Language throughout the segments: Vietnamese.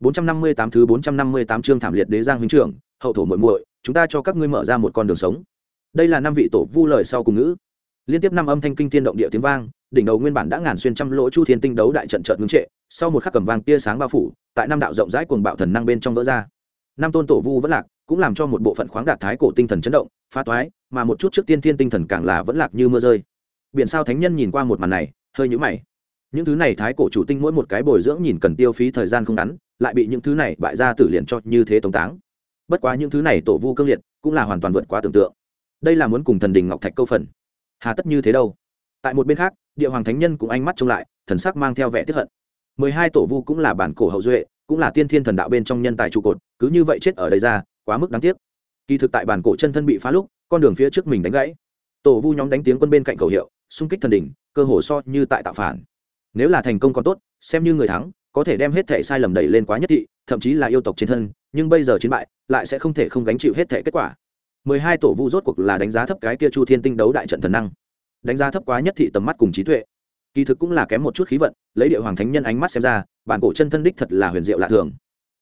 458 thứ 458 chương thảm liệt đế giang huynh trưởng, hậu thổ muội muội, chúng ta cho các ngươi mở ra một con đường sống. Đây là năm vị tổ vu lời sau cùng ngữ. Liên tiếp năm âm thanh kinh thiên động địa tiếng vang, đỉnh đầu nguyên bản đã ngàn xuyên trăm lỗ chu thiên tinh đấu đại trận trận ngưng trệ, sau một khắc cầm vang tia sáng bao phủ, tại năm đạo rộng rãi cuồng bạo thần năng bên trong vỡ ra. Năm tôn tổ vu vẫn lạc, cũng làm cho một bộ phận khoáng đạt thái cổ tinh thần chấn động, phá toái, mà một chút trước tiên thiên tinh thần càng là vẫn lạc như mưa rơi. Biển sao thánh nhân nhìn qua một màn này, hơi nhíu mày những thứ này thái cổ chủ tinh mỗi một cái bồi dưỡng nhìn cần tiêu phí thời gian không ngắn, lại bị những thứ này bại ra tử liền cho như thế tống táng. Bất quá những thứ này tổ vu cương liệt cũng là hoàn toàn vượt quá tưởng tượng. Đây là muốn cùng thần đình ngọc thạch câu phần. Hà tất như thế đâu? Tại một bên khác, địa hoàng thánh nhân cũng ánh mắt trông lại, thần sắc mang theo vẻ tiếp hận. Mười hai tổ vu cũng là bản cổ hậu duệ, cũng là tiên thiên thần đạo bên trong nhân tài trụ cột, cứ như vậy chết ở đây ra, quá mức đáng tiếc. Kỳ thực tại bản cổ chân thân bị phá lúc, con đường phía trước mình đánh gãy. Tổ vu nhóm đánh tiếng quân bên cạnh khẩu hiệu, xung kích thần đỉnh cơ hồ so như tại tạo phản nếu là thành công còn tốt, xem như người thắng, có thể đem hết thể sai lầm đẩy lên quá nhất thị, thậm chí là yêu tộc trên thân, nhưng bây giờ chiến bại, lại sẽ không thể không gánh chịu hết thể kết quả. Mười hai tổ vu rốt cuộc là đánh giá thấp cái kia chu thiên tinh đấu đại trận thần năng. Đánh giá thấp quá nhất thị tầm mắt cùng trí tuệ. Kỳ thực cũng là kém một chút khí vận, lấy địa hoàng thánh nhân ánh mắt xem ra, bản cổ chân thân đích thật là huyền diệu lạ thường.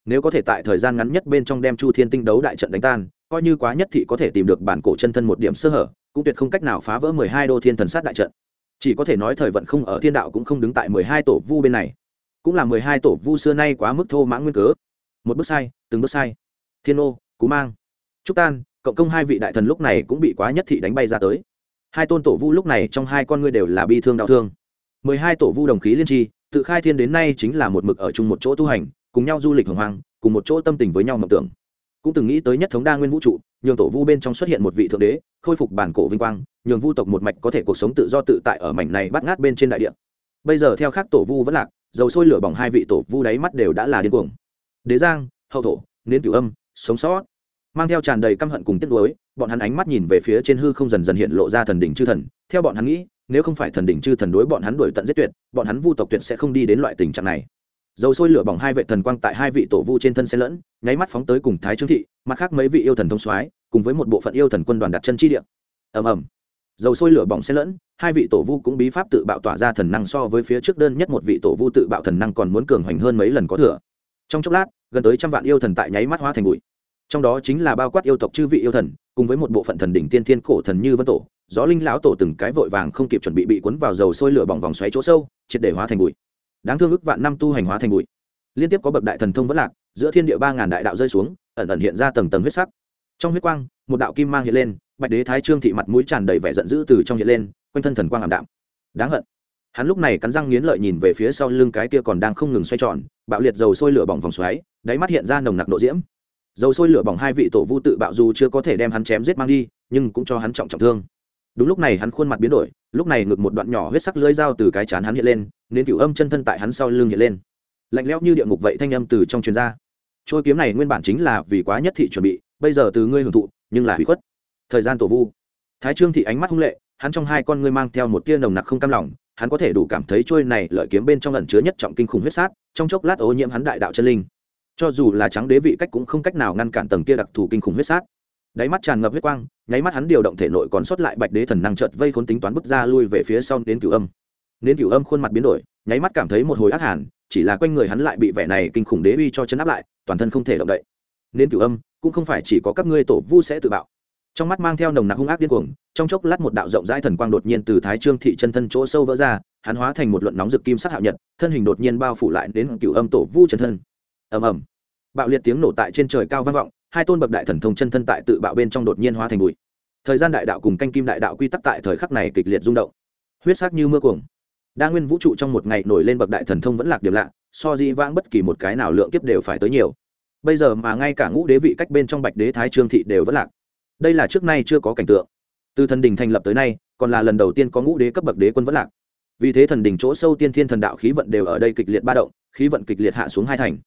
Nếu có thể tại thời gian ngắn nhất bên trong đem chu thiên tinh đấu đại trận đánh tan, coi như quá nhất thị có thể tìm được bản cổ chân thân một điểm sơ hở, cũng tuyệt không cách nào phá vỡ mười hai đô thiên thần sát đại trận chỉ có thể nói thời vận không ở thiên đạo cũng không đứng tại mười hai tổ vu bên này. Cũng là mười hai tổ vu xưa nay quá mức thô mãng nguyên cớ. Một bước sai, từng bước sai. Thiên ô cú mang. Trúc tan, cộng công hai vị đại thần lúc này cũng bị quá nhất thị đánh bay ra tới. Hai tôn tổ vu lúc này trong hai con ngươi đều là bi thương đau thương. mười hai tổ vu đồng khí liên tri, tự khai thiên đến nay chính là một mực ở chung một chỗ tu hành, cùng nhau du lịch hồng hoang, cùng một chỗ tâm tình với nhau mộng tưởng. Cũng từng nghĩ tới nhất thống đa nguyên vũ trụ nhường tổ vu bên trong xuất hiện một vị thượng đế, khôi phục bản cổ vinh quang, nhường vu tộc một mạch có thể cuộc sống tự do tự tại ở mảnh này bắt ngát bên trên đại địa. Bây giờ theo khác tổ vu vẫn lạc, dầu sôi lửa bỏng hai vị tổ vu đáy mắt đều đã là điên cuồng. Đế giang, hậu thổ, nến cửu âm, sống sót. Mang theo tràn đầy căm hận cùng tiếc nuối, bọn hắn ánh mắt nhìn về phía trên hư không dần dần hiện lộ ra thần đỉnh chư thần. Theo bọn hắn nghĩ, nếu không phải thần đỉnh chư thần đối bọn hắn đuổi tận giết tuyệt, bọn hắn vu tộc tuyệt sẽ không đi đến loại tình trạng này dầu sôi lửa bỏng hai vệ thần quang tại hai vị tổ vu trên thân xe lẫn, nháy mắt phóng tới cùng thái trương thị, mặt khác mấy vị yêu thần thông soái, cùng với một bộ phận yêu thần quân đoàn đặt chân chi địa. Ầm ầm. Dầu sôi lửa bỏng xe lẫn, hai vị tổ vu cũng bí pháp tự bạo tỏa ra thần năng so với phía trước đơn nhất một vị tổ vu tự bạo thần năng còn muốn cường hoành hơn mấy lần có thừa. Trong chốc lát, gần tới trăm vạn yêu thần tại nháy mắt hóa thành bụi. Trong đó chính là bao quát yêu tộc chư vị yêu thần, cùng với một bộ phận thần đỉnh tiên thiên cổ thần như vân tổ. Gió linh lão tổ từng cái vội vàng không kịp chuẩn bị bị cuốn vào dầu sôi lửa bỏng vòng xoáy chỗ sâu, triệt để hóa thành bụi đáng thương ức vạn năm tu hành hóa thành bụi. Liên tiếp có bậc đại thần thông vẫn lạc, giữa thiên địa ba ngàn đại đạo rơi xuống, ẩn ẩn hiện ra tầng tầng huyết sắc. Trong huyết quang, một đạo kim mang hiện lên, bạch đế thái trương thị mặt mũi tràn đầy vẻ giận dữ từ trong hiện lên, quanh thân thần quang ảm đạm. Đáng hận. Hắn lúc này cắn răng nghiến lợi nhìn về phía sau lưng cái kia còn đang không ngừng xoay tròn, bạo liệt dầu sôi lửa bỏng vòng xoáy, đáy mắt hiện ra nồng nặc độ diễm. Dầu sôi lửa bỏng hai vị tổ vu tự bạo dù chưa có thể đem hắn chém giết mang đi, nhưng cũng cho hắn trọng trọng thương. Đúng lúc này hắn khuôn mặt biến đổi, lúc này ngực một đoạn nhỏ huyết sắc lưỡi dao từ cái chán hắn hiện lên nên cửu âm chân thân tại hắn sau lưng hiện lên. Lạnh lẽo như địa ngục vậy thanh âm từ trong truyền ra. Trôi kiếm này nguyên bản chính là vì quá nhất thị chuẩn bị, bây giờ từ ngươi hưởng thụ, nhưng là hủy khuất. Thời gian tổ vu. Thái trương thị ánh mắt hung lệ, hắn trong hai con ngươi mang theo một tia nồng nặc không cam lòng, hắn có thể đủ cảm thấy trôi này lợi kiếm bên trong ẩn chứa nhất trọng kinh khủng huyết sát, trong chốc lát ô nhiễm hắn đại đạo chân linh. Cho dù là trắng đế vị cách cũng không cách nào ngăn cản tầng kia đặc thù kinh khủng huyết sát. Đáy mắt tràn ngập huyết quang, nháy mắt hắn điều động thể nội còn sót lại bạch đế thần năng chợt vây khốn tính toán bước ra lui về phía sau đến cửu âm nên cửu âm khuôn mặt biến đổi, nháy mắt cảm thấy một hồi ác hàn, chỉ là quanh người hắn lại bị vẻ này kinh khủng đế uy cho chấn áp lại, toàn thân không thể động đậy. Nên cửu âm, cũng không phải chỉ có các ngươi tổ vu sẽ tự bạo. Trong mắt mang theo nồng nặc hung ác điên cuồng, trong chốc lát một đạo rộng rãi thần quang đột nhiên từ thái trương thị chân thân chỗ sâu vỡ ra, hắn hóa thành một luận nóng rực kim sắc hạo nhật, thân hình đột nhiên bao phủ lại đến cửu âm tổ vu chân thân. Ầm ầm. Bạo liệt tiếng nổ tại trên trời cao vang vọng, hai tôn bậc đại thần thông chân thân tại tự bạo bên trong đột nhiên hóa thành bụi. Thời gian đại đạo cùng canh kim đại đạo quy tắc tại thời khắc này kịch liệt rung động. Huyết sắc như mưa cuồng đa nguyên vũ trụ trong một ngày nổi lên bậc đại thần thông vẫn lạc điểm lạ, so di vãng bất kỳ một cái nào lượng kiếp đều phải tới nhiều. Bây giờ mà ngay cả ngũ đế vị cách bên trong bạch đế thái trương thị đều vẫn lạc. Đây là trước nay chưa có cảnh tượng. Từ thần đình thành lập tới nay, còn là lần đầu tiên có ngũ đế cấp bậc đế quân vẫn lạc. Vì thế thần đình chỗ sâu tiên thiên thần đạo khí vận đều ở đây kịch liệt ba động, khí vận kịch liệt hạ xuống hai thành.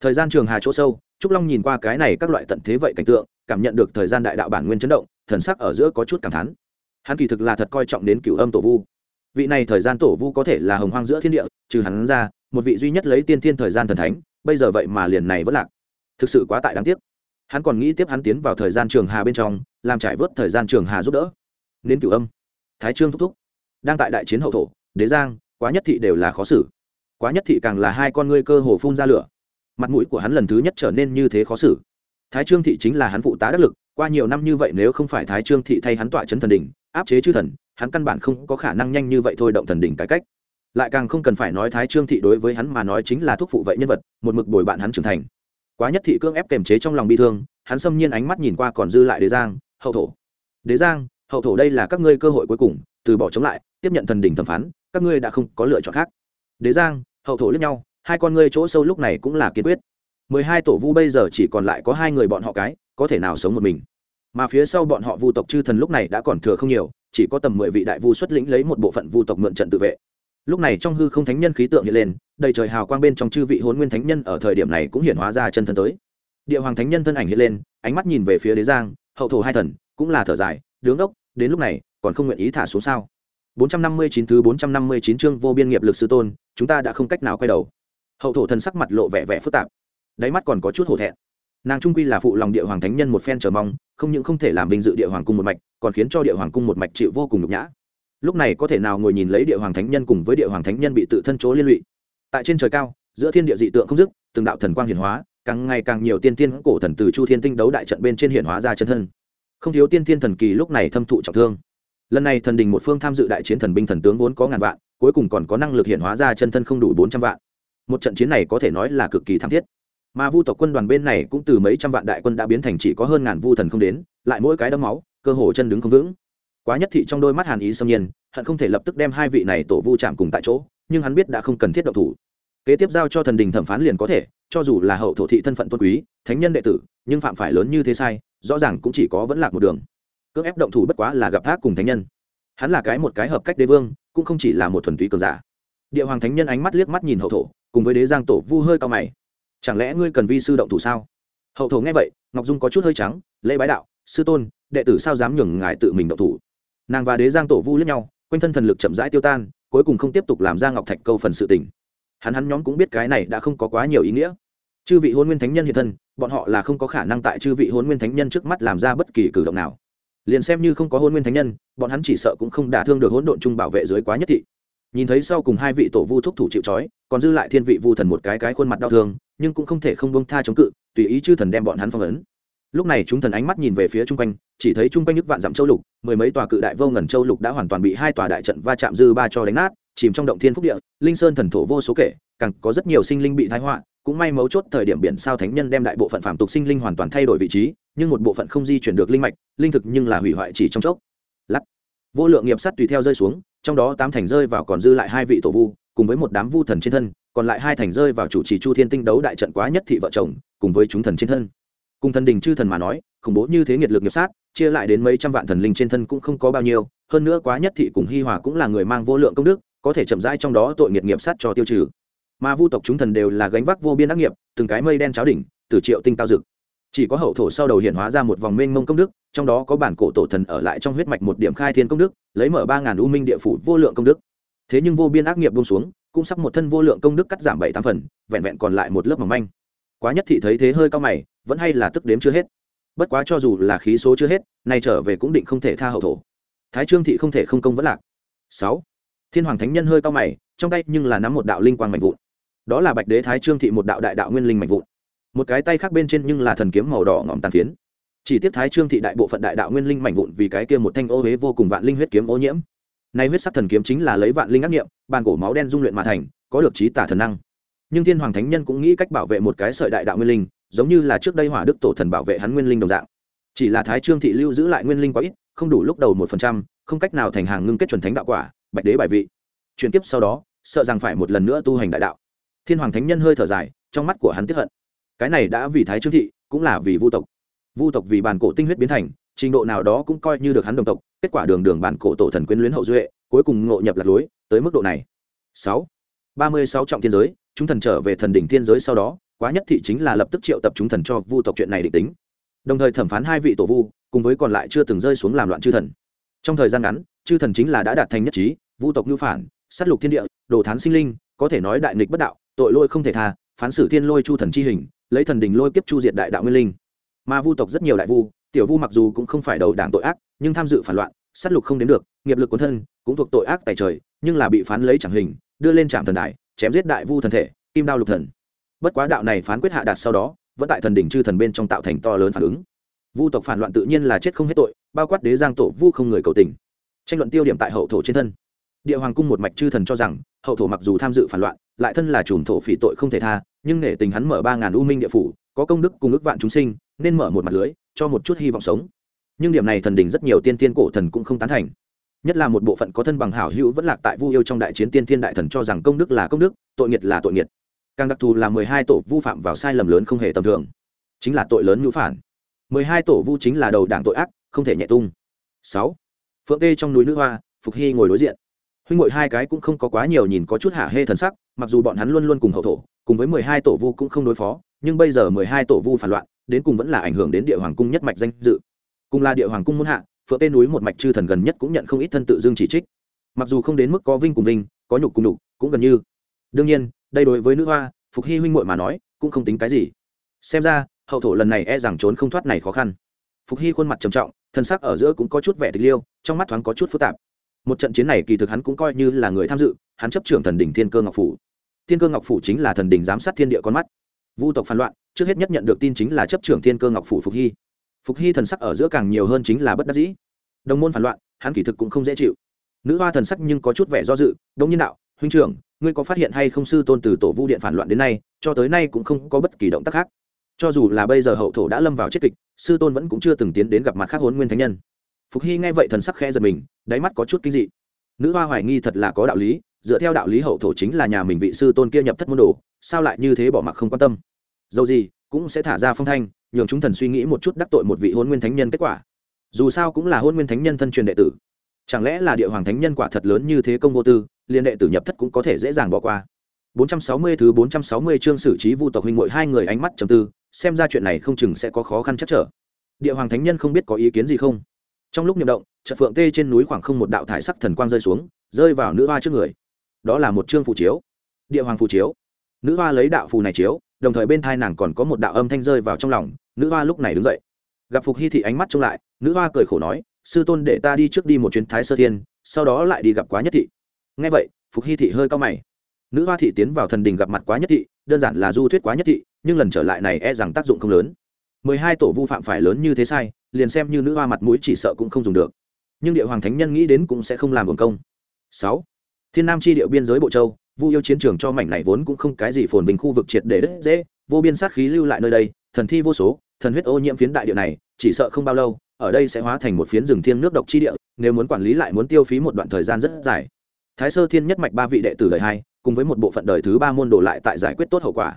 Thời gian trường hà chỗ sâu, trúc long nhìn qua cái này các loại tận thế vậy cảnh tượng, cảm nhận được thời gian đại đạo bản nguyên chấn động, thần sắc ở giữa có chút cảm thán. Hắn kỳ thực là thật coi trọng đến cửu âm tổ vu vị này thời gian tổ vu có thể là hồng hoang giữa thiên địa, trừ hắn ra, một vị duy nhất lấy tiên thiên thời gian thần thánh, bây giờ vậy mà liền này vẫn lạc. Thực sự quá tại đáng tiếc. Hắn còn nghĩ tiếp hắn tiến vào thời gian trường hà bên trong, làm trải vớt thời gian trường hà giúp đỡ. Nên cửu âm. Thái trương thúc thúc. Đang tại đại chiến hậu thổ, đế giang, quá nhất thị đều là khó xử. Quá nhất thị càng là hai con ngươi cơ hồ phun ra lửa. Mặt mũi của hắn lần thứ nhất trở nên như thế khó xử. Thái trương thị chính là hắn phụ tá đắc lực, qua nhiều năm như vậy nếu không phải thái trương thị thay hắn tọa chấn thần đỉnh, áp chế chư thần hắn căn bản không có khả năng nhanh như vậy thôi động thần đỉnh cải cách. Lại càng không cần phải nói thái trương thị đối với hắn mà nói chính là thuốc phụ vậy nhân vật, một mực bồi bạn hắn trưởng thành. Quá nhất thị cương ép kềm chế trong lòng bi thương, hắn xâm nhiên ánh mắt nhìn qua còn dư lại đế giang, hậu thổ. Đế giang, hậu thổ đây là các ngươi cơ hội cuối cùng, từ bỏ chống lại, tiếp nhận thần đỉnh thẩm phán, các ngươi đã không có lựa chọn khác. Đế giang, hậu thổ lẫn nhau, hai con ngươi chỗ sâu lúc này cũng là kiên quyết. Mười hai tổ vu bây giờ chỉ còn lại có hai người bọn họ cái, có thể nào sống một mình? Mà phía sau bọn họ vu tộc chư thần lúc này đã còn thừa không nhiều chỉ có tầm mười vị đại vu xuất lĩnh lấy một bộ phận vu tộc mượn trận tự vệ. Lúc này trong hư không thánh nhân khí tượng hiện lên, đầy trời hào quang bên trong chư vị hôn nguyên thánh nhân ở thời điểm này cũng hiện hóa ra chân thân tới. Địa hoàng thánh nhân thân ảnh hiện lên, ánh mắt nhìn về phía đế giang, hậu thổ hai thần, cũng là thở dài, đứng ốc đến lúc này, còn không nguyện ý thả xuống sao? 459 thứ 459 chương vô biên nghiệp lực sư tôn, chúng ta đã không cách nào quay đầu. Hậu thổ thần sắc mặt lộ vẻ vẻ phức tạp, đáy mắt còn có chút hổ thẹn nàng trung quy là phụ lòng địa hoàng thánh nhân một phen chờ mong, không những không thể làm vinh dự địa hoàng cung một mạch, còn khiến cho địa hoàng cung một mạch chịu vô cùng nhục nhã. Lúc này có thể nào ngồi nhìn lấy địa hoàng thánh nhân cùng với địa hoàng thánh nhân bị tự thân chỗ liên lụy? Tại trên trời cao, giữa thiên địa dị tượng không dứt, từng đạo thần quang hiển hóa, càng ngày càng nhiều tiên tiên cổ thần từ chu thiên tinh đấu đại trận bên trên hiển hóa ra chân thân. Không thiếu tiên tiên thần kỳ lúc này thâm thụ trọng thương. Lần này thần đình một phương tham dự đại chiến thần binh thần tướng vốn có ngàn vạn, cuối cùng còn có năng lực hiển hóa ra chân thân không đủ bốn trăm vạn. Một trận chiến này có thể nói là cực kỳ tham thiết mà vu tộc quân đoàn bên này cũng từ mấy trăm vạn đại quân đã biến thành chỉ có hơn ngàn vu thần không đến, lại mỗi cái đấm máu, cơ hồ chân đứng không vững. Quá nhất thị trong đôi mắt hàn ý xâm nhiên, hận không thể lập tức đem hai vị này tổ vu chạm cùng tại chỗ, nhưng hắn biết đã không cần thiết động thủ. Kế tiếp giao cho thần đình thẩm phán liền có thể, cho dù là hậu thổ thị thân phận tôn quý, thánh nhân đệ tử, nhưng phạm phải lớn như thế sai, rõ ràng cũng chỉ có vẫn lạc một đường. Cưỡng ép động thủ bất quá là gặp thác cùng thánh nhân. Hắn là cái một cái hợp cách đế vương, cũng không chỉ là một thuần túy cường giả. Địa hoàng thánh nhân ánh mắt liếc mắt nhìn hậu thổ, cùng với đế giang tổ vu hơi cao mày chẳng lẽ ngươi cần vi sư động thủ sao? Hậu thổ nghe vậy, ngọc dung có chút hơi trắng, lễ bái đạo, sư tôn, đệ tử sao dám nhường ngài tự mình động thủ? Nàng và đế giang tổ vu lẫn nhau, quanh thân thần lực chậm rãi tiêu tan, cuối cùng không tiếp tục làm ra ngọc thạch câu phần sự tình. Hắn hắn nhóm cũng biết cái này đã không có quá nhiều ý nghĩa. Chư vị hôn nguyên thánh nhân hiện thân, bọn họ là không có khả năng tại chư vị hôn nguyên thánh nhân trước mắt làm ra bất kỳ cử động nào. Liền xem như không có hôn nguyên thánh nhân, bọn hắn chỉ sợ cũng không đả thương được hỗn độn chung bảo vệ dưới quá nhất thị. Nhìn thấy sau cùng hai vị tổ vu thúc thủ chịu trói, còn dư lại thiên vị vu thần một cái cái khuôn mặt đau thương nhưng cũng không thể không bông tha chống cự, tùy ý chư thần đem bọn hắn phong ấn. Lúc này chúng thần ánh mắt nhìn về phía chung quanh, chỉ thấy chung quanh nước vạn dặm châu lục, mười mấy tòa cự đại vô ngần châu lục đã hoàn toàn bị hai tòa đại trận va chạm dư ba cho đánh nát, chìm trong động thiên phúc địa, linh sơn thần thổ vô số kể, càng có rất nhiều sinh linh bị thái họa, cũng may mấu chốt thời điểm biển sao thánh nhân đem đại bộ phận phạm tục sinh linh hoàn toàn thay đổi vị trí, nhưng một bộ phận không di chuyển được linh mạch, linh thực nhưng là hủy hoại chỉ trong chốc. Lắc. Vô lượng nghiệp sắt tùy theo rơi xuống, trong đó tám thành rơi vào còn dư lại hai vị tổ vu, cùng với một đám vu thần trên thân còn lại hai thành rơi vào chủ trì chu thiên tinh đấu đại trận quá nhất thị vợ chồng, cùng với chúng thần trên thân. Cùng thần đình chư thần mà nói, khủng bố như thế nghiệt lực nghiệp sát, chia lại đến mấy trăm vạn thần linh trên thân cũng không có bao nhiêu, hơn nữa quá nhất thị cùng hi hòa cũng là người mang vô lượng công đức, có thể chậm rãi trong đó tội nghiệt nghiệp sát cho tiêu trừ. Mà vu tộc chúng thần đều là gánh vác vô biên ác nghiệp, từng cái mây đen cháo đỉnh, từ triệu tinh cao dực. Chỉ có hậu thổ sau đầu hiện hóa ra một vòng mênh mông công đức, trong đó có bản cổ tổ thần ở lại trong huyết mạch một điểm khai thiên công đức, lấy mở ba ngàn u minh địa phủ vô lượng công đức. Thế nhưng vô biên ác nghiệp bông xuống cũng sắp một thân vô lượng công đức cắt giảm bảy tám phần, vẹn vẹn còn lại một lớp mỏng manh. Quá nhất thị thấy thế hơi cao mày, vẫn hay là tức đếm chưa hết. Bất quá cho dù là khí số chưa hết, nay trở về cũng định không thể tha hậu thổ. Thái trương thị không thể không công vẫn lạc. Sáu. Thiên hoàng thánh nhân hơi cao mày, trong tay nhưng là nắm một đạo linh quang mạnh vụn. Đó là bạch đế thái trương thị một đạo đại đạo nguyên linh mạnh vụn. Một cái tay khác bên trên nhưng là thần kiếm màu đỏ ngỏm tàn phiến. Chỉ tiếp thái trương thị đại bộ phận đại đạo nguyên linh mạnh vụn vì cái kia một thanh ô huế vô cùng vạn linh huyết kiếm ô nhiễm nay huyết sắc thần kiếm chính là lấy vạn linh ác nghiệm bàn cổ máu đen dung luyện mà thành, có được trí tả thần năng. Nhưng thiên hoàng thánh nhân cũng nghĩ cách bảo vệ một cái sợi đại đạo nguyên linh, giống như là trước đây hỏa đức tổ thần bảo vệ hắn nguyên linh đồng dạng. Chỉ là thái trương thị lưu giữ lại nguyên linh quá ít, không đủ lúc đầu một phần trăm, không cách nào thành hàng ngưng kết chuẩn thánh đạo quả, bạch đế bài vị. Chuyển tiếp sau đó, sợ rằng phải một lần nữa tu hành đại đạo. Thiên hoàng thánh nhân hơi thở dài, trong mắt của hắn tiếp hận. Cái này đã vì thái trương thị, cũng là vì vu tộc. Vu tộc vì bàn cổ tinh huyết biến thành trình độ nào đó cũng coi như được hắn đồng tộc, kết quả đường đường bản cổ tổ thần quyến luyến hậu duệ, cuối cùng ngộ nhập lạc lối, tới mức độ này. Sáu. Ba mươi sáu trọng thiên giới, chúng thần trở về thần đỉnh thiên giới sau đó, quá nhất thị chính là lập tức triệu tập chúng thần cho vu tộc chuyện này định tính. Đồng thời thẩm phán hai vị tổ vu, cùng với còn lại chưa từng rơi xuống làm loạn chư thần. Trong thời gian ngắn, chư thần chính là đã đạt thành nhất trí, vu tộc ngưu phản s á t lục thiên địa, đồ thán sinh linh, có thể nói đại nghịch bất đạo, tội lôi không thể tha, phán xử thiên lôi chu thần chi hình, lấy thần đình lôi kiếp chu diệt đại đạo nguyên linh. Mà vu tộc rất nhiều đại vu tiểu vu mặc dù cũng không phải đầu đảng tội ác, nhưng tham dự phản loạn s á t lục không đến được, nghiệp lực quân thân, cũng thuộc tội ác tài trời, nhưng là bị phán lấy chẳng hình, đưa lên trạm thần đại chém giết đại vu thần thể, kim đao lục thần. Bất quá đạo này phán quyết hạ đạt sau đó, vẫn tại thần đỉnh chư thần bên trong tạo thành to lớn phản ứng. Vu tộc phản loạn tự nhiên là chết không hết tội, bao quát đế giang tổ vu không người cầu tình. Tranh luận tiêu điểm tại hậu thổ trên thân. Địa hoàng cung một mạch chư thần cho rằng, hậu thổ mặc dù tham dự phản loạn, lại thân là chùm thổ phỉ tội không thể tha, nhưng nể tình hắn mở ba ngàn u minh địa phủ, có công đức cùng ước vạn chúng sinh, nên mở một mặt lưới cho một chút hy vọng sống. Nhưng điểm này thần đình rất nhiều tiên tiên cổ thần cũng không tán thành. Nhất là một bộ phận có thân bằng hảo hữu vẫn lạc tại vu yêu trong đại chiến tiên thiên đại thần cho rằng công đức là công đức, tội nghiệt là tội nghiệt. Càng đặc thù là mười hai tổ vu phạm vào sai lầm lớn không hề tầm thường. Chính là tội lớn ngữ phản. Mười hai tổ vu chính là đầu đảng tội ác, không thể nhẹ tung. Sáu. Phượng tê trong núi nữ hoa, phục hy ngồi đối diện. Huynh ngội hai cái cũng không có quá nhiều nhìn có chút hả hê thần sắc, mặc dù bọn hắn luôn luôn cùng hậu thổ, cùng với mười hai tổ vu cũng không đối phó, nhưng bây giờ mười hai tổ vu phản loạn đến cùng vẫn là ảnh hưởng đến địa hoàng cung nhất mạch danh dự. Cùng là địa hoàng cung muôn hạ, phượng tên núi một mạch chư thần gần nhất cũng nhận không ít thân tự dương chỉ trích. Mặc dù không đến mức có vinh cùng vinh, có nhục cùng nhục, cũng gần như. Đương nhiên, đây đối với nữ hoa, phục hy huynh muội mà nói, cũng không tính cái gì. Xem ra, hậu thổ lần này e rằng trốn không thoát này khó khăn. Phục hy khuôn mặt trầm trọng, thân sắc ở giữa cũng có chút vẻ tịch liêu, trong mắt thoáng có chút phức tạp. Một trận chiến này kỳ thực hắn cũng coi như là người tham dự, hắn chấp trưởng thần đỉnh thiên cơ ngọc phủ. Thiên cơ ngọc phủ chính là thần đỉnh giám sát thiên địa con mắt. Vu tộc phản loạn trước hết nhất nhận được tin chính là chấp trưởng thiên cơ ngọc phủ phục hy. Phục hy thần sắc ở giữa càng nhiều hơn chính là bất đắc dĩ. Đồng môn phản loạn, hắn kỳ thực cũng không dễ chịu. Nữ hoa thần sắc nhưng có chút vẻ do dự đông nhiên đạo, huynh trưởng, ngươi có phát hiện hay không sư tôn từ tổ vu điện phản loạn đến nay, cho tới nay cũng không có bất kỳ động tác khác. Cho dù là bây giờ hậu thổ đã lâm vào chết kịch, sư tôn vẫn cũng chưa từng tiến đến gặp mặt khác hôn nguyên thánh nhân. Phục hy nghe vậy thần sắc khẽ giật mình, đáy mắt có chút kinh dị. Nữ hoa hoài nghi thật là có đạo lý, dựa theo đạo lý hậu thổ chính là nhà mình vị sư tôn kia nhập thất môn đồ, sao lại như thế bỏ mặc không quan tâm? Dầu gì, cũng sẽ thả ra phong thanh, nhường chúng thần suy nghĩ một chút đắc tội một vị hôn nguyên thánh nhân kết quả. Dù sao cũng là hôn nguyên thánh nhân thân truyền đệ tử. Chẳng lẽ là địa hoàng thánh nhân quả thật lớn như thế công vô tư, liên đệ tử nhập thất cũng có thể dễ dàng bỏ qua. 460 thứ 460 chương xử trí vu tộc huynh muội hai người ánh mắt trầm tư, xem ra chuyện này không chừng sẽ có khó khăn chắc trở. Địa hoàng thánh nhân không biết có ý kiến gì không? Trong lúc nhậm động trận phượng tê trên núi khoảng không một đạo thải sắc thần quang rơi xuống, rơi vào nữ hoa trước người. Đó là một chương phù chiếu. Địa hoàng phù chiếu. Nữ hoa lấy đạo phù này chiếu đồng thời bên thai nàng còn có một đạo âm thanh rơi vào trong lòng, nữ hoa lúc này đứng dậy. Gặp phục hy thị ánh mắt trông lại, nữ hoa cười khổ nói, sư tôn để ta đi trước đi một chuyến thái sơ thiên, sau đó lại đi gặp quá nhất thị. Ngay vậy, phục hy thị hơi cao mày. Nữ hoa thị tiến vào thần đình gặp mặt quá nhất thị, đơn giản là du thuyết quá nhất thị, nhưng lần trở lại này e rằng tác dụng không lớn. Mười hai tổ vu phạm phải lớn như thế sai, liền xem như nữ hoa mặt mũi chỉ sợ cũng không dùng được. Nhưng địa hoàng thánh nhân nghĩ đến cũng sẽ không làm buồn công. Sáu, thiên nam chi điệu biên giới bộ châu vu yêu chiến trường cho mảnh này vốn cũng không cái gì phồn bình khu vực triệt để đất dễ, vô biên sát khí lưu lại nơi đây, thần thi vô số, thần huyết ô nhiễm phiến đại địa này, chỉ sợ không bao lâu, ở đây sẽ hóa thành một phiến rừng thiên nước độc chi địa, nếu muốn quản lý lại muốn tiêu phí một đoạn thời gian rất dài. Thái sơ thiên nhất mạch ba vị đệ tử đời hai, cùng với một bộ phận đời thứ ba môn đồ lại tại giải quyết tốt hậu quả.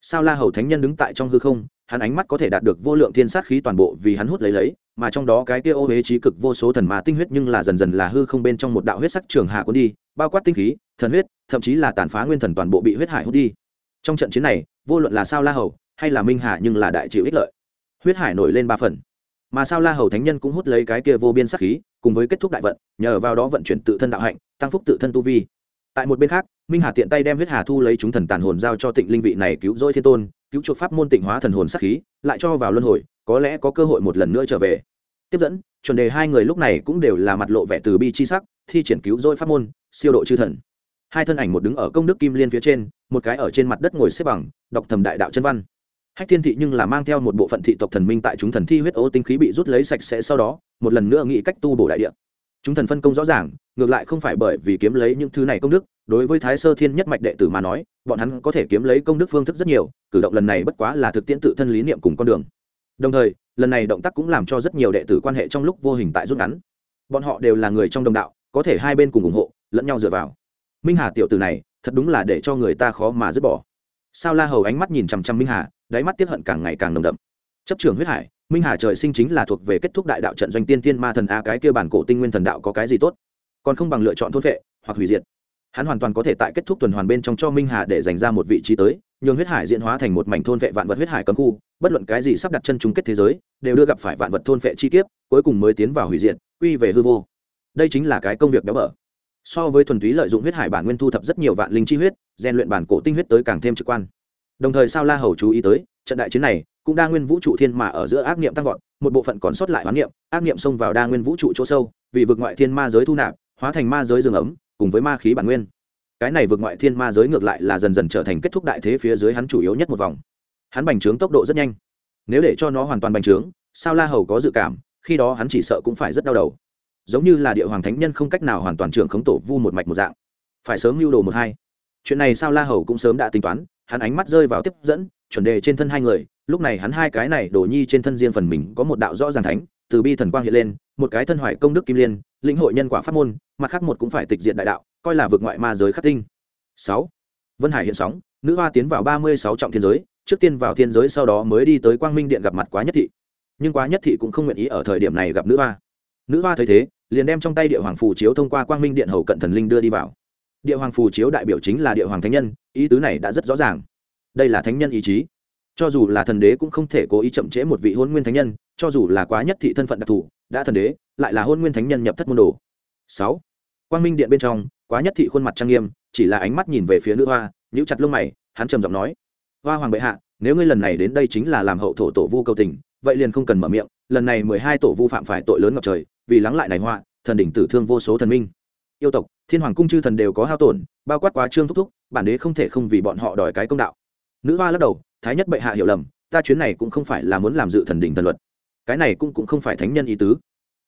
Sao la hầu thánh nhân đứng tại trong hư không, hắn ánh mắt có thể đạt được vô lượng thiên sát khí toàn bộ vì hắn hút lấy lấy, mà trong đó cái kia ô huế trí cực vô số thần mà tinh huyết nhưng là dần dần là hư không bên trong một đạo huyết sắc trường hạ cuốn đi bao quát tinh khí, thần huyết, thậm chí là tàn phá nguyên thần toàn bộ bị huyết hải hút đi. Trong trận chiến này, vô luận là sao la hầu hay là minh hà nhưng là đại chịu ích lợi. Huyết hải nổi lên ba phần. Mà sao la hầu thánh nhân cũng hút lấy cái kia vô biên sắc khí, cùng với kết thúc đại vận, nhờ vào đó vận chuyển tự thân đạo hạnh, tăng phúc tự thân tu vi. Tại một bên khác, minh hà tiện tay đem huyết hà thu lấy chúng thần tàn hồn giao cho tịnh linh vị này cứu rỗi thiên tôn, cứu chuộc pháp môn tịnh hóa thần hồn sắc khí, lại cho vào luân hồi, có lẽ có cơ hội một lần nữa trở về. Tiếp dẫn, chuẩn đề hai người lúc này cũng đều là mặt lộ vẻ từ bi chi sắc thi triển cứu rỗi pháp môn, siêu độ chư thần. Hai thân ảnh một đứng ở công đức kim liên phía trên, một cái ở trên mặt đất ngồi xếp bằng, đọc thầm đại đạo chân văn. Hách thiên thị nhưng là mang theo một bộ phận thị tộc thần minh tại chúng thần thi huyết ô tinh khí bị rút lấy sạch sẽ sau đó, một lần nữa nghĩ cách tu bổ đại địa. Chúng thần phân công rõ ràng, ngược lại không phải bởi vì kiếm lấy những thứ này công đức, đối với thái sơ thiên nhất mạch đệ tử mà nói, bọn hắn có thể kiếm lấy công đức phương thức rất nhiều, cử động lần này bất quá là thực tiễn tự thân lý niệm cùng con đường. Đồng thời, lần này động tác cũng làm cho rất nhiều đệ tử quan hệ trong lúc vô hình tại rút ngắn. Bọn họ đều là người trong đồng đạo có thể hai bên cùng ủng hộ, lẫn nhau dựa vào. Minh hà tiểu tử này, thật đúng là để cho người ta khó mà dứt bỏ. Sao la hầu ánh mắt nhìn chằm chằm minh hà, đáy mắt tiếp hận càng ngày càng nồng đậm. Chấp trường huyết hải, minh hà trời sinh chính là thuộc về kết thúc đại đạo trận doanh tiên Thiên ma thần a, cái kia bản cổ tinh nguyên thần đạo có cái gì tốt? Còn không bằng lựa chọn thôn vệ, hoặc hủy diệt. Hắn hoàn toàn có thể tại kết thúc tuần hoàn bên trong cho minh hà để dành ra một vị trí tới, nhường huyết hải diễn hóa thành một mảnh thôn vệ vạn vật huyết hải cấm khu, bất luận cái gì sắp đặt chân chung kết thế giới, đều đưa gặp phải vạn vật thôn vệ chi kiếp, cuối cùng mới tiến vào hủy diệt, quy về hư vô đây chính là cái công việc béo bở. So với thuần túy lợi dụng huyết hải bản nguyên thu thập rất nhiều vạn linh chi huyết, rèn luyện bản cổ tinh huyết tới càng thêm trực quan. Đồng thời sao la hầu chú ý tới, trận đại chiến này cũng đa nguyên vũ trụ thiên mà ở giữa ác niệm tăng vọt, một bộ phận còn sót lại hoán niệm, ác niệm xông vào đa nguyên vũ trụ chỗ sâu, vì vực ngoại thiên ma giới thu nạp, hóa thành ma giới rừng ấm, cùng với ma khí bản nguyên. Cái này vượt ngoại thiên ma giới ngược lại là dần dần trở thành kết thúc đại thế phía dưới hắn chủ yếu nhất một vòng. Hắn bành trướng tốc độ rất nhanh. Nếu để cho nó hoàn toàn bành trướng, sao la hầu có dự cảm, khi đó hắn chỉ sợ cũng phải rất đau đầu giống như là địa hoàng thánh nhân không cách nào hoàn toàn trưởng khống tổ vu một mạch một dạng. Phải sớm lưu đồ một hai. Chuyện này sao la hầu cũng sớm đã tính toán, hắn ánh mắt rơi vào tiếp dẫn, chuẩn đề trên thân hai người, lúc này hắn hai cái này đổ nhi trên thân riêng phần mình có một đạo rõ ràng thánh, từ bi thần quang hiện lên, một cái thân hoài công đức kim liên, lĩnh hội nhân quả pháp môn, mặt khác một cũng phải tịch diện đại đạo, coi là vượt ngoại ma giới khắc tinh. Sáu. Vân hải hiện sóng, nữ hoa tiến vào ba mươi sáu trọng thiên giới, trước tiên vào thiên giới sau đó mới đi tới quang minh điện gặp mặt quá nhất thị. Nhưng quá nhất thị cũng không nguyện ý ở thời điểm này gặp nữ hoa nữ hoa thấy thế, liền đem trong tay địa hoàng phù chiếu thông qua quang minh điện hầu cận thần linh đưa đi vào. Địa hoàng phù chiếu đại biểu chính là địa hoàng thánh nhân, ý tứ này đã rất rõ ràng. Đây là thánh nhân ý chí. Cho dù là thần đế cũng không thể cố ý chậm trễ một vị hôn nguyên thánh nhân, cho dù là quá nhất thị thân phận đặc thù, đã thần đế, lại là hôn nguyên thánh nhân nhập thất môn đồ. Sáu. Quang minh điện bên trong, quá nhất thị khuôn mặt trang nghiêm, chỉ là ánh mắt nhìn về phía nữ hoa, nhíu chặt lông mày, hắn trầm giọng nói, hoa hoàng bệ hạ, nếu ngươi lần này đến đây chính là làm hậu thổ tổ vu cầu tình, vậy liền không cần mở miệng, lần này mười hai tổ vu phạm phải tội lớn ngập trời vì lắng lại này họa, thần đỉnh tử thương vô số thần minh. Yêu tộc, thiên hoàng cung chư thần đều có hao tổn, bao quát quá trương thúc thúc, bản đế không thể không vì bọn họ đòi cái công đạo. Nữ hoa lắc đầu, thái nhất bệ hạ hiểu lầm, ta chuyến này cũng không phải là muốn làm dự thần đỉnh thần luật. Cái này cũng cũng không phải thánh nhân ý tứ.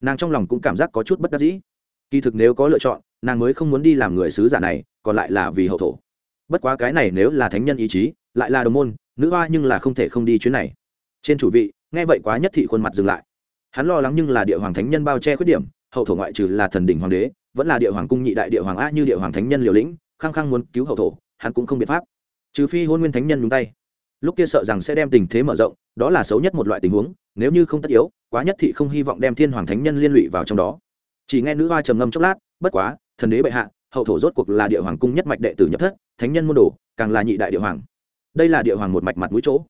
Nàng trong lòng cũng cảm giác có chút bất đắc dĩ. Kỳ thực nếu có lựa chọn, nàng mới không muốn đi làm người sứ giả này, còn lại là vì hậu thổ. Bất quá cái này nếu là thánh nhân ý chí, lại là đồng môn, nữ hoa nhưng là không thể không đi chuyến này. Trên chủ vị, nghe vậy quá nhất thị khuôn mặt dừng lại hắn lo lắng nhưng là địa hoàng thánh nhân bao che khuyết điểm, hậu thổ ngoại trừ là thần đỉnh hoàng đế, vẫn là địa hoàng cung nhị đại địa hoàng a như địa hoàng thánh nhân liều lĩnh, khăng khăng muốn cứu hậu thổ, hắn cũng không biện pháp. Trừ phi hôn nguyên thánh nhân nhúng tay. Lúc kia sợ rằng sẽ đem tình thế mở rộng, đó là xấu nhất một loại tình huống, nếu như không tất yếu, quá nhất thị không hy vọng đem thiên hoàng thánh nhân liên lụy vào trong đó. Chỉ nghe nữ hoa trầm ngâm chốc lát, bất quá, thần đế bệ hạ, hậu thổ rốt cuộc là địa hoàng cung nhất mạch đệ tử nhập thất, thánh nhân môn đồ, càng là nhị đại địa hoàng. Đây là địa hoàng một mạch mặt mũi chỗ.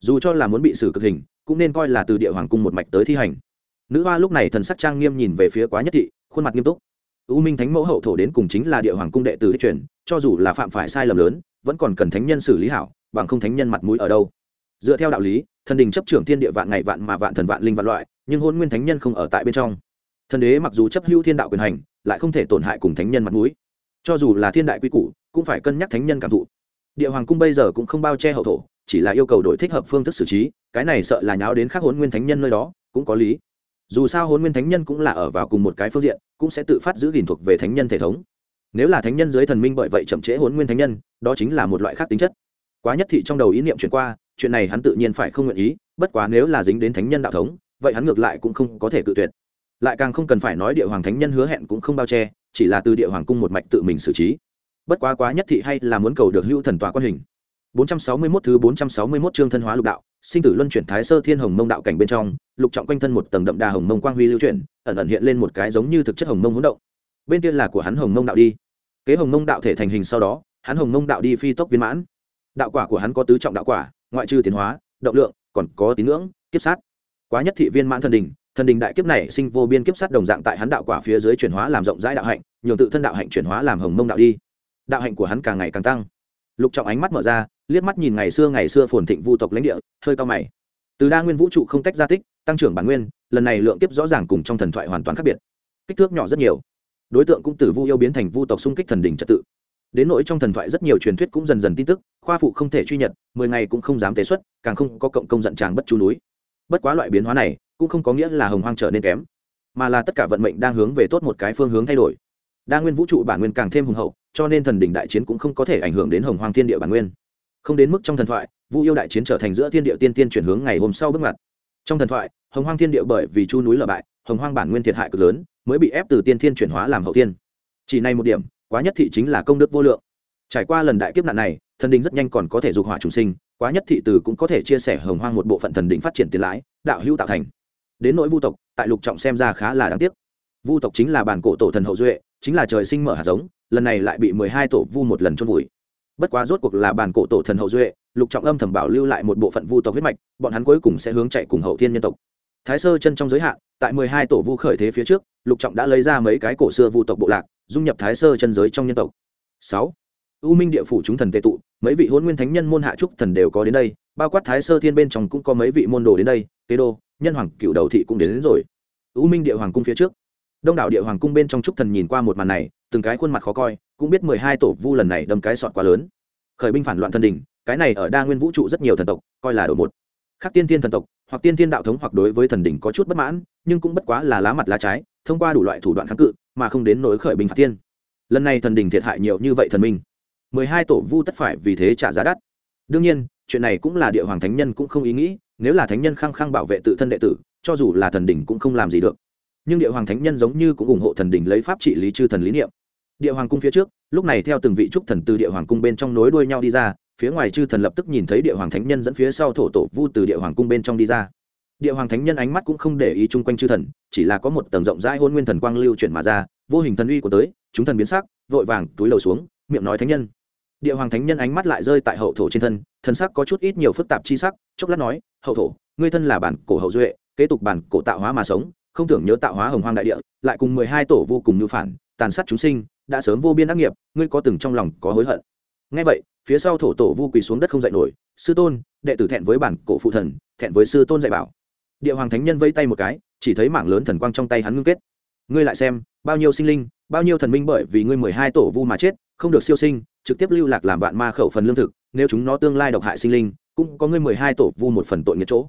Dù cho là muốn bị xử cực hình, cũng nên coi là từ địa hoàng cung một mạch tới thi hành nữ hoa lúc này thần sắc trang nghiêm nhìn về phía quá nhất thị, khuôn mặt nghiêm túc. U minh thánh mẫu hậu thổ đến cùng chính là địa hoàng cung đệ tử đích truyền, cho dù là phạm phải sai lầm lớn, vẫn còn cần thánh nhân xử lý hảo, bằng không thánh nhân mặt mũi ở đâu. Dựa theo đạo lý, thần đình chấp trưởng thiên địa vạn ngày vạn mà vạn thần vạn linh vạn loại, nhưng hôn nguyên thánh nhân không ở tại bên trong. Thần đế mặc dù chấp hữu thiên đạo quyền hành, lại không thể tổn hại cùng thánh nhân mặt mũi. Cho dù là thiên đại quy củ, cũng phải cân nhắc thánh nhân cảm thụ. Địa hoàng cung bây giờ cũng không bao che hậu thổ, chỉ là yêu cầu đổi thích hợp phương thức xử trí, cái này sợ là nháo đến khác hôn nguyên thánh nhân nơi đó, cũng có lý dù sao hôn nguyên thánh nhân cũng là ở vào cùng một cái phương diện cũng sẽ tự phát giữ gìn thuộc về thánh nhân thể thống. Nếu là thánh nhân dưới thần minh bởi vậy chậm trễ hôn nguyên thánh nhân đó chính là một loại khác tính chất. Quá nhất thị trong đầu ý niệm chuyển qua chuyện này hắn tự nhiên phải không nguyện ý bất quá nếu là dính đến thánh nhân đạo thống vậy hắn ngược lại cũng không có thể cự tuyệt. Lại càng không cần phải nói địa hoàng thánh nhân hứa hẹn cũng không bao che chỉ là từ địa hoàng cung một mạch tự mình xử trí. Bất quá quá nhất thị hay là muốn cầu được hữu thần tòa quan hình. 461 thứ 461 chương thân hóa lục đạo, sinh tử luân chuyển thái sơ thiên hồng mông đạo cảnh bên trong, lục trọng quanh thân một tầng đậm đà hồng mông quang huy lưu chuyển, ẩn ẩn hiện lên một cái giống như thực chất hồng mông hỗn động. Bên kia là của hắn hồng mông đạo đi. Kế hồng mông đạo thể thành hình sau đó, hắn hồng mông đạo đi phi tốc viên mãn. Đạo quả của hắn có tứ trọng đạo quả, ngoại trừ tiến hóa, động lượng, còn có tín ngưỡng, kiếp sát. Quá nhất thị viên mãn thần đình, thần đình đại kiếp này sinh vô biên kiếp sát đồng dạng tại hắn đạo quả phía dưới chuyển hóa làm rộng rãi đạo hạnh nhường tự thân đạo hạnh chuyển hóa làm hồng mông đạo đi đạo hạnh của hắn càng ngày càng tăng lục trọng ánh mắt mở ra liếc mắt nhìn ngày xưa ngày xưa phồn thịnh vu tộc lãnh địa, hơi cao mày. Từ đa nguyên vũ trụ không tách ra tích, tăng trưởng bản nguyên, lần này lượng kiếp rõ ràng cùng trong thần thoại hoàn toàn khác biệt. Kích thước nhỏ rất nhiều. Đối tượng cũng từ vu yêu biến thành vu tộc xung kích thần đình trật tự. Đến nỗi trong thần thoại rất nhiều truyền thuyết cũng dần dần tin tức, khoa phụ không thể truy nhật, mười ngày cũng không dám tế xuất, càng không có cộng công giận tràng bất chú núi. Bất quá loại biến hóa này, cũng không có nghĩa là hồng hoang trở nên kém, mà là tất cả vận mệnh đang hướng về tốt một cái phương hướng thay đổi. Đa nguyên vũ trụ bản nguyên càng thêm hùng hậu, cho nên thần đỉnh đại chiến cũng không có thể ảnh hưởng đến hồng hoang thiên địa bản nguyên không đến mức trong thần thoại, vu yêu đại chiến trở thành giữa thiên địa tiên tiên chuyển hướng ngày hôm sau bước ngoặt. Trong thần thoại, hồng hoang thiên địa bởi vì chu núi lở bại, hồng hoang bản nguyên thiệt hại cực lớn, mới bị ép từ tiên thiên chuyển hóa làm hậu tiên chỉ này một điểm, quá nhất thị chính là công đức vô lượng. Trải qua lần đại kiếp nạn này, thần đình rất nhanh còn có thể dục hỏa trùng sinh, quá nhất thị từ cũng có thể chia sẻ hồng hoang một bộ phận thần đình phát triển tiền lãi, đạo hữu tạo thành. Đến nỗi vu tộc, tại lục trọng xem ra khá là đáng tiếc. Vu tộc chính là bản cổ tổ thần hậu duệ, chính là trời sinh mở hạt giống, lần này lại bị mười hai tổ vu một lần chôn vùi bất quá rốt cuộc là bản cổ tổ thần hậu duệ lục trọng âm thầm bảo lưu lại một bộ phận vu tộc huyết mạch bọn hắn cuối cùng sẽ hướng chạy cùng hậu thiên nhân tộc. Thái sơ chân trong giới hạn tại mười hai tổ vu khởi thế phía trước lục trọng đã lấy ra mấy cái cổ xưa vu tộc bộ lạc dung nhập thái sơ chân giới trong nhân tộc. Sáu u minh địa phủ chúng thần tệ tụ mấy vị hôn nguyên thánh nhân môn hạ trúc thần đều có đến đây bao quát thái sơ thiên bên trong cũng có mấy vị môn đồ đến đây kế đô nhân hoàng cựu đầu thị cũng đến, đến rồi. U minh địa hoàng cung phía trước. Đông đảo địa hoàng cung bên trong trúc thần nhìn qua một màn này từng cái khuôn mặt khó coi cũng biết mười hai tổ vu lần này đâm cái sọt quá lớn. Khởi binh phản loạn thần đình cái này ở đa nguyên vũ trụ rất nhiều thần tộc, coi là đầu một. Khác tiên thiên thần tộc, hoặc tiên thiên đạo thống hoặc đối với thần đình có chút bất mãn, nhưng cũng bất quá là lá mặt lá trái, thông qua đủ loại thủ đoạn kháng cự, mà không đến nỗi khởi binh phạt tiên. Lần này thần đình thiệt hại nhiều như vậy thần minh. mười hai tổ vu tất phải vì thế trả giá đắt. Đương nhiên, chuyện này cũng là địa hoàng thánh nhân cũng không ý nghĩ, nếu là thánh nhân khăng khăng bảo vệ tự thân đệ tử, cho dù là thần đình cũng không làm gì được. Nhưng địa hoàng thánh nhân giống như cũng ủng hộ thần đình lấy pháp trị lý chư thần lý niệm địa hoàng cung phía trước, lúc này theo từng vị trúc thần từ địa hoàng cung bên trong nối đuôi nhau đi ra, phía ngoài chư thần lập tức nhìn thấy địa hoàng thánh nhân dẫn phía sau thổ tổ vu từ địa hoàng cung bên trong đi ra. Địa hoàng thánh nhân ánh mắt cũng không để ý chung quanh chư thần, chỉ là có một tầng rộng rãi hôn nguyên thần quang lưu chuyển mà ra, vô hình thần uy của tới, chúng thần biến sắc, vội vàng túi lầu xuống, miệng nói thánh nhân. Địa hoàng thánh nhân ánh mắt lại rơi tại hậu thổ trên thân, thần sắc có chút ít nhiều phức tạp chi sắc, chốc lát nói, hậu thổ, ngươi thân là bản cổ hậu duệ, kế tục bản cổ tạo hóa mà sống, không tưởng nhớ tạo hóa hồng hoang đại địa, lại cùng mười hai tổ vô cùng như phản, tàn sát chúng sinh đã sớm vô biên ác nghiệp, ngươi có từng trong lòng có hối hận? Ngay vậy, phía sau thổ tổ vu quỳ xuống đất không dậy nổi, sư tôn, đệ tử thẹn với bản cổ phụ thần, thẹn với sư tôn dạy bảo. Địa hoàng thánh nhân vây tay một cái, chỉ thấy mảng lớn thần quang trong tay hắn ngưng kết. Ngươi lại xem, bao nhiêu sinh linh, bao nhiêu thần minh bởi vì ngươi mười hai tổ vu mà chết, không được siêu sinh, trực tiếp lưu lạc làm vạn ma khẩu phần lương thực, nếu chúng nó tương lai độc hại sinh linh, cũng có ngươi mười hai tổ vu một phần tội nghiệt chỗ.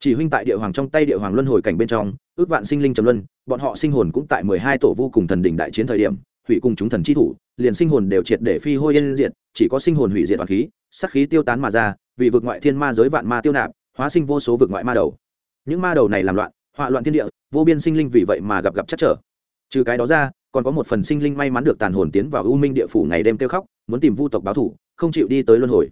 Chỉ huynh tại địa hoàng trong tay địa hoàng luân hồi cảnh bên trong, ước vạn sinh linh trầm luân, bọn họ sinh hồn cũng tại mười hai tổ vu cùng thần đỉnh đại chiến thời điểm hủy cùng chúng thần chi thủ, liền sinh hồn đều triệt để phi hôi yên diệt, chỉ có sinh hồn hủy diệt toàn khí sắc khí tiêu tán mà ra, vì vực ngoại thiên ma giới vạn ma tiêu nạp, hóa sinh vô số vực ngoại ma đầu. Những ma đầu này làm loạn họa loạn thiên địa, vô biên sinh linh vì vậy mà gặp gặp chắc trở. Trừ cái đó ra, còn có một phần sinh linh may mắn được tàn hồn tiến vào u minh địa phủ ngày đêm kêu khóc, muốn tìm vu tộc báo thủ, không chịu đi tới luân hồi.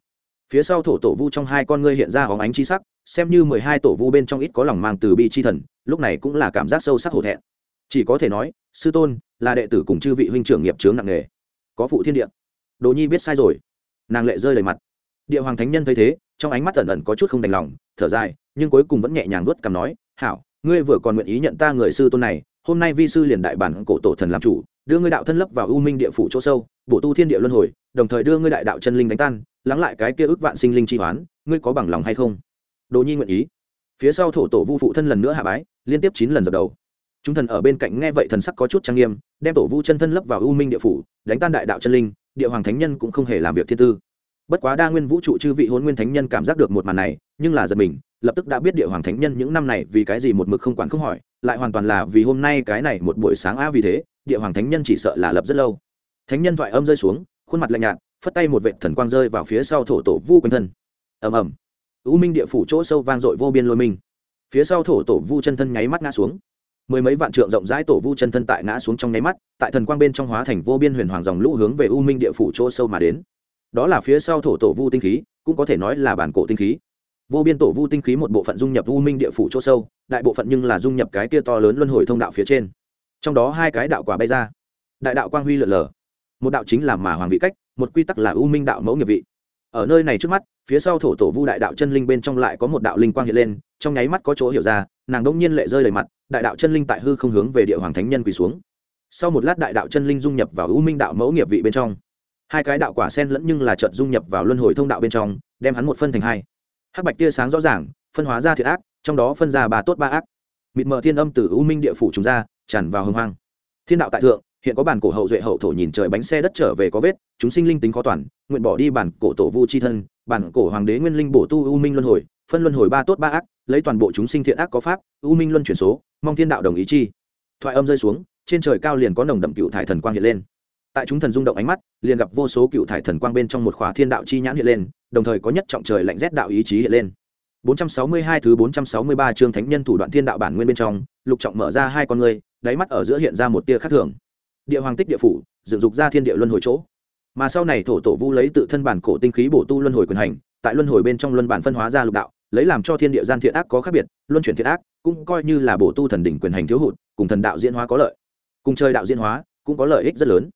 Phía sau thổ tổ vu trong hai con ngươi hiện ra hóng ánh chi sắc, xem như mười hai tổ vu bên trong ít có lòng mang từ bi chi thần, lúc này cũng là cảm giác sâu sắc hổ thẹn. Chỉ có thể nói, sư tôn là đệ tử cùng chư vị huynh trưởng nghiệp chướng nặng nghề có phụ thiên địa. Đồ nhi biết sai rồi. Nàng lệ rơi đầy mặt. Địa hoàng thánh nhân thấy thế, trong ánh mắt ẩn ẩn có chút không đành lòng, thở dài, nhưng cuối cùng vẫn nhẹ nhàng nuốt cằm nói, hảo, ngươi vừa còn nguyện ý nhận ta người sư tôn này, hôm nay vi sư liền đại bản cổ tổ thần làm chủ, đưa ngươi đạo thân lấp vào u minh địa phủ chỗ sâu, bổ tu thiên địa luân hồi, đồng thời đưa ngươi đại đạo chân linh đánh tan, lắng lại cái kia ước vạn sinh linh chi hoán, ngươi có bằng lòng hay không? Đồ nhi nguyện ý. Phía sau thổ tổ vu phụ thân lần nữa hạ bái, liên tiếp chín lần dập đầu chúng thần ở bên cạnh nghe vậy thần sắc có chút trang nghiêm, đem tổ vu chân thân lấp vào u minh địa phủ, đánh tan đại đạo chân linh, địa hoàng thánh nhân cũng không hề làm việc thiên tư. Bất quá đa nguyên vũ trụ chư vị hôn nguyên thánh nhân cảm giác được một màn này, nhưng là giật mình, lập tức đã biết địa hoàng thánh nhân những năm này vì cái gì một mực không quản không hỏi, lại hoàn toàn là vì hôm nay cái này một buổi sáng a vì thế, địa hoàng thánh nhân chỉ sợ là lập rất lâu. Thánh nhân thoại âm rơi xuống, khuôn mặt lạnh nhạt, phất tay một vệ thần quang rơi vào phía sau thổ tổ vu quanh thân. Ầm ầm. U minh địa phủ chỗ sâu vang dội vô biên lôi minh. Phía sau thổ tổ vu chân thân nháy mắt ngã xuống mười mấy vạn trượng rộng rãi tổ vu chân thân tại ngã xuống trong nháy mắt, tại thần quang bên trong hóa thành vô biên huyền hoàng dòng lũ hướng về u minh địa phủ chỗ sâu mà đến. Đó là phía sau thổ tổ vu tinh khí, cũng có thể nói là bản cổ tinh khí. Vô biên tổ vu tinh khí một bộ phận dung nhập u minh địa phủ chỗ sâu, đại bộ phận nhưng là dung nhập cái kia to lớn luân hồi thông đạo phía trên. Trong đó hai cái đạo quả bay ra. Đại đạo quang huy lượn lờ. Một đạo chính là mà hoàng vị cách, một quy tắc là u minh đạo mẫu nghiệp vị ở nơi này trước mắt, phía sau thổ tổ vu đại đạo chân linh bên trong lại có một đạo linh quang hiện lên, trong nháy mắt có chỗ hiểu ra, nàng đông nhiên lệ rơi đầy mặt, đại đạo chân linh tại hư không hướng về địa hoàng thánh nhân quỳ xuống. Sau một lát đại đạo chân linh dung nhập vào u minh đạo mẫu nghiệp vị bên trong. Hai cái đạo quả sen lẫn nhưng là trợt dung nhập vào luân hồi thông đạo bên trong, đem hắn một phân thành hai. Hắc bạch tia sáng rõ ràng, phân hóa ra thiệt ác, trong đó phân ra ba tốt ba ác. Mịt mờ thiên âm từ u minh địa phủ chúng ra, tràn vào hưng hoang. Thiên đạo tại thượng hiện có bản cổ hậu duệ hậu thổ nhìn trời bánh xe đất trở về có vết, chúng sinh linh tính khó toàn, nguyện bỏ đi bản cổ tổ vu chi thân, bản cổ hoàng đế nguyên linh bổ tu u minh luân hồi, phân luân hồi ba tốt ba ác, lấy toàn bộ chúng sinh thiện ác có pháp, u minh luân chuyển số, mong thiên đạo đồng ý chi. Thoại âm rơi xuống, trên trời cao liền có nồng đậm cựu thải thần quang hiện lên. Tại chúng thần rung động ánh mắt, liền gặp vô số cựu thải thần quang bên trong một khỏa thiên đạo chi nhãn hiện lên, đồng thời có nhất trọng trời lạnh rét đạo ý chí hiện lên. 462 thứ 463 chương thánh nhân thủ đoạn thiên đạo bản nguyên bên trong, lục trọng mở ra hai con ngươi, đáy mắt ở giữa hiện ra một tia khác thường địa hoàng tích địa phủ, dựng dục ra thiên địa luân hồi chỗ. Mà sau này thổ tổ vu lấy tự thân bản cổ tinh khí bổ tu luân hồi quyền hành, tại luân hồi bên trong luân bản phân hóa ra lục đạo, lấy làm cho thiên địa gian thiện ác có khác biệt, luân chuyển thiện ác cũng coi như là bổ tu thần đỉnh quyền hành thiếu hụt, cùng thần đạo diễn hóa có lợi. Cùng chơi đạo diễn hóa cũng có lợi ích rất lớn.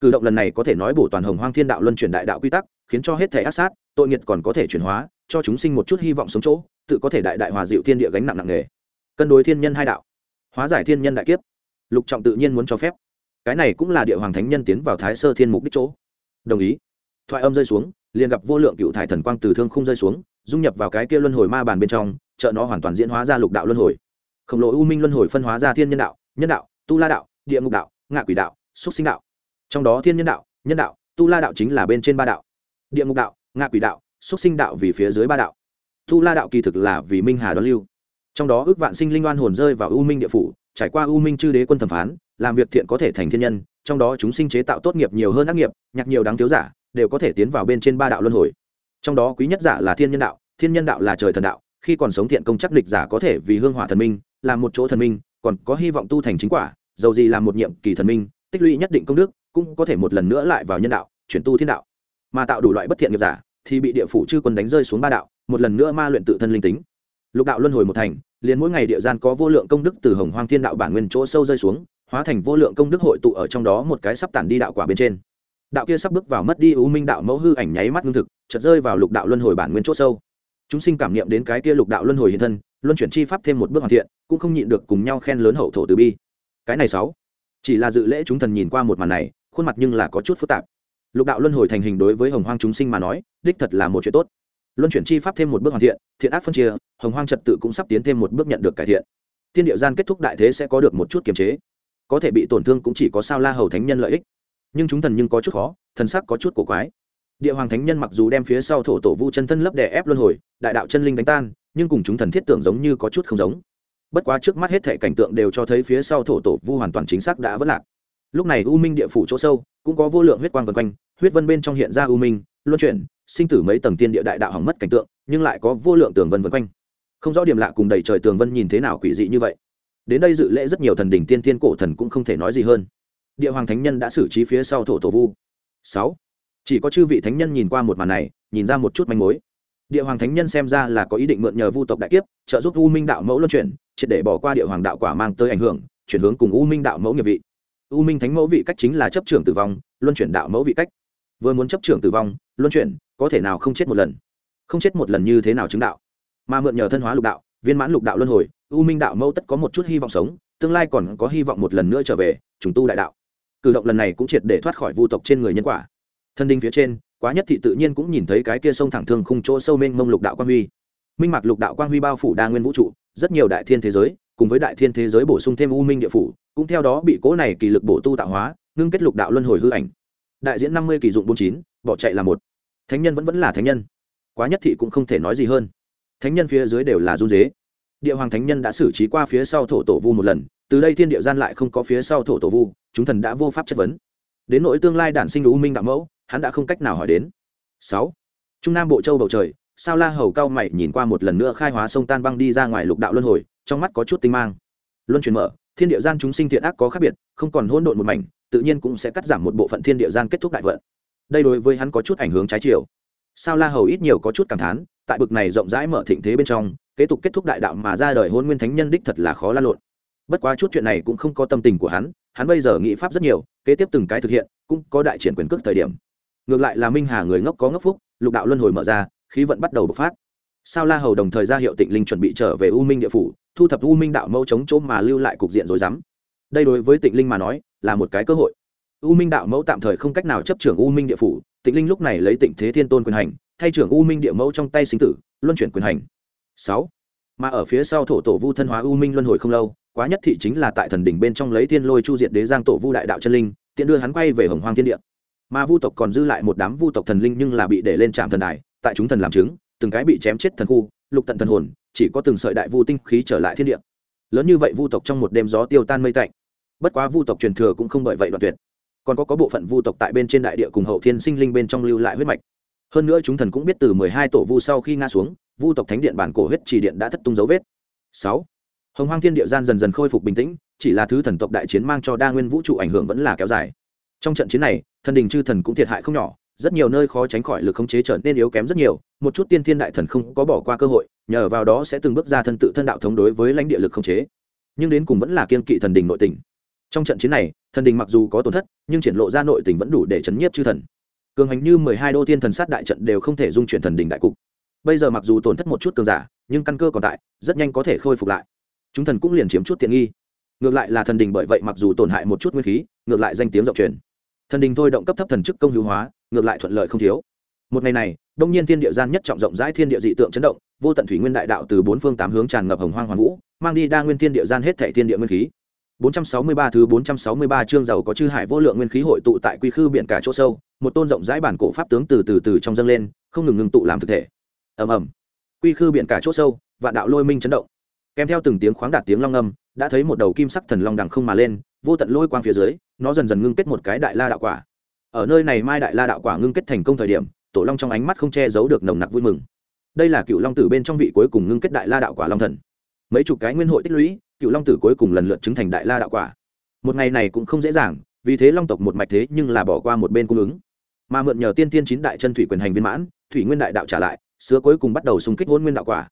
Cử động lần này có thể nói bổ toàn hồng hoang thiên đạo luân chuyển đại đạo quy tắc, khiến cho hết thể ác sát, tội nghiệt còn có thể chuyển hóa, cho chúng sinh một chút hy vọng sống chỗ, tự có thể đại đại hòa dịu thiên địa gánh nặng nặng nề. Cân đối thiên nhân hai đạo, hóa giải thiên nhân đại kiếp. Lục trọng tự nhiên muốn cho phép cái này cũng là địa hoàng thánh nhân tiến vào thái sơ thiên mục đích chỗ. Đồng ý. Thoại âm rơi xuống, liền gặp vô lượng cựu thải thần quang từ thương không rơi xuống, dung nhập vào cái kia luân hồi ma bàn bên trong chợ nó hoàn toàn diễn hóa ra lục đạo luân hồi. Khổng lồ u minh luân hồi phân hóa ra thiên nhân đạo nhân đạo, tu la đạo, địa ngục đạo, ngạ quỷ đạo, xúc sinh đạo. Trong đó thiên nhân đạo nhân đạo, tu la đạo chính là bên trên ba đạo. Địa ngục đạo, ngạ quỷ đạo, xúc sinh đạo vì phía dưới ba đạo. Tu la đạo kỳ thực là vì minh hà đón lưu. Trong đó ước vạn sinh linh oan hồn rơi vào u minh địa phủ, trải qua u minh chư đế quân thẩm phán làm việc thiện có thể thành thiên nhân, trong đó chúng sinh chế tạo tốt nghiệp nhiều hơn ác nghiệp, nhạc nhiều đáng thiếu giả, đều có thể tiến vào bên trên ba đạo luân hồi. Trong đó quý nhất giả là thiên nhân đạo, thiên nhân đạo là trời thần đạo, khi còn sống thiện công chắc địch giả có thể vì hương hỏa thần minh, làm một chỗ thần minh, còn có hy vọng tu thành chính quả, dầu gì làm một nhiệm kỳ thần minh, tích lũy nhất định công đức, cũng có thể một lần nữa lại vào nhân đạo, chuyển tu thiên đạo. Mà tạo đủ loại bất thiện nghiệp giả, thì bị địa phủ chư quân đánh rơi xuống ba đạo, một lần nữa ma luyện tự thân linh tính. Lục đạo luân hồi một thành, liền mỗi ngày địa gian có vô lượng công đức từ hồng hoang thiên đạo bản nguyên chỗ sâu rơi xuống hóa thành vô lượng công đức hội tụ ở trong đó một cái sắp tản đi đạo quả bên trên. Đạo kia sắp bước vào mất đi u minh đạo mẫu hư ảnh nháy mắt ngưng thực, chợt rơi vào lục đạo luân hồi bản nguyên chỗ sâu. Chúng sinh cảm niệm đến cái kia lục đạo luân hồi hiện thân, luân chuyển chi pháp thêm một bước hoàn thiện, cũng không nhịn được cùng nhau khen lớn hậu thổ từ bi. Cái này sáu, chỉ là dự lễ chúng thần nhìn qua một màn này, khuôn mặt nhưng là có chút phức tạp. Lục đạo luân hồi thành hình đối với hồng hoang chúng sinh mà nói, đích thật là một chuyện tốt. Luân chuyển chi pháp thêm một bước hoàn thiện thiện ác phân chia, hồng hoang trật tự cũng sắp tiến thêm một bước nhận được cải thiện. Tiên địa gian kết thúc đại thế sẽ có được một chút kiềm chế có thể bị tổn thương cũng chỉ có sao la hầu thánh nhân lợi ích. Nhưng chúng thần nhưng có chút khó, thần sắc có chút cổ quái. Địa hoàng thánh nhân mặc dù đem phía sau thổ tổ vu chân thân lấp đè ép luân hồi, đại đạo chân linh đánh tan, nhưng cùng chúng thần thiết tưởng giống như có chút không giống. Bất quá trước mắt hết thể cảnh tượng đều cho thấy phía sau thổ tổ vu hoàn toàn chính xác đã vất lạc. Lúc này u minh địa phủ chỗ sâu, cũng có vô lượng huyết quang vân quanh, huyết vân bên trong hiện ra u minh, luân chuyển, sinh tử mấy tầng tiên địa đại đạo hỏng mất cảnh tượng, nhưng lại có vô lượng tường vân vân quanh. Không rõ điểm lạ cùng đầy trời tường vân nhìn thế nào quỷ dị như vậy đến đây dự lễ rất nhiều thần đình tiên tiên cổ thần cũng không thể nói gì hơn. Địa hoàng thánh nhân đã xử trí phía sau thổ tổ vu. Sáu, chỉ có chư vị thánh nhân nhìn qua một màn này, nhìn ra một chút manh mối. Địa hoàng thánh nhân xem ra là có ý định mượn nhờ vu tộc đại kiếp, trợ giúp u minh đạo mẫu luân chuyển, triệt để bỏ qua địa hoàng đạo quả mang tới ảnh hưởng, chuyển hướng cùng u minh đạo mẫu nghiệp vị. U minh thánh mẫu vị cách chính là chấp trưởng tử vong, luân chuyển đạo mẫu vị cách. Vừa muốn chấp trưởng tử vong, luân chuyển, có thể nào không chết một lần? Không chết một lần như thế nào chứng đạo? Mà mượn nhờ thân hóa lục đạo, viên mãn lục đạo luân hồi u minh đạo mẫu tất có một chút hy vọng sống, tương lai còn có hy vọng một lần nữa trở về, trùng tu đại đạo. Cử động lần này cũng triệt để thoát khỏi vu tộc trên người nhân quả. Thân đinh phía trên, quá nhất thị tự nhiên cũng nhìn thấy cái kia sông thẳng thương khung chỗ sâu mênh mông lục đạo quang huy. Minh mạc lục đạo quang huy bao phủ đa nguyên vũ trụ, rất nhiều đại thiên thế giới, cùng với đại thiên thế giới bổ sung thêm u minh địa phủ, cũng theo đó bị cố này kỳ lực bổ tu tạo hóa, ngưng kết lục đạo luân hồi hư ảnh. Đại diễn năm mươi kỳ dụng bốn chín, bỏ chạy là một. Thánh nhân vẫn vẫn là thánh nhân. Quá nhất thị cũng không thể nói gì hơn. Thánh nhân phía dưới đều là run dế địa hoàng thánh nhân đã xử trí qua phía sau thổ tổ vu một lần, từ đây thiên địa gian lại không có phía sau thổ tổ vu, chúng thần đã vô pháp chất vấn. Đến nỗi tương lai đản sinh u minh đạo mẫu, hắn đã không cách nào hỏi đến. Sáu. Trung nam bộ châu bầu trời, sao la hầu cao mày nhìn qua một lần nữa khai hóa sông tan băng đi ra ngoài lục đạo luân hồi, trong mắt có chút tinh mang. Luân chuyển mở, thiên địa gian chúng sinh thiện ác có khác biệt, không còn hỗn độn một mảnh, tự nhiên cũng sẽ cắt giảm một bộ phận thiên địa gian kết thúc đại vận. Đây đối với hắn có chút ảnh hưởng trái chiều. Sao la hầu ít nhiều có chút cảm thán tại bực này rộng rãi mở thịnh thế bên trong, kế tục kết thúc đại đạo mà ra đời hôn nguyên thánh nhân đích thật là khó la lộn. Bất quá chút chuyện này cũng không có tâm tình của hắn hắn bây giờ nghĩ pháp rất nhiều, kế tiếp từng cái thực hiện, cũng có đại triển quyền cước thời điểm. Ngược lại là minh hà người ngốc có ngốc phúc, lục đạo luân hồi mở ra, khí vận bắt đầu bộc phát. Sao la hầu đồng thời ra hiệu tịnh linh chuẩn bị trở về u minh địa phủ, thu thập u minh đạo mẫu chống chỗ mà lưu lại cục diện rồi dám đây đối với tịnh linh mà nói, là một cái cơ hội. U minh đạo mẫu tạm thời không cách nào chấp trưởng u minh địa phủ, tịnh linh lúc này lấy tịnh thế thiên tôn quyền hành thay trưởng u minh địa mẫu trong tay sinh tử, luân chuyển quyền hành. Sáu. Mà ở phía sau thổ tổ vu thân hóa u minh luân hồi không lâu, quá nhất thị chính là tại thần đỉnh bên trong lấy thiên lôi chu diệt đế giang tổ vu đại đạo chân linh, tiện đưa hắn quay về hồng hoang thiên địa. Mà vu tộc còn dư lại một đám vu tộc thần linh nhưng là bị để lên trạm thần đài, tại chúng thần làm chứng, từng cái bị chém chết thần khu, lục tận thần hồn, chỉ có từng sợi đại vu tinh khí trở lại thiên địa. Lớn như vậy vu tộc trong một đêm gió tiêu tan mây tạnh. Bất quá vu tộc truyền thừa cũng không bởi vậy đoạn tuyệt. Còn có có bộ phận vu tộc tại bên trên đại địa cùng hậu thiên sinh linh bên trong lưu lại huyết mạch hơn nữa chúng thần cũng biết từ mười hai tổ vu sau khi nga xuống, vu tộc thánh điện bản cổ huyết chỉ điện đã thất tung dấu vết. Sáu, hồng hoang thiên địa gian dần dần khôi phục bình tĩnh, chỉ là thứ thần tộc đại chiến mang cho đa nguyên vũ trụ ảnh hưởng vẫn là kéo dài. Trong trận chiến này, thần đình chư thần cũng thiệt hại không nhỏ, rất nhiều nơi khó tránh khỏi lực khống chế trở nên yếu kém rất nhiều, một chút tiên thiên đại thần không có bỏ qua cơ hội, nhờ vào đó sẽ từng bước ra thân tự thân đạo thống đối với lãnh địa lực khống chế. Nhưng đến cùng vẫn là kiên kỵ thần đình nội tình. Trong trận chiến này, thần đình mặc dù có tổn thất, nhưng triển lộ ra nội tình vẫn đủ để chấn nhiếp chư thần cường hành như mười hai đô thiên thần sát đại trận đều không thể dung chuyển thần đình đại cục. Bây giờ mặc dù tổn thất một chút cường giả nhưng căn cơ còn tại rất nhanh có thể khôi phục lại. Chúng thần cũng liền chiếm chút tiện nghi. Ngược lại là thần đình bởi vậy mặc dù tổn hại một chút nguyên khí ngược lại danh tiếng rộng truyền. Thần đình thôi động cấp thấp thần chức công hữu hóa ngược lại thuận lợi không thiếu. Một ngày này đông nhiên thiên địa gian nhất trọng rộng rãi thiên địa dị tượng chấn động vô tận thủy nguyên đại đạo từ bốn phương tám hướng tràn ngập hồng hoang hoàn vũ mang đi đa nguyên thiên địa gian hết thảy thiên địa nguyên khí. 463 thứ 463 chương giàu có chư hải vô lượng nguyên khí hội tụ tại quy khư biển cả chỗ sâu, một tôn rộng rãi bản cổ pháp tướng từ từ từ trong dâng lên, không ngừng ngừng tụ làm thực thể. Ầm ầm. Quy khư biển cả chỗ sâu, vạn đạo lôi minh chấn động. Kèm theo từng tiếng khoáng đạt tiếng long âm đã thấy một đầu kim sắc thần long đằng không mà lên, vô tận lôi quang phía dưới, nó dần dần ngưng kết một cái đại la đạo quả. Ở nơi này mai đại la đạo quả ngưng kết thành công thời điểm, tổ long trong ánh mắt không che giấu được nồng nặc vui mừng. Đây là cựu long tử bên trong vị cuối cùng ngưng kết đại la đạo quả long thần. Mấy chục cái nguyên hội tích lũy, cựu long tử cuối cùng lần lượt chứng thành đại la đạo quả một ngày này cũng không dễ dàng vì thế long tộc một mạch thế nhưng là bỏ qua một bên cung ứng mà mượn nhờ tiên tiên chín đại chân thủy quyền hành viên mãn, thủy nguyên đại đạo trả lại sứa cuối cùng bắt đầu xung kích hôn nguyên đạo quả.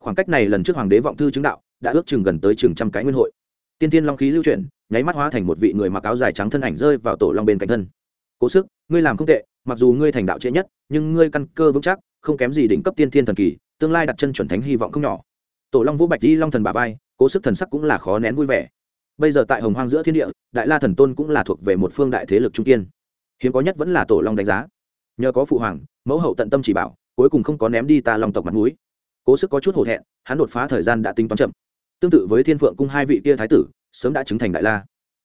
Khoảng cách này lần trước hoàng đế vọng thư chứng đạo, đã ước chừng gần tới chừng trăm cái nguyên hội. Tiên tiên long khí lưu chuyển, nháy mắt hóa thành một vị người mặc áo dài trắng thân ảnh rơi vào tổ long bên cạnh thân. Cố sức, ngươi làm không tệ, mặc dù ngươi thành đạo trễ nhất, nhưng ngươi căn cơ vững chắc, không kém gì đỉnh cấp tiên tiên thần kỳ, tương lai đặt chân chuẩn thánh hy vọng không nhỏ. Tổ long vũ bạch di long thần bà vai, cố sức thần sắc cũng là khó nén vui vẻ. Bây giờ tại hồng hoang giữa thiên địa, đại la thần tôn cũng là thuộc về một phương đại thế lực trung tiên hiếm có nhất vẫn là tổ long đánh giá. Nhờ có phụ hoàng, mẫu hậu tận tâm chỉ bảo, cuối cùng không có ném đi ta long tộc mặt mũi. Cố sức có chút hổ thẹn, hắn đột phá thời gian đã tính toán chậm. Tương tự với thiên phượng cung hai vị kia thái tử, sớm đã chứng thành đại la.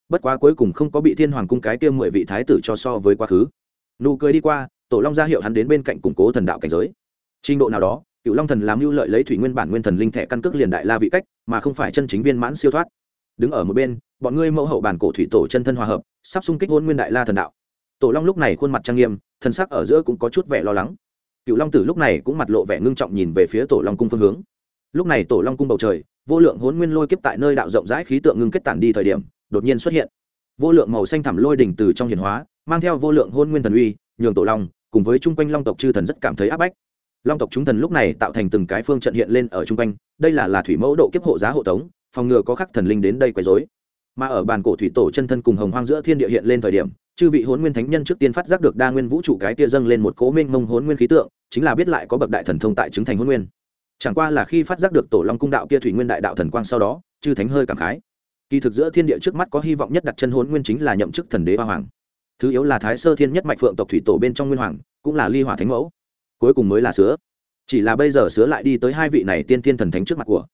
Bất quá cuối cùng không có bị thiên hoàng cung cái kia mười vị thái tử cho so với quá khứ. Nụ cười đi qua, tổ long ra hiệu hắn đến bên cạnh củng cố thần đạo cảnh giới. Trình độ nào đó, cựu long thần làm mưu lợi lấy thủy nguyên bản nguyên thần linh thẻ căn cước liền đại la vị cách, mà không phải chân chính viên mãn siêu thoát. Đứng ở một bên, bọn ngươi mẫu hậu bản cổ thủy tổ chân thân hòa hợp, sắp xung kích hôn nguyên đại la thần đạo tổ long lúc này khuôn mặt trang nghiêm, thân sắc ở giữa cũng có chút vẻ lo lắng. Cựu long tử lúc này cũng mặt lộ vẻ ngưng trọng nhìn về phía tổ long cung phương hướng. Lúc này tổ long cung bầu trời, vô lượng hốn nguyên lôi kiếp tại nơi đạo rộng rãi khí tượng ngưng kết tản đi thời điểm, đột nhiên xuất hiện. Vô lượng màu xanh thẳm lôi đỉnh từ trong hiền hóa, mang theo vô lượng hôn nguyên thần uy, nhường tổ long cùng với chung quanh long tộc chư thần rất cảm thấy áp bách. Long tộc chúng thần lúc này tạo thành từng cái phương trận hiện lên ở chung quanh, đây là là thủy mẫu độ kiếp hộ giá hộ tống, phòng ngừa có khắc thần linh đến đây quấy rối mà ở bàn cổ thủy tổ chân thân cùng hồng hoang giữa thiên địa hiện lên thời điểm, chư vị hốn nguyên thánh nhân trước tiên phát giác được đa nguyên vũ trụ cái tia dâng lên một cố minh mông hốn nguyên khí tượng, chính là biết lại có bậc đại thần thông tại chứng thành hốn nguyên. Chẳng qua là khi phát giác được tổ long cung đạo kia thủy nguyên đại đạo thần quang sau đó, chư thánh hơi cảm khái. Kỳ thực giữa thiên địa trước mắt có hy vọng nhất đặt chân hốn nguyên chính là nhậm chức thần đế hoa hoàng. Thứ yếu là thái sơ thiên nhất mạch phượng tộc thủy tổ bên trong nguyên hoàng, cũng là ly hỏa thánh mẫu. Cuối cùng mới là sứa. Chỉ là bây giờ sứa lại đi tới hai vị này tiên thiên thần thánh trước mặt của.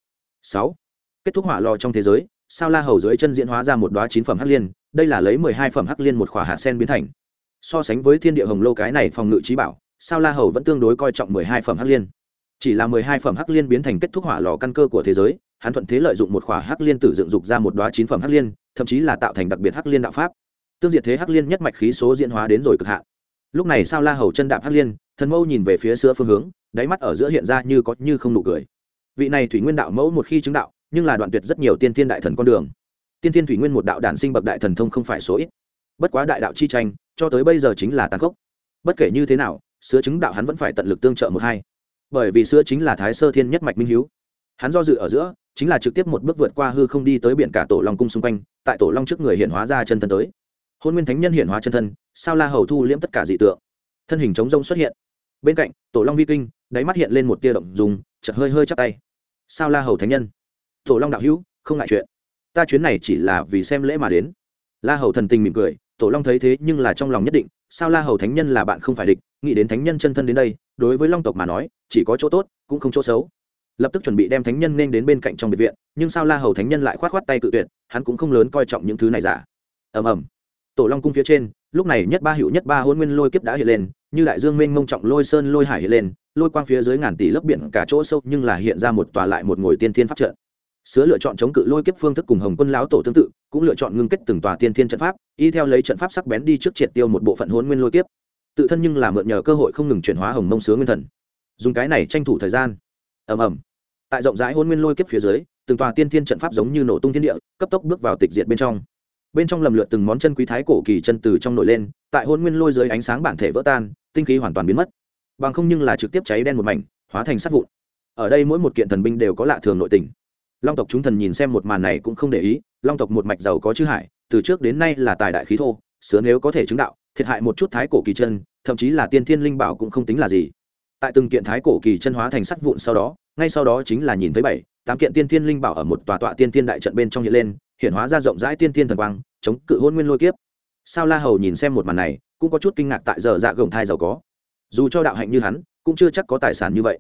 Sáu. Kết thúc hỏa lò trong thế giới sao la hầu dưới chân diễn hóa ra một đoá chín phẩm hắc liên, đây là lấy mười hai phẩm hắc liên một khỏa hạ sen biến thành. So sánh với thiên địa hồng lô cái này phòng ngự trí bảo, sao la hầu vẫn tương đối coi trọng mười hai phẩm hắc liên. Chỉ là mười hai phẩm hắc liên biến thành kết thúc hỏa lò căn cơ của thế giới, hắn thuận thế lợi dụng một khỏa hắc liên tử dựng dục ra một đoá chín phẩm hắc liên, thậm chí là tạo thành đặc biệt hắc liên đạo pháp. Tương diệt thế hắc liên nhất mạch khí số diễn hóa đến rồi cực hạn. Lúc này sao la hầu chân đạp hắc liên, thần mâu nhìn về phía xưa phương hướng, đáy mắt ở giữa hiện ra như có như không nụ cười. Vị này thủy nguyên đạo mẫu một khi chứng đạo nhưng là đoạn tuyệt rất nhiều tiên thiên đại thần con đường. Tiên thiên thủy nguyên một đạo đản sinh bậc đại thần thông không phải số ít. Bất quá đại đạo chi tranh, cho tới bây giờ chính là tàn khốc. Bất kể như thế nào sữa chứng đạo hắn vẫn phải tận lực tương trợ một hai. Bởi vì sữa chính là thái sơ thiên nhất mạch minh hiếu. Hắn do dự ở giữa, chính là trực tiếp một bước vượt qua hư không đi tới biển cả tổ long cung xung quanh, tại tổ long trước người hiện hóa ra chân thân tới. Hôn nguyên thánh nhân hiện hóa chân thân, sao la hầu thu liễm tất cả dị tượng. Thân hình chống rông xuất hiện. Bên cạnh, tổ long vi kinh, đáy mắt hiện lên một tia động dùng chật hơi hơi chắp tay. Sao la hầu thánh nhân? Tổ long đạo hữu, không ngại chuyện. Ta chuyến này chỉ là vì xem lễ mà đến. La hầu thần tình mỉm cười, tổ long thấy thế nhưng là trong lòng nhất định, sao la hầu thánh nhân là bạn không phải địch, nghĩ đến thánh nhân chân thân đến đây, đối với long tộc mà nói, chỉ có chỗ tốt, cũng không chỗ xấu. Lập tức chuẩn bị đem thánh nhân nên đến bên cạnh trong biệt viện, nhưng sao la hầu thánh nhân lại khoát khoát tay cự tuyệt, hắn cũng không lớn coi trọng những thứ này giả. Ầm ầm. Tổ long cung phía trên, lúc này nhất ba hữu nhất ba hôn nguyên lôi kiếp đã hiện lên, như đại dương mênh mông trọng lôi sơn lôi hải hiện lên, lôi quang phía dưới ngàn tỷ lớp biển cả chỗ sâu nhưng là hiện ra một tòa lại một ngồi tiên thiên pháp trận sứa lựa chọn chống cự lôi kiếp phương thức cùng hồng quân lão tổ tương tự, cũng lựa chọn ngưng kết từng tòa tiên thiên trận pháp, y theo lấy trận pháp sắc bén đi trước triệt tiêu một bộ phận hôn nguyên lôi kiếp. Tự thân nhưng là mượn nhờ cơ hội không ngừng chuyển hóa hồng mông sứa nguyên thần. Dùng cái này tranh thủ thời gian. Ầm ầm. Tại rộng rãi hôn nguyên lôi kiếp phía dưới, từng tòa tiên thiên trận pháp giống như nổ tung thiên địa, cấp tốc bước vào tịch diệt bên trong. Bên trong lầm lượt từng món chân quý thái cổ kỳ chân từ trong nổi lên, tại hôn nguyên lôi dưới ánh sáng bản thể vỡ tan, tinh khí hoàn toàn biến mất. Bằng không nhưng là trực tiếp cháy đen một mảnh, hóa thành sắt vụn. Ở đây mỗi một kiện thần binh đều có lạ thường nội tình long tộc chúng thần nhìn xem một màn này cũng không để ý, long tộc một mạch giàu có chữ hải, từ trước đến nay là tài đại khí thô, sứa nếu có thể chứng đạo, thiệt hại một chút thái cổ kỳ chân, thậm chí là tiên thiên linh bảo cũng không tính là gì. Tại từng kiện thái cổ kỳ chân hóa thành sắt vụn sau đó, ngay sau đó chính là nhìn thấy bảy, tám kiện tiên thiên linh bảo ở một tòa tọa tiên thiên đại trận bên trong hiện lên, hiện hóa ra rộng rãi tiên thiên thần quang, chống cự hôn nguyên lôi kiếp. Sao la hầu nhìn xem một màn này, cũng có chút kinh ngạc tại giờ dạ gồng thai giàu có. Dù cho đạo hạnh như hắn, cũng chưa chắc có tài sản như vậy.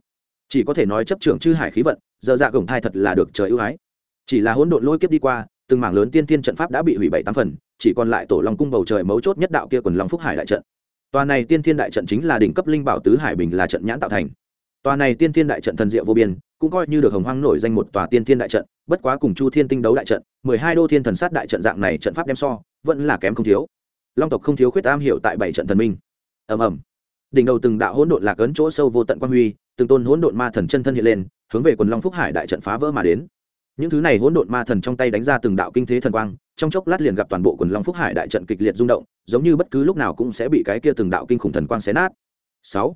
Chỉ có thể nói chấp trưởng chư hải khí vận giờ dạ gồng thai thật là được trời ưu ái. Chỉ là hỗn độn lôi kiếp đi qua, từng mảng lớn tiên thiên trận pháp đã bị hủy bảy tám phần, chỉ còn lại tổ long cung bầu trời mấu chốt nhất đạo kia quần long phúc hải đại trận. Tòa này tiên thiên đại trận chính là đỉnh cấp linh bảo tứ hải bình là trận nhãn tạo thành. Tòa này tiên thiên đại trận thần diệu vô biên, cũng coi như được hồng hoang nổi danh một tòa tiên thiên đại trận, bất quá cùng chu thiên tinh đấu đại trận, mười hai đô thiên thần sát đại trận dạng này trận pháp đem so, vẫn là kém không thiếu. Long tộc không thiếu khuyết am hiểu tại bảy trận thần minh. Ầm ầm. Đỉnh đầu từng đạo hỗn độn lạc ấn chỗ sâu vô tận quan huy, từng tôn hỗn độn ma thần chân thân hiện lên hướng về quần long phúc hải đại trận phá vỡ mà đến. Những thứ này hỗn độn ma thần trong tay đánh ra từng đạo kinh thế thần quang, trong chốc lát liền gặp toàn bộ quần long phúc hải đại trận kịch liệt rung động, giống như bất cứ lúc nào cũng sẽ bị cái kia từng đạo kinh khủng thần quang xé nát. Sáu,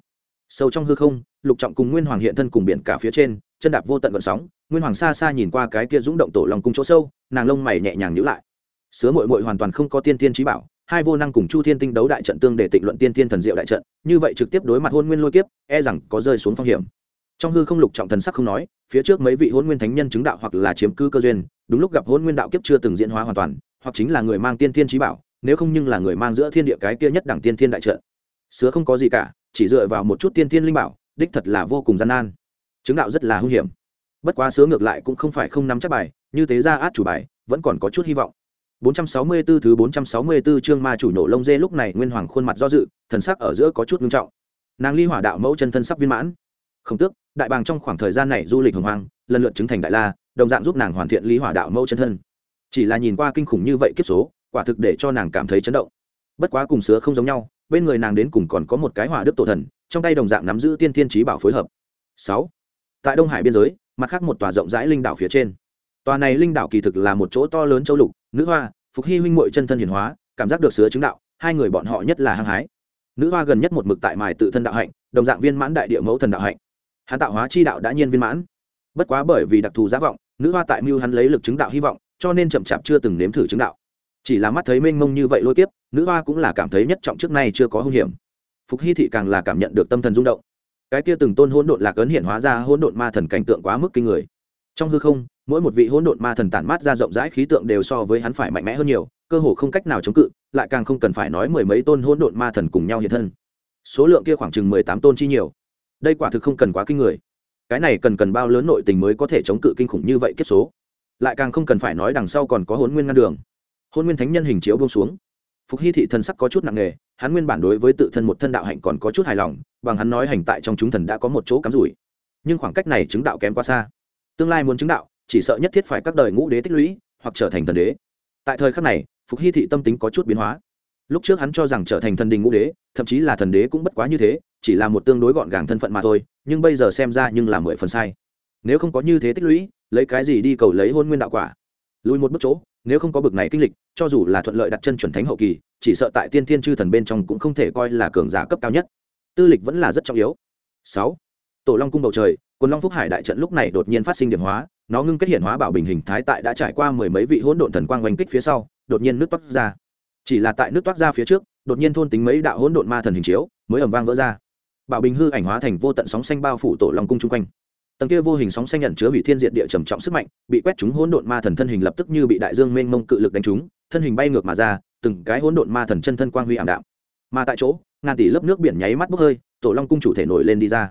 sâu trong hư không, lục trọng cùng nguyên hoàng hiện thân cùng biển cả phía trên, chân đạp vô tận vận sóng, nguyên hoàng xa xa nhìn qua cái kia rung động tổ long cung chỗ sâu, nàng lông mày nhẹ nhàng nhữ lại. Sứa mội mội hoàn toàn không có tiên tiên trí bảo, hai vô năng cùng chu thiên tinh đấu đại trận tương để tịnh luận tiên tiên thần diệu đại trận, như vậy trực tiếp đối mặt hôn nguyên lôi kiếp e rằng có rơi xuống phong hiểm trong hư không lục trọng thần sắc không nói, phía trước mấy vị hôn nguyên thánh nhân chứng đạo hoặc là chiếm cư cơ duyên, đúng lúc gặp hôn nguyên đạo kiếp chưa từng diễn hóa hoàn toàn, hoặc chính là người mang tiên thiên trí bảo, nếu không nhưng là người mang giữa thiên địa cái kia nhất đẳng tiên thiên đại trận. Sứa không có gì cả, chỉ dựa vào một chút tiên thiên linh bảo, đích thật là vô cùng gian nan. Chứng đạo rất là hung hiểm. Bất quá sứa ngược lại cũng không phải không nắm chắc bài, như thế ra át chủ bài, vẫn còn có chút hy vọng. 464 thứ 464 chương ma chủ nổ lông dê lúc này nguyên hoàng khuôn mặt do dự, thần sắc ở giữa có chút nghiêm trọng. Nàng ly hỏa đạo mẫu chân thân sắp viên mãn. Không tước đại bàng trong khoảng thời gian này du lịch hồng hoang, lần lượt chứng thành đại la, đồng dạng giúp nàng hoàn thiện lý hỏa đạo mẫu chân thân. Chỉ là nhìn qua kinh khủng như vậy kiếp số, quả thực để cho nàng cảm thấy chấn động. Bất quá cùng sứa không giống nhau, bên người nàng đến cùng còn có một cái hỏa đức tổ thần, trong tay đồng dạng nắm giữ tiên thiên trí bảo phối hợp. Sáu. Tại đông hải biên giới, mặt khác một tòa rộng rãi linh đảo phía trên. Tòa này linh đảo kỳ thực là một chỗ to lớn châu lục, nữ hoa, phục hy huynh mội chân thân hiền hóa, cảm giác được sứa chứng đạo, hai người bọn họ nhất là hăng hái. Nữ hoa gần nhất một mực tại mài tự thân đạo hạnh, đồng dạng viên mãn đại địa mẫu thần đạo hạnh hắn tạo hóa chi đạo đã nhiên viên mãn. Bất quá bởi vì đặc thù giá vọng, nữ hoa tại mưu hắn lấy lực chứng đạo hy vọng, cho nên chậm chạp chưa từng nếm thử chứng đạo. Chỉ là mắt thấy mênh mông như vậy lôi kiếp, nữ hoa cũng là cảm thấy nhất trọng trước nay chưa có hung hiểm. Phục hy thị càng là cảm nhận được tâm thần rung động. Cái kia từng tôn hỗn độn lạc ấn hiện hóa ra hỗn độn ma thần cảnh tượng quá mức kinh người. Trong hư không, mỗi một vị hỗn độn ma thần tản mát ra rộng rãi khí tượng đều so với hắn phải mạnh mẽ hơn nhiều, cơ hồ không cách nào chống cự, lại càng không cần phải nói mười mấy tôn hỗn độn ma thần cùng nhau hiện thân. Số lượng kia khoảng chừng mười tám tôn chi nhiều đây quả thực không cần quá kinh người. Cái này cần cần bao lớn nội tình mới có thể chống cự kinh khủng như vậy kết số. Lại càng không cần phải nói đằng sau còn có hôn nguyên ngăn đường. Hôn nguyên thánh nhân hình chiếu bông xuống. Phục hy thị thần sắc có chút nặng nề, hắn nguyên bản đối với tự thân một thân đạo hạnh còn có chút hài lòng, bằng hắn nói hành tại trong chúng thần đã có một chỗ cắm rủi. Nhưng khoảng cách này chứng đạo kém quá xa. Tương lai muốn chứng đạo, chỉ sợ nhất thiết phải các đời ngũ đế tích lũy, hoặc trở thành thần đế. Tại thời khắc này, phục hy thị tâm tính có chút biến hóa. Lúc trước hắn cho rằng trở thành thần đình ngũ đế, thậm chí là thần đế cũng bất quá như thế chỉ là một tương đối gọn gàng thân phận mà thôi, nhưng bây giờ xem ra nhưng là mười phần sai. Nếu không có như thế tích lũy, lấy cái gì đi cầu lấy hôn nguyên đạo quả? Lùi một bước chỗ, nếu không có bực này kinh lịch, cho dù là thuận lợi đặt chân chuẩn thánh hậu kỳ, chỉ sợ tại tiên thiên chư thần bên trong cũng không thể coi là cường giả cấp cao nhất. Tư lịch vẫn là rất trọng yếu. Sáu, tổ long cung bầu trời, quần long phúc hải đại trận lúc này đột nhiên phát sinh điểm hóa, nó ngưng kết hiện hóa bảo bình hình thái tại đã trải qua mười mấy vị hỗn độn thần quang oanh kích phía sau, đột nhiên nước toát ra. Chỉ là tại nước toát ra phía trước, đột nhiên thôn tính mấy đạo hỗn độn ma thần hình chiếu, mới ầm vang vỡ ra bảo bình hư ảnh hóa thành vô tận sóng xanh bao phủ tổ long cung chung quanh. Tầng kia vô hình sóng xanh nhận chứa bị thiên diệt địa trầm trọng sức mạnh, bị quét chúng hỗn độn ma thần thân hình lập tức như bị đại dương mênh mông cự lực đánh trúng, thân hình bay ngược mà ra, từng cái hỗn độn ma thần chân thân quang huy ảm đạm. Mà tại chỗ, ngàn tỷ lớp nước biển nháy mắt bốc hơi, tổ long cung chủ thể nổi lên đi ra.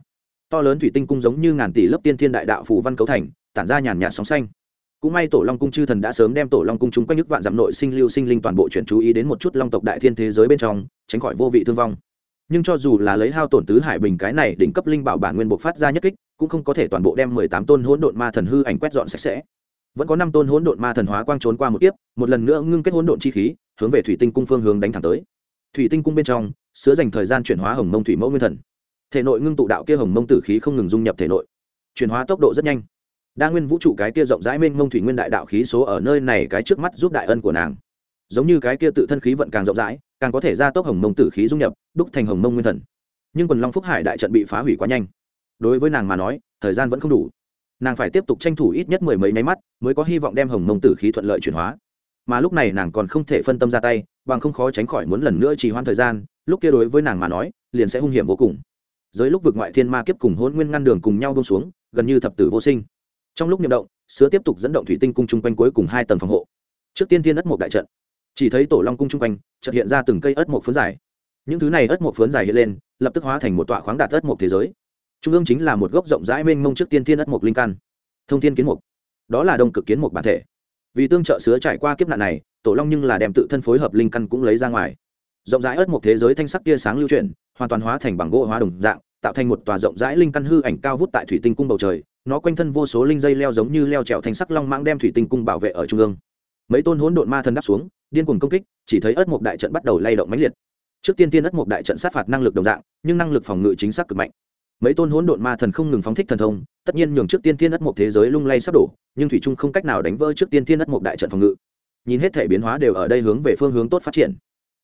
To lớn thủy tinh cung giống như ngàn tỷ lớp tiên thiên đại đạo phù văn cấu thành, tản ra nhàn nhạt sóng xanh. Cũng may tổ long cung chư thần đã sớm đem tổ long cung chúng quanh nước vạn dặm nội sinh lưu sinh linh toàn bộ chuyển chú ý đến một chút long tộc đại thiên thế giới bên trong, tránh khỏi vô vị thương vong nhưng cho dù là lấy hao tổn tứ hải bình cái này đỉnh cấp linh bảo bản nguyên bộ phát ra nhất kích, cũng không có thể toàn bộ đem mười tám tôn hỗn độn ma thần hư ảnh quét dọn sạch sẽ. Vẫn có năm tôn hỗn độn ma thần hóa quang trốn qua một tiếp một lần nữa ngưng kết hỗn độn chi khí, hướng về thủy tinh cung phương hướng đánh thẳng tới. Thủy tinh cung bên trong, sứa dành thời gian chuyển hóa hồng mông thủy mẫu nguyên thần. Thể nội ngưng tụ đạo kia hồng mông tử khí không ngừng dung nhập thể nội. Chuyển hóa tốc độ rất nhanh. Đa nguyên vũ trụ cái kia rộng rãi mênh mông thủy nguyên đại đạo khí số ở nơi này cái trước mắt giúp đại ân của nàng. Giống như cái kia tự thân khí vận càng rộng rãi càng có thể ra tốc hồng mông tử khí dung nhập, đúc thành hồng mông nguyên thần. Nhưng quần long phúc hải đại trận bị phá hủy quá nhanh. Đối với nàng mà nói, thời gian vẫn không đủ. Nàng phải tiếp tục tranh thủ ít nhất mười mấy máy mắt mới có hy vọng đem hồng mông tử khí thuận lợi chuyển hóa. Mà lúc này nàng còn không thể phân tâm ra tay, bằng không khó tránh khỏi muốn lần nữa trì hoãn thời gian, lúc kia đối với nàng mà nói, liền sẽ hung hiểm vô cùng. Dưới lúc vực ngoại thiên ma kiếp cùng hôn nguyên ngăn đường cùng nhau bông xuống, gần như thập tử vô sinh. Trong lúc nhậm động, sứa tiếp tục dẫn động thủy tinh cung chung quanh cuối cùng hai tầng phòng hộ. Trước tiên thiên đất một đại trận chỉ thấy tổ long cung chung quanh, chợt hiện ra từng cây ất một phấn dài. Những thứ này ất một phấn dài hiện lên, lập tức hóa thành một tọa khoáng đạt ớt một thế giới. Trung ương chính là một gốc rộng rãi mênh mông trước tiên thiên ất một linh căn. Thông thiên kiến mục đó là đông cực kiến mục bản thể. Vì tương trợ sứa trải qua kiếp nạn này, tổ long nhưng là đem tự thân phối hợp linh căn cũng lấy ra ngoài. Rộng rãi ớt một thế giới thanh sắc tia sáng lưu chuyển, hoàn toàn hóa thành bằng gỗ hóa đồng dạng, tạo thành một tòa rộng rãi linh căn hư ảnh cao vút tại thủy tinh cung bầu trời. Nó quanh thân vô số linh dây leo giống như leo trèo thanh sắc long mãng đem thủy tinh cung bảo vệ ở trung ương mấy tôn hỗn độn ma thần đáp xuống, điên cuồng công kích, chỉ thấy ớt mộc đại trận bắt đầu lay động mãnh liệt. Trước tiên tiên ớt mộc đại trận sát phạt năng lực đồng dạng, nhưng năng lực phòng ngự chính xác cực mạnh. Mấy tôn hỗn độn ma thần không ngừng phóng thích thần thông, tất nhiên nhường trước tiên tiên ất mộc thế giới lung lay sắp đổ, nhưng thủy trung không cách nào đánh vỡ trước tiên tiên ất mộc đại trận phòng ngự. Nhìn hết thể biến hóa đều ở đây hướng về phương hướng tốt phát triển.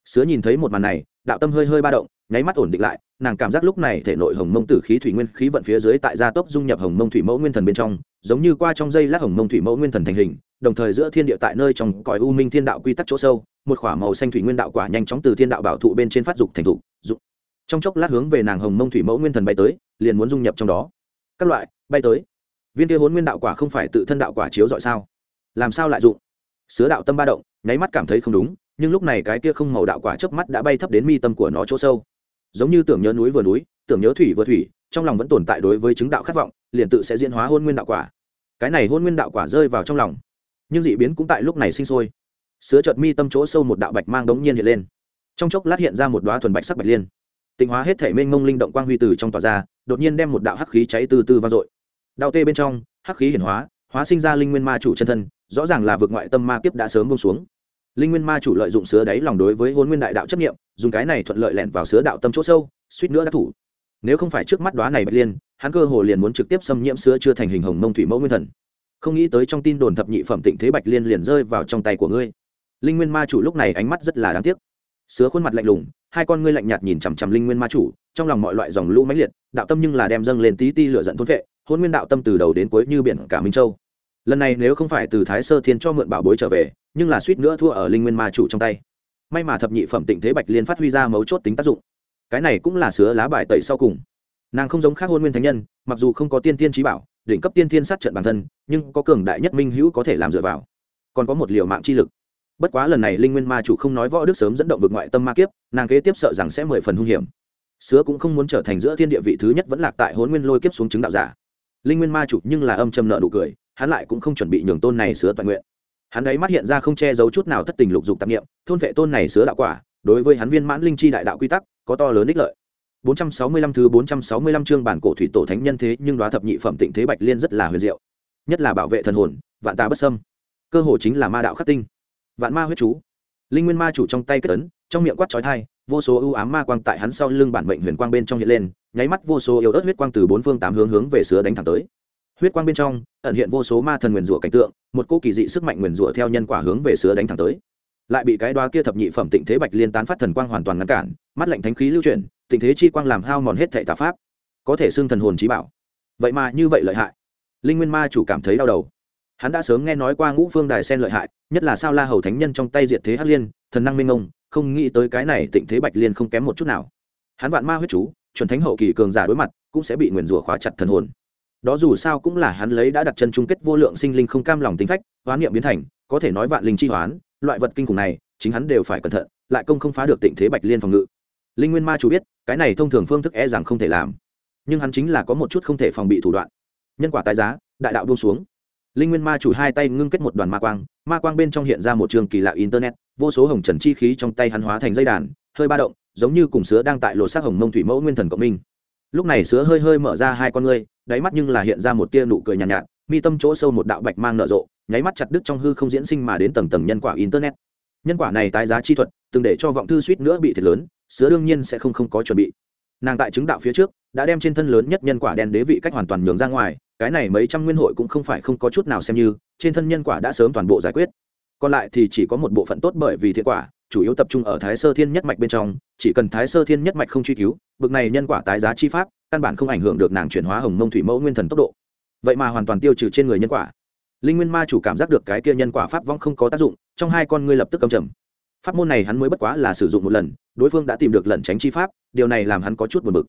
Sứa nhìn thấy một màn này, đạo tâm hơi hơi ba động, nháy mắt ổn định lại, nàng cảm giác lúc này thể nội hồng mông tử khí thủy nguyên khí vận phía dưới tại gia tốc dung nhập hồng mông thủy mẫu nguyên thần bên trong, giống như qua trong dây lát hồng mông thủy mẫu nguyên thần thành hình đồng thời giữa thiên địa tại nơi trong cõi u minh thiên đạo quy tắc chỗ sâu, một khỏa màu xanh thủy nguyên đạo quả nhanh chóng từ thiên đạo bảo thụ bên trên phát dục thành thụ, dục. trong chốc lát hướng về nàng hồng mông thủy mẫu nguyên thần bay tới, liền muốn dung nhập trong đó. Các loại, bay tới. Viên kia hốn nguyên đạo quả không phải tự thân đạo quả chiếu dọi sao? Làm sao lại dụng? Sứa đạo tâm ba động, nháy mắt cảm thấy không đúng, nhưng lúc này cái kia không màu đạo quả chớp mắt đã bay thấp đến mi tâm của nó chỗ sâu. Giống như tưởng nhớ núi vừa núi, tưởng nhớ thủy vừa thủy, trong lòng vẫn tồn tại đối với chứng đạo khát vọng, liền tự sẽ diễn hóa hôn nguyên đạo quả. Cái này hôn nguyên đạo quả rơi vào trong lòng nhưng dị biến cũng tại lúc này sinh sôi. Sứa chợt mi tâm chỗ sâu một đạo bạch mang đống nhiên hiện lên. Trong chốc lát hiện ra một đoá thuần bạch sắc bạch liên. Tịnh hóa hết thể mênh mông linh động quang huy từ trong tòa ra, đột nhiên đem một đạo hắc khí cháy từ từ vang dội. Đạo tê bên trong, hắc khí hiển hóa hóa sinh ra linh nguyên ma chủ chân thân, rõ ràng là vượt ngoại tâm ma kiếp đã sớm bông xuống. Linh nguyên ma chủ lợi dụng sứa đáy lòng đối với hôn nguyên đại đạo chấp nghiệm dùng cái này thuận lợi lẹn vào sứa đạo tâm chỗ sâu, suýt nữa đã thủ. Nếu không phải trước mắt đoá này bạch liên, hắn cơ hồ liền muốn trực tiếp xâm nhiễm sứa chưa thành hình hồng mông thủy mẫu nguyên thần không nghĩ tới trong tin đồn thập nhị phẩm tịnh thế bạch liên liền rơi vào trong tay của ngươi. Linh nguyên ma chủ lúc này ánh mắt rất là đáng tiếc. Sứa khuôn mặt lạnh lùng, hai con ngươi lạnh nhạt nhìn chằm chằm linh nguyên ma chủ, trong lòng mọi loại dòng lũ mãnh liệt, đạo tâm nhưng là đem dâng lên tí ti lửa giận thôn vệ hôn nguyên đạo tâm từ đầu đến cuối như biển cả minh châu. Lần này nếu không phải từ thái sơ thiên cho mượn bảo bối trở về, nhưng là suýt nữa thua ở linh nguyên ma chủ trong tay. May mà thập nhị phẩm tịnh thế bạch liên phát huy ra mấu chốt tính tác dụng. Cái này cũng là sứa lá bài tẩy sau cùng. Nàng không giống khác hôn nguyên thánh nhân, mặc dù không có tiên tiên trí bảo đỉnh cấp tiên thiên sát trận bản thân, nhưng có cường đại nhất minh hữu có thể làm dựa vào. Còn có một liều mạng chi lực. Bất quá lần này linh nguyên ma chủ không nói võ đức sớm dẫn động vực ngoại tâm ma kiếp, nàng kế tiếp sợ rằng sẽ mười phần hung hiểm. Sứa cũng không muốn trở thành giữa thiên địa vị thứ nhất vẫn lạc tại hôn nguyên lôi kiếp xuống chứng đạo giả. Linh nguyên ma chủ nhưng là âm châm nợ nụ cười, hắn lại cũng không chuẩn bị nhường tôn này sứa toàn nguyện. Hắn ấy mắt hiện ra không che giấu chút nào thất tình lục dục tạp nghiệm thôn vệ tôn này sứa đạo quả, đối với hắn viên mãn linh chi đại đạo quy tắc, có to lớn ích lợi. 465 thứ 465 chương bản cổ thủy tổ thánh nhân thế nhưng đoá thập nhị phẩm tịnh thế bạch liên rất là huyền diệu. Nhất là bảo vệ thần hồn vạn ta bất sâm cơ hội chính là ma đạo khắc tinh. Vạn ma huyết chú. Linh nguyên ma chủ trong tay kết ấn trong miệng quát chói tai, vô số ưu ám ma quang tại hắn sau lưng bản mệnh huyền quang bên trong hiện lên nháy mắt vô số yếu ớt huyết quang từ bốn phương tám hướng hướng về sứa đánh thẳng tới. Huyết quang bên trong ẩn hiện vô số ma thần nguyên rủa cảnh tượng một cô kỳ dị sức mạnh nguyên rủa theo nhân quả hướng về sứa đánh thẳng tới. Lại bị cái đoá kia thập nhị phẩm tịnh thế bạch liên tán phát thần quang hoàn toàn ngăn cản mắt lạnh thánh khí lưu chuyển Tình thế chi quang làm hao mòn hết thệ tà pháp, có thể xưng thần hồn trí bảo. Vậy mà như vậy lợi hại. Linh nguyên ma chủ cảm thấy đau đầu. Hắn đã sớm nghe nói qua ngũ phương đài sen lợi hại, nhất là sao la hầu thánh nhân trong tay diệt thế hắc liên, thần năng minh ông không nghĩ tới cái này tịnh thế bạch liên không kém một chút nào. Hắn vạn ma huyết chú, chuẩn thánh hậu kỳ cường giả đối mặt, cũng sẽ bị nguyền rủa khóa chặt thần hồn. Đó dù sao cũng là hắn lấy đã đặt chân chung kết vô lượng sinh linh không cam lòng tính phách hoán niệm biến thành, có thể nói vạn linh chi hoán, loại vật kinh khủng này, chính hắn đều phải cẩn thận, lại công không phá được tịnh thế bạch liên phòng ngự linh nguyên ma chủ biết cái này thông thường phương thức e rằng không thể làm. Nhưng hắn chính là có một chút không thể phòng bị thủ đoạn. Nhân quả tái giá đại đạo buông xuống. Linh nguyên ma chủ hai tay ngưng kết một đoàn ma quang ma quang bên trong hiện ra một trường kỳ lạ internet vô số hồng trần chi khí trong tay hắn hóa thành dây đàn hơi ba động giống như cùng sứa đang tại lộ sắc hồng mông thủy mẫu nguyên thần cộng minh. Lúc này sứa hơi hơi mở ra hai con ngươi đáy mắt nhưng là hiện ra một tia nụ cười nhàn nhạt, nhạt mi tâm chỗ sâu một đạo bạch mang nở rộ nháy mắt chặt đứt trong hư không diễn sinh mà đến tầng tầng nhân quả internet. Nhân quả này tái giá chi thuật từng để cho vọng thư suýt nữa bị thiệt lớn sứa đương nhiên sẽ không không có chuẩn bị. Nàng tại chứng đạo phía trước, đã đem trên thân lớn nhất nhân quả đen đế vị cách hoàn toàn nhường ra ngoài, cái này mấy trăm nguyên hội cũng không phải không có chút nào xem như, trên thân nhân quả đã sớm toàn bộ giải quyết. Còn lại thì chỉ có một bộ phận tốt bởi vì thiện quả, chủ yếu tập trung ở thái sơ thiên nhất mạch bên trong, chỉ cần thái sơ thiên nhất mạch không truy cứu, bực này nhân quả tái giá chi pháp, căn bản không ảnh hưởng được nàng chuyển hóa hồng mông thủy mẫu nguyên thần tốc độ. Vậy mà hoàn toàn tiêu trừ trên người nhân quả. Linh nguyên ma chủ cảm giác được cái kia nhân quả pháp vong không có tác dụng, trong hai con ngươi lập tức cầm trầm pháp môn này hắn mới bất quá là sử dụng một lần, đối phương đã tìm được lẩn tránh chi pháp, điều này làm hắn có chút buồn bực.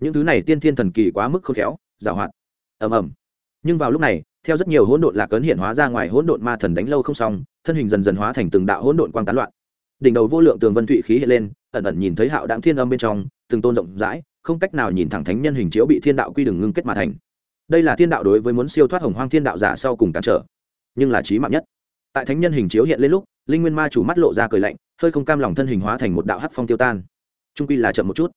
Những thứ này tiên thiên thần kỳ quá mức khôn khéo giảo hoạt. Ầm ầm. Nhưng vào lúc này, theo rất nhiều hỗn độn lạc ấn hiện hóa ra ngoài hỗn độn ma thần đánh lâu không xong, thân hình dần dần hóa thành từng đạo hỗn độn quang tán loạn. Đỉnh đầu vô lượng tường vân thụy khí hiện lên, ẩn ẩn nhìn thấy hạo đáng thiên âm bên trong, từng tôn rộng rãi, không cách nào nhìn thẳng thánh nhân hình chiếu bị thiên đạo quy đừng ngưng kết mà thành. Đây là thiên đạo đối với muốn siêu thoát hồng hoang thiên đạo giả sau cùng cản trở, nhưng là trí mạng nhất tại thánh nhân hình chiếu hiện lên lúc, linh nguyên ma chủ mắt lộ ra cười lạnh, hơi không cam lòng thân hình hóa thành một đạo hắc phong tiêu tan. Trung quy là chậm một chút,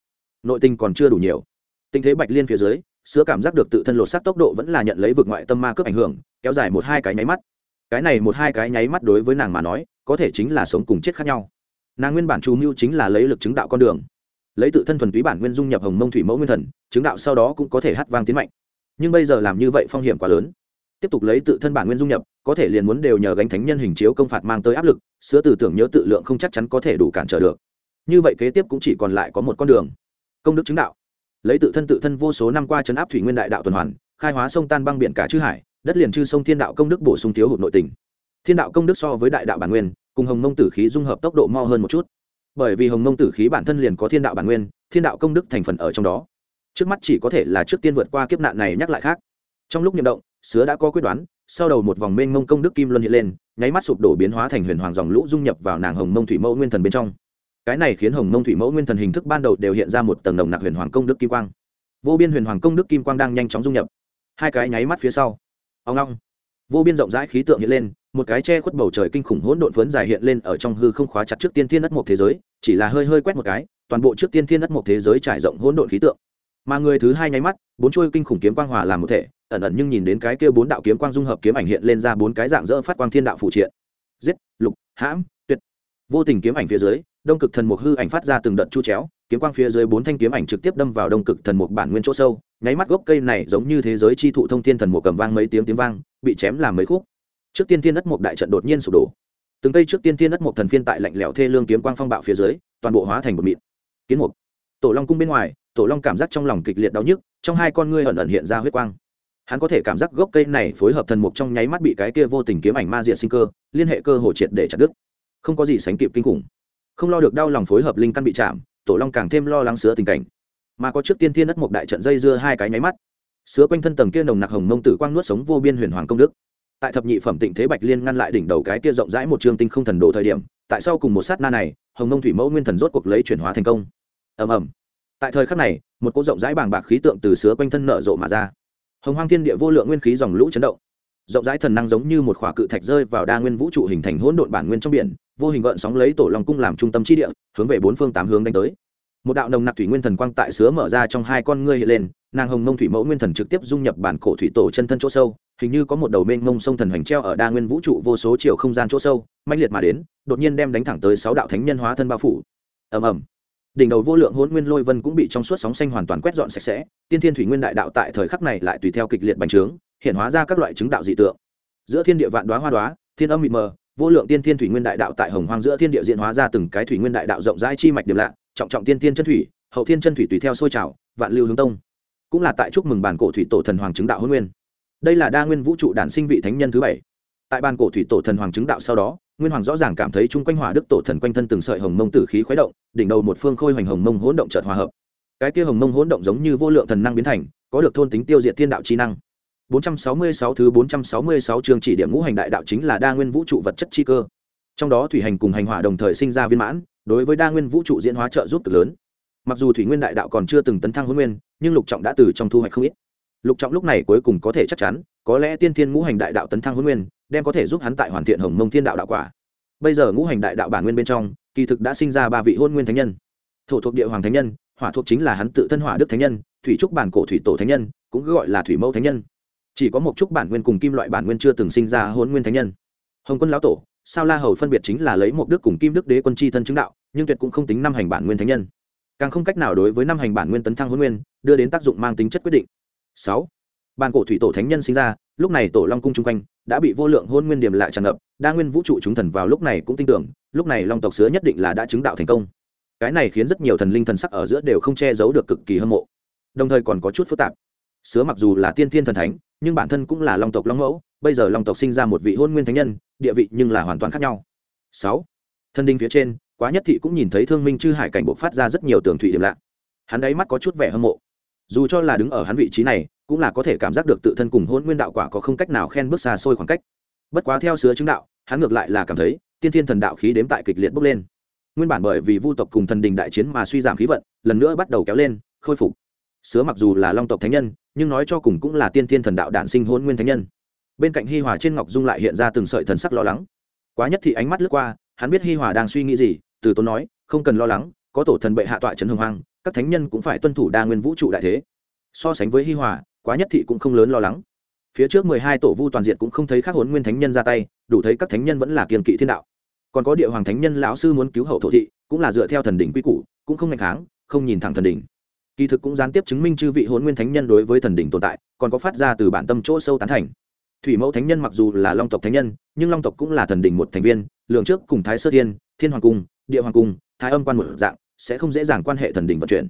nội tình còn chưa đủ nhiều. Tình thế bạch liên phía dưới, sứa cảm giác được tự thân lột xác tốc độ vẫn là nhận lấy vực ngoại tâm ma cướp ảnh hưởng, kéo dài một hai cái nháy mắt. Cái này một hai cái nháy mắt đối với nàng mà nói, có thể chính là sống cùng chết khác nhau. Nàng nguyên bản trù mưu chính là lấy lực chứng đạo con đường. Lấy tự thân thuần túy bản nguyên dung nhập hồng mông thủy mẫu nguyên thần, chứng đạo sau đó cũng có thể hát vang tiến mạnh. Nhưng bây giờ làm như vậy phong hiểm quá lớn. Tiếp tục lấy tự thân bản nguyên dung nhập có thể liền muốn đều nhờ gánh thánh nhân hình chiếu công phạt mang tới áp lực, sứa từ tưởng nhớ tự lượng không chắc chắn có thể đủ cản trở được. Như vậy kế tiếp cũng chỉ còn lại có một con đường. Công đức chứng đạo. Lấy tự thân tự thân vô số năm qua chấn áp thủy nguyên đại đạo tuần hoàn, khai hóa sông tan băng biển cả chư hải, đất liền chư sông thiên đạo công đức bổ sung thiếu hụt nội tình. Thiên đạo công đức so với đại đạo bản nguyên, cùng hồng mông tử khí dung hợp tốc độ mo hơn một chút. Bởi vì hồng mông tử khí bản thân liền có thiên đạo bản nguyên, thiên đạo công đức thành phần ở trong đó. Trước mắt chỉ có thể là trước tiên vượt qua kiếp nạn này nhắc lại khác. Trong lúc nhậm động, sứa đã có quyết đoán sau đầu một vòng mênh mông công đức kim luân hiện lên, nháy mắt sụp đổ biến hóa thành huyền hoàng dòng lũ dung nhập vào nàng hồng mông thủy mẫu nguyên thần bên trong. Cái này khiến hồng mông thủy mẫu nguyên thần hình thức ban đầu đều hiện ra một tầng đồng nặc huyền hoàng công đức kim quang. Vô biên huyền hoàng công đức kim quang đang nhanh chóng dung nhập. Hai cái nháy mắt phía sau. Ông long vô biên rộng rãi khí tượng hiện lên, một cái che khuất bầu trời kinh khủng hỗn độn phấn dài hiện lên ở trong hư không khóa chặt trước tiên thiên đất một thế giới, chỉ là hơi hơi quét một cái, toàn bộ trước tiên thiên đất một thế giới trải rộng hỗn độn khí tượng. Mà người thứ hai nháy mắt, bốn chuôi kinh khủng kiếm quang hòa làm một thể ẩn ẩn nhưng nhìn đến cái kia bốn đạo kiếm quang dung hợp kiếm ảnh hiện lên ra bốn cái dạng dỡ phát quang thiên đạo phụ triện. Giết, lục, hãm, tuyệt. Vô tình kiếm ảnh phía dưới, đông cực thần mục hư ảnh phát ra từng đợt chu chéo, kiếm quang phía dưới bốn thanh kiếm ảnh trực tiếp đâm vào đông cực thần mục bản nguyên chỗ sâu, nháy mắt gốc cây này giống như thế giới chi thụ thông thiên thần mục cầm vang mấy tiếng tiếng vang, bị chém làm mấy khúc. Trước tiên thiên đất mục đại trận đột nhiên sụp đổ. Từng cây trước tiên thiên đất mục thần phiên tại lạnh lẽo thê lương kiếm quang phong bạo phía dưới, toàn bộ hóa thành một mịn. Kiến mục. Tổ long cung bên ngoài, tổ long cảm giác trong lòng kịch liệt đau nhức, trong hai con ngươi ẩn ẩn hiện ra huyết quang hắn có thể cảm giác gốc cây này phối hợp thần mục trong nháy mắt bị cái kia vô tình kiếm ảnh ma diện sinh cơ, liên hệ cơ hồ triệt để chặt đứt. Không có gì sánh kịp kinh khủng. Không lo được đau lòng phối hợp linh căn bị chạm, tổ long càng thêm lo lắng sứa tình cảnh. Mà có trước tiên thiên đất mục đại trận dây dưa hai cái nháy mắt, sứa quanh thân tầng kia nồng nặc hồng mông tử quang nuốt sống vô biên huyền hoàng công đức. Tại thập nhị phẩm tịnh thế bạch liên ngăn lại đỉnh đầu cái kia rộng rãi một trường tinh không thần đồ thời điểm, tại sau cùng một sát na này, hồng mông thủy mẫu nguyên thần rốt cuộc lấy chuyển hóa thành công. Ầm ầm. Tại thời khắc này, một cỗ rộng rãi bàng bạc khí tượng từ sứa quanh thân nở rộ mà ra hồng hoang thiên địa vô lượng nguyên khí dòng lũ chấn động. Rộng rãi thần năng giống như một khỏa cự thạch rơi vào đa nguyên vũ trụ hình thành hỗn độn bản nguyên trong biển, vô hình gợn sóng lấy tổ long cung làm trung tâm trí địa, hướng về bốn phương tám hướng đánh tới. Một đạo nồng nặc thủy nguyên thần quang tại sứa mở ra trong hai con ngươi hiện lên, nàng hồng mông thủy mẫu nguyên thần trực tiếp dung nhập bản cổ thủy tổ chân thân chỗ sâu, hình như có một đầu mênh mông sông thần hoành treo ở đa nguyên vũ trụ vô số chiều không gian chỗ sâu mạnh liệt mà đến, đột nhiên đem đánh thẳng tới sáu đạo thánh nhân hóa thân bao phủ. Ầm ầm đỉnh đầu vô lượng hỗn nguyên lôi vân cũng bị trong suốt sóng xanh hoàn toàn quét dọn sạch sẽ, tiên thiên thủy nguyên đại đạo tại thời khắc này lại tùy theo kịch liệt bành trướng, hiện hóa ra các loại chứng đạo dị tượng. Giữa thiên địa vạn đoá hoa đoá thiên âm mịt mờ, vô lượng tiên thiên thủy nguyên đại đạo tại hồng hoang giữa thiên địa diện hóa ra từng cái thủy nguyên đại đạo rộng rãi chi mạch điểm lạ, trọng trọng tiên thiên chân thủy, hậu thiên chân thủy tùy theo sôi trào, vạn lưu hướng tông. Cũng là tại chúc mừng bản cổ thủy tổ thần hoàng chứng đạo hôn nguyên. Đây là đa nguyên vũ trụ đản sinh vị thánh nhân thứ bảy tại ban cổ thủy tổ thần hoàng chứng đạo sau đó, nguyên hoàng rõ ràng cảm thấy chung quanh hỏa đức tổ thần quanh thân từng sợi hồng mông tử khí khuấy động, đỉnh đầu một phương khôi hoành hồng mông hỗn động chợt hòa hợp. Cái kia hồng mông hỗn động giống như vô lượng thần năng biến thành, có được thôn tính tiêu diệt thiên đạo chi năng. 466 thứ 466 chương chỉ điểm ngũ hành đại đạo chính là đa nguyên vũ trụ vật chất chi cơ. Trong đó thủy hành cùng hành hỏa đồng thời sinh ra viên mãn, đối với đa nguyên vũ trụ diễn hóa trợ giúp cực lớn. Mặc dù thủy nguyên đại đạo còn chưa từng tấn thăng huấn nguyên, nhưng lục trọng đã từ trong thu hoạch không ít. Lục trọng lúc này cuối cùng có thể chắc chắn, có lẽ tiên thiên ngũ hành đại đạo tấn thăng huấn nguyên đem có thể giúp hắn tại hoàn thiện hồng mông thiên đạo đạo quả. Bây giờ ngũ hành đại đạo bản nguyên bên trong, kỳ thực đã sinh ra ba vị hôn nguyên thánh nhân. Thổ thuộc địa hoàng thánh nhân, hỏa thuộc chính là hắn tự thân hỏa đức thánh nhân, thủy trúc bản cổ thủy tổ thánh nhân, cũng gọi là thủy mẫu thánh nhân. Chỉ có một trúc bản nguyên cùng kim loại bản nguyên chưa từng sinh ra hôn nguyên thánh nhân. Hồng quân lão tổ, sao la hầu phân biệt chính là lấy một đức cùng kim đức đế quân chi thân chứng đạo, nhưng tuyệt cũng không tính năm hành bản nguyên thánh nhân. Càng không cách nào đối với năm hành bản nguyên tấn thăng hôn nguyên, đưa đến tác dụng mang tính chất quyết định. Sáu bàn cổ thủy tổ thánh nhân sinh ra, lúc này tổ long cung chung quanh đã bị vô lượng hôn nguyên điểm lại tràn ngập, đa nguyên vũ trụ chúng thần vào lúc này cũng tin tưởng, lúc này long tộc sứa nhất định là đã chứng đạo thành công. Cái này khiến rất nhiều thần linh thần sắc ở giữa đều không che giấu được cực kỳ hâm mộ. Đồng thời còn có chút phức tạp. Sứa mặc dù là tiên thiên thần thánh, nhưng bản thân cũng là long tộc long mẫu, bây giờ long tộc sinh ra một vị hôn nguyên thánh nhân, địa vị nhưng là hoàn toàn khác nhau. Sáu thân đinh phía trên, quá nhất thị cũng nhìn thấy thương minh chư hải cảnh bộ phát ra rất nhiều tường thủy điểm lạ. Hắn đáy mắt có chút vẻ hâm mộ dù cho là đứng ở hắn vị trí này, cũng là có thể cảm giác được tự thân cùng hôn nguyên đạo quả có không cách nào khen bước xa xôi khoảng cách. Bất quá theo sứa chứng đạo, hắn ngược lại là cảm thấy, tiên thiên thần đạo khí đếm tại kịch liệt bốc lên. Nguyên bản bởi vì vu tộc cùng thần đình đại chiến mà suy giảm khí vận, lần nữa bắt đầu kéo lên, khôi phục. Sứa mặc dù là long tộc thánh nhân, nhưng nói cho cùng cũng là tiên thiên thần đạo đản sinh hôn nguyên thánh nhân. Bên cạnh hi hòa trên ngọc dung lại hiện ra từng sợi thần sắc lo lắng. Quá nhất thị ánh mắt lướt qua, hắn biết hi hòa đang suy nghĩ gì, từ tốn nói, không cần lo lắng, có tổ thần bệ hạ tọa trấn hồng hoang các thánh nhân cũng phải tuân thủ đa nguyên vũ trụ đại thế. So sánh với hi hòa, quá nhất thị cũng không lớn lo lắng. Phía trước mười hai tổ vu toàn diện cũng không thấy các hốn nguyên thánh nhân ra tay, đủ thấy các thánh nhân vẫn là kiên kỵ thiên đạo. Còn có địa hoàng thánh nhân lão sư muốn cứu hậu thổ thị, cũng là dựa theo thần đỉnh quy củ, cũng không ngạch kháng, không nhìn thẳng thần đỉnh. Kỳ thực cũng gián tiếp chứng minh chư vị hốn nguyên thánh nhân đối với thần đỉnh tồn tại, còn có phát ra từ bản tâm chỗ sâu tán thành. Thủy mẫu thánh nhân mặc dù là long tộc thánh nhân, nhưng long tộc cũng là thần đỉnh một thành viên, lượng trước cùng thái sơ thiên thiên hoàng cung, địa hoàng cung, thái âm quan một dạng sẽ không dễ dàng quan hệ thần đình vận chuyển.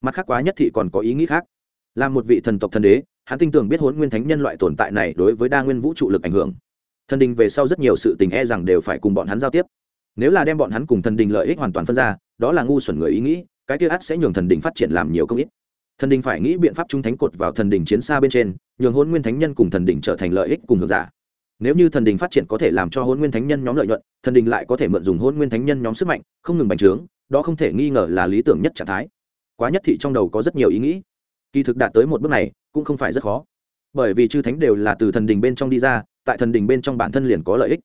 Mặt khác quá nhất thị còn có ý nghĩ khác. Là một vị thần tộc thần đế, hắn tin tưởng biết hốn nguyên thánh nhân loại tồn tại này đối với đa nguyên vũ trụ lực ảnh hưởng. Thần đình về sau rất nhiều sự tình e rằng đều phải cùng bọn hắn giao tiếp. Nếu là đem bọn hắn cùng thần đình lợi ích hoàn toàn phân ra, đó là ngu xuẩn người ý nghĩ, cái kia ắt sẽ nhường thần đình phát triển làm nhiều công ít. Thần đình phải nghĩ biện pháp trung thánh cột vào thần đình chiến xa bên trên, nhường hôn nguyên thánh nhân cùng thần đình trở thành lợi ích cùng hưởng giả. Nếu như thần đình phát triển có thể làm cho hôn nguyên thánh nhân nhóm lợi nhuận, thần đình lại có thể mượn dùng hôn nguyên thánh nhân nhóm sức mạnh, không ngừng bành trướng đó không thể nghi ngờ là lý tưởng nhất trạng thái. Quá nhất thị trong đầu có rất nhiều ý nghĩ. Kỳ thực đạt tới một bước này, cũng không phải rất khó. Bởi vì chư thánh đều là từ thần đình bên trong đi ra, tại thần đình bên trong bản thân liền có lợi ích.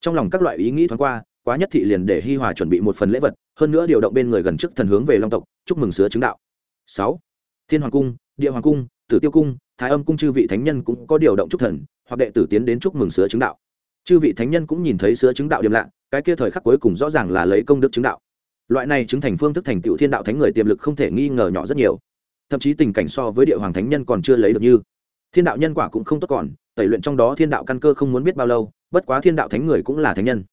Trong lòng các loại ý nghĩ thoáng qua, quá nhất thị liền để hi hòa chuẩn bị một phần lễ vật, hơn nữa điều động bên người gần trước thần hướng về long tộc, chúc mừng sứa chứng đạo. Sáu. Thiên hoàng cung, địa hoàng cung, tử tiêu cung, thái âm cung chư vị thánh nhân cũng có điều động chúc thần, hoặc đệ tử tiến đến chúc mừng sứa chứng đạo. Chư vị thánh nhân cũng nhìn thấy sứa chứng đạo điểm lạ, cái kia thời khắc cuối cùng rõ ràng là lấy công đức chứng đạo loại này chứng thành phương thức thành tựu thiên đạo thánh người tiềm lực không thể nghi ngờ nhỏ rất nhiều. Thậm chí tình cảnh so với địa hoàng thánh nhân còn chưa lấy được như. Thiên đạo nhân quả cũng không tốt còn, tẩy luyện trong đó thiên đạo căn cơ không muốn biết bao lâu, bất quá thiên đạo thánh người cũng là thánh nhân.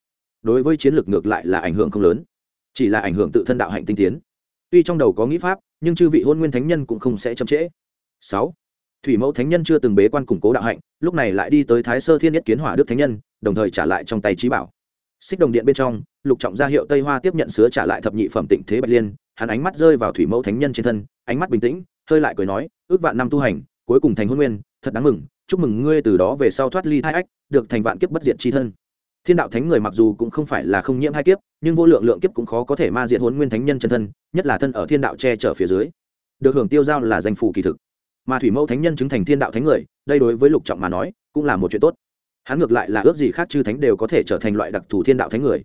Đối với chiến lược ngược lại là ảnh hưởng không lớn, chỉ là ảnh hưởng tự thân đạo hạnh tinh tiến. Tuy trong đầu có nghĩ pháp, nhưng chư vị hôn nguyên thánh nhân cũng không sẽ chậm trễ. Sáu, thủy mẫu thánh nhân chưa từng bế quan củng cố đạo hạnh, lúc này lại đi tới thái sơ thiên nhất kiến hỏa đức thánh nhân, đồng thời trả lại trong tay trí bảo. Xích đồng điện bên trong lục trọng ra hiệu tây hoa tiếp nhận sứa trả lại thập nhị phẩm tịnh thế bạch liên hắn ánh mắt rơi vào thủy mẫu thánh nhân trên thân ánh mắt bình tĩnh hơi lại cười nói ước vạn năm tu hành cuối cùng thành hôn nguyên thật đáng mừng chúc mừng ngươi từ đó về sau thoát ly hai ách được thành vạn kiếp bất diệt chi thân thiên đạo thánh người mặc dù cũng không phải là không nhiễm hai kiếp nhưng vô lượng lượng kiếp cũng khó có thể ma diện hôn nguyên thánh nhân chân thân nhất là thân ở thiên đạo che chở phía dưới được hưởng tiêu giao là danh phủ kỳ thực mà thủy mẫu thánh nhân chứng thành thiên đạo thánh người đây đối với lục trọng mà nói cũng là một chuyện tốt hắn ngược lại là ước gì khác chư thánh đều có thể trở thành loại đặc thù thiên đạo thánh người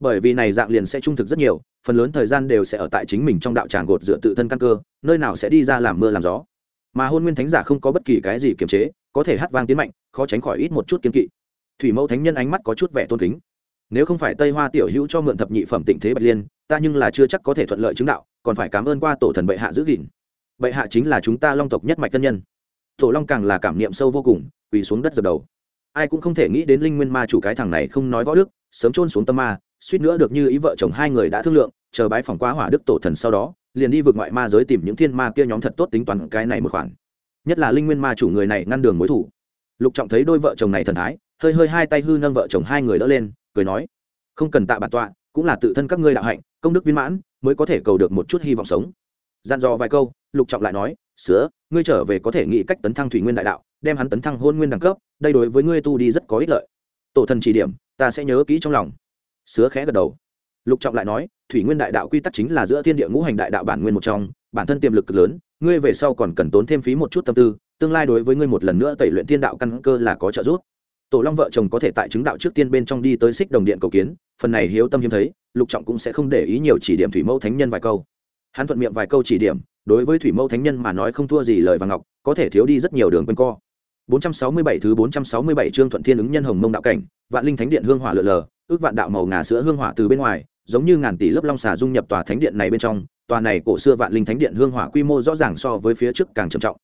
bởi vì này dạng liền sẽ trung thực rất nhiều, phần lớn thời gian đều sẽ ở tại chính mình trong đạo tràng gột dựa tự thân căn cơ, nơi nào sẽ đi ra làm mưa làm gió. Mà hôn nguyên thánh giả không có bất kỳ cái gì kiềm chế, có thể hát vang tiến mạnh, khó tránh khỏi ít một chút kiên kỵ. Thủy mẫu thánh nhân ánh mắt có chút vẻ tôn kính. Nếu không phải tây hoa tiểu hữu cho mượn thập nhị phẩm tịnh thế bạch liên, ta nhưng là chưa chắc có thể thuận lợi chứng đạo, còn phải cảm ơn qua tổ thần bệ hạ giữ gìn. Bệ hạ chính là chúng ta long tộc nhất mạch tân nhân. Tổ long càng là cảm niệm sâu vô cùng, quỳ xuống đất dập đầu. Ai cũng không thể nghĩ đến linh nguyên ma chủ cái thằng này không nói võ đức, sớm trôn xuống tâm ma suýt nữa được như ý vợ chồng hai người đã thương lượng, chờ bái phòng quá hỏa đức tổ thần sau đó, liền đi vượt ngoại ma giới tìm những thiên ma kia nhóm thật tốt tính toán cái này một khoản. Nhất là linh nguyên ma chủ người này ngăn đường mối thủ. Lục trọng thấy đôi vợ chồng này thần thái, hơi hơi hai tay hư nâng vợ chồng hai người đỡ lên, cười nói, không cần tạ bản tọa, cũng là tự thân các ngươi đạo hạnh, công đức viên mãn, mới có thể cầu được một chút hy vọng sống. Dặn dò vài câu, lục trọng lại nói, sứa, ngươi trở về có thể nghĩ cách tấn thăng thủy nguyên đại đạo, đem hắn tấn thăng hôn nguyên đẳng cấp, đây đối với ngươi tu đi rất có ích lợi. Tổ thần chỉ điểm, ta sẽ nhớ kỹ trong lòng sứa khẽ gật đầu. Lục trọng lại nói, thủy nguyên đại đạo quy tắc chính là giữa thiên địa ngũ hành đại đạo bản nguyên một trong, bản thân tiềm lực cực lớn, ngươi về sau còn cần tốn thêm phí một chút tâm tư, tương lai đối với ngươi một lần nữa tẩy luyện thiên đạo căn cơ là có trợ giúp. Tổ long vợ chồng có thể tại chứng đạo trước tiên bên trong đi tới xích đồng điện cầu kiến, phần này hiếu tâm hiếm thấy, lục trọng cũng sẽ không để ý nhiều chỉ điểm thủy mẫu thánh nhân vài câu. Hắn thuận miệng vài câu chỉ điểm, đối với thủy mẫu thánh nhân mà nói không thua gì lời và ngọc, có thể thiếu đi rất nhiều đường quanh co. 467 thứ 467 chương thuận thiên ứng nhân hồng mông đạo cảnh, vạn linh thánh điện hương hỏa lượn lờ ước vạn đạo màu ngà sữa hương hỏa từ bên ngoài, giống như ngàn tỷ lớp long xà dung nhập tòa thánh điện này bên trong, tòa này cổ xưa vạn linh thánh điện hương hỏa quy mô rõ ràng so với phía trước càng trầm trọng.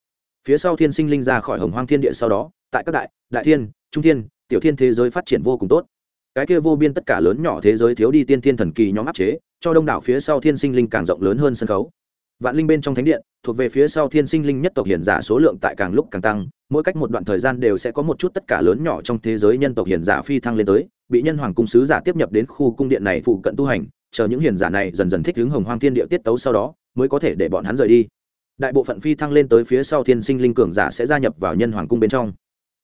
Phía sau thiên sinh linh ra khỏi hồng hoang thiên địa sau đó, tại các đại đại thiên, trung thiên, tiểu thiên thế giới phát triển vô cùng tốt. Cái kia vô biên tất cả lớn nhỏ thế giới thiếu đi tiên thiên thần kỳ nhóm áp chế, cho đông đảo phía sau thiên sinh linh càng rộng lớn hơn sân khấu. Vạn linh bên trong thánh điện, thuộc về phía sau thiên sinh linh nhất tộc hiển giả số lượng tại càng lúc càng tăng mỗi cách một đoạn thời gian đều sẽ có một chút tất cả lớn nhỏ trong thế giới nhân tộc hiền giả phi thăng lên tới, bị nhân hoàng cung sứ giả tiếp nhập đến khu cung điện này phụ cận tu hành, chờ những hiền giả này dần dần thích ứng hồng hoang thiên địa tiết tấu sau đó, mới có thể để bọn hắn rời đi. Đại bộ phận phi thăng lên tới phía sau thiên sinh linh cường giả sẽ gia nhập vào nhân hoàng cung bên trong.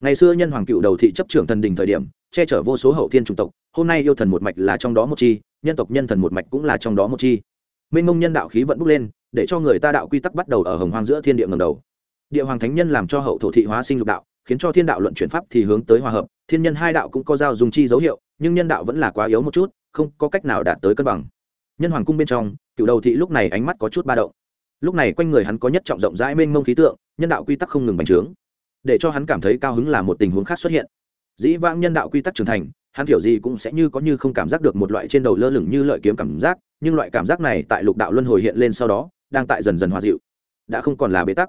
Ngày xưa nhân hoàng cựu đầu thị chấp trưởng thần đình thời điểm, che chở vô số hậu thiên chủng tộc, hôm nay yêu thần một mạch là trong đó một chi, nhân tộc nhân thần một mạch cũng là trong đó một chi. Minh mông nhân đạo khí vẫn bốc lên, để cho người ta đạo quy tắc bắt đầu ở hồng hoang giữa thiên địa ngầm đầu địa hoàng thánh nhân làm cho hậu thổ thị hóa sinh lục đạo, khiến cho thiên đạo luận chuyển pháp thì hướng tới hòa hợp. Thiên nhân hai đạo cũng có giao dùng chi dấu hiệu, nhưng nhân đạo vẫn là quá yếu một chút, không có cách nào đạt tới cân bằng. Nhân hoàng cung bên trong, cựu đầu thị lúc này ánh mắt có chút ba động. Lúc này quanh người hắn có nhất trọng rộng rãi mênh mông khí tượng, nhân đạo quy tắc không ngừng bành trướng, để cho hắn cảm thấy cao hứng là một tình huống khác xuất hiện. Dĩ vãng nhân đạo quy tắc trưởng thành, hắn kiểu gì cũng sẽ như có như không cảm giác được một loại trên đầu lơ lửng như lợi kiếm cảm giác, nhưng loại cảm giác này tại lục đạo luân hồi hiện lên sau đó, đang tại dần dần hòa dịu, đã không còn là bế tắc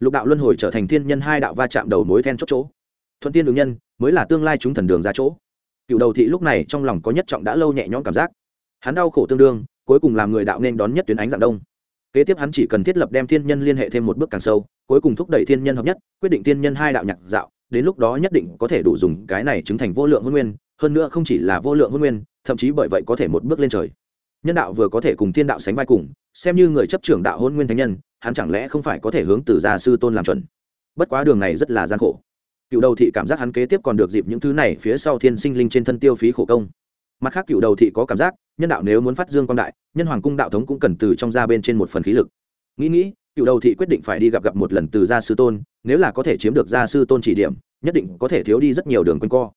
lục đạo luân hồi trở thành thiên nhân hai đạo va chạm đầu mối then chốt chỗ. Thuận tiên đường nhân mới là tương lai chúng thần đường ra chỗ. Cựu đầu thị lúc này trong lòng có nhất trọng đã lâu nhẹ nhõm cảm giác. Hắn đau khổ tương đương, cuối cùng làm người đạo nên đón nhất tuyến ánh dạng đông. Kế tiếp hắn chỉ cần thiết lập đem thiên nhân liên hệ thêm một bước càng sâu, cuối cùng thúc đẩy thiên nhân hợp nhất, quyết định thiên nhân hai đạo nhạc dạo, đến lúc đó nhất định có thể đủ dùng cái này chứng thành vô lượng hôn nguyên, hơn nữa không chỉ là vô lượng hôn nguyên, thậm chí bởi vậy có thể một bước lên trời. Nhân đạo vừa có thể cùng thiên đạo sánh vai cùng, xem như người chấp trưởng đạo hôn nguyên thánh nhân hắn chẳng lẽ không phải có thể hướng từ gia sư tôn làm chuẩn? Bất quá đường này rất là gian khổ. Cựu đầu thị cảm giác hắn kế tiếp còn được dịp những thứ này phía sau thiên sinh linh trên thân tiêu phí khổ công. Mặt khác cựu đầu thị có cảm giác, nhân đạo nếu muốn phát dương quan đại, nhân hoàng cung đạo thống cũng cần từ trong ra bên trên một phần khí lực. Nghĩ nghĩ, cựu đầu thị quyết định phải đi gặp gặp một lần từ gia sư tôn, nếu là có thể chiếm được gia sư tôn chỉ điểm, nhất định có thể thiếu đi rất nhiều đường quanh co.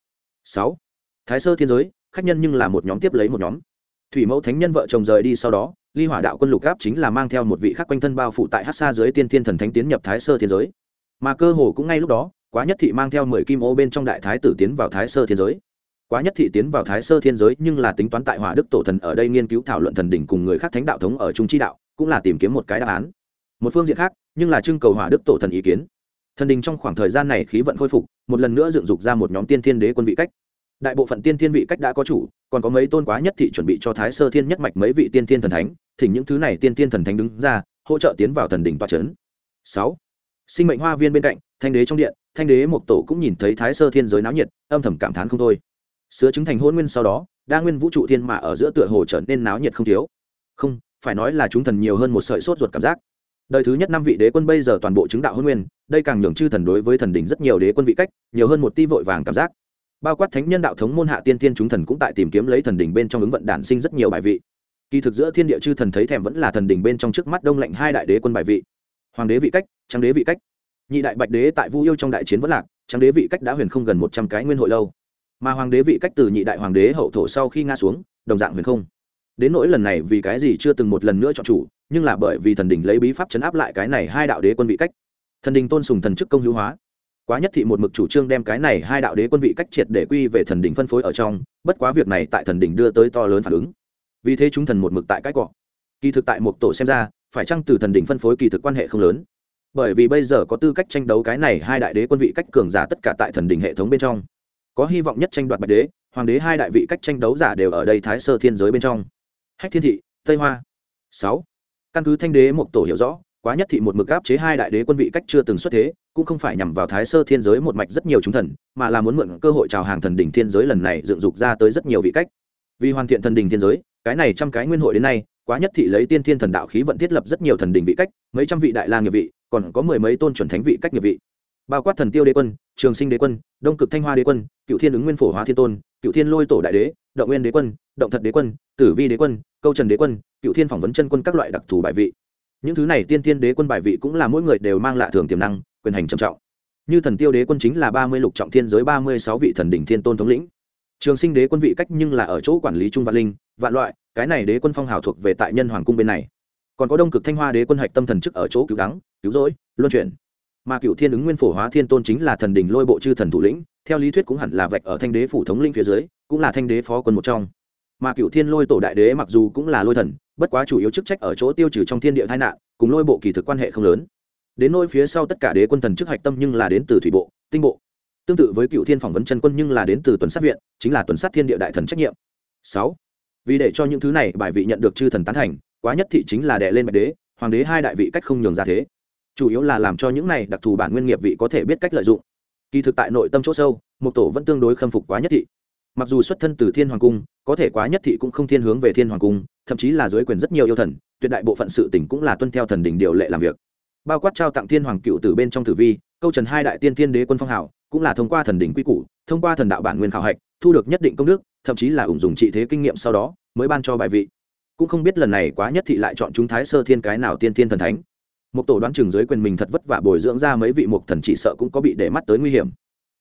Sáu. Thái sơ thiên giới, khách nhân nhưng là một nhóm tiếp lấy một nhóm thủy mẫu thánh nhân vợ chồng rời đi sau đó, ly hỏa đạo quân lục gáp chính là mang theo một vị khác quanh thân bao phụ tại hát xa dưới tiên thiên thần thánh tiến nhập thái sơ thiên giới. Mà cơ hồ cũng ngay lúc đó, quá nhất thị mang theo mười kim ô bên trong đại thái tử tiến vào thái sơ thiên giới. Quá nhất thị tiến vào thái sơ thiên giới nhưng là tính toán tại hỏa đức tổ thần ở đây nghiên cứu thảo luận thần đỉnh cùng người khác thánh đạo thống ở trung chi đạo, cũng là tìm kiếm một cái đáp án. Một phương diện khác, nhưng là trưng cầu hỏa đức tổ thần ý kiến. Thần đình trong khoảng thời gian này khí vận khôi phục, một lần nữa dựng dục ra một nhóm tiên thiên đế quân vị cách. Đại bộ phận tiên thiên vị cách đã có chủ còn có mấy tôn quá nhất thị chuẩn bị cho thái sơ thiên nhất mạch mấy vị tiên thiên thần thánh, thỉnh những thứ này tiên thiên thần thánh đứng ra, hỗ trợ tiến vào thần đỉnh toa c h ấ n sáu, sinh mệnh hoa viên bên cạnh, thanh đế trong điện, thanh đế một tổ cũng nhìn thấy thái sơ thiên giới náo nhiệt, âm thầm cảm thán không thôi. Sứa chứng thành hôn nguyên sau đó, đa nguyên vũ trụ thiên mạ ở giữa tựa hồ trở nên náo nhiệt không thiếu. Không, phải nói là chúng thần nhiều hơn một sợi sốt ruột cảm giác. Đời thứ nhất năm vị đế quân bây giờ toàn bộ chứng đạo hôn nguyên, đây càng nhường chư thần đối với thần đỉnh rất nhiều đế quân vị cách, nhiều hơn một ti vội vàng cảm giác bao quát thánh nhân đạo thống môn hạ tiên tiên chúng thần cũng tại tìm kiếm lấy thần đỉnh bên trong ứng vận đản sinh rất nhiều bài vị. Kỳ thực giữa thiên địa chư thần thấy thèm vẫn là thần đỉnh bên trong trước mắt đông lạnh hai đại đế quân bài vị. Hoàng đế vị cách trang đế vị cách. Nhị đại bạch đế tại vu yêu trong đại chiến vẫn lạc trang đế vị cách đã huyền không gần một trăm cái nguyên hội lâu. Mà hoàng đế vị cách từ nhị đại hoàng đế hậu thổ sau khi nga xuống, đồng dạng huyền không. Đến nỗi lần này vì cái gì chưa từng một lần nữa chọn chủ, nhưng là bởi vì thần đình lấy bí pháp chấn áp lại cái này hai đạo đế quân vị cách. Thần đình tôn sùng thần chức công hữu hóa quá nhất thị một mực chủ trương đem cái này hai đạo đế quân vị cách triệt để quy về thần đỉnh phân phối ở trong, bất quá việc này tại thần đỉnh đưa tới to lớn phản ứng. Vì thế chúng thần một mực tại cái cọ. Kỳ thực tại một tổ xem ra, phải chăng từ thần đỉnh phân phối kỳ thực quan hệ không lớn? Bởi vì bây giờ có tư cách tranh đấu cái này hai đại đế quân vị cách cường giả tất cả tại thần đỉnh hệ thống bên trong. Có hy vọng nhất tranh đoạt bạch đế, hoàng đế hai đại vị cách tranh đấu giả đều ở đây thái sơ thiên giới bên trong. Hách thiên thị, tây hoa. Sáu. Căn cứ thanh đế một tổ hiểu rõ, quá nhất thị một mực áp chế hai đại đế quân vị cách chưa từng xuất thế cũng không phải nhằm vào thái sơ thiên giới một mạch rất nhiều chúng thần, mà là muốn mượn cơ hội chào hàng thần đỉnh thiên giới lần này dựng dục ra tới rất nhiều vị cách. Vì hoàn thiện thần đỉnh thiên giới, cái này trăm cái nguyên hội đến nay, quá nhất thị lấy tiên thiên thần đạo khí vận thiết lập rất nhiều thần đỉnh vị cách, mấy trăm vị đại la nghiệp vị, còn có mười mấy tôn chuẩn thánh vị cách nghiệp vị. Bao quát thần tiêu đế quân, trường sinh đế quân, đông cực thanh hoa đế quân, cựu thiên ứng nguyên phổ hóa thiên tôn, cựu thiên lôi tổ đại đế, động nguyên đế quân, động thật đế quân, tử vi đế quân, câu trần đế quân, cựu thiên phỏng vấn chân quân các loại đặc thù bài vị. Những thứ này tiên thiên đế quân bài vị cũng là mỗi người đều mang lạ thường tiềm năng quyền hành trầm trọng. Như thần tiêu đế quân chính là ba mươi lục trọng thiên giới ba mươi sáu vị thần đỉnh thiên tôn thống lĩnh. Trường sinh đế quân vị cách nhưng là ở chỗ quản lý trung vạn linh, vạn loại, cái này đế quân phong hào thuộc về tại nhân hoàng cung bên này. Còn có đông cực thanh hoa đế quân hạch tâm thần chức ở chỗ cứu đắng cứu rỗi, luân chuyển. Mà cựu thiên ứng nguyên phổ hóa thiên tôn chính là thần đỉnh lôi bộ chư thần thủ lĩnh, theo lý thuyết cũng hẳn là vạch ở thanh đế phủ thống linh phía dưới, cũng là thanh đế phó quân một trong. Mà cựu thiên lôi tổ đại đế mặc dù cũng là lôi thần, bất quá chủ yếu chức trách ở chỗ tiêu trừ trong thiên địa tai nạn, cùng lôi bộ kỳ thực quan hệ không lớn đến nỗi phía sau tất cả đế quân thần chức hạch tâm nhưng là đến từ thủy bộ, tinh bộ. Tương tự với cựu thiên phỏng vấn chân quân nhưng là đến từ tuần sát viện, chính là tuần sát thiên địa đại thần trách nhiệm. Sáu, vì để cho những thứ này bài vị nhận được chư thần tán thành, quá nhất thị chính là đệ lên bạch đế, hoàng đế hai đại vị cách không nhường ra thế. Chủ yếu là làm cho những này đặc thù bản nguyên nghiệp vị có thể biết cách lợi dụng. Kỳ thực tại nội tâm chỗ sâu, một tổ vẫn tương đối khâm phục quá nhất thị. Mặc dù xuất thân từ thiên hoàng cung, có thể quá nhất thị cũng không thiên hướng về thiên hoàng cung, thậm chí là dưới quyền rất nhiều yêu thần, tuyệt đại bộ phận sự tỉnh cũng là tuân theo thần đình điều lệ làm việc bao quát trao tặng thiên hoàng cựu từ bên trong tử vi, câu trần hai đại tiên tiên đế quân phong hảo cũng là thông qua thần đỉnh quy củ, thông qua thần đạo bản nguyên khảo hạch, thu được nhất định công đức, thậm chí là ủng dùng trị thế kinh nghiệm sau đó, mới ban cho bài vị. Cũng không biết lần này quá nhất thị lại chọn chúng thái sơ thiên cái nào tiên tiên thần thánh. Một tổ đoán chừng dưới quyền mình thật vất vả bồi dưỡng ra mấy vị mục thần chỉ sợ cũng có bị để mắt tới nguy hiểm.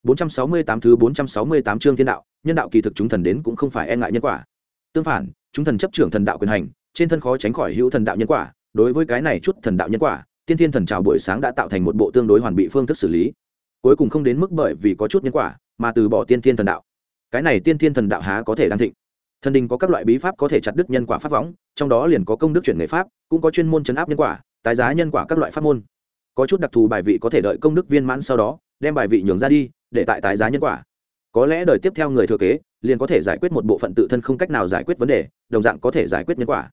468 thứ 468 chương thiên đạo, nhân đạo kỳ thực chúng thần đến cũng không phải e ngại nhân quả. Tương phản, chúng thần chấp trưởng thần đạo quyền hành, trên thân khó tránh khỏi hữu thần đạo nhân quả, đối với cái này chút thần đạo nhân quả tiên thiên thần trào buổi sáng đã tạo thành một bộ tương đối hoàn bị phương thức xử lý. Cuối cùng không đến mức bởi vì có chút nhân quả, mà từ bỏ tiên thiên thần đạo. Cái này tiên thiên thần đạo há có thể đang thịnh. Thần đình có các loại bí pháp có thể chặt đứt nhân quả pháp võng, trong đó liền có công đức chuyển nghề pháp, cũng có chuyên môn chấn áp nhân quả, tái giá nhân quả các loại pháp môn. Có chút đặc thù bài vị có thể đợi công đức viên mãn sau đó, đem bài vị nhường ra đi, để tại tái giá nhân quả. Có lẽ đời tiếp theo người thừa kế, liền có thể giải quyết một bộ phận tự thân không cách nào giải quyết vấn đề, đồng dạng có thể giải quyết nhân quả.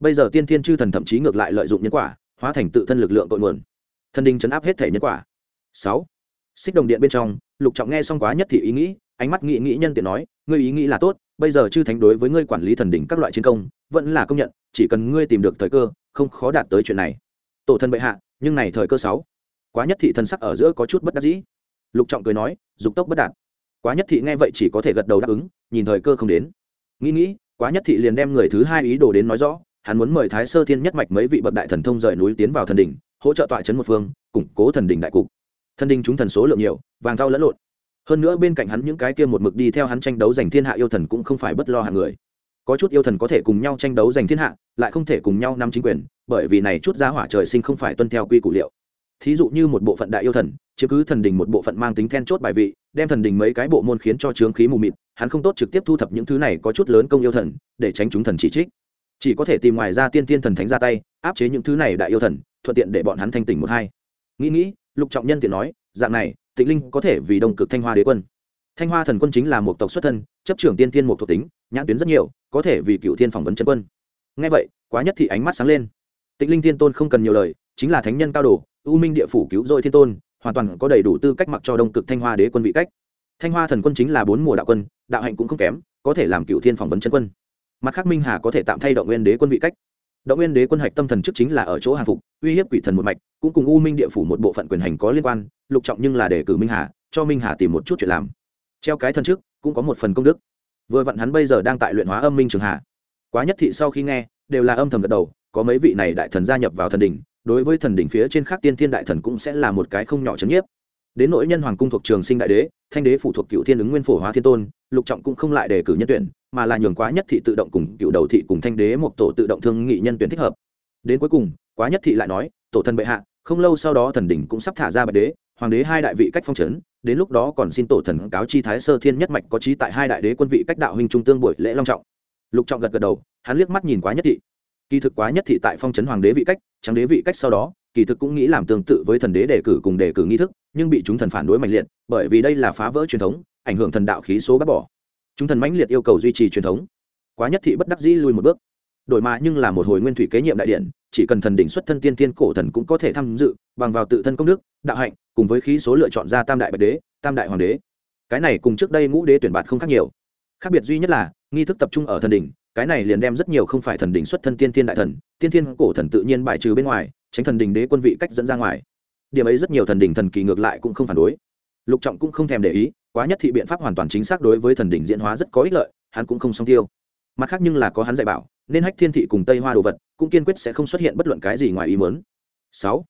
Bây giờ tiên thiên chư thần thậm chí ngược lại lợi dụng nhân quả hóa thành tự thân lực lượng tội nguồn. Thần đình chấn áp hết thể nhân quả. Sáu. Xích đồng điện bên trong, lục trọng nghe xong quá nhất thì ý nghĩ, ánh mắt nghĩ nghĩ nhân tiện nói, ngươi ý nghĩ là tốt, bây giờ chư thánh đối với ngươi quản lý thần đỉnh các loại chiến công, vẫn là công nhận, chỉ cần ngươi tìm được thời cơ, không khó đạt tới chuyện này. Tổ thân bệ hạ, nhưng này thời cơ sáu. Quá nhất thị thần sắc ở giữa có chút bất đắc dĩ. Lục trọng cười nói, dục tốc bất đạt. Quá nhất thị nghe vậy chỉ có thể gật đầu đáp ứng, nhìn thời cơ không đến. Nghĩ nghĩ, quá nhất thị liền đem người thứ hai ý đồ đến nói rõ hắn muốn mời thái sơ thiên nhất mạch mấy vị bậc đại thần thông rời núi tiến vào thần đỉnh, hỗ trợ tọa chấn một phương, củng cố thần đỉnh đại cục. Thần đình chúng thần số lượng nhiều, vàng thau lẫn lộn. Hơn nữa bên cạnh hắn những cái kia một mực đi theo hắn tranh đấu giành thiên hạ yêu thần cũng không phải bất lo hạng người. Có chút yêu thần có thể cùng nhau tranh đấu giành thiên hạ, lại không thể cùng nhau nắm chính quyền, bởi vì này chút gia hỏa trời sinh không phải tuân theo quy củ liệu. Thí dụ như một bộ phận đại yêu thần chứ cứ thần đình một bộ phận mang tính then chốt bài vị, đem thần đình mấy cái bộ môn khiến cho trướng khí mù mịt, hắn không tốt trực tiếp thu thập những thứ này có chút lớn công yêu thần, để tránh chúng thần chỉ trích chỉ có thể tìm ngoài ra tiên tiên thần thánh ra tay, áp chế những thứ này đại yêu thần, thuận tiện để bọn hắn thanh tỉnh một hai. Nghĩ nghĩ, lục trọng nhân tiện nói, dạng này, tịnh linh có thể vì đông cực thanh hoa đế quân. Thanh hoa thần quân chính là một tộc xuất thân, chấp trưởng tiên tiên một thuộc tính, nhãn tuyến rất nhiều, có thể vì cựu thiên phỏng vấn chân quân. Ngay vậy, quá nhất thì ánh mắt sáng lên. Tịnh linh thiên tôn không cần nhiều lời, chính là thánh nhân cao đồ, u minh địa phủ cứu dội thiên tôn, hoàn toàn có đầy đủ tư cách mặc cho đông cực thanh hoa đế quân vị cách. Thanh hoa thần quân chính là bốn mùa đạo quân, đạo hạnh cũng không kém, có thể làm cựu thiên phỏng vấn chân quân mặt khác minh hà có thể tạm thay động nguyên đế quân vị cách. Động nguyên đế quân hạch tâm thần chức chính là ở chỗ hàng phục, uy hiếp quỷ thần một mạch, cũng cùng u minh địa phủ một bộ phận quyền hành có liên quan, lục trọng nhưng là để cử minh hà, cho minh hà tìm một chút chuyện làm. Treo cái thần chức, cũng có một phần công đức. Vừa vặn hắn bây giờ đang tại luyện hóa âm minh trường hà quá nhất thị sau khi nghe, đều là âm thầm gật đầu, có mấy vị này đại thần gia nhập vào thần đỉnh, đối với thần đỉnh phía trên khác tiên thiên đại thần cũng sẽ là một cái không nhỏ chấn nhiếp. Đến nỗi nhân hoàng cung thuộc trường sinh đại đế, thanh đế phụ thuộc cựu thiên ứng nguyên phổ hóa thiên tôn lục trọng cũng không lại đề cử nhân tuyển, mà là nhường quá nhất thị tự động cùng cựu đầu thị cùng thanh đế một tổ tự động thương nghị nhân tuyển thích hợp. Đến cuối cùng, quá nhất thị lại nói, tổ thần bệ hạ, không lâu sau đó thần đỉnh cũng sắp thả ra bạch đế, hoàng đế hai đại vị cách phong trấn đến lúc đó còn xin tổ thần cáo chi thái sơ thiên nhất mạch có trí tại hai đại đế quân vị cách đạo huynh trung tương buổi lễ long trọng. Lục trọng gật gật đầu, hắn liếc mắt nhìn quá nhất thị. Kỳ thực quá nhất thị tại phong trấn hoàng đế vị cách, trắng đế vị cách sau đó, kỳ thực cũng nghĩ làm tương tự với thần đế đề cử cùng đề cử nghi thức, nhưng bị chúng thần phản đối mạnh liệt, bởi vì đây là phá vỡ truyền thống ảnh hưởng thần đạo khí số bác bỏ. Chúng thần mãnh liệt yêu cầu duy trì truyền thống. Quá nhất thị bất đắc dĩ lui một bước. Đổi mà nhưng là một hồi nguyên thủy kế nhiệm đại điện, chỉ cần thần đỉnh xuất thân tiên tiên cổ thần cũng có thể tham dự, bằng vào tự thân công đức, đạo hạnh, cùng với khí số lựa chọn ra tam đại bạch đế, tam đại hoàng đế. Cái này cùng trước đây ngũ đế tuyển bạt không khác nhiều. Khác biệt duy nhất là, nghi thức tập trung ở thần đỉnh, cái này liền đem rất nhiều không phải thần đỉnh xuất thân tiên tiên đại thần, tiên tiên cổ thần tự nhiên bài trừ bên ngoài, tránh thần đình đế quân vị cách dẫn ra ngoài. Điểm ấy rất nhiều thần đỉnh thần kỳ ngược lại cũng không phản đối. Lục trọng cũng không thèm để ý quá nhất thị biện pháp hoàn toàn chính xác đối với thần đỉnh diễn hóa rất có ích lợi, hắn cũng không song tiêu. Mặt khác nhưng là có hắn dạy bảo, nên hách thiên thị cùng tây hoa đồ vật, cũng kiên quyết sẽ không xuất hiện bất luận cái gì ngoài ý mớn sáu.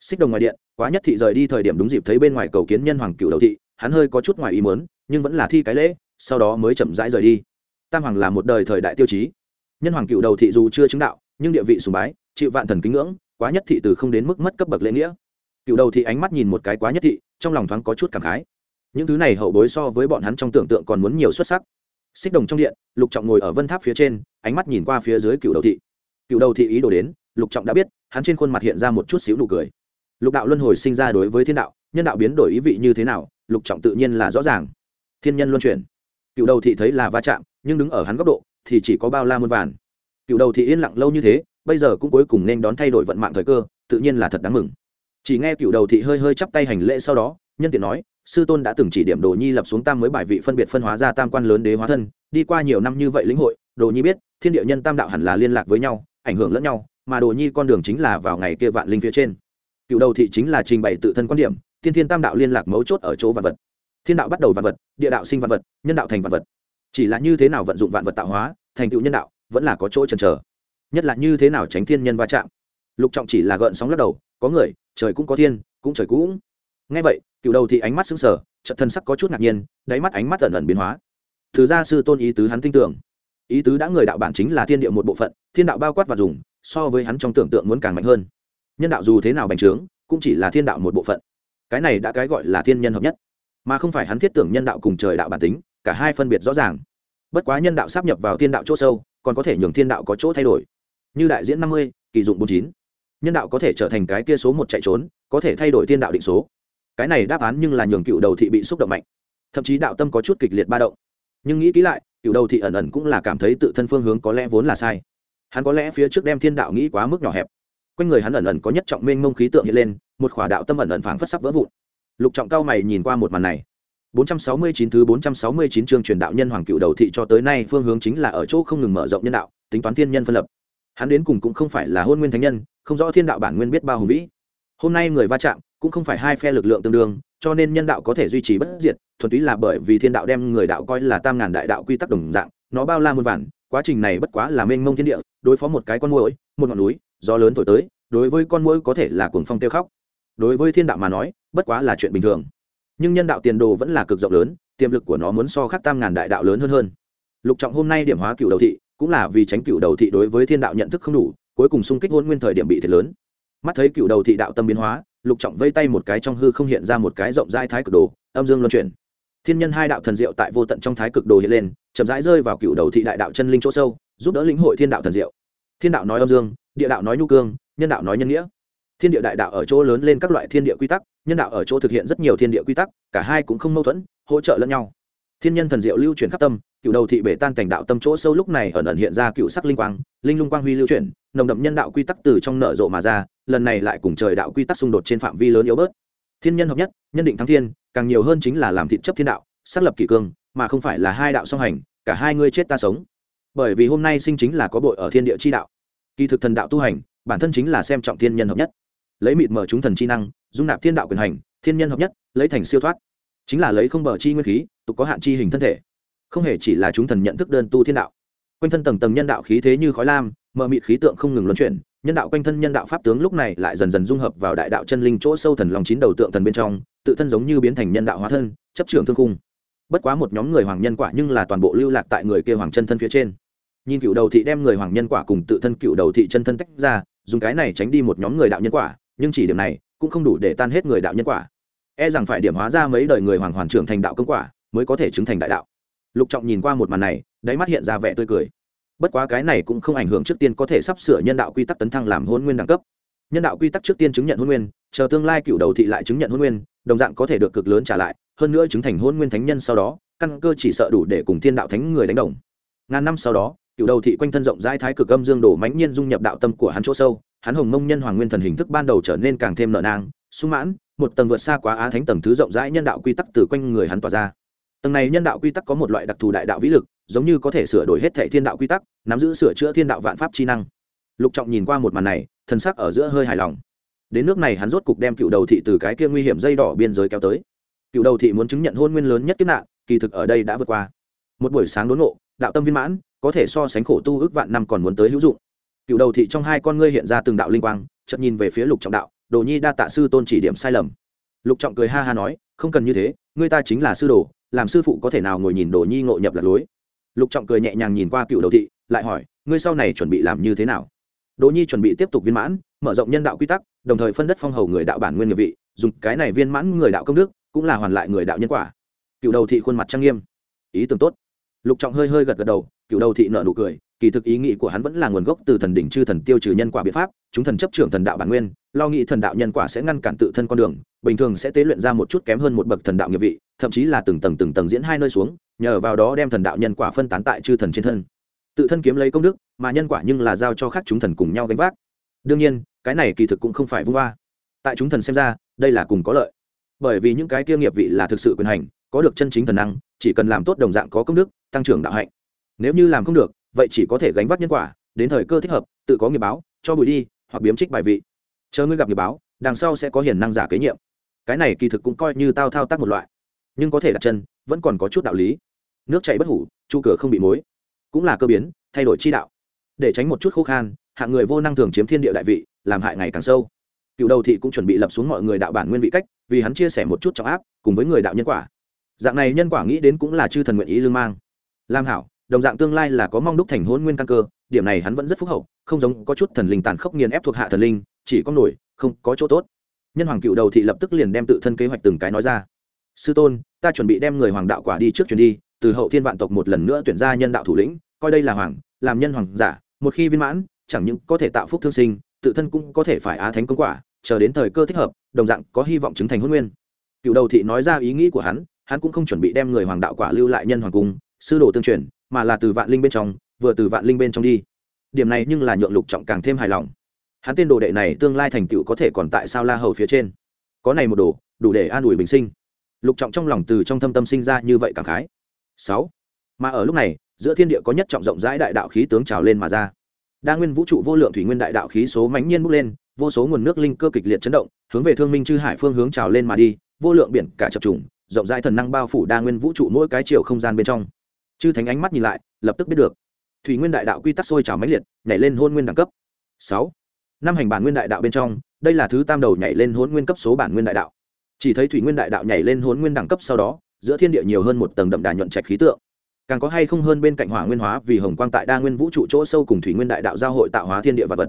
Xích đồng ngoài điện, quá nhất thị rời đi thời điểm đúng dịp thấy bên ngoài cầu kiến nhân hoàng cựu đầu thị, hắn hơi có chút ngoài ý mớn nhưng vẫn là thi cái lễ, sau đó mới chậm rãi rời đi. Tam hoàng là một đời thời đại tiêu chí. Nhân hoàng cựu đầu thị dù chưa chứng đạo, nhưng địa vị sùng bái, chịu vạn thần kính ngưỡng, quá nhất thị từ không đến mức mất cấp bậc lễ nghĩa. Cựu đầu thị ánh mắt nhìn một cái quá nhất thị, trong lòng thoáng có chút cảm khái những thứ này hậu bối so với bọn hắn trong tưởng tượng còn muốn nhiều xuất sắc. Xích đồng trong điện, lục trọng ngồi ở vân tháp phía trên, ánh mắt nhìn qua phía dưới cựu đầu thị. Cựu đầu thị ý đồ đến, lục trọng đã biết, hắn trên khuôn mặt hiện ra một chút xíu nụ cười. Lục đạo luân hồi sinh ra đối với thiên đạo, nhân đạo biến đổi ý vị như thế nào, lục trọng tự nhiên là rõ ràng. Thiên nhân luân chuyển. Cựu đầu thị thấy là va chạm, nhưng đứng ở hắn góc độ thì chỉ có bao la muôn vàn. Cựu đầu thị yên lặng lâu như thế, bây giờ cũng cuối cùng nên đón thay đổi vận mạng thời cơ, tự nhiên là thật đáng mừng. Chỉ nghe cựu đầu thị hơi hơi chắp tay hành lễ sau đó, nhân tiện nói sư tôn đã từng chỉ điểm đồ nhi lập xuống tam mới bài vị phân biệt phân hóa ra tam quan lớn đế hóa thân, đi qua nhiều năm như vậy lĩnh hội, đồ nhi biết, thiên địa nhân tam đạo hẳn là liên lạc với nhau, ảnh hưởng lẫn nhau, mà đồ nhi con đường chính là vào ngày kia vạn linh phía trên. Cựu đầu thị chính là trình bày tự thân quan điểm tiên thiên tam đạo liên lạc mấu chốt ở chỗ vạn vật. Thiên đạo bắt đầu vạn vật, địa đạo sinh vạn vật, nhân đạo thành vạn vật. Chỉ là như thế nào vận dụng vạn vật tạo hóa, thành tựu nhân đạo, vẫn là có chỗ chần chờ. Nhất là như thế nào tránh thiên nhân va chạm. Lục trọng chỉ là gợn sóng lắc đầu, có người, trời cũng có thiên, cũng trời cũng ngay vậy, cựu đầu thì ánh mắt sững sờ trận thân sắc có chút ngạc nhiên, đáy mắt ánh mắt ẩn ẩn biến hóa. Thứ gia sư tôn ý tứ hắn tin tưởng. Ý tứ đã người đạo bản chính là thiên địa một bộ phận, thiên đạo bao quát và dùng, so với hắn trong tưởng tượng muốn càng mạnh hơn. Nhân đạo dù thế nào bành trướng, cũng chỉ là thiên đạo một bộ phận. Cái này đã cái gọi là thiên nhân hợp nhất. Mà không phải hắn thiết tưởng nhân đạo cùng trời đạo bản tính, cả hai phân biệt rõ ràng. Bất quá nhân đạo sắp nhập vào thiên đạo chỗ sâu, còn có thể nhường thiên đạo có chỗ thay đổi. Như đại diễn năm mươi, kỳ dụng bốn chín. Nhân đạo có thể trở thành cái kia số một chạy trốn, có thể thay đổi thiên đạo định số cái này đáp án nhưng là nhường cựu đầu thị bị xúc động mạnh. Thậm chí đạo tâm có chút kịch liệt ba động. Nhưng nghĩ kỹ lại, cựu đầu thị ẩn ẩn cũng là cảm thấy tự thân phương hướng có lẽ vốn là sai. Hắn có lẽ phía trước đem thiên đạo nghĩ quá mức nhỏ hẹp. Quanh người hắn ẩn ẩn có nhất trọng mênh mông khí tượng hiện lên, một khỏa đạo tâm ẩn ẩn phảng phất sắp vỡ vụn. Lục trọng cao mày nhìn qua một màn này. 469 thứ 469 chương truyền đạo nhân hoàng cựu đầu thị cho tới nay phương hướng chính là ở chỗ không ngừng mở rộng nhân đạo, tính toán thiên nhân phân lập. Hắn đến cùng cũng không phải là hôn nguyên thánh nhân, không rõ thiên đạo bản nguyên biết bao hùng vĩ. Hôm nay người va chạm cũng không phải hai phe lực lượng tương đương, cho nên nhân đạo có thể duy trì bất diệt, thuần túy là bởi vì thiên đạo đem người đạo coi là tam ngàn đại đạo quy tắc đồng dạng, nó bao la muôn vản quá trình này bất quá là mênh mông thiên địa, đối phó một cái con mũi một ngọn núi, gió lớn thổi tới, đối với con mũi có thể là cuồng phong tiêu khóc. Đối với thiên đạo mà nói, bất quá là chuyện bình thường. Nhưng nhân đạo tiền đồ vẫn là cực rộng lớn, tiềm lực của nó muốn so khắc tam ngàn đại đạo lớn hơn hơn. Lục trọng hôm nay điểm hóa cựu đầu thị, cũng là vì tránh cựu đầu thị đối với thiên đạo nhận thức không đủ, cuối cùng xung kích hôn nguyên thời điểm bị thiệt lớn. Mắt thấy cựu đầu thị đạo tâm biến hóa lục trọng vây tay một cái trong hư không hiện ra một cái rộng rãi thái cực đồ, âm dương luân chuyển. Thiên nhân hai đạo thần diệu tại vô tận trong thái cực đồ hiện lên, chậm rãi rơi vào cựu đầu thị đại đạo chân linh chỗ sâu, giúp đỡ lĩnh hội thiên đạo thần diệu. Thiên đạo nói âm dương, địa đạo nói nhu cương, nhân đạo nói nhân nghĩa. Thiên địa đại đạo ở chỗ lớn lên các loại thiên địa quy tắc, nhân đạo ở chỗ thực hiện rất nhiều thiên địa quy tắc, cả hai cũng không mâu thuẫn, hỗ trợ lẫn nhau. Thiên nhân thần diệu lưu chuyển khắp tâm, cựu đầu thị bể tan cảnh đạo tâm chỗ sâu lúc này ẩn ẩn hiện ra cựu sắc linh quang, linh lung quang huy lưu chuyển nồng đậm nhân đạo quy tắc từ trong nợ rộ mà ra, lần này lại cùng trời đạo quy tắc xung đột trên phạm vi lớn yếu bớt. Thiên nhân hợp nhất, nhân định thắng thiên, càng nhiều hơn chính là làm thịt chấp thiên đạo, xác lập kỷ cương, mà không phải là hai đạo song hành, cả hai ngươi chết ta sống. Bởi vì hôm nay sinh chính là có bội ở thiên địa chi đạo. Kỳ thực thần đạo tu hành, bản thân chính là xem trọng thiên nhân hợp nhất. Lấy mịt mở chúng thần chi năng, dung nạp thiên đạo quyền hành, thiên nhân hợp nhất, lấy thành siêu thoát. Chính là lấy không bờ chi nguyên khí, tục có hạn chi hình thân thể. Không hề chỉ là chúng thần nhận thức đơn tu thiên đạo. Quanh thân tầng tầng nhân đạo khí thế như khói lam mờ mịt khí tượng không ngừng luân chuyển, nhân đạo quanh thân nhân đạo pháp tướng lúc này lại dần dần dung hợp vào đại đạo chân linh chỗ sâu thần lòng chín đầu tượng thần bên trong, tự thân giống như biến thành nhân đạo hóa thân, chấp trưởng thương cung bất quá một nhóm người hoàng nhân quả nhưng là toàn bộ lưu lạc tại người kia hoàng chân thân phía trên. Nhìn cựu đầu thị đem người hoàng nhân quả cùng tự thân cựu đầu thị chân thân tách ra, dùng cái này tránh đi một nhóm người đạo nhân quả, nhưng chỉ điểm này cũng không đủ để tan hết người đạo nhân quả. E rằng phải điểm hóa ra mấy đời người hoàng hoàn trưởng thành đạo công quả mới có thể chứng thành đại đạo. Lục trọng nhìn qua một màn này, đáy mắt hiện ra vẻ tươi cười bất quá cái này cũng không ảnh hưởng trước tiên có thể sắp sửa nhân đạo quy tắc tấn thăng làm hôn nguyên đẳng cấp. Nhân đạo quy tắc trước tiên chứng nhận hôn nguyên, chờ tương lai cựu đầu thị lại chứng nhận hôn nguyên, đồng dạng có thể được cực lớn trả lại, hơn nữa chứng thành hôn nguyên thánh nhân sau đó, căn cơ chỉ sợ đủ để cùng thiên đạo thánh người đánh đồng. Ngàn năm sau đó, cựu đầu thị quanh thân rộng rãi thái cực âm dương đổ mãnh nhiên dung nhập đạo tâm của hắn chỗ sâu, hắn hồng mông nhân hoàng nguyên thần hình thức ban đầu trở nên càng thêm nợ nang, sung mãn, một tầng vượt xa quá á thánh tầng thứ rộng rãi nhân đạo quy tắc từ quanh người hắn tỏa ra tầng này nhân đạo quy tắc có một loại đặc thù đại đạo vĩ lực, giống như có thể sửa đổi hết thệ thiên đạo quy tắc, nắm giữ sửa chữa thiên đạo vạn pháp chi năng. Lục trọng nhìn qua một màn này thân sắc ở giữa hơi hài lòng. Đến nước này hắn rốt cục đem cựu đầu thị từ cái kia nguy hiểm dây đỏ biên giới kéo tới. Cựu đầu thị muốn chứng nhận hôn nguyên lớn nhất kiếp nạn, kỳ thực ở đây đã vượt qua. Một buổi sáng đốn ngộ, đạo tâm viên mãn, có thể so sánh khổ tu ước vạn năm còn muốn tới hữu dụng. Cựu đầu thị trong hai con ngươi hiện ra từng đạo linh quang, chợt nhìn về phía lục trọng đạo, đồ nhi đa tạ sư tôn chỉ điểm sai lầm. Lục trọng cười ha ha nói, không cần như thế, ngươi ta chính là sư đồ làm sư phụ có thể nào ngồi nhìn đồ nhi ngộ nhập lạc lối? Lục trọng cười nhẹ nhàng nhìn qua cựu đầu thị, lại hỏi, ngươi sau này chuẩn bị làm như thế nào? Đồ nhi chuẩn bị tiếp tục viên mãn, mở rộng nhân đạo quy tắc, đồng thời phân đất phong hầu người đạo bản nguyên nghiệp vị, dùng cái này viên mãn người đạo công đức, cũng là hoàn lại người đạo nhân quả. Cựu đầu thị khuôn mặt trang nghiêm. Ý tưởng tốt. Lục trọng hơi hơi gật gật đầu, cựu đầu thị nợ nụ cười, kỳ thực ý nghĩ của hắn vẫn là nguồn gốc từ thần đỉnh chư thần tiêu trừ nhân quả biện pháp, chúng thần chấp trưởng thần đạo bản nguyên lo nghĩ thần đạo nhân quả sẽ ngăn cản tự thân con đường, bình thường sẽ tế luyện ra một chút kém hơn một bậc thần đạo nghiệp vị, thậm chí là từng tầng từng tầng diễn hai nơi xuống, nhờ vào đó đem thần đạo nhân quả phân tán tại chư thần trên thân. Tự thân kiếm lấy công đức, mà nhân quả nhưng là giao cho khác chúng thần cùng nhau gánh vác. Đương nhiên, cái này kỳ thực cũng không phải vung ba tại chúng thần xem ra, đây là cùng có lợi. Bởi vì những cái kia nghiệp vị là thực sự quyền hành, có được chân chính thần năng, chỉ cần làm tốt đồng dạng có công đức, tăng trưởng đạo hạnh. Nếu như làm không được, vậy chỉ có thể gánh vác nhân quả, đến thời cơ thích hợp, tự có nghiệp báo, cho bụi đi, hoặc biếm trích bài vị chờ ngươi gặp nghiệp báo, đằng sau sẽ có hiền năng giả kế nhiệm. Cái này kỳ thực cũng coi như tao thao tác một loại. Nhưng có thể đặt chân, vẫn còn có chút đạo lý. Nước chảy bất hủ, chu cửa không bị mối. Cũng là cơ biến, thay đổi chi đạo. Để tránh một chút khô khan hạng người vô năng thường chiếm thiên địa đại vị, làm hại ngày càng sâu. Cựu đầu thị cũng chuẩn bị lập xuống mọi người đạo bản nguyên vị cách, vì hắn chia sẻ một chút trọng áp, cùng với người đạo nhân quả. Dạng này nhân quả nghĩ đến cũng là chư thần nguyện ý lương mang. Lam hảo, đồng dạng tương lai là có mong đúc thành hôn nguyên căn cơ, điểm này hắn vẫn rất phúc hậu không giống có chút thần linh tàn khốc nghiền ép thuộc hạ thần linh, chỉ có nổi, không có chỗ tốt. Nhân hoàng cựu đầu thị lập tức liền đem tự thân kế hoạch từng cái nói ra. Sư tôn, ta chuẩn bị đem người hoàng đạo quả đi trước chuyến đi, từ hậu thiên vạn tộc một lần nữa tuyển ra nhân đạo thủ lĩnh, coi đây là hoàng, làm nhân hoàng giả, một khi viên mãn, chẳng những có thể tạo phúc thương sinh, tự thân cũng có thể phải á thánh công quả, chờ đến thời cơ thích hợp, đồng dạng có hy vọng chứng thành hôn nguyên. Cựu đầu thị nói ra ý nghĩ của hắn hắn cũng không chuẩn bị đem người hoàng đạo quả lưu lại nhân hoàng cung, sư đồ tương truyền, mà là từ vạn linh bên trong, vừa từ vạn linh bên trong đi điểm này nhưng là nhượng lục trọng càng thêm hài lòng. Hắn tên đồ đệ này tương lai thành tựu có thể còn tại sao la hầu phía trên? Có này một đồ, đủ để an ủi bình sinh. Lục trọng trong lòng từ trong thâm tâm sinh ra như vậy cảm khái. Sáu. Mà ở lúc này, giữa thiên địa có nhất trọng rộng rãi đại đạo khí tướng trào lên mà ra. Đa nguyên vũ trụ vô lượng thủy nguyên đại đạo khí số mãnh nhiên bốc lên, vô số nguồn nước linh cơ kịch liệt chấn động, hướng về thương minh chư hải phương hướng trào lên mà đi, vô lượng biển cả chập trùng, rộng rãi thần năng bao phủ đa nguyên vũ trụ mỗi cái chiều không gian bên trong. Chư thánh ánh mắt nhìn lại, lập tức biết được thủy nguyên đại đạo quy tắc sôi trào mãnh liệt, nhảy lên hôn nguyên đẳng cấp. Sáu, năm hành bản nguyên đại đạo bên trong, đây là thứ tam đầu nhảy lên hôn nguyên cấp số bản nguyên đại đạo. Chỉ thấy thủy nguyên đại đạo nhảy lên hôn nguyên đẳng cấp sau đó, giữa thiên địa nhiều hơn một tầng đậm đà nhuận trạch khí tượng. Càng có hay không hơn bên cạnh hỏa nguyên hóa vì hồng quang tại đa nguyên vũ trụ chỗ sâu cùng thủy nguyên đại đạo giao hội tạo hóa thiên địa vật vật.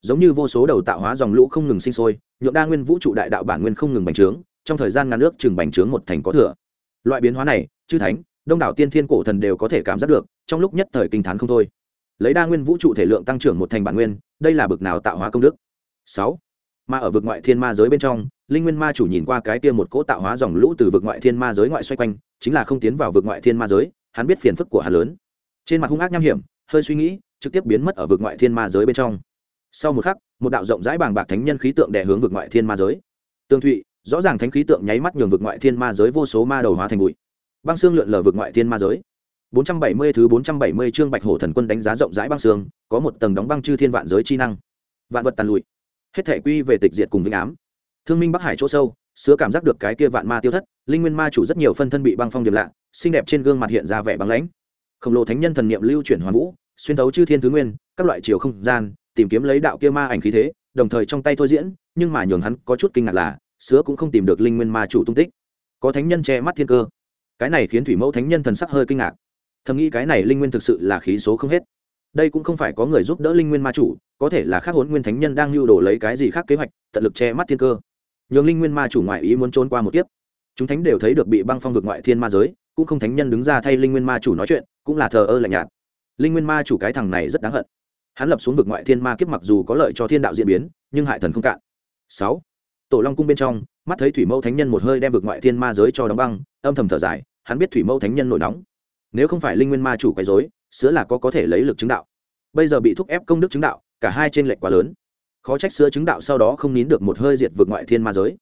Giống như vô số đầu tạo hóa dòng lũ không ngừng sinh sôi nhuộm đa nguyên vũ trụ đại đạo bản nguyên không ngừng bành trướng, trong thời gian ngàn nước chừng bành trướng một thành có thừa. Loại biến hóa này, chư thánh, đông đảo tiên thiên cổ thần đều có thể cảm giác được trong lúc nhất thời kinh t h á n không thôi. Lấy đa nguyên vũ trụ thể lượng tăng trưởng một thành bản nguyên, đây là bực nào tạo hóa công đức? Sáu. Mà ở vực ngoại thiên ma giới bên trong, linh nguyên ma chủ nhìn qua cái kia một cỗ tạo hóa dòng lũ từ vực ngoại thiên ma giới ngoại xoay quanh, chính là không tiến vào vực ngoại thiên ma giới, hắn biết phiền phức của hắn lớn. Trên mặt hung ác nham hiểm, hơi suy nghĩ, trực tiếp biến mất ở vực ngoại thiên ma giới bên trong. Sau một khắc, một đạo rộng rãi bàng bạc thánh nhân khí tượng đè hướng vực ngoại thiên ma giới. Tương thụy, rõ ràng thánh khí tượng nháy mắt nhường vực ngoại thiên ma giới vô số ma đầu hóa thành bụi. Băng xương lượn lờ vực ngoại thiên ma giới. 470 thứ 470 chương Bạch Hổ Thần Quân đánh giá rộng rãi băng sương có một tầng đóng băng chư thiên vạn giới chi năng. Vạn vật tàn lụi, hết thể quy về tịch diệt cùng vĩnh ám. Thương Minh Bắc Hải chỗ sâu, sứa cảm giác được cái kia vạn ma tiêu thất, linh nguyên ma chủ rất nhiều phân thân bị băng phong điểm lạ, xinh đẹp trên gương mặt hiện ra vẻ băng lãnh. Khổng lồ thánh nhân thần niệm lưu chuyển hoàn vũ, xuyên thấu chư thiên thứ nguyên, các loại chiều không gian, tìm kiếm lấy đạo kia ma ảnh khí thế, đồng thời trong tay thôi diễn, nhưng mà nhường hắn có chút kinh ngạc là, sứa cũng không tìm được linh nguyên ma chủ tung tích. Có thánh nhân che mắt thiên cơ. Cái này khiến thủy mẫu thánh nhân thần sắc hơi kinh ngạc thầm nghĩ cái này linh nguyên thực sự là khí số không hết. Đây cũng không phải có người giúp đỡ linh nguyên ma chủ, có thể là khác hốn nguyên thánh nhân đang lưu đồ lấy cái gì khác kế hoạch, tận lực che mắt thiên cơ. Nhường linh nguyên ma chủ ngoại ý muốn trốn qua một kiếp. Chúng thánh đều thấy được bị băng phong vực ngoại thiên ma giới, cũng không thánh nhân đứng ra thay linh nguyên ma chủ nói chuyện, cũng là thờ ơ lạnh nhạt. Linh nguyên ma chủ cái thằng này rất đáng hận. Hắn lập xuống vực ngoại thiên ma kiếp mặc dù có lợi cho thiên đạo diễn biến, nhưng hại thần không cạn. Sáu. Tổ long cung bên trong, mắt thấy thủy mẫu thánh nhân một hơi đem vực ngoại thiên ma giới cho đóng băng, âm thầm thở dài, hắn biết thủy mẫu thánh nhân nổi nóng nếu không phải linh nguyên ma chủ quấy dối sữa là có có thể lấy lực chứng đạo. Bây giờ bị thúc ép công đức chứng đạo, cả hai trên lệch quá lớn. Khó trách sữa chứng đạo sau đó không nín được một hơi diệt vượt ngoại thiên ma giới.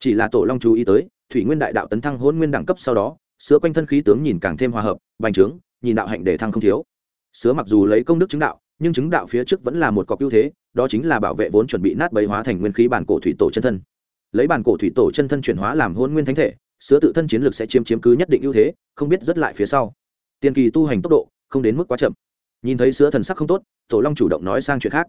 Chỉ là tổ long chú ý tới, thủy nguyên đại đạo tấn thăng hôn nguyên đẳng cấp sau đó sữa quanh thân khí tướng nhìn càng thêm hòa hợp, bành trướng, nhìn đạo hạnh để thăng không thiếu. Sữa mặc dù lấy công đức chứng đạo, nhưng chứng đạo phía trước vẫn là một cọc ưu thế, đó chính là bảo vệ vốn chuẩn bị nát bấy hóa thành nguyên khí bản cổ thủy tổ chân thân. Lấy bản cổ thủy tổ chân thân chuyển hóa làm hôn nguyên thánh thể sữa tự thân chiến lược sẽ chiếm chiếm cứ nhất định ưu thế, không biết rất lại phía sau tiền kỳ tu hành tốc độ không đến mức quá chậm. Nhìn thấy sứa thần sắc không tốt, tổ long chủ động nói sang chuyện khác.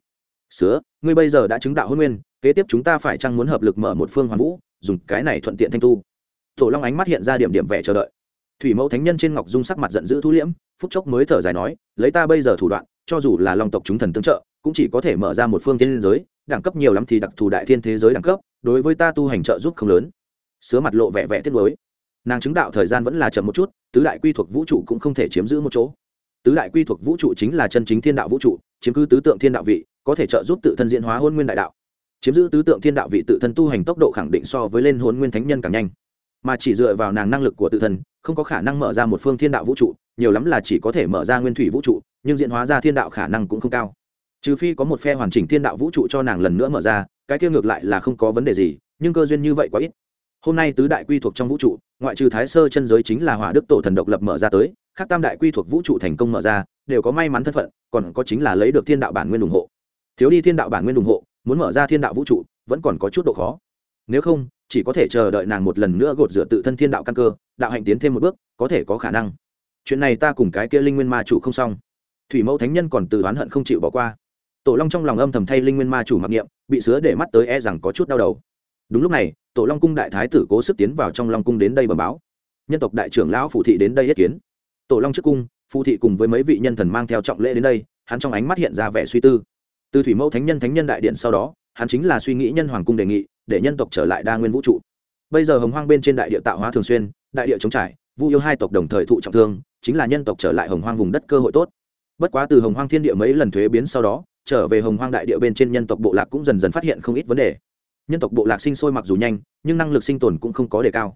Sứa, ngươi bây giờ đã chứng đạo hôn nguyên, kế tiếp chúng ta phải chăng muốn hợp lực mở một phương hoàn vũ, dùng cái này thuận tiện thanh tu? Tổ long ánh mắt hiện ra điểm điểm vẻ chờ đợi. Thủy mẫu thánh nhân trên ngọc dung sắc mặt giận dữ thu liễm phúc chốc mới thở dài nói, lấy ta bây giờ thủ đoạn, cho dù là long tộc chúng thần tương trợ, cũng chỉ có thể mở ra một phương thiên giới, đẳng cấp nhiều lắm thì đặc thù đại thiên thế giới đẳng cấp, đối với ta tu hành trợ giúp không lớn. Sứa mặt lộ vẻ vẻ tiết lối nàng chứng đạo thời gian vẫn là chậm một chút, tứ đại quy thuộc vũ trụ cũng không thể chiếm giữ một chỗ. Tứ đại quy thuộc vũ trụ chính là chân chính thiên đạo vũ trụ, chiếm cứ tứ tượng thiên đạo vị, có thể trợ giúp tự thân diễn hóa hôn nguyên đại đạo. Chiếm giữ tứ tượng thiên đạo vị tự thân tu hành tốc độ khẳng định so với lên hôn nguyên thánh nhân càng nhanh. Mà chỉ dựa vào nàng năng lực của tự thân, không có khả năng mở ra một phương thiên đạo vũ trụ, nhiều lắm là chỉ có thể mở ra nguyên thủy vũ trụ, nhưng diễn hóa ra thiên đạo khả năng cũng không cao. Trừ phi có một phe hoàn chỉnh thiên đạo vũ trụ cho nàng lần nữa mở ra, cái kia ngược lại là không có vấn đề gì, nhưng cơ duyên như vậy quá ít hôm nay tứ đại quy thuộc trong vũ trụ, ngoại trừ thái sơ chân giới chính là hỏa đức tổ thần độc lập mở ra tới, khác tam đại quy thuộc vũ trụ thành công mở ra, đều có may mắn thân phận, còn có chính là lấy được thiên đạo bản nguyên ủng hộ. Thiếu đi thiên đạo bản nguyên ủng hộ, muốn mở ra thiên đạo vũ trụ, vẫn còn có chút độ khó. Nếu không, chỉ có thể chờ đợi nàng một lần nữa gột rửa tự thân thiên đạo căn cơ, đạo hạnh tiến thêm một bước, có thể có khả năng. Chuyện này ta cùng cái kia linh nguyên ma chủ không xong. Thủy mẫu thánh nhân còn từ oán hận không chịu bỏ qua. Tổ long trong lòng âm thầm thay linh nguyên ma chủ mặc niệm, bị sứa để mắt tới e rằng có chút đau đầu đúng lúc này, tổ long cung đại thái tử cố sức tiến vào trong long cung đến đây bẩm báo. Nhân tộc đại trưởng lão phụ thị đến đây yết kiến. Tổ long trước cung, phù thị cùng với mấy vị nhân thần mang theo trọng lễ đến đây, hắn trong ánh mắt hiện ra vẻ suy tư. Từ thủy mẫu thánh nhân thánh nhân đại điện sau đó, hắn chính là suy nghĩ nhân hoàng cung đề nghị, để nhân tộc trở lại đa nguyên vũ trụ. Bây giờ hồng hoang bên trên đại địa tạo hóa thường xuyên, đại địa chống trải, vu yêu hai tộc đồng thời thụ trọng thương, chính là nhân tộc trở lại hồng hoang vùng đất cơ hội tốt. Bất quá từ hồng hoang thiên địa mấy lần thuế biến sau đó, trở về hồng hoang đại địa bên trên nhân tộc bộ lạc cũng dần dần phát hiện không ít vấn đề nhân tộc bộ lạc sinh sôi mặc dù nhanh, nhưng năng lực sinh tồn cũng không có đề cao.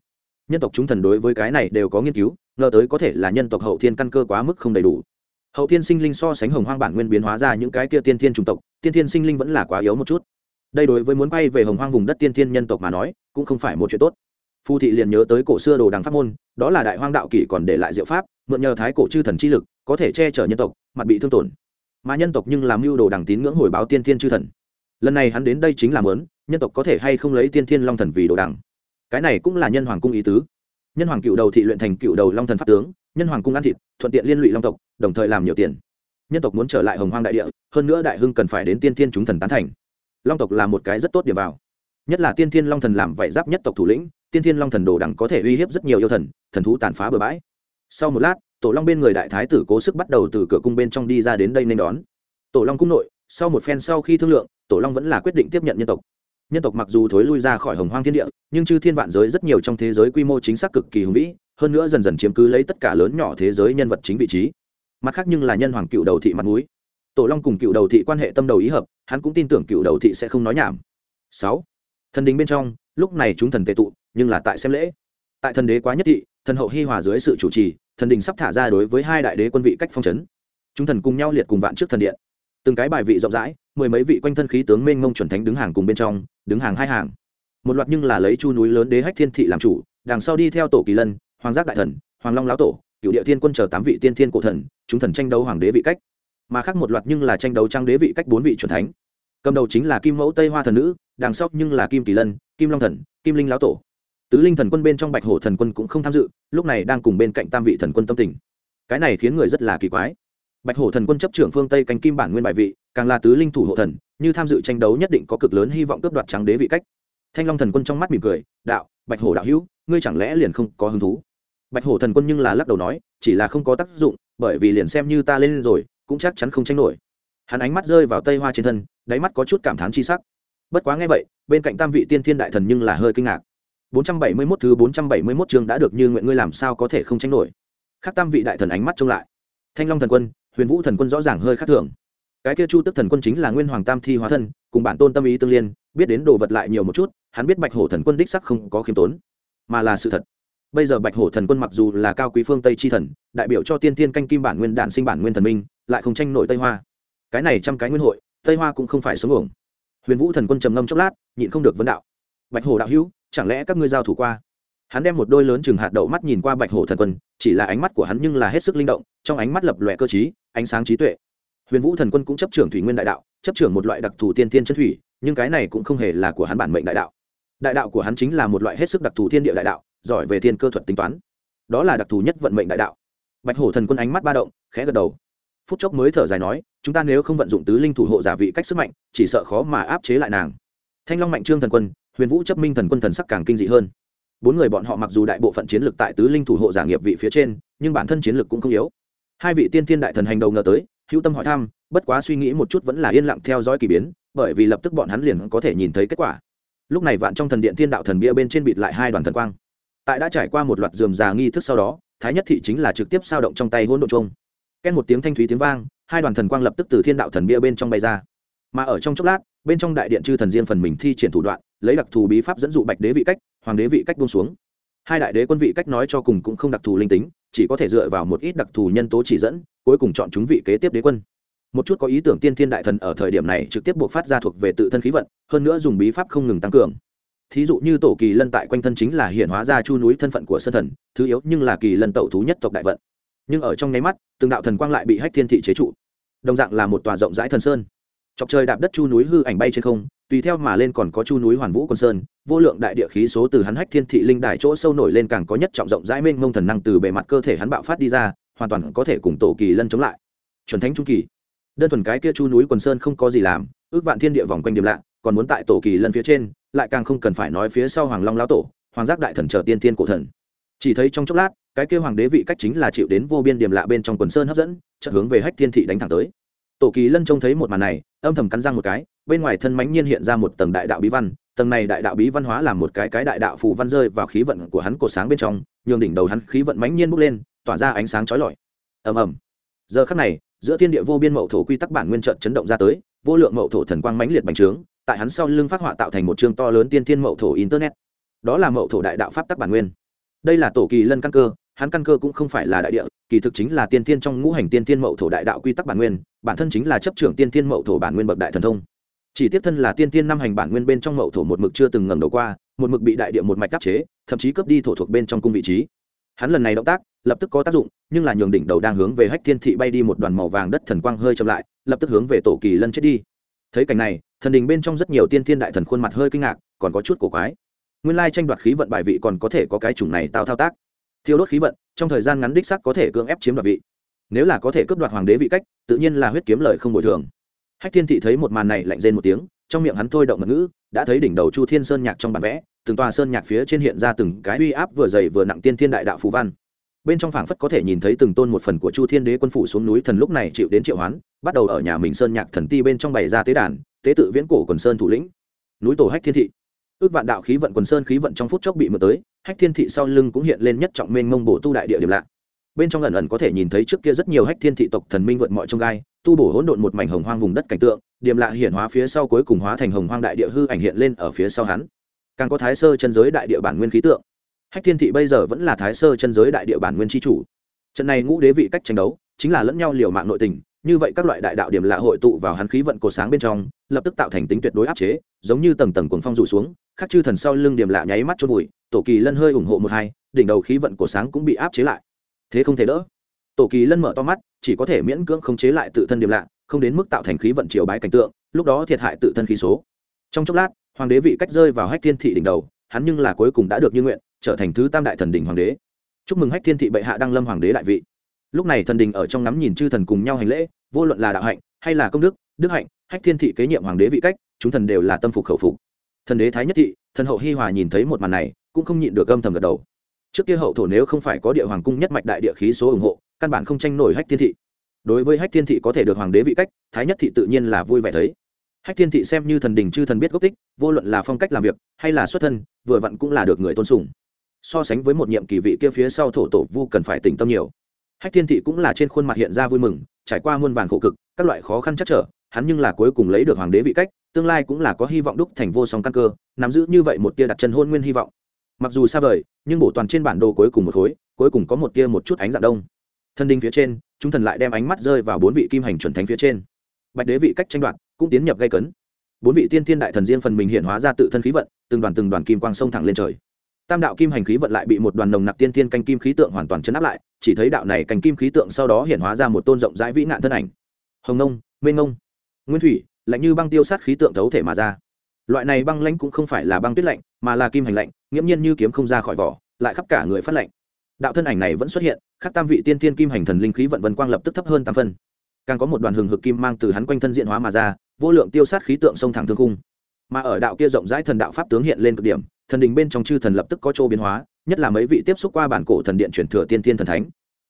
Nhân tộc chúng thần đối với cái này đều có nghiên cứu, ngờ tới có thể là nhân tộc hậu thiên căn cơ quá mức không đầy đủ. Hậu thiên sinh linh so sánh hồng hoang bản nguyên biến hóa ra những cái kia tiên thiên chủng tộc, tiên thiên sinh linh vẫn là quá yếu một chút. Đây đối với muốn quay về hồng hoang vùng đất tiên thiên nhân tộc mà nói, cũng không phải một chuyện tốt. Phu thị liền nhớ tới cổ xưa đồ đằng pháp môn, đó là đại hoang đạo kỷ còn để lại diệu pháp, mượn nhờ thái cổ chư thần chi lực, có thể che chở nhân tộc, mặt bị thương tổn. Mà nhân tộc nhưng làm mưu đồ đằng tín ngưỡng hồi báo tiên thiên chư thần lần này hắn đến đây chính là mớn nhân tộc có thể hay không lấy tiên thiên long thần vì đồ đằng. Cái này cũng là nhân hoàng cung ý tứ. Nhân hoàng cựu đầu thị luyện thành cựu đầu long thần pháp tướng, nhân hoàng cung ăn thịt, thuận tiện liên lụy long tộc, đồng thời làm nhiều tiền. Nhân tộc muốn trở lại hồng hoang đại địa, hơn nữa đại hưng cần phải đến tiên thiên chúng thần tán thành. Long tộc là một cái rất tốt điểm vào. Nhất là tiên thiên long thần làm vảy giáp nhất tộc thủ lĩnh, tiên thiên long thần đồ đẳng có thể uy hiếp rất nhiều yêu thần thần thú tàn phá bừa bãi. Sau một lát, tổ long bên người đại thái tử cố sức bắt đầu từ cửa cung bên trong đi ra đến đây nên đón. Tổ long cung nội sau một phen sau khi thương lượng, tổ long vẫn là quyết định tiếp nhận nhân tộc. Nhân tộc mặc dù thối lui ra khỏi hồng hoang thiên địa, nhưng chư thiên vạn giới rất nhiều trong thế giới quy mô chính xác cực kỳ hùng vĩ, hơn nữa dần dần chiếm cứ lấy tất cả lớn nhỏ thế giới nhân vật chính vị trí. Mặt khác nhưng là nhân hoàng cựu đầu thị mặt núi tổ long cùng cựu đầu thị quan hệ tâm đầu ý hợp, hắn cũng tin tưởng cựu đầu thị sẽ không nói nhảm. Sáu. Thần đình bên trong, lúc này chúng thần tệ tụ, nhưng là tại xem lễ. Tại thần đế quá nhất thị, thần hậu hi hòa dưới sự chủ trì, thần đình sắp thả ra đối với hai đại đế quân vị cách phong trấn chúng thần cùng nhau liệt cùng vạn trước thần điện từng cái bài vị rộng rãi, mười mấy vị quanh thân khí tướng mênh mông chuẩn thánh đứng hàng cùng bên trong, đứng hàng hai hàng. Một loạt nhưng là lấy chu núi lớn đế hách thiên thị làm chủ, đằng sau đi theo tổ kỳ lân, hoàng giác đại thần, hoàng long lão tổ cựu địa thiên quân chờ tám vị tiên thiên cổ thần, chúng thần tranh đấu hoàng đế vị cách. Mà khác một loạt nhưng là tranh đấu trang đế vị cách bốn vị chuẩn thánh. Cầm đầu chính là kim mẫu tây hoa thần nữ, đằng sau nhưng là kim kỳ lân, kim long thần, kim linh lão tổ. Tứ linh thần quân bên trong bạch hổ thần quân cũng không tham dự, lúc này đang cùng bên cạnh tam vị thần quân tâm tình. Cái này khiến người rất là kỳ quái bạch hổ thần quân chấp trưởng phương tây cánh kim bản nguyên bài vị, càng là tứ linh thủ hộ thần, như tham dự tranh đấu nhất định có cực lớn hy vọng cướp đoạt trắng đế vị cách. Thanh long thần quân trong mắt mỉm cười, đạo, bạch hổ đạo hữu, ngươi chẳng lẽ liền không có hứng thú? Bạch hổ thần quân nhưng là lắc đầu nói, chỉ là không có tác dụng, bởi vì liền xem như ta lên rồi, cũng chắc chắn không tranh nổi. Hắn ánh mắt rơi vào tây hoa trên thân, đáy mắt có chút cảm thán chi sắc. Bất quá nghe vậy, bên cạnh tam vị tiên thiên đại thần nhưng là hơi kinh ngạc. 471 thứ 471 chương đã được như nguyện ngươi làm sao có thể không tranh nổi? Khác tam vị đại thần ánh mắt trông lại. Thanh long thần quân huyền vũ thần quân rõ ràng hơi khác thường. Cái kia chu tức thần quân chính là nguyên hoàng tam thi hóa thân, cùng bản tôn tâm ý tương liên, biết đến đồ vật lại nhiều một chút, hắn biết bạch hổ thần quân đích sắc không có khiêm tốn, mà là sự thật. Bây giờ bạch hổ thần quân mặc dù là cao quý phương tây chi thần, đại biểu cho tiên tiên canh kim bản nguyên đạn sinh bản nguyên thần minh, lại không tranh nổi tây hoa. Cái này trăm cái nguyên hội, tây hoa cũng không phải sống ổng huyền vũ thần quân trầm ngâm chốc lát, nhịn không được vấn đạo. Bạch hổ đạo hữu, chẳng lẽ các ngươi giao thủ qua? Hắn đem một đôi lớn chừng hạt đậu mắt nhìn qua bạch hổ thần quân, chỉ là ánh mắt của hắn nhưng là hết sức linh động, trong ánh mắt lập lòe cơ t ánh sáng trí tuệ. Huyền vũ thần quân cũng chấp trưởng thủy nguyên đại đạo, chấp trưởng một loại đặc thù tiên tiên chân thủy, nhưng cái này cũng không hề là của hắn bản mệnh đại đạo. Đại đạo của hắn chính là một loại hết sức đặc thù thiên địa đại đạo, giỏi về thiên cơ thuật tính toán. Đó là đặc thù nhất vận mệnh đại đạo. Bạch hổ thần quân ánh mắt ba động, khẽ gật đầu. Phút chốc mới thở dài nói, chúng ta nếu không vận dụng tứ linh thủ hộ giả vị cách sức mạnh, chỉ sợ khó mà áp chế lại nàng. Thanh long mạnh trương thần quân, huyền vũ chấp minh thần quân thần sắc càng kinh dị hơn bốn người bọn họ mặc dù đại bộ phận chiến lược tại tứ linh thủ hộ giả nghiệp vị phía trên, nhưng bản thân chiến lược cũng không yếu. Hai vị tiên thiên đại thần hành đầu ngờ tới, hữu tâm hỏi thăm, bất quá suy nghĩ một chút vẫn là yên lặng theo dõi k ỳ biến, bởi vì lập tức bọn hắn liền có thể nhìn thấy kết quả. Lúc này vạn trong thần điện thiên đạo thần bia bên trên bịt lại hai đoàn thần quang. Tại đã trải qua một loạt dườm già nghi thức sau đó, thái nhất thị chính là trực tiếp sao động trong tay hỗn độ chung ken một tiếng thanh thúy tiếng vang, hai đoàn thần quang lập tức từ thiên đạo thần bia bên trong bay ra. Mà ở trong chốc lát, bên trong đại điện chư thần diên phần mình thi triển thủ đoạn, lấy đặc thù bí pháp dẫn dụ bạch đế vị cách hoàng đế vị cách buông xuống. Hai đại đế quân vị cách nói cho cùng cũng không đặc thù linh tính, chỉ có thể dựa vào một ít đặc thù nhân tố chỉ dẫn, cuối cùng chọn chúng vị kế tiếp đế quân. Một chút có ý tưởng tiên thiên đại thần ở thời điểm này trực tiếp buộc phát ra thuộc về tự thân khí vận, hơn nữa dùng bí pháp không ngừng tăng cường. Thí dụ như tổ kỳ lân tại quanh thân chính là hiện hóa ra chu núi thân phận của sơn thần, thứ yếu nhưng là kỳ lân tẩu thú nhất tộc đại vận. Nhưng ở trong nháy mắt, từng đạo thần quang lại bị hách thiên thị chế trụ. Đồng dạng là một tòa rộng rãi thần sơn. Chọc trời đạp đất chu núi hư ảnh bay trên không tùy theo mà lên còn có chu núi hoàn vũ quân sơn, vô lượng đại địa khí số từ hắn hách thiên thị linh đài chỗ sâu nổi lên càng có nhất trọng rộng rãi mênh mông thần năng từ bề mặt cơ thể hắn bạo phát đi ra, hoàn toàn có thể cùng tổ kỳ lân chống lại. Chuẩn thánh trung kỳ. Đơn thuần cái kia chu núi quần sơn không có gì làm, ước vạn thiên địa vòng quanh điểm lạ, còn muốn tại tổ kỳ lân phía trên, lại càng không cần phải nói phía sau hoàng long lao tổ, hoàng giác đại thần chờ tiên tiên cổ thần. Chỉ thấy trong chốc lát, cái kia hoàng đế vị cách chính là chịu đến vô biên điểm lạ bên trong quần sơn hấp dẫn, chợt hướng về hách thiên thị đánh thẳng tới tổ kỳ lân trông thấy một màn này, âm thầm cắn răng một cái, bên ngoài thân mãnh nhiên hiện ra một tầng đại đạo bí văn, tầng này đại đạo bí văn hóa làm một cái cái đại đạo phù văn rơi vào khí vận của hắn cột sáng bên trong, nhường đỉnh đầu hắn khí vận mãnh nhiên bốc lên, tỏa ra ánh sáng chói lọi. Ầm ầm. Giờ khắc này, giữa thiên địa vô biên mậu thổ quy tắc bản nguyên trận chấn động ra tới, vô lượng mậu thổ thần quang mãnh liệt bành trướng, tại hắn sau lưng phát họa tạo thành một chương to lớn tiên thiên mậu thổ internet. Đó là mậu thổ đại đạo pháp tắc bản nguyên. Đây là tổ kỳ lân căn cơ hắn căn cơ cũng không phải là đại địa, kỳ thực chính là tiên tiên trong ngũ hành tiên tiên mậu thổ đại đạo quy tắc bản nguyên, bản thân chính là chấp trưởng tiên tiên mậu thổ bản nguyên bậc đại thần thông. Chỉ tiếp thân là tiên tiên năm hành bản nguyên bên trong mậu thổ một mực chưa từng ngẩng đầu qua, một mực bị đại địa một mạch đắc chế, thậm chí cướp đi thổ thuộc bên trong cung vị trí. Hắn lần này động tác, lập tức có tác dụng, nhưng là nhường đỉnh đầu đang hướng về hách thiên thị bay đi một đoàn màu vàng đất thần quang hơi chậm lại, lập tức hướng về tổ kỳ lân chết đi. Thấy cảnh này, thần đình bên trong rất nhiều tiên thiên đại thần khuôn mặt hơi kinh ngạc, còn có chút cổ quái. Nguyên lai tranh đoạt khí vận bài vị còn có thể có cái chủng này tao thao tác thiêu đốt khí vận, trong thời gian ngắn đích sắc có thể cưỡng ép chiếm đoạt vị. Nếu là có thể cướp đoạt hoàng đế vị cách, tự nhiên là huyết kiếm lời không bồi thường. Hách thiên thị thấy một màn này lạnh rên một tiếng, trong miệng hắn thôi động mật ngữ, đã thấy đỉnh đầu chu thiên sơn nhạc trong bản vẽ, từng tòa sơn nhạc phía trên hiện ra từng cái uy áp vừa dày vừa nặng tiên thiên đại đạo phù văn. Bên trong phảng phất có thể nhìn thấy từng tôn một phần của chu thiên đế quân phủ xuống núi thần lúc này chịu đến triệu hoán, bắt đầu ở nhà mình sơn nhạc thần ti bên trong bày ra tế đàn, tế tự viễn cổ quần sơn thủ lĩnh. Núi tổ hách thiên thị ước vạn đạo khí vận quần sơn khí vận trong phút chốc bị mượn tới, hách thiên thị sau lưng cũng hiện lên nhất trọng mênh mông bổ tu đại địa điểm lạ. Bên trong ẩn ẩn có thể nhìn thấy trước kia rất nhiều hách thiên thị tộc thần minh vượt mọi trông gai, tu bổ hỗn độn một mảnh hồng hoang vùng đất cảnh tượng, điểm lạ hiển hóa phía sau cuối cùng hóa thành hồng hoang đại địa hư ảnh hiện lên ở phía sau hắn. Càng có thái sơ chân giới đại địa bản nguyên khí tượng. Hách thiên thị bây giờ vẫn là thái sơ chân giới đại địa bản nguyên tri chủ. Trận này ngũ đế vị cách tranh đấu, chính là lẫn nhau liều mạng nội tình, như vậy các loại đại đạo điểm lạ hội tụ vào hắn khí vận cổ sáng bên trong lập tức tạo thành tính tuyệt đối áp chế, giống như tầng tầng cuồng phong rụ xuống, khắc chư thần sau lưng điểm lạ nháy mắt chôn vùi, tổ kỳ lân hơi ủng hộ một hai, đỉnh đầu khí vận của sáng cũng bị áp chế lại. Thế không thể đỡ. Tổ kỳ lân mở to mắt, chỉ có thể miễn cưỡng khống chế lại tự thân điểm lạ, không đến mức tạo thành khí vận chiều bái cảnh tượng, lúc đó thiệt hại tự thân khí số. Trong chốc lát, hoàng đế vị cách rơi vào hách thiên thị đỉnh đầu, hắn nhưng là cuối cùng đã được như nguyện, trở thành thứ tam đại thần đình hoàng đế. Chúc mừng hách thiên thị bệ hạ đăng lâm hoàng đế đại vị. Lúc này thần đình ở trong ngắm nhìn chư thần cùng nhau hành lễ, vô luận là đạo hạnh hay là công đức đức hạnh, hách thiên thị kế nhiệm hoàng đế vị cách, chúng thần đều là tâm phục khẩu phục. Thần đế thái nhất thị, thần hậu hi hòa nhìn thấy một màn này, cũng không nhịn được âm thầm gật đầu. Trước kia hậu thổ nếu không phải có địa hoàng cung nhất mạch đại địa khí số ủng hộ, căn bản không tranh nổi hách thiên thị. Đối với hách thiên thị có thể được hoàng đế vị cách, thái nhất thị tự nhiên là vui vẻ thấy. Hách thiên thị xem như thần đình chư thần biết gốc tích, vô luận là phong cách làm việc, hay là xuất thân, vừa vặn cũng là được người tôn sùng. So sánh với một nhiệm kỳ vị kia phía sau thổ tổ vu cần phải tỉnh tâm nhiều. Hách thiên thị cũng là trên khuôn mặt hiện ra vui mừng, trải qua muôn vàn khổ cực, các loại khó khăn chắc trở hắn nhưng là cuối cùng lấy được hoàng đế vị cách, tương lai cũng là có hy vọng đúc thành vô song căn cơ, nắm giữ như vậy một tia đặt chân hôn nguyên hy vọng. Mặc dù xa vời, nhưng bổ toàn trên bản đồ cuối cùng một khối, cuối cùng có một tia một chút ánh dạng đông. Thân đinh phía trên, chúng thần lại đem ánh mắt rơi vào bốn vị kim hành chuẩn thánh phía trên. Bạch đế vị cách tranh đoạt, cũng tiến nhập gây cấn. Bốn vị tiên thiên đại thần riêng phần mình hiện hóa ra tự thân khí vận, từng đoàn từng đoàn kim quang sông thẳng lên trời. Tam đạo kim hành khí vận lại bị một đoàn nồng nặc tiên thiên canh kim khí tượng hoàn toàn chấn áp lại, chỉ thấy đạo này canh kim khí tượng sau đó hiện hóa ra một tôn rộng rãi vĩ nạn thân ảnh. Hồng nông mênh nông nguyên thủy, lạnh như băng tiêu sát khí tượng thấu thể mà ra. Loại này băng lãnh cũng không phải là băng tuyết lạnh, mà là kim hành lạnh, nghiễm nhiên như kiếm không ra khỏi vỏ, lại khắp cả người phát lạnh. Đạo thân ảnh này vẫn xuất hiện, khắc tam vị tiên thiên kim hành thần linh khí vận vân quang lập tức thấp hơn tam phân. Càng có một đoàn hừng hực kim mang từ hắn quanh thân diện hóa mà ra, vô lượng tiêu sát khí tượng sông thẳng thương cung mà ở đạo kia rộng rãi thần đạo pháp tướng hiện lên cực điểm, thần đình bên trong chư thần lập tức có chỗ biến hóa, nhất là mấy vị tiếp xúc qua bản cổ thần điện truyền thừa tiên thiên thần thánh.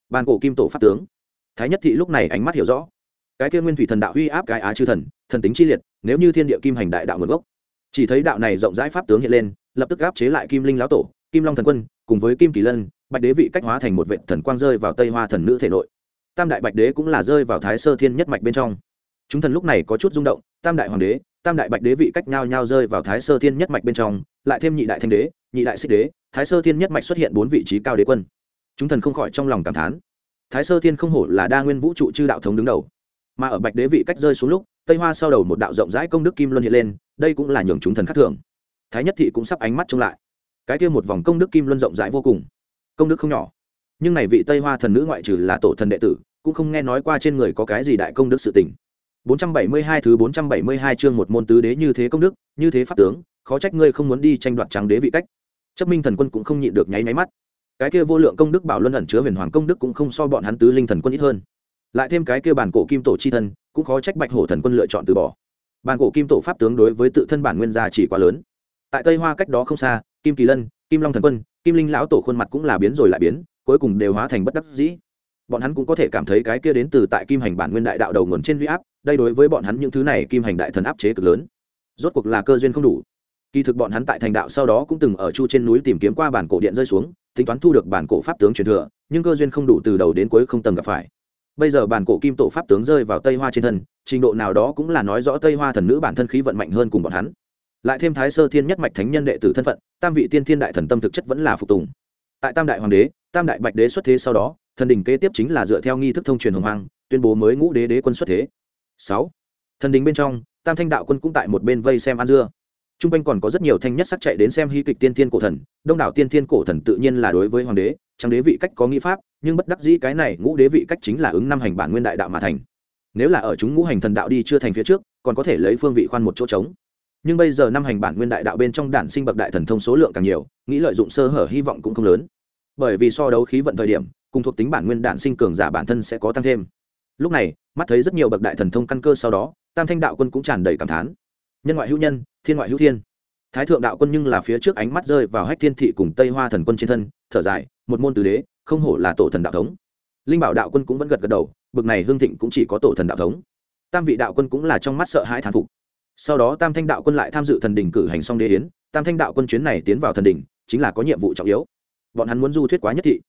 Bản cổ kim tổ pháp tướng. Thái nhất thị lúc này ánh mắt hiểu rõ cái kia nguyên thủy thần đạo uy áp cái á chư thần thần tính chi liệt, nếu như thiên địa kim hành đại đạo nguồn gốc. Chỉ thấy đạo này rộng rãi pháp tướng hiện lên, lập tức áp chế lại kim linh lão tổ, kim long thần quân, cùng với kim kỳ lân, bạch đế vị cách hóa thành một vệ thần quang rơi vào tây hoa thần nữ thể nội. Tam đại bạch đế cũng là rơi vào thái sơ thiên nhất mạch bên trong. Chúng thần lúc này có chút rung động, tam đại hoàng đế, tam đại bạch đế vị cách nhau nhau rơi vào thái sơ thiên nhất mạch bên trong, lại thêm nhị đại thanh đế, nhị đại xích đế, thái sơ thiên nhất mạch xuất hiện bốn vị trí cao đế quân. Chúng thần không khỏi trong lòng cảm thán. Thái sơ thiên không hổ là đa nguyên vũ trụ chư đạo thống đứng đầu mà ở bạch đế vị cách rơi xuống lúc, tây hoa sau đầu một đạo rộng rãi công đức kim luân hiện lên, đây cũng là nhường chúng thần khác thường. Thái nhất thị cũng sắp ánh mắt trông lại. Cái kia một vòng công đức kim luân rộng rãi vô cùng. Công đức không nhỏ. Nhưng này vị tây hoa thần nữ ngoại trừ là tổ thần đệ tử, cũng không nghe nói qua trên người có cái gì đại công đức sự tình. 472 thứ 472 chương một môn tứ đế như thế công đức, như thế pháp tướng, khó trách ngươi không muốn đi tranh đoạt trắng đế vị cách. Chấp minh thần quân cũng không nhịn được nháy nháy mắt. Cái kia vô lượng công đức bảo luân ẩn chứa huyền hoàng công đức cũng không so bọn hắn tứ linh thần quân ít hơn lại thêm cái kia bản cổ kim tổ chi thân, cũng khó trách bạch hổ thần quân lựa chọn từ bỏ. Bản cổ kim tổ pháp tướng đối với tự thân bản nguyên gia chỉ quá lớn. Tại tây hoa cách đó không xa, kim kỳ lân, kim long thần quân, kim linh lão tổ khuôn mặt cũng là biến rồi lại biến, cuối cùng đều hóa thành bất đắc dĩ. Bọn hắn cũng có thể cảm thấy cái kia đến từ tại kim hành bản nguyên đại đạo đầu nguồn trên huy áp, đây đối với bọn hắn những thứ này kim hành đại thần áp chế cực lớn. Rốt cuộc là cơ duyên không đủ. Kỳ thực bọn hắn tại thành đạo sau đó cũng từng ở chu trên núi tìm kiếm qua bản cổ điện rơi xuống, tính toán thu được bản cổ pháp tướng truyền thừa, nhưng cơ duyên không đủ từ đầu đến cuối không tầng gặp phải bây giờ bản cổ kim tổ pháp tướng rơi vào tây hoa trên thân, trình độ nào đó cũng là nói rõ tây hoa thần nữ bản thân khí vận mạnh hơn cùng bọn hắn. Lại thêm thái sơ thiên nhất mạch thánh nhân đệ tử thân phận, tam vị tiên thiên đại thần tâm thực chất vẫn là phục tùng. Tại tam đại hoàng đế, tam đại bạch đế xuất thế sau đó, thần đình kế tiếp chính là dựa theo nghi thức thông truyền hồng hoàng tuyên bố mới ngũ đế đế quân xuất thế. Sáu, thần đình bên trong, tam thanh đạo quân cũng tại một bên vây xem ăn dưa. T r u n g quanh còn có rất nhiều thanh nhất sắc chạy đến xem hy kịch tiên thiên cổ thần, đông đảo tiên thiên cổ thần tự nhiên là đối với hoàng đế trang đế vị cách có nghĩ pháp nhưng bất đắc dĩ cái này ngũ đế vị cách chính là ứng năm hành bản nguyên đại đạo mà thành. Nếu là ở chúng ngũ hành thần đạo đi chưa thành phía trước, còn có thể lấy phương vị khoan một chỗ trống. Nhưng bây giờ năm hành bản nguyên đại đạo bên trong đản sinh bậc đại thần thông số lượng càng nhiều, nghĩ lợi dụng sơ hở hy vọng cũng không lớn. Bởi vì so đấu khí vận thời điểm, cùng thuộc tính bản nguyên đản sinh cường giả bản thân sẽ có tăng thêm. Lúc này, mắt thấy rất nhiều bậc đại thần thông căn cơ sau đó, tam thanh đạo quân cũng tràn đầy cảm thán. Nhân ngoại hữu nhân, thiên ngoại hữu thiên. Thái thượng đạo quân nhưng là phía trước ánh mắt rơi vào hách thiên thị cùng tây hoa thần quân trên thân, thở dài, một môn tứ đế không hổ là tổ thần đạo thống. Linh bảo đạo quân cũng vẫn gật gật đầu, Bực này hương thịnh cũng chỉ có tổ thần đạo thống. Tam vị đạo quân cũng là trong mắt sợ hãi thán phục. Sau đó tam thanh đạo quân lại tham dự thần đình cử hành xong đế yến, tam thanh đạo quân chuyến này tiến vào thần đình chính là có nhiệm vụ trọng yếu. Bọn hắn muốn du thuyết quá nhất thị.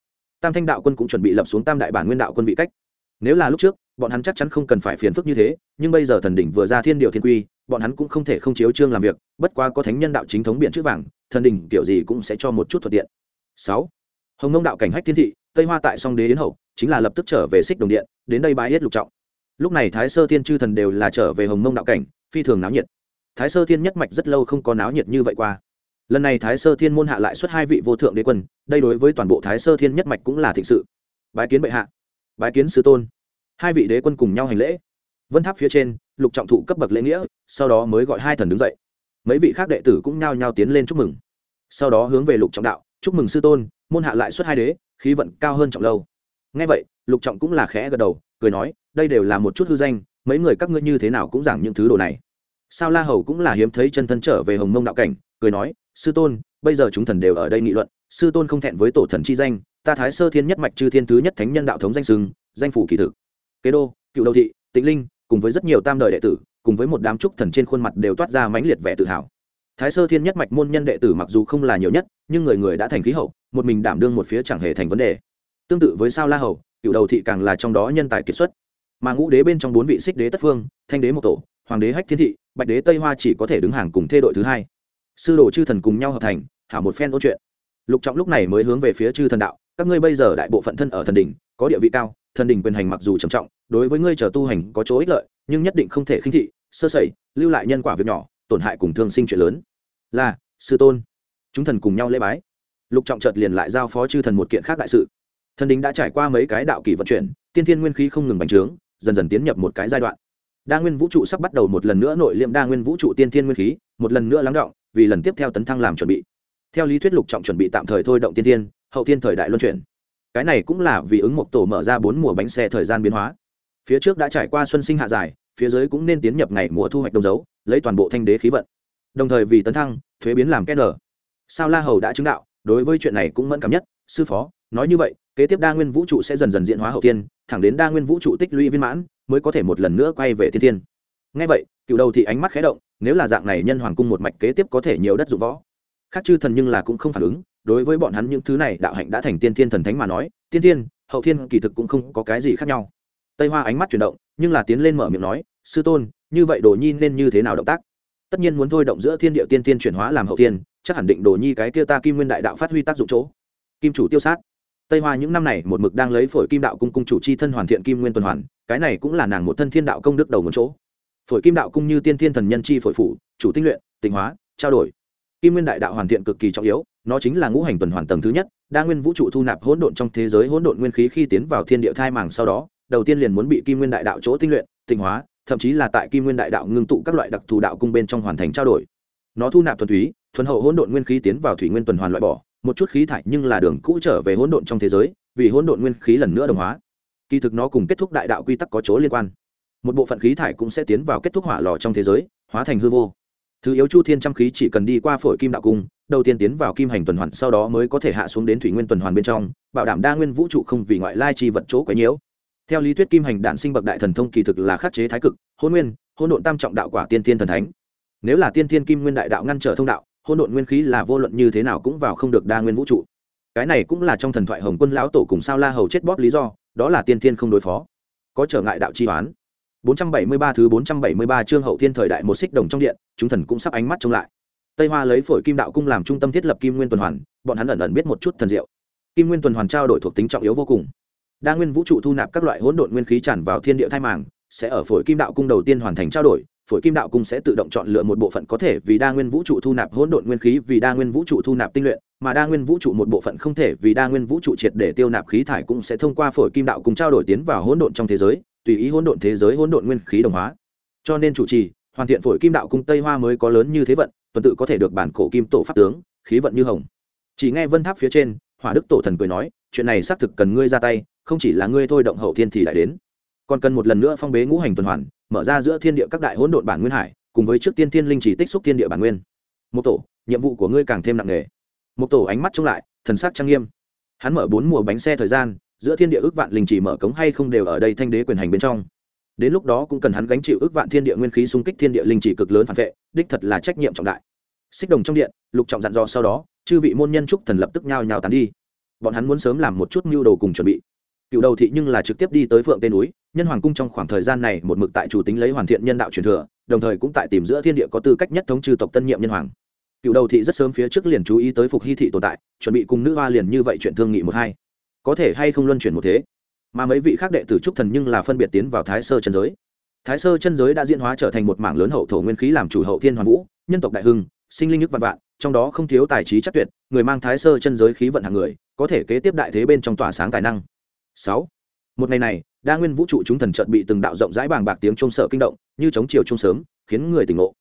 Tam thanh đạo quân cũng chuẩn bị lập xuống tam đại bản nguyên đạo quân vị cách. Nếu là lúc trước, bọn hắn chắc chắn không cần phải phiền phức như thế, nhưng bây giờ thần đỉnh vừa ra thiên điệu thiên quy, bọn hắn cũng không thể không chiếu trương làm việc, bất quá có thánh nhân đạo chính thống biện chữ vàng, thần đỉnh kiểu gì cũng sẽ cho một chút thuận tiện. Sáu hồng nông đạo cảnh hách thiên thị, tây hoa tại song đế yến hậu, chính là lập tức trở về xích đồng điện, đến đây bái yết lục trọng. Lúc này thái sơ thiên chư thần đều là trở về hồng Nông đạo cảnh, phi thường náo nhiệt. Thái sơ thiên nhất mạch rất lâu không có náo nhiệt như vậy qua. Lần này thái sơ thiên môn hạ lại xuất hai vị vô thượng đế quân, đây đối với toàn bộ thái sơ thiên nhất mạch cũng là thịnh sự. Bái kiến bệ hạ, bái kiến sư tôn. Hai vị đế quân cùng nhau hành lễ. Vân tháp phía trên, lục trọng thụ cấp bậc lễ nghĩa, sau đó mới gọi hai thần đứng dậy. Mấy vị khác đệ tử cũng nhao nhao tiến lên chúc mừng. Sau đó hướng về lục trọng đạo, chúc mừng sư tôn môn hạ lại xuất hai đế, khí vận cao hơn trọng lâu. Ngay vậy, lục trọng cũng là khẽ gật đầu, cười nói, đây đều là một chút hư danh, mấy người các ngươi như thế nào cũng giảng những thứ đồ này. Sao la hầu cũng là hiếm thấy chân thân trở về hồng mông đạo cảnh, cười nói, sư tôn, bây giờ chúng thần đều ở đây nghị luận, sư tôn không thẹn với tổ thần chi danh, ta thái sơ thiên nhất mạch chư thiên thứ nhất thánh nhân đạo thống danh sừng danh phủ kỳ thực. Kế đô, cựu đô thị tĩnh linh, cùng với rất nhiều tam đời đệ tử, cùng với một đám trúc thần trên khuôn mặt đều toát ra mãnh liệt vẻ tự hào. Thái sơ thiên nhất mạch môn nhân đệ tử mặc dù không là nhiều nhất nhưng người người đã thành khí hậu, một mình đảm đương một phía chẳng hề thành vấn đề. Tương tự với sao la hầu, cựu đầu thị càng là trong đó nhân tài kiệt xuất. Mà ngũ đế bên trong bốn vị xích đế tất phương, thanh đế một tổ, hoàng đế hách thiên thị, bạch đế tây hoa chỉ có thể đứng hàng cùng thê đội thứ hai. Sư đồ chư thần cùng nhau hợp thành, hảo một phen ôn chuyện. Lục trọng lúc này mới hướng về phía chư thần đạo, các ngươi bây giờ đại bộ phận thân ở thần đình có địa vị cao, thần đình quyền hành mặc dù trầm trọng, đối với ngươi chờ tu hành có chỗ ích lợi, nhưng nhất định không thể khinh thị, sơ sẩy, lưu lại nhân quả việc nhỏ, tổn hại cùng thương sinh chuyện lớn. Là, sư tôn chúng thần cùng nhau lễ bái. Lục trọng chợt liền lại giao phó chư thần một kiện khác đại sự. Thần đình đã trải qua mấy cái đạo kỳ vận chuyển, tiên thiên nguyên khí không ngừng bành trướng, dần dần tiến nhập một cái giai đoạn. Đa nguyên vũ trụ sắp bắt đầu một lần nữa nội liệm đa nguyên vũ trụ tiên thiên nguyên khí, một lần nữa lắng động, vì lần tiếp theo tấn thăng làm chuẩn bị. Theo lý thuyết lục trọng chuẩn bị tạm thời thôi động tiên thiên, hậu thiên thời đại luân chuyển. Cái này cũng là vì ứng mộc tổ mở ra bốn mùa bánh xe thời gian biến hóa. Phía trước đã trải qua xuân sinh hạ dài, phía dưới cũng nên tiến nhập ngày mùa thu hoạch đông dấu, lấy toàn bộ thanh đế khí vận. Đồng thời vì tấn thăng, thuế biến làm kết nở sao la hầu đã chứng đạo, đối với chuyện này cũng mẫn cảm nhất, sư phó, nói như vậy, kế tiếp đa nguyên vũ trụ sẽ dần dần diễn hóa hậu tiên thẳng đến đa nguyên vũ trụ tích lũy viên mãn, mới có thể một lần nữa quay về thiên tiên ngay vậy, cựu đầu thì ánh mắt khé động, nếu là dạng này nhân hoàng cung một mạch kế tiếp có thể nhiều đất dụng võ. Khác chư thần nhưng là cũng không phản ứng, đối với bọn hắn những thứ này, đạo hạnh đã thành tiên thiên thần thánh mà nói, tiên thiên, hậu thiên kỳ thực cũng không có cái gì khác nhau. Tây hoa ánh mắt chuyển động, nhưng là tiến lên mở miệng nói, sư tôn, như vậy đồ nhi nên như thế nào động tác? Tất nhiên muốn thôi động giữa thiên địa tiên tiên chuyển hóa làm hậu thiên chắc hẳn định đồ nhi cái kia ta kim nguyên đại đạo phát huy tác dụng chỗ. Kim chủ tiêu sát. Tây hoa những năm này một mực đang lấy phổi kim đạo cung cung chủ chi thân hoàn thiện kim nguyên tuần hoàn, cái này cũng là nàng một thân thiên đạo công đức đầu một chỗ. Phổi kim đạo cung như tiên thiên thần nhân chi phổi phủ, chủ tinh luyện, tịnh hóa, trao đổi. Kim nguyên đại đạo hoàn thiện cực kỳ trọng yếu, nó chính là ngũ hành tuần hoàn tầng thứ nhất, đa nguyên vũ trụ thu nạp hỗn độn trong thế giới hỗn độn nguyên khí khi tiến vào thiên địa thai màng sau đó, đầu tiên liền muốn bị kim nguyên đại đạo chỗ tinh luyện, tịnh hóa, thậm chí là tại kim nguyên đại đạo ngưng tụ các loại đặc thù đạo cung bên trong hoàn thành trao đổi. Nó thu nạp thuần túy thuần hậu hỗn độn nguyên khí tiến vào thủy nguyên tuần hoàn loại bỏ, một chút khí thải nhưng là đường cũ trở về hỗn độn trong thế giới, vì hỗn độn nguyên khí lần nữa đồng hóa. Kỳ thực nó cùng kết thúc đại đạo quy tắc có chỗ liên quan. Một bộ phận khí thải cũng sẽ tiến vào kết thúc hỏa lò trong thế giới, hóa thành hư vô. Thứ yếu chu thiên trăm khí chỉ cần đi qua phổi kim đạo cung, đầu tiên tiến vào kim hành tuần hoàn, sau đó mới có thể hạ xuống đến thủy nguyên tuần hoàn bên trong, bảo đảm đa nguyên vũ trụ không vì ngoại lai chi vật chỗ quấy nhiễu. Theo lý thuyết kim hành đản sinh bậc đại thần thông kỳ thực là khắc chế thái cực hôn nguyên hôn độn tam trọng đạo quả tiên thiên thần thánh. Nếu là tiên thiên kim nguyên đại đạo ngăn trở thông đạo hỗn độn nguyên khí là vô luận như thế nào cũng vào không được đa nguyên vũ trụ. Cái này cũng là trong thần thoại hồng quân lão tổ cùng sao la hầu chết bóp lý do, đó là tiên thiên không đối phó. Có trở ngại đạo chi toán 473 thứ 473 chương hậu thiên thời đại một xích đồng trong điện, chúng thần cũng sắp ánh mắt trông lại. Tây hoa lấy phổi kim đạo cung làm trung tâm thiết lập kim nguyên tuần hoàn, bọn hắn ẩn ẩn biết một chút thần diệu. Kim nguyên tuần hoàn trao đổi thuộc tính trọng yếu vô cùng. Đa nguyên vũ trụ thu nạp các loại hỗn độn nguyên khí tràn vào thiên địa thai màng, sẽ ở phổi kim đạo cung đầu tiên hoàn thành trao đổi phổi kim đạo cung sẽ tự động chọn lựa một bộ phận có thể vì đa nguyên vũ trụ thu nạp hỗn độn nguyên khí vì đa nguyên vũ trụ thu nạp tinh luyện, mà đa nguyên vũ trụ một bộ phận không thể vì đa nguyên vũ trụ triệt để tiêu nạp khí thải cũng sẽ thông qua phổi kim đạo cùng trao đổi tiến vào hỗn độn trong thế giới, tùy ý hỗn độn thế giới hỗn độn nguyên khí đồng hóa. Cho nên chủ trì, hoàn thiện phổi kim đạo cung tây hoa mới có lớn như thế vận, tuần tự có thể được bản cổ kim tổ pháp tướng, khí vận như hồng. Chỉ nghe vân tháp phía trên, hỏa đức tổ thần cười nói, chuyện này xác thực cần ngươi ra tay, không chỉ là ngươi thôi động hậu thiên thì lại đến. Còn cần một lần nữa phong bế ngũ hành tuần hoàn mở ra giữa thiên địa các đại hỗn độn bản nguyên hải, cùng với trước tiên thiên linh chỉ tích xúc thiên địa bản nguyên. Một tổ, nhiệm vụ của ngươi càng thêm nặng nề. Một tổ ánh mắt trông lại, thần sắc trang nghiêm. Hắn mở bốn mùa bánh xe thời gian, giữa thiên địa ước vạn linh chỉ mở cống hay không đều ở đây thanh đế quyền hành bên trong. Đến lúc đó cũng cần hắn gánh chịu ước vạn thiên địa nguyên khí xung kích thiên địa linh chỉ cực lớn phản vệ, đích thật là trách nhiệm trọng đại. Xích đồng trong điện, lục trọng dặn dò sau đó, chư vị môn nhân trúc thần lập tức nhao nhao tán đi. Bọn hắn muốn sớm làm một chút mưu đồ cùng chuẩn bị cựu đầu thị nhưng là trực tiếp đi tới phượng tên núi, nhân hoàng cung trong khoảng thời gian này một mực tại chủ tính lấy hoàn thiện nhân đạo truyền thừa, đồng thời cũng tại tìm giữa thiên địa có tư cách nhất thống trừ tộc tân nhiệm nhân hoàng. Cựu đầu thị rất sớm phía trước liền chú ý tới phục hy thị tồn tại, chuẩn bị cùng nữ hoa liền như vậy chuyện thương nghị một hai. Có thể hay không luân chuyển một thế? Mà mấy vị khác đệ tử trúc thần nhưng là phân biệt tiến vào thái sơ chân giới. Thái sơ chân giới đã diễn hóa trở thành một mảng lớn hậu thổ nguyên khí làm chủ hậu thiên hoàng vũ, nhân tộc đại hưng, sinh linh nhức vạn vạn, trong đó không thiếu tài trí chắc tuyệt, người mang thái sơ chân giới khí vận hàng người, có thể kế tiếp đại thế bên trong tỏa sáng tài năng sáu. Một ngày này, đa nguyên vũ trụ chúng thần trận bị từng đạo rộng rãi bàng bạc tiếng trung sợ kinh động, như chống chiều trung sớm, khiến người tỉnh ngộ.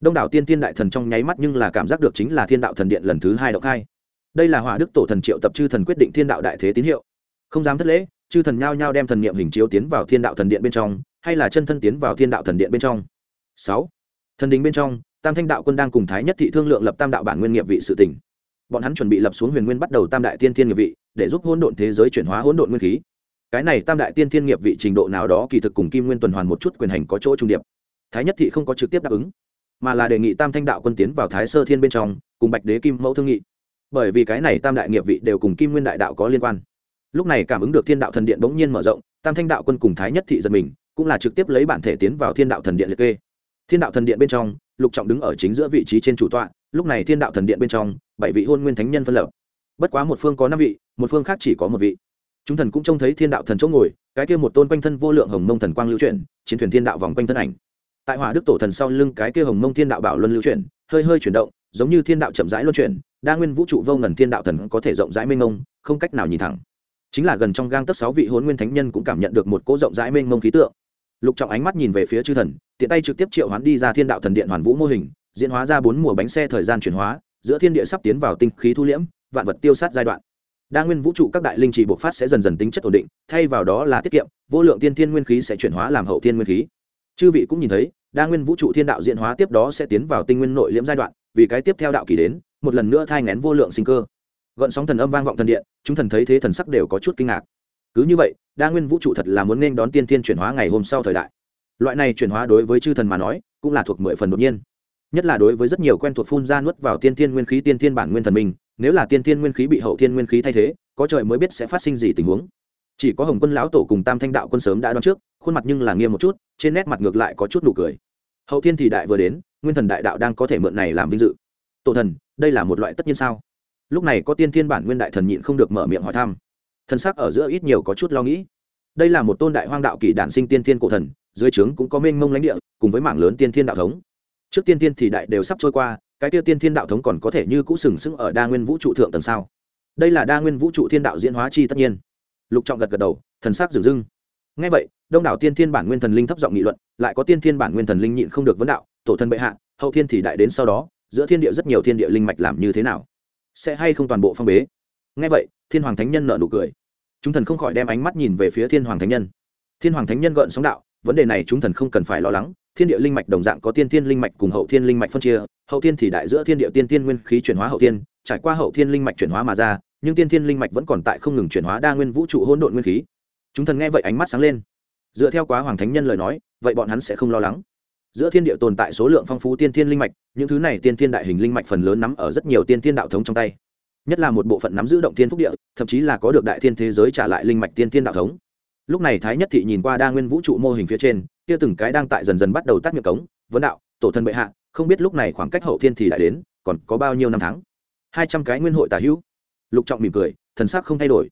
Đông đảo tiên tiên đại thần trong nháy mắt nhưng là cảm giác được chính là thiên đạo thần điện lần thứ hai động hai đây là hỏa đức tổ thần triệu tập chư thần quyết định thiên đạo đại thế tín hiệu. Không dám thất lễ, chư thần nhao nhao đem thần niệm hình chiếu tiến vào thiên đạo thần điện bên trong, hay là chân thân tiến vào thiên đạo thần điện bên trong. Sáu. Thần đình bên trong, tam thanh đạo quân đang cùng thái nhất thị thương lượng lập tam đạo bản nguyên nghiệp vị sự tỉnh bọn hắn chuẩn bị lập xuống huyền nguyên bắt đầu tam đại tiên thiên nghiệp vị để giúp hỗn độn thế giới chuyển hóa hỗn độn nguyên khí. Cái này tam đại tiên thiên nghiệp vị trình độ nào đó kỳ thực cùng kim nguyên tuần hoàn một chút quyền hành có chỗ trung điệp. Thái nhất thị không có trực tiếp đáp ứng, mà là đề nghị tam thanh đạo quân tiến vào thái sơ thiên bên trong, cùng bạch đế kim mẫu thương nghị. Bởi vì cái này tam đại nghiệp vị đều cùng kim nguyên đại đạo có liên quan. Lúc này cảm ứng được thiên đạo thần điện bỗng nhiên mở rộng, tam thanh đạo quân cùng thái nhất thị giật mình, cũng là trực tiếp lấy bản thể tiến vào thiên đạo thần điện liệt kê. Thiên đạo thần điện bên trong, lục trọng đứng ở chính giữa vị trí trên chủ tọa, lúc này thiên đạo thần điện bên trong, bảy vị hôn nguyên thánh nhân phân lập. Bất quá một phương có năm vị một phương khác chỉ có một vị. Chúng thần cũng trông thấy thiên đạo thần chỗ ngồi, cái kia một tôn quanh thân vô lượng hồng mông thần quang lưu chuyển, chiến thuyền thiên đạo vòng quanh thân ảnh. Tại hỏa đức tổ thần sau lưng cái kia hồng mông thiên đạo bảo luân lưu chuyển, hơi hơi chuyển động, giống như thiên đạo chậm rãi luân chuyển, đa nguyên vũ trụ vô ngần thiên đạo thần có thể rộng rãi mênh mông, không cách nào nhìn thẳng. Chính là gần trong gang tất sáu vị hôn nguyên thánh nhân cũng cảm nhận được một cỗ rộng rãi mênh mông khí tượng. Lục trọng ánh mắt nhìn về phía chư thần, tiện tay trực tiếp triệu hoán đi ra thiên đạo thần điện hoàn vũ mô hình, diễn hóa ra bốn mùa bánh xe thời gian chuyển hóa, giữa thiên địa sắp tiến vào tinh khí thu liễm, vạn vật tiêu sát giai đoạn đa nguyên vũ trụ các đại linh trì bộc phát sẽ dần dần tính chất ổn định, thay vào đó là tiết kiệm, vô lượng tiên thiên nguyên khí sẽ chuyển hóa làm hậu thiên nguyên khí. Chư vị cũng nhìn thấy, đa nguyên vũ trụ thiên đạo diễn hóa tiếp đó sẽ tiến vào tinh nguyên nội liễm giai đoạn, vì cái tiếp theo đạo kỳ đến, một lần nữa thai ngén vô lượng sinh cơ. Gợn sóng thần âm vang vọng thần điện, chúng thần thấy thế thần sắc đều có chút kinh ngạc. Cứ như vậy, đa nguyên vũ trụ thật là muốn nên đón tiên thiên chuyển hóa ngày hôm sau thời đại. Loại này chuyển hóa đối với chư thần mà nói, cũng là thuộc mười phần đột nhiên. Nhất là đối với rất nhiều quen thuộc phun ra nuốt vào tiên thiên nguyên khí tiên thiên bản nguyên thần mình nếu là tiên thiên nguyên khí bị hậu thiên nguyên khí thay thế, có trời mới biết sẽ phát sinh gì tình huống. Chỉ có hồng quân lão tổ cùng tam thanh đạo quân sớm đã đoán trước, khuôn mặt nhưng là nghiêm một chút, trên nét mặt ngược lại có chút nụ cười. Hậu thiên thì đại vừa đến, nguyên thần đại đạo đang có thể mượn này làm vinh dự. Tổ thần, đây là một loại tất nhiên sao? Lúc này có tiên thiên bản nguyên đại thần nhịn không được mở miệng hỏi thăm. Thân sắc ở giữa ít nhiều có chút lo nghĩ. Đây là một tôn đại hoang đạo kỳ đản sinh tiên thiên cổ thần, dưới trướng cũng có mênh mông lãnh địa, cùng với mảng lớn tiên thiên đạo thống. Trước tiên thiên thì đại đều sắp trôi qua cái tiêu tiên thiên đạo thống còn có thể như cũ sừng sững ở đa nguyên vũ trụ thượng tầng sao? Đây là đa nguyên vũ trụ thiên đạo diễn hóa chi tất nhiên. Lục trọng gật gật đầu, thần sắc dừng dưng. Ngay vậy, đông đảo tiên thiên bản nguyên thần linh thấp giọng nghị luận, lại có tiên thiên bản nguyên thần linh nhịn không được vấn đạo, tổ thân bệ hạ, hậu thiên thì đại đến sau đó, giữa thiên địa rất nhiều thiên địa linh mạch làm như thế nào? Sẽ hay không toàn bộ phong bế? Ngay vậy, thiên hoàng thánh nhân nợ nụ cười. Chúng thần không khỏi đem ánh mắt nhìn về phía thiên hoàng thánh nhân. Thiên hoàng thánh nhân gợn sóng đạo, vấn đề này chúng thần không cần phải lo lắng thiên địa linh mạch đồng dạng có tiên thiên linh mạch cùng hậu thiên linh mạch phân chia, hậu thiên thì đại giữa thiên địa tiên thiên nguyên khí chuyển hóa hậu thiên, trải qua hậu thiên linh mạch chuyển hóa mà ra, nhưng tiên thiên linh mạch vẫn còn tại không ngừng chuyển hóa đa nguyên vũ trụ hỗn độn nguyên khí. Chúng thần nghe vậy ánh mắt sáng lên. Dựa theo quá hoàng thánh nhân lời nói, vậy bọn hắn sẽ không lo lắng. Giữa thiên địa tồn tại số lượng phong phú tiên thiên linh mạch, những thứ này tiên thiên đại hình linh mạch phần lớn nắm ở rất nhiều tiên thiên đạo thống trong tay. Nhất là một bộ phận nắm giữ động thiên phúc địa, thậm chí là có được đại thiên thế giới trả lại linh mạch tiên thiên đạo thống. Lúc này thái nhất thị nhìn qua đa nguyên vũ trụ mô hình phía trên kia từng cái đang tại dần dần bắt đầu tắt miệng cống, vấn đạo, tổ thân bệ hạ, không biết lúc này khoảng cách hậu thiên thì đã đến, còn có bao nhiêu năm tháng? Hai trăm cái nguyên hội tả hữu. Lục trọng mỉm cười, thần sắc không thay đổi.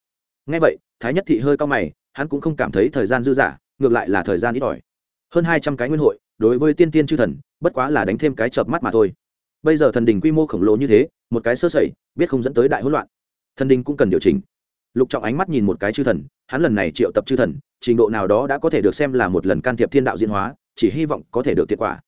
Ngay vậy, thái nhất thị hơi cao mày, hắn cũng không cảm thấy thời gian dư dả, ngược lại là thời gian ít ỏi. Hơn hai trăm cái nguyên hội, đối với tiên tiên chư thần, bất quá là đánh thêm cái chợp mắt mà thôi. Bây giờ thần đình quy mô khổng lồ như thế, một cái sơ sẩy, biết không dẫn tới đại hỗn loạn. Thần đình cũng cần điều chỉnh lục trọng ánh mắt nhìn một cái chư thần hắn lần này triệu tập chư thần trình độ nào đó đã có thể được xem là một lần can thiệp thiên đạo diễn hóa chỉ hy vọng có thể được thiệt quả.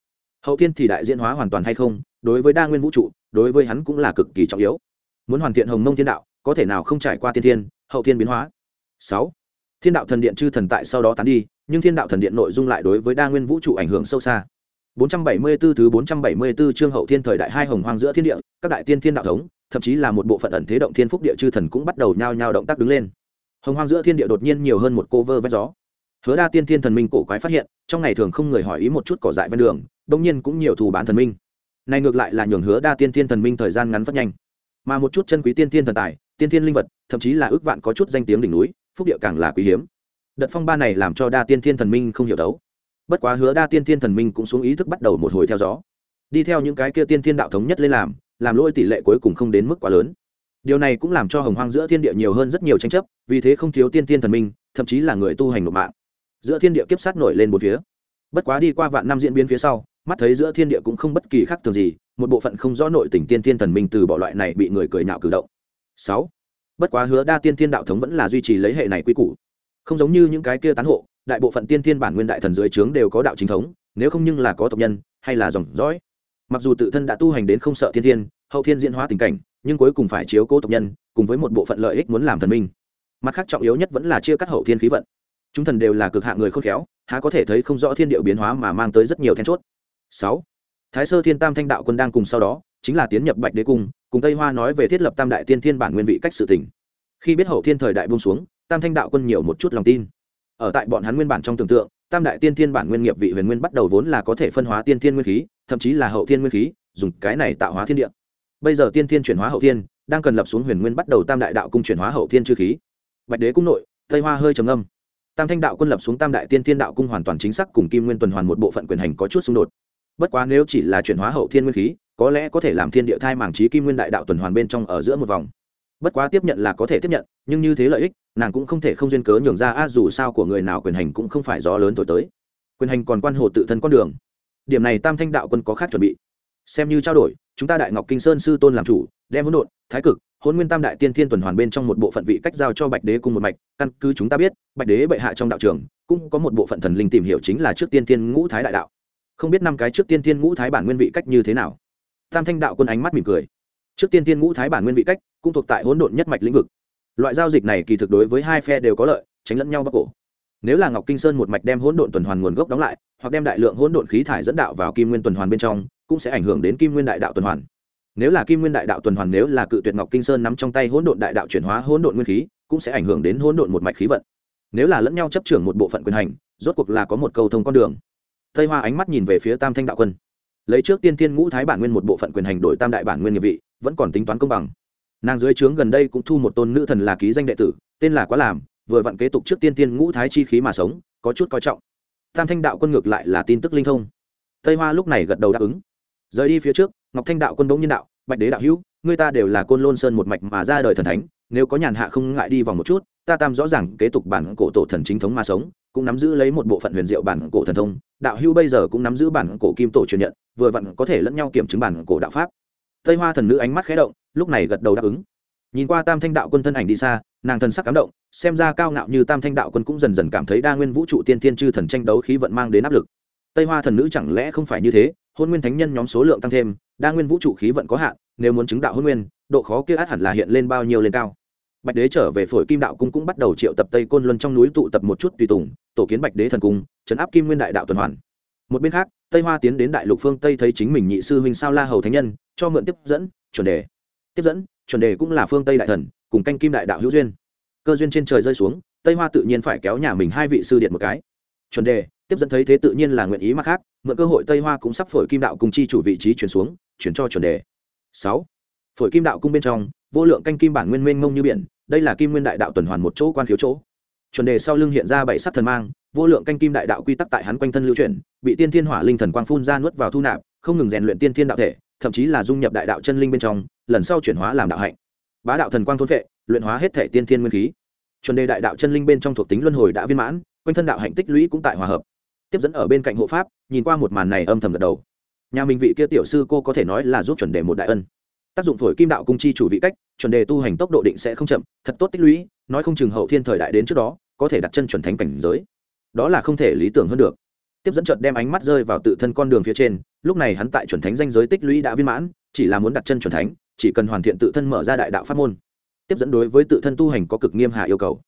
Hậu thiên thì đại diễn hóa hoàn toàn hay không đối với đa nguyên vũ trụ đối với hắn cũng là cực kỳ trọng yếu. Muốn hoàn thiện hồng mông thiên đạo có thể nào không trải qua tiên thiên hậu thiên biến hóa? Sáu. Thiên đạo thần điện chư thần tại sau đó tán đi nhưng thiên đạo thần điện nội dung lại đối với đa nguyên vũ trụ ảnh hưởng sâu xa. 474 thứ 474 chương hậu thiên thời đại hai hồng hoang giữa thiên địa, các đại tiên thiên đạo thống, thậm chí là một bộ phận ẩn thế động thiên phúc địa chư thần cũng bắt đầu nhao nhao động tác đứng lên. Hồng hoang giữa thiên địa đột nhiên nhiều hơn một cô vơ vét gió. Hứa Đa tiên thiên thần minh cổ quái phát hiện, trong ngày thường không người hỏi ý một chút cỏ dại ven đường, đông nhiên cũng nhiều thù bán thần minh. Này ngược lại là nhường Hứa Đa tiên thiên thần minh thời gian ngắn phát nhanh. Mà một chút chân quý tiên thiên thần tài, tiên thiên linh vật, thậm chí là ước vạn có chút danh tiếng đỉnh núi, phúc địa càng là quý hiếm. Đợt phong ba này làm cho Đa tiên thiên thần minh không hiểu đấu bất quá hứa đa tiên thiên thần minh cũng xuống ý thức bắt đầu một hồi theo gió đi theo những cái kia tiên thiên đạo thống nhất lên làm làm lỗi tỷ lệ cuối cùng không đến mức quá lớn. Điều này cũng làm cho hồng hoang giữa thiên địa nhiều hơn rất nhiều tranh chấp, vì thế không thiếu tiên thiên thần minh, thậm chí là người tu hành nộp mạng. Giữa thiên địa kiếp sát nổi lên một phía. Bất quá đi qua vạn năm diễn biến phía sau, mắt thấy giữa thiên địa cũng không bất kỳ khác thường gì, một bộ phận không rõ nội tình tiên thiên thần minh từ bỏ loại này bị người cười nhạo cử động. Sáu. Bất quá hứa đa tiên thiên đạo thống vẫn là duy trì lấy hệ này quy củ. Không giống như những cái kia tán hộ, đại bộ phận tiên thiên bản nguyên đại thần dưới trướng đều có đạo chính thống, nếu không nhưng là có tộc nhân, hay là dòng dõi mặc dù tự thân đã tu hành đến không sợ thiên thiên, hậu thiên diễn hóa tình cảnh, nhưng cuối cùng phải chiếu cố tộc nhân, cùng với một bộ phận lợi ích muốn làm thần minh. Mặt khác trọng yếu nhất vẫn là chia cắt hậu thiên khí vận. Chúng thần đều là cực hạ người khôn khéo, há có thể thấy không rõ thiên điệu biến hóa mà mang tới rất nhiều then chốt. Sáu. Thái sơ thiên tam thanh đạo quân đang cùng sau đó, chính là tiến nhập bạch đế cung, cùng tây hoa nói về thiết lập tam đại tiên thiên bản nguyên vị cách sự tỉnh khi biết hậu thiên thời đại buông xuống, tam thanh đạo quân nhiều một chút lòng tin. Ở tại bọn hắn nguyên bản trong tưởng tượng, tam đại tiên thiên bản nguyên nghiệp vị huyền nguyên bắt đầu vốn là có thể phân hóa tiên thiên nguyên khí thậm chí là hậu thiên nguyên khí, dùng cái này tạo hóa thiên địa. Bây giờ tiên thiên chuyển hóa hậu thiên, đang cần lập xuống huyền nguyên bắt đầu tam đại đạo cung chuyển hóa hậu thiên chư khí. Bạch đế cung nội, tây hoa hơi trầm âm tam thanh đạo quân lập xuống tam đại tiên thiên đạo cung hoàn toàn chính xác cùng kim nguyên tuần hoàn một bộ phận quyền hành có chút xung đột. Bất quá nếu chỉ là chuyển hóa hậu thiên nguyên khí, có lẽ có thể làm thiên địa thai mảng trí kim nguyên đại đạo tuần hoàn bên trong ở giữa một vòng. Bất quá tiếp nhận là có thể tiếp nhận, nhưng như thế lợi ích, nàng cũng không thể không duyên cớ nhường ra a dù sao của người nào quyền hành cũng không phải gió lớn thổi tới. Quyền hành còn quan hồ tự thân con đường điểm này tam thanh đạo quân có khác chuẩn bị. Xem như trao đổi, chúng ta đại ngọc kinh sơn sư tôn làm chủ, đem hỗn độn, thái cực hôn nguyên tam đại tiên thiên tuần hoàn bên trong một bộ phận vị cách giao cho bạch đế cùng một mạch, căn cứ chúng ta biết, bạch đế bệ hạ trong đạo trường cũng có một bộ phận thần linh tìm hiểu chính là trước tiên thiên ngũ thái đại đạo. Không biết năm cái trước tiên thiên ngũ thái bản nguyên vị cách như thế nào. Tam thanh đạo quân ánh mắt mỉm cười. Trước tiên thiên ngũ thái bản nguyên vị cách cũng thuộc tại hỗn độn nhất mạch lĩnh vực. Loại giao dịch này kỳ thực đối với hai phe đều có lợi, tránh lẫn nhau bắc cổ nếu là ngọc kinh sơn một mạch đem hỗn độn tuần hoàn nguồn gốc đóng lại, hoặc đem đại lượng hỗn độn khí thải dẫn đạo vào kim nguyên tuần hoàn bên trong, cũng sẽ ảnh hưởng đến kim nguyên đại đạo tuần hoàn. Nếu là kim nguyên đại đạo tuần hoàn nếu là cự tuyệt ngọc kinh sơn nắm trong tay hỗn độn đại đạo chuyển hóa hỗn độn nguyên khí, cũng sẽ ảnh hưởng đến hỗn độn một mạch khí vận. Nếu là lẫn nhau chấp trưởng một bộ phận quyền hành, rốt cuộc là có một câu thông con đường. Tây hoa ánh mắt nhìn về phía tam thanh đạo quân. Lấy trước tiên thiên ngũ thái bản nguyên một bộ phận quyền hành đổi tam đại bản nguyên nghiệp vị, vẫn còn tính toán công bằng. Nàng dưới trướng gần đây cũng thu một tôn nữ thần là ký danh đệ tử, tên là quá làm vừa vặn kế tục trước tiên tiên ngũ thái chi khí mà sống, có chút coi trọng. Tam thanh đạo quân ngược lại là tin tức linh thông. Tây hoa lúc này gật đầu đáp ứng. Rời đi phía trước, ngọc thanh đạo quân bỗng nhiên đạo, bạch đế đạo hữu, người ta đều là côn lôn sơn một mạch mà ra đời thần thánh, nếu có nhàn hạ không ngại đi vòng một chút, ta tam rõ ràng kế tục bản cổ tổ thần chính thống mà sống, cũng nắm giữ lấy một bộ phận huyền diệu bản cổ thần thông, đạo hữu bây giờ cũng nắm giữ bản cổ kim tổ truyền nhận, vừa vặn có thể lẫn nhau kiểm chứng bản cổ đạo pháp. Tây hoa thần nữ ánh mắt khé động, lúc này gật đầu đáp ứng. Nhìn qua tam thanh đạo quân thân ảnh đi xa nàng thần sắc cảm động, xem ra cao ngạo như tam thanh đạo quân cũng dần dần cảm thấy đa nguyên vũ trụ tiên thiên chư thần tranh đấu khí vận mang đến áp lực. Tây hoa thần nữ chẳng lẽ không phải như thế? Hôn nguyên thánh nhân nhóm số lượng tăng thêm, đa nguyên vũ trụ khí vận có hạn, nếu muốn chứng đạo hôn nguyên, độ khó kia át hẳn là hiện lên bao nhiêu lên cao. Bạch đế trở về phổi kim đạo cung cũng bắt đầu triệu tập tây côn luân trong núi tụ tập một chút tùy tùng, tổ kiến bạch đế thần cung chấn áp kim nguyên đại đạo tuần hoàn. Một bên khác, tây hoa tiến đến đại lục phương tây thấy chính mình nhị sư huynh sao la hầu thánh nhân, cho mượn tiếp dẫn, chuẩn đề. Tiếp dẫn, chuẩn đề cũng là phương tây đại thần cùng canh kim đại đạo hữu duyên. Cơ duyên trên trời rơi xuống, tây hoa tự nhiên phải kéo nhà mình hai vị sư điện một cái. Chuẩn đề, tiếp dẫn thấy thế tự nhiên là nguyện ý mặt khác, mượn cơ hội tây hoa cũng sắp phổi kim đạo cùng chi chủ vị trí chuyển xuống, chuyển cho chuẩn đề. Sáu, phổi kim đạo cung bên trong, vô lượng canh kim bản nguyên mênh mông như biển, đây là kim nguyên đại đạo tuần hoàn một chỗ quan khiếu chỗ. Chuẩn đề sau lưng hiện ra bảy sắc thần mang, vô lượng canh kim đại đạo quy tắc tại hắn quanh thân lưu chuyển, bị tiên thiên hỏa linh thần quang phun ra nuốt vào thu nạp, không ngừng rèn luyện tiên thiên đạo thể, thậm chí là dung nhập đại đạo chân linh bên trong, lần sau chuyển hóa làm đạo hạnh bá đạo thần quang thôn vệ luyện hóa hết thể tiên thiên nguyên khí. Chuẩn đề đại đạo chân linh bên trong thuộc tính luân hồi đã viên mãn, quanh thân đạo hạnh tích lũy cũng tại hòa hợp. Tiếp dẫn ở bên cạnh hộ pháp, nhìn qua một màn này âm thầm gật đầu. Nhà mình vị kia tiểu sư cô có thể nói là giúp chuẩn đề một đại ân. Tác dụng phổi kim đạo cung chi chủ vị cách, chuẩn đề tu hành tốc độ định sẽ không chậm, thật tốt tích lũy, nói không chừng hậu thiên thời đại đến trước đó, có thể đặt chân chuẩn thánh cảnh giới. Đó là không thể lý tưởng hơn được. Tiếp dẫn chợt đem ánh mắt rơi vào tự thân con đường phía trên, lúc này hắn tại chuẩn thánh danh giới tích lũy đã viên mãn, chỉ là muốn đặt chân chuẩn thánh chỉ cần hoàn thiện tự thân mở ra đại đạo pháp môn, tiếp dẫn đối với tự thân tu hành có cực nghiêm hạ yêu cầu.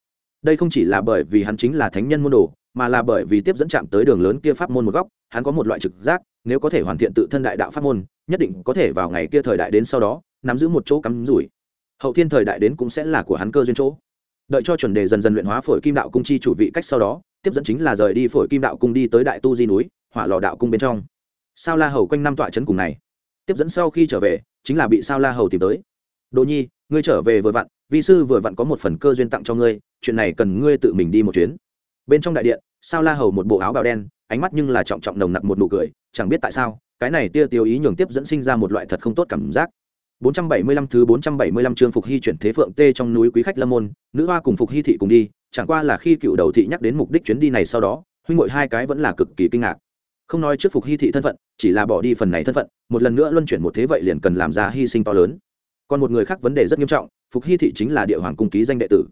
Đây không chỉ là bởi vì hắn chính là thánh nhân môn đồ, mà là bởi vì tiếp dẫn chạm tới đường lớn kia pháp môn một góc, hắn có một loại trực giác, nếu có thể hoàn thiện tự thân đại đạo pháp môn, nhất định có thể vào ngày kia thời đại đến sau đó, nắm giữ một chỗ cắm rủi. Hậu thiên thời đại đến cũng sẽ là của hắn cơ duyên chỗ. Đợi cho chuẩn đề dần dần luyện hóa phổi kim đạo cung chi chủ vị cách sau đó, tiếp dẫn chính là rời đi phổi kim đạo cung đi tới đại tu di núi, hỏa lò đạo cung bên trong. Sao la hầu quanh năm tọa trấn cùng này? Tiếp dẫn sau khi trở về chính là bị sao la hầu tìm tới. Đồ nhi ngươi trở về vừa vặn vi sư vừa vặn có một phần cơ duyên tặng cho ngươi chuyện này cần ngươi tự mình đi một chuyến. Bên trong đại điện sao la hầu một bộ áo bào đen ánh mắt nhưng là trọng trọng nồng nặc một nụ cười chẳng biết tại sao cái này tia tiêu ý nhường tiếp dẫn sinh ra một loại thật không tốt cảm giác. 475 thứ 475 chương Phục Hy chuyển thế phượng tê trong núi quý khách Lâm môn, nữ hoa cùng Phục Hy thị cùng đi, chẳng qua là khi cựu đầu thị nhắc đến mục đích chuyến đi này sau đó, huynh muội hai cái vẫn là cực kỳ kinh ngạc. Không nói trước Phục Hy thị thân phận, chỉ là bỏ đi phần này thân phận, một lần nữa luân chuyển một thế vậy liền cần làm ra hy sinh to lớn. Còn một người khác vấn đề rất nghiêm trọng, Phục Hy thị chính là địa hoàng cung ký danh đệ tử.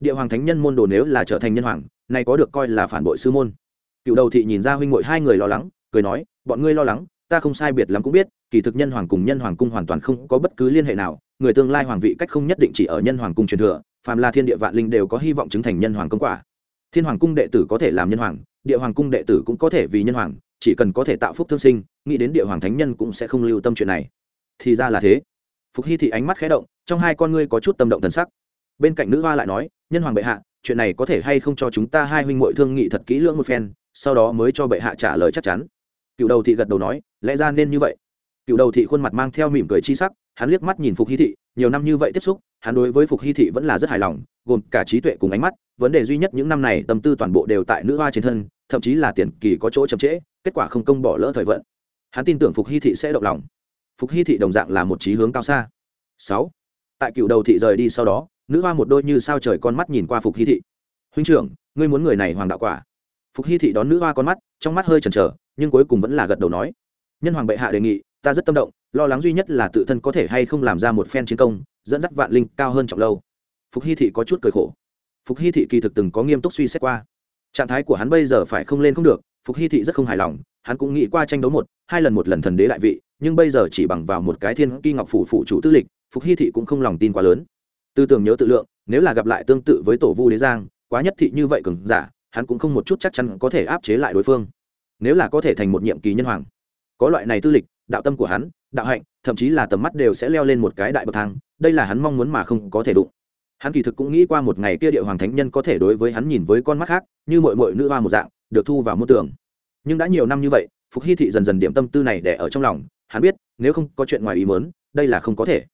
Địa hoàng thánh nhân môn đồ nếu là trở thành nhân hoàng, này có được coi là phản bội sư môn. Cựu đầu thị nhìn ra huynh ngội hai người lo lắng, cười nói, bọn ngươi lo lắng, ta không sai biệt lắm cũng biết kỳ thực nhân hoàng cùng nhân hoàng cung hoàn toàn không có bất cứ liên hệ nào người tương lai hoàng vị cách không nhất định chỉ ở nhân hoàng cung truyền thừa phàm là thiên địa vạn linh đều có hy vọng chứng thành nhân hoàng công quả thiên hoàng cung đệ tử có thể làm nhân hoàng địa hoàng cung đệ tử cũng có thể vì nhân hoàng chỉ cần có thể tạo phúc thương sinh, nghĩ đến địa hoàng thánh nhân cũng sẽ không lưu tâm chuyện này. Thì ra là thế. Phục hy thị ánh mắt khé động, trong hai con ngươi có chút tâm động thần sắc. Bên cạnh nữ hoa lại nói, nhân hoàng bệ hạ, chuyện này có thể hay không cho chúng ta hai huynh muội thương nghị thật kỹ lưỡng một phen, sau đó mới cho bệ hạ trả lời chắc chắn. Cựu đầu thị gật đầu nói, lẽ ra nên như vậy. Cựu đầu thị khuôn mặt mang theo mỉm cười chi sắc, hắn liếc mắt nhìn phục hy thị, nhiều năm như vậy tiếp xúc, hắn đối với phục hy thị vẫn là rất hài lòng, gồm cả trí tuệ cùng ánh mắt, vấn đề duy nhất những năm này tâm tư toàn bộ đều tại nữ hoa trên thân, thậm chí là tiền kỳ có chỗ chậm trễ kết quả không công bỏ lỡ thời vận. Hắn tin tưởng phục hy thị sẽ động lòng. Phục hy thị đồng dạng là một trí hướng cao xa. Sáu. Tại cựu đầu thị rời đi sau đó, nữ hoa một đôi như sao trời con mắt nhìn qua phục hy thị. Huynh trưởng, ngươi muốn người này hoàng đạo quả? Phục hy thị đón nữ hoa con mắt, trong mắt hơi chần chờ, nhưng cuối cùng vẫn là gật đầu nói. Nhân hoàng bệ hạ đề nghị, ta rất tâm động, lo lắng duy nhất là tự thân có thể hay không làm ra một phen chiến công, dẫn dắt vạn linh cao hơn trọng lâu. Phục hy thị có chút cười khổ. Phục hy thị kỳ thực từng có nghiêm túc suy xét qua. Trạng thái của hắn bây giờ phải không lên không được phục hy thị rất không hài lòng, hắn cũng nghĩ qua tranh đấu một, hai lần một lần thần đế đại vị, nhưng bây giờ chỉ bằng vào một cái thiên kỳ ngọc phủ phụ chủ tư lịch, phục hy thị cũng không lòng tin quá lớn. Tư tưởng nhớ tự lượng, nếu là gặp lại tương tự với tổ vu đế giang, quá nhất thị như vậy cường giả, hắn cũng không một chút chắc chắn có thể áp chế lại đối phương. Nếu là có thể thành một nhiệm kỳ nhân hoàng, có loại này tư lịch, đạo tâm của hắn, đạo hạnh, thậm chí là tầm mắt đều sẽ leo lên một cái đại bậc thang, đây là hắn mong muốn mà không có thể đụng. Hắn kỳ thực cũng nghĩ qua một ngày kia địa hoàng thánh nhân có thể đối với hắn nhìn với con mắt khác, như mọi mọi nữ hoa một dạng được thu vào môn tưởng nhưng đã nhiều năm như vậy, phục hy thị dần dần điểm tâm tư này để ở trong lòng, hắn biết, nếu không có chuyện ngoài ý mớn đây là không có thể.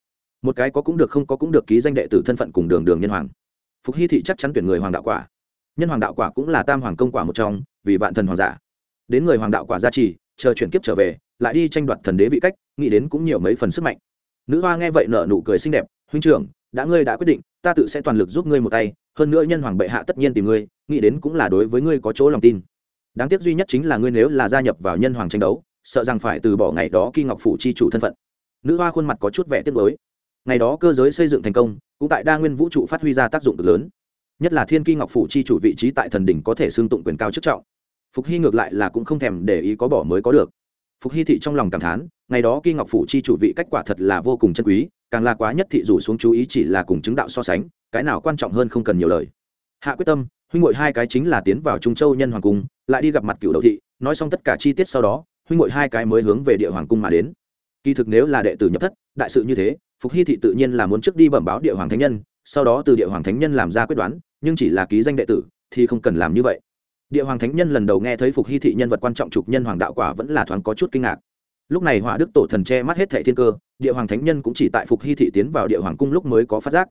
Một cái có cũng được không có cũng được ký danh đệ tử thân phận cùng đường đường nhân hoàng. Phục hy thị chắc chắn tuyển người hoàng đạo quả. Nhân hoàng đạo quả cũng là tam hoàng công quả một trong, vì vạn thần hoàng giả. Đến người hoàng đạo quả gia trì, chờ chuyển kiếp trở về, lại đi tranh đoạt thần đế vị cách, nghĩ đến cũng nhiều mấy phần sức mạnh. Nữ hoa nghe vậy nở nụ cười xinh đẹp, huynh trưởng, đã ngươi đã quyết định, ta tự sẽ toàn lực giúp ngươi một tay hơn nữa nhân hoàng bệ hạ tất nhiên tìm ngươi, nghĩ đến cũng là đối với ngươi có chỗ lòng tin. Đáng tiếc duy nhất chính là ngươi nếu là gia nhập vào nhân hoàng tranh đấu, sợ rằng phải từ bỏ ngày đó khi ngọc phủ chi chủ thân phận. Nữ hoa khuôn mặt có chút vẻ tiếc lối ngày đó cơ giới xây dựng thành công, cũng tại đa nguyên vũ trụ phát huy ra tác dụng cực lớn. Nhất là thiên kỳ ngọc phủ chi chủ vị trí tại thần đỉnh có thể xương tụng quyền cao chức trọng. Phục hy ngược lại là cũng không thèm để ý có bỏ mới có được. Phục hy thị trong lòng cảm thán, ngày đó kỳ ngọc phủ chi chủ vị cách quả thật là vô cùng chân quý, càng là quá nhất thị rủ xuống chú ý chỉ là cùng chứng đạo so sánh cái nào quan trọng hơn không cần nhiều lời. Hạ quyết tâm, huynh ngội hai cái chính là tiến vào trung châu nhân hoàng cung, lại đi gặp mặt cựu đầu thị, nói xong tất cả chi tiết sau đó, huynh ngội hai cái mới hướng về địa hoàng cung mà đến. Kỳ thực nếu là đệ tử nhập thất, đại sự như thế, phục hy thị tự nhiên là muốn trước đi bẩm báo địa hoàng thánh nhân, sau đó từ địa hoàng thánh nhân làm ra quyết đoán, nhưng chỉ là ký danh đệ tử thì không cần làm như vậy. Địa hoàng thánh nhân lần đầu nghe thấy phục hy thị nhân vật quan trọng trục nhân hoàng đạo quả vẫn là thoáng có chút kinh ngạc. Lúc này hỏa đức tổ thần che mắt hết thệ thiên cơ, địa hoàng thánh nhân cũng chỉ tại phục hy thị tiến vào địa hoàng cung lúc mới có phát giác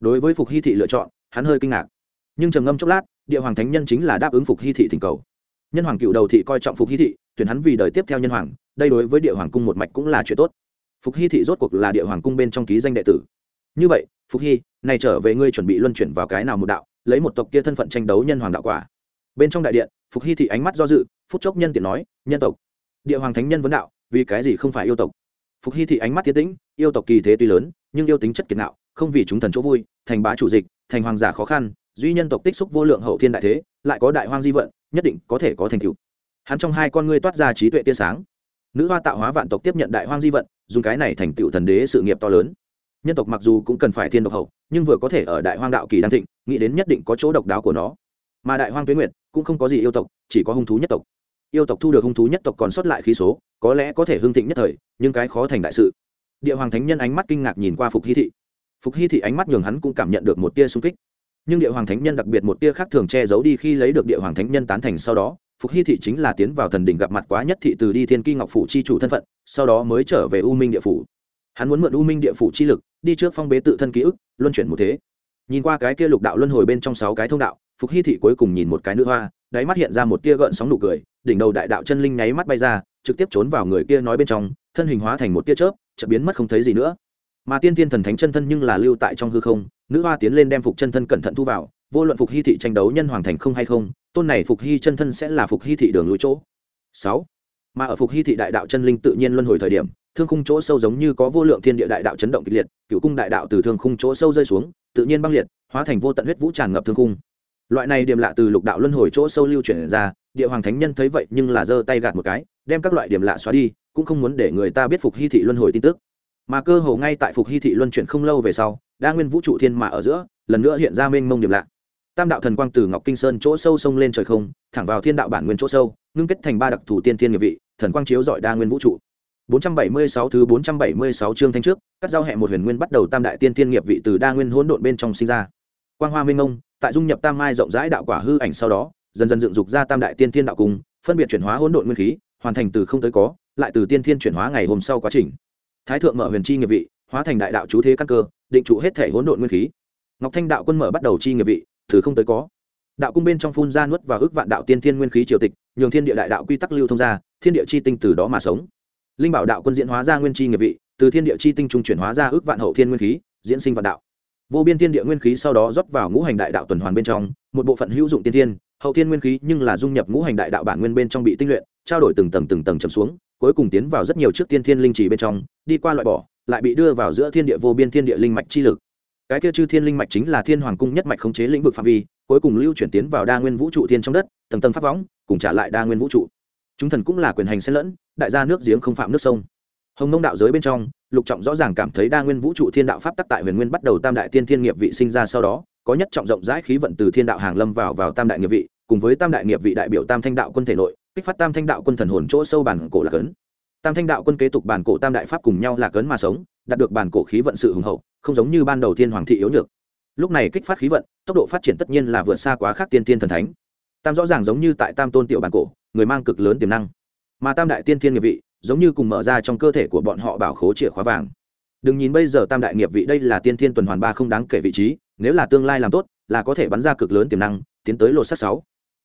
đối với phục hy thị lựa chọn, hắn hơi kinh ngạc. Nhưng trầm ngâm chốc lát, địa hoàng thánh nhân chính là đáp ứng phục hy thị thỉnh cầu. Nhân hoàng cựu đầu thị coi trọng phục hy thị, tuyển hắn vì đời tiếp theo nhân hoàng, đây đối với địa hoàng cung một mạch cũng là chuyện tốt. Phục hy thị rốt cuộc là địa hoàng cung bên trong ký danh đệ tử. Như vậy, phục hy này trở về ngươi chuẩn bị luân chuyển vào cái nào một đạo, lấy một tộc kia thân phận tranh đấu nhân hoàng đạo quả. Bên trong đại điện, phục hy thị ánh mắt do dự, phút chốc nhân tiện nói, nhân tộc. Địa hoàng thánh nhân vấn đạo, vì cái gì không phải yêu tộc? Phục hy thị ánh mắt tiến tĩnh, yêu tộc kỳ thế tuy lớn, nhưng yêu tính chất kiệt nạo, không vì chúng thần chỗ vui thành bá chủ dịch, thành hoàng giả khó khăn, duy nhân tộc tích xúc vô lượng hậu thiên đại thế, lại có đại hoang di vận, nhất định có thể có thành tựu. Hắn trong hai con ngươi toát ra trí tuệ tia sáng. Nữ hoa tạo hóa vạn tộc tiếp nhận đại hoang di vận, dùng cái này thành tựu thần đế sự nghiệp to lớn. Nhân tộc mặc dù cũng cần phải thiên độc hậu, nhưng vừa có thể ở đại hoang đạo kỳ đang thịnh, nghĩ đến nhất định có chỗ độc đáo của nó. Mà đại hoang tuyến nguyệt cũng không có gì yêu tộc, chỉ có hung thú nhất tộc. Yêu tộc thu được hung thú nhất tộc còn sót lại khí số, có lẽ có thể hưng thịnh nhất thời, nhưng cái khó thành đại sự. Địa hoàng thánh nhân ánh mắt kinh ngạc nhìn qua phục hy thị phục hy thị ánh mắt nhường hắn cũng cảm nhận được một tia sung kích. Nhưng địa hoàng thánh nhân đặc biệt một tia khác thường che giấu đi khi lấy được địa hoàng thánh nhân tán thành sau đó, phục hy thị chính là tiến vào thần đỉnh gặp mặt quá nhất thị từ đi thiên kỳ ngọc phủ chi chủ thân phận, sau đó mới trở về u minh địa phủ. Hắn muốn mượn u minh địa phủ chi lực, đi trước phong bế tự thân ký ức, luân chuyển một thế. Nhìn qua cái kia lục đạo luân hồi bên trong sáu cái thông đạo, phục hy thị cuối cùng nhìn một cái nữ hoa, đáy mắt hiện ra một tia gợn sóng nụ cười, đỉnh đầu đại đạo chân linh nháy mắt bay ra, trực tiếp trốn vào người kia nói bên trong, thân hình hóa thành một tia chớp, chợt biến mất không thấy gì nữa mà tiên tiên thần thánh chân thân nhưng là lưu tại trong hư không, nữ hoa tiến lên đem phục chân thân cẩn thận thu vào, vô luận phục hy thị tranh đấu nhân hoàng thành không hay không, tôn này phục hy chân thân sẽ là phục hy thị đường lối chỗ. Sáu, mà ở phục hy thị đại đạo chân linh tự nhiên luân hồi thời điểm, thương khung chỗ sâu giống như có vô lượng thiên địa đại đạo chấn động kịch liệt cựu cung đại đạo từ thương khung chỗ sâu rơi xuống, tự nhiên băng liệt, hóa thành vô tận huyết vũ tràn ngập thương khung. Loại này điểm lạ từ lục đạo luân hồi chỗ sâu lưu chuyển ra, địa hoàng thánh nhân thấy vậy nhưng là giơ tay gạt một cái, đem các loại điểm lạ xóa đi, cũng không muốn để người ta biết phục hy thị luân hồi tin tức mà cơ hồ ngay tại phục hy thị luân chuyển không lâu về sau đa nguyên vũ trụ thiên mà ở giữa lần nữa hiện ra mênh mông điểm lạ tam đạo thần quang từ ngọc kinh sơn chỗ sâu sông lên trời không thẳng vào thiên đạo bản nguyên chỗ sâu ngưng kết thành ba đặc thù tiên thiên nghiệp vị thần quang chiếu dọi đa nguyên vũ trụ 476 thứ 476 chương thanh trước, cắt giao hệ một huyền nguyên bắt đầu tam đại tiên tiên nghiệp vị từ đa nguyên hỗn độn bên trong sinh ra. Quang hoa minh ngông, tại dung nhập tam mai rộng rãi đạo quả hư ảnh sau đó, dần dần dựng dục ra tam đại tiên tiên đạo cung, phân biệt chuyển hóa hỗn độn nguyên khí, hoàn thành từ không tới có, lại từ tiên thiên chuyển hóa ngày hôm sau quá trình. Thái thượng mở huyền chi nghiệp vị, hóa thành đại đạo chú thế căn cơ, định trụ hết thể hỗn độn nguyên khí. Ngọc Thanh đạo quân mở bắt đầu chi nghiệp vị, từ không tới có. Đạo cung bên trong phun ra nuốt vào ước vạn đạo tiên thiên nguyên khí triều tịch, nhường thiên địa đại đạo quy tắc lưu thông ra, thiên địa chi tinh từ đó mà sống linh bảo đạo quân diễn hóa ra nguyên chi nghiệp vị từ thiên địa chi tinh trung chuyển hóa ra ước vạn hậu thiên nguyên khí diễn sinh vạn đạo vô biên thiên địa nguyên khí sau đó rót vào ngũ hành đại đạo tuần hoàn bên trong một bộ phận hữu dụng tiên thiên hậu thiên nguyên khí nhưng là dung nhập ngũ hành đại đạo bản nguyên bên trong bị tinh luyện trao đổi từng tầng từng tầng chấm xuống cuối cùng tiến vào rất nhiều trước tiên thiên linh trì bên trong, đi qua loại bỏ, lại bị đưa vào giữa thiên địa vô biên thiên địa linh mạch chi lực. Cái kia chư thiên linh mạch chính là thiên hoàng cung nhất mạch khống chế lĩnh vực phạm vi, cuối cùng lưu chuyển tiến vào đa nguyên vũ trụ thiên trong đất, tầng tầng pháp võng, cùng trả lại đa nguyên vũ trụ. Chúng thần cũng là quyền hành xen lẫn, đại gia nước giếng không phạm nước sông. Hồng nông đạo giới bên trong, lục trọng rõ ràng cảm thấy đa nguyên vũ trụ thiên đạo pháp tắc tại huyền nguyên bắt đầu tam đại tiên thiên nghiệp vị sinh ra sau đó, có nhất trọng rộng rãi khí vận từ thiên đạo hàng lâm vào vào tam đại nghiệp vị, cùng với tam đại nghiệp vị đại biểu tam thanh đạo quân thể nội kích phát tam thanh đạo quân thần hồn chỗ sâu bản cổ lạc ấn. Tam thanh đạo quân kế tục bản cổ tam đại pháp cùng nhau lạc ấn mà sống, đạt được bản cổ khí vận sự hùng hậu, không giống như ban đầu thiên hoàng thị yếu nhược. Lúc này kích phát khí vận, tốc độ phát triển tất nhiên là vượt xa quá khác tiên thiên thần thánh. Tam rõ ràng giống như tại tam tôn tiểu bản cổ, người mang cực lớn tiềm năng. Mà tam đại tiên thiên nghiệp vị, giống như cùng mở ra trong cơ thể của bọn họ bảo khố chìa khóa vàng. Đừng nhìn bây giờ tam đại nghiệp vị đây là tiên thiên tuần hoàn ba không đáng kể vị trí, nếu là tương lai làm tốt, là có thể bắn ra cực lớn tiềm năng, tiến tới lột sắt sáu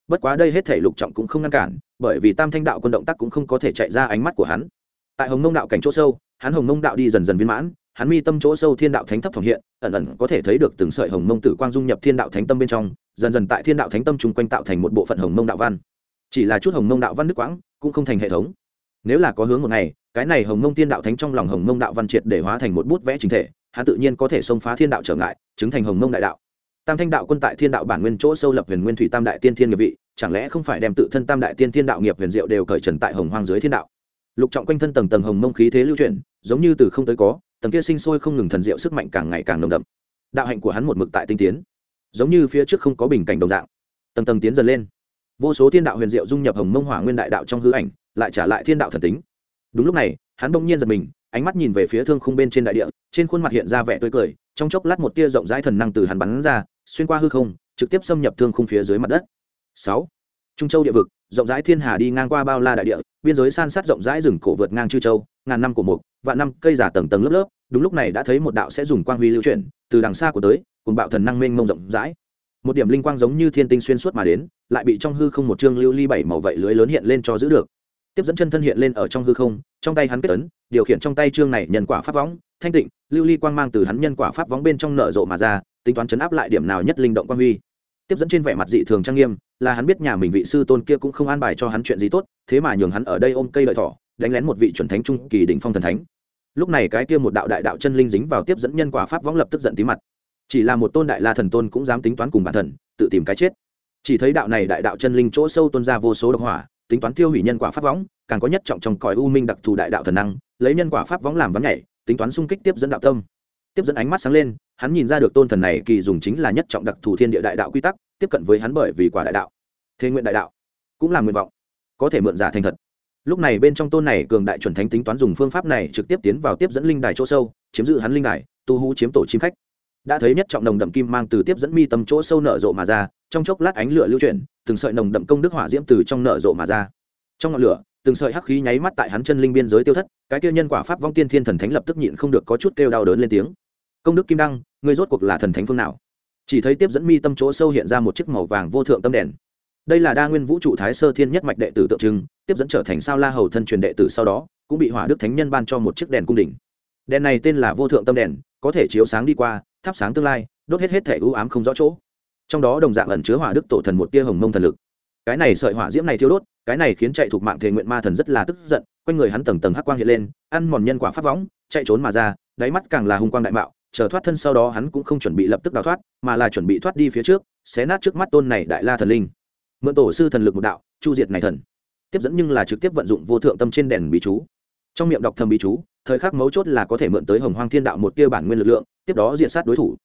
bất quá đây hết thể lục trọng cũng không ngăn cản, bởi vì tam thanh đạo quân động tác cũng không có thể chạy ra ánh mắt của hắn. Tại hồng mông đạo cảnh chỗ sâu, hắn hồng mông đạo đi dần dần viên mãn, hắn mi tâm chỗ sâu thiên đạo thánh thấp phòng hiện, ẩn ẩn có thể thấy được từng sợi hồng mông tử quang dung nhập thiên đạo thánh tâm bên trong, dần dần tại thiên đạo thánh tâm chung quanh tạo thành một bộ phận hồng mông đạo văn. Chỉ là chút hồng mông đạo văn đức quãng, cũng không thành hệ thống. Nếu là có hướng một ngày, cái này hồng mông tiên đạo thánh trong lòng hồng mông đạo văn triệt để hóa thành một bút vẽ chính thể, hắn tự nhiên có thể xông phá thiên đạo trở ngại, chứng thành hồng mông đại đạo tam thanh đạo quân tại thiên đạo bản nguyên chỗ sâu lập huyền nguyên thủy tam đại tiên thiên nghiệp vị, chẳng lẽ không phải đem tự thân tam đại tiên thiên đạo nghiệp huyền diệu đều cởi trần tại hồng hoang dưới thiên đạo? Lục trọng quanh thân tầng tầng hồng mông khí thế lưu chuyển, giống như từ không tới có, tầng kia sinh sôi không ngừng thần diệu sức mạnh càng ngày càng nồng đậm. Đạo hạnh của hắn một mực tại tinh tiến, giống như phía trước không có bình cảnh đồng dạng. Tầng tầng tiến dần lên. Vô số thiên đạo huyền diệu dung nhập hồng mông hỏa nguyên đại đạo trong hư ảnh, lại trả lại thiên đạo thần tính. Đúng lúc này, hắn bỗng nhiên giật mình, ánh mắt nhìn về phía thương khung bên trên đại địa, trên khuôn mặt hiện ra vẻ tươi cười, trong chốc lát một tia rộng rãi thần năng từ hắn bắn ra xuyên qua hư không, trực tiếp xâm nhập thương khung phía dưới mặt đất. Sáu, trung châu địa vực, rộng rãi thiên hà đi ngang qua bao la đại địa, biên giới san sát rộng rãi rừng cổ vượt ngang chư châu, ngàn năm của mục, vạn năm cây giả tầng tầng lớp lớp, đúng lúc này đã thấy một đạo sẽ dùng quang huy lưu chuyển, từ đằng xa của tới, cùng bạo thần năng mênh mông rộng rãi. Một điểm linh quang giống như thiên tinh xuyên suốt mà đến, lại bị trong hư không một chương lưu ly bảy màu vậy lưới lớn hiện lên cho giữ được. Tiếp dẫn chân thân hiện lên ở trong hư không, trong tay hắn kết ấn, điều khiển trong tay chương này nhân quả pháp võng, thanh tịnh, lưu ly quang mang từ hắn nhân quả pháp võng bên trong nở rộ mà ra tính toán chấn áp lại điểm nào nhất linh động quang huy. Tiếp dẫn trên vẻ mặt dị thường trang nghiêm, là hắn biết nhà mình vị sư tôn kia cũng không an bài cho hắn chuyện gì tốt, thế mà nhường hắn ở đây ôm cây lợi thỏ, đánh lén một vị chuẩn thánh trung kỳ đỉnh phong thần thánh. Lúc này cái kia một đạo đại đạo chân linh dính vào tiếp dẫn nhân quả pháp võng lập tức giận tí mặt. Chỉ là một tôn đại la thần tôn cũng dám tính toán cùng bản thần tự tìm cái chết. Chỉ thấy đạo này đại đạo chân linh chỗ sâu tuôn ra vô số độc hỏa, tính toán tiêu hủy nhân quả pháp võng, càng có nhất trọng trong cõi u minh đặc thù đại đạo thần năng, lấy nhân quả pháp võng làm vắng nhảy, tính toán xung kích tiếp dẫn đạo tâm. Tiếp dẫn ánh mắt sáng lên hắn nhìn ra được tôn thần này kỳ dùng chính là nhất trọng đặc thù thiên địa đại đạo quy tắc, tiếp cận với hắn bởi vì quả đại đạo. Thế nguyện đại đạo cũng là nguyện vọng, có thể mượn giả thành thật. Lúc này bên trong tôn này cường đại chuẩn thánh tính toán dùng phương pháp này trực tiếp tiến vào tiếp dẫn linh đài chỗ sâu, chiếm giữ hắn linh đài, tu hú chiếm tổ chim khách. Đã thấy nhất trọng nồng đậm kim mang từ tiếp dẫn mi tầm chỗ sâu nở rộ mà ra, trong chốc lát ánh lửa lưu chuyển, từng sợi nồng đậm công đức hỏa diễm từ trong nở rộ mà ra. Trong ngọn lửa, từng sợi hắc khí nháy mắt tại hắn chân linh biên giới tiêu thất, cái kia nhân quả pháp vong tiên thiên thần thánh lập tức nhịn không được có chút kêu đau đớn lên tiếng công đức kim đăng người rốt cuộc là thần thánh phương nào? Chỉ thấy tiếp dẫn mi tâm chỗ sâu hiện ra một chiếc màu vàng vô thượng tâm đèn. Đây là đa nguyên vũ trụ thái sơ thiên nhất mạch đệ tử tượng trưng, tiếp dẫn trở thành sao la hầu thân truyền đệ tử sau đó, cũng bị hỏa đức thánh nhân ban cho một chiếc đèn cung đỉnh đèn này tên là vô thượng tâm đèn, có thể chiếu sáng đi qua, thắp sáng tương lai, đốt hết hết thể ưu ám không rõ chỗ. Trong đó đồng dạng ẩn chứa hỏa đức tổ thần một tia hồng mông thần lực. Cái này sợi hỏa diễm này thiêu đốt, cái này khiến chạy thuộc mạng thể nguyện ma thần rất là tức giận, quanh người hắn tầng tầng hắc quang hiện lên, ăn mòn nhân quả phát võng, chạy trốn mà ra, đáy mắt càng là hung quang đại mạo chờ thoát thân sau đó hắn cũng không chuẩn bị lập tức đào thoát, mà là chuẩn bị thoát đi phía trước, xé nát trước mắt tôn này đại la thần linh. Mượn tổ sư thần lực một đạo, chu diệt này thần. Tiếp dẫn nhưng là trực tiếp vận dụng vô thượng tâm trên đèn bí chú. Trong miệng đọc thầm bí chú, thời khắc mấu chốt là có thể mượn tới hồng hoang thiên đạo một kia bản nguyên lực lượng, tiếp đó diện sát đối thủ.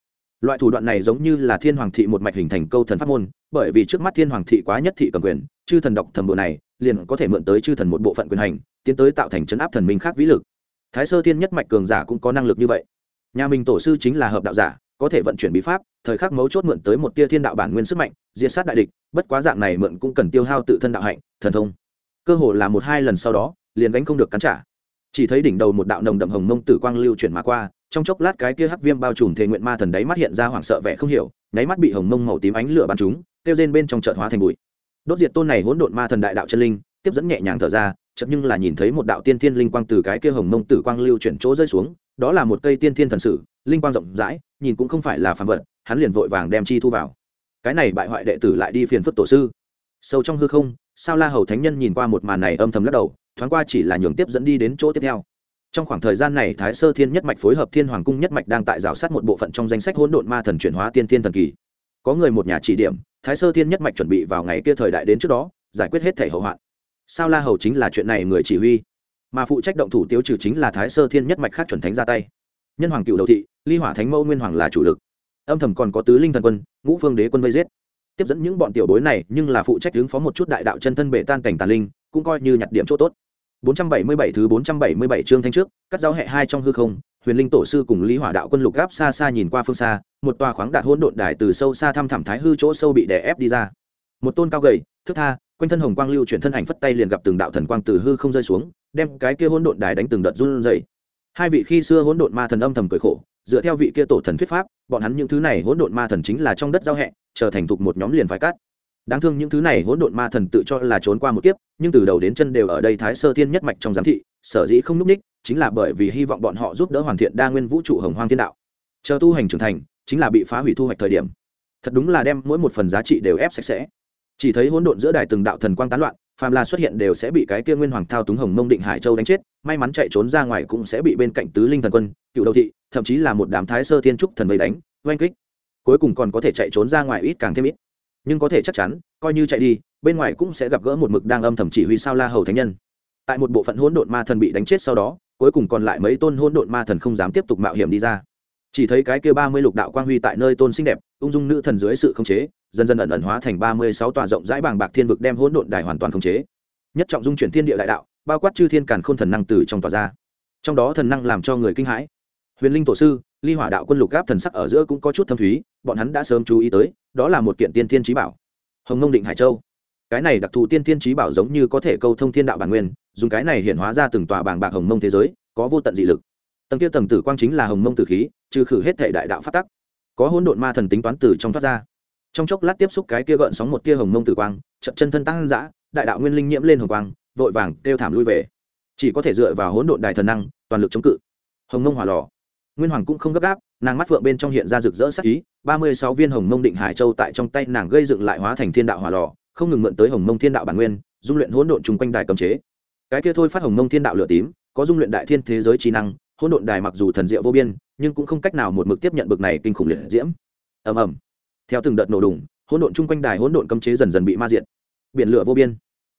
Loại thủ đoạn này giống như là thiên hoàng thị một mạch hình thành câu thần pháp môn, bởi vì trước mắt thiên hoàng thị quá nhất thị cầm quyền, chư thần đọc thầm bộ này, liền có thể mượn tới chư thần một bộ phận quyền hành, tiến tới tạo thành chấn áp thần minh khác vĩ lực. Thái sơ thiên nhất mạch cường giả cũng có năng lực như vậy nhà mình tổ sư chính là hợp đạo giả, có thể vận chuyển bí pháp, thời khắc mấu chốt mượn tới một tia thiên đạo bản nguyên sức mạnh, diệt sát đại địch, bất quá dạng này mượn cũng cần tiêu hao tự thân đạo hạnh, thần thông. Cơ hồ là một hai lần sau đó, liền đánh không được cắn trả. Chỉ thấy đỉnh đầu một đạo nồng đậm hồng mông tử quang lưu chuyển mà qua, trong chốc lát cái kia hắc viêm bao trùm thề nguyện ma thần đáy mắt hiện ra hoảng sợ vẻ không hiểu, nháy mắt bị hồng mông màu tím ánh lửa bắn chúng tiêu rên bên trong chợt hóa thành bụi. Đốt diệt tôn này hỗn độn ma thần đại đạo chân linh, tiếp dẫn nhẹ nhàng thở ra chậm nhưng là nhìn thấy một đạo tiên thiên linh quang từ cái kia hồng mông tử quang lưu chuyển chỗ rơi xuống đó là một cây tiên thiên thần sử, linh quang rộng rãi, nhìn cũng không phải là phàm vật, hắn liền vội vàng đem chi thu vào. Cái này bại hoại đệ tử lại đi phiền phức tổ sư. Sâu trong hư không, sao la hầu thánh nhân nhìn qua một màn này âm thầm lắc đầu, thoáng qua chỉ là nhường tiếp dẫn đi đến chỗ tiếp theo. Trong khoảng thời gian này, thái sơ thiên nhất mạch phối hợp thiên hoàng cung nhất mạch đang tại rào sát một bộ phận trong danh sách hỗn độn ma thần chuyển hóa tiên thiên thần kỳ. Có người một nhà chỉ điểm, thái sơ thiên nhất mạch chuẩn bị vào ngày kia thời đại đến trước đó, giải quyết hết thể hậu hoạn. Sao la hầu chính là chuyện này người chỉ huy mà phụ trách động thủ tiêu trừ chính là thái sơ thiên nhất mạch khác chuẩn thánh ra tay. Nhân hoàng cựu đầu thị ly hỏa thánh mẫu nguyên hoàng là chủ lực. Âm thầm còn có tứ linh thần quân ngũ phương đế quân vây giết. Tiếp dẫn những bọn tiểu bối này nhưng là phụ trách ứng phó một chút đại đạo chân thân bể tan cảnh tàn linh cũng coi như nhặt điểm chỗ tốt. 477 thứ 477 chương thanh trước, cắt giáo hệ hai trong hư không, Huyền Linh tổ sư cùng Lý Hỏa đạo quân lục gáp xa xa nhìn qua phương xa, một tòa khoáng đạt hỗn độn đài từ sâu xa thăm thẳm thái hư chỗ sâu bị đè ép đi ra. Một tôn cao gầy, thức tha, quanh thân hồng quang lưu chuyển thân ảnh phất tay liền gặp từng đạo thần quang từ hư không rơi xuống, đem cái kia hỗn độn đài đánh từng đợt run rẩy. Hai vị khi xưa hỗn độn ma thần âm thầm cười khổ, dựa theo vị kia tổ thần thuyết pháp, bọn hắn những thứ này hỗn độn ma thần chính là trong đất giao hẹ, trở thành thuộc một nhóm liền phải cắt. Đáng thương những thứ này hỗn độn ma thần tự cho là trốn qua một kiếp nhưng từ đầu đến chân đều ở đây thái sơ thiên nhất mạch trong giám thị sở dĩ không núp ních chính là bởi vì hy vọng bọn họ giúp đỡ hoàn thiện đa nguyên vũ trụ hồng hoang thiên đạo. Chờ tu hành trưởng thành chính là bị phá hủy thu hoạch thời điểm. Thật đúng là đem mỗi một phần giá trị đều ép sạch sẽ chỉ thấy hỗn độn giữa đài từng đạo thần quang tán loạn, phàm là xuất hiện đều sẽ bị cái kia nguyên hoàng thao túng hồng mông định hải châu đánh chết, may mắn chạy trốn ra ngoài cũng sẽ bị bên cạnh tứ linh thần quân, cựu đầu thị, thậm chí là một đám thái sơ thiên trúc thần vây đánh, oanh kích. Cuối cùng còn có thể chạy trốn ra ngoài ít càng thêm ít. Nhưng có thể chắc chắn, coi như chạy đi, bên ngoài cũng sẽ gặp gỡ một mực đang âm thầm chỉ huy sao la hầu thánh nhân. Tại một bộ phận hỗn độn ma thần bị đánh chết sau đó, cuối cùng còn lại mấy tôn hỗn độn ma thần không dám tiếp tục mạo hiểm đi ra. Chỉ thấy cái kia ba mươi lục đạo quang huy tại nơi tôn xinh đẹp, ung dung nữ thần dưới sự khống chế dần dần ẩn ẩn hóa thành ba mươi sáu tòa rộng rãi bàng bạc thiên vực đem hỗn độn đài hoàn toàn khống chế. Nhất trọng dung chuyển thiên địa đại đạo, bao quát chư thiên càn khôn thần năng từ trong tòa ra. Trong đó thần năng làm cho người kinh hãi. Huyền linh tổ sư, ly hỏa đạo quân lục gáp thần sắc ở giữa cũng có chút thâm thúy, bọn hắn đã sớm chú ý tới, đó là một kiện tiên thiên trí bảo. Hồng Ngông định hải châu. Cái này đặc thù tiên thiên trí bảo giống như có thể câu thông thiên đạo bản nguyên, dùng cái này hiện hóa ra từng tòa bảng bạc hồng mông thế giới, có vô tận dị lực. Tầng kia tầng tử quang chính là hồng mông tử khí, trừ khử hết thể đại đạo phát tắc. Có hỗn độn ma thần tính toán từ trong thoát ra trong chốc lát tiếp xúc cái kia gợn sóng một tia hồng mông tử quang chậm chân thân tăng dã, đại đạo nguyên linh nhiễm lên hồng quang, vội vàng kêu thảm lui về. Chỉ có thể dựa vào hỗn độn đài thần năng, toàn lực chống cự. Hồng mông hỏa lò. Nguyên hoàng cũng không gấp gáp, nàng mắt phượng bên trong hiện ra rực rỡ sắc ý, ba mươi sáu viên hồng mông định hải châu tại trong tay nàng gây dựng lại hóa thành thiên đạo hỏa lò, không ngừng mượn tới hồng mông thiên đạo bản nguyên, dung luyện hỗn độn chung quanh đài cầm chế. Cái kia thôi phát hồng mông thiên đạo lửa tím, có dung luyện đại thiên thế giới trí năng, hỗn độn đài mặc dù thần diệu vô biên, nhưng cũng không cách nào một mực tiếp nhận bực này kinh khủng liệt diễm. Ầm ầm theo từng đợt nổ đùng, hỗn độn chung quanh đài hỗn độn cấm chế dần dần bị ma diệt. Biển lửa vô biên.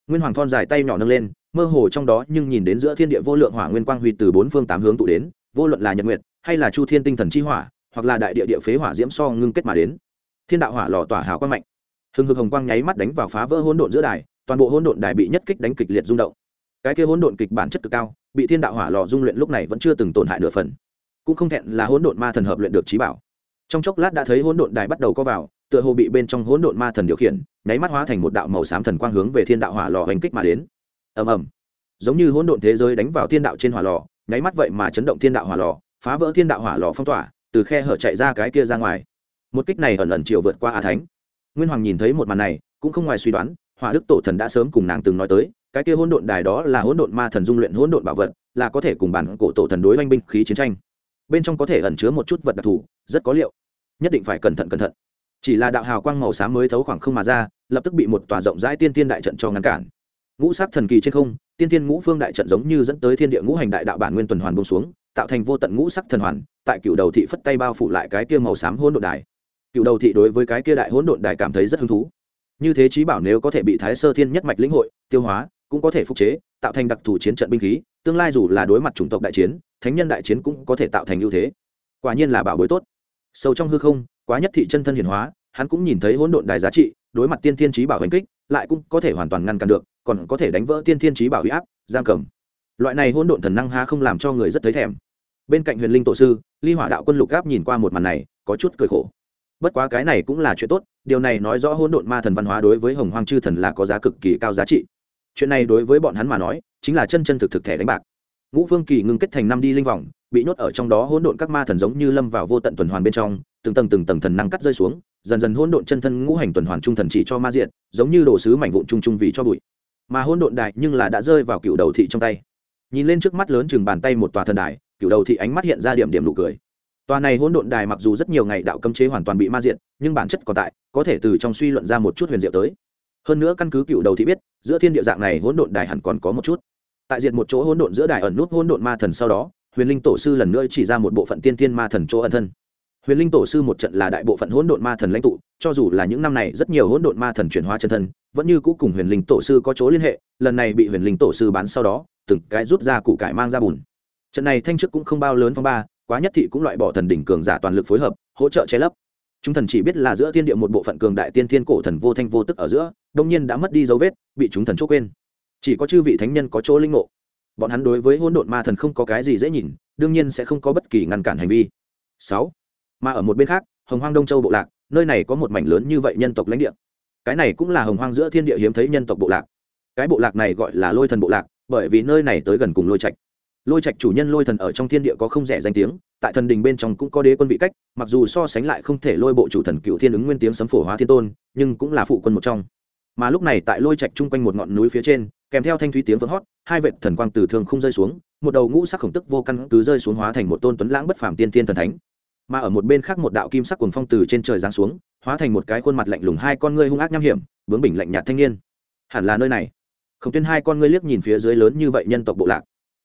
Nguyên hoàng thon dài tay nhỏ nâng lên, mơ hồ trong đó nhưng nhìn đến giữa thiên địa vô lượng hỏa nguyên quang huy từ bốn phương tám hướng tụ đến, vô luận là nhật nguyệt, hay là chu thiên tinh thần chi hỏa, hoặc là đại địa địa phế hỏa diễm so ngưng kết mà đến. Thiên đạo hỏa lò tỏa hào quang mạnh. Hừng hực hồng quang nháy mắt đánh vào phá vỡ hỗn độn giữa đài, toàn bộ hỗn độn đài bị nhất kích đánh kịch liệt rung động. Cái kia hỗn độn kịch bản chất cực cao, bị thiên đạo hỏa lò dung luyện lúc này vẫn chưa từng tổn hại nửa phần. Cũng không thẹn là hỗn độn ma thần hợp luyện được trí bảo trong chốc lát đã thấy hỗn độn đài bắt đầu co vào, tựa hồ bị bên trong hỗn độn ma thần điều khiển, nháy mắt hóa thành một đạo màu xám thần quang hướng về thiên đạo hỏa lò hành kích mà đến. Ầm ầm. Giống như hỗn độn thế giới đánh vào thiên đạo trên hỏa lò, nháy mắt vậy mà chấn động thiên đạo hỏa lò, phá vỡ thiên đạo hỏa lò phong tỏa, từ khe hở chạy ra cái kia ra ngoài. Một kích này ẩn ẩn chiều vượt qua a thánh. Nguyên hoàng nhìn thấy một màn này, cũng không ngoài suy đoán, hỏa đức tổ thần đã sớm cùng nàng từng nói tới, cái kia hỗn độn đài đó là hỗn độn ma thần dung luyện hỗn độn bảo vật, là có thể cùng bản cổ tổ thần đối oanh binh khí chiến tranh. Bên trong có thể ẩn chứa một chút vật đặc thù, rất có liệu nhất định phải cẩn thận cẩn thận. Chỉ là đạo hào quang màu xám mới thấu khoảng không mà ra, lập tức bị một tòa rộng rãi tiên tiên đại trận cho ngăn cản. Ngũ sắc thần kỳ trên không, tiên tiên ngũ phương đại trận giống như dẫn tới thiên địa ngũ hành đại đạo bản nguyên tuần hoàn bông xuống, tạo thành vô tận ngũ sắc thần hoàn, tại cựu đầu thị phất tay bao phủ lại cái kia màu xám hỗn độn đài. Cựu đầu thị đối với cái kia đại hỗn độn đài cảm thấy rất hứng thú. Như thế trí bảo nếu có thể bị thái sơ thiên nhất mạch lĩnh hội, tiêu hóa, cũng có thể phục chế, tạo thành đặc thù chiến trận binh khí, tương lai dù là đối mặt chủng tộc đại chiến, thánh nhân đại chiến cũng có thể tạo thành ưu thế. Quả nhiên là bảo bối tốt sâu trong hư không, quá nhất thị chân thân hiển hóa, hắn cũng nhìn thấy hỗn độn đài giá trị, đối mặt tiên thiên trí bảo hành kích, lại cũng có thể hoàn toàn ngăn cản được, còn có thể đánh vỡ tiên thiên trí bảo huy áp, giam cầm. Loại này hỗn độn thần năng ha không làm cho người rất thấy thèm. Bên cạnh huyền linh tổ sư, ly hỏa đạo quân lục gáp nhìn qua một màn này, có chút cười khổ. Bất quá cái này cũng là chuyện tốt, điều này nói rõ hỗn độn ma thần văn hóa đối với hồng hoang chư thần là có giá cực kỳ cao giá trị. Chuyện này đối với bọn hắn mà nói, chính là chân chân thực thực thẻ đánh bạc ngũ phương kỳ ngưng kết thành năm đi linh vòng, bị nhốt ở trong đó hỗn độn các ma thần giống như lâm vào vô tận tuần hoàn bên trong, từng tầng từng tầng thần năng cắt rơi xuống, dần dần hỗn độn chân thân ngũ hành tuần hoàn trung thần chỉ cho ma diện, giống như đồ sứ mảnh vụn trung trung vì cho bụi. Mà hỗn độn đại nhưng là đã rơi vào cựu đầu thị trong tay. Nhìn lên trước mắt lớn chừng bàn tay một tòa thần đài, cựu đầu thị ánh mắt hiện ra điểm điểm nụ cười. Tòa này hỗn độn đài mặc dù rất nhiều ngày đạo cấm chế hoàn toàn bị ma diện, nhưng bản chất còn tại, có thể từ trong suy luận ra một chút huyền diệu tới. Hơn nữa căn cứ cựu đầu thị biết, giữa thiên địa dạng này hỗn độn đài hẳn còn có một chút tại diện một chỗ hỗn độn giữa đài ẩn nút hỗn độn ma thần sau đó, huyền linh tổ sư lần nữa chỉ ra một bộ phận tiên tiên ma thần chỗ ẩn thân. Huyền linh tổ sư một trận là đại bộ phận hỗn độn ma thần lãnh tụ, cho dù là những năm này rất nhiều hỗn độn ma thần chuyển hóa chân thân, vẫn như cũ cùng huyền linh tổ sư có chỗ liên hệ, lần này bị huyền linh tổ sư bán sau đó, từng cái rút ra củ cải mang ra bùn. Trận này thanh chức cũng không bao lớn phong ba, quá nhất thị cũng loại bỏ thần đỉnh cường giả toàn lực phối hợp, hỗ trợ che lấp. Chúng thần chỉ biết là giữa thiên địa một bộ phận cường đại tiên thiên cổ thần vô thanh vô tức ở giữa đông nhiên đã mất đi dấu vết, bị chúng thần chỗ quên chỉ có chư vị thánh nhân có chỗ linh ngộ. Bọn hắn đối với hỗn độn ma thần không có cái gì dễ nhìn, đương nhiên sẽ không có bất kỳ ngăn cản hành vi. Sáu. Mà ở một bên khác, hồng hoang đông châu bộ lạc, nơi này có một mảnh lớn như vậy nhân tộc lãnh địa. Cái này cũng là hồng hoang giữa thiên địa hiếm thấy nhân tộc bộ lạc. Cái bộ lạc này gọi là lôi thần bộ lạc, bởi vì nơi này tới gần cùng lôi trạch. Lôi trạch chủ nhân lôi thần ở trong thiên địa có không rẻ danh tiếng, tại thần đình bên trong cũng có đế quân vị cách, mặc dù so sánh lại không thể lôi bộ chủ thần cựu thiên ứng nguyên tiếng sấm phổ hóa thiên tôn, nhưng cũng là phụ quân một trong. Mà lúc này tại lôi trạch chung quanh một ngọn núi phía trên kèm theo thanh thúy tiếng vỡ hót, hai vệt thần quang từ thương không rơi xuống, một đầu ngũ sắc khổng tức vô căn cứ rơi xuống hóa thành một tôn tuấn lãng bất phàm tiên tiên thần thánh. Mà ở một bên khác một đạo kim sắc cuồng phong từ trên trời giáng xuống, hóa thành một cái khuôn mặt lạnh lùng hai con ngươi hung ác nham hiểm, bướng bình lạnh nhạt thanh niên. Hẳn là nơi này. Không tuyên hai con ngươi liếc nhìn phía dưới lớn như vậy nhân tộc bộ lạc.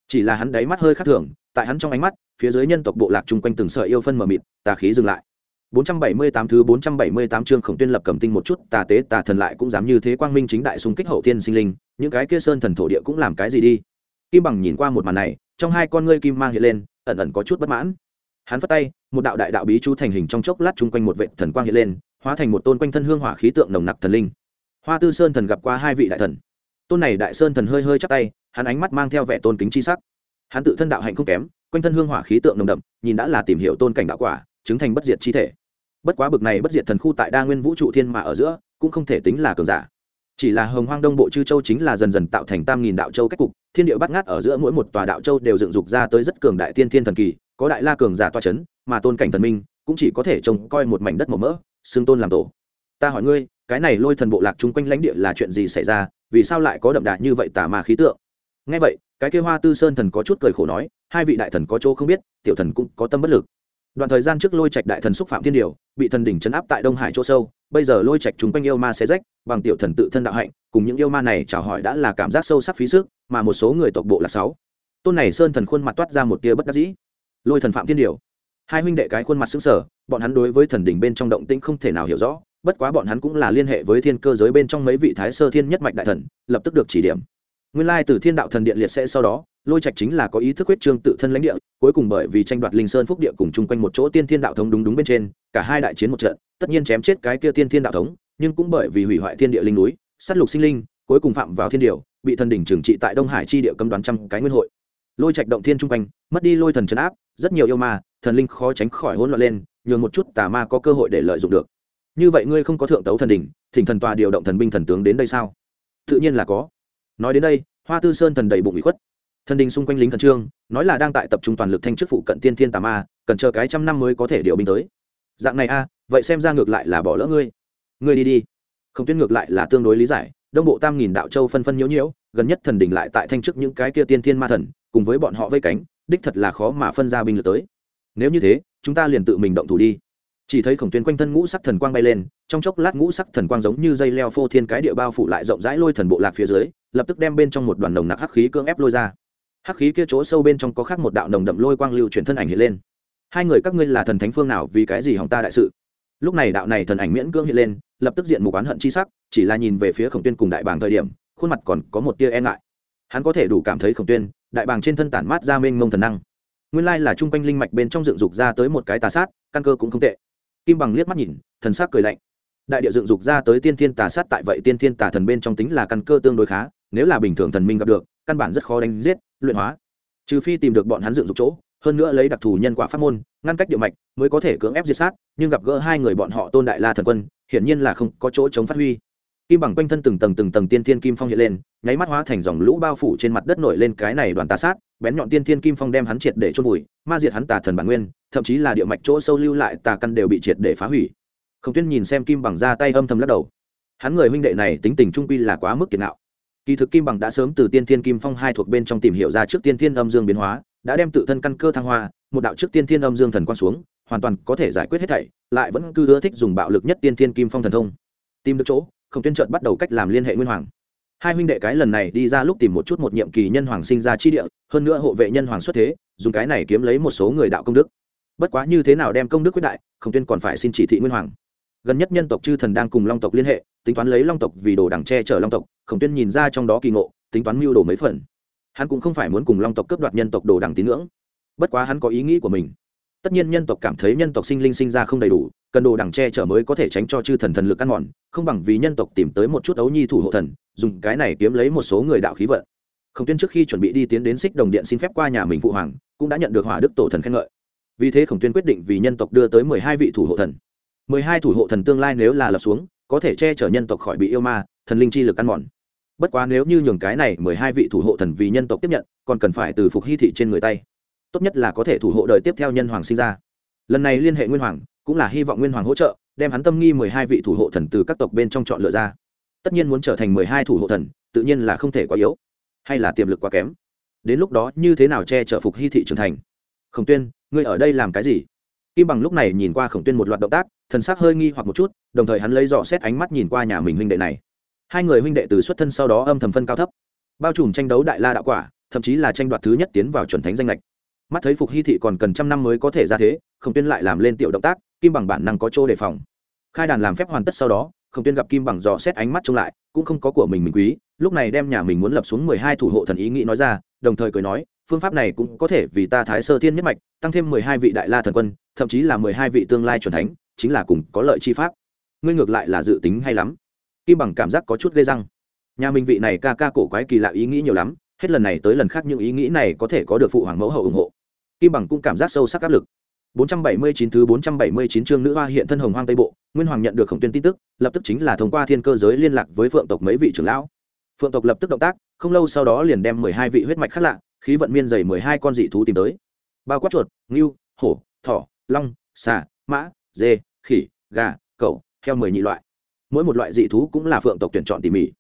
Chỉ là hắn đáy mắt hơi khác thường, tại hắn trong ánh mắt, phía dưới nhân tộc bộ lạc chung quanh từng sợi yêu phân mờ mịt, tà khí dừng lại. 478 thứ 478 chương Khổng Tuyên lập cầm tinh một chút, tà tế tà thần lại cũng dám như thế quang minh chính đại xung kích hậu thiên sinh linh, những cái kia sơn thần thổ địa cũng làm cái gì đi. Kim Bằng nhìn qua một màn này, trong hai con ngươi kim mang hiện lên, ẩn ẩn có chút bất mãn. Hắn phất tay, một đạo đại đạo bí chú thành hình trong chốc lát chung quanh một vệt thần quang hiện lên, hóa thành một tôn quanh thân hương hỏa khí tượng nồng nặc thần linh. Hoa Tư Sơn thần gặp qua hai vị đại thần. tôn này đại sơn thần hơi hơi chắp tay hắn ánh mắt mang theo vẻ tôn kính chi sắc hắn tự thân đạo hạnh không kém quanh thân hương hỏa khí tượng nồng đậm nhìn đã là tìm hiểu tôn cảnh đạo quả chứng thành bất diệt chi thể. Bất quá bực này bất diệt thần khu tại đa nguyên vũ trụ thiên mà ở giữa, cũng không thể tính là cường giả. Chỉ là hồng hoang đông bộ chư châu chính là dần dần tạo thành tam nghìn đạo châu cách cục, thiên địa bắt ngát ở giữa mỗi một tòa đạo châu đều dựng dục ra tới rất cường đại tiên thiên thần kỳ, có đại la cường giả toa c h ấ n mà tôn cảnh thần minh cũng chỉ có thể trông coi một mảnh đất màu mỡ xương tôn làm tổ. Ta hỏi ngươi, cái này lôi thần bộ lạc chung quanh lãnh địa là chuyện gì xảy ra, vì sao lại có đậm đà như vậy tả mà khí tượng? Ngay vậy, cái kêu hoa tư sơn thần có chút cười khổ nói, hai vị đại thần có chỗ không biết, tiểu thần cũng có tâm bất lực đoạn thời gian trước lôi trạch đại thần xúc phạm thiên điều, bị thần đỉnh chấn áp tại đông hải chỗ sâu, bây giờ lôi trạch chúng quanh yêu ma xé rách, bằng tiểu thần tự thân đạo hạnh, cùng những yêu ma này chào hỏi đã là cảm giác sâu sắc phí sức, mà một số người tộc bộ là sáu. Tôn này sơn thần khuôn mặt toát ra một tia bất đắc dĩ. Lôi thần phạm thiên điều. Hai huynh đệ cái khuôn mặt xứng sở bọn hắn đối với thần đỉnh bên trong động tĩnh không thể nào hiểu rõ, bất quá bọn hắn cũng là liên hệ với thiên cơ giới bên trong mấy vị thái sơ thiên nhất mạch đại thần, lập tức được chỉ điểm nguyên lai từ thiên đạo thần điện liệt sẽ sau đó, lôi trạch chính là có ý thức huyết trương tự thân lãnh địa, cuối cùng bởi vì tranh đoạt linh sơn phúc địa cùng chung quanh một chỗ tiên thiên đạo thống đúng đúng bên trên, cả hai đại chiến một trận, tất nhiên chém chết cái kia tiên thiên đạo thống, nhưng cũng bởi vì hủy hoại thiên địa linh núi, sát lục sinh linh, cuối cùng phạm vào thiên điều, bị thần đỉnh trừng trị tại đông hải chi địa cấm đoán trăm cái nguyên hội. Lôi trạch động thiên chung quanh, mất đi lôi thần chấn áp, rất nhiều yêu ma, thần linh khó tránh khỏi hỗn loạn lên, nhường một chút tà ma có cơ hội để lợi dụng được. Như vậy ngươi không có thượng tấu thần đỉnh, thỉnh thần tòa điều động thần binh thần tướng đến đây sao? Tự nhiên là có nói đến đây, hoa tư sơn thần đầy bụng bị khuất. Thần đình xung quanh lính thần trương, nói là đang tại tập trung toàn lực thanh chức phụ cận tiên thiên tà ma, cần chờ cái trăm năm mới có thể điều binh tới. Dạng này a à, vậy xem ra ngược lại là bỏ lỡ ngươi. Ngươi đi đi. Không tuyên ngược lại là tương đối lý giải, đông bộ tam nghìn đạo châu phân phân nhiễu nhiễu, gần nhất thần đình lại tại thanh chức những cái kia tiên thiên ma thần, cùng với bọn họ vây cánh, đích thật là khó mà phân ra binh lực tới. Nếu như thế, chúng ta liền tự mình động thủ đi chỉ thấy khổng tuyến quanh thân ngũ sắc thần quang bay lên, trong chốc lát ngũ sắc thần quang giống như dây leo phô thiên cái địa bao phủ lại rộng rãi lôi thần bộ lạc phía dưới, lập tức đem bên trong một đoàn nồng nặc hắc khí cưỡng ép lôi ra. Hắc khí kia chỗ sâu bên trong có khác một đạo nồng đậm lôi quang lưu chuyển thân ảnh hiện lên. Hai người các ngươi là thần thánh phương nào, vì cái gì hỏng ta đại sự? Lúc này đạo này thần ảnh miễn cưỡng hiện lên, lập tức diện mục oán hận chi sắc, chỉ là nhìn về phía khổng tuyên cùng đại bàng thời điểm, khuôn mặt còn có một tia e ngại. Hắn có thể đủ cảm thấy khổng tuyên, đại bàng trên thân tản mát ra mênh mông thần năng. Nguyên lai là trung quanh linh mạch bên trong dựng dục ra tới một cái tà sát, căn cơ cũng không tệ kim bằng liếc mắt nhìn, thần sắc cười lạnh. Đại địa dựng dục ra tới tiên thiên tà sát tại vậy tiên thiên tà thần bên trong tính là căn cơ tương đối khá, nếu là bình thường thần minh gặp được, căn bản rất khó đánh giết, luyện hóa. Trừ phi tìm được bọn hắn dựng dục chỗ, hơn nữa lấy đặc thù nhân quả pháp môn, ngăn cách địa mạch mới có thể cưỡng ép diệt sát, nhưng gặp gỡ hai người bọn họ tôn đại la thần quân, hiển nhiên là không có chỗ chống phát huy. Kim bằng quanh thân từng tầng từng tầng tiên thiên kim phong hiện lên, nháy mắt hóa thành dòng lũ bao phủ trên mặt đất nổi lên cái này đoàn tà sát bén nhọn tiên thiên kim phong đem hắn triệt để chôn vùi, ma diệt hắn tà thần bản nguyên, thậm chí là địa mạch chỗ sâu lưu lại tà căn đều bị triệt để phá hủy. Khổng tuyên nhìn xem kim bằng ra tay âm thầm lắc đầu. Hắn người huynh đệ này tính tình trung quy là quá mức kiệt nạo kỳ thực kim bằng đã sớm từ tiên thiên kim phong hai thuộc bên trong tìm hiểu ra trước tiên thiên âm dương biến hóa, đã đem tự thân căn cơ thăng hoa, một đạo trước tiên thiên âm dương thần quan xuống, hoàn toàn có thể giải quyết hết thảy, lại vẫn cứ ưa thích dùng bạo lực nhất tiên thiên kim phong thần thông. Tìm được chỗ, Khổng tuyên trợt bắt đầu cách làm liên hệ nguyên hoàng hai huynh đệ cái lần này đi ra lúc tìm một chút một nhiệm kỳ nhân hoàng sinh ra chi địa, hơn nữa hộ vệ nhân hoàng xuất thế, dùng cái này kiếm lấy một số người đạo công đức. Bất quá như thế nào đem công đức quyết đại không tuyên còn phải xin chỉ thị nguyên hoàng. Gần nhất nhân tộc chư thần đang cùng long tộc liên hệ, tính toán lấy long tộc vì đồ đằng che chở long tộc, khổng tuyên nhìn ra trong đó kỳ ngộ, tính toán mưu đồ mấy phần. Hắn cũng không phải muốn cùng long tộc cướp đoạt nhân tộc đồ đằng tín ngưỡng. Bất quá hắn có ý nghĩ của mình. Tất nhiên nhân tộc cảm thấy nhân tộc sinh linh sinh ra không đầy đủ cần đồ đằng che chở mới có thể tránh cho chư thần thần lực ăn mòn, không bằng vì nhân tộc tìm tới một chút ấu nhi thủ hộ thần, dùng cái này kiếm lấy một số người đạo khí vận. Khổng tuyên trước khi chuẩn bị đi tiến đến xích đồng điện xin phép qua nhà mình phụ hoàng, cũng đã nhận được hỏa đức tổ thần khen ngợi. Vì thế khổng tuyên quyết định vì nhân tộc đưa tới mười hai vị thủ hộ thần. Mười hai thủ hộ thần tương lai nếu là lập xuống, có thể che chở nhân tộc khỏi bị yêu ma, thần linh chi lực ăn mòn. Bất quá nếu như nhường cái này mười hai vị thủ hộ thần vì nhân tộc tiếp nhận, còn cần phải từ phục hy thị trên người tay. Tốt nhất là có thể thủ hộ đời tiếp theo nhân hoàng sinh ra. Lần này liên hệ nguyên hoàng cũng là hy vọng nguyên hoàng hỗ trợ, đem hắn tâm nghi mười hai vị thủ hộ thần từ các tộc bên trong chọn lựa ra. Tất nhiên muốn trở thành mười hai thủ hộ thần, tự nhiên là không thể quá yếu, hay là tiềm lực quá kém. Đến lúc đó, như thế nào che chở phục hy thị trưởng thành? Khổng tuyên, ngươi ở đây làm cái gì? Kim bằng lúc này nhìn qua khổng tuyên một loạt động tác, thần sắc hơi nghi hoặc một chút, đồng thời hắn lấy dò xét ánh mắt nhìn qua nhà mình huynh đệ này. Hai người huynh đệ từ xuất thân sau đó âm thầm phân cao thấp. Bao trùm tranh đấu đại la đạo quả, thậm chí là tranh đoạt thứ nhất tiến vào chuẩn thánh danh lệch mắt thấy phục hy thị còn cần trăm năm mới có thể ra thế, khổng tuyên lại làm lên tiểu động tác, kim bằng bản năng có chỗ đề phòng. Khai đàn làm phép hoàn tất sau đó, khổng tuyên gặp kim bằng dò xét ánh mắt trông lại, cũng không có của mình mình quý, lúc này đem nhà mình muốn lập xuống mười hai thủ hộ thần ý nghĩ nói ra, đồng thời cười nói, phương pháp này cũng có thể vì ta thái sơ thiên nhất mạch, tăng thêm mười hai vị đại la thần quân, thậm chí là mười hai vị tương lai c thánh, chính là cùng có lợi chi pháp. Ngươi ngược lại là dự tính hay lắm. Kim bằng cảm giác có chút gây răng. Nhà mình vị này ca ca cổ quái kỳ lạ ý nghĩ nhiều lắm, hết lần này tới lần khác những ý nghĩ này có thể có được phụ hoàng mẫu hậu ủng hộ kim bằng cũng cảm giác sâu sắc áp lực. 479 thứ 479 chương nữ hoa hiện thân hồng hoang tây bộ, nguyên hoàng nhận được khổng tuyên tin tức, lập tức chính là thông qua thiên cơ giới liên lạc với phượng tộc mấy vị trưởng lão. Phượng tộc lập tức động tác, không lâu sau đó liền đem 12 vị huyết mạch khác lạ, khí vận miên dày 12 con dị thú tìm tới. Bao quát chuột, ngưu, hổ, thỏ, long, xà, mã, dê, khỉ, gà, cẩu, heo mười nhị loại. Mỗi một loại dị thú cũng là phượng tộc tuyển chọn tỉ mỉ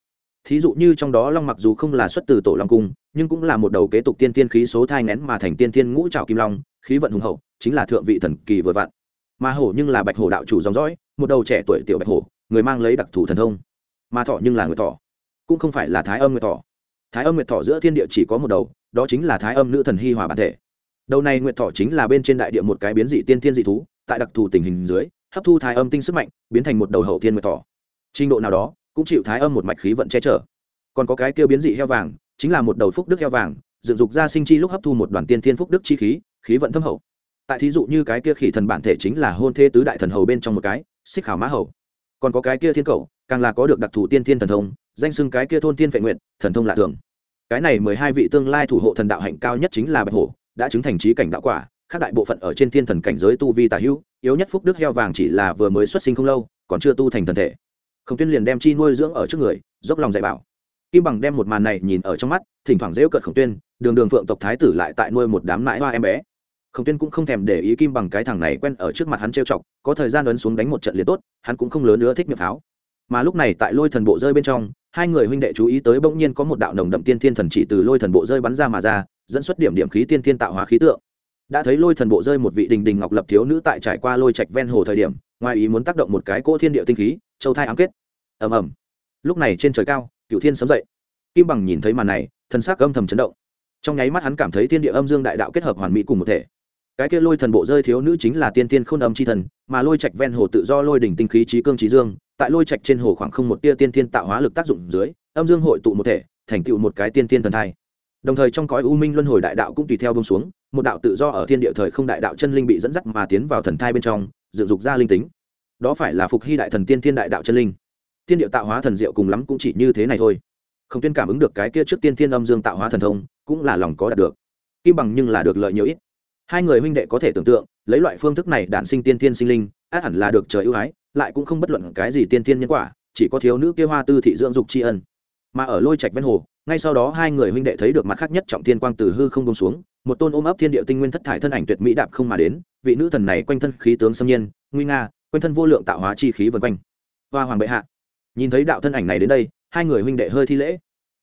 thí dụ như trong đó long mặc dù không là xuất từ tổ long cung, nhưng cũng là một đầu kế tục tiên tiên khí số thai nén mà thành tiên tiên ngũ trào kim long, khí vận hùng hậu, chính là thượng vị thần kỳ vừa vặn. Mà hổ nhưng là bạch hổ đạo chủ dòng dõi, một đầu trẻ tuổi tiểu bạch hổ, người mang lấy đặc thù thần thông. Mà thọ nhưng là người thọ, cũng không phải là thái âm người thọ. Thái âm nguyệt thọ giữa thiên địa chỉ có một đầu, đó chính là thái âm nữ thần hi hòa bản thể. Đầu này nguyệt thọ chính là bên trên đại địa một cái biến dị tiên thiên dị thú, tại đặc thù tình hình dưới, hấp thu thái âm tinh sức mạnh, biến thành một đầu hậu thiên nguyệt thọ. Trình độ nào đó cũng chịu thái âm một mạch khí vận che chở. Còn có cái kia biến dị heo vàng, chính là một đầu phúc đức heo vàng, dựng dục ra sinh chi lúc hấp thu một đoàn tiên thiên phúc đức chi khí khí vận thâm hậu. Tại thí dụ như cái kia khỉ thần bản thể chính là hôn thế tứ đại thần hầu bên trong một cái, xích khảo mã hầu. Còn có cái kia thiên cầu càng là có được đặc thù tiên thiên thần thông, danh xưng cái kia thôn tiên phệ nguyện thần thông lạ thường. Cái này mười hai vị tương lai thủ hộ thần đạo hạnh cao nhất chính là bạch hổ, đã chứng thành trí cảnh đạo quả các đại bộ phận ở trên thiên thần cảnh giới tu vi tả hữu, yếu nhất phúc đức heo vàng chỉ là vừa mới xuất sinh không lâu, còn chưa tu thành thần thể không tuyên liền đem chi nuôi dưỡng ở trước người, dốc lòng dạy bảo. Kim bằng đem một màn này nhìn ở trong mắt, thỉnh thoảng rêu cợt khổng tuyên, đường đường phượng tộc thái tử lại tại nuôi một đám mãi hoa em bé. Khổng tuyên cũng không thèm để ý kim bằng cái thằng này quen ở trước mặt hắn trêu chọc, có thời gian ấn xuống đánh một trận liền tốt, hắn cũng không lớn nữa thích miệng pháo. Mà lúc này tại lôi thần bộ rơi bên trong, hai người huynh đệ chú ý tới bỗng nhiên có một đạo nồng đậm tiên thiên thần chỉ từ lôi thần bộ rơi bắn ra mà ra, dẫn xuất điểm điểm khí tiên thiên tạo hóa khí tượng. Đã thấy lôi thần bộ rơi một vị đình đình ngọc lập thiếu nữ tại trải qua lôi trạch ven hồ thời điểm, ngoài ý muốn tác động một cái cỗ thiên địa tinh khí châu thai ám kết. Ầm ầm. Lúc này trên trời cao cựu thiên sấm dậy. Kim bằng nhìn thấy màn này, thần sắc âm thầm chấn động. Trong nháy mắt hắn cảm thấy thiên địa âm dương đại đạo kết hợp hoàn mỹ cùng một thể. Cái kia lôi thần bộ rơi thiếu nữ chính là tiên tiên khôn âm c h i thần, mà lôi trạch ven hồ tự do lôi đỉnh tinh khí trí cương trí dương, tại lôi trạch trên hồ khoảng không một tia tiên tiên tạo hóa lực tác dụng dưới, âm dương hội tụ một thể, thành tựu một cái tiên tiên thần thai. Đồng thời trong cõi u minh luân hồi đại đạo cũng tùy theo bông xuống, một đạo tự do ở thiên địa thời không đại đạo chân linh bị dẫn dắt mà tiến vào thần thai bên trong, dựng dục ra linh tính đó phải là phục hy đại thần tiên thiên đại đạo chân linh. Thiên địa tạo hóa thần diệu cùng lắm cũng chỉ như thế này thôi. Không tuyên cảm ứng được cái kia trước tiên thiên âm dương tạo hóa thần thông, cũng là lòng có đạt được. Kim bằng nhưng là được lợi nhiều ít. Hai người huynh đệ có thể tưởng tượng, lấy loại phương thức này đản sinh tiên thiên sinh linh, át hẳn là được trời ưu ái, lại cũng không bất luận cái gì tiên thiên nhân quả, chỉ có thiếu nữ kia hoa tư thị dưỡng dục tri ân. Mà ở lôi trạch ven hồ, ngay sau đó hai người huynh đệ thấy được mặt khác nhất trọng thiên quang từ hư không bông xuống, một tôn ôm ấp thiên địa tinh nguyên thất thải thân ảnh tuyệt mỹ đạp không mà đến, vị nữ thần này quanh thân khí tướng xâm nhiên, nguy nga quanh thân vô lượng tạo hóa chi khí vần quanh. Hoa hoàng bệ hạ, nhìn thấy đạo thân ảnh này đến đây, hai người huynh đệ hơi thi lễ.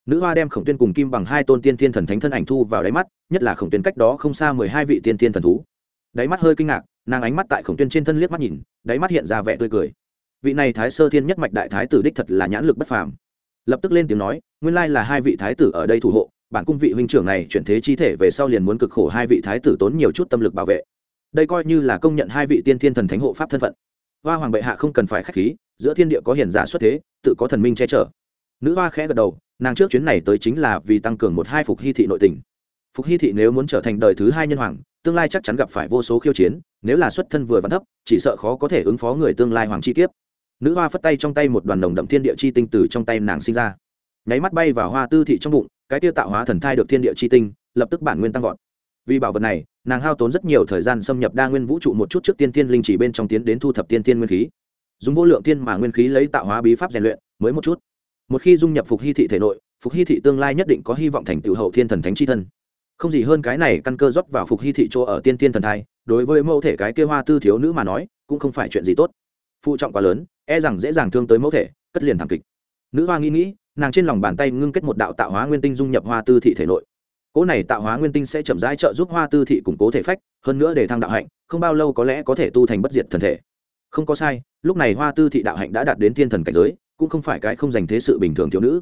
Nữ hoa đem khổng tuyên cùng kim bằng hai tôn tiên thiên thần thánh thân ảnh thu vào đáy mắt, nhất là khổng tuyên cách đó không xa mười hai vị tiên thiên thần thú. Đáy mắt hơi kinh ngạc, nàng ánh mắt tại khổng tuyên trên thân liếc mắt nhìn, đáy mắt hiện ra vẻ tươi cười. Vị này thái sơ thiên nhất mạch đại thái tử đích thật là nhãn lực bất phàm. Lập tức lên tiếng nói, nguyên lai là hai vị thái tử ở đây thủ hộ, bản cung vị huynh trưởng này chuyển thế chi thể về sau liền muốn cực khổ hai vị thái tử tốn nhiều chút tâm lực bảo vệ. Đây coi như là công nhận hai vị tiên thiên thần thánh hộ pháp thân phận hoa hoàng bệ hạ không cần phải k h á c h khí, giữa thiên địa có hiền giả xuất thế, tự có thần minh che chở. Nữ hoa khẽ gật đầu, nàng trước chuyến này tới chính là vì tăng cường một hai phục hy thị nội tình. Phục hy thị nếu muốn trở thành đời thứ hai nhân hoàng, tương lai chắc chắn gặp phải vô số khiêu chiến, nếu là xuất thân vừa vẫn thấp, chỉ sợ khó có thể ứng phó người tương lai hoàng chi kiếp. Nữ hoa phất tay trong tay một đoàn đồng đậm thiên địa chi tinh từ trong tay nàng sinh ra. Nháy mắt bay vào hoa tư thị trong bụng, cái tiêu tạo hóa thần thai được thiên địa chi tinh, lập tức bản nguyên tăng vọt. Vì bảo vật này nàng hao tốn rất nhiều thời gian xâm nhập đa nguyên vũ trụ một chút trước tiên thiên linh chỉ bên trong tiến đến thu thập tiên thiên nguyên khí. Dùng vô lượng tiên mà nguyên khí lấy tạo hóa bí pháp rèn luyện, mới một chút. Một khi dung nhập phục hy thị thể nội, phục hy thị tương lai nhất định có hy vọng thành tựu hậu thiên thần thánh c h i thân. Không gì hơn cái này căn cơ rót vào phục hy thị chỗ ở tiên tiên thần thai, đối với mẫu thể cái kêu hoa tư thiếu nữ mà nói, cũng không phải chuyện gì tốt. Phụ trọng quá lớn e rằng dễ dàng thương tới mẫu thể, cất liền thảm kịch. Nữ hoa nghĩ nghĩ, nàng trên lòng bàn tay ngưng kết một đạo tạo hóa nguyên tinh dung nhập hoa tư thị thể nội cỗ này tạo hóa nguyên tinh sẽ chậm rãi trợ giúp hoa tư thị củng cố thể phách, hơn nữa để thăng đạo hạnh, không bao lâu có lẽ có thể tu thành bất diệt thần thể. Không có sai, lúc này hoa tư thị đạo hạnh đã đạt đến thiên thần cảnh giới, cũng không phải cái không dành thế sự bình thường thiếu nữ.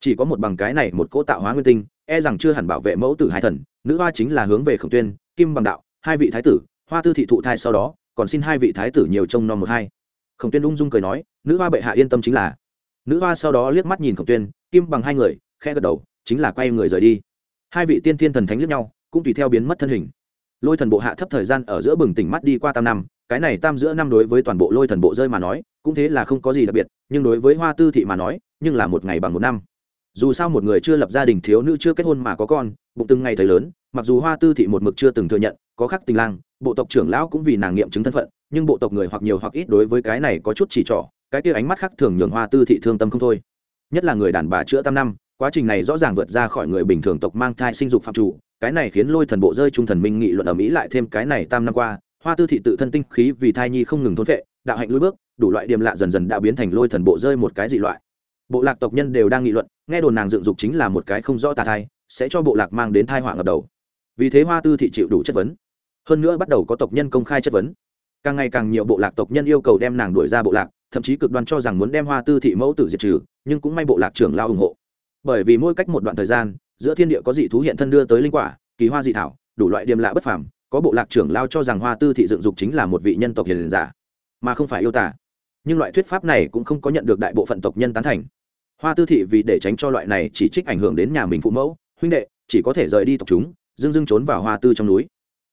Chỉ có một bằng cái này một cỗ tạo hóa nguyên tinh e rằng chưa hẳn bảo vệ mẫu tử hai thần, nữ hoa chính là hướng về khổng tuyên, kim bằng đạo, hai vị thái tử, hoa tư thị thụ thai sau đó, còn xin hai vị thái tử nhiều trông nom một hai. Khổng tuyên ung dung cười nói, nữ hoa bệ hạ yên tâm chính là. Nữ hoa sau đó liếc mắt nhìn khổng tuyên, kim bằng hai người, khẽ gật đầu, chính là quay người rời đi hai vị tiên thiên thần thánh liếc nhau, cũng tùy theo biến mất thân hình. Lôi thần bộ hạ thấp thời gian ở giữa bừng tỉnh mắt đi qua tam năm, cái này tam giữa năm đối với toàn bộ lôi thần bộ rơi mà nói, cũng thế là không có gì đặc biệt, nhưng đối với hoa tư thị mà nói, nhưng là một ngày bằng một năm. Dù sao một người chưa lập gia đình thiếu nữ chưa kết hôn mà có con, bụng từng ngày thấy lớn, mặc dù hoa tư thị một mực chưa từng thừa nhận, có khắc tình lang, bộ tộc trưởng lão cũng vì nàng nghiệm chứng thân phận, nhưng bộ tộc người hoặc nhiều hoặc ít đối với cái này có chút chỉ trỏ, cái kia ánh mắt khác thường nhường hoa tư thị thương tâm không thôi. Nhất là người đàn bà chữa tam năm quá trình này rõ ràng vượt ra khỏi người bình thường tộc mang thai sinh dục phạm chủ, cái này khiến lôi thần bộ rơi trung thần minh nghị luận ở mỹ lại thêm cái này tam năm qua, hoa tư thị tự thân tinh khí vì thai nhi không ngừng thôn vệ đạo hạnh lôi bước, đủ loại điểm lạ dần dần đã biến thành lôi thần bộ rơi một cái dị loại. Bộ lạc tộc nhân đều đang nghị luận, nghe đồn nàng dựng dục chính là một cái không rõ tà thai, sẽ cho bộ lạc mang đến thai họa ngập đầu. Vì thế hoa tư thị chịu đủ chất vấn. Hơn nữa bắt đầu có tộc nhân công khai chất vấn. Càng ngày càng nhiều bộ lạc tộc nhân yêu cầu đem nàng đuổi ra bộ lạc, thậm chí cực đoan cho rằng muốn đem hoa tư thị mẫu tử diệt trừ, nhưng cũng may bộ lạc trưởng lao ủng hộ bởi vì mỗi cách một đoạn thời gian, giữa thiên địa có dị thú hiện thân đưa tới linh quả, kỳ hoa dị thảo, đủ loại điềm lạ bất phàm, có bộ lạc trưởng lao cho rằng hoa tư thị dựng dục chính là một vị nhân tộc hiền giả, mà không phải yêu tả nhưng loại thuyết pháp này cũng không có nhận được đại bộ phận tộc nhân tán thành. Hoa tư thị vì để tránh cho loại này chỉ trích ảnh hưởng đến nhà mình phụ mẫu, huynh đệ, chỉ có thể rời đi tộc chúng, dưng dưng trốn vào hoa tư trong núi.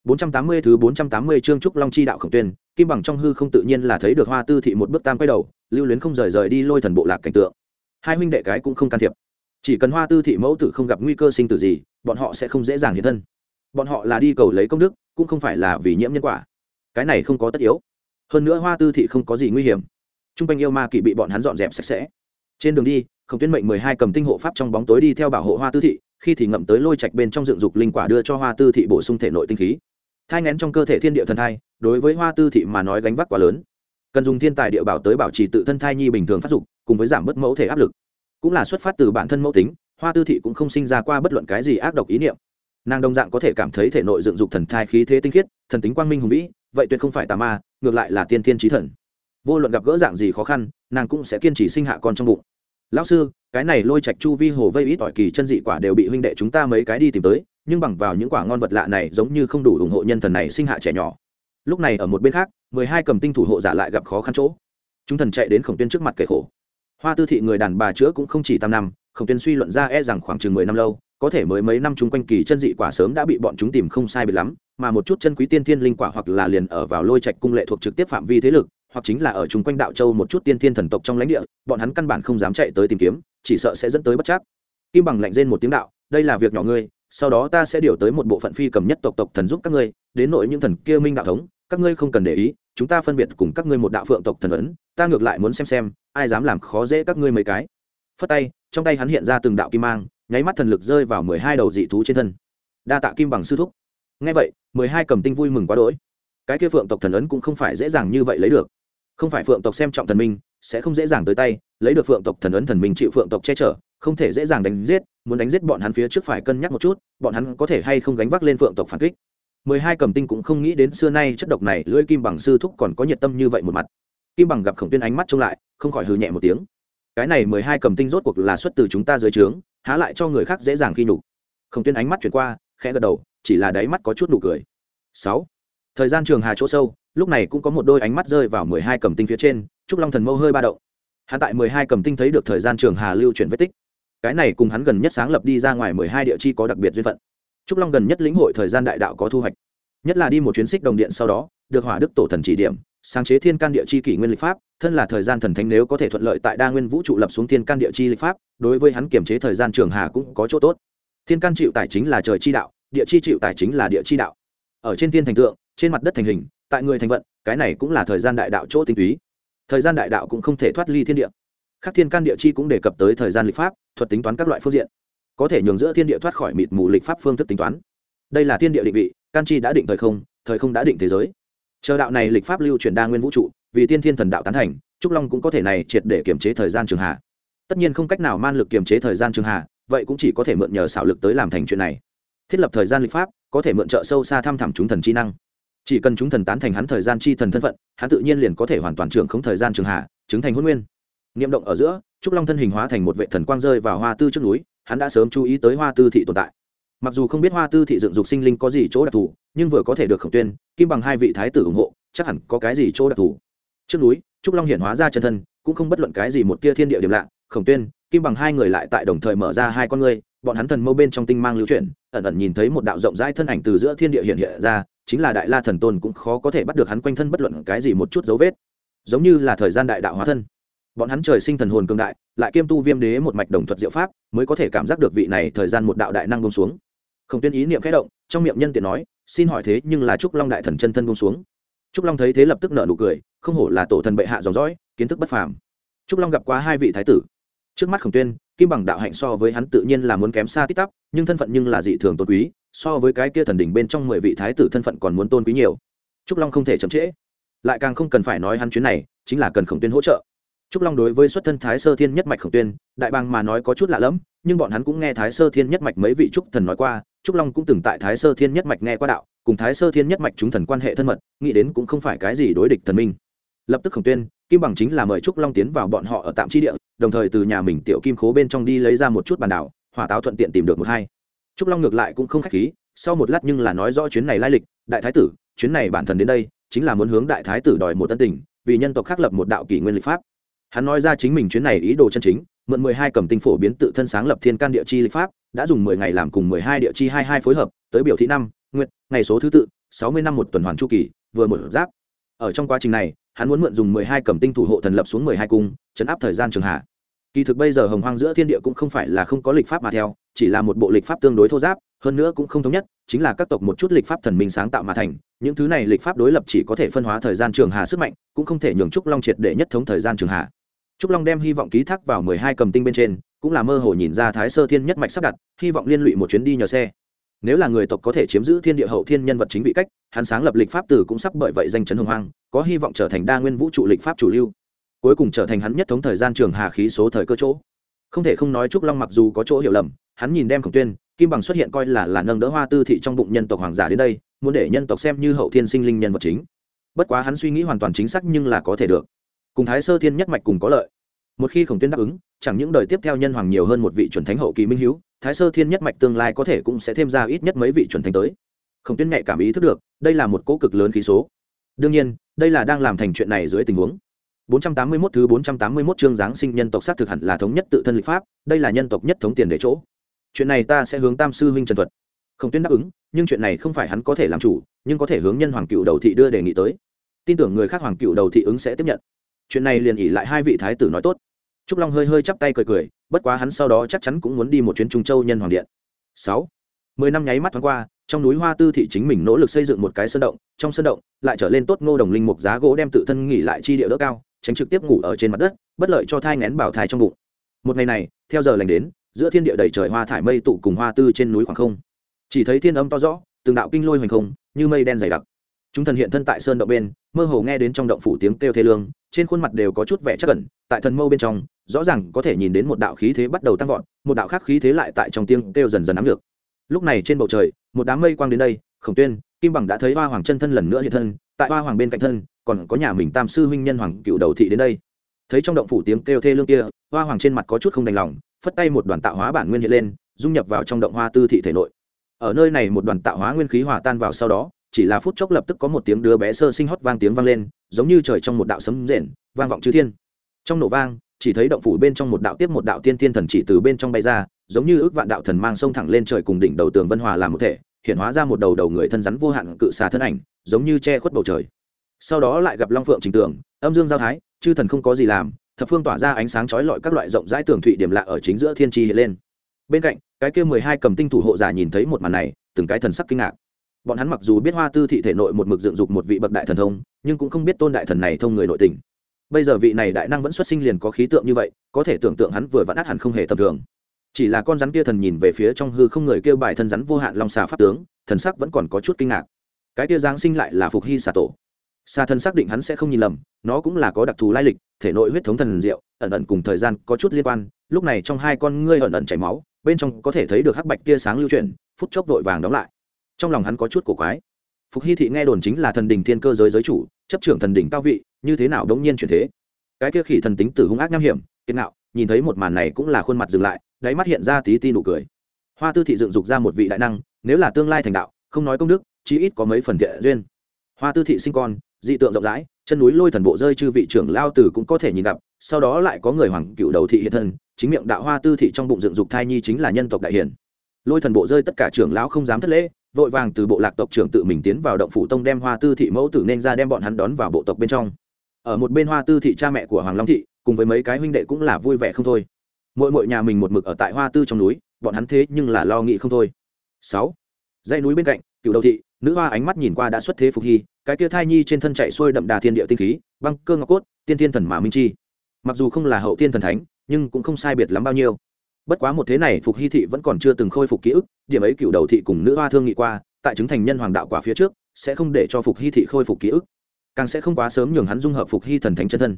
480 thứ 480 chương trúc long chi đạo khổng tuyên, kim bằng trong hư không tự nhiên là thấy được hoa tư thị một bước tam quay đầu, lưu luyến không rời rời đi lôi thần bộ lạc cảnh tượng. Hai huynh đệ cái cũng không can thiệp chỉ cần hoa tư thị mẫu tử không gặp nguy cơ sinh tử gì, bọn họ sẽ không dễ dàng hiện thân. Bọn họ là đi cầu lấy công đức, cũng không phải là vì nhiễm nhân quả. Cái này không có tất yếu. Hơn nữa hoa tư thị không có gì nguy hiểm. T r u n g quanh yêu ma kỵ bị bọn hắn dọn dẹp sạch sẽ. Trên đường đi, khổng tuyên mệnh mười hai cầm tinh hộ pháp trong bóng tối đi theo bảo hộ hoa tư thị, khi thì ngậm tới lôi trạch bên trong dựng dục linh quả đưa cho hoa tư thị bổ sung thể nội tinh khí. Thai ngén trong cơ thể thiên địa thần thai, đối với hoa tư thị mà nói gánh vác quá lớn. Cần dùng thiên tài địa bảo tới bảo trì tự thân thai nhi bình thường phát dục, cùng với giảm bớt mẫu thể áp lực cũng là xuất phát từ bản thân mẫu tính, hoa tư thị cũng không sinh ra qua bất luận cái gì ác độc ý niệm. Nàng đồng dạng có thể cảm thấy thể nội dựng dục thần thai khí thế tinh khiết, thần tính quang minh hùng vĩ, vậy tuyệt không phải tà ma, ngược lại là tiên thiên trí thần. Vô luận gặp gỡ dạng gì khó khăn, nàng cũng sẽ kiên trì sinh hạ con trong bụng. Lão sư, cái này lôi trạch chu vi hồ vây ít ỏi kỳ chân dị quả đều bị huynh đệ chúng ta mấy cái đi tìm tới, nhưng bằng vào những quả ngon vật lạ này giống như không đủ ủng hộ nhân thần này sinh hạ trẻ nhỏ. Lúc này ở một bên khác, mười hai cầm tinh thủ hộ giả lại gặp khó khăn chỗ. Chúng thần chạy đến khổng tuyên trước mặt kể khổ hoa tư thị người đàn bà chữa cũng không chỉ tam năm, khổng tuyên suy luận ra e rằng khoảng chừng mười năm lâu, có thể mới mấy năm chúng quanh kỳ chân dị quả sớm đã bị bọn chúng tìm không sai biệt lắm, mà một chút chân quý tiên thiên linh quả hoặc là liền ở vào lôi trạch cung lệ thuộc trực tiếp phạm vi thế lực, hoặc chính là ở chung quanh đạo châu một chút tiên thiên thần tộc trong lãnh địa, bọn hắn căn bản không dám chạy tới tìm kiếm, chỉ sợ sẽ dẫn tới bất chắc. Kim bằng lạnh rên một tiếng đạo, đây là việc nhỏ ngươi, sau đó ta sẽ điều tới một bộ phận phi cầm nhất tộc tộc thần giúp các ngươi, đến nội những thần kia minh đạo thống, các ngươi không cần để ý, chúng ta phân biệt cùng các ngươi một đạo phượng tộc thần ấn, ta ngược lại muốn xem xem ai dám làm khó dễ các ngươi mấy cái. Phất tay, trong tay hắn hiện ra từng đạo kim mang, nháy mắt thần lực rơi vào mười hai đầu dị thú trên thân. Đa tạ kim bằng sư thúc. Ngay vậy, mười hai cầm tinh vui mừng quá đỗi. Cái kia phượng tộc thần ấn cũng không phải dễ dàng như vậy lấy được. Không phải phượng tộc xem trọng thần minh, sẽ không dễ dàng tới tay, lấy được phượng tộc thần ấn thần minh chịu phượng tộc che chở, không thể dễ dàng đánh giết, muốn đánh giết bọn hắn phía trước phải cân nhắc một chút, bọn hắn có thể hay không gánh vác lên phượng tộc phản kích. Mười hai cầm tinh cũng không nghĩ đến xưa nay chất độc này lưỡi kim bằng sư thúc còn có nhiệt tâm như vậy một mặt kim bằng gặp khổng tuyên ánh mắt trông lại, không khỏi hừ nhẹ một tiếng. Cái này mười hai cầm tinh rốt cuộc là xuất từ chúng ta dưới trướng, há lại cho người khác dễ dàng khi nhục. Khổng tuyên ánh mắt chuyển qua, khẽ gật đầu, chỉ là đáy mắt có chút nụ cười. Sáu. Thời gian trường hà chỗ sâu, lúc này cũng có một đôi ánh mắt rơi vào mười hai cầm tinh phía trên, trúc long thần mâu hơi ba động. Hắn tại mười hai cầm tinh thấy được thời gian trường hà lưu chuyển vết tích. Cái này cùng hắn gần nhất sáng lập đi ra ngoài mười hai địa chi có đặc biệt duyên phận. Trúc long gần nhất lĩnh hội thời gian đại đạo có thu hoạch. Nhất là đi một chuyến xích đồng điện sau đó, được hỏa đức tổ thần chỉ điểm sáng chế thiên can địa chi kỷ nguyên lịch pháp, thân là thời gian thần thánh nếu có thể thuận lợi tại đa nguyên vũ trụ lập xuống thiên can địa chi lịch pháp, đối với hắn kiểm chế thời gian trường hà cũng có chỗ tốt. Thiên can chịu tài chính là trời chi đạo, địa chi chịu tài chính là địa chi đạo. Ở trên thiên thành tượng, trên mặt đất thành hình, tại người thành vận, cái này cũng là thời gian đại đạo chỗ tinh túy. Thời gian đại đạo cũng không thể thoát ly thiên địa. Khác thiên can địa chi cũng đề cập tới thời gian lịch pháp, thuật tính toán các loại phương diện. Có thể nhường giữa thiên địa thoát khỏi mịt mù lịch pháp phương thức tính toán. Đây là thiên địa định vị, can chi đã định thời không thời không đã định thế giới chờ đạo này lịch pháp lưu chuyển đa nguyên vũ trụ, vì tiên thiên thần đạo tán thành, trúc long cũng có thể này triệt để kiềm chế thời gian trường hạ. Tất nhiên không cách nào man lực kiềm chế thời gian trường hạ, vậy cũng chỉ có thể mượn nhờ xảo lực tới làm thành chuyện này. Thiết lập thời gian lịch pháp, có thể mượn trợ sâu xa thăm thẳm chúng thần chi năng. Chỉ cần chúng thần tán thành hắn thời gian chi thần thân phận, hắn tự nhiên liền có thể hoàn toàn trưởng không thời gian trường hạ, chứng thành huân nguyên. Niệm động ở giữa, trúc long thân hình hóa thành một vệ thần quang rơi vào hoa tư trước núi, hắn đã sớm chú ý tới hoa tư thị tồn tại mặc dù không biết hoa tư thị dựng dục sinh linh có gì chỗ đặc thù, nhưng vừa có thể được khổng tuyên, kim bằng hai vị thái tử ủng hộ, chắc hẳn có cái gì chỗ đặc thù. Trước núi, trúc long hiển hóa ra chân thân, cũng không bất luận cái gì một tia thiên địa điểm lạ. Khổng tuyên, kim bằng hai người lại tại đồng thời mở ra hai con ngươi, bọn hắn thần mâu bên trong tinh mang lưu chuyển, ẩn ẩn nhìn thấy một đạo rộng rãi thân ảnh từ giữa thiên địa hiện hiện ra, chính là đại la thần tôn cũng khó có thể bắt được hắn quanh thân bất luận cái gì một chút dấu vết. Giống như là thời gian đại đạo hóa thân. Bọn hắn trời sinh thần hồn cường đại, lại kiêm tu viêm đế một mạch đồng thuật diệu pháp, mới có thể cảm giác được vị này thời gian một đạo đại năng bông xuống không tuyên ý niệm khẽ động, trong miệng nhân tiện nói, xin hỏi thế nhưng là trúc long đại thần chân thân bông xuống. Trúc long thấy thế lập tức nợ nụ cười, không hổ là tổ thần bệ hạ dòng dõi, kiến thức bất phàm. Trúc long gặp qua hai vị thái tử. Trước mắt khổng tuyên, kim bằng đạo hạnh so với hắn tự nhiên là muốn kém xa tít tắp, nhưng thân phận nhưng là dị thường tôn quý, so với cái kia thần đỉnh bên trong mười vị thái tử thân phận còn muốn tôn quý nhiều. Trúc long không thể chậm trễ. Lại càng không cần phải nói hắn chuyến này, chính là cần khổng tuyên hỗ trợ. Trúc long đối với xuất thân thái sơ thiên nhất mạch khổng tuyên, đại bang mà nói có chút lạ lẫm nhưng bọn hắn cũng nghe thái sơ thiên nhất mạch mấy vị trúc thần nói qua, trúc long cũng từng tại thái sơ thiên nhất mạch nghe qua đạo, cùng thái sơ thiên nhất mạch chúng thần quan hệ thân mật, nghĩ đến cũng không phải cái gì đối địch thần minh. Lập tức khổng tuyên, kim bằng chính là mời trúc long tiến vào bọn họ ở tạm tri địa, đồng thời từ nhà mình tiểu kim khố bên trong đi lấy ra một chút bàn đảo, hỏa táo thuận tiện tìm được một hai. Trúc long ngược lại cũng không khách khí, sau một lát nhưng là nói rõ chuyến này lai lịch, đại thái tử, chuyến này bản thần đến đây, chính là muốn hướng đại thái tử đòi một tân tình, vì nhân tộc khắc lập một đạo kỷ nguyên lịch pháp. Hắn nói ra chính mình chuyến này ý đồ chân chính mượn mười hai cầm tinh phổ biến tự thân sáng lập thiên can địa chi lịch pháp, đã dùng mười ngày làm cùng mười hai địa chi hai hai phối hợp, tới biểu thị năm nguyện ngày số thứ tự, sáu mươi năm một tuần hoàn chu kỳ, vừa một giáp. Ở trong quá trình này, hắn muốn mượn dùng mười hai cầm tinh thủ hộ thần lập xuống mười hai cung, chấn áp thời gian trường hạ. Kỳ thực bây giờ hồng hoang giữa thiên địa cũng không phải là không có lịch pháp mà theo, chỉ là một bộ lịch pháp tương đối thô giáp, hơn nữa cũng không thống nhất, chính là các tộc một chút lịch pháp thần minh sáng tạo mà thành, những thứ này lịch pháp đối lập chỉ có thể phân hóa thời gian trường hà sức mạnh, cũng không thể nhường trúc long triệt để nhất thống thời gian trường hà trúc long đem hy vọng ký thác vào mười hai cầm tinh bên trên, cũng là mơ hồ nhìn ra thái sơ thiên nhất mạch sắp đặt, hy vọng liên lụy một chuyến đi nhờ xe. Nếu là người tộc có thể chiếm giữ thiên địa hậu thiên nhân vật chính vị cách, hắn sáng lập lịch pháp tử cũng sắp bởi vậy danh chấn hồng hoang, có hy vọng trở thành đa nguyên vũ trụ lịch pháp chủ lưu. Cuối cùng trở thành hắn nhất thống thời gian trường hà khí số thời cơ chỗ. Không thể không nói trúc long mặc dù có chỗ hiểu lầm, hắn nhìn đem khổng tuyên, kim bằng xuất hiện coi là là nâng đỡ hoa tư thị trong bụng nhân tộc hoàng giả đến đây, muốn để nhân tộc xem như hậu thiên sinh linh nhân vật chính. Bất quá hắn suy nghĩ hoàn toàn chính xác nhưng là có thể được cùng thái sơ thiên nhất mạch cùng có lợi một khi khổng tuyên đáp ứng chẳng những đời tiếp theo nhân hoàng nhiều hơn một vị chuẩn thánh hậu kỳ minh hiếu thái sơ thiên nhất mạch tương lai có thể cũng sẽ thêm ra ít nhất mấy vị chuẩn thánh tới khổng tuyên nhạy cảm ý thức được đây là một cố cực lớn khí số đương nhiên đây là đang làm thành chuyện này dưới tình huống 481 thứ 481 chương giáng sinh nhân tộc xác thực hẳn là thống nhất tự thân lịch pháp, đây là nhân tộc nhất thống tiền để chỗ. Chuyện này ta sẽ hướng Tam sư huynh Trần Thuật. Khổng tuyên đáp ứng, nhưng chuyện này không phải hắn có thể làm chủ, nhưng có thể hướng nhân hoàng cựu đầu thị đưa đề nghị tới. Tin tưởng người khác hoàng cựu đầu thị ứng sẽ tiếp nhận. Chuyện này liền ỉ lại hai vị thái tử nói tốt. Trúc Long hơi hơi chắp tay cười cười, bất quá hắn sau đó chắc chắn cũng muốn đi một chuyến Trung Châu nhân hoàng điện. Sáu, Mười năm nháy mắt thoáng qua, trong núi Hoa Tư thị chính mình nỗ lực xây dựng một cái sơn động, trong sơn động lại trở lên tốt ngô đồng linh mục giá gỗ đem tự thân nghỉ lại chi địa đỡ cao, tránh trực tiếp ngủ ở trên mặt đất bất lợi cho thai ngén bảo thai trong bụng một ngày này theo giờ lành đến giữa thiên địa đầy trời hoa thải mây tụ cùng hoa tư trên núi khoảng không chỉ thấy thiên âm to rõ từng đạo kinh lôi hoành không như mây đen dày đặc chúng thần hiện thân tại sơn động bên, mơ hồ nghe đến trong động phủ tiếng kêu thê lương, trên khuôn mặt đều có chút vẻ chắc cẩn tại thần mâu bên trong, rõ ràng có thể nhìn đến một đạo khí thế bắt đầu tăng vọt, một đạo khác khí thế lại tại trong tiếng kêu dần dần nắm được. Lúc này trên bầu trời, một đám mây quang đến đây, khổng tuyên, kim bằng đã thấy hoa hoàng chân thân lần nữa hiện thân, tại hoa hoàng bên cạnh thân, còn có nhà mình tam sư huynh nhân hoàng cựu đầu thị đến đây. Thấy trong động phủ tiếng kêu thê lương kia, hoa hoàng trên mặt có chút không đành lòng, phất tay một đoàn tạo hóa bản nguyên hiện lên, dung nhập vào trong động hoa tư thị thể nội. Ở nơi này một đoàn tạo hóa nguyên khí hòa tan vào sau đó chỉ là phút chốc lập tức có một tiếng đứa bé sơ sinh hót vang tiếng vang lên, giống như trời trong một đạo sấm rền, vang vọng chư thiên. Trong nổ vang, chỉ thấy động phủ bên trong một đạo tiếp một đạo tiên thiên thần chỉ từ bên trong bay ra, giống như ước vạn đạo thần mang sông thẳng lên trời cùng đỉnh đầu tường vân hòa làm một thể, hiện hóa ra một đầu đầu người thân rắn vô hạn cự xà thân ảnh, giống như che khuất bầu trời. Sau đó lại gặp long phượng trình tưởng âm dương giao thái, chư thần không có gì làm, thập phương tỏa ra ánh sáng chói lọi các loại rộng rãi tường thụy điểm lạ ở chính giữa thiên tri hiện lên. Bên cạnh, cái kia mười hai cầm tinh thủ hộ giả nhìn thấy một màn này, từng cái thần sắc kinh ngạc bọn hắn mặc dù biết hoa tư thị thể nội một mực dựng dục một vị bậc đại thần thông, nhưng cũng không biết tôn đại thần này thông người nội tình. Bây giờ vị này đại năng vẫn xuất sinh liền có khí tượng như vậy, có thể tưởng tượng hắn vừa vặn át hẳn không hề tầm thường. Chỉ là con rắn kia thần nhìn về phía trong hư không người kêu bài thân rắn vô hạn long xà pháp tướng, thần sắc vẫn còn có chút kinh ngạc. Cái kia giáng sinh lại là phục hy xà tổ. Xa thần xác định hắn sẽ không nhìn lầm, nó cũng là có đặc thù lai lịch, thể nội huyết thống thần diệu, ẩn ẩn cùng thời gian có chút liên quan, lúc này trong hai con ngươi ẩn ẩn chảy máu, bên trong có thể thấy được hắc bạch tia sáng lưu chuyển, phút chốc vội vàng đóng lại trong lòng hắn có chút cổ quái. Phục hy thị nghe đồn chính là thần đình thiên cơ giới giới chủ, chấp trưởng thần Đình cao vị, như thế nào đống nhiên chuyển thế? Cái kia khỉ thần tính tử hung ác nham hiểm kiên nạo, nhìn thấy một màn này cũng là khuôn mặt dừng lại, đáy mắt hiện ra tí ti nụ cười. Hoa tư thị dựng dục ra một vị đại năng, nếu là tương lai thành đạo, không nói công đức, chí ít có mấy phần thiện duyên. Hoa tư thị sinh con, dị tượng rộng rãi, chân núi lôi thần bộ rơi chư vị trưởng lao tử cũng có thể nhìn gặp, sau đó lại có người hoàng cựu đầu thị hiện thân, chính miệng đạo hoa tư thị trong bụng dựng dục thai nhi chính là nhân tộc đại hiển. Lôi thần bộ rơi tất cả trưởng lão không dám thất lễ vội vàng từ bộ lạc tộc trưởng tự mình tiến vào động phủ tông đem hoa tư thị mẫu tử nên ra đem bọn hắn đón vào bộ tộc bên trong. Ở một bên hoa tư thị cha mẹ của hoàng long thị, cùng với mấy cái huynh đệ cũng là vui vẻ không thôi. Mỗi mỗi nhà mình một mực ở tại hoa tư trong núi, bọn hắn thế nhưng là lo nghĩ không thôi. Sáu, dãy núi bên cạnh cựu đầu thị, nữ hoa ánh mắt nhìn qua đã xuất thế phục hy, cái kia thai nhi trên thân chạy xuôi đậm đà thiên địa tinh khí, băng cơ ngọc cốt, tiên thiên thần mà minh chi. Mặc dù không là hậu tiên thần thánh, nhưng cũng không sai biệt lắm bao nhiêu bất quá một thế này phục hy thị vẫn còn chưa từng khôi phục ký ức, điểm ấy cựu đầu thị cùng nữ hoa thương nghị qua, tại chứng thành nhân hoàng đạo quả phía trước, sẽ không để cho phục hy thị khôi phục ký ức. Càng sẽ không quá sớm nhường hắn dung hợp phục hy thần thánh chân thân.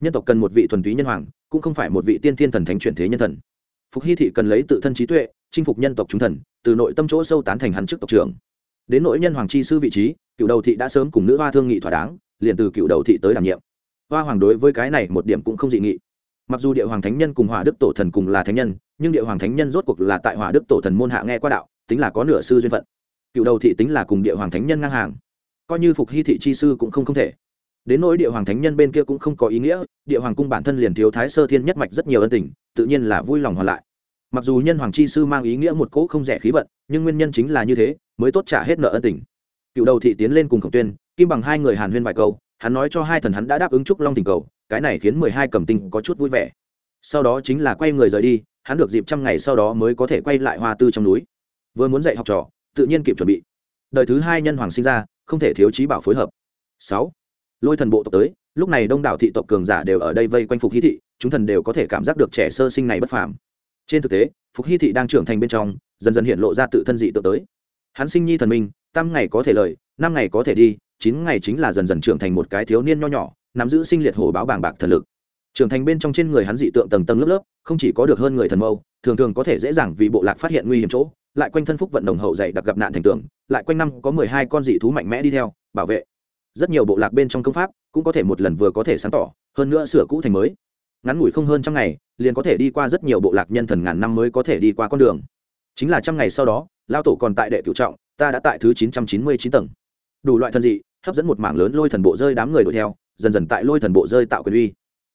Nhân tộc cần một vị thuần túy nhân hoàng, cũng không phải một vị tiên thiên thần thánh chuyển thế nhân thần. Phục hy thị cần lấy tự thân trí tuệ, chinh phục nhân tộc chúng thần, từ nội tâm chỗ sâu tán thành hắn trước tộc trưởng. Đến nội nhân hoàng chi sư vị trí, cựu đầu thị đã sớm cùng nữ hoa thương nghị thỏa đáng, liền từ cựu đầu thị tới đảm nhiệm. Hoa hoàng đối với cái này một điểm cũng không dị nghị. Mặc dù địa hoàng thánh nhân cùng hỏa đức tổ thần cùng là thánh nhân nhưng địa hoàng thánh nhân rốt cuộc là tại hỏa đức tổ thần môn hạ nghe qua đạo, tính là có nửa sư duyên phận. Cựu đầu thị tính là cùng địa hoàng thánh nhân ngang hàng. Coi như phục hy thị chi sư cũng không không thể. Đến nỗi địa hoàng thánh nhân bên kia cũng không có ý nghĩa, địa hoàng cung bản thân liền thiếu thái sơ thiên nhất mạch rất nhiều ân tình, tự nhiên là vui lòng hoàn lại. Mặc dù nhân hoàng chi sư mang ý nghĩa một cỗ không rẻ khí vận, nhưng nguyên nhân chính là như thế, mới tốt trả hết nợ ân tình. Cựu đầu thị tiến lên cùng khổng tuyên, kim bằng hai người hàn huyên vài câu, hắn nói cho hai thần hắn đã đáp ứng chúc long tình cầu, cái này khiến mười hai cầm tinh có chút vui vẻ. Sau đó chính là quay người rời đi hắn được dịp trăm ngày sau đó mới có thể quay lại hoa tư trong núi. Vừa muốn dạy học trò, tự nhiên kịp chuẩn bị. Đời thứ hai nhân hoàng sinh ra, không thể thiếu trí bảo phối hợp. Sáu, lôi thần bộ tộc tới, lúc này đông đảo thị tộc cường giả đều ở đây vây quanh phục hy thị, chúng thần đều có thể cảm giác được trẻ sơ sinh này bất phàm. Trên thực tế, phục hy thị đang trưởng thành bên trong, dần dần hiện lộ ra tự thân dị tự tới. Hắn sinh nhi thần minh tam ngày có thể lời, năm ngày có thể đi, chín ngày chính là dần dần trưởng thành một cái thiếu niên nho nhỏ, nắm giữ sinh liệt hổ báo bàng bạc thần lực trưởng thành bên trong trên người hắn dị tượng tầng tầng lớp lớp, không chỉ có được hơn người thần mâu, thường thường có thể dễ dàng vì bộ lạc phát hiện nguy hiểm chỗ, lại quanh thân phúc vận đồng hậu dạy đặc gặp nạn thành tường, lại quanh năm có mười hai con dị thú mạnh mẽ đi theo, bảo vệ. Rất nhiều bộ lạc bên trong công pháp cũng có thể một lần vừa có thể sáng tỏ, hơn nữa sửa cũ thành mới. Ngắn ngủi không hơn trăm ngày, liền có thể đi qua rất nhiều bộ lạc nhân thần ngàn năm mới có thể đi qua con đường. Chính là trăm ngày sau đó lao tổ còn tại đệ cựu trọng, ta đã tại thứ chín trăm chín mươi chín tầng. Đủ loại thần dị, hấp dẫn một mảng lớn lôi thần bộ rơi đám người đuổi theo, dần dần tại lôi thần bộ rơi tạo quyền uy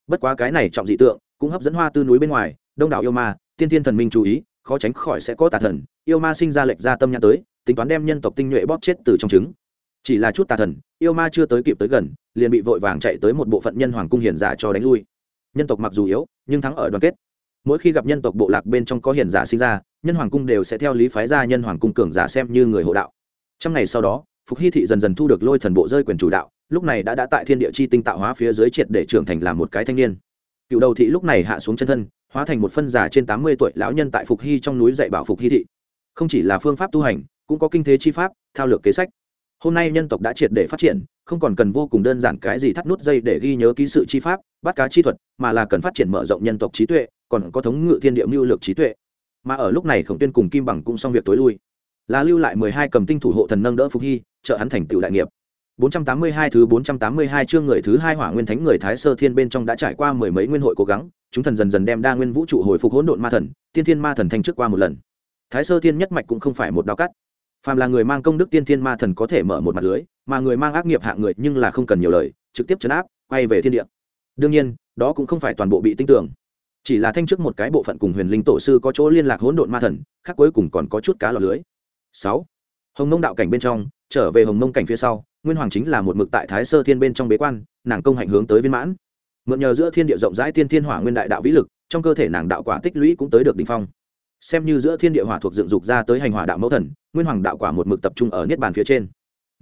bất quá cái này trọng dị tượng cũng hấp dẫn hoa tư núi bên ngoài, đông đảo yêu ma, tiên thiên thần minh chú ý, khó tránh khỏi sẽ có tà thần, yêu ma sinh ra lệch ra tâm nhãn tới, tính toán đem nhân tộc tinh nhuệ bóp chết từ trong trứng. Chỉ là chút tà thần, yêu ma chưa tới kịp tới gần, liền bị vội vàng chạy tới một bộ phận nhân hoàng cung hiền giả cho đánh lui. Nhân tộc mặc dù yếu, nhưng thắng ở đoàn kết. Mỗi khi gặp nhân tộc bộ lạc bên trong có hiền giả sinh ra, nhân hoàng cung đều sẽ theo lý phái ra nhân hoàng cung cường giả xem như người hộ đạo. Trong ngày sau đó, phục hy thị dần dần thu được lôi thần bộ rơi quyền chủ đạo lúc này đã đã tại thiên địa chi tinh tạo hóa phía dưới triệt để trưởng thành làm một cái thanh niên. Cựu đầu thị lúc này hạ xuống chân thân, hóa thành một phân giả trên tám mươi tuổi lão nhân tại phục hy trong núi dạy bảo phục hy thị. Không chỉ là phương pháp tu hành, cũng có kinh thế chi pháp, thao lược kế sách. Hôm nay nhân tộc đã triệt để phát triển, không còn cần vô cùng đơn giản cái gì thắt nút dây để ghi nhớ ký sự chi pháp, bắt cá chi thuật, mà là cần phát triển mở rộng nhân tộc trí tuệ, còn có thống ngự thiên địa mưu lược trí tuệ. Mà ở lúc này khổng tuyên cùng kim bằng cũng xong việc tối lui. Là lưu lại mười hai cầm tinh thủ hộ thần nâng đỡ phục hy, trợ hắn thành tựu đại nghiệp. 482 thứ 482 chương người thứ hai Hỏa Nguyên Thánh người Thái Sơ Thiên bên trong đã trải qua mười mấy nguyên hội cố gắng, chúng thần dần dần đem đa nguyên vũ trụ hồi phục hỗn độn ma thần, tiên thiên ma thần thành trước qua một lần. Thái Sơ Thiên nhất mạch cũng không phải một đao cắt. Phàm là người mang công đức tiên thiên ma thần có thể mở một mặt lưới, mà người mang ác nghiệp hạng người nhưng là không cần nhiều lời, trực tiếp chấn áp, quay về thiên địa. Đương nhiên, đó cũng không phải toàn bộ bị tinh tưởng, chỉ là thanh trước một cái bộ phận cùng Huyền Linh tổ sư có chỗ liên lạc hỗn độn ma thần, khác cuối cùng còn có chút cá lọt lưới. 6. Hồng Mông đạo cảnh bên trong, trở về Hồng Mông cảnh phía sau, nguyên hoàng chính là một mực tại thái sơ thiên bên trong bế quan, nàng công hạnh hướng tới viên mãn. Mượn nhờ giữa thiên địa rộng rãi tiên thiên hỏa nguyên đại đạo vĩ lực, trong cơ thể nàng đạo quả tích lũy cũng tới được đ ỉ n h phong. Xem như giữa thiên địa hỏa thuộc dựng dục ra tới hành hỏa đạo mẫu thần, nguyên hoàng đạo quả một mực tập trung ở niết bàn phía trên.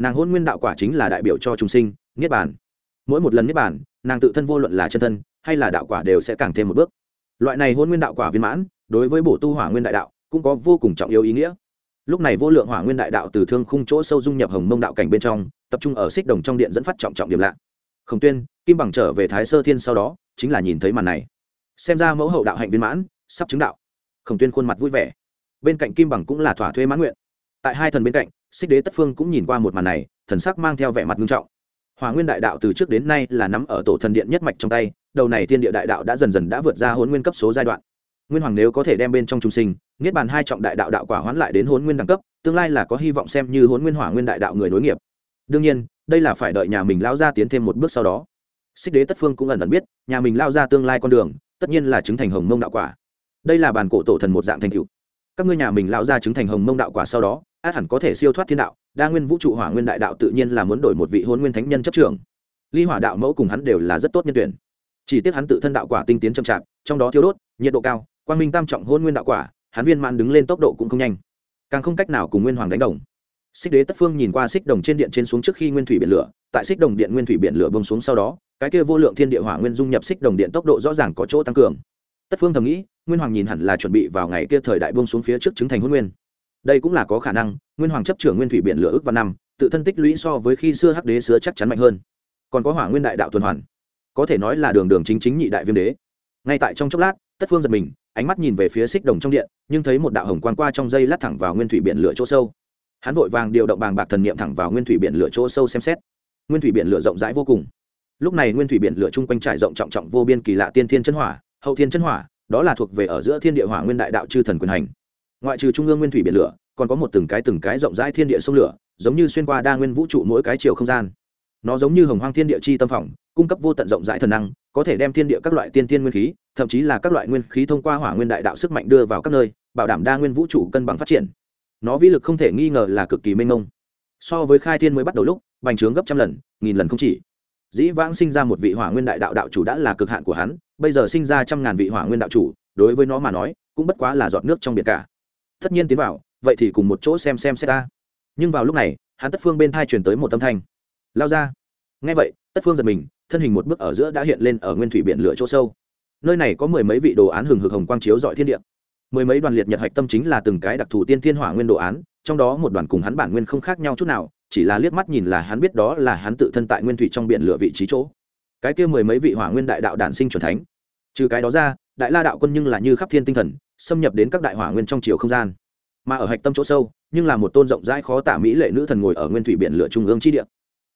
Nàng hôn nguyên đạo quả chính là đại biểu cho trung sinh, niết bàn. Mỗi một lần niết bàn, nàng tự thân vô luận là chân thân hay là đạo quả đều sẽ càng thêm một bước. Loại này hôn nguyên đạo quả viên mãn, đối với bổ tu hỏa nguyên đại đạo cũng có vô cùng trọng yếu ý nghĩa. Lúc này vô lượng hỏa nguyên đại đạo từ thương khung chỗ sâu dung nhập hồng mông đạo cảnh bên trong tập trung ở xích đồng trong điện dẫn phát trọng trọng điểm lạ. Khổng tuyên, kim bằng trở về thái sơ thiên sau đó, chính là nhìn thấy màn này. Xem ra mẫu hậu đạo hạnh viên mãn, sắp chứng đạo. Khổng tuyên khuôn mặt vui vẻ. Bên cạnh kim bằng cũng là thỏa thuê mãn nguyện. Tại hai thần bên cạnh, xích đế tất phương cũng nhìn qua một màn này, thần sắc mang theo vẻ mặt nghiêm trọng. Hòa nguyên đại đạo từ trước đến nay là nắm ở tổ thần điện nhất mạch trong tay, đầu này thiên địa đại đạo đã dần dần đã vượt ra hôn nguyên cấp số giai đoạn. Nguyên hoàng nếu có thể đem bên trong trung sinh, niết bàn hai trọng đại đạo đạo quả hoán lại đến hôn nguyên đẳng cấp, tương lai là có hy vọng xem như hôn nguyên hỏa nguyên đại đạo người nối nghiệp đương nhiên, đây là phải đợi nhà mình lao ra tiến thêm một bước sau đó. Xích đế tất phương cũng ẩn ẩn biết, nhà mình lao ra tương lai con đường, tất nhiên là chứng thành hồng mông đạo quả. Đây là bàn cổ tổ thần một dạng thành cựu các ngươi nhà mình lao ra chứng thành hồng mông đạo quả sau đó, át hẳn có thể siêu thoát thiên đạo, đa nguyên vũ trụ hỏa nguyên đại đạo tự nhiên là muốn đổi một vị hôn nguyên thánh nhân chấp trường. ly hỏa đạo mẫu cùng hắn đều là rất tốt nhân tuyển. Chỉ tiếc hắn tự thân đạo quả tinh tiến chậm chạp, trong đó thiếu đốt, nhiệt độ cao, quang minh tam trọng hôn nguyên đạo quả, hắn viên mãn đứng lên tốc độ cũng không nhanh. Càng không cách nào cùng nguyên hoàng đánh đồng xích đế tất phương nhìn qua xích đồng trên điện trên xuống trước khi nguyên thủy biển lửa, tại xích đồng điện nguyên thủy biển lửa bông xuống sau đó, cái kia vô lượng thiên địa hỏa nguyên dung nhập xích đồng điện tốc độ rõ ràng có chỗ tăng cường. Tất phương thầm nghĩ, nguyên hoàng nhìn hẳn là chuẩn bị vào ngày kia thời đại bông xuống phía trước chứng thành Huân nguyên. Đây cũng là có khả năng, nguyên hoàng chấp trưởng nguyên thủy biển lửa ước và năm, tự thân tích lũy so với khi xưa hắc đế sứa chắc chắn mạnh hơn. Còn có hỏa nguyên đại đạo tuần hoàn. Có thể nói là đường đường chính chính nhị đại viêm đế. Ngay tại trong chốc lát, tất phương giật mình, ánh mắt nhìn về phía xích đồng trong điện, nhưng thấy một đạo hồng quan qua trong dây lát thẳng vào nguyên thủy biển lửa chỗ sâu hắn vội vàng điều động bàng bạc thần niệm thẳng vào nguyên thủy biển lửa chỗ sâu xem xét. Nguyên thủy biển lửa rộng rãi vô cùng. Lúc này nguyên thủy biển lửa chung quanh trải rộng trọng trọng vô biên kỳ lạ tiên thiên chân hỏa, hậu thiên chân hỏa, đó là thuộc về ở giữa thiên địa hỏa nguyên đại đạo chư thần quyền hành. Ngoại trừ trung ương nguyên thủy biển lửa, còn có một từng cái từng cái rộng rãi thiên địa sông lửa, giống như xuyên qua đa nguyên vũ trụ mỗi cái chiều không gian. Nó giống như hồng hoang thiên địa chi tâm phòng, cung cấp vô tận rộng rãi thần năng, có thể đem thiên địa các loại tiên tiên nguyên khí, thậm chí là các loại nguyên khí thông qua hỏa nguyên đại đạo sức mạnh đưa vào các nơi, bảo đảm đa nguyên vũ trụ cân bằng phát triển nó vĩ lực không thể nghi ngờ là cực kỳ mênh mông. So với khai thiên mới bắt đầu lúc, bành trướng gấp trăm lần, nghìn lần không chỉ. Dĩ vãng sinh ra một vị hỏa nguyên đại đạo đạo chủ đã là cực hạn của hắn, bây giờ sinh ra trăm ngàn vị hỏa nguyên đạo chủ, đối với nó mà nói, cũng bất quá là giọt nước trong biển cả. Tất nhiên tiến vào, vậy thì cùng một chỗ xem xem xét ta. Nhưng vào lúc này, hắn tất phương bên thai truyền tới một tâm thanh. Lao ra. Ngay vậy, tất phương giật mình, thân hình một bước ở giữa đã hiện lên ở nguyên thủy biển lửa chỗ sâu. Nơi này có mười mấy vị đồ án hừng hực hồng quang chiếu dọi thiên địa mười mấy đoàn liệt nhật hạch tâm chính là từng cái đặc thù tiên thiên hỏa nguyên đồ án, trong đó một đoàn cùng hắn bản nguyên không khác nhau chút nào, chỉ là liếc mắt nhìn là hắn biết đó là hắn tự thân tại nguyên thủy trong biển lửa vị trí chỗ. Cái kia mười mấy vị hỏa nguyên đại đạo đản sinh c thánh. Trừ cái đó ra, đại la đạo quân nhưng là như khắp thiên tinh thần, xâm nhập đến các đại hỏa nguyên trong chiều không gian. Mà ở hạch tâm chỗ sâu, nhưng là một tôn rộng rãi khó tả mỹ lệ nữ thần ngồi ở nguyên thủy biển lửa trung ương chi địa.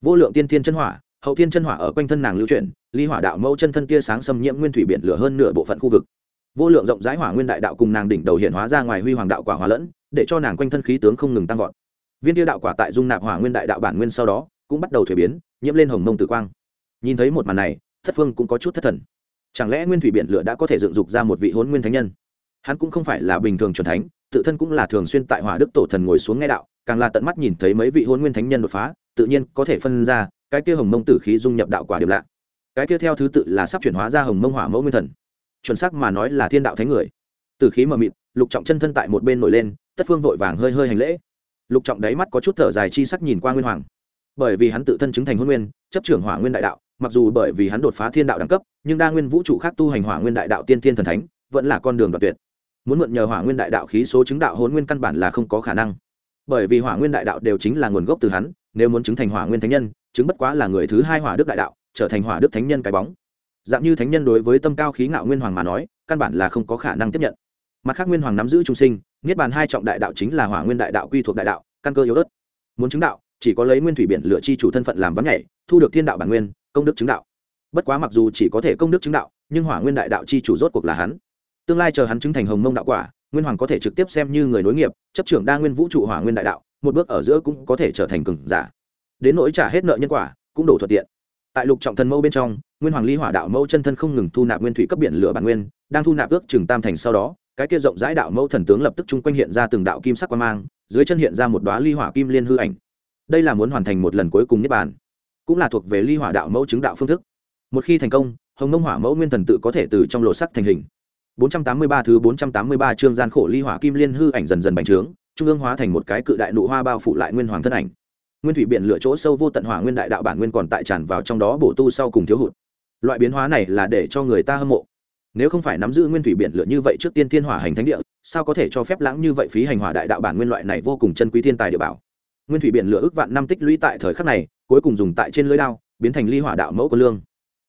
Vô lượng tiên thiên chân hỏa, hậu thiên chân hỏa ở quanh thân nàng lưu chuyển, ly hỏa đạo mẫu chân thân tia sáng xâm nhiễm nguyên thủy biển lửa hơn nửa bộ phận khu vực vô lượng rộng rãi hỏa nguyên đại đạo cùng nàng đỉnh đầu hiện hóa ra ngoài huy hoàng đạo quả hòa lẫn, để cho nàng quanh thân khí tướng không ngừng tăng vọt. Viên tiêu đạo quả tại dung nạp hỏa nguyên đại đạo bản nguyên sau đó, cũng bắt đầu thuế biến, nhiễm lên hồng mông tử quang. Nhìn thấy một màn này, thất phương cũng có chút thất thần. Chẳng lẽ nguyên thủy biển lửa đã có thể dựng dục ra một vị hôn nguyên thánh nhân? Hắn cũng không phải là bình thường c thánh, tự thân cũng là thường xuyên tại hỏa đức tổ thần ngồi xuống nghe đạo, càng là tận mắt nhìn thấy mấy vị hôn nguyên thánh nhân đột phá, tự nhiên có thể phân ra, cái kia hồng mông tử khí dung nhập đạo quả điểm lạ. Cái kia theo thứ tự là sắp chuyển hóa ra hồng mông hỏa mẫu nguyên thần chuẩn xác mà nói là thiên đạo thánh người. Từ khí mờ mịt, lục trọng chân thân tại một bên nổi lên, tất phương vội vàng hơi hơi hành lễ. Lục trọng đáy mắt có chút thở dài chi sắc nhìn qua nguyên hoàng. Bởi vì hắn tự thân chứng thành hôn nguyên, chấp trưởng hỏa nguyên đại đạo, mặc dù bởi vì hắn đột phá thiên đạo đẳng cấp, nhưng đa nguyên vũ trụ khác tu hành hỏa nguyên đại đạo tiên thiên thần thánh, vẫn là con đường đoạt tuyệt. Muốn mượn nhờ hỏa nguyên đại đạo khí số chứng đạo hôn nguyên căn bản là không có khả năng. Bởi vì hỏa nguyên đại đạo đều chính là nguồn gốc từ hắn, nếu muốn chứng thành hỏa nguyên thánh nhân, chứng bất quá là người thứ hai hỏa đức đại đạo, trở thành hỏa đức thánh nhân cái bóng dạng như thánh nhân đối với tâm cao khí ngạo nguyên hoàng mà nói, căn bản là không có khả năng tiếp nhận. Mặt khác nguyên hoàng nắm giữ trung sinh, niết bàn hai trọng đại đạo chính là hỏa nguyên đại đạo quy thuộc đại đạo, căn cơ yếu ớt. Muốn chứng đạo, chỉ có lấy nguyên thủy biển lựa chi chủ thân phận làm vắng nhảy, thu được thiên đạo bản nguyên, công đức chứng đạo. Bất quá mặc dù chỉ có thể công đức chứng đạo, nhưng hỏa nguyên đại đạo chi chủ rốt cuộc là hắn. Tương lai chờ hắn chứng thành hồng mông đạo quả, nguyên hoàng có thể trực tiếp xem như người nối nghiệp, chấp trưởng đa nguyên vũ trụ hỏa nguyên đại đạo, một bước ở giữa cũng có thể trở thành cường giả. Đến nỗi trả hết nợ nhân quả, cũng đủ thuận tiện. Tại lục trọng thần mâu bên trong nguyên hoàng ly hỏa đạo mẫu chân thân không ngừng thu nạp nguyên thủy cấp biển lửa bản nguyên, đang thu nạp ước chừng tam thành sau đó, cái kia rộng rãi đạo mẫu thần tướng lập tức chung quanh hiện ra từng đạo kim sắc quan mang, dưới chân hiện ra một đoá ly hỏa kim liên hư ảnh. Đây là muốn hoàn thành một lần cuối cùng niết bàn, cũng là thuộc về ly hỏa đạo mẫu chứng đạo phương thức. Một khi thành công, hồng mông hỏa mẫu nguyên thần tự có thể từ trong lộ sắc thành hình. 483 thứ 483 chương gian khổ ly hỏa kim liên hư ảnh dần dần bành trướng, trung ương hóa thành một cái cự đại nụ hoa bao phủ lại nguyên hoàng thân ảnh. Nguyên thủy biển lửa chỗ sâu vô tận hỏa nguyên đại đạo bản nguyên còn tại tràn vào trong đó bổ tu sau cùng thiếu hụt loại biến hóa này là để cho người ta hâm mộ. Nếu không phải nắm giữ nguyên thủy biển lửa như vậy trước tiên thiên hỏa hành thánh địa, sao có thể cho phép lãng như vậy phí hành hỏa đại đạo bản nguyên loại này vô cùng chân quý thiên tài địa bảo? Nguyên thủy biển lửa ước vạn năm tích lũy tại thời khắc này, cuối cùng dùng tại trên lưới đao, biến thành ly hỏa đạo mẫu của lương.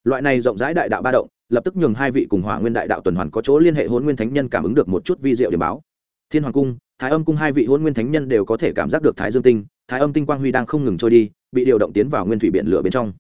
Loại này rộng rãi đại đạo ba động, lập tức nhường hai vị cùng hỏa nguyên đại đạo tuần hoàn có chỗ liên hệ hôn nguyên thánh nhân cảm ứng được một chút vi diệu điểm báo. Thiên hoàng cung, thái âm cung hai vị hôn nguyên thánh nhân đều có thể cảm giác được thái dương tinh, thái âm tinh quang huy đang không ngừng trôi đi, bị điều động tiến vào nguyên thủy biển lửa bên trong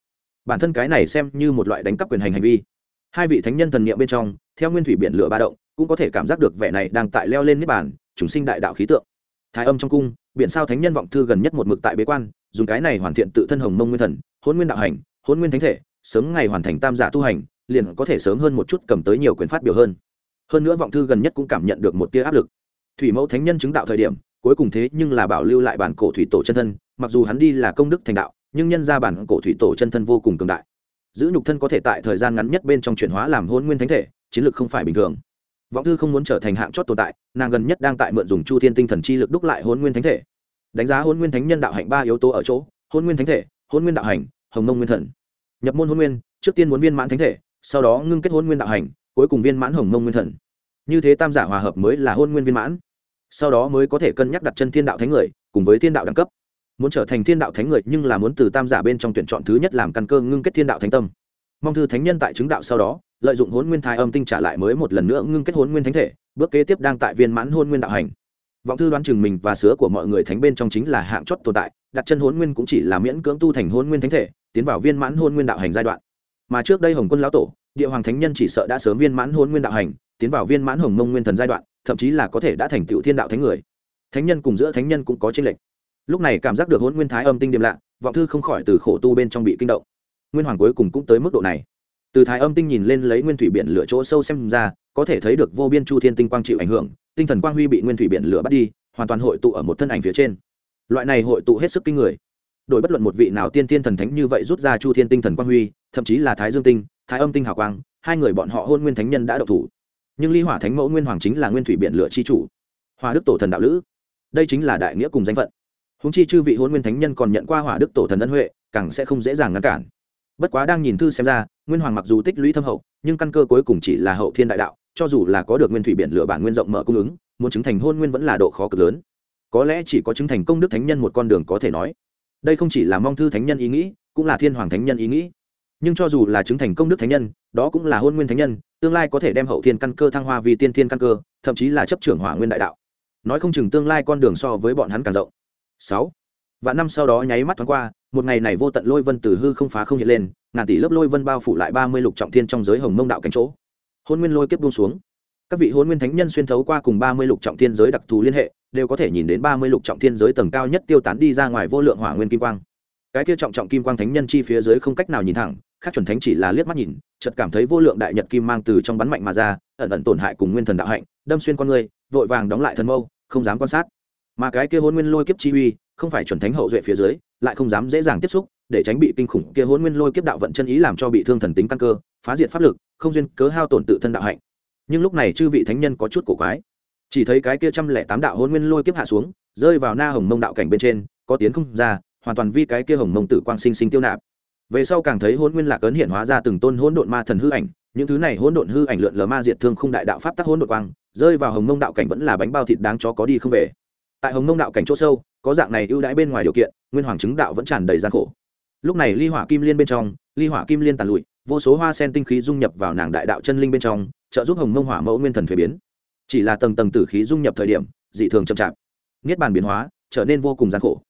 bản thân cái này xem như một loại đánh cắp quyền hành hành vi. Hai vị thánh nhân thần niệm bên trong, theo nguyên thủy biển lửa ba động, cũng có thể cảm giác được vẻ này đang tại leo lên nếp bản chúng sinh đại đạo khí tượng. Thái âm trong cung, biển sao thánh nhân vọng thư gần nhất một mực tại bế quan, dùng cái này hoàn thiện tự thân hồng mông nguyên thần, hôn nguyên đạo hành, hôn nguyên thánh thể, sớm ngày hoàn thành tam giả tu hành, liền có thể sớm hơn một chút cầm tới nhiều quyền phát biểu hơn. Hơn nữa vọng thư gần nhất cũng cảm nhận được một tia áp lực. Thủy mẫu thánh nhân chứng đạo thời điểm, cuối cùng thế nhưng là bảo lưu lại bản cổ thủy tổ chân thân, mặc dù hắn đi là công đức thành đạo nhưng nhân ra bản cổ thủy tổ chân thân vô cùng cường đại. Giữ nhục thân có thể tại thời gian ngắn nhất bên trong chuyển hóa làm hôn nguyên thánh thể, chiến lược không phải bình thường. Vọng thư không muốn trở thành hạng chót tồn tại, nàng gần nhất đang tại mượn dùng chu thiên tinh thần chi lực đúc lại hôn nguyên thánh thể. Đánh giá hôn nguyên thánh nhân đạo hạnh ba yếu tố ở chỗ, hôn nguyên thánh thể, hôn nguyên đạo hành, hồng mông nguyên thần. Nhập môn hôn nguyên, trước tiên muốn viên mãn thánh thể, sau đó ngưng kết hôn nguyên đạo hành, cuối cùng viên mãn hồng mông nguyên thần. Như thế tam giả hòa hợp mới là hôn nguyên viên mãn. Sau đó mới có thể cân nhắc đặt chân thiên đạo thánh người, cùng với thiên đạo đẳng cấp muốn trở thành thiên đạo thánh người nhưng là muốn từ tam giả bên trong tuyển chọn thứ nhất làm căn cơ ngưng kết thiên đạo thánh tâm. Mong thư thánh nhân tại chứng đạo sau đó, lợi dụng hôn nguyên thái âm tinh trả lại mới một lần nữa ngưng kết hôn nguyên thánh thể, bước kế tiếp đang tại viên mãn hôn nguyên đạo hành. Vọng thư đoán chừng mình và sứa của mọi người thánh bên trong chính là hạng chót tồn tại, đặt chân hôn nguyên cũng chỉ là miễn cưỡng tu thành hôn nguyên thánh thể, tiến vào viên mãn hôn nguyên đạo hành giai đoạn. Mà trước đây hồng quân lão tổ, địa hoàng thánh nhân chỉ sợ đã sớm viên mãn hôn nguyên đạo hành, tiến vào viên mãn hồng mông nguyên thần giai đoạn, thậm chí là có thể đã thành tựu thiên đạo thánh người. Thánh nhân cùng giữa thánh nhân cũng có tranh lệch lúc này cảm giác được hôn nguyên thái âm tinh điểm lạ vọng thư không khỏi từ khổ tu bên trong bị kinh động. Nguyên hoàng cuối cùng cũng tới mức độ này. Từ thái âm tinh nhìn lên lấy nguyên thủy biển lửa chỗ sâu xem ra, có thể thấy được vô biên chu thiên tinh quang chịu ảnh hưởng, tinh thần quang huy bị nguyên thủy biển lửa bắt đi, hoàn toàn hội tụ ở một thân ảnh phía trên. Loại này hội tụ hết sức kinh người. Đổi bất luận một vị nào tiên thiên thần thánh như vậy rút ra chu thiên tinh thần quang huy, thậm chí là thái dương tinh, thái âm tinh hào quang, hai người bọn họ hôn nguyên thánh nhân đã độc thủ. Nhưng ly hỏa thánh mẫu nguyên hoàng chính là nguyên thủy biển lửa chi chủ. Hòa đức tổ thần đạo lữ. Đây chính là đại nghĩa cùng danh phận húng chi chư vị hôn nguyên thánh nhân còn nhận qua hỏa đức tổ thần ân huệ, càng sẽ không dễ dàng ngăn cản. Bất quá đang nhìn thư xem ra, nguyên hoàng mặc dù tích lũy thâm hậu, nhưng căn cơ cuối cùng chỉ là hậu thiên đại đạo, cho dù là có được nguyên thủy biển lửa bản nguyên rộng mở cung ứng, muốn chứng thành hôn nguyên vẫn là độ khó cực lớn. Có lẽ chỉ có chứng thành công đức thánh nhân một con đường có thể nói. Đây không chỉ là mong thư thánh nhân ý nghĩ, cũng là thiên hoàng thánh nhân ý nghĩ. Nhưng cho dù là chứng thành công đức thánh nhân, đó cũng là hôn nguyên thánh nhân, tương lai có thể đem hậu thiên căn cơ thăng hoa vì tiên thiên căn cơ, thậm chí là chấp trưởng hỏa nguyên đại đạo. Nói không chừng tương lai con đường so với bọn hắn càng rộng sáu. Và năm sau đó nháy mắt thoáng qua, một ngày này vô tận lôi vân từ hư không phá không hiện lên, ngàn tỷ lớp lôi vân bao phủ lại ba mươi lục trọng thiên trong giới hồng mông đạo cánh chỗ. Hôn nguyên lôi kiếp buông xuống. Các vị hôn nguyên thánh nhân xuyên thấu qua cùng ba mươi lục trọng thiên giới đặc thù liên hệ, đều có thể nhìn đến ba mươi lục trọng thiên giới tầng cao nhất tiêu tán đi ra ngoài vô lượng hỏa nguyên kim quang. Cái kia trọng trọng kim quang thánh nhân chi phía dưới không cách nào nhìn thẳng, khác chuẩn thánh chỉ là liếc mắt nhìn, chợt cảm thấy vô lượng đại nhật kim mang từ trong bắn mạnh mà ra, ẩn ẩn tổn hại cùng nguyên thần đạo hạnh, đâm xuyên con người, vội vàng đóng lại thần mâu, không dám quan sát mà cái kia hôn nguyên lôi kiếp chi uy, không phải chuẩn thánh hậu duệ phía dưới, lại không dám dễ dàng tiếp xúc, để tránh bị kinh khủng kia hôn nguyên lôi kiếp đạo vận chân ý làm cho bị thương thần tính căn cơ, phá diệt pháp lực, không duyên cớ hao tổn tự thân đạo hạnh. Nhưng lúc này chư vị thánh nhân có chút cổ quái. Chỉ thấy cái kia trăm lẻ tám đạo hôn nguyên lôi kiếp hạ xuống, rơi vào na hồng mông đạo cảnh bên trên, có tiến không ra, hoàn toàn vi cái kia hồng mông tử quang sinh sinh tiêu nạp. Về sau càng thấy hôn nguyên lạc ấn hiện hóa ra từng tôn hỗn độn ma thần hư ảnh, những thứ này hỗn độn hư ảnh lượn lờ ma diệt thương khung đại đạo pháp tắc hỗn độn quang, rơi vào hồng mông đạo cảnh vẫn là bánh bao thịt đáng cho có đi không về tại hồng nông đạo cảnh chỗ sâu, có dạng này ưu đãi bên ngoài điều kiện, nguyên hoàng chứng đạo vẫn tràn đầy gian khổ. Lúc này ly hỏa kim liên bên trong, ly hỏa kim liên tàn lụi, vô số hoa sen tinh khí dung nhập vào nàng đại đạo chân linh bên trong, trợ giúp hồng mông hỏa mẫu nguyên thần thuế biến. Chỉ là tầng tầng tử khí dung nhập thời điểm, dị thường chậm chạp, niết bàn biến hóa, trở nên vô cùng gian khổ.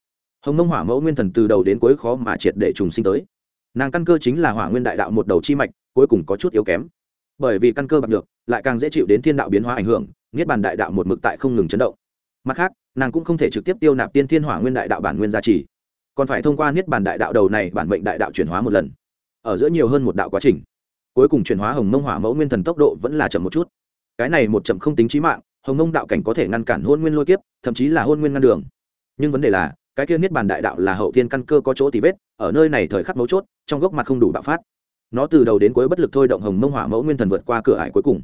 Hồng mông hỏa mẫu nguyên thần từ đầu đến cuối khó mà triệt để trùng sinh tới. Nàng căn cơ chính là hỏa nguyên đại đạo một đầu chi mạch, cuối cùng có chút yếu kém. Bởi vì căn cơ bạc được lại càng dễ chịu đến thiên đạo biến hóa ảnh hưởng, niết bàn đại đạo một mực tại không ngừng chấn động mặt khác, nàng cũng không thể trực tiếp tiêu nạp tiên thiên hỏa nguyên đại đạo bản nguyên gia trì. Còn phải thông qua niết bàn đại đạo đầu này bản mệnh đại đạo chuyển hóa một lần. Ở giữa nhiều hơn một đạo quá trình. Cuối cùng chuyển hóa hồng mông hỏa mẫu nguyên thần tốc độ vẫn là chậm một chút. Cái này một chậm không tính trí mạng, hồng mông đạo cảnh có thể ngăn cản hôn nguyên lôi kiếp, thậm chí là hôn nguyên ngăn đường. Nhưng vấn đề là, cái kia niết bàn đại đạo là hậu thiên căn cơ có chỗ tì vết, ở nơi này thời khắc mấu chốt, trong gốc mặt không đủ bạo phát. Nó từ đầu đến cuối bất lực thôi động hồng mông hỏa mẫu nguyên thần vượt qua cửa ải cuối cùng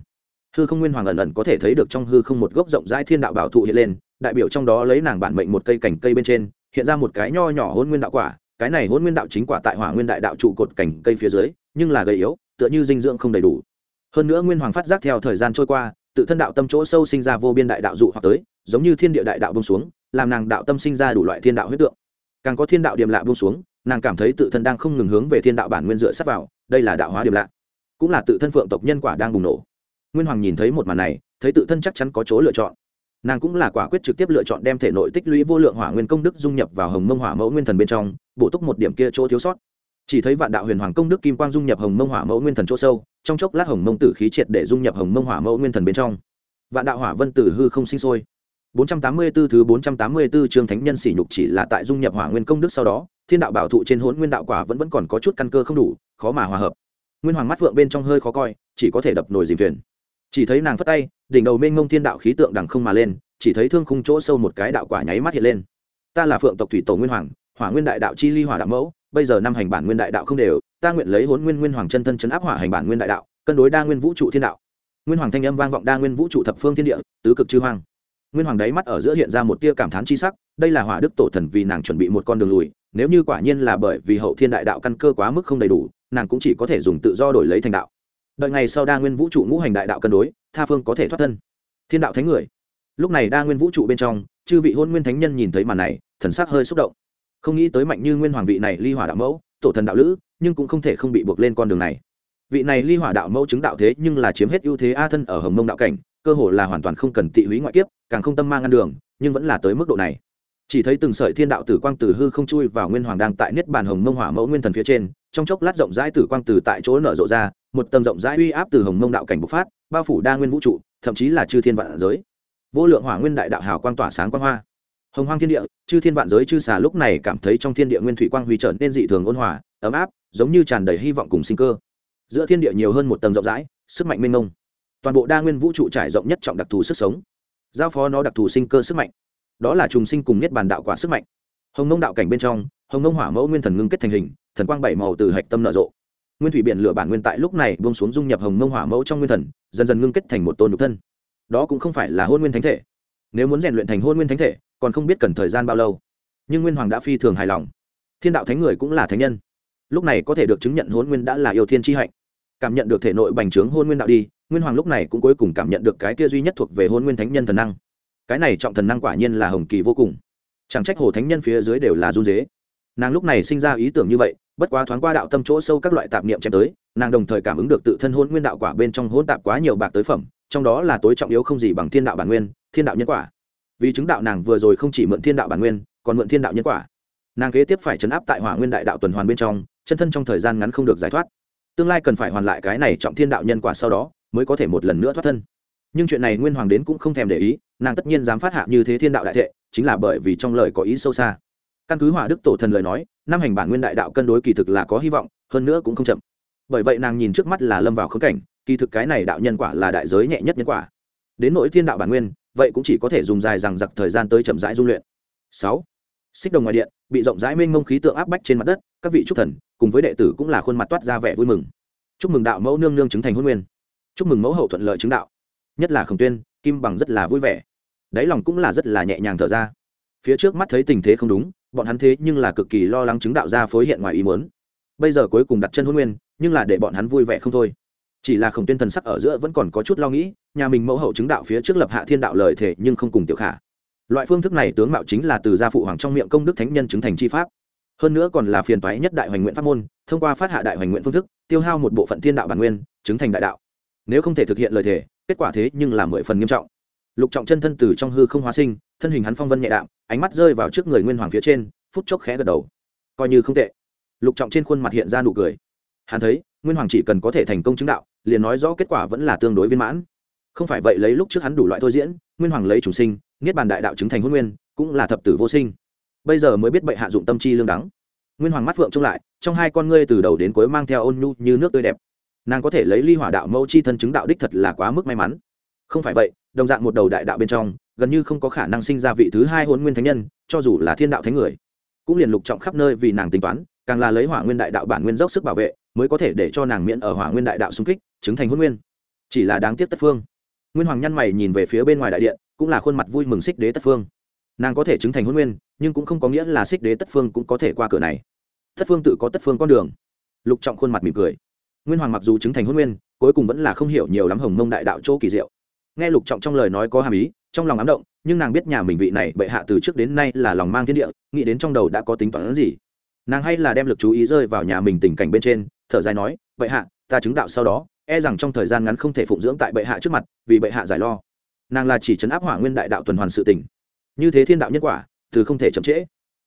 hư không nguyên hoàng ẩn ẩn có thể thấy được trong hư không một gốc rộng rãi thiên đạo bảo thụ hiện lên, đại biểu trong đó lấy nàng bản mệnh một cây cành cây bên trên, hiện ra một cái nho nhỏ hôn nguyên đạo quả. Cái này hôn nguyên đạo chính quả tại hỏa nguyên đại đạo trụ cột cành cây phía dưới, nhưng là gầy yếu, tựa như dinh dưỡng không đầy đủ. Hơn nữa nguyên hoàng phát giác theo thời gian trôi qua, tự thân đạo tâm chỗ sâu sinh ra vô biên đại đạo dụ hoặc tới, giống như thiên địa đại đạo bông xuống, làm nàng đạo tâm sinh ra đủ loại thiên đạo huyết tượng. Càng có thiên đạo điểm lạ bông xuống, nàng cảm thấy tự thân đang không ngừng hướng về thiên đạo bản nguyên dựa sắp vào, đây là đạo hóa điểm lạ. Cũng là tự thân phượng tộc nhân quả đang bùng nổ nguyên hoàng nhìn thấy một màn này thấy tự thân chắc chắn có chỗ lựa chọn nàng cũng là quả quyết trực tiếp lựa chọn đem thể nội tích lũy vô lượng hỏa nguyên công đức dung nhập vào hồng mông hỏa mẫu nguyên thần bên trong bổ túc một điểm kia chỗ thiếu sót chỉ thấy vạn đạo huyền hoàng công đức kim quang dung nhập hồng mông hỏa mẫu nguyên thần chỗ sâu trong chốc lát hồng mông tử khí triệt để dung nhập hồng mông hỏa mẫu nguyên thần bên trong vạn đạo hỏa vân tử hư không sinh sôi 484 thứ 484 chương thánh nhân sỉ nhục chỉ là tại dung nhập hỏa nguyên công đức sau đó, thiên đạo bảo thụ trên hỗn nguyên đạo quả vẫn vẫn còn có chút căn cơ không đủ, khó mà hòa hợp. Nguyên hoàng mắt vượng bên trong hơi khó coi, chỉ có thể đập nồi dìm thuyền. Chỉ thấy nàng phất tay, đỉnh đầu mênh mông thiên đạo khí tượng đằng không mà lên, chỉ thấy thương khung chỗ sâu một cái đạo quả nháy mắt hiện lên. Ta là phượng tộc thủy tổ nguyên hoàng, hỏa nguyên đại đạo chi ly hỏa đạo mẫu, bây giờ năm hành bản nguyên đại đạo không đều ta nguyện lấy hốn nguyên nguyên hoàng chân thân chấn áp hỏa hành bản nguyên đại đạo cân đối đa nguyên vũ trụ thiên đạo. Nguyên hoàng thanh âm vang vọng đa nguyên vũ trụ thập phương thiên địa tứ cực chư hoang. Nguyên hoàng đáy mắt ở giữa hiện ra một tia cảm thán chi sắc đây là hỏa đức tổ thần vì nàng chuẩn bị một con đường lùi nếu như quả nhiên là bởi vì hậu thiên đại đạo căn cơ quá mức không đầy đủ nàng cũng chỉ có thể dùng tự do đổi lấy thành đạo đợi ngày sau đa nguyên vũ trụ ngũ hành đại đạo cân đối, tha phương có thể thoát thân. Thiên đạo thánh người. Lúc này đa nguyên vũ trụ bên trong, chư vị hôn nguyên thánh nhân nhìn thấy màn này, thần sắc hơi xúc động. Không nghĩ tới mạnh như nguyên hoàng vị này ly hỏa đạo mẫu, tổ thần đạo lữ, nhưng cũng không thể không bị buộc lên con đường này. Vị này ly hỏa đạo mẫu chứng đạo thế nhưng là chiếm hết ưu thế a thân ở hồng mông đạo cảnh, cơ hồ là hoàn toàn không cần tị húy ngoại kiếp, càng không tâm mang ngăn đường, nhưng vẫn là tới mức độ này chỉ thấy từng sợi thiên đạo tử quang từ hư không chui vào nguyên hoàng đang tại niết bàn hồng mông hỏa mẫu nguyên thần phía trên, trong chốc lát rộng rãi tử quang từ tại chỗ nở rộ ra, một tầng rộng rãi uy áp từ hồng mông đạo cảnh bộc phát, bao phủ đa nguyên vũ trụ, thậm chí là chư thiên vạn giới. Vô lượng hỏa nguyên đại đạo hào quang tỏa sáng quang hoa. Hồng hoang thiên địa, chư thiên vạn giới chư xà lúc này cảm thấy trong thiên địa nguyên thủy quang huy trở nên dị thường ôn hòa, ấm áp, giống như tràn đầy hy vọng cùng sinh cơ. Giữa thiên địa nhiều hơn một tầng rộng rãi, sức mạnh mênh mông. Toàn bộ đa nguyên vũ trụ trải rộng nhất trọng đặc thù sức sống. Giao phó nó đặc thù sinh cơ sức mạnh đó là trùng sinh cùng nhất bàn đạo quả sức mạnh. Hồng nông đạo cảnh bên trong, hồng nông hỏa mẫu nguyên thần ngưng kết thành hình, thần quang bảy màu từ hạch tâm nở rộ. Nguyên thủy biển lửa bản nguyên tại lúc này buông xuống dung nhập hồng nông hỏa mẫu trong nguyên thần, dần dần ngưng kết thành một tôn nhục thân. Đó cũng không phải là hôn nguyên thánh thể. Nếu muốn rèn luyện thành hôn nguyên thánh thể, còn không biết cần thời gian bao lâu. Nhưng nguyên hoàng đã phi thường hài lòng. Thiên đạo thánh người cũng là thánh nhân. Lúc này có thể được chứng nhận hôn nguyên đã là yêu thiên tri hạnh. Cảm nhận được thể nội bành trướng hôn nguyên đạo đi, nguyên hoàng lúc này cũng cuối cùng cảm nhận được cái kia duy nhất thuộc về hôn nguyên thánh nhân thần năng cái này trọng thần năng quả nhiên là hồng kỳ vô cùng. Chẳng trách hồ thánh nhân phía dưới đều là run dế nàng lúc này sinh ra ý tưởng như vậy, bất quá thoáng qua đạo tâm chỗ sâu các loại tạp niệm chém tới, nàng đồng thời cảm ứng được tự thân hôn nguyên đạo quả bên trong hôn tạp quá nhiều bạc tới phẩm, trong đó là tối trọng yếu không gì bằng thiên đạo bản nguyên, thiên đạo nhân quả. Vì chứng đạo nàng vừa rồi không chỉ mượn thiên đạo bản nguyên, còn mượn thiên đạo nhân quả. Nàng kế tiếp phải chấn áp tại hỏa nguyên đại đạo tuần hoàn bên trong, chân thân trong thời gian ngắn không được giải thoát. Tương lai cần phải hoàn lại cái này trọng thiên đạo nhân quả sau đó, mới có thể một lần nữa thoát thân nhưng chuyện này nguyên hoàng đến cũng không thèm để ý, nàng tất nhiên dám phát hạ như thế thiên đạo đại thệ, chính là bởi vì trong lời có ý sâu xa. Căn cứ hỏa đức tổ thần lời nói, năm hành bản nguyên đại đạo cân đối kỳ thực là có hy vọng, hơn nữa cũng không chậm. Bởi vậy nàng nhìn trước mắt là lâm vào khống cảnh, kỳ thực cái này đạo nhân quả là đại giới nhẹ nhất nhân quả. Đến nỗi thiên đạo bản nguyên, vậy cũng chỉ có thể dùng dài rằng giặc thời gian tới chậm rãi dung luyện. Sáu, xích đồng ngoài điện, bị rộng rãi mênh mông khí tượng áp bách trên mặt đất, các vị trúc thần, cùng với đệ tử cũng là khuôn mặt toát ra vẻ vui mừng. Chúc mừng đạo mẫu nương nương chứng thành hôn nguyên. Chúc mừng mẫu hậu thuận lợi chứng đạo nhất là khổng tuyên, kim bằng rất là vui vẻ. Đáy lòng cũng là rất là nhẹ nhàng thở ra. Phía trước mắt thấy tình thế không đúng, bọn hắn thế nhưng là cực kỳ lo lắng chứng đạo ra phối hiện ngoài ý muốn. Bây giờ cuối cùng đặt chân hôn nguyên, nhưng là để bọn hắn vui vẻ không thôi. Chỉ là khổng tuyên thần sắc ở giữa vẫn còn có chút lo nghĩ, nhà mình mẫu hậu chứng đạo phía trước lập hạ thiên đạo lời thể nhưng không cùng tiểu khả. Loại phương thức này tướng mạo chính là từ gia phụ hoàng trong miệng công đức thánh nhân chứng thành chi pháp. Hơn nữa còn là phiền toái nhất đại hoành nguyện pháp môn, thông qua phát hạ đại hoành nguyện phương thức, tiêu hao một bộ phận thiên đạo bản nguyên, chứng thành đại đạo. Nếu không thể thực hiện lời thể kết quả thế nhưng là mười phần nghiêm trọng. Lục trọng chân thân từ trong hư không hóa sinh, thân hình hắn phong vân nhẹ đạm, ánh mắt rơi vào trước người nguyên hoàng phía trên, phút chốc khẽ gật đầu. Coi như không tệ. Lục trọng trên khuôn mặt hiện ra nụ cười. Hắn thấy, nguyên hoàng chỉ cần có thể thành công chứng đạo, liền nói rõ kết quả vẫn là tương đối viên mãn. Không phải vậy lấy lúc trước hắn đủ loại thôi diễn, nguyên hoàng lấy chủ sinh, niết bàn đại đạo chứng thành hôn nguyên, cũng là thập tử vô sinh. Bây giờ mới biết bệ hạ dụng tâm chi lương đắng. Nguyên hoàng mắt phượng trông lại, trong hai con ngươi từ đầu đến cuối mang theo ôn nhu như nước tươi đẹp nàng có thể lấy ly hỏa đạo mẫu chi thân chứng đạo đích thật là quá mức may mắn. Không phải vậy, đồng dạng một đầu đại đạo bên trong, gần như không có khả năng sinh ra vị thứ hai hôn nguyên thánh nhân, cho dù là thiên đạo thánh người. Cũng liền lục trọng khắp nơi vì nàng tính toán, càng là lấy hỏa nguyên đại đạo bản nguyên dốc sức bảo vệ, mới có thể để cho nàng miễn ở hỏa nguyên đại đạo xung kích, chứng thành hôn nguyên. Chỉ là đáng tiếc tất phương. Nguyên hoàng nhăn mày nhìn về phía bên ngoài đại điện, cũng là khuôn mặt vui mừng xích đế tất phương. Nàng có thể chứng thành hôn nguyên, nhưng cũng không có nghĩa là xích đế tất phương cũng có thể qua cửa này. Tất phương tự có tất phương con đường. Lục trọng khuôn mặt mỉm cười nguyên hoàng mặc dù chứng thành hôn nguyên, cuối cùng vẫn là không hiểu nhiều lắm hồng mông đại đạo chỗ kỳ diệu. Nghe lục trọng trong lời nói có hàm ý, trong lòng ám động, nhưng nàng biết nhà mình vị này bệ hạ từ trước đến nay là lòng mang thiên địa, nghĩ đến trong đầu đã có tính toán gì. Nàng hay là đem lực chú ý rơi vào nhà mình tình cảnh bên trên, thở dài nói, bệ hạ, ta chứng đạo sau đó e rằng trong thời gian ngắn không thể phụng dưỡng tại bệ hạ trước mặt, vì bệ hạ giải lo. Nàng là chỉ chấn áp hỏa nguyên đại đạo tuần hoàn sự tỉnh như thế thiên đạo nhân quả, từ không thể chậm trễ.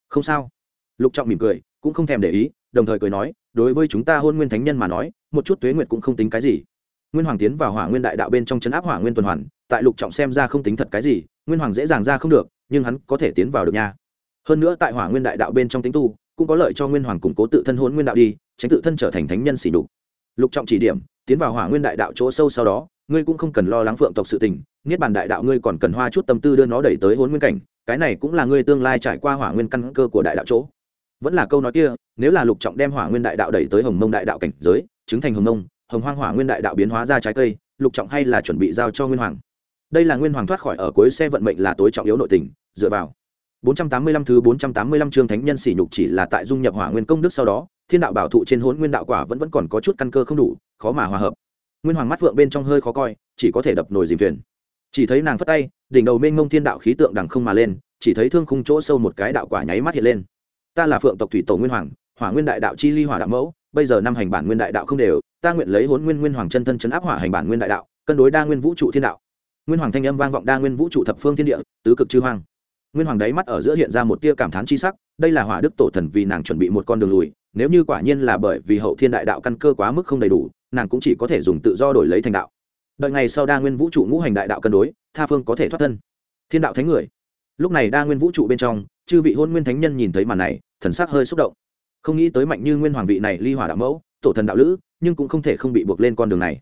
Không sao. Lục trọng mỉm cười, cũng không thèm để ý, đồng thời cười nói đối với chúng ta hôn nguyên thánh nhân mà nói, một chút tuế nguyệt cũng không tính cái gì. Nguyên hoàng tiến vào hỏa nguyên đại đạo bên trong chấn áp hỏa nguyên tuần hoàn, tại lục trọng xem ra không tính thật cái gì, nguyên hoàng dễ dàng ra không được, nhưng hắn có thể tiến vào được nha. Hơn nữa tại hỏa nguyên đại đạo bên trong tính tu, cũng có lợi cho nguyên hoàng củng cố tự thân hôn nguyên đạo đi, tránh tự thân trở thành thánh nhân xỉ đục lục trọng chỉ điểm, tiến vào hỏa nguyên đại đạo chỗ sâu sau đó, ngươi cũng không cần lo lắng phượng tộc sự tình, niết bàn đại đạo ngươi còn cần hoa chút tâm tư đưa nó đẩy tới hôn nguyên cảnh, cái này cũng là ngươi tương lai trải qua hỏa nguyên căn cơ của đại đạo chỗ vẫn là câu nói kia, nếu là lục trọng đem hỏa nguyên đại đạo đẩy tới hồng mông đại đạo cảnh giới, chứng thành hồng mông, hồng hoang hỏa nguyên đại đạo biến hóa ra trái cây, lục trọng hay là chuẩn bị giao cho nguyên hoàng? Đây là nguyên hoàng thoát khỏi ở cuối xe vận mệnh là tối trọng yếu nội tình, dựa vào. 485 thứ 485 chương thánh nhân sỉ nhục chỉ là tại dung nhập hỏa nguyên công đức sau đó, thiên đạo bảo thụ trên hỗn nguyên đạo quả vẫn vẫn còn có chút căn cơ không đủ, khó mà hòa hợp. Nguyên hoàng mắt vượng bên trong hơi khó coi, chỉ có thể đập nồi dìm thuyền. Chỉ thấy nàng phất tay, đỉnh đầu mênh mông thiên đạo khí tượng đằng không mà lên, chỉ thấy thương khung chỗ sâu một cái đạo quả nháy mắt hiện lên ta là phượng tộc thủy tổ nguyên hoàng, hỏa nguyên đại đạo chi ly hỏa đạo mẫu, bây giờ năm hành bản nguyên đại đạo không đều, ta nguyện lấy hốn nguyên nguyên hoàng chân thân chấn áp hỏa hành bản nguyên đại đạo, cân đối đa nguyên vũ trụ thiên đạo. Nguyên hoàng thanh âm vang vọng đa nguyên vũ trụ thập phương thiên địa, tứ cực chư hoàng nguyên hoàng đáy mắt ở giữa hiện ra một tia cảm thán chi sắc, đây là hỏa đức tổ thần vì nàng chuẩn bị một con đường lùi, nếu như quả nhiên là bởi vì hậu thiên đại đạo căn cơ quá mức không đầy đủ, nàng cũng chỉ có thể dùng tự do đổi lấy thành đạo. Đợi ngày sau đa nguyên vũ trụ ngũ hành đại đạo cân đối, tha phương có thể thoát thân. Thiên đạo thánh người. Lúc này đa nguyên vũ trụ bên trong, chư vị hôn nguyên thánh nhân nhìn thấy màn này thần sắc hơi xúc động. Không nghĩ tới mạnh như nguyên hoàng vị này ly hỏa đạo mẫu, tổ thần đạo lữ, nhưng cũng không thể không bị buộc lên con đường này.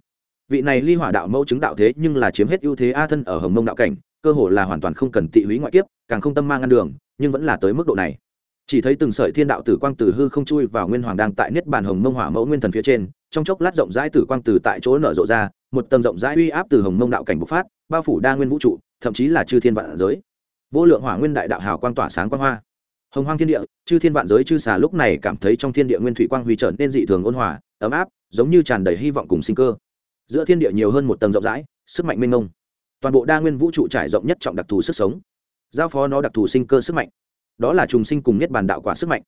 Vị này ly hỏa đạo mẫu chứng đạo thế nhưng là chiếm hết ưu thế a thân ở hồng mông đạo cảnh, cơ hồ là hoàn toàn không cần tị húy ngoại kiếp, càng không tâm mang ngăn đường, nhưng vẫn là tới mức độ này. Chỉ thấy từng sợi thiên đạo tử quang tử hư không chui vào nguyên hoàng đang tại niết bàn hồng mông hỏa mẫu nguyên thần phía trên, trong chốc lát rộng rãi tử quang tử tại chỗ nở rộ ra, một tầng rộng rãi uy áp từ hồng mông đạo cảnh bộc phát, bao phủ đa nguyên vũ trụ, thậm chí là chư thiên vạn giới. Vô lượng hỏa nguyên đại đạo hào quang tỏa sáng quang hoa hồng hoang thiên địa, chư thiên vạn giới, chư xà lúc này cảm thấy trong thiên địa nguyên thủy quang huy trở nên dị thường ôn hòa, ấm áp, giống như tràn đầy hy vọng cùng sinh cơ. Giữa thiên địa nhiều hơn một tầng rộng rãi, sức mạnh mênh mông. Toàn bộ đa nguyên vũ trụ trải rộng nhất trọng đặc thù sức sống. Giao phó nó đặc thù sinh cơ sức mạnh. Đó là trùng sinh cùng nhất bàn đạo quả sức mạnh.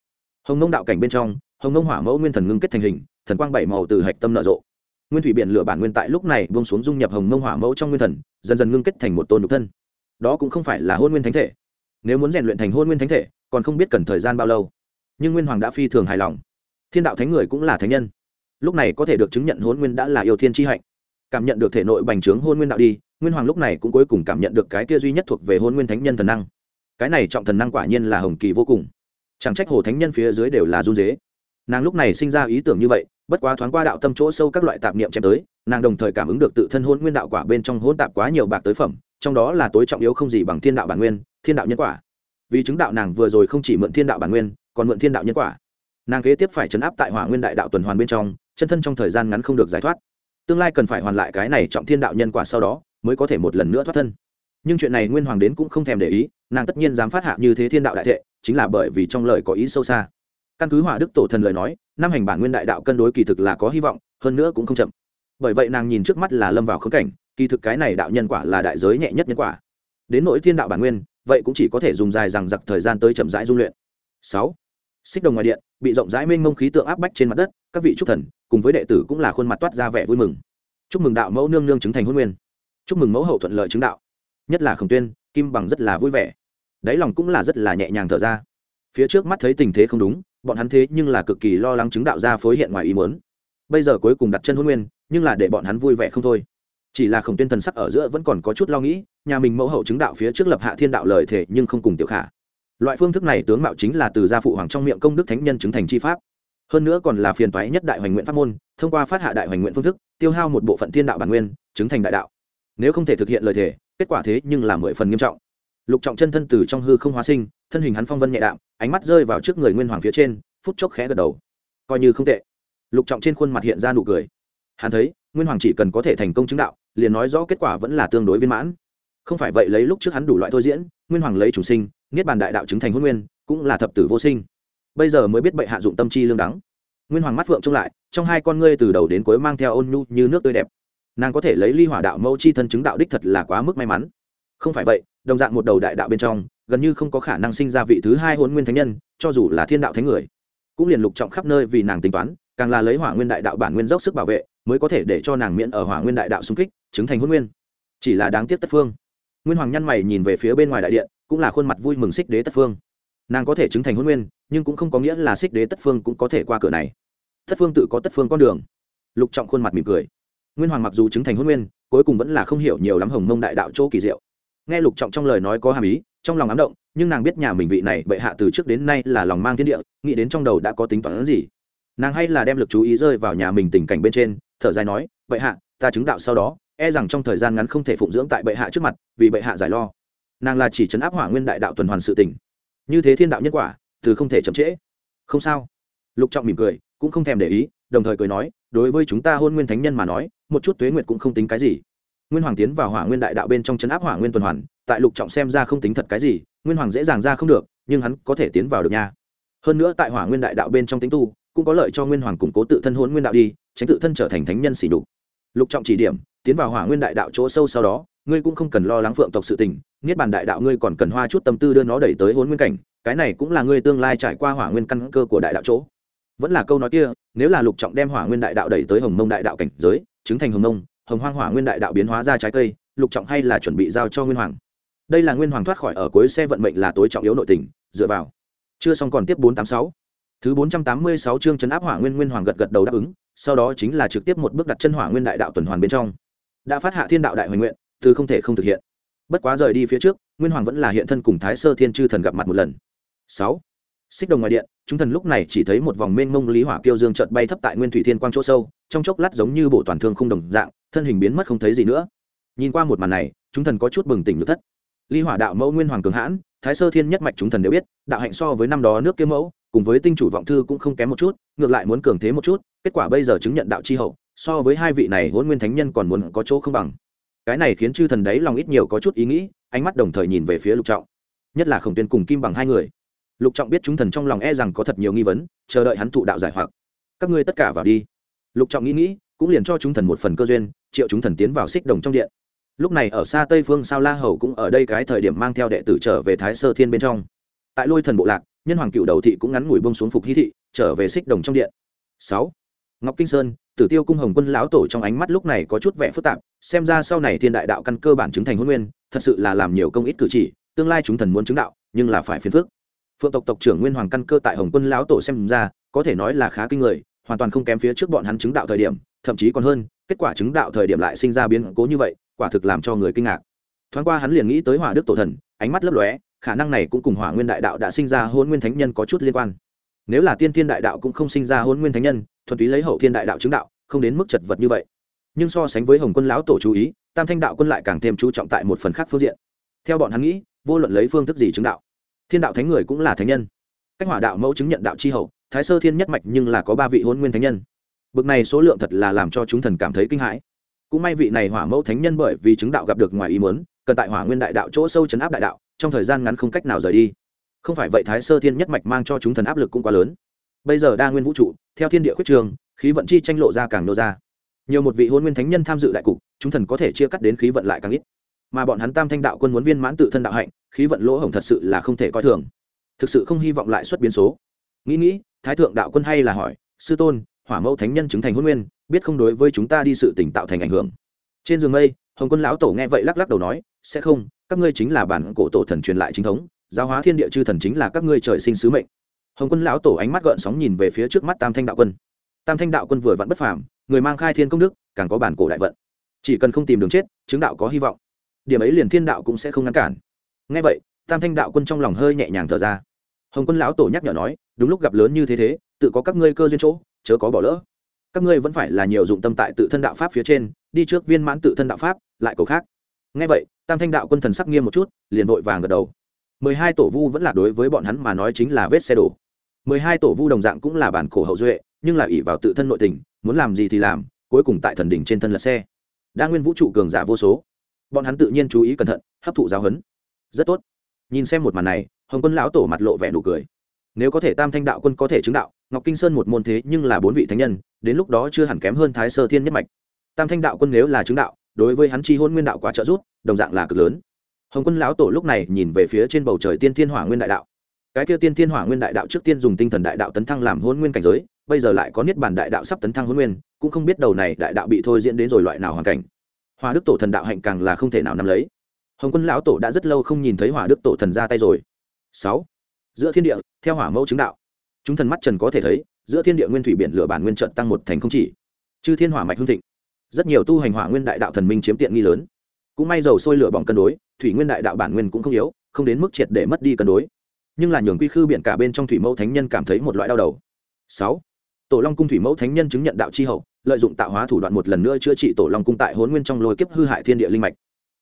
Hồng nông đạo cảnh bên trong, hồng nông hỏa mẫu nguyên thần ngưng kết thành hình, thần quang bảy màu từ hạch tâm nở rộ. Nguyên thủy biển lửa bản nguyên tại lúc này bông xuống dung nhập hồng nông hỏa mẫu trong nguyên thần, dần dần ngưng kết thành một tôn nhục thân. Đó cũng không phải là hôn nguyên thánh thể. Nếu muốn rèn luyện thành hôn nguyên thánh thể còn không biết cần thời gian bao lâu. Nhưng nguyên hoàng đã phi thường hài lòng. Thiên đạo thánh người cũng là thánh nhân. Lúc này có thể được chứng nhận hôn nguyên đã là yêu thiên tri hạnh. Cảm nhận được thể nội bành trướng hôn nguyên đạo đi, nguyên hoàng lúc này cũng cuối cùng cảm nhận được cái kia duy nhất thuộc về hôn nguyên thánh nhân thần năng. Cái này trọng thần năng quả nhiên là hồng kỳ vô cùng. Chẳng trách hồ thánh nhân phía dưới đều là run dế nàng lúc này sinh ra ý tưởng như vậy, bất quá thoáng qua đạo tâm chỗ sâu các loại tạp niệm chém tới, nàng đồng thời cảm ứng được tự thân hôn nguyên đạo quả bên trong hôn tạp quá nhiều bạc tới phẩm, trong đó là tối trọng yếu không gì bằng thiên đạo bản nguyên, thiên đạo nhân quả vì chứng đạo nàng vừa rồi không chỉ mượn thiên đạo bản nguyên, còn mượn thiên đạo nhân quả. Nàng kế tiếp phải chấn áp tại hỏa nguyên đại đạo tuần hoàn bên trong, chân thân trong thời gian ngắn không được giải thoát. Tương lai cần phải hoàn lại cái này trọng thiên đạo nhân quả sau đó, mới có thể một lần nữa thoát thân. Nhưng chuyện này nguyên hoàng đến cũng không thèm để ý, nàng tất nhiên dám phát hạ như thế thiên đạo đại thệ, chính là bởi vì trong lời có ý sâu xa. Căn cứ hỏa đức tổ thần lời nói, năm hành bản nguyên đại đạo cân đối kỳ thực là có hy vọng, hơn nữa cũng không chậm. Bởi vậy nàng nhìn trước mắt là lâm vào khống cảnh, kỳ thực cái này đạo nhân quả là đại giới nhẹ nhất nhân quả. Đến nỗi thiên đạo bản nguyên vậy cũng chỉ có thể dùng dài rằng giặc thời gian tới chậm rãi dung luyện. Sáu, xích đồng ngoài điện, bị rộng rãi mênh mông khí tượng áp bách trên mặt đất, các vị trúc thần, cùng với đệ tử cũng là khuôn mặt toát ra vẻ vui mừng. Chúc mừng đạo mẫu nương nương chứng thành huân nguyên. Chúc mừng mẫu hậu thuận lợi chứng đạo. Nhất là khổng tuyên, kim bằng rất là vui vẻ. Đáy lòng cũng là rất là nhẹ nhàng thở ra. Phía trước mắt thấy tình thế không đúng, bọn hắn thế nhưng là cực kỳ lo lắng chứng đạo ra phối hiện ngoài ý muốn. Bây giờ cuối cùng đặt chân huân nguyên, nhưng là để bọn hắn vui vẻ không thôi chỉ là khổng tuyên thần sắc ở giữa vẫn còn có chút lo nghĩ, nhà mình mẫu hậu chứng đạo phía trước lập hạ thiên đạo lời thể nhưng không cùng tiểu khả. Loại phương thức này tướng mạo chính là từ gia phụ hoàng trong miệng công đức thánh nhân chứng thành chi pháp. Hơn nữa còn là phiền toái nhất đại hoành nguyện pháp môn, thông qua phát hạ đại hoành nguyện phương thức, tiêu hao một bộ phận thiên đạo bản nguyên, chứng thành đại đạo. Nếu không thể thực hiện lời thể kết quả thế nhưng là mười phần nghiêm trọng. Lục trọng chân thân từ trong hư không hóa sinh, thân hình hắn phong vân nhẹ đạm, ánh mắt rơi vào trước người nguyên hoàng phía trên, phút chốc khẽ gật đầu. Coi như không tệ. Lục trọng trên khuôn mặt hiện ra nụ cười. Hắn thấy nguyên hoàng chỉ cần có thể thành công chứng đạo, liền nói rõ kết quả vẫn là tương đối viên mãn. Không phải vậy lấy lúc trước hắn đủ loại thôi diễn, nguyên hoàng lấy chủ sinh, niết bàn đại đạo chứng thành hôn nguyên, cũng là thập tử vô sinh. Bây giờ mới biết bệ hạ dụng tâm chi lương đắng. Nguyên hoàng mắt phượng trông lại, trong hai con ngươi từ đầu đến cuối mang theo ôn nhu như nước tươi đẹp. Nàng có thể lấy ly hỏa đạo mẫu chi thân chứng đạo đích thật là quá mức may mắn. Không phải vậy, đồng dạng một đầu đại đạo bên trong, gần như không có khả năng sinh ra vị thứ hai hôn nguyên thánh nhân, cho dù là thiên đạo thánh người. Cũng liền lục trọng khắp nơi vì nàng tính toán, càng là lấy hỏa nguyên đại đạo bản nguyên dốc sức bảo vệ mới có thể để cho nàng miễn ở hỏa nguyên đại đạo xung kích, chứng thành huân nguyên. Chỉ là đáng tiếc tất phương. Nguyên hoàng nhăn mày nhìn về phía bên ngoài đại điện, cũng là khuôn mặt vui mừng xích đế tất phương. Nàng có thể chứng thành huân nguyên, nhưng cũng không có nghĩa là xích đế tất phương cũng có thể qua cửa này. Tất phương tự có tất phương con đường. Lục trọng khuôn mặt mỉm cười. Nguyên hoàng mặc dù chứng thành huân nguyên, cuối cùng vẫn là không hiểu nhiều lắm hồng mông đại đạo chỗ kỳ diệu. Nghe lục trọng trong lời nói có hàm ý, trong lòng ám động, nhưng nàng biết nhà mình vị này bệ hạ từ trước đến nay là lòng mang thiên địa, nghĩ đến trong đầu đã có tính toán gì. Nàng hay là đem lực chú ý rơi vào nhà mình tình cảnh bên trên thở dài nói, bệ hạ, ta chứng đạo sau đó e rằng trong thời gian ngắn không thể phụng dưỡng tại bệ hạ trước mặt, vì bệ hạ giải lo. Nàng là chỉ chấn áp hỏa nguyên đại đạo tuần hoàn sự tỉnh như thế thiên đạo nhân quả, từ không thể chậm trễ. Không sao. Lục trọng mỉm cười, cũng không thèm để ý, đồng thời cười nói, đối với chúng ta hôn nguyên thánh nhân mà nói, một chút tuế nguyệt cũng không tính cái gì. Nguyên hoàng tiến vào hỏa nguyên đại đạo bên trong chấn áp hỏa nguyên tuần hoàn, tại lục trọng xem ra không tính thật cái gì, nguyên hoàng dễ dàng ra không được, nhưng hắn có thể tiến vào được nha. Hơn nữa tại hỏa nguyên đại đạo bên trong tính tu, cũng có lợi cho nguyên hoàng củng cố tự thân hôn nguyên đạo đi tránh tự thân trở thành thánh nhân xỉ đục lục trọng chỉ điểm, tiến vào hỏa nguyên đại đạo chỗ sâu sau đó, ngươi cũng không cần lo lắng phượng tộc sự tình, niết bàn đại đạo ngươi còn cần hoa chút tâm tư đưa nó đẩy tới hôn nguyên cảnh, cái này cũng là ngươi tương lai trải qua hỏa nguyên căn cơ của đại đạo chỗ. Vẫn là câu nói kia, nếu là lục trọng đem hỏa nguyên đại đạo đẩy tới hồng mông đại đạo cảnh giới, chứng thành hồng mông, hồng hoang hỏa nguyên đại đạo biến hóa ra trái cây, lục trọng hay là chuẩn bị giao cho nguyên hoàng. Đây là nguyên hoàng thoát khỏi ở cuối xe vận mệnh là tối trọng yếu nội tình, dựa vào. Chưa xong còn tiếp bốn tám sáu thứ bốn trăm tám mươi sáu chương chấn áp hỏa nguyên nguyên hoàng gật gật đầu đáp ứng, sau đó chính là trực tiếp một bước đặt chân hỏa nguyên đại đạo tuần hoàn bên trong. Đã phát hạ thiên đạo đại hồi nguyện, từ không thể không thực hiện. Bất quá rời đi phía trước, nguyên hoàng vẫn là hiện thân cùng thái sơ thiên chư thần gặp mặt một lần. Sáu, xích đồng ngoài điện, chúng thần lúc này chỉ thấy một vòng mênh mông lý hỏa kiêu dương chợt bay thấp tại nguyên thủy thiên quang chỗ sâu, trong chốc lát giống như bộ toàn thương không đồng dạng, thân hình biến mất không thấy gì nữa. Nhìn qua một màn này, chúng thần có chút bừng tỉnh nhược thất. Ly hỏa đạo mẫu nguyên hoàng cường hãn, thái sơ thiên nhất mạch chúng thần đều biết, đạo hạnh so với năm đó nước kiếm mẫu cùng với tinh chủ vọng thư cũng không kém một chút, ngược lại muốn cường thế một chút, kết quả bây giờ chứng nhận đạo c h i hậu, so với hai vị này hôn nguyên thánh nhân còn muốn có chỗ không bằng. Cái này khiến chư thần đấy lòng ít nhiều có chút ý nghĩ, ánh mắt đồng thời nhìn về phía lục trọng. Nhất là khổng tuyên cùng kim bằng hai người. Lục trọng biết chúng thần trong lòng e rằng có thật nhiều nghi vấn, chờ đợi hắn thụ đạo giải hoặc. Các ngươi tất cả vào đi. Lục trọng nghĩ nghĩ, cũng liền cho chúng thần một phần cơ duyên, triệu chúng thần tiến vào xích đồng trong điện. Lúc này ở xa tây phương sao la hầu cũng ở đây cái thời điểm mang theo đệ tử trở về thái sơ thiên bên trong. Tại lôi thần bộ lạc nhân hoàng cựu đầu thị cũng ngắn ngủi bông xuống phục hy thị, trở về xích đồng trong điện. Sáu. Ngọc kinh sơn, tử tiêu cung hồng quân lão tổ trong ánh mắt lúc này có chút vẻ phức tạp, xem ra sau này thiên đại đạo căn cơ bản chứng thành huân nguyên, thật sự là làm nhiều công ít cử chỉ, tương lai chúng thần muốn chứng đạo, nhưng là phải phiền phức. Phượng tộc tộc trưởng nguyên hoàng căn cơ tại hồng quân lão tổ xem ra, có thể nói là khá kinh người, hoàn toàn không kém phía trước bọn hắn chứng đạo thời điểm, thậm chí còn hơn, kết quả chứng đạo thời điểm lại sinh ra biến cố như vậy, quả thực làm cho người kinh ngạc. Thoáng qua hắn liền nghĩ tới hỏa đức tổ thần, ánh mắt lấp lóe khả năng này cũng cùng hỏa nguyên đại đạo đã sinh ra hôn nguyên thánh nhân có chút liên quan. Nếu là tiên thiên đại đạo cũng không sinh ra hôn nguyên thánh nhân, thuần túy lấy hậu thiên đại đạo chứng đạo, không đến mức chật vật như vậy. Nhưng so sánh với hồng quân lão tổ chú ý, tam thanh đạo quân lại càng thêm chú trọng tại một phần khác phương diện. Theo bọn hắn nghĩ, vô luận lấy phương thức gì chứng đạo, thiên đạo thánh người cũng là thánh nhân. Cách hỏa đạo mẫu chứng nhận đạo c h i hậu, thái sơ thiên nhất mạch nhưng là có ba vị hôn nguyên thánh nhân. Bực này số lượng thật là làm cho chúng thần cảm thấy kinh hãi. Cũng may vị này hỏa mẫu thánh nhân bởi vì chứng đạo gặp được ngoài ý muốn cần tại hỏa nguyên đại đạo chỗ sâu chấn áp đại đạo, trong thời gian ngắn không cách nào rời đi. Không phải vậy thái sơ thiên nhất mạch mang cho chúng thần áp lực cũng quá lớn. Bây giờ đa nguyên vũ trụ, theo thiên địa khuyết trường, khí vận chi tranh lộ ra càng nô ra. Nhiều một vị hôn nguyên thánh nhân tham dự đại cục, chúng thần có thể chia cắt đến khí vận lại càng ít. Mà bọn hắn tam thanh đạo quân muốn viên mãn tự thân đạo hạnh, khí vận lỗ hổng thật sự là không thể coi thường. Thực sự không hy vọng lại xuất biến số. Nghĩ nghĩ, thái thượng đạo quân hay là hỏi, sư tôn, hỏa mẫu thánh nhân chứng thành hôn nguyên, biết không đối với chúng ta đi sự tỉnh tạo thành ảnh hưởng? Trên giường mây, hồng quân lão tổ nghe vậy lắc lắc đầu nói sẽ không, các ngươi chính là bản cổ tổ thần truyền lại chính thống, giáo hóa thiên địa chư thần chính là các ngươi trời sinh sứ mệnh. Hồng quân lão tổ ánh mắt gợn sóng nhìn về phía trước mắt tam thanh đạo quân. Tam thanh đạo quân vừa vặn bất phàm, người mang khai thiên công đức, càng có bản cổ đại vận. Chỉ cần không tìm đường chết, chứng đạo có hy vọng. Điểm ấy liền thiên đạo cũng sẽ không ngăn cản. Ngay vậy, tam thanh đạo quân trong lòng hơi nhẹ nhàng thở ra. Hồng quân lão tổ nhắc nhở nói, đúng lúc gặp lớn như thế thế, tự có các ngươi cơ duyên chỗ, chớ có bỏ lỡ. Các ngươi vẫn phải là nhiều dụng tâm tại tự thân đạo pháp phía trên, đi trước viên mãn tự thân đạo pháp, lại cầu khác ngay vậy, tam thanh đạo quân thần sắc nghiêm một chút, liền vội vàng gật đầu. Mười hai tổ vu vẫn là đối với bọn hắn mà nói chính là vết xe đổ. Mười hai tổ vu đồng dạng cũng là bản cổ hậu duệ, nhưng là ỷ vào tự thân nội tình, muốn làm gì thì làm, cuối cùng tại thần đỉnh trên thân lật xe. Đa nguyên vũ trụ cường giả vô số. Bọn hắn tự nhiên chú ý cẩn thận, hấp thụ giáo huấn. Rất tốt. Nhìn xem một màn này, hồng quân lão tổ mặt lộ vẻ nụ cười. Nếu có thể tam thanh đạo quân có thể chứng đạo, ngọc kinh sơn một môn thế nhưng là bốn vị thánh nhân, đến lúc đó chưa hẳn kém hơn thái sơ thiên nhất mạch. Tam thanh đạo quân nếu là chứng đạo đối với hắn chi hôn nguyên đạo quá trợ giúp, đồng dạng là cực lớn. Hồng quân lão tổ lúc này nhìn về phía trên bầu trời tiên thiên hỏa nguyên đại đạo. Cái kia tiên thiên hỏa nguyên đại đạo trước tiên dùng tinh thần đại đạo tấn thăng làm hôn nguyên cảnh giới, bây giờ lại có niết bàn đại đạo sắp tấn thăng hôn nguyên, cũng không biết đầu này đại đạo bị thôi diễn đến rồi loại nào hoàn cảnh. Hòa đức tổ thần đạo hạnh càng là không thể nào nắm lấy. Hồng quân lão tổ đã rất lâu không nhìn thấy hỏa đức tổ thần ra tay rồi. Sáu. Giữa thiên địa, theo hỏa mẫu chứng đạo. Chúng thần mắt trần có thể thấy, giữa thiên địa nguyên thủy biển lửa bản nguyên trận tăng một thành không chỉ. Chư thiên hỏa mạch hương thịnh rất nhiều tu hành hỏa nguyên đại đạo thần minh chiếm tiện nghi lớn. Cũng may dầu sôi lửa bỏng cân đối, thủy nguyên đại đạo bản nguyên cũng không yếu, không đến mức triệt để mất đi cân đối. Nhưng là nhường quy khư biển cả bên trong thủy mẫu thánh nhân cảm thấy một loại đau đầu. Sáu, tổ long cung thủy mẫu thánh nhân chứng nhận đạo tri hậu, lợi dụng tạo hóa thủ đoạn một lần nữa chữa trị tổ long cung tại hôn nguyên trong lôi kiếp hư hại thiên địa linh mạch.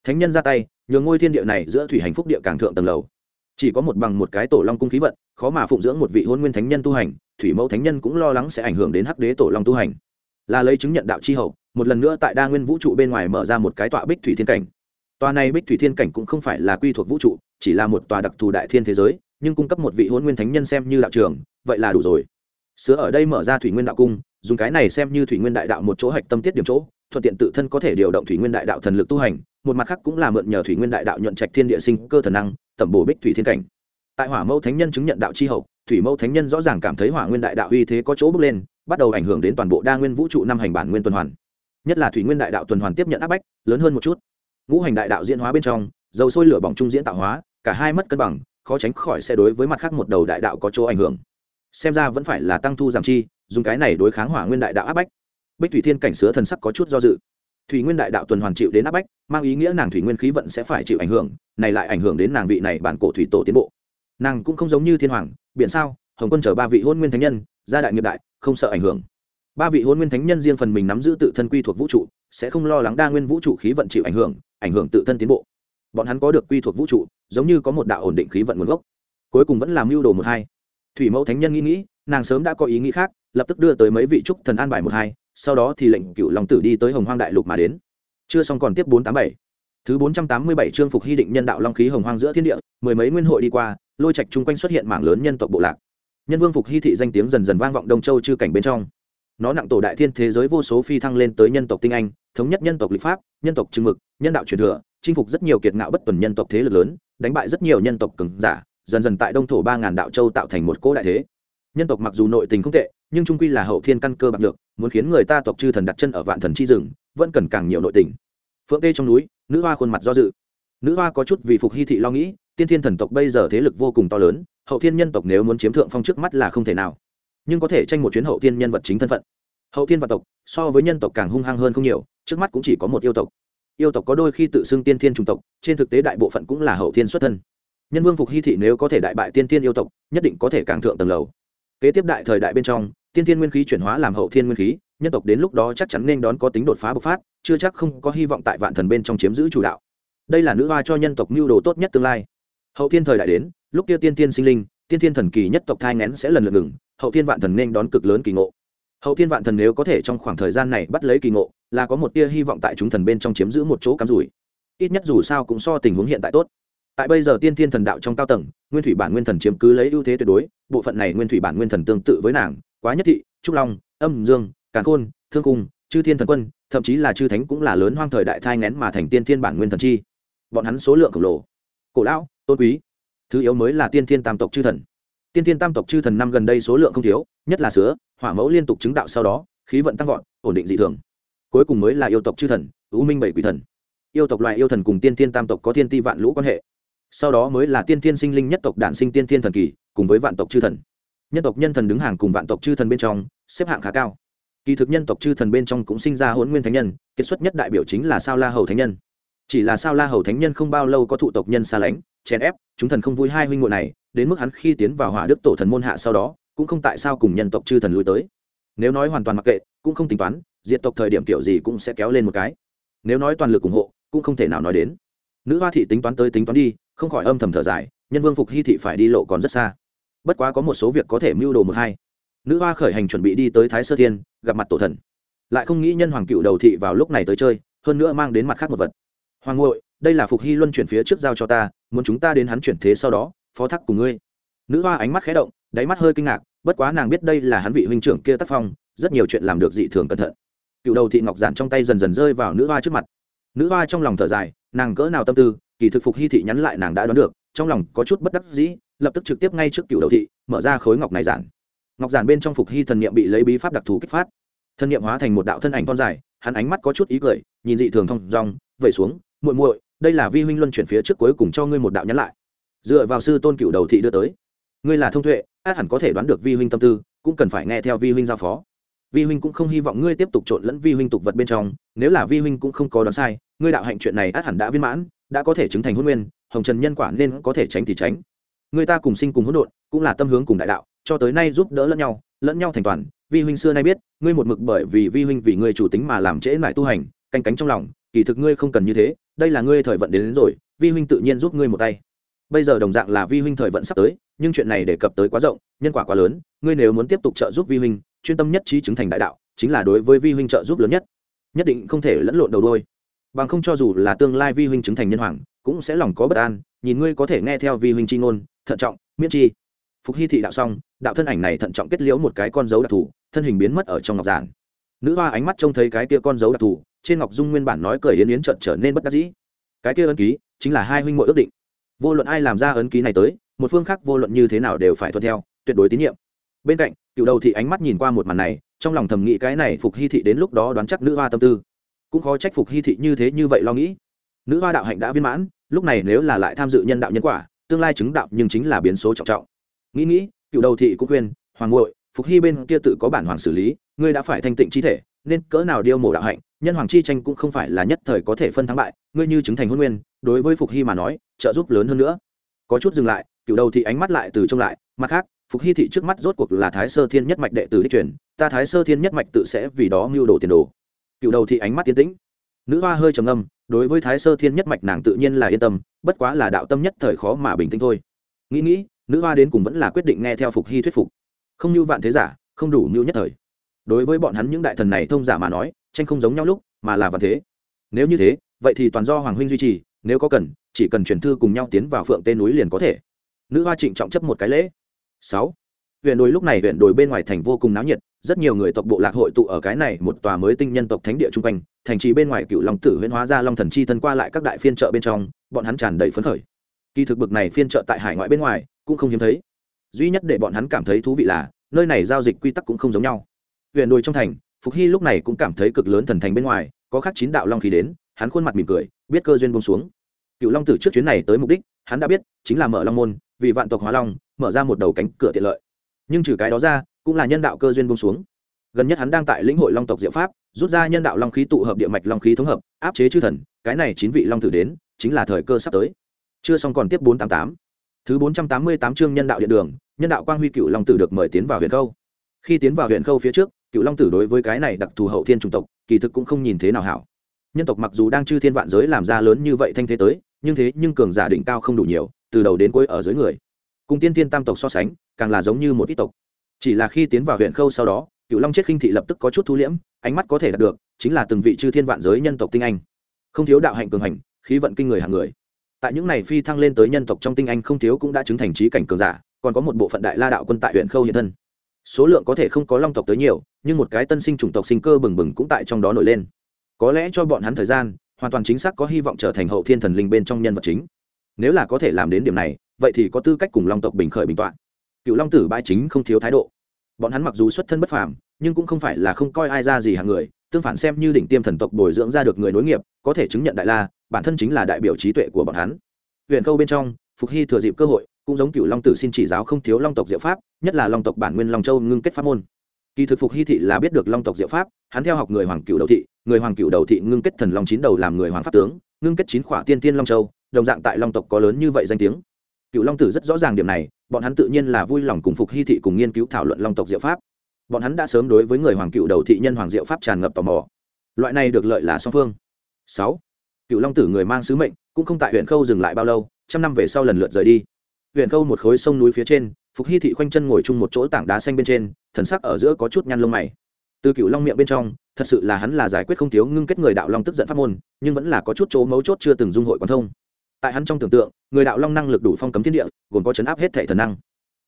Thánh nhân ra tay, nhường ngôi thiên địa này giữa thủy hành phúc địa càng thượng tầng lầu. Chỉ có một bằng một cái tổ long cung khí vận, khó mà phụng dưỡng một vị hôn nguyên thánh nhân tu hành, thủy mẫu thánh nhân cũng lo lắng sẽ ảnh hưởng đến hắc đế tổ long tu hành là lấy chứng nhận đạo chi hậu, một lần nữa tại đa nguyên vũ trụ bên ngoài mở ra một cái tọa bích thủy thiên cảnh. Tòa này bích thủy thiên cảnh cũng không phải là quy thuộc vũ trụ, chỉ là một tòa đặc thù đại thiên thế giới, nhưng cung cấp một vị hôn nguyên thánh nhân xem như đạo trường, vậy là đủ rồi. Sứa ở đây mở ra thủy nguyên đạo cung, dùng cái này xem như thủy nguyên đại đạo một chỗ hạch tâm tiết điểm chỗ, thuận tiện tự thân có thể điều động thủy nguyên đại đạo thần lực tu hành, một mặt khác cũng là mượn nhờ thủy nguyên đại đạo nhuận trạch thiên địa sinh cơ thần năng, tẩm bổ bích thủy thiên cảnh. Tại hỏa mẫu thánh nhân chứng nhận đạo chi hậu, thủy mẫu thánh nhân rõ ràng cảm thấy hỏa nguyên đại đạo uy thế có chỗ bước lên bắt đầu ảnh hưởng đến toàn bộ đa nguyên vũ trụ năm hành bản nguyên tuần hoàn. Nhất là thủy nguyên đại đạo tuần hoàn tiếp nhận áp bách, lớn hơn một chút. Ngũ hành đại đạo diễn hóa bên trong, dầu sôi lửa bỏng trung diễn tạo hóa, cả hai mất cân bằng, khó tránh khỏi sẽ đối với mặt khác một đầu đại đạo có chỗ ảnh hưởng. Xem ra vẫn phải là tăng thu giảm chi, dùng cái này đối kháng hỏa nguyên đại đạo áp bách. Bích thủy thiên cảnh sứa thần sắc có chút do dự. Thủy nguyên đại đạo tuần hoàn chịu đến áp bách, mang ý nghĩa nàng thủy nguyên khí vận sẽ phải chịu ảnh hưởng, này lại ảnh hưởng đến nàng vị này bản cổ thủy tổ tiến bộ. Nàng cũng không giống như thiên hoàng, biển sao, hồng quân chở ba vị hôn nguyên thánh nhân gia đại nghiệp đại, không sợ ảnh hưởng. Ba vị hôn nguyên thánh nhân riêng phần mình nắm giữ tự thân quy thuộc vũ trụ, sẽ không lo lắng đa nguyên vũ trụ khí vận chịu ảnh hưởng ảnh hưởng tự thân tiến bộ. Bọn hắn có được quy thuộc vũ trụ, giống như có một đạo ổn định khí vận nguồn gốc. Cuối cùng vẫn làm mưu đồ một hai. Thủy mẫu thánh nhân nghĩ nghĩ, nàng sớm đã có ý nghĩ khác, lập tức đưa tới mấy vị trúc thần an bài một hai, sau đó thì lệnh cựu long tử đi tới hồng hoang đại lục mà đến. Chưa xong còn tiếp bốn tám bảy. Thứ bốn trăm tám mươi bảy chương phục hy định nhân đạo long khí hồng hoang giữa thiên địa, mười mấy nguyên hội đi qua, lôi trạch chung quanh xuất hiện mảng lớn nhân tộc bộ lạc nhân vương phục hy thị danh tiếng dần dần vang vọng đông châu chư cảnh bên trong. Nó nặng tổ đại thiên thế giới vô số phi thăng lên tới nhân tộc tinh anh, thống nhất nhân tộc lịch pháp, nhân tộc trừng mực, nhân đạo truyền thừa, chinh phục rất nhiều kiệt ngạo bất tuần nhân tộc thế lực lớn, đánh bại rất nhiều nhân tộc cường giả, dần dần tại đông thổ ba ngàn đạo châu tạo thành một cỗ đại thế. Nhân tộc mặc dù nội tình không tệ, nhưng trung quy là hậu thiên căn cơ bạc được muốn khiến người ta tộc chư thần đặt chân ở vạn thần chi rừng, vẫn cần càng nhiều nội tình. Phượng tê trong núi, nữ hoa khuôn mặt do dự. Nữ hoa có chút vì phục hy thị lo nghĩ tiên thiên thần tộc bây giờ thế lực vô cùng to lớn, hậu thiên nhân tộc nếu muốn chiếm thượng phong trước mắt là không thể nào. Nhưng có thể tranh một chuyến hậu thiên nhân vật chính thân phận. Hậu thiên vạn tộc, so với nhân tộc càng hung hăng hơn không nhiều, trước mắt cũng chỉ có một yêu tộc. Yêu tộc có đôi khi tự xưng tiên thiên trung tộc, trên thực tế đại bộ phận cũng là hậu thiên xuất thân. Nhân vương phục hy thị nếu có thể đại bại tiên thiên yêu tộc, nhất định có thể càng thượng tầng lầu. Kế tiếp đại thời đại bên trong, tiên thiên nguyên khí chuyển hóa làm hậu thiên nguyên khí, nhân tộc đến lúc đó chắc chắn nên đón có tính đột phá bộc phát, chưa chắc không có hy vọng tại vạn thần bên trong chiếm giữ chủ đạo. Đây là nữ hoa cho nhân tộc mưu đồ tốt nhất tương lai hậu thiên thời đại đến, lúc kia tiên tiên sinh linh, tiên thiên thần kỳ nhất tộc thai ngén sẽ lần lượt ngừng, hậu thiên vạn thần nên đón cực lớn kỳ ngộ. Hậu thiên vạn thần nếu có thể trong khoảng thời gian này bắt lấy kỳ ngộ, là có một tia hy vọng tại chúng thần bên trong chiếm giữ một chỗ cắm rủi. Ít nhất dù sao cũng so tình huống hiện tại tốt. Tại bây giờ tiên thiên thần đạo trong cao tầng, nguyên thủy bản nguyên thần chiếm cứ lấy ưu thế tuyệt đối, bộ phận này nguyên thủy bản nguyên thần tương tự với nàng, quá nhất thị, trúc long, âm dương, càn khôn, thương cung, chư thiên thần quân, thậm chí là chư thánh cũng là lớn hoang thời đại thai ngén mà thành tiên thiên bản nguyên thần chi. Bọn hắn số lượng khổng lồ. Cổ lão tôn quý. Thứ yếu mới là tiên thiên tam tộc chư thần. Tiên thiên tam tộc chư thần năm gần đây số lượng không thiếu, nhất là sứa, hỏa mẫu liên tục chứng đạo sau đó, khí vận tăng vọt, ổn định dị thường. Cuối cùng mới là yêu tộc chư thần ưu minh bảy quỷ thần. Yêu tộc loại yêu thần cùng tiên thiên tam tộc có tiên ti vạn lũ quan hệ. Sau đó mới là tiên thiên sinh linh nhất tộc đản sinh tiên thiên thần kỳ, cùng với vạn tộc chư thần. Nhân tộc nhân thần đứng hàng cùng vạn tộc chư thần bên trong, xếp hạng khá cao. Kỳ thực nhân tộc chư thần bên trong cũng sinh ra hôn nguyên thánh nhân kết xuất nhất đại biểu chính là sao la hầu thánh nhân. Chỉ là sao la hầu thánh nhân không bao lâu có thụ tộc nhân xa lánh chèn ép, chúng thần không vui hai huynh muội này, đến mức hắn khi tiến vào hỏa đức tổ thần môn hạ sau đó, cũng không tại sao cùng nhân tộc chư thần lui tới. Nếu nói hoàn toàn mặc kệ, cũng không tính toán diện tộc thời điểm kiểu gì cũng sẽ kéo lên một cái. Nếu nói toàn lực ủng hộ, cũng không thể nào nói đến. Nữ hoa thị tính toán tới tính toán đi, không khỏi âm thầm thở dài, nhân vương phục hy thị phải đi lộ còn rất xa. Bất quá có một số việc có thể mưu đồ một hai. Nữ hoa khởi hành chuẩn bị đi tới thái sơ thiên, gặp mặt tổ thần. Lại không nghĩ nhân hoàng cựu đầu thị vào lúc này tới chơi, hơn nữa mang đến mặt khác một vật. Hoàng ngội đây là phục hy luân chuyển phía trước giao cho ta, muốn chúng ta đến hắn chuyển thế sau đó, phó thác cùng ngươi. Nữ hoa ánh mắt khé động, đáy mắt hơi kinh ngạc, bất quá nàng biết đây là hắn vị huynh trưởng kia tác phong, rất nhiều chuyện làm được dị thường cẩn thận. Cựu đầu thị ngọc giản trong tay dần dần rơi vào nữ hoa trước mặt. Nữ hoa trong lòng thở dài, nàng cỡ nào tâm tư, kỳ thực phục hy thị nhắn lại nàng đã đoán được, trong lòng có chút bất đắc dĩ, lập tức trực tiếp ngay trước cựu đầu thị, mở ra khối ngọc này giản. Ngọc giản bên trong phục hy thần niệm bị lấy bí pháp đặc thù kích phát. Thần niệm hóa thành một đạo thân ảnh con dài, hắn ánh mắt có chút ý cười, nhìn dị thường thong dong, vẩy xuống, muội muội đây là vi huynh luân chuyển phía trước cuối cùng cho ngươi một đạo nhắn lại. Dựa vào sư tôn cựu đầu thị đưa tới. Ngươi là thông tuệ, át hẳn có thể đoán được vi huynh tâm tư, cũng cần phải nghe theo vi huynh giao phó. Vi huynh cũng không hy vọng ngươi tiếp tục trộn lẫn vi huynh tục vật bên trong, nếu là vi huynh cũng không có đoán sai, ngươi đạo hạnh chuyện này át hẳn đã viên mãn, đã có thể chứng thành hôn nguyên, hồng trần nhân quả nên có thể tránh thì tránh. Người ta cùng sinh cùng hỗn độn, cũng là tâm hướng cùng đại đạo, cho tới nay giúp đỡ lẫn nhau lẫn nhau thành toàn, vi huynh xưa nay biết, ngươi một mực bởi vì vi huynh vì ngươi chủ tính mà làm trễ lại tu hành, canh cánh trong lòng, kỳ thực ngươi không cần như thế đây là ngươi thời vận đến, đến rồi vi huynh tự nhiên giúp ngươi một tay. Bây giờ đồng dạng là vi huynh thời vận sắp tới nhưng chuyện này đề cập tới quá rộng nhân quả quá lớn ngươi nếu muốn tiếp tục trợ giúp vi huynh chuyên tâm nhất trí chứng thành đại đạo chính là đối với vi huynh trợ giúp lớn nhất. Nhất định không thể lẫn lộn đầu đôi bằng không cho dù là tương lai vi huynh chứng thành nhân hoàng cũng sẽ lòng có bất an nhìn ngươi có thể nghe theo vi huynh chi ngôn thận trọng miễn chi. Phục hy thị đạo xong đạo thân ảnh này thận trọng kết liễu một cái con dấu đặc thù thân hình biến mất ở trong ngọc giản nữ hoa ánh mắt trông thấy cái kia con dấu đặc thù, trên ngọc dung nguyên bản nói cười yến yến trợn trở nên bất đắc dĩ. Cái kia ấn ký chính là hai huynh muội ước định. Vô luận ai làm ra ấn ký này tới, một phương khác vô luận như thế nào đều phải thuận theo, tuyệt đối tín nhiệm. Bên cạnh, cựu đầu thị ánh mắt nhìn qua một màn này, trong lòng thầm nghĩ cái này phục hy thị đến lúc đó đoán chắc nữ hoa tâm tư. Cũng khó trách phục hy thị như thế như vậy lo nghĩ. Nữ hoa đạo hạnh đã viên mãn, lúc này nếu là lại tham dự nhân đạo nhân quả, tương lai chứng đạo nhưng chính là biến số trọng trọng. Nghĩ nghĩ, cựu đầu thị cũng khuyên, hoàng ngội phục hy bên kia tự có bản hoàng xử lý ngươi đã phải thanh tịnh chi thể, nên cỡ nào điêu mổ đạo hạnh, nhân hoàng chi tranh cũng không phải là nhất thời có thể phân thắng bại, ngươi như chứng thành hôn nguyên, đối với phục hy mà nói, trợ giúp lớn hơn nữa. Có chút dừng lại, cựu đầu thị ánh mắt lại từ trông lại, mặt khác, phục hy thị trước mắt rốt cuộc là thái sơ thiên nhất mạch đệ tử đích truyền, ta thái sơ thiên nhất mạch tự sẽ vì đó mưu đồ tiền đồ. Cựu đầu thị ánh mắt tiến tĩnh. Nữ hoa hơi trầm âm đối với thái sơ thiên nhất mạch nàng tự nhiên là yên tâm, bất quá là đạo tâm nhất thời khó mà bình tĩnh thôi. Nghĩ nghĩ, nữ hoa đến cùng vẫn là quyết định nghe theo phục hy thuyết phục. Không như vạn thế giả, không đủ mưu nhất thời đối với bọn hắn những đại thần này thông giả mà nói, tranh không giống nhau lúc, mà là vạn thế. Nếu như thế, vậy thì toàn do hoàng huynh duy trì, nếu có cần, chỉ cần chuyển thư cùng nhau tiến vào phượng tên núi liền có thể. Nữ hoa trịnh trọng chấp một cái lễ. Sáu. Huyện đồi lúc này huyện đồi bên ngoài thành vô cùng náo nhiệt, rất nhiều người tộc bộ lạc hội tụ ở cái này một tòa mới tinh nhân tộc thánh địa trung quanh, thành trì bên ngoài cựu long tử huyễn hóa ra long thần chi thân qua lại các đại phiên chợ bên trong, bọn hắn tràn đầy phấn khởi. Kỳ thực bực này phiên chợ tại hải ngoại bên ngoài cũng không hiếm thấy. Duy nhất để bọn hắn cảm thấy thú vị là, nơi này giao dịch quy tắc cũng không giống nhau huyện đồi trong thành, phục hy lúc này cũng cảm thấy cực lớn thần thành bên ngoài, có khác chín đạo long khí đến, hắn khuôn mặt mỉm cười, biết cơ duyên bông xuống. Cựu long tử trước chuyến này tới mục đích, hắn đã biết, chính là mở long môn, vì vạn tộc hóa long, mở ra một đầu cánh cửa tiện lợi. Nhưng trừ cái đó ra, cũng là nhân đạo cơ duyên bông xuống. Gần nhất hắn đang tại lĩnh hội long tộc diệu pháp, rút ra nhân đạo long khí tụ hợp địa mạch long khí thống hợp, áp chế chư thần, cái này chín vị long tử đến, chính là thời cơ sắp tới. Chưa xong còn tiếp bốn trăm tám. Thứ bốn trăm tám mươi tám chương nhân đạo điện đường, nhân đạo quang huy cựu long tử được mời tiến vào huyện khâu. Khi tiến vào huyện khâu phía trước cựu long tử đối với cái này đặc thù hậu thiên chủng tộc, kỳ thực cũng không nhìn thế nào hảo. Nhân tộc mặc dù đang chư thiên vạn giới làm ra lớn như vậy thanh thế tới, nhưng thế nhưng cường giả đỉnh cao không đủ nhiều, từ đầu đến cuối ở dưới người. Cùng tiên tiên tam tộc so sánh, càng là giống như một ít tộc. Chỉ là khi tiến vào huyện khâu sau đó cựu long chết khinh thị lập tức có chút thu liễm, ánh mắt có thể đạt được, chính là từng vị chư thiên vạn giới nhân tộc tinh anh. Không thiếu đạo hạnh cường hành, khí vận kinh người hàng người. Tại những này phi thăng lên tới nhân tộc trong tinh anh không thiếu cũng đã chứng thành trí cảnh cường giả, còn có một bộ phận đại la đạo quân tại huyện khâu hiện thân số lượng có thể không có long tộc tới nhiều, nhưng một cái tân sinh chủng tộc sinh cơ bừng bừng cũng tại trong đó nổi lên. Có lẽ cho bọn hắn thời gian, hoàn toàn chính xác có hy vọng trở thành hậu thiên thần linh bên trong nhân vật chính. Nếu là có thể làm đến điểm này, vậy thì có tư cách cùng long tộc bình khởi bình t o ạ n cựu long tử bãi chính không thiếu thái độ. Bọn hắn mặc dù xuất thân bất phàm, nhưng cũng không phải là không coi ai ra gì hàng người, tương phản xem như đỉnh tiêm thần tộc bồi dưỡng ra được người nối nghiệp, có thể chứng nhận đại la, bản thân chính là đại biểu trí tuệ của bọn hắn. Huyện câu bên trong, phục hy thừa dịp cơ hội cũng giống cựu long tử xin chỉ giáo không thiếu long tộc diệu pháp, nhất là long tộc bản nguyên long châu ngưng kết pháp môn. Kỳ thực phục hy thị là biết được long tộc diệu pháp, hắn theo học người hoàng cựu đầu thị, người hoàng cựu đầu thị ngưng kết thần long chín đầu làm người hoàng pháp tướng, ngưng kết chín khỏa tiên tiên long châu, đồng dạng tại long tộc có lớn như vậy danh tiếng. Cựu long tử rất rõ ràng điểm này, bọn hắn tự nhiên là vui lòng cùng phục hy thị cùng nghiên cứu thảo luận long tộc diệu pháp. Bọn hắn đã sớm đối với người hoàng cựu đầu thị nhân hoàng diệu pháp tràn ngập tò mò. Loại này được lợi là song phương. Sáu cựu long tử người mang sứ mệnh, cũng không tại huyện khâu dừng lại bao lâu, trăm năm về sau lần lượt rời đi huyện câu một khối sông núi phía trên, phục hy thị khoanh chân ngồi chung một chỗ tảng đá xanh bên trên, thần sắc ở giữa có chút nhăn lông mày. Từ cựu long miệng bên trong, thật sự là hắn là giải quyết không thiếu ngưng kết người đạo long tức giận pháp môn, nhưng vẫn là có chút chỗ mấu chốt chưa từng dung hội quan thông. Tại hắn trong tưởng tượng, người đạo long năng lực đủ phong cấm thiên địa, gồm có chấn áp hết thể thần năng.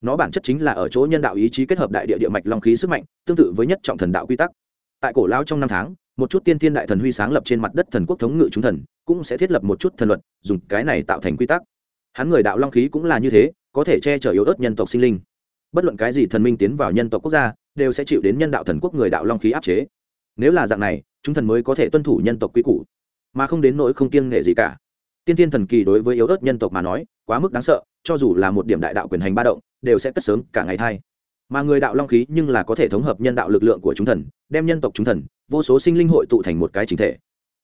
Nó bản chất chính là ở chỗ nhân đạo ý chí kết hợp đại địa địa mạch long khí sức mạnh, tương tự với nhất trọng thần đạo quy tắc. Tại cổ lao trong năm tháng, một chút tiên thiên đại thần huy sáng lập trên mặt đất thần quốc thống ngự chúng thần, cũng sẽ thiết lập một chút thần luật, dùng cái này tạo thành quy tắc hắn người đạo long khí cũng là như thế, có thể che chở yếu ớt nhân tộc sinh linh. Bất luận cái gì thần minh tiến vào nhân tộc quốc gia, đều sẽ chịu đến nhân đạo thần quốc người đạo long khí áp chế. Nếu là dạng này, chúng thần mới có thể tuân thủ nhân tộc quy củ, mà không đến nỗi không kiêng nghệ gì cả. Tiên tiên thần kỳ đối với yếu ớt nhân tộc mà nói, quá mức đáng sợ, cho dù là một điểm đại đạo quyền hành ba động, đều sẽ cất sớm cả ngày thay. mà người đạo long khí nhưng là có thể thống hợp nhân đạo lực lượng của chúng thần, đem nhân tộc chúng thần, vô số sinh linh hội tụ thành một cái chính thể.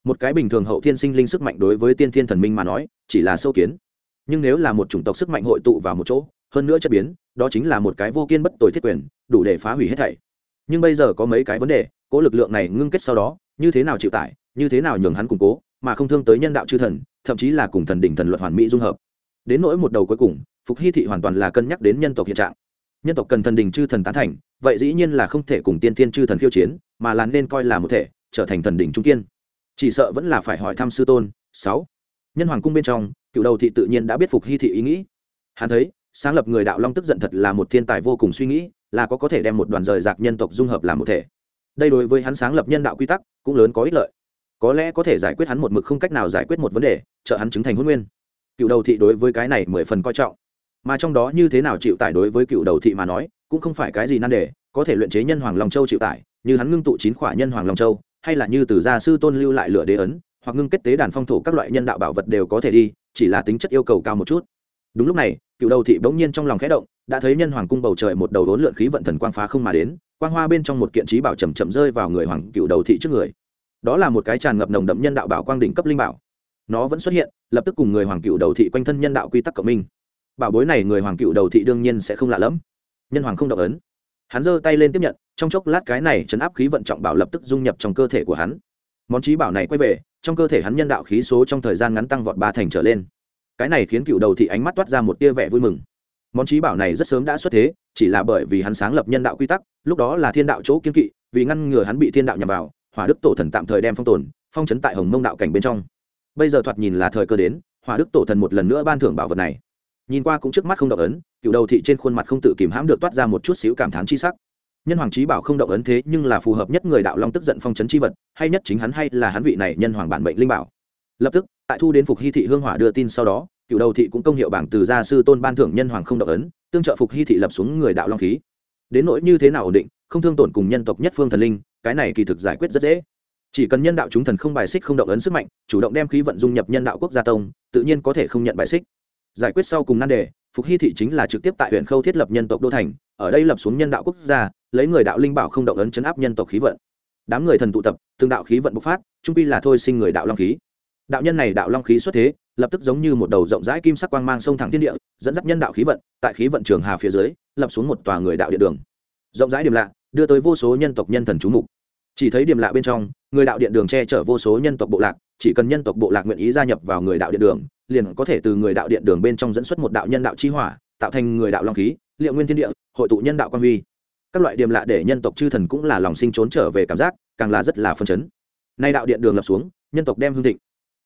Một cái bình thường hậu thiên sinh linh sức mạnh đối với tiên thiên thần minh mà nói, chỉ là sâu kiến nhưng nếu là một chủng tộc sức mạnh hội tụ vào một chỗ, hơn nữa chất biến, đó chính là một cái vô kiên bất tồi thiết quyền, đủ để phá hủy hết thảy. Nhưng bây giờ có mấy cái vấn đề, cố lực lượng này ngưng kết sau đó, như thế nào chịu tải, như thế nào nhường hắn củng cố, mà không thương tới nhân đạo chư thần, thậm chí là cùng thần đỉnh thần luật hoàn mỹ dung hợp. Đến nỗi một đầu cuối cùng, phục hy thị hoàn toàn là cân nhắc đến nhân tộc hiện trạng. Nhân tộc cần thần đình chư thần tán thành, vậy dĩ nhiên là không thể cùng tiên thiên chư thần khiêu chiến, mà là nên coi là một thể, trở thành thần đình trung kiên. Chỉ sợ vẫn là phải hỏi thăm sư tôn. Sáu. Nhân hoàng cung bên trong cựu đầu thị tự nhiên đã biết phục hy thị ý nghĩ. Hắn thấy, sáng lập người đạo long tức giận thật là một thiên tài vô cùng suy nghĩ, là có có thể đem một đoàn rời rạc nhân tộc dung hợp làm một thể. Đây đối với hắn sáng lập nhân đạo quy tắc, cũng lớn có ích lợi. Có lẽ có thể giải quyết hắn một mực không cách nào giải quyết một vấn đề, trợ hắn chứng thành huấn nguyên. Cựu đầu thị đối với cái này mười phần coi trọng. Mà trong đó như thế nào chịu tải đối với cựu đầu thị mà nói, cũng không phải cái gì nan đề, có thể luyện chế nhân hoàng long châu chịu tải, như hắn ngưng tụ chín khỏa nhân hoàng long châu, hay là như từ gia sư tôn lưu lại lửa đế ấn, hoặc ngưng kết tế đàn phong thổ các loại nhân đạo bảo vật đều có thể đi chỉ là tính chất yêu cầu cao một chút. Đúng lúc này, cựu đầu thị bỗng nhiên trong lòng khẽ động, đã thấy nhân hoàng cung bầu trời một đầu đốn lượn khí vận thần quang phá không mà đến, quang hoa bên trong một kiện trí bảo chầm chậm rơi vào người hoàng cựu đầu thị trước người. Đó là một cái tràn ngập nồng đậm nhân đạo bảo quang đỉnh cấp linh bảo. Nó vẫn xuất hiện, lập tức cùng người hoàng cựu đầu thị quanh thân nhân đạo quy tắc cộng minh. Bảo bối này người hoàng cựu đầu thị đương nhiên sẽ không lạ lẫm. Nhân hoàng không động ấn. Hắn giơ tay lên tiếp nhận, trong chốc lát cái này chấn áp khí vận trọng bảo lập tức dung nhập trong cơ thể của hắn món trí bảo này quay về, trong cơ thể hắn nhân đạo khí số trong thời gian ngắn tăng vọt ba thành trở lên. Cái này khiến cựu đầu thị ánh mắt toát ra một tia vẻ vui mừng. Món trí bảo này rất sớm đã xuất thế, chỉ là bởi vì hắn sáng lập nhân đạo quy tắc, lúc đó là thiên đạo chỗ kiên kỵ, vì ngăn ngừa hắn bị thiên đạo nhằm vào, hỏa đức tổ thần tạm thời đem phong tồn, phong chấn tại hồng mông đạo cảnh bên trong. Bây giờ thoạt nhìn là thời cơ đến, hỏa đức tổ thần một lần nữa ban thưởng bảo vật này. Nhìn qua cũng trước mắt không động ấn, cựu đầu thị trên khuôn mặt không tự kìm hãm được toát ra một chút xíu cảm thán chi sắc nhân hoàng trí bảo không động ấn thế nhưng là phù hợp nhất người đạo long tức giận phong chấn chi vật, hay nhất chính hắn hay là hắn vị này nhân hoàng bản mệnh linh bảo. Lập tức, tại thu đến phục hy thị hương hỏa đưa tin sau đó, cựu đầu thị cũng công hiệu bảng từ gia sư tôn ban thưởng nhân hoàng không động ấn, tương trợ phục hy thị lập xuống người đạo long khí. Đến nỗi như thế nào ổn định, không thương tổn cùng nhân tộc nhất phương thần linh, cái này kỳ thực giải quyết rất dễ. Chỉ cần nhân đạo chúng thần không bài xích không động ấn sức mạnh, chủ động đem khí vận dung nhập nhân đạo quốc gia tông, tự nhiên có thể không nhận bài xích giải quyết sau cùng nan đề, phục hy thị chính là trực tiếp tại huyện khâu thiết lập nhân tộc đô thành, ở đây lập xuống nhân đạo quốc gia, lấy người đạo linh bảo không động ấn chấn áp nhân tộc khí vận. Đám người thần tụ tập, từng đạo khí vận bộc phát trung pi là thôi sinh người đạo long khí. Đạo nhân này đạo long khí xuất thế, lập tức giống như một đầu rộng rãi kim sắc quang mang sông thẳng thiên địa, dẫn dắt nhân đạo khí vận, tại khí vận trường hà phía dưới, lập xuống một tòa người đạo địa đường. Rộng rãi điểm lạ, đưa tới vô số nhân tộc nhân thần chú mục chỉ thấy điểm lạ bên trong, người đạo điện đường che chở vô số nhân tộc bộ lạc, chỉ cần nhân tộc bộ lạc nguyện ý gia nhập vào người đạo điện đường, liền có thể từ người đạo điện đường bên trong dẫn xuất một đạo nhân đạo chi hỏa, tạo thành người đạo long khí, liệu nguyên thiên địa, hội tụ nhân đạo quan huy. Các loại điểm lạ để nhân tộc chư thần cũng là lòng sinh trốn trở về cảm giác, càng là rất là phân chấn. Nay đạo điện đường lập xuống, nhân tộc đem hương thịnh.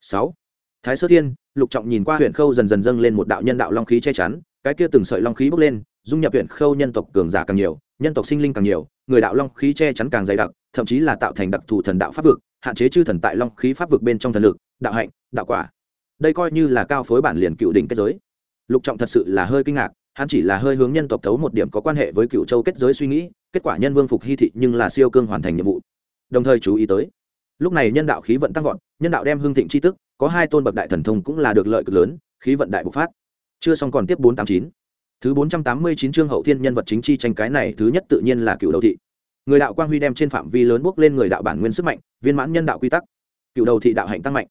Sáu. Thái sơ thiên, lục trọng nhìn qua huyện khâu dần dần dâng lên một đạo nhân đạo long khí che chắn, cái kia từng sợi long khí bốc lên, dung nhập huyện khâu nhân tộc cường giả càng nhiều nhân tộc sinh linh càng nhiều, người đạo long khí che chắn càng dày đặc, thậm chí là tạo thành đặc thù thần đạo pháp vực, hạn chế chư thần tại long khí pháp vực bên trong thần lực, đạo hạnh, đạo quả. Đây coi như là cao phối bản liền cựu đỉnh kết giới. Lục trọng thật sự là hơi kinh ngạc, hắn chỉ là hơi hướng nhân tộc thấu một điểm có quan hệ với cựu châu kết giới suy nghĩ, kết quả nhân vương phục hy thị nhưng là siêu cương hoàn thành nhiệm vụ. Đồng thời chú ý tới, lúc này nhân đạo khí vận tăng vọt, nhân đạo đem hương thịnh c h i tức, có hai tôn bậc đại thần thông cũng là được lợi cực lớn, khí vận đại bộc phát. Chưa xong còn tiếp bốn tám chín thứ bốn trăm tám mươi chín chương hậu thiên nhân vật chính chi tranh cái này thứ nhất tự nhiên là cựu đầu thị. Người đạo quang huy đem trên phạm vi lớn bước lên người đạo bản nguyên sức mạnh, viên mãn nhân đạo quy tắc. Cựu đầu thị đạo hạnh tăng mạnh.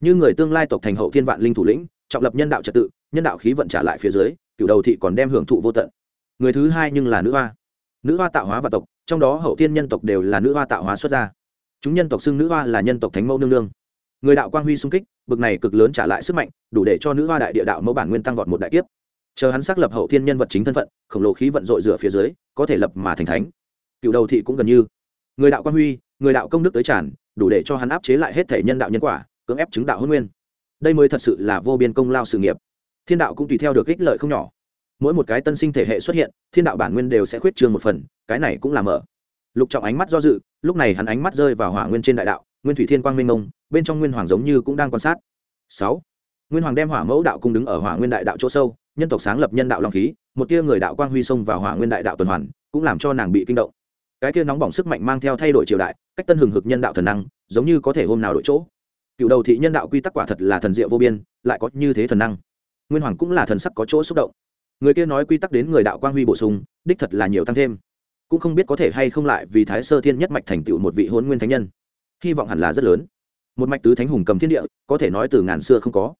Như người tương lai tộc thành hậu thiên vạn linh thủ lĩnh, trọng lập nhân đạo trật tự, nhân đạo khí vận trả lại phía dưới, cựu đầu thị còn đem hưởng thụ vô tận. Người thứ hai nhưng là nữ hoa. Nữ hoa tạo hóa và tộc, trong đó hậu thiên nhân tộc đều là nữ hoa tạo hóa xuất ra. Chúng nhân tộc xưng nữ hoa là nhân tộc thánh mẫu nương nương. Người đạo quang huy xung kích, bực này cực lớn trả lại sức mạnh, đủ để cho nữ hoa đại địa đạo mẫu bản nguyên tăng vọt một đại kiếp chờ hắn xác lập hậu thiên nhân vật chính thân phận, khổng lồ khí vận dội rửa phía dưới, có thể lập mà thành thánh. Cựu đầu thị cũng gần như. Người đạo quan huy, người đạo công đức tới tràn, đủ để cho hắn áp chế lại hết thể nhân đạo nhân quả, cưỡng ép chứng đạo hôn nguyên. Đây mới thật sự là vô biên công lao sự nghiệp. Thiên đạo cũng tùy theo được ích lợi không nhỏ. Mỗi một cái tân sinh thể hệ xuất hiện, thiên đạo bản nguyên đều sẽ khuyết trương một phần, cái này cũng là mở. Lục trọng ánh mắt do dự, lúc này hắn ánh mắt rơi vào hỏa nguyên trên đại đạo, nguyên thủy thiên quang minh ngông bên trong nguyên hoàng giống như cũng đang quan sát. Sáu. Nguyên hoàng đem hỏa mẫu đạo cung đứng ở hỏa nguyên đại đạo chỗ sâu nhân tộc sáng lập nhân đạo long khí, một tia người đạo quang huy xông vào hỏa nguyên đại đạo tuần hoàn, cũng làm cho nàng bị kinh động. Cái tia nóng bỏng sức mạnh mang theo thay đổi triều đại, cách tân hừng hực nhân đạo thần năng, giống như có thể hôm nào đổi chỗ. Cựu đầu thị nhân đạo quy tắc quả thật là thần diệu vô biên, lại có như thế thần năng. Nguyên hoàng cũng là thần sắc có chỗ xúc động. Người kia nói quy tắc đến người đạo quang huy bổ sung, đích thật là nhiều tăng thêm. Cũng không biết có thể hay không lại vì thái sơ thiên nhất mạch thành tựu một vị hôn nguyên thánh nhân. Hy vọng hẳn là rất lớn. Một mạch tứ thánh hùng cầm thiên địa, có thể nói từ ngàn xưa không có.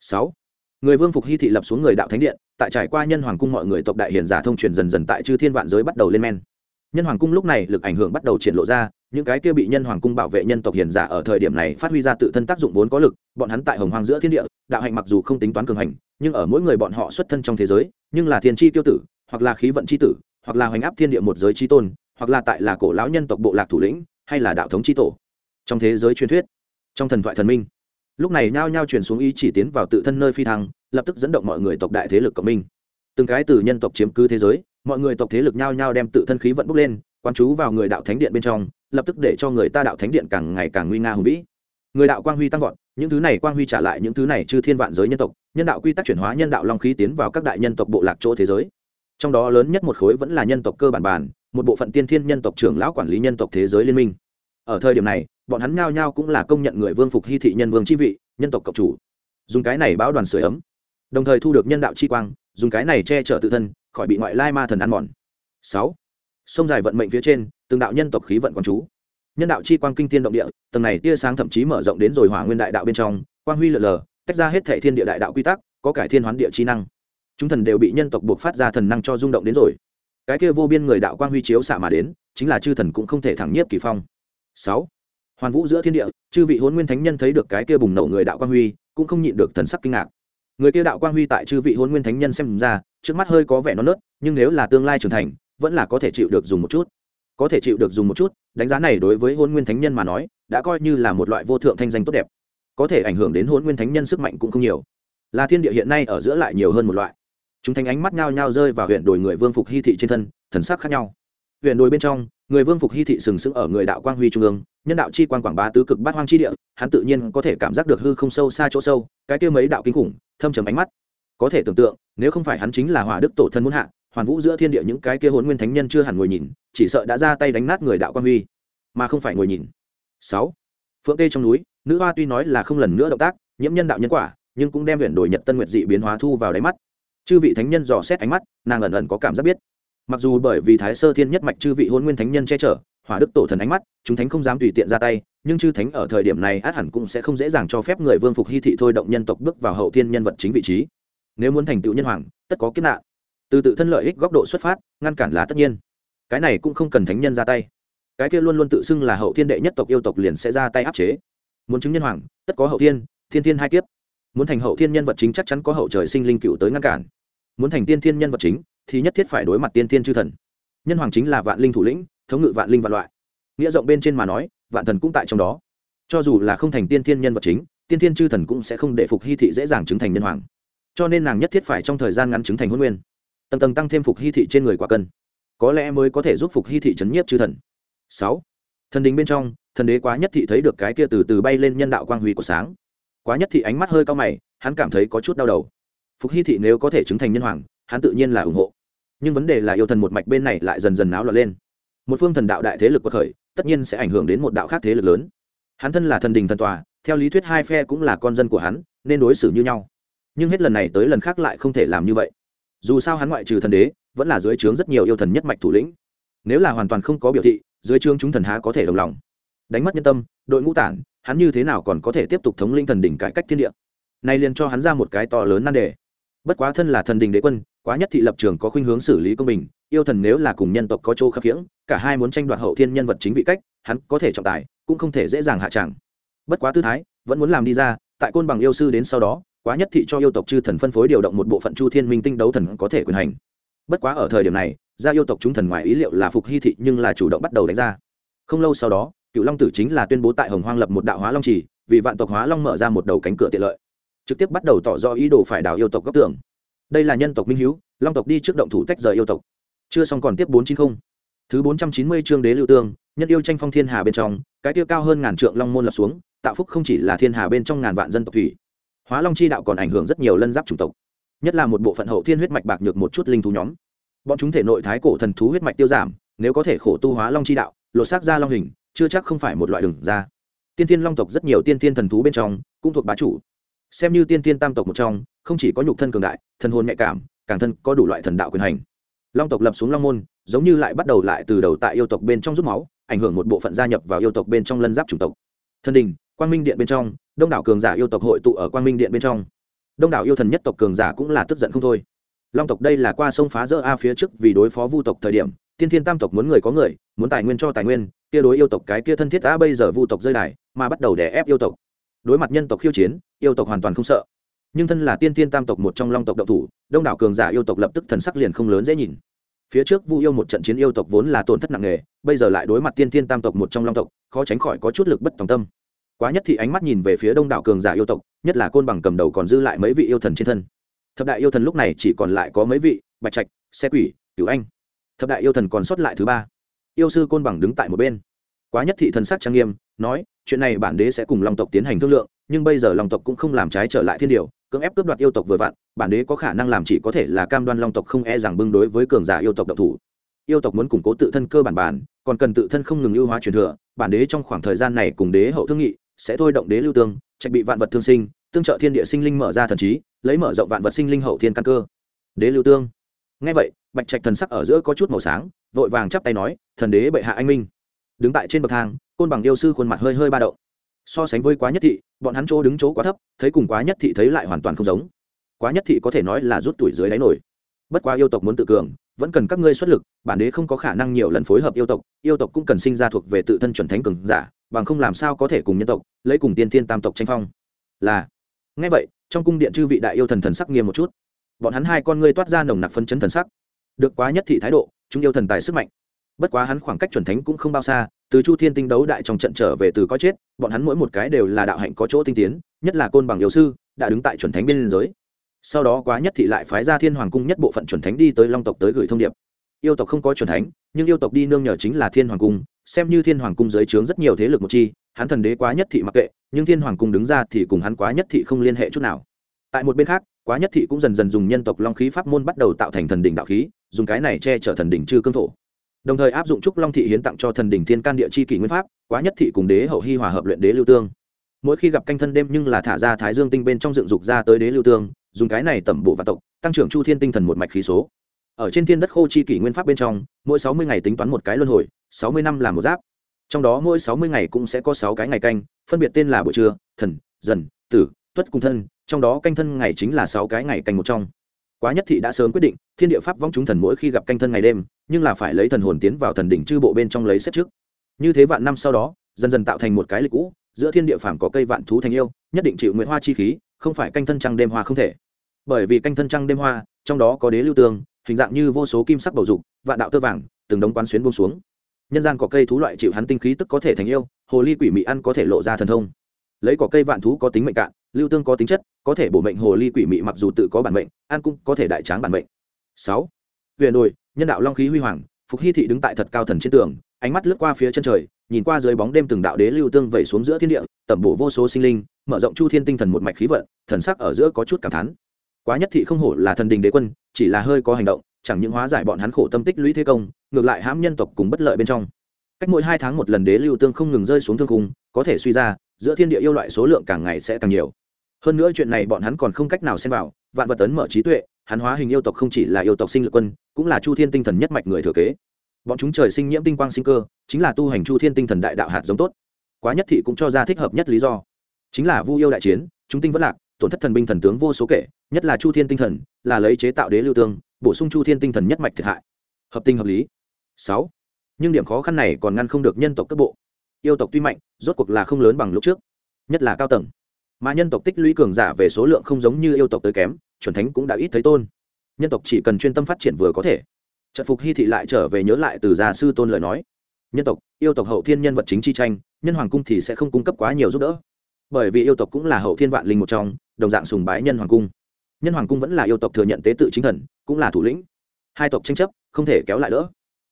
Sáu người vương phục hy thị lập xuống người đạo thánh điện, tại trải qua nhân hoàng cung mọi người tộc đại hiền giả thông truyền dần dần tại chư thiên vạn giới bắt đầu lên men. Nhân hoàng cung lúc này lực ảnh hưởng bắt đầu triển lộ ra, những cái kia bị nhân hoàng cung bảo vệ nhân tộc hiền giả ở thời điểm này phát huy ra tự thân tác dụng vốn có lực, bọn hắn tại hồng hoàng giữa thiên địa, đạo hạnh mặc dù không tính toán cường hành, nhưng ở mỗi người bọn họ xuất thân trong thế giới, nhưng là thiên tri tiêu tử, hoặc là khí vận tri tử, hoặc là hoành áp thiên địa một giới tri tôn, hoặc là tại là cổ lão nhân tộc bộ lạc thủ lĩnh, hay là đạo thống tri tổ. Trong thế giới truyền thuyết, trong thần thoại thần minh lúc này nhao nhao truyền xuống ý chỉ tiến vào tự thân nơi phi thăng, lập tức dẫn động mọi người tộc đại thế lực cộng minh. Từng cái từ nhân tộc chiếm cứ thế giới, mọi người tộc thế lực nhao nhao đem tự thân khí vận bốc lên quan chú vào người đạo thánh điện bên trong, lập tức để cho người ta đạo thánh điện càng ngày càng nguy nga hùng vĩ. Người đạo quang huy tăng vọt, những thứ này quang huy trả lại những thứ này chư thiên vạn giới nhân tộc, nhân đạo quy tắc chuyển hóa nhân đạo long khí tiến vào các đại nhân tộc bộ lạc chỗ thế giới. Trong đó lớn nhất một khối vẫn là nhân tộc cơ bản bản một bộ phận tiên thiên nhân tộc trưởng lão quản lý nhân tộc thế giới liên minh. Ở thời điểm này bọn hắn nhao nhao cũng là công nhận người vương phục hy thị nhân vương chi vị, nhân tộc cộng chủ. Dùng cái này báo đoàn sửa ấm. Đồng thời thu được nhân đạo chi quang, dùng cái này che chở tự thân, khỏi bị ngoại lai ma thần ăn mòn. Sáu. Sông dài vận mệnh phía trên, từng đạo nhân tộc khí vận quán chú. Nhân đạo chi quang kinh thiên động địa, tầng này tia sáng thậm chí mở rộng đến rồi hỏa nguyên đại đạo bên trong, quang huy lờ lờ, tách ra hết thể thiên địa đại đạo quy tắc, có cải thiên hoán địa chi năng. Chúng thần đều bị nhân tộc buộc phát ra thần năng cho rung động đến rồi. Cái kia vô biên người đạo quang huy chiếu xạ mà đến, chính là chư thần cũng không thể thẳng nhiếp kỳ phong. Sáu hoàn vũ giữa thiên địa, chư vị hôn nguyên thánh nhân thấy được cái kia bùng nổ người đạo quang huy, cũng không nhịn được thần sắc kinh ngạc. Người kia đạo quang huy tại chư vị hôn nguyên thánh nhân xem ra, trước mắt hơi có vẻ non nớt, nhưng nếu là tương lai trưởng thành, vẫn là có thể chịu được dùng một chút. Có thể chịu được dùng một chút, đánh giá này đối với hôn nguyên thánh nhân mà nói, đã coi như là một loại vô thượng thanh danh tốt đẹp. Có thể ảnh hưởng đến hôn nguyên thánh nhân sức mạnh cũng không nhiều. Là thiên địa hiện nay ở giữa lại nhiều hơn một loại. Chúng thành ánh mắt nhao nhao rơi vào huyện đồi người vương phục hy thị trên thân, thần sắc khác nhau. Huyện đồi bên trong, người vương phục hy thị sừng sững ở người đạo quang huy trung ương nhân đạo chi quan quảng bá tứ cực bát hoang chi địa, hắn tự nhiên có thể cảm giác được hư không sâu xa chỗ sâu, cái kia mấy đạo kinh khủng, thâm trầm ánh mắt. Có thể tưởng tượng, nếu không phải hắn chính là hỏa đức tổ thân muốn hạ, hoàn vũ giữa thiên địa những cái kia hồn nguyên thánh nhân chưa hẳn ngồi nhìn, chỉ sợ đã ra tay đánh nát người đạo quan huy, mà không phải ngồi nhìn. Sáu, phượng tê trong núi, nữ hoa tuy nói là không lần nữa động tác, nhiễm nhân đạo nhân quả, nhưng cũng đem huyện đổi nhật tân nguyệt dị biến hóa thu vào đáy mắt. Chư vị thánh nhân dò xét ánh mắt, nàng ẩn ẩn có cảm giác biết. Mặc dù bởi vì thái sơ thiên nhất mạch chư vị hôn nguyên thánh nhân che chở hỏa đức tổ thần ánh mắt, chúng thánh không dám tùy tiện ra tay, nhưng chư thánh ở thời điểm này át hẳn cũng sẽ không dễ dàng cho phép người vương phục hy thị thôi động nhân tộc bước vào hậu thiên nhân vật chính vị trí. Nếu muốn thành tựu nhân hoàng, tất có kiếp nạn. Từ tự thân lợi ích góc độ xuất phát, ngăn cản là tất nhiên. Cái này cũng không cần thánh nhân ra tay. Cái kia luôn luôn tự xưng là hậu thiên đệ nhất tộc yêu tộc liền sẽ ra tay áp chế. Muốn chứng nhân hoàng, tất có hậu thiên thiên thiên hai kiếp. Muốn thành hậu thiên nhân vật chính chắc chắn có hậu trời sinh linh cựu tới ngăn cản. Muốn thành tiên thiên nhân vật chính, thì nhất thiết phải đối mặt tiên thiên chư thần. Nhân hoàng chính là vạn linh thủ lĩnh thống ngự vạn linh vạn loại. Nghĩa rộng bên trên mà nói, vạn thần cũng tại trong đó. Cho dù là không thành tiên thiên nhân vật chính, tiên thiên chư thần cũng sẽ không để phục hy thị dễ dàng chứng thành nhân hoàng. Cho nên nàng nhất thiết phải trong thời gian ngắn chứng thành huân nguyên. Tầng tầng tăng thêm phục hy thị trên người quả cân. Có lẽ mới có thể giúp phục hy thị trấn nhiếp chư thần. Sáu. Thần đình bên trong, thần đế quá nhất thị thấy được cái kia từ từ bay lên nhân đạo quang huy của sáng. Quá nhất thị ánh mắt hơi cao mày, hắn cảm thấy có chút đau đầu. Phục hy thị nếu có thể chứng thành nhân hoàng, hắn tự nhiên là ủng hộ. Nhưng vấn đề là yêu thần một mạch bên này lại dần dần náo loạn lên một phương thần đạo đại thế lực quật khởi, tất nhiên sẽ ảnh hưởng đến một đạo khác thế lực lớn. Hắn thân là thần đình thần tòa, theo lý thuyết hai phe cũng là con dân của hắn, nên đối xử như nhau. Nhưng hết lần này tới lần khác lại không thể làm như vậy. Dù sao hắn ngoại trừ thần đế, vẫn là dưới trướng rất nhiều yêu thần nhất mạch thủ lĩnh. Nếu là hoàn toàn không có biểu thị, dưới trướng chúng thần há có thể đồng lòng. Đánh mất nhân tâm, đội ngũ tản, hắn như thế nào còn có thể tiếp tục thống linh thần đỉnh cải cách thiên địa? Nay liền cho hắn ra một cái to lớn nan đề. Bất quá thân là thần đình đế quân quá nhất thị lập trường có khuynh hướng xử lý công bình, yêu thần nếu là cùng nhân tộc có chỗ khắc khiễng, cả hai muốn tranh đoạt hậu thiên nhân vật chính vị cách, hắn có thể trọng tài, cũng không thể dễ dàng hạ tràng bất quá tư thái, vẫn muốn làm đi ra, tại côn bằng yêu sư đến sau đó, quá nhất thị cho yêu tộc chư thần phân phối điều động một bộ phận chu thiên minh tinh đấu thần có thể quyền hành. Bất quá ở thời điểm này, ra yêu tộc chúng thần ngoài ý liệu là phục hy thị nhưng là chủ động bắt đầu đánh ra. Không lâu sau đó, cựu long tử chính là tuyên bố tại hồng hoang lập một đạo hóa long trì, vì vạn tộc hóa long mở ra một đầu cánh cửa tiện lợi. Trực tiếp bắt đầu tỏ rõ ý đồ phải đào yêu tộc góc tường đây là nhân tộc minh hiếu, long tộc đi trước động thủ tách rời yêu tộc. Chưa xong còn tiếp bốn chín mươi thứ bốn trăm chín mươi chương đế lưu tương, nhân yêu tranh phong thiên hà bên trong, cái tiêu cao hơn ngàn trượng long môn lập xuống, tạo phúc không chỉ là thiên hà bên trong ngàn vạn dân tộc thủy. Hóa long chi đạo còn ảnh hưởng rất nhiều lân giáp chủng tộc. Nhất là một bộ phận hậu thiên huyết mạch bạc nhược một chút linh thú nhóm. Bọn chúng thể nội thái cổ thần thú huyết mạch tiêu giảm, nếu có thể khổ tu hóa long chi đạo, lột xác ra long hình, chưa chắc không phải một loại đường ra. Tiên thiên long tộc rất nhiều tiên thiên thần thú bên trong, cũng thuộc bá chủ xem như tiên thiên tam tộc một trong, không chỉ có nhục thân cường đại, thần hồn nhạy cảm, càng thân có đủ loại thần đạo quyền hành. Long tộc lập xuống long môn, giống như lại bắt đầu lại từ đầu tại yêu tộc bên trong rút máu, ảnh hưởng một bộ phận gia nhập vào yêu tộc bên trong lân giáp chủng tộc. Thân đình, quang minh điện bên trong, đông đảo cường giả yêu tộc hội tụ ở quang minh điện bên trong. Đông đảo yêu thần nhất tộc cường giả cũng là tức giận không thôi. Long tộc đây là qua sông phá rỡ a phía trước vì đối phó vu tộc thời điểm, tiên thiên tam tộc muốn người có người, muốn tài nguyên cho tài nguyên, kia đối yêu tộc cái kia thân thiết đã bây giờ vu tộc rơi đài, mà bắt đầu đè ép yêu tộc đối mặt nhân tộc khiêu chiến, yêu tộc hoàn toàn không sợ. Nhưng thân là tiên tiên tam tộc một trong long tộc đậu thủ, đông đảo cường giả yêu tộc lập tức thần sắc liền không lớn dễ nhìn. Phía trước vu yêu một trận chiến yêu tộc vốn là tổn thất nặng nề, bây giờ lại đối mặt tiên tiên tam tộc một trong long tộc, khó tránh khỏi có chút lực bất tòng tâm. Quá nhất thì ánh mắt nhìn về phía đông đảo cường giả yêu tộc, nhất là côn bằng cầm đầu còn dư lại mấy vị yêu thần trên thân. Thập đại yêu thần lúc này chỉ còn lại có mấy vị, bạch trạch, xe quỷ, cửu anh. Thập đại yêu thần còn sót lại thứ ba. Yêu sư côn bằng đứng tại một bên quá nhất thị thần sắc trang nghiêm, nói, chuyện này bản đế sẽ cùng long tộc tiến hành thương lượng, nhưng bây giờ long tộc cũng không làm trái trở lại thiên điều, cưỡng ép cướp đoạt yêu tộc vừa vặn, bản đế có khả năng làm chỉ có thể là cam đoan long tộc không e rằng bưng đối với cường giả yêu tộc độc thủ. Yêu tộc muốn củng cố tự thân cơ bản bản, còn cần tự thân không ngừng ưu hóa truyền thừa, bản đế trong khoảng thời gian này cùng đế hậu thương nghị, sẽ thôi động đế lưu tương, trạch bị vạn vật thương sinh, tương trợ thiên địa sinh linh mở ra thần trí, lấy mở rộng vạn vật sinh linh hậu thiên căn cơ. Đế lưu tương. Ngay vậy, bạch trạch thần sắc ở giữa có chút màu sáng, vội vàng chắp tay nói, thần đế bệ hạ anh minh đứng tại trên bậc thang, côn bằng yêu sư khuôn mặt hơi hơi ba động. So sánh với quá nhất thị, bọn hắn chỗ đứng chỗ quá thấp, thấy cùng quá nhất thị thấy lại hoàn toàn không giống. Quá nhất thị có thể nói là rút tuổi dưới đáy nổi. Bất quá yêu tộc muốn tự cường, vẫn cần các ngươi xuất lực, bản đế không có khả năng nhiều lần phối hợp yêu tộc yêu tộc cũng cần sinh ra thuộc về tự thân chuẩn thánh cường giả, bằng không làm sao có thể cùng nhân tộc, lấy cùng tiên thiên tam tộc tranh phong. Là ngay vậy, trong cung điện chư vị đại yêu thần thần sắc nghiêm một chút. Bọn hắn hai con ngươi toát ra nồng nặc phân chấn thần sắc. Được quá nhất thị thái độ, chúng yêu thần tài sức mạnh bất quá hắn khoảng cách chuẩn thánh cũng không bao xa, từ chu thiên tinh đấu đại trong trận trở về từ có chết, bọn hắn mỗi một cái đều là đạo hạnh có chỗ tinh tiến, nhất là côn bằng yêu sư, đã đứng tại chuẩn thánh bên liên giới sau đó quá nhất thị lại phái ra thiên hoàng cung nhất bộ phận chuẩn thánh đi tới long tộc tới gửi thông điệp. Yêu tộc không có chuẩn thánh, nhưng yêu tộc đi nương nhờ chính là thiên hoàng cung, xem như thiên hoàng cung giới trướng rất nhiều thế lực một chi, hắn thần đế quá nhất thị mặc kệ, nhưng thiên hoàng cung đứng ra thì cùng hắn quá nhất thị không liên hệ chút nào. Tại một bên khác, quá nhất thị cũng dần dần dùng nhân tộc long khí pháp môn bắt đầu tạo thành thần đỉnh đạo khí, dùng cái này che chở thần đỉnh chư cương thổ đồng thời áp dụng trúc long thị hiến tặng cho thần đỉnh thiên can địa chi kỷ nguyên pháp, quá nhất thị cùng đế hậu hi hòa hợp luyện đế lưu tương. Mỗi khi gặp canh thân đêm nhưng là thả ra thái dương tinh bên trong dựng dục ra tới đế lưu tương, dùng cái này tẩm bộ và tộc, tăng trưởng chu thiên tinh thần một mạch khí số. Ở trên thiên đất khô chi kỷ nguyên pháp bên trong, mỗi sáu mươi ngày tính toán một cái luân hồi, sáu mươi năm là một giáp. Trong đó mỗi sáu mươi ngày cũng sẽ có sáu cái ngày canh, phân biệt tên là buổi trưa, thần, dần, tử, tuất cùng thân, trong đó canh thân ngày chính là sáu cái ngày canh một trong quá nhất thị đã sớm quyết định, thiên địa pháp vong chúng thần mỗi khi gặp canh thân ngày đêm, nhưng là phải lấy thần hồn tiến vào thần đỉnh chư bộ bên trong lấy xếp trước. Như thế vạn năm sau đó, dần dần tạo thành một cái lịch cũ, giữa thiên địa phàm có cây vạn thú thành yêu, nhất định chịu nguyện hoa chi khí, không phải canh thân trăng đêm hoa không thể. Bởi vì canh thân trăng đêm hoa, trong đó có đế lưu tương, hình dạng như vô số kim sắc bầu dục, vạn đạo tơ vàng, từng đống quán xuyến buông xuống. Nhân gian có cây thú loại chịu hắn tinh khí tức có thể thành yêu, hồ ly quỷ mị ăn có thể lộ ra thần thông lấy cỏ cây vạn thú có tính mệnh cạn, lưu tương có tính chất, có thể bổ mệnh hồ ly quỷ mị mặc dù tự có bản mệnh, ăn cũng có thể đại tráng bản mệnh. Sáu, huyền đồi, nhân đạo long khí huy hoàng, phục hy thị đứng tại thật cao thần trên tường, ánh mắt lướt qua phía chân trời, nhìn qua dưới bóng đêm từng đạo đế lưu tương vẩy xuống giữa thiên địa, tẩm bổ vô số sinh linh, mở rộng chu thiên tinh thần một mạch khí vận, thần sắc ở giữa có chút cảm thán. Quá nhất thị không hổ là thần đình đế quân, chỉ là hơi có hành động, chẳng những hóa giải bọn hắn khổ tâm tích lũy thế công, ngược lại hãm nhân tộc cùng bất lợi bên trong. Cách mỗi hai tháng một lần đế lưu tương không ngừng rơi xuống thương khung, có thể suy ra giữa thiên địa yêu loại số lượng càng ngày sẽ càng nhiều. Hơn nữa chuyện này bọn hắn còn không cách nào xem vào, vạn vật tấn mở trí tuệ, hắn hóa hình yêu tộc không chỉ là yêu tộc sinh lực quân, cũng là chu thiên tinh thần nhất mạch người thừa kế. Bọn chúng trời sinh nhiễm tinh quang sinh cơ, chính là tu hành chu thiên tinh thần đại đạo hạt giống tốt. Quá nhất thị cũng cho ra thích hợp nhất lý do. Chính là vu yêu đại chiến, chúng tinh vẫn lạc, tổn thất thần binh thần tướng vô số kể, nhất là chu thiên tinh thần, là lấy chế tạo đế lưu tương, bổ sung chu thiên tinh thần nhất mạch thiệt hại. Hợp tình hợp lý. Sáu. Nhưng điểm khó khăn này còn ngăn không được nhân tộc cấp bộ yêu tộc tuy mạnh, rốt cuộc là không lớn bằng lúc trước, nhất là cao tầng. Mà nhân tộc tích lũy cường giả về số lượng không giống như yêu tộc tới kém, chuẩn thánh cũng đã ít thấy tôn. Nhân tộc chỉ cần chuyên tâm phát triển vừa có thể. Trận phục hy thị lại trở về nhớ lại từ già sư tôn lời nói. Nhân tộc, yêu tộc hậu thiên nhân vật chính chi tranh, nhân hoàng cung thì sẽ không cung cấp quá nhiều giúp đỡ. Bởi vì yêu tộc cũng là hậu thiên vạn linh một trong, đồng dạng sùng bái nhân hoàng cung. Nhân hoàng cung vẫn là yêu tộc thừa nhận tế tự chính thần, cũng là thủ lĩnh. Hai tộc tranh chấp, không thể kéo lại đỡ.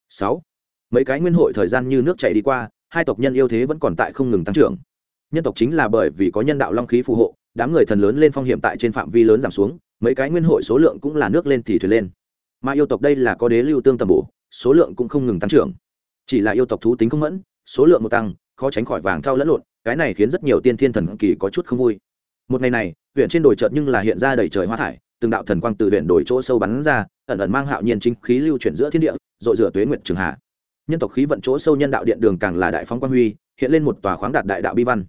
Sáu. Mấy cái nguyên hội thời gian như nước chảy đi qua hai tộc nhân yêu thế vẫn còn tại không ngừng tăng trưởng. Nhân tộc chính là bởi vì có nhân đạo long khí phù hộ, đám người thần lớn lên phong hiểm tại trên phạm vi lớn giảm xuống, mấy cái nguyên hội số lượng cũng là nước lên thì thuyền lên. Mà yêu tộc đây là có đế lưu tương tầm bổ, số lượng cũng không ngừng tăng trưởng. Chỉ là yêu tộc thú tính không mẫn, số lượng một tăng, khó tránh khỏi vàng thao lẫn lộn, cái này khiến rất nhiều tiên thiên thần kỳ có chút không vui. Một ngày này, huyện trên đồi chợt nhưng là hiện ra đầy trời hoa thải, từng đạo thần quang từ huyện đồi chỗ sâu bắn ra, ẩn ẩn mang hạo nhiên chính khí lưu chuyển giữa thiên địa dội rửa tuế nguyệt trường hạ nhân tộc khí vận chỗ sâu nhân đạo điện đường càng là đại phóng quang huy, hiện lên một tòa khoáng đạt đại đạo bi văn.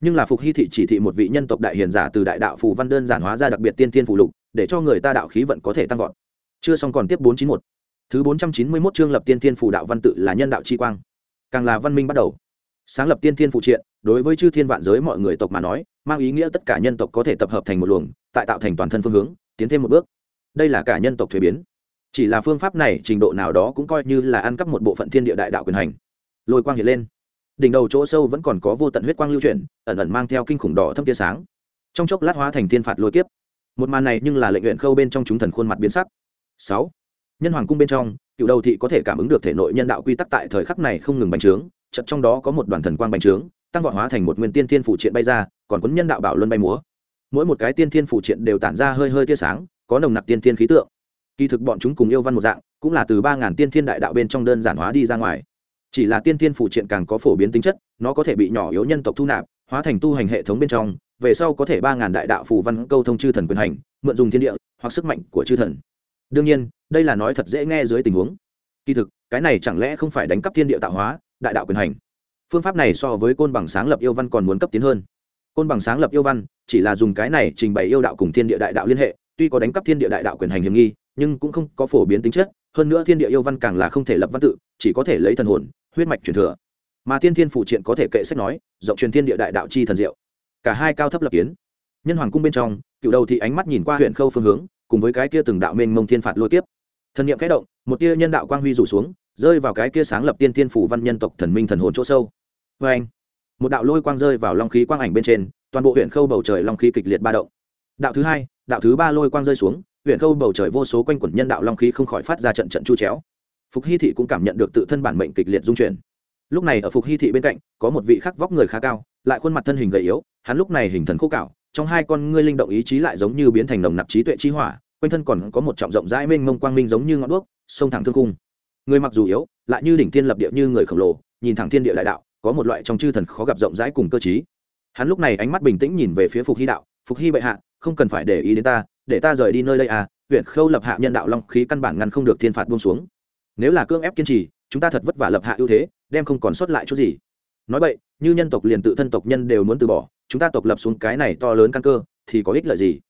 Nhưng là phục hy thị chỉ thị một vị nhân tộc đại hiền giả từ đại đạo phù văn đơn giản hóa ra đặc biệt tiên tiên phù lục, để cho người ta đạo khí vận có thể tăng vọt. Chưa xong còn tiếp bốn chín một. Thứ bốn trăm chín mươi mốt chương lập tiên tiên phù đạo văn tự là nhân đạo chi quang. Càng là văn minh bắt đầu. Sáng lập tiên thiên phụ triện, đối với chư thiên vạn giới mọi người tộc mà nói, mang ý nghĩa tất cả nhân tộc có thể tập hợp thành một luồng, tại tạo thành toàn thân phương hướng, tiến thêm một bước. Đây là cả nhân tộc thuế biến chỉ là phương pháp này trình độ nào đó cũng coi như là ăn cắp một bộ phận thiên địa đại đạo quyền hành. Lôi quang hiện lên. Đỉnh đầu chỗ sâu vẫn còn có vô tận huyết quang lưu chuyển, ẩn ẩn mang theo kinh khủng đỏ thâm tia sáng. Trong chốc lát hóa thành thiên phạt lôi kiếp. Một màn này nhưng là lệnh luyện khâu bên trong chúng thần khuôn mặt biến sắc. Sáu. Nhân hoàng cung bên trong, cựu đầu thị có thể cảm ứng được thể nội nhân đạo quy tắc tại thời khắc này không ngừng bành trướng chật trong đó có một đoàn thần quang bành trướng, tăng vọt hóa thành một nguyên tiên thiên phụ triện bay ra, còn quấn nhân đạo bảo luân bay múa. Mỗi một cái tiên thiên phụ triện đều tản ra hơi hơi tia sáng, có nồng nặc tiên thiên khí tượng kỳ thực bọn chúng cùng yêu văn một dạng, cũng là từ ba ngàn tiên thiên đại đạo bên trong đơn giản hóa đi ra ngoài. Chỉ là tiên thiên phụ triện càng có phổ biến tính chất, nó có thể bị nhỏ yếu nhân tộc thu nạp, hóa thành tu hành hệ thống bên trong, về sau có thể ba ngàn đại đạo phù văn câu thông chư thần quyền hành, mượn dùng thiên địa, hoặc sức mạnh của chư thần. Đương nhiên, đây là nói thật dễ nghe dưới tình huống. Kỳ thực, cái này chẳng lẽ không phải đánh cắp thiên địa tạo hóa, đại đạo quyền hành? Phương pháp này so với côn bằng sáng lập yêu văn còn muốn cấp tiến hơn. Côn bằng sáng lập yêu văn, chỉ là dùng cái này trình bày yêu đạo cùng thiên địa đại đạo liên hệ, tuy có đánh cắp thiên địa đại đạo quyền hành hiểm nghi nhưng cũng không có phổ biến tính chất, hơn nữa thiên địa yêu văn càng là không thể lập văn tự, chỉ có thể lấy thần hồn, huyết mạch truyền thừa. Mà tiên thiên phụ triện có thể kệ sách nói, rộng truyền thiên địa đại đạo chi thần diệu. Cả hai cao thấp lập kiến. Nhân hoàng cung bên trong, cựu đầu thị ánh mắt nhìn qua huyện khâu phương hướng, cùng với cái kia từng đạo mênh mông thiên phạt lôi kiếp. Thần niệm khẽ động, một tia nhân đạo quang huy rủ xuống, rơi vào cái kia sáng lập tiên thiên phủ văn nhân tộc thần minh thần hồn chỗ sâu. Vê anh, một đạo lôi quang rơi vào long khí quang ảnh bên trên, toàn bộ huyện khâu bầu trời long khí kịch liệt ba động. Đạo thứ hai, đạo thứ ba lôi quang rơi xuống huyện khâu bầu trời vô số quanh quẩn nhân đạo long khí không khỏi phát ra trận trận chu chéo. Phục hy thị cũng cảm nhận được tự thân bản mệnh kịch liệt dung chuyển. Lúc này ở phục hy thị bên cạnh, có một vị khắc vóc người khá cao, lại khuôn mặt thân hình gầy yếu, hắn lúc này hình thần khô cạo, trong hai con ngươi linh động ý chí lại giống như biến thành nồng nặc trí tuệ chi hỏa, quanh thân còn có một trọng rộng rãi mênh mông quang minh giống như ngọn đuốc, sông thẳng thương cung người mặc dù yếu, lại như đỉnh thiên lập địa như người khổng lồ, nhìn thẳng thiên địa đại đạo, có một loại trong chư thần khó gặp rộng rãi cùng cơ chí hắn lúc này ánh mắt bình tĩnh nhìn về phía phục hy đạo, phục hy bệ hạ, không cần phải để ý đến ta để ta rời đi nơi đây à huyện khâu lập hạ nhân đạo long khí căn bản ngăn không được thiên phạt buông xuống. Nếu là cưỡng ép kiên trì, chúng ta thật vất vả lập hạ ưu thế, đem không còn sót lại chút gì. Nói vậy, như nhân tộc liền tự thân tộc nhân đều muốn từ bỏ, chúng ta tộc lập xuống cái này to lớn căn cơ, thì có ích lợi gì?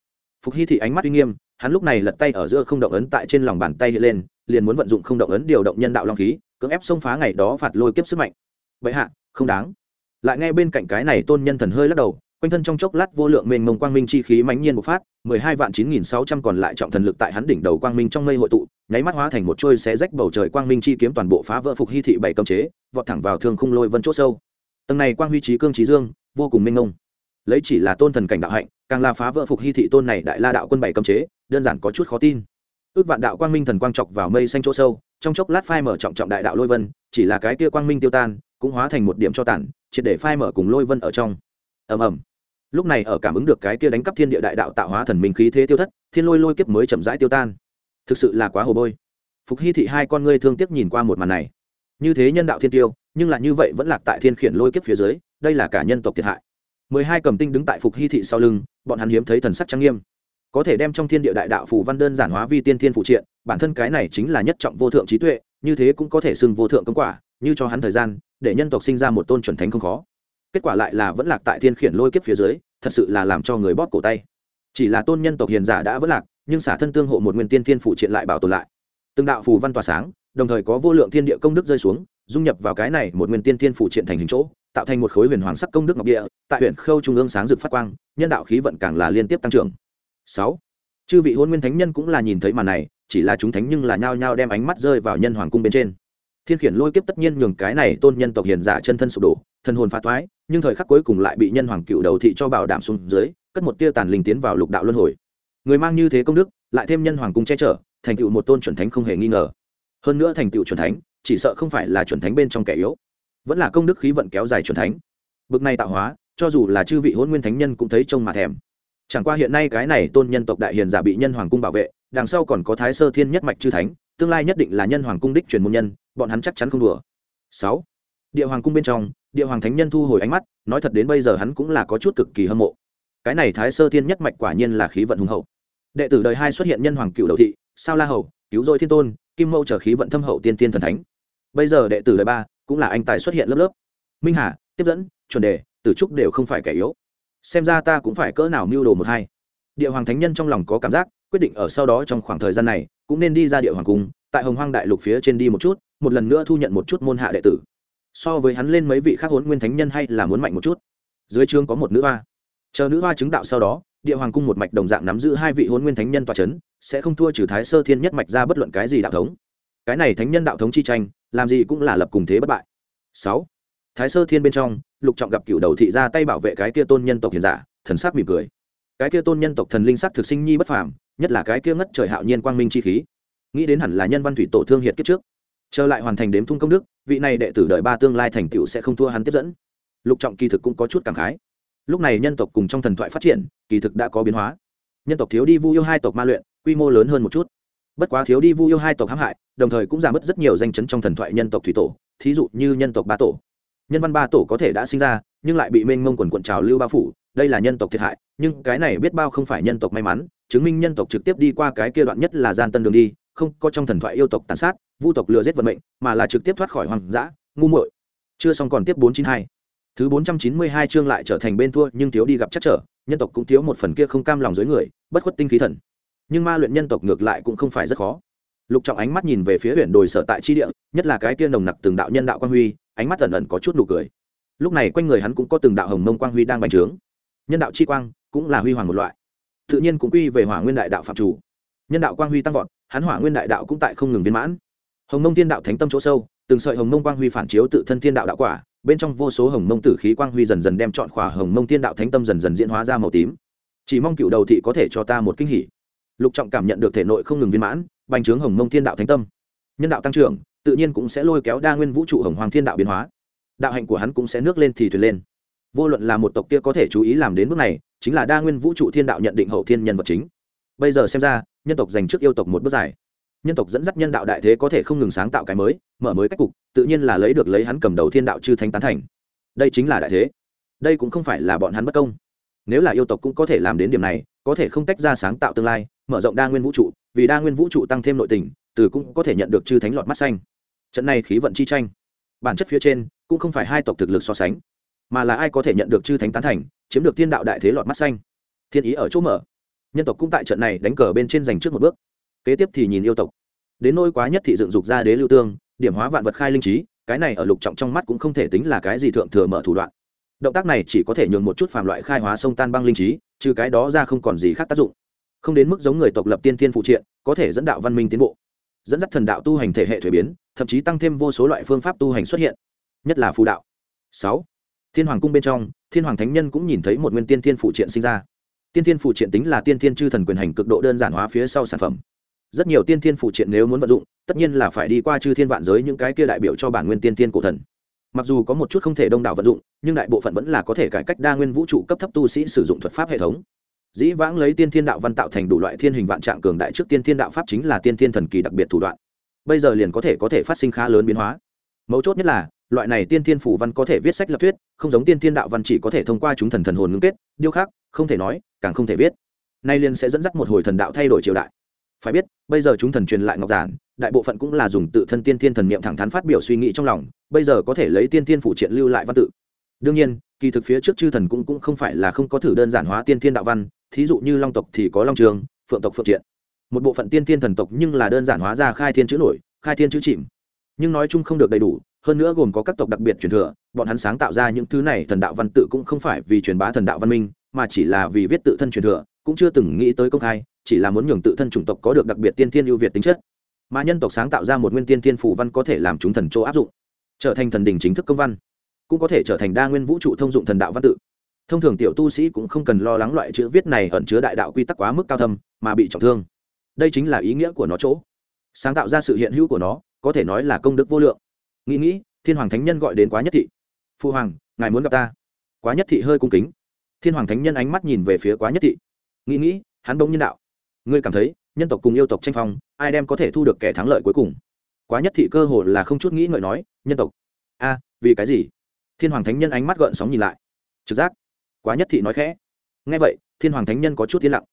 Phục hy thị ánh mắt uy nghiêm, hắn lúc này lật tay ở giữa không động ấn tại trên lòng bàn tay hiện lên, liền muốn vận dụng không động ấn điều động nhân đạo long khí, cưỡng ép xông phá ngày đó phạt lôi kiếp sức mạnh. Vậy hạ, không đáng. Lại nghe bên cạnh cái này tôn nhân thần hơi lắc đầu quanh thân trong chốc lát vô lượng mênh mông quang minh chi khí mãnh nhiên bộc phát mười hai vạn chín nghìn sáu trăm còn lại trọng thần lực tại hắn đỉnh đầu quang minh trong mây hội tụ nháy mắt hóa thành một chuôi xé rách bầu trời quang minh chi kiếm toàn bộ phá vỡ phục hy thị bảy cấm chế vọt thẳng vào thương khung lôi vân chỗ sâu. Tầng này quang huy chí cương chí dương vô cùng mênh mông. Lấy chỉ là tôn thần cảnh đạo hạnh càng là phá vỡ phục hy thị tôn này đại la đạo quân bảy cấm chế đơn giản có chút khó tin. Ước vạn đạo quang minh thần quang chọc vào mây xanh chỗ sâu trong chốc lát phai mở trọng trọng đại đạo lôi vân chỉ là cái kia quang minh tiêu tan cũng hóa thành một điểm cho tàn, triệt để phai mở cùng lôi vân ở trong. Ầm ầm lúc này ở cảm ứng được cái kia đánh cắp thiên địa đại đạo tạo hóa thần minh khí thế tiêu thất, thiên lôi lôi kiếp mới chậm rãi tiêu tan. Thực sự là quá hồ bôi. Phục hy thị hai con ngươi thương tiếc nhìn qua một màn này. Như thế nhân đạo thiên tiêu, nhưng là như vậy vẫn lạc tại thiên khiển lôi kiếp phía dưới, đây là cả nhân tộc thiệt hại. Mười hai cầm tinh đứng tại phục hy thị sau lưng, bọn hắn hiếm thấy thần sắc trang nghiêm. Có thể đem trong thiên địa đại đạo phù văn đơn giản hóa vi tiên thiên phụ triện, bản thân cái này chính là nhất trọng vô thượng trí tuệ, như thế cũng có thể xưng vô thượng công quả, như cho hắn thời gian, để nhân tộc sinh ra một tôn chuẩn thánh không khó kết quả lại là vẫn lạc tại thiên khiển lôi kiếp phía dưới, thật sự là làm cho người bóp cổ tay. Chỉ là tôn nhân tộc hiền giả đã vẫn lạc, nhưng xả thân tương hộ một nguyên tiên thiên phụ triện lại bảo tồn lại. Từng đạo phù văn tỏa sáng, đồng thời có vô lượng thiên địa công đức rơi xuống, dung nhập vào cái này một nguyên tiên thiên phụ triện thành hình chỗ, tạo thành một khối huyền hoàng sắc công đức ngọc địa, tại huyện khâu trung ương sáng rực phát quang, nhân đạo khí vận càng là liên tiếp tăng trưởng. Sáu, chư vị hôn nguyên thánh nhân cũng là nhìn thấy màn này, chỉ là chúng thánh nhưng là nhao nhao đem ánh mắt rơi vào nhân hoàng cung bên trên thiên khiển lôi kiếp tất nhiên nhường cái này tôn nhân tộc hiền giả chân thân sụp đổ thân hồn phá thoái, nhưng thời khắc cuối cùng lại bị nhân hoàng cựu đầu thị cho bảo đảm xuống dưới, cất một tia tàn linh tiến vào lục đạo luân hồi. Người mang như thế công đức, lại thêm nhân hoàng cung che chở, thành tựu một tôn chuẩn thánh không hề nghi ngờ. Hơn nữa thành tựu chuẩn thánh, chỉ sợ không phải là chuẩn thánh bên trong kẻ yếu, vẫn là công đức khí vận kéo dài chuẩn thánh. Bực này tạo hóa, cho dù là chư vị hôn nguyên thánh nhân cũng thấy trông mà thèm. Chẳng qua hiện nay cái này tôn nhân tộc đại hiền giả bị nhân hoàng cung bảo vệ, đằng sau còn có thái sơ thiên nhất mạch chư thánh, tương lai nhất định là nhân hoàng cung đích truyền môn nhân bọn hắn chắc chắn không đùa. Sáu, địa hoàng cung bên trong, địa hoàng thánh nhân thu hồi ánh mắt, nói thật đến bây giờ hắn cũng là có chút cực kỳ hâm mộ. Cái này thái sơ thiên nhất mạch quả nhiên là khí vận hùng hậu. Đệ tử đời hai xuất hiện nhân hoàng cựu đầu thị, sao la hầu, cứu dôi thiên tôn, kim mâu trở khí vận thâm hậu tiên tiên thần thánh. Bây giờ đệ tử đời ba cũng là anh tài xuất hiện lớp lớp. Minh hà, tiếp dẫn, chuẩn đề, tử trúc đều không phải kẻ yếu. Xem ra ta cũng phải cỡ nào mưu đồ một hai. Địa hoàng thánh nhân trong lòng có cảm giác, quyết định ở sau đó trong khoảng thời gian này, cũng nên đi ra địa hoàng cung, tại hồng hoang đại lục phía trên đi một chút một lần nữa thu nhận một chút môn hạ đệ tử. So với hắn lên mấy vị khác hốn nguyên thánh nhân hay là muốn mạnh một chút. Dưới chương có một nữ hoa. Chờ nữ hoa chứng đạo sau đó, địa hoàng cung một mạch đồng dạng nắm giữ hai vị huấn nguyên thánh nhân tòa c h ấ n sẽ không thua trừ thái sơ thiên nhất mạch ra bất luận cái gì đạo thống. Cái này thánh nhân đạo thống chi tranh, làm gì cũng là lập cùng thế bất bại. Sáu. Thái sơ thiên bên trong, lục trọng gặp cựu đầu thị ra tay bảo vệ cái kia tôn nhân tộc hiền giả, thần sắc mỉm cười. Cái kia tôn nhân tộc thần linh sắc thực sinh nhi bất phàm, nhất là cái kia ngất trời hạo nhiên quang minh chi khí. Nghĩ đến hẳn là nhân văn thủy tổ thương hiệt kiếp trước trở lại hoàn thành đếm thung công đức, vị này đệ tử đợi ba tương lai thành tựu sẽ không thua hắn tiếp dẫn. Lục trọng kỳ thực cũng có chút cảm khái. Lúc này nhân tộc cùng trong thần thoại phát triển, kỳ thực đã có biến hóa. Nhân tộc thiếu đi vu yêu hai tộc ma luyện, quy mô lớn hơn một chút. Bất quá thiếu đi vu yêu hai tộc hãm hại, đồng thời cũng giảm bớt rất nhiều danh chấn trong thần thoại nhân tộc thủy tổ, thí dụ như nhân tộc ba tổ. Nhân văn ba tổ có thể đã sinh ra, nhưng lại bị mênh mông quần quận trào lưu bao phủ, đây là nhân tộc thiệt hại, nhưng cái này biết bao không phải nhân tộc may mắn, chứng minh nhân tộc trực tiếp đi qua cái kia đoạn nhất là gian tân đường đi, không có trong thần thoại yêu tộc tàn sát vu tộc lừa giết vận mệnh, mà là trực tiếp thoát khỏi hoàng dã, ngu muội. Chưa xong còn tiếp bốn chín hai. Thứ bốn trăm chín mươi hai chương lại trở thành bên thua, nhưng thiếu đi gặp chắc trở, nhân tộc cũng thiếu một phần kia không cam lòng dưới người, bất khuất tinh khí thần. Nhưng ma luyện nhân tộc ngược lại cũng không phải rất khó. Lục trọng ánh mắt nhìn về phía huyện đồi sở tại chi địa, nhất là cái kia nồng nặc từng đạo nhân đạo quang huy, ánh mắt ẩn ẩn có chút nụ cười. Lúc này quanh người hắn cũng có từng đạo hồng mông quang huy đang bành trướng. Nhân đạo chi quang cũng là huy hoàng một loại. Tự nhiên cũng quy về hỏa nguyên đại đạo phạm chủ. Nhân đạo quang huy tăng vọt, hắn hỏa nguyên đại đạo cũng tại không ngừng viên mãn hồng mông thiên đạo thánh tâm chỗ sâu, từng sợi hồng mông quang huy phản chiếu tự thân thiên đạo đạo quả, bên trong vô số hồng mông tử khí quang huy dần dần đem chọn khỏa hồng mông thiên đạo thánh tâm dần dần diễn hóa ra màu tím. Chỉ mong cựu đầu thị có thể cho ta một kinh hỉ. Lục trọng cảm nhận được thể nội không ngừng viên mãn, bành trướng hồng mông thiên đạo thánh tâm. Nhân đạo tăng trưởng, tự nhiên cũng sẽ lôi kéo đa nguyên vũ trụ hồng hoàng thiên đạo biến hóa. Đạo hạnh của hắn cũng sẽ nước lên thì thuyền lên. Vô luận là một tộc kia có thể chú ý làm đến bước này, chính là đa nguyên vũ trụ thiên đạo nhận định hậu thiên nhân vật chính. Bây giờ xem ra, nhân tộc dành trước yêu tộc một bước dài nhân tộc dẫn dắt nhân đạo đại thế có thể không ngừng sáng tạo cái mới, mở mới cách cục, tự nhiên là lấy được lấy hắn cầm đầu thiên đạo chư thánh tán thành. Đây chính là đại thế. Đây cũng không phải là bọn hắn bất công. Nếu là yêu tộc cũng có thể làm đến điểm này, có thể không tách ra sáng tạo tương lai, mở rộng đa nguyên vũ trụ, vì đa nguyên vũ trụ tăng thêm nội tình, từ cũng có thể nhận được chư thánh lọt mắt xanh. Trận này khí vận chi tranh, bản chất phía trên cũng không phải hai tộc thực lực so sánh, mà là ai có thể nhận được chư thánh tán thành, chiếm được thiên đạo đại thế lọt mắt xanh. Thiên ý ở chỗ mở. Nhân tộc cũng tại trận này đánh cờ bên trên giành trước một bước kế tiếp thì nhìn yêu tộc. Đến nôi quá nhất thị dựng dục ra đế lưu tương, điểm hóa vạn vật khai linh trí, cái này ở lục trọng trong mắt cũng không thể tính là cái gì thượng thừa mở thủ đoạn. Động tác này chỉ có thể nhường một chút phàm loại khai hóa sông tan băng linh trí, trừ cái đó ra không còn gì khác tác dụng. Không đến mức giống người tộc lập tiên thiên phụ triện, có thể dẫn đạo văn minh tiến bộ. Dẫn dắt thần đạo tu hành thể hệ thuế biến, thậm chí tăng thêm vô số loại phương pháp tu hành xuất hiện. Nhất là phù đạo. Sáu. Thiên hoàng cung bên trong, thiên hoàng thánh nhân cũng nhìn thấy một nguyên tiên thiên phụ triện sinh ra. Tiên thiên phụ triện tính là tiên thiên chư thần quyền hành cực độ đơn giản hóa phía sau sản phẩm rất nhiều tiên thiên phụ triện nếu muốn vận dụng, tất nhiên là phải đi qua chư thiên vạn giới những cái kia đại biểu cho bản nguyên tiên thiên cổ thần. Mặc dù có một chút không thể đông đảo vận dụng, nhưng đại bộ phận vẫn là có thể cải cách đa nguyên vũ trụ cấp thấp tu sĩ sử dụng thuật pháp hệ thống. Dĩ vãng lấy tiên thiên đạo văn tạo thành đủ loại thiên hình vạn trạng cường đại trước tiên thiên đạo pháp chính là tiên thiên thần kỳ đặc biệt thủ đoạn. Bây giờ liền có thể có thể phát sinh khá lớn biến hóa. Mấu chốt nhất là, loại này tiên thiên phủ văn có thể viết sách lập thuyết, không giống tiên thiên đạo văn chỉ có thể thông qua chúng thần thần hồn ngưng kết, điêu khắc, không thể nói, càng không thể viết. Nay liền sẽ dẫn dắt một hồi thần đạo thay đổi triều đại phải biết, bây giờ chúng thần truyền lại ngọc giản, đại bộ phận cũng là dùng tự thân tiên thiên thần niệm thẳng thắn phát biểu suy nghĩ trong lòng, bây giờ có thể lấy tiên thiên phụ triện lưu lại văn tự. Đương nhiên, kỳ thực phía trước chư thần cũng cũng không phải là không có thử đơn giản hóa tiên thiên đạo văn, thí dụ như long tộc thì có long trường, phượng tộc phượng triện. Một bộ phận tiên thiên thần tộc nhưng là đơn giản hóa ra khai thiên chữ nổi, khai thiên chữ chìm. Nhưng nói chung không được đầy đủ, hơn nữa gồm có các tộc đặc biệt truyền thừa, bọn hắn sáng tạo ra những thứ này thần đạo văn tự cũng không phải vì truyền bá thần đạo văn minh, mà chỉ là vì viết tự thân truyền thừa cũng chưa từng nghĩ tới công khai, chỉ là muốn nhường tự thân chủng tộc có được đặc biệt tiên thiên ưu việt tính chất. Mà nhân tộc sáng tạo ra một nguyên tiên thiên phủ văn có thể làm chúng thần chỗ áp dụng, trở thành thần đình chính thức công văn, cũng có thể trở thành đa nguyên vũ trụ thông dụng thần đạo văn tự. Thông thường tiểu tu sĩ cũng không cần lo lắng loại chữ viết này ẩn chứa đại đạo quy tắc quá mức cao thâm, mà bị trọng thương. Đây chính là ý nghĩa của nó chỗ. Sáng tạo ra sự hiện hữu của nó, có thể nói là công đức vô lượng. Nghĩ nghĩ, thiên hoàng thánh nhân gọi đến quá nhất thị. Phu hoàng, ngài muốn gặp ta? Quá nhất thị hơi cung kính. Thiên hoàng thánh nhân ánh mắt nhìn về phía quá nhất thị nghĩ nghĩ, hắn bỗng nhân đạo. Ngươi cảm thấy, nhân tộc cùng yêu tộc tranh phong, ai đem có thể thu được kẻ thắng lợi cuối cùng? Quá nhất thị cơ hồ là không chút nghĩ ngợi nói, nhân tộc. A, vì cái gì? Thiên hoàng thánh nhân ánh mắt gợn sóng nhìn lại. Trực giác. Quá nhất thị nói khẽ. Nghe vậy, thiên hoàng thánh nhân có chút yên lặng.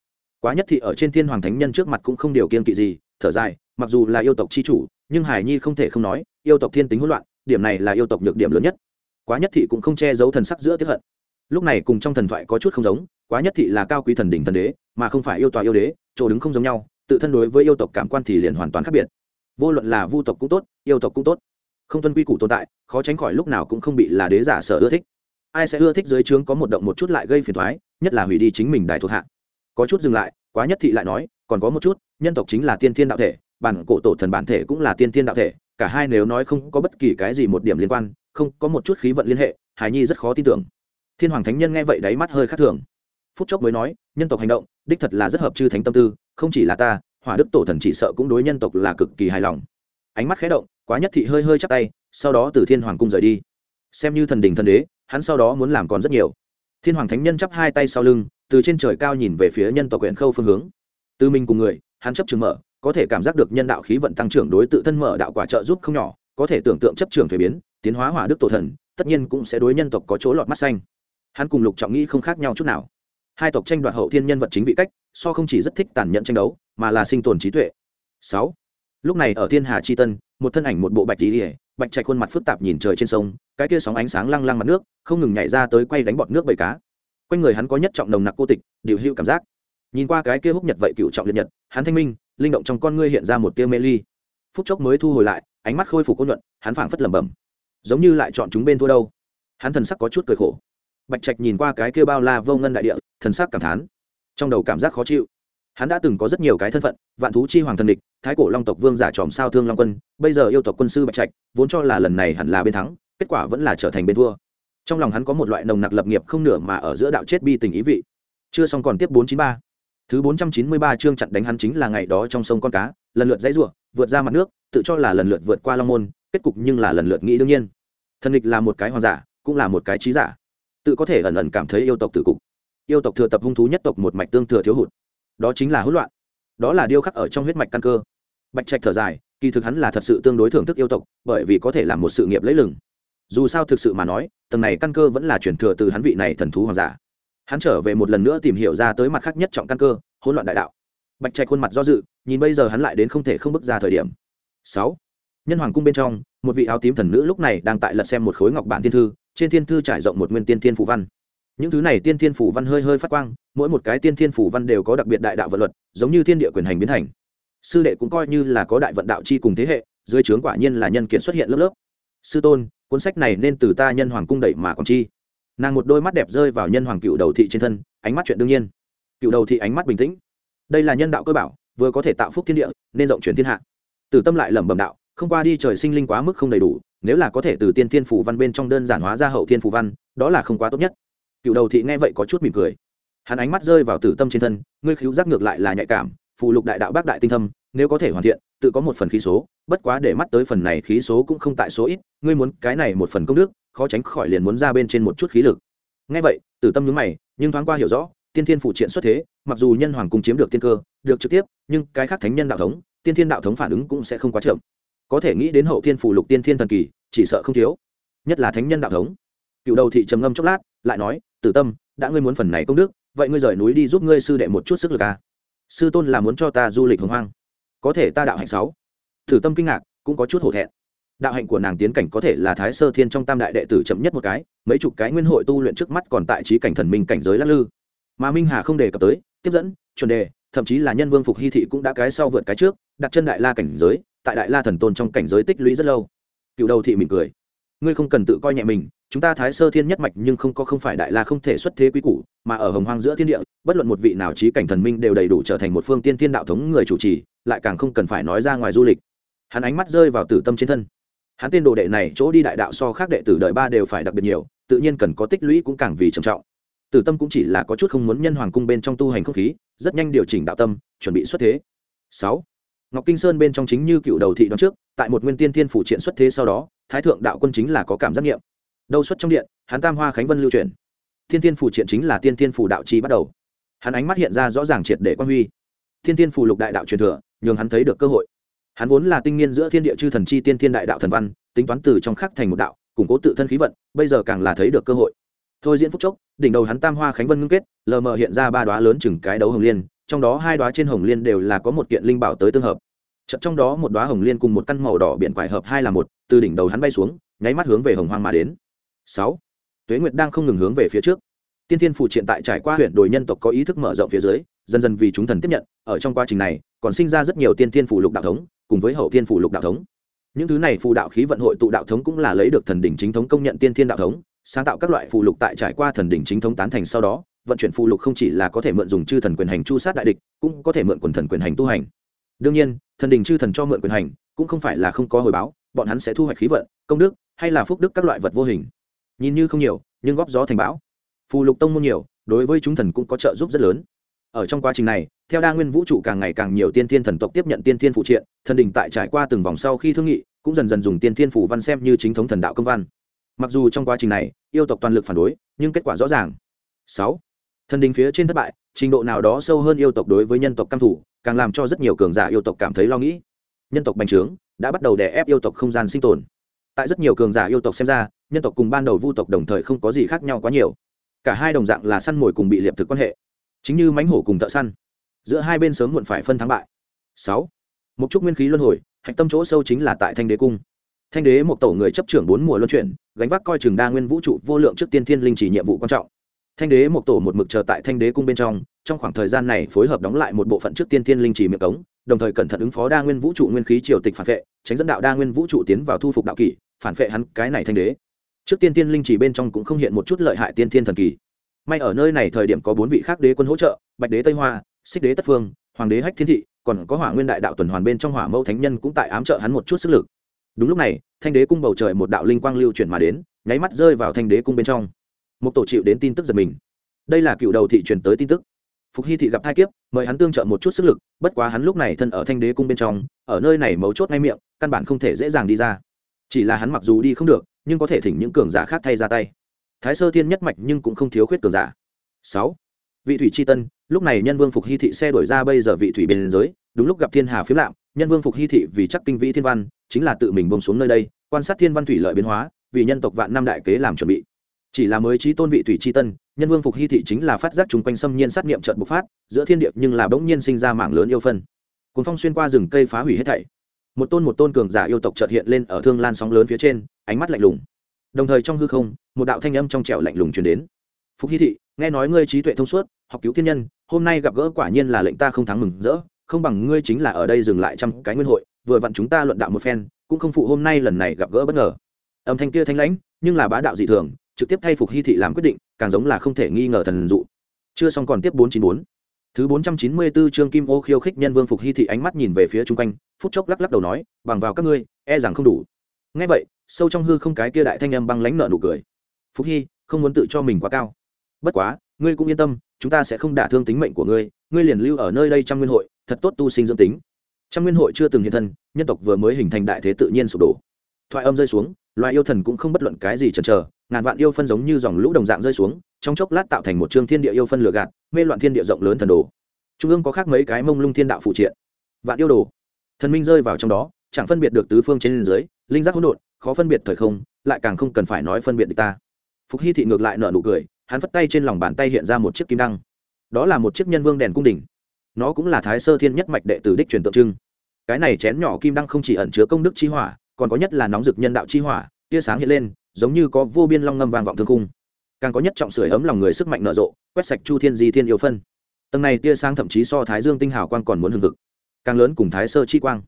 Quá nhất thị ở trên thiên hoàng thánh nhân trước mặt cũng không điều kiên kỵ gì, thở dài, mặc dù là yêu tộc c h i chủ, nhưng hải nhi không thể không nói, yêu tộc thiên tính hỗn loạn, điểm này là yêu tộc nhược điểm lớn nhất. Quá nhất thị cũng không che giấu thần sắc giữa tiếp hận. Lúc này cùng trong thần thoại có chút không giống quá nhất thị là cao quý thần đỉnh thần đế, mà không phải yêu tòa yêu đế, chỗ đứng không giống nhau, tự thân đối với yêu tộc cảm quan thì liền hoàn toàn khác biệt. Vô luận là vu tộc cũng tốt, yêu tộc cũng tốt. Không tuân quy củ tồn tại, khó tránh khỏi lúc nào cũng không bị là đế giả sở ưa thích. Ai sẽ ưa thích dưới trướng có một động một chút lại gây phiền thoái nhất là hủy đi chính mình đại thuộc hạ. Có chút dừng lại, quá nhất thị lại nói, còn có một chút, nhân tộc chính là tiên thiên đạo thể, bản cổ tổ thần bản thể cũng là tiên thiên đạo thể, cả hai nếu nói không có bất kỳ cái gì một điểm liên quan, không có một chút khí vận liên hệ, hải nhi rất khó tin tưởng. Thiên hoàng thánh nhân nghe vậy đáy mắt hơi khác thường phút chốc mới nói, nhân tộc hành động, đích thật là rất hợp chư thánh tâm tư, không chỉ là ta, hỏa đức tổ thần chỉ sợ cũng đối nhân tộc là cực kỳ hài lòng. Ánh mắt khé động, quá nhất thị hơi hơi chắc tay, sau đó từ thiên hoàng cung rời đi. Xem như thần đình thần đế, hắn sau đó muốn làm còn rất nhiều. Thiên hoàng thánh nhân chắp hai tay sau lưng, từ trên trời cao nhìn về phía nhân tộc huyện khâu phương hướng. Từ mình cùng người, hắn chấp trường mở, có thể cảm giác được nhân đạo khí vận tăng trưởng đối tự thân mở đạo quả trợ giúp không nhỏ, có thể tưởng tượng chấp trường thuế biến, tiến hóa hỏa đức tổ thần, tất nhiên cũng sẽ đối nhân tộc có chỗ lọt mắt xanh. Hắn cùng lục trọng nghĩ không khác nhau chút nào hai tộc tranh đoạt hậu thiên nhân vật chính vị cách, so không chỉ rất thích tàn nhẫn tranh đấu, mà là sinh tồn trí tuệ. Sáu. Lúc này ở thiên hà chi tân, một thân ảnh một bộ bạch tí bạch chạy khuôn mặt phức tạp nhìn trời trên sông, cái kia sóng ánh sáng lăng lăng mặt nước, không ngừng nhảy ra tới quay đánh bọt nước bầy cá. Quanh người hắn có nhất trọng nồng nặc cô tịch, điều hữu cảm giác. Nhìn qua cái kia húc nhật vậy cựu trọng liệt nhật, hắn thanh minh, linh động trong con ngươi hiện ra một tia mê ly. Phút chốc mới thu hồi lại, ánh mắt khôi phục cô nhuận, hắn phảng phất lẩm bẩm. Giống như lại chọn chúng bên thua đâu. Hắn thần sắc có chút cười khổ. Bạch trạch nhìn qua cái kia bao la vô ngân đại địa thần sắc cảm thán. Trong đầu cảm giác khó chịu, hắn đã từng có rất nhiều cái thân phận, vạn thú chi hoàng thần địch, thái cổ long tộc vương giả tròm sao thương long quân, bây giờ yêu tộc quân sư bạch trạch, vốn cho là lần này hẳn là bên thắng, kết quả vẫn là trở thành bên thua. Trong lòng hắn có một loại nồng nặc lập nghiệp không nửa mà ở giữa đạo chết bi tình ý vị. Chưa xong còn tiếp bốn chín ba. Thứ bốn trăm chín mươi ba chương chặn đánh hắn chính là ngày đó trong sông con cá, lần lượt dãy ruộng vượt ra mặt nước, tự cho là lần lượt vượt qua long môn, kết cục nhưng là lần lượt nghĩ đương nhiên. Thần địch là một cái hoàng giả, cũng là một cái trí giả. Tự có thể ẩn ẩn cảm thấy yêu tộc tử cục yêu tộc thừa tập hung thú nhất tộc một mạch tương thừa thiếu hụt. Đó chính là hỗn loạn. Đó là điêu khắc ở trong huyết mạch căn cơ. Bạch trạch thở dài, kỳ thực hắn là thật sự tương đối thưởng thức yêu tộc, bởi vì có thể làm một sự nghiệp lấy lừng. Dù sao thực sự mà nói, tầng này căn cơ vẫn là chuyển thừa từ hắn vị này thần thú hoàng giả. Hắn trở về một lần nữa tìm hiểu ra tới mặt khác nhất trọng căn cơ, hỗn loạn đại đạo. Bạch trạch khuôn mặt do dự, nhìn bây giờ hắn lại đến không thể không bước ra thời điểm. Sáu. Nhân hoàng cung bên trong, một vị áo tím thần nữ lúc này đang tại lật xem một khối ngọc bản thiên thư, trên thiên thư trải rộng một nguyên tiên thiên phủ văn những thứ này tiên thiên phủ văn hơi hơi phát quang, mỗi một cái tiên thiên phủ văn đều có đặc biệt đại đạo vận luật, giống như thiên địa quyền hành biến thành. Sư đệ cũng coi như là có đại vận đạo chi cùng thế hệ, dưới trướng quả nhiên là nhân kiện xuất hiện lớp lớp. Sư tôn, cuốn sách này nên từ ta nhân hoàng cung đẩy mà còn chi. Nàng một đôi mắt đẹp rơi vào nhân hoàng cựu đầu thị trên thân, ánh mắt chuyện đương nhiên. Cựu đầu thị ánh mắt bình tĩnh. Đây là nhân đạo cơ bảo, vừa có thể tạo phúc thiên địa, nên rộng chuyển thiên hạ. Từ tâm lại lẩm bẩm đạo, không qua đi trời sinh linh quá mức không đầy đủ, nếu là có thể từ tiên thiên phủ văn bên trong đơn giản hóa ra hậu thiên phủ văn, đó là không quá tốt nhất cựu đầu thị nghe vậy có chút mỉm cười. Hắn ánh mắt rơi vào tử tâm trên thân, ngươi khíu giác ngược lại là nhạy cảm phụ lục đại đạo bác đại tinh thâm, nếu có thể hoàn thiện, tự có một phần khí số, bất quá để mắt tới phần này khí số cũng không tại số ít, ngươi muốn cái này một phần công đức, khó tránh khỏi liền muốn ra bên trên một chút khí lực. Ngay vậy, tử tâm nhướng mày, nhưng thoáng qua hiểu rõ, tiên thiên phụ triện xuất thế, mặc dù nhân hoàng cung chiếm được tiên cơ, được trực tiếp, nhưng cái khác thánh nhân đạo thống, tiên thiên đạo thống phản ứng cũng sẽ không quá chậm. Có thể nghĩ đến hậu thiên Phụ lục tiên thiên thần kỳ, chỉ sợ không thiếu, nhất là thánh nhân đạo thống. Cựu đầu thị trầm ngâm chốc lát, lại nói tử tâm, đã ngươi muốn phần này công đức, vậy ngươi rời núi đi giúp ngươi sư đệ một chút sức lực à? Sư tôn là muốn cho ta du lịch hồng hoang. Có thể ta đạo hạnh sáu. Tử tâm kinh ngạc, cũng có chút hổ thẹn. Đạo hạnh của nàng tiến cảnh có thể là thái sơ thiên trong tam đại đệ tử chậm nhất một cái, mấy chục cái nguyên hội tu luyện trước mắt còn tại trí cảnh thần minh cảnh giới lắc lư. Mà minh hà không đề cập tới, tiếp dẫn, chuẩn đề, thậm chí là nhân vương phục hy thị cũng đã cái sau vượt cái trước, đặt chân đại la cảnh giới, tại đại la thần tôn trong cảnh giới tích lũy rất lâu. Cựu đầu thị mỉm cười ngươi không cần tự coi nhẹ mình, chúng ta thái sơ thiên nhất mạch nhưng không có, không phải đại la không thể xuất thế quý củ, mà ở hồng hoang giữa thiên địa, bất luận một vị nào trí cảnh thần minh đều đầy đủ trở thành một phương tiên thiên đạo thống người chủ trì, lại càng không cần phải nói ra ngoài du lịch. Hắn ánh mắt rơi vào tử tâm trên thân. Hắn tên đồ đệ này chỗ đi đại đạo so khác đệ tử đợi ba đều phải đặc biệt nhiều, tự nhiên cần có tích lũy cũng càng vì trầm trọng. Tử tâm cũng chỉ là có chút không muốn nhân hoàng cung bên trong tu hành không khí, rất nhanh điều chỉnh đạo tâm, chuẩn bị xuất thế. Sáu. Ngọc kinh sơn bên trong chính như cựu đầu thị đoán trước, tại một nguyên tiên thiên phủ triện xuất thế sau đó thái thượng đạo quân chính là có cảm giác nghiệm. Đâu xuất trong điện, hắn tam hoa khánh vân lưu truyền. Thiên thiên phủ triện chính là tiên thiên phủ đạo chi bắt đầu. Hắn ánh mắt hiện ra rõ ràng triệt để quan huy. Thiên thiên phủ lục đại đạo truyền thừa, nhường hắn thấy được cơ hội. Hắn vốn là tinh niên giữa thiên địa chư thần chi tiên thiên đại đạo thần văn, tính toán từ trong khắc thành một đạo, củng cố tự thân khí vận, bây giờ càng là thấy được cơ hội. Thôi diễn phúc chốc, đỉnh đầu hắn tam hoa khánh vân ngưng kết, lờ mờ hiện ra ba đoá lớn chừng cái đấu hồng liên, trong đó hai đoá trên hồng liên đều là có một kiện linh bảo tới tương hợp chậm trong đó một đóa hồng liên cùng một căn màu đỏ biển quải hợp hai là một, từ đỉnh đầu hắn bay xuống, nháy mắt hướng về hồng hoang mà đến. Sáu. Tuế nguyệt đang không ngừng hướng về phía trước. Tiên thiên phụ triện tại trải qua huyện đồi nhân tộc có ý thức mở rộng phía dưới, dần dần vì chúng thần tiếp nhận, ở trong quá trình này, còn sinh ra rất nhiều tiên thiên phủ lục đạo thống, cùng với hậu thiên phủ lục đạo thống. Những thứ này phù đạo khí vận hội tụ đạo thống cũng là lấy được thần đỉnh chính thống công nhận tiên thiên đạo thống, sáng tạo các loại phù lục tại trải qua thần đỉnh chính thống tán thành sau đó, vận chuyển phù lục không chỉ là có thể mượn dùng chư thần quyền hành chu sát đại địch, cũng có thể mượn quần thần quyền hành tu hành đương nhiên, thần đình chư thần cho mượn quyền hành, cũng không phải là không có hồi báo, bọn hắn sẽ thu hoạch khí vận, công đức, hay là phúc đức các loại vật vô hình. Nhìn như không nhiều, nhưng góp gió thành bão. Phù lục tông môn nhiều, đối với chúng thần cũng có trợ giúp rất lớn. Ở trong quá trình này, theo đa nguyên vũ trụ càng ngày càng nhiều tiên thiên thần tộc tiếp nhận tiên thiên phụ triện, thần đình tại trải qua từng vòng sau khi thương nghị, cũng dần dần dùng tiên thiên phủ văn xem như chính thống thần đạo công văn. Mặc dù trong quá trình này, yêu tộc toàn lực phản đối, nhưng kết quả rõ ràng. Sáu, thần đình phía trên thất bại, trình độ nào đó sâu hơn yêu tộc đối với nhân tộc căm thủ càng làm cho rất nhiều cường giả yêu tộc cảm thấy lo nghĩ. Nhân tộc bành trướng đã bắt đầu đè ép yêu tộc không gian sinh tồn. Tại rất nhiều cường giả yêu tộc xem ra, nhân tộc cùng ban đầu vu tộc đồng thời không có gì khác nhau quá nhiều. Cả hai đồng dạng là săn mồi cùng bị liệp thực quan hệ. Chính như mánh hổ cùng thợ săn, giữa hai bên sớm muộn phải phân thắng bại. Sáu, một chút nguyên khí luân hồi, hạch tâm chỗ sâu chính là tại thanh đế cung. Thanh đế một tổ người chấp trưởng bốn mùa luân chuyển, gánh vác coi trường đa nguyên vũ trụ vô lượng trước tiên thiên linh chỉ nhiệm vụ quan trọng thanh đế một tổ một mực chờ tại thanh đế cung bên trong trong khoảng thời gian này phối hợp đóng lại một bộ phận trước tiên tiên linh chỉ miệng cống, đồng thời cẩn thận ứng phó đa nguyên vũ trụ nguyên khí triều tịch phản vệ, tránh dẫn đạo đa nguyên vũ trụ tiến vào thu phục đạo kỷ, phản vệ hắn cái này thanh đế. Trước tiên tiên linh chỉ bên trong cũng không hiện một chút lợi hại tiên thiên thần kỳ. May ở nơi này thời điểm có bốn vị khác đế quân hỗ trợ, bạch đế tây hoa, xích đế tất phương, hoàng đế hách thiên thị, còn có hỏa nguyên đại đạo tuần hoàn bên trong hỏa mẫu thánh nhân cũng tại ám trợ hắn một chút sức lực. Đúng lúc này, thanh đế cung bầu trời một đạo linh quang lưu chuyển mà đến, nháy mắt rơi vào thanh đế cung bên trong một tổ chịu đến tin tức giật mình. Đây là cựu đầu thị truyền tới tin tức. Phục hy thị gặp thai kiếp, mời hắn tương trợ một chút sức lực, bất quá hắn lúc này thân ở thanh đế cung bên trong, ở nơi này mấu chốt ngay miệng, căn bản không thể dễ dàng đi ra. Chỉ là hắn mặc dù đi không được, nhưng có thể thỉnh những cường giả khác thay ra tay. Thái sơ thiên nhất mạch nhưng cũng không thiếu khuyết cường giả. Sáu. Vị thủy c h i tân, lúc này nhân vương phục hy thị xe đổi ra bây giờ vị thủy biên giới, đúng lúc gặp thiên hà phiếm lạm, nhân vương phục hy thị vì chắc kinh vĩ thiên văn, chính là tự mình bông xuống nơi đây, quan sát thiên văn thủy lợi biến hóa, vì nhân tộc vạn năm đại kế làm chuẩn bị chỉ là mới trí tôn vị thủy tri tân, nhân vương phục hy thị chính là phát giác chung quanh xâm nhiên sát nghiệm trận bộc phát, giữa thiên địa nhưng là bỗng nhiên sinh ra mảng lớn yêu phân. Cuốn phong xuyên qua rừng cây phá hủy hết thảy. Một tôn một tôn cường giả yêu tộc trợt hiện lên ở thương lan sóng lớn phía trên, ánh mắt lạnh lùng. Đồng thời trong hư không, một đạo thanh âm trong trẻo lạnh lùng truyền đến. Phục hy thị, nghe nói ngươi trí tuệ thông suốt, học cứu thiên nhân, hôm nay gặp gỡ quả nhiên là lệnh ta không thắng mừng rỡ, không bằng ngươi chính là ở đây dừng lại trăm cái nguyên hội, vừa vặn chúng ta luận đạo một phen, cũng không phụ hôm nay lần này gặp gỡ bất ngờ. Âm thanh kia thanh lãnh, nhưng là bá đạo dị thường trực tiếp thay phục hy thị làm quyết định, càng giống là không thể nghi ngờ thần dụ. Chưa xong còn tiếp bốn chín bốn. Thứ bốn trăm chín mươi bốn trương kim ô khiêu khích nhân vương phục hy thị ánh mắt nhìn về phía chung quanh, phút chốc lắc lắc đầu nói, bằng vào các ngươi e rằng không đủ. Ngay vậy, sâu trong hư không cái kia đại thanh âm băng lãnh nợ nụ cười. Phục hy, không muốn tự cho mình quá cao. Bất quá, ngươi cũng yên tâm, chúng ta sẽ không đả thương tính mệnh của ngươi ngươi liền lưu ở nơi đây trăm nguyên hội, thật tốt tu sinh dưỡng tính. Trăm nguyên hội chưa từng hiện thân, nhân tộc vừa mới hình thành đại thế tự nhiên sụp đổ. Thoại âm rơi xuống loài yêu thần cũng không bất luận cái gì chần chờ, ngàn vạn yêu phân giống như dòng lũ đồng dạng rơi xuống, trong chốc lát tạo thành một chương thiên địa yêu phân lửa gạt, mê loạn thiên địa rộng lớn thần đồ. Trung ương có khác mấy cái mông lung thiên đạo phụ triện. Vạn yêu đồ. Thần minh rơi vào trong đó, chẳng phân biệt được tứ phương trên dưới, linh giác hỗn độn, khó phân biệt thời không, lại càng không cần phải nói phân biệt được ta. Phục hy thị ngược lại nở nụ cười, hắn phất tay trên lòng bàn tay hiện ra một chiếc kim đăng. Đó là một chiếc nhân vương đèn cung đình nó cũng là thái sơ thiên nhất mạch đệ tử đích truyền tượng trưng. Cái này chén nhỏ kim đăng không chỉ ẩn chứa công đức chi hỏa còn có nhất là nóng rực nhân đạo chi hỏa, tia sáng hiện lên, giống như có vô biên long ngâm vang vọng thương cung càng có nhất trọng sưởi ấm lòng người sức mạnh nở rộ, quét sạch chu thiên di thiên yêu phân. Tầng này tia sáng thậm chí so thái dương tinh hào quang còn muốn hừng hực. Càng lớn cùng thái sơ chi quang.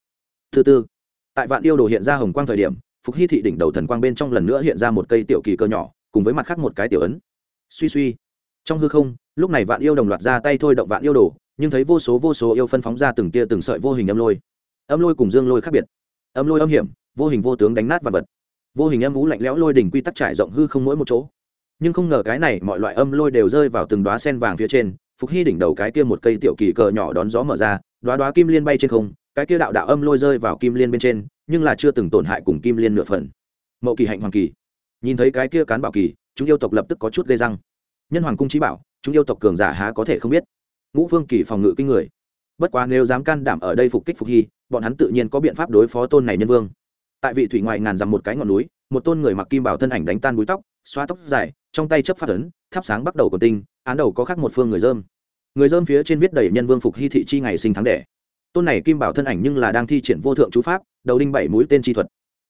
Thứ tư, tại vạn yêu đồ hiện ra hồng quang thời điểm, phục hy thị đỉnh đầu thần quang bên trong lần nữa hiện ra một cây tiểu kỳ cơ nhỏ, cùng với mặt khác một cái tiểu ấn. Suy suy. Trong hư không, lúc này vạn yêu đồng loạt ra tay thôi động vạn yêu đồ, nhưng thấy vô số vô số yêu phân phóng ra từng tia từng sợi vô hình âm lôi. Âm lôi cùng dương lôi khác biệt. Âm lôi âm hiểm vô hình vô tướng đánh nát vật vật. Vô hình âm ú lạnh lẽo lôi đỉnh quy tắc trải rộng hư không mỗi một chỗ. Nhưng không ngờ cái này, mọi loại âm lôi đều rơi vào từng đoá sen vàng phía trên, phục hy đỉnh đầu cái kia một cây tiểu kỳ cờ nhỏ đón gió mở ra đoá đoá kim liên bay trên không, cái kia đạo đạo âm lôi rơi vào kim liên bên trên, nhưng là chưa từng tổn hại cùng kim liên nửa phần. Mậu kỳ hạnh hoàng kỳ. Nhìn thấy cái kia cán bảo kỳ, chúng yêu tộc lập tức có chút gây răng. Nhân hoàng cung trí bảo, chúng yêu tộc cường giả há có thể không biết. Ngũ phương kỳ phòng ngự kinh người. Bất quá nếu dám can đảm ở đây phục kích phục hy, bọn hắn tự nhiên có biện pháp đối phó tôn này nhân vương tại vị thủy ngoài ngàn dằm một cái ngọn núi, một tôn người mặc kim bảo thân ảnh đánh tan búi tóc xoa tóc dài, trong tay chấp phát ấn, thắp sáng bắt đầu của tinh, án đầu có khác một phương người dơm. Người dơm phía trên viết đầy nhân vương phục hy thị chi ngày sinh tháng đẻ. Tôn này kim bảo thân ảnh nhưng là đang thi triển vô thượng chú pháp, đầu đinh bảy mũi tên chi thuật.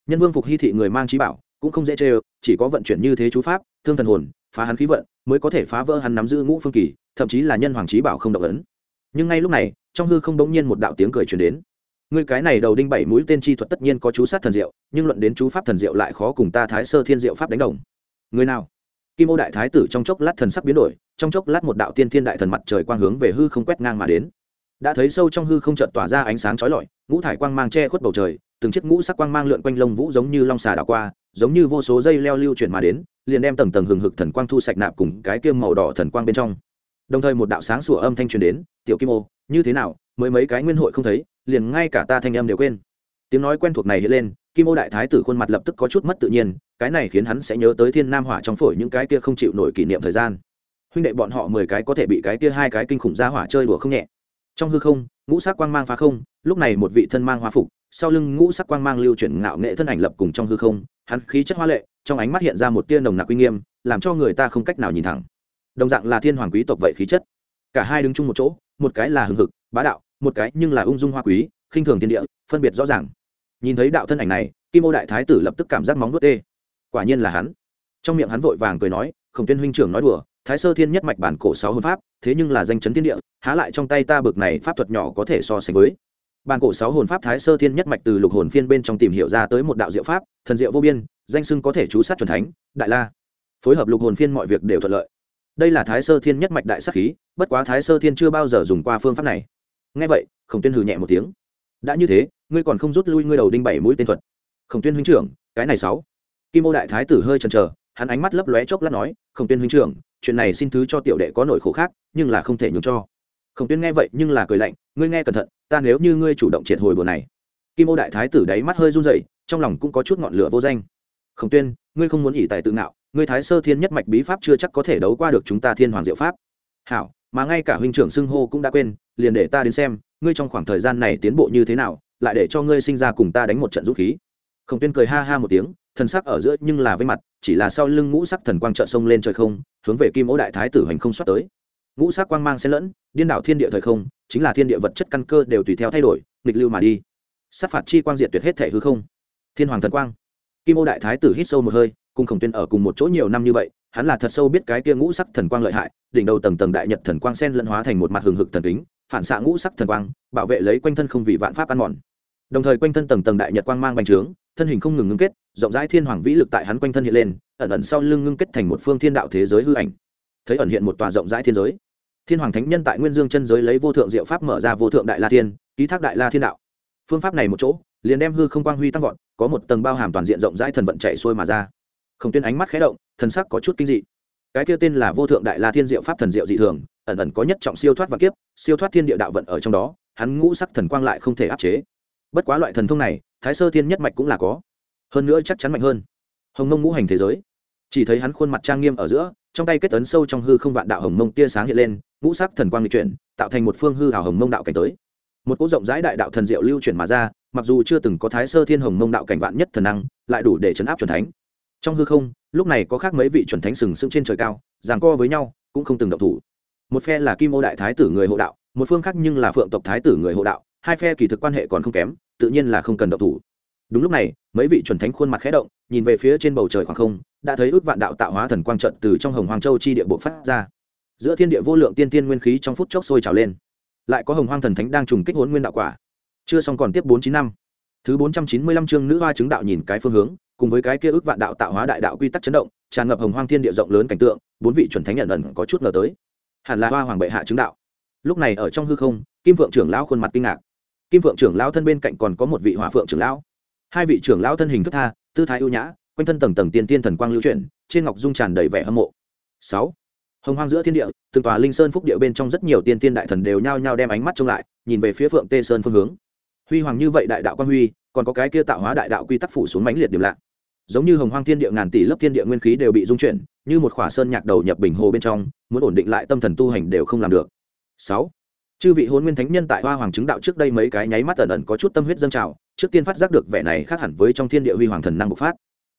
Nhân vương phục hy thị người mang trí bảo, cũng không dễ chê chỉ có vận chuyển như thế chú pháp, thương thần hồn, phá hắn khí vận, mới có thể phá vỡ hắn nắm giữ ngũ phương kỳ, thậm chí là nhân hoàng trí bảo không động ấn. Nhưng ngay lúc này, trong hư không đống nhiên một đạo tiếng cười truyền đến ngươi cái này đầu đinh bảy mũi tên chi thuật tất nhiên có chú sát thần diệu, nhưng luận đến chú pháp thần diệu lại khó cùng ta thái sơ thiên diệu pháp đánh đồng. Người nào? Kim ô đại thái tử trong chốc lát thần sắc biến đổi, trong chốc lát một đạo tiên thiên đại thần mặt trời quang hướng về hư không quét ngang mà đến. Đã thấy sâu trong hư không chợt tỏa ra ánh sáng chói lọi, ngũ thải quang mang che khuất bầu trời, từng chiếc ngũ sắc quang mang lượn quanh lông vũ giống như long xà đảo qua, giống như vô số dây leo lưu chuyển mà đến, liền đem tầng tầng hừng hực thần quang thu sạch nạp cùng cái kiêm màu đỏ thần quang bên trong. Đồng thời một đạo sáng sủa âm thanh truyền đến, tiểu kim ô, như thế nào? Mới mấy cái nguyên hội không thấy, liền ngay cả ta thanh em đều quên. Tiếng nói quen thuộc này hiện lên, kim ô đại thái tử khuôn mặt lập tức có chút mất tự nhiên, cái này khiến hắn sẽ nhớ tới thiên nam hỏa trong phổi những cái kia không chịu nổi kỷ niệm thời gian. Huynh đệ bọn họ mười cái có thể bị cái kia hai cái kinh khủng ra hỏa chơi đùa không nhẹ. Trong hư không, ngũ sắc quang mang phá không, lúc này một vị thân mang hoa phục, sau lưng ngũ sắc quang mang lưu chuyển ngạo nghệ thân ảnh lập cùng trong hư không, hắn khí chất hoa lệ, trong ánh mắt hiện ra một tia nồng nặc uy nghiêm, làm cho người ta không cách nào nhìn thẳng. Đồng dạng là thiên hoàng quý tộc vậy khí chất. Cả hai đứng chung một chỗ, một cái là hừng hực bá đạo, một cái nhưng là ung dung hoa quý, khinh thường thiên địa, phân biệt rõ ràng. Nhìn thấy đạo thân ảnh này, kim ô đại thái tử lập tức cảm giác móng vuốt tê. Quả nhiên là hắn. Trong miệng hắn vội vàng cười nói, khổng tuyên huynh trưởng nói đùa, thái sơ thiên nhất mạch bản cổ sáu hồn pháp, thế nhưng là danh chấn thiên địa, há lại trong tay ta bực này pháp thuật nhỏ có thể so sánh với. Bản cổ sáu hồn pháp thái sơ thiên nhất mạch từ lục hồn phiên bên trong tìm hiểu ra tới một đạo diệu pháp, thần diệu vô biên, danh sưng có thể chú sát chuẩn thánh, đại la. Phối hợp lục hồn phiên mọi việc đều thuận lợi. Đây là thái sơ thiên nhất mạch đại sắc khí, bất quá thái sơ thiên chưa bao giờ dùng qua phương pháp này nghe vậy, khổng tuyên hừ nhẹ một tiếng. Đã như thế, ngươi còn không rút lui ngươi đầu đinh bảy mũi tên thuật. Khổng tuyên huynh trưởng, cái này sáu. Kim ô đại thái tử hơi chần chờ, hắn ánh mắt lấp lóe chốc lát nói, khổng tuyên huynh trưởng, chuyện này xin thứ cho tiểu đệ có nỗi khổ khác, nhưng là không thể nhường cho. Khổng tuyên nghe vậy, nhưng là cười lạnh, ngươi nghe cẩn thận, ta nếu như ngươi chủ động triệt hồi bữa này. Kim ô đại thái tử đáy mắt hơi run rẩy, trong lòng cũng có chút ngọn lửa vô danh. Khổng tuyên, ngươi không muốn ỉ tài tự ngạo, ngươi thái sơ thiên nhất mạch bí pháp chưa chắc có thể đấu qua được chúng ta thiên hoàng diệu pháp. Hảo mà ngay cả huynh trưởng xưng hô cũng đã quên, liền để ta đến xem, ngươi trong khoảng thời gian này tiến bộ như thế nào, lại để cho ngươi sinh ra cùng ta đánh một trận dũng khí. Khổng tuyên cười ha ha một tiếng, thần sắc ở giữa nhưng là với mặt, chỉ là sau lưng ngũ sắc thần quang trợ sông lên trời không, hướng về kim ố đại thái tử hành không xuất tới. Ngũ sắc quang mang xen lẫn, điên đảo thiên địa thời không, chính là thiên địa vật chất căn cơ đều tùy theo thay đổi, nghịch lưu mà đi. Sát phạt chi quang diệt tuyệt hết thể hư không. Thiên hoàng thần quang. Kim ô đại thái tử hít sâu một hơi, cùng khổng tuyên ở cùng một chỗ nhiều năm như vậy hắn là thật sâu biết cái kia ngũ sắc thần quang lợi hại, đỉnh đầu tầng tầng đại nhật thần quang sen lẫn hóa thành một mặt hừng hực thần kính, phản xạ ngũ sắc thần quang, bảo vệ lấy quanh thân không vì vạn pháp ăn mòn. Đồng thời quanh thân tầng tầng đại nhật quang mang bành trướng, thân hình không ngừng ngưng kết, rộng rãi thiên hoàng vĩ lực tại hắn quanh thân hiện lên, ẩn ẩn sau lưng ngưng kết thành một phương thiên đạo thế giới hư ảnh. Thấy ẩn hiện một tòa rộng rãi thiên giới, thiên hoàng thánh nhân tại nguyên dương chân giới lấy vô thượng diệu pháp mở ra vô thượng đại la thiên, ký thác đại la thiên đạo. Phương pháp này một chỗ, liền đem hư không quang huy tăng vọt, có một tầng bao hàm toàn diện rộng rãi thần vận chạy xuôi mà ra không tuyên ánh mắt khé động, thần sắc có chút kinh dị. Cái kia tên là vô thượng đại la thiên diệu pháp thần diệu dị thường, ẩn ẩn có nhất trọng siêu thoát và kiếp, siêu thoát thiên địa đạo vận ở trong đó, hắn ngũ sắc thần quang lại không thể áp chế. Bất quá loại thần thông này, thái sơ thiên nhất mạch cũng là có. Hơn nữa chắc chắn mạnh hơn. Hồng mông ngũ hành thế giới. Chỉ thấy hắn khuôn mặt trang nghiêm ở giữa, trong tay kết tấn sâu trong hư không vạn đạo hồng mông tia sáng hiện lên, ngũ sắc thần quang lịch chuyển, tạo thành một phương hư hào hồng mông đạo cảnh tới. Một cỗ rộng rãi đại đạo thần diệu lưu chuyển mà ra, mặc dù chưa từng có thái sơ thiên hồng mông đạo cảnh vạn nhất thần năng, lại đủ để chấn áp c thánh trong hư không, lúc này có khác mấy vị chuẩn thánh sừng sững trên trời cao, giằng co với nhau, cũng không từng động thủ. Một phe là kim ô đại thái tử người hộ đạo, một phương khác nhưng là phượng tộc thái tử người hộ đạo, hai phe kỳ thực quan hệ còn không kém, tự nhiên là không cần động thủ. Đúng lúc này, mấy vị chuẩn thánh khuôn mặt khẽ động, nhìn về phía trên bầu trời khoảng không, đã thấy ước vạn đạo tạo hóa thần quang trận từ trong hồng hoàng châu chi địa bộ phát ra. Giữa thiên địa vô lượng tiên tiên nguyên khí trong phút chốc sôi trào lên. Lại có hồng hoang thần thánh đang trùng kích hốn nguyên đạo quả. Chưa xong còn tiếp bốn chín năm thứ bốn trăm chín mươi lăm chương nữ hoa chứng đạo nhìn cái phương hướng, cùng với cái kia ước vạn đạo tạo hóa đại đạo quy tắc chấn động, tràn ngập hồng hoang thiên địa rộng lớn cảnh tượng, bốn vị chuẩn thánh nhận ẩn có chút ngờ tới. Hẳn là hoa hoàng bệ hạ chứng đạo. Lúc này ở trong hư không, kim phượng trưởng lão khuôn mặt kinh ngạc. Kim phượng trưởng lão thân bên cạnh còn có một vị hỏa phượng trưởng lão. Hai vị trưởng lão thân hình thức tha, tư thái ưu nhã, quanh thân tầng tầng tiên tiên thần quang lưu chuyển, trên ngọc dung tràn đầy vẻ hâm mộ. Sáu. Hồng hoang giữa thiên địa, từng tòa linh sơn phúc địa bên trong rất nhiều tiên tiên đại thần đều nhao nhao đem ánh mắt trông lại, nhìn về phía phượng tê sơn phương hướng huy hoàng như vậy đại đạo quang huy, còn có cái kia tạo hóa đại đạo quy tắc phủ xuống mãnh liệt điểm lạ. Giống như hồng hoang thiên địa ngàn tỷ lớp thiên địa nguyên khí đều bị dung chuyển, như một khỏa sơn nhạc đầu nhập bình hồ bên trong, muốn ổn định lại tâm thần tu hành đều không làm được. Sáu, chư vị hôn nguyên thánh nhân tại hoa hoàng chứng đạo trước đây mấy cái nháy mắt ẩn ẩn có chút tâm huyết dâng trào, trước tiên phát giác được vẻ này khác hẳn với trong thiên địa huy hoàng thần năng bộc phát.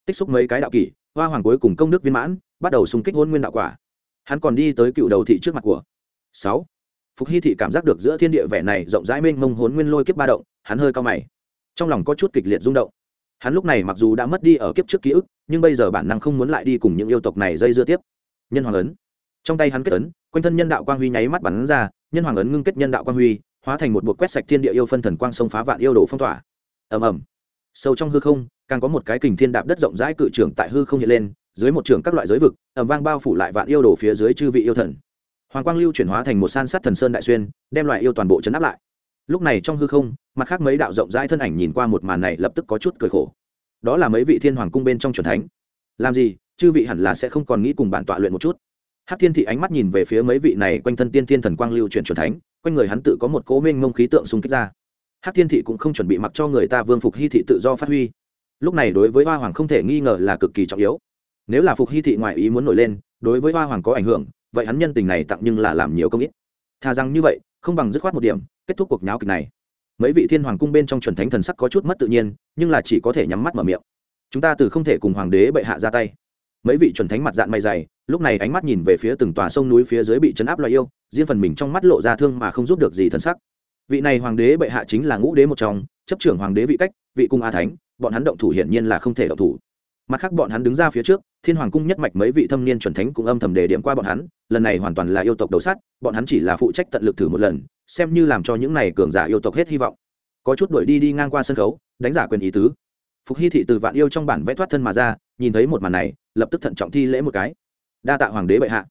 Tích xúc mấy cái đạo kỷ, hoa hoàng cuối cùng công đức viên mãn, bắt đầu xung kích hôn nguyên đạo quả. Hắn còn đi tới cựu đầu thị trước mặt của. Sáu, phục hy thị cảm giác được giữa thiên địa vẻ này rộng rãi mênh mông hốn nguyên lôi kiếp ba động hắn hơi cao mày. Trong lòng có chút kịch liệt rung động. Hắn lúc này mặc dù đã mất đi ở kiếp trước ký ức, nhưng bây giờ bản năng không muốn lại đi cùng những yêu tộc này dây dưa tiếp. Nhân hoàng ấn. Trong tay hắn kết ấn, quanh thân nhân đạo quang huy nháy mắt bắn ra, nhân hoàng ấn ngưng kết nhân đạo quang huy, hóa thành một buộc quét sạch thiên địa yêu phân thần quang sông phá vạn yêu đồ phong tỏa. Ầm ầm. Sâu trong hư không, càng có một cái kình thiên đạp đất rộng rãi cự trưởng tại hư không hiện lên, dưới một trường các loại giới vực, ầm vang bao phủ lại vạn yêu đồ phía dưới chư vị yêu thần. Hoàng quang lưu chuyển hóa thành một san sát thần sơn đại xuyên, đem loại yêu toàn bộ chấn áp lại lúc này trong hư không, mặt khác mấy đạo rộng rãi thân ảnh nhìn qua một màn này lập tức có chút cười khổ. Đó là mấy vị thiên hoàng cung bên trong c thánh. Làm gì, chư vị hẳn là sẽ không còn nghĩ cùng bản tọa luyện một chút. Hát thiên thị ánh mắt nhìn về phía mấy vị này quanh thân tiên thiên thần quang lưu chuyển c thánh, quanh người hắn tự có một cố minh mông khí tượng xung kích ra. Hát thiên thị cũng không chuẩn bị mặc cho người ta vương phục hy thị tự do phát huy. Lúc này đối với hoa hoàng không thể nghi ngờ là cực kỳ trọng yếu. Nếu là phục hy thị ngoại ý muốn nổi lên, đối với hoa hoàng có ảnh hưởng, vậy hắn nhân tình này tặng nhưng là làm nhiều công ít. Thà rằng như vậy, không bằng dứt khoát một điểm kết thúc cuộc nháo kịch này. Mấy vị thiên hoàng cung bên trong chuẩn thánh thần sắc có chút mất tự nhiên, nhưng là chỉ có thể nhắm mắt mở miệng. Chúng ta từ không thể cùng hoàng đế bệ hạ ra tay. Mấy vị chuẩn thánh mặt dạng mày dày, lúc này ánh mắt nhìn về phía từng tòa sông núi phía dưới bị chấn áp loại yêu, riêng phần mình trong mắt lộ ra thương mà không giúp được gì thân sắc. Vị này hoàng đế bệ hạ chính là ngũ đế một trong, chấp trưởng hoàng đế vị cách, vị cung a thánh, bọn hắn động thủ hiển nhiên là không thể động thủ. Mặt khác bọn hắn đứng ra phía trước, thiên hoàng cung nhất mạch mấy vị thâm niên chuẩn thánh cũng âm thầm đề điểm qua bọn hắn, lần này hoàn toàn là yêu tộc đầu sát bọn hắn chỉ là phụ trách tận lực thử một lần xem như làm cho những này cường giả yêu tộc hết hy vọng. Có chút đuổi đi đi ngang qua sân khấu, đánh giả quyền ý tứ. Phục hy thị từ vạn yêu trong bản vẽ thoát thân mà ra, nhìn thấy một màn này, lập tức thận trọng thi lễ một cái. Đa tạ hoàng đế bệ hạ.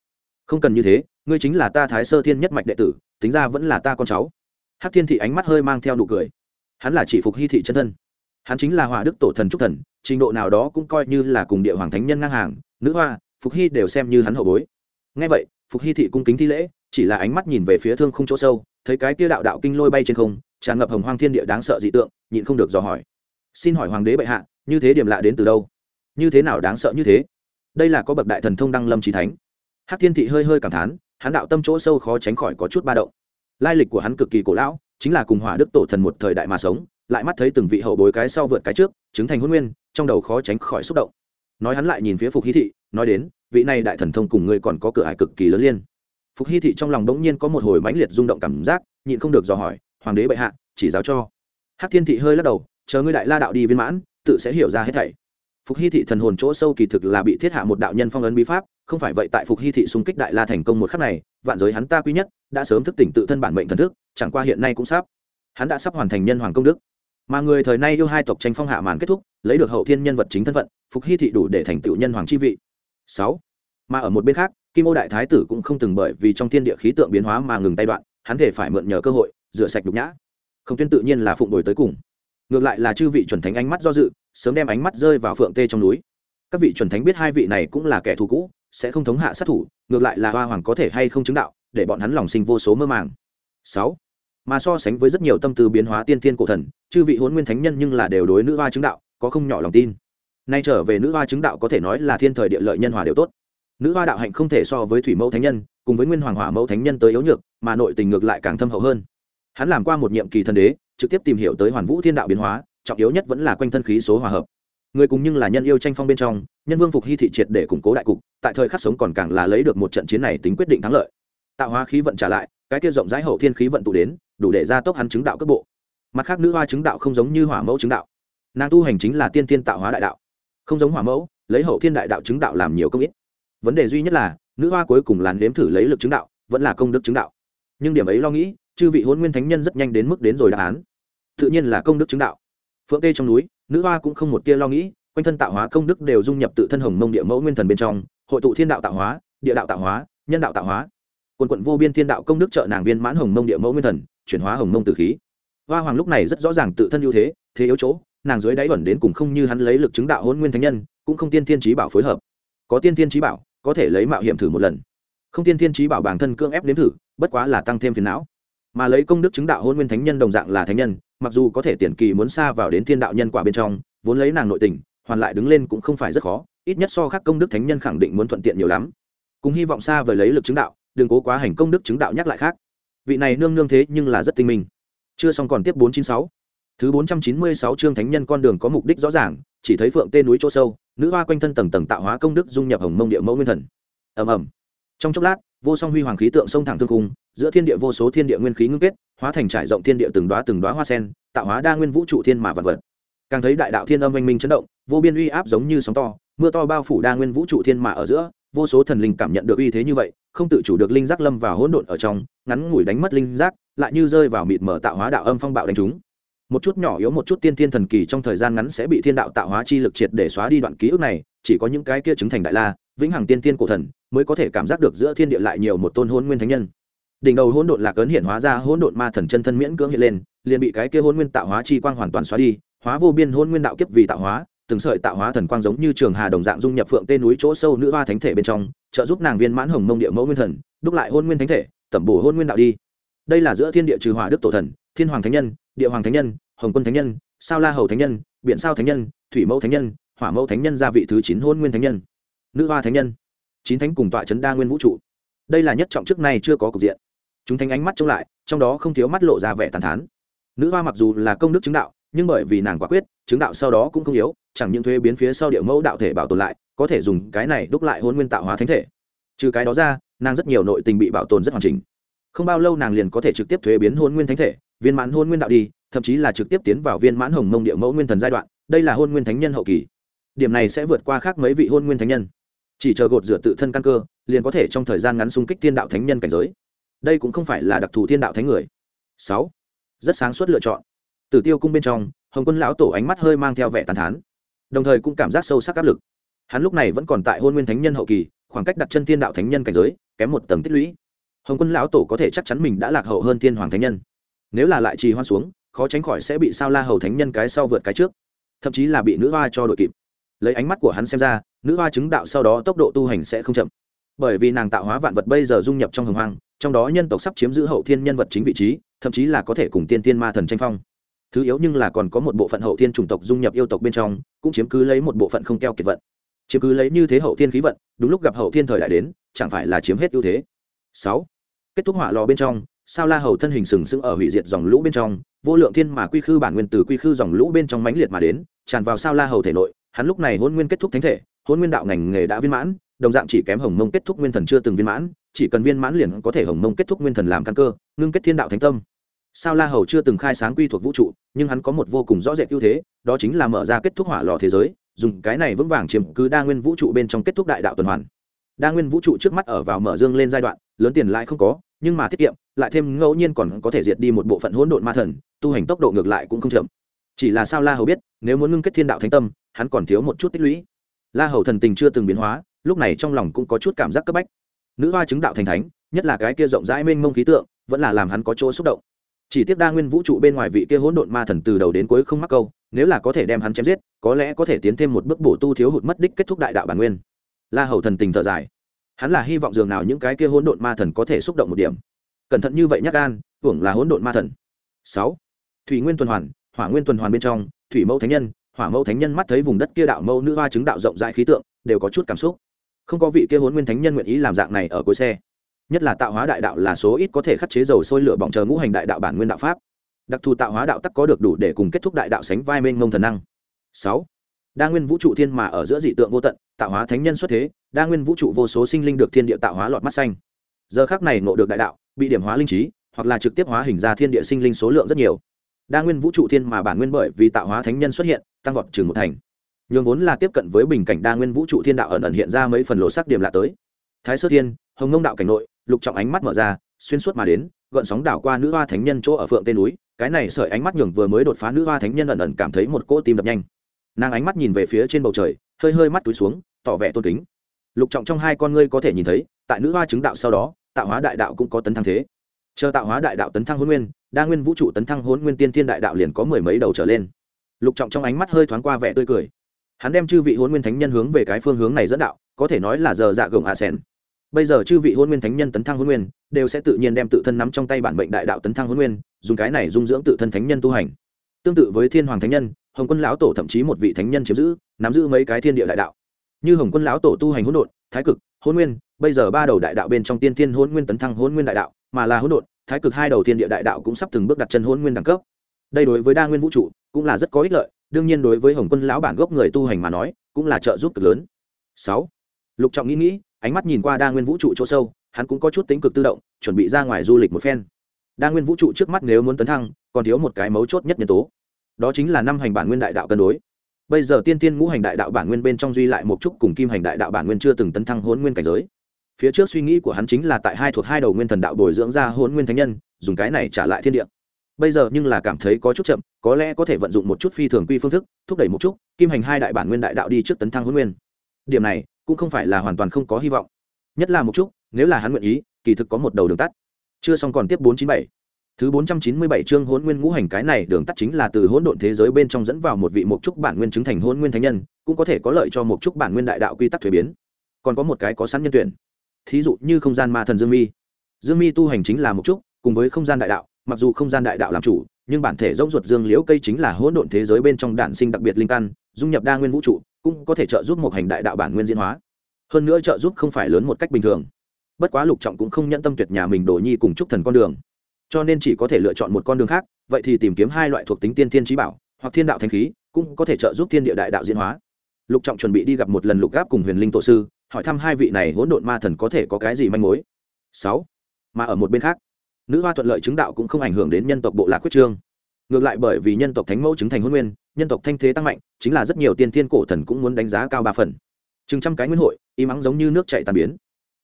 Không cần như thế, ngươi chính là ta thái sơ thiên nhất mạch đệ tử, tính ra vẫn là ta con cháu. Hắc thiên thị ánh mắt hơi mang theo nụ cười. Hắn là chỉ phục hy thị chân thân. Hắn chính là hòa đức tổ thần trúc thần, trình độ nào đó cũng coi như là cùng địa hoàng thánh nhân ngang hàng, nữ hoa, phục hy đều xem như hắn hậu bối. Ngay vậy, phục hy thị cung kính thi lễ, chỉ là ánh mắt nhìn về phía thương không chỗ sâu thấy cái kia đạo đạo kinh lôi bay trên không, tràn ngập hồng hoang thiên địa đáng sợ dị tượng, nhịn không được dò hỏi. Xin hỏi hoàng đế bệ hạ, như thế điểm lạ đến từ đâu? Như thế nào đáng sợ như thế? Đây là có bậc đại thần thông đăng lâm trí thánh. Hắc thiên thị hơi hơi cảm thán, hắn đạo tâm chỗ sâu khó tránh khỏi có chút ba động. Lai lịch của hắn cực kỳ cổ lão, chính là cùng hỏa đức tổ thần một thời đại mà sống, lại mắt thấy từng vị hậu bối cái sau vượt cái trước, chứng thành hôn nguyên, trong đầu khó tránh khỏi xúc động. Nói hắn lại nhìn phía phục hy thị, nói đến, vị này đại thần thông cùng ngươi còn có cửa ải cực kỳ lớn liên phục hy thị trong lòng đống nhiên có một hồi mãnh liệt rung động cảm giác, nhịn không được dò hỏi, hoàng đế bệ hạ, chỉ giáo cho. Hắc thiên thị hơi lắc đầu, chờ ngươi đại la đạo đi viên mãn, tự sẽ hiểu ra hết thảy. Phục hy thị thần hồn chỗ sâu kỳ thực là bị thiết hạ một đạo nhân phong ấn bí pháp, không phải vậy tại phục hy thị xung kích đại la thành công một khắc này, vạn giới hắn ta quý nhất, đã sớm thức tỉnh tự thân bản mệnh thần thức, chẳng qua hiện nay cũng sắp, hắn đã sắp hoàn thành nhân hoàng công đức. Mà người thời nay yêu hai tộc tranh phong hạ màn kết thúc, lấy được hậu thiên nhân vật chính thân phận, phục hy thị đủ để thành tựu nhân hoàng chi vị. Sáu, mà ở một bên khác kim ô đại thái tử cũng không từng bởi vì trong thiên địa khí tượng biến hóa mà ngừng tay đoạn, hắn thể phải mượn nhờ cơ hội, rửa sạch nhục nhã. Không tuyên tự nhiên là phụng đổi tới cùng. Ngược lại là chư vị chuẩn thánh ánh mắt do dự, sớm đem ánh mắt rơi vào phượng tê trong núi. Các vị chuẩn thánh biết hai vị này cũng là kẻ thù cũ, sẽ không thống hạ sát thủ, ngược lại là hoa hoàng có thể hay không chứng đạo, để bọn hắn lòng sinh vô số mơ màng. Sáu. Mà so sánh với rất nhiều tâm tư biến hóa tiên thiên cổ thần, chư vị huấn nguyên thánh nhân nhưng là đều đối nữ hoa chứng đạo, có không nhỏ lòng tin. Nay trở về nữ hoa chứng đạo có thể nói là thiên thời địa lợi nhân hòa đều tốt nữ hoa đạo hạnh không thể so với thủy mẫu thánh nhân, cùng với nguyên hoàng hỏa mẫu thánh nhân tới yếu nhược, mà nội tình ngược lại càng thâm hậu hơn. Hắn làm qua một nhiệm kỳ thần đế, trực tiếp tìm hiểu tới hoàn vũ thiên đạo biến hóa, trọng yếu nhất vẫn là quanh thân khí số hòa hợp. Người cùng nhưng là nhân yêu tranh phong bên trong, nhân vương phục hy thị triệt để củng cố đại cục, tại thời khắc sống còn càng là lấy được một trận chiến này tính quyết định thắng lợi. Tạo hóa khí vận trả lại, cái tiêu rộng rãi hậu thiên khí vận tụ đến, đủ để gia tốc hắn chứng đạo cấp bộ. Mặt khác nữ hoa chứng đạo không giống như hỏa mẫu chứng đạo. Nàng tu hành chính là tiên tiên tạo hóa đại đạo. Không giống hỏa mẫu, lấy hậu thiên đại đạo chứng đạo làm nhiều công ít vấn đề duy nhất là, nữ hoa cuối cùng làn nếm thử lấy lực chứng đạo, vẫn là công đức chứng đạo. Nhưng điểm ấy lo nghĩ, chư vị hôn nguyên thánh nhân rất nhanh đến mức đến rồi đáp án. Tự nhiên là công đức chứng đạo. Phượng tê trong núi, nữ hoa cũng không một tia lo nghĩ, quanh thân tạo hóa công đức đều dung nhập tự thân hồng mông địa mẫu nguyên thần bên trong, hội tụ thiên đạo tạo hóa, địa đạo tạo hóa, nhân đạo tạo hóa. Quần quận vô biên thiên đạo công đức trợ nàng viên mãn hồng mông địa mẫu nguyên thần, chuyển hóa hồng mông từ khí. Hoa hoàng lúc này rất rõ ràng tự thân ưu thế thế yếu chỗ, nàng dưới đáy ẩn đến cùng không như hắn lấy lực chứng đạo hôn nguyên thánh nhân, cũng không tiên thiên trí bảo phối hợp. Có tiên thiên trí bảo có thể lấy mạo hiểm thử một lần. Không tiên thiên trí bảo bản thân cưỡng ép đến thử, bất quá là tăng thêm phiền não. Mà lấy công đức chứng đạo hôn nguyên thánh nhân đồng dạng là thánh nhân, mặc dù có thể tiền kỳ muốn xa vào đến thiên đạo nhân quả bên trong, vốn lấy nàng nội tình, hoàn lại đứng lên cũng không phải rất khó, ít nhất so khác công đức thánh nhân khẳng định muốn thuận tiện nhiều lắm. Cùng hy vọng xa vời lấy lực chứng đạo, đừng cố quá hành công đức chứng đạo nhắc lại khác. Vị này nương nương thế nhưng là rất tinh minh. Chưa xong còn tiếp bốn chín sáu. Thứ bốn trăm chín mươi sáu chương thánh nhân con đường có mục đích rõ ràng, chỉ thấy phượng tên núi chỗ sâu nữ hoa quanh thân tầng tầng tạo hóa công đức dung nhập hồng mông địa mẫu nguyên thần. Ầm ầm. Trong chốc lát, vô song huy hoàng khí tượng sông thẳng thương cung giữa thiên địa vô số thiên địa nguyên khí ngưng kết, hóa thành trải rộng thiên địa từng đoá từng đoá hoa sen, tạo hóa đa nguyên vũ trụ thiên mà vật vật. Càng thấy đại đạo thiên âm anh minh chấn động, vô biên uy áp giống như sóng to, mưa to bao phủ đa nguyên vũ trụ thiên mà ở giữa, vô số thần linh cảm nhận được uy thế như vậy, không tự chủ được linh giác lâm vào hỗn độn ở trong, ngắn ngủi đánh mất linh giác, lại như rơi vào mịt mở tạo hóa đạo âm phong bạo đánh chúng một chút nhỏ yếu, một chút tiên thiên thần kỳ trong thời gian ngắn sẽ bị thiên đạo tạo hóa chi lực triệt để xóa đi đoạn ký ức này, chỉ có những cái kia chứng thành đại la, vĩnh hằng tiên thiên cổ thần mới có thể cảm giác được giữa thiên địa lại nhiều một tôn hôn nguyên thánh nhân. Đỉnh đầu hỗn độn lạc ấn hiện hóa ra hỗn độn ma thần chân thân miễn cưỡng hiện lên, liền bị cái kia hôn nguyên tạo hóa chi quang hoàn toàn xóa đi, hóa vô biên hôn nguyên đạo kiếp vì tạo hóa, từng sợi tạo hóa thần quang giống như trường hà đồng dạng dung nhập phượng tên núi chỗ sâu nữ hoa thánh thể bên trong, trợ giúp nàng viên mãn hồng mông địa mẫu nguyên thần, đúc lại hôn nguyên thánh thể, tẩm bổ hôn nguyên đạo đi. Đây là giữa thiên địa trừ hỏa đức tổ thần, thiên hoàng thánh nhân địa hoàng thánh nhân, hồng quân thánh nhân, sao la hầu thánh nhân biện sao thánh nhân, thủy mẫu thánh nhân, hỏa mẫu thánh nhân gia vị thứ chín hôn nguyên thánh nhân, nữ hoa thánh nhân, chín thánh cùng tọa chấn đa nguyên vũ trụ. Đây là nhất trọng trước nay chưa có cục diện. Chúng thánh ánh mắt trông lại, trong đó không thiếu mắt lộ ra vẻ tàn thán. Nữ hoa mặc dù là công đức chứng đạo, nhưng bởi vì nàng quả quyết, chứng đạo sau đó cũng không yếu, chẳng những thuế biến phía sau địa mẫu đạo thể bảo tồn lại, có thể dùng cái này đúc lại hôn nguyên tạo hóa thánh thể. Trừ cái đó ra, nàng rất nhiều nội tình bị bảo tồn rất hoàn chỉnh. Không bao lâu nàng liền có thể trực tiếp thuế biến hôn nguyên thánh thể viên mãn hôn nguyên đạo đi, thậm chí là trực tiếp tiến vào viên mãn hồng mông địa mẫu nguyên thần giai đoạn, đây là hôn nguyên thánh nhân hậu kỳ. Điểm này sẽ vượt qua khác mấy vị hôn nguyên thánh nhân. Chỉ chờ gột rửa tự thân căn cơ, liền có thể trong thời gian ngắn xung kích thiên đạo thánh nhân cảnh giới. Đây cũng không phải là đặc thù thiên đạo thánh người. Sáu, rất sáng suốt lựa chọn. Tử tiêu cung bên trong, hồng quân lão tổ ánh mắt hơi mang theo vẻ tàn thán, đồng thời cũng cảm giác sâu sắc áp lực. Hắn lúc này vẫn còn tại hôn nguyên thánh nhân hậu kỳ, khoảng cách đặt chân thiên đạo thánh nhân cảnh giới, kém một tầng tích lũy. Hồng quân lão tổ có thể chắc chắn mình đã lạc hậu hơn thiên hoàng thánh nhân nếu là lại trì hoan xuống, khó tránh khỏi sẽ bị sao la hầu thánh nhân cái sau vượt cái trước, thậm chí là bị nữ hoa cho đội kịp. Lấy ánh mắt của hắn xem ra, nữ hoa chứng đạo sau đó tốc độ tu hành sẽ không chậm. Bởi vì nàng tạo hóa vạn vật bây giờ dung nhập trong hồng hoang, trong đó nhân tộc sắp chiếm giữ hậu thiên nhân vật chính vị trí, thậm chí là có thể cùng tiên tiên ma thần tranh phong. Thứ yếu nhưng là còn có một bộ phận hậu thiên chủng tộc dung nhập yêu tộc bên trong, cũng chiếm cứ lấy một bộ phận không keo kiệt vận. Chiếm cứ lấy như thế hậu thiên khí vận, đúng lúc gặp hậu thiên thời đại đến, chẳng phải là chiếm hết ưu thế. Sáu, kết thúc hỏa lò bên trong sao la hầu thân hình sừng sững ở hủy diệt dòng lũ bên trong, vô lượng thiên mà quy khư bản nguyên từ quy khư dòng lũ bên trong mãnh liệt mà đến, tràn vào sao la hầu thể nội, hắn lúc này hôn nguyên kết thúc thánh thể, hôn nguyên đạo ngành nghề đã viên mãn, đồng dạng chỉ kém hồng mông kết thúc nguyên thần chưa từng viên mãn, chỉ cần viên mãn liền có thể hồng mông kết thúc nguyên thần làm căn cơ, ngưng kết thiên đạo thánh tâm. Sao la hầu chưa từng khai sáng quy thuộc vũ trụ, nhưng hắn có một vô cùng rõ rệt ưu thế, đó chính là mở ra kết thúc hỏa lò thế giới, dùng cái này vững vàng chiếm cứ đa nguyên vũ trụ bên trong kết thúc đại đạo tuần hoàn. Đa nguyên vũ trụ trước mắt ở vào mở dương lên giai đoạn, lớn tiền lại không có nhưng mà tiết kiệm, lại thêm ngẫu nhiên còn có thể diệt đi một bộ phận hỗn độn ma thần, tu hành tốc độ ngược lại cũng không chậm. Chỉ là sao la hầu biết, nếu muốn ngưng kết thiên đạo thánh tâm, hắn còn thiếu một chút tích lũy. La hầu thần tình chưa từng biến hóa, lúc này trong lòng cũng có chút cảm giác cấp bách. Nữ hoa chứng đạo thành thánh, nhất là cái kia rộng rãi mênh mông khí tượng, vẫn là làm hắn có chỗ xúc động. Chỉ tiếc đa nguyên vũ trụ bên ngoài vị kia hỗn độn ma thần từ đầu đến cuối không mắc câu, nếu là có thể đem hắn chém giết, có lẽ có thể tiến thêm một bước bổ tu thiếu hụt mất đích kết thúc đại đạo bản nguyên. La hầu thần tình thở dài hắn là hy vọng dường nào những cái kia hỗn độn ma thần có thể xúc động một điểm. Cẩn thận như vậy nhắc gan, tưởng là hỗn độn ma thần. Sáu. Thủy nguyên tuần hoàn, hỏa nguyên tuần hoàn bên trong, thủy mẫu thánh nhân, hỏa mẫu thánh nhân mắt thấy vùng đất kia đạo mẫu nữ hoa chứng đạo rộng rãi khí tượng, đều có chút cảm xúc. Không có vị kia hỗn nguyên thánh nhân nguyện ý làm dạng này ở cuối xe. Nhất là tạo hóa đại đạo là số ít có thể khắc chế dầu sôi lửa bỏng chờ ngũ hành đại đạo bản nguyên đạo pháp. Đặc thù tạo hóa đạo tắc có được đủ để cùng kết thúc đại đạo sánh vai mênh ngông thần năng. Sáu đa nguyên vũ trụ thiên mà ở giữa dị tượng vô tận, tạo hóa thánh nhân xuất thế, đa nguyên vũ trụ vô số sinh linh được thiên địa tạo hóa lọt mắt xanh. Giờ khác này ngộ được đại đạo, bị điểm hóa linh trí, hoặc là trực tiếp hóa hình ra thiên địa sinh linh số lượng rất nhiều. Đa nguyên vũ trụ thiên mà bản nguyên bởi vì tạo hóa thánh nhân xuất hiện, tăng vọt chừng một thành. Nhường vốn là tiếp cận với bình cảnh đa nguyên vũ trụ thiên đạo ẩn ẩn hiện ra mấy phần lộ sắc điểm lạ tới. Thái sơ thiên, hồng ngông đạo cảnh nội, lục trọng ánh mắt mở ra, xuyên suốt mà đến, gợn sóng đảo qua nữ hoa thánh nhân chỗ ở phượng tên núi, cái này sợi ánh mắt nhường vừa mới đột phá nữ hoa thánh nhân ẩn ẩn cảm thấy một cỗ tim đập nhanh nàng ánh mắt nhìn về phía trên bầu trời, hơi hơi mắt túi xuống, tỏ vẻ tôn kính. Lục trọng trong hai con ngươi có thể nhìn thấy, tại nữ hoa chứng đạo sau đó, tạo hóa đại đạo cũng có tấn thăng thế. Chờ tạo hóa đại đạo tấn thăng hôn nguyên, đa nguyên vũ trụ tấn thăng hôn nguyên tiên thiên đại đạo liền có mười mấy đầu trở lên. Lục trọng trong ánh mắt hơi thoáng qua vẻ tươi cười. Hắn đem chư vị hôn nguyên thánh nhân hướng về cái phương hướng này dẫn đạo, có thể nói là giờ dạ gồng a sen bây giờ chư vị hôn nguyên thánh nhân tấn thăng hôn nguyên, đều sẽ tự nhiên đem tự thân nắm trong tay bản mệnh đại đạo tấn thăng hôn nguyên, dùng cái này dung dưỡng tự thân thánh nhân tu hành. Tương tự với thiên hoàng thánh nhân hồng quân lão tổ thậm chí một vị thánh nhân chiếm giữ, nắm giữ mấy cái thiên địa đại đạo. Như hồng quân lão tổ tu hành hỗn độn, thái cực hôn nguyên, bây giờ ba đầu đại đạo bên trong tiên thiên hôn nguyên tấn thăng hôn nguyên đại đạo, mà là hỗn độn, thái cực hai đầu thiên địa đại đạo cũng sắp từng bước đặt chân hôn nguyên đẳng cấp. Đây đối với đa nguyên vũ trụ cũng là rất có ích lợi, đương nhiên đối với hồng quân lão bản gốc người tu hành mà nói, cũng là trợ giúp cực lớn. Sáu, lục trọng nghĩ nghĩ, ánh mắt nhìn qua đa nguyên vũ trụ chỗ sâu, hắn cũng có chút tính cực tự động, chuẩn bị ra ngoài du lịch một phen. Đa nguyên vũ trụ trước mắt nếu muốn tấn thăng, còn thiếu một cái mấu chốt nhất nhân tố đó chính là năm hành bản nguyên đại đạo cân đối. Bây giờ tiên tiên ngũ hành đại đạo bản nguyên bên trong duy lại một chút cùng kim hành đại đạo bản nguyên chưa từng tấn thăng hôn nguyên cảnh giới. Phía trước suy nghĩ của hắn chính là tại hai thuộc hai đầu nguyên thần đạo bồi dưỡng ra hôn nguyên thánh nhân, dùng cái này trả lại thiên địa. Bây giờ nhưng là cảm thấy có chút chậm, có lẽ có thể vận dụng một chút phi thường quy phương thức, thúc đẩy một chút, kim hành hai đại bản nguyên đại đạo đi trước tấn thăng hôn nguyên. Điểm này, cũng không phải là hoàn toàn không có hy vọng. Nhất là một chút, nếu là hắn nguyện ý, kỳ thực có một đầu đường tắt. Chưa xong còn tiếp bốn chín bảy thứ bốn trăm chín mươi bảy chương Hỗn nguyên ngũ hành, cái này đường tắt chính là từ hỗn độn thế giới bên trong dẫn vào một vị mục trúc bản nguyên chứng thành hỗn nguyên thánh nhân, cũng có thể có lợi cho mục trúc bản nguyên đại đạo quy tắc thuế biến. Còn có một cái có sẵn nhân tuyển. Thí dụ như không gian ma thần dương mi. Dương mi tu hành chính là mục trúc, cùng với không gian đại đạo, mặc dù không gian đại đạo làm chủ, nhưng bản thể rỗng ruột dương liễu cây chính là hỗn độn thế giới bên trong đản sinh đặc biệt linh căn, dung nhập đa nguyên vũ trụ, cũng có thể trợ giúp một hành đại đạo bản nguyên diễn hóa. Hơn nữa trợ giúp không phải lớn một cách bình thường. Bất quá lục trọng cũng không nhận tâm tuyệt nhà mình đồ nhi cùng trúc thần con đường cho nên chỉ có thể lựa chọn một con đường khác, vậy thì tìm kiếm hai loại thuộc tính tiên thiên trí bảo, hoặc thiên đạo thanh khí, cũng có thể trợ giúp thiên địa đại đạo diễn hóa. Lục trọng chuẩn bị đi gặp một lần lục gáp cùng huyền linh tổ sư, hỏi thăm hai vị này hỗn độn ma thần có thể có cái gì manh mối. Sáu, mà ở một bên khác, nữ hoa thuận lợi chứng đạo cũng không ảnh hưởng đến nhân tộc bộ lạc quyết trương. Ngược lại bởi vì nhân tộc thánh mẫu chứng thành hôn nguyên, nhân tộc thanh thế tăng mạnh, chính là rất nhiều tiên thiên cổ thần cũng muốn đánh giá cao ba phần. Chừng trăm cái nguyên hội im ắng giống như nước chạy tàn biến.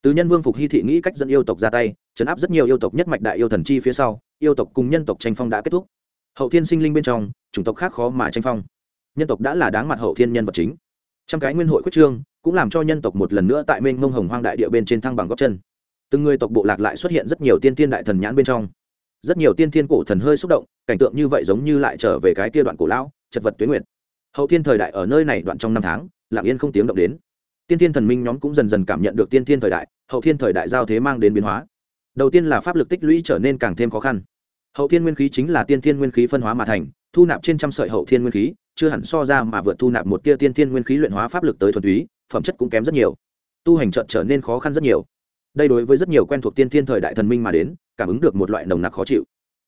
Từ nhân vương phục hy thị nghĩ cách dẫn yêu tộc ra tay chấn áp rất nhiều yêu tộc nhất mạch đại yêu thần chi phía sau, yêu tộc cùng nhân tộc tranh phong đã kết thúc. Hậu thiên sinh linh bên trong, chủng tộc khác khó mà tranh phong. Nhân tộc đã là đáng mặt hậu thiên nhân vật chính. Trăm cái nguyên hội quyết trương, cũng làm cho nhân tộc một lần nữa tại mênh mông hồng hoang đại địa bên trên thăng bằng góc chân. Từng người tộc bộ lạc lại xuất hiện rất nhiều tiên thiên đại thần nhãn bên trong. Rất nhiều tiên thiên cổ thần hơi xúc động, cảnh tượng như vậy giống như lại trở về cái kia đoạn cổ lão, chật vật tuyến nguyệt. Hậu thiên thời đại ở nơi này đoạn trong năm tháng, lặng yên không tiếng động đến. Tiên thiên thần minh nhóm cũng dần dần cảm nhận được tiên thiên thời đại, hậu thiên thời đại giao thế mang đến biến hóa đầu tiên là pháp lực tích lũy trở nên càng thêm khó khăn. Hậu thiên nguyên khí chính là tiên thiên nguyên khí phân hóa mà thành, thu nạp trên trăm sợi hậu thiên nguyên khí, chưa hẳn so ra mà vượt thu nạp một tia tiên thiên nguyên khí luyện hóa pháp lực tới thuần túy, phẩm chất cũng kém rất nhiều. Tu hành trận trở nên khó khăn rất nhiều. Đây đối với rất nhiều quen thuộc tiên thiên thời đại thần minh mà đến, cảm ứng được một loại nồng nặc khó chịu.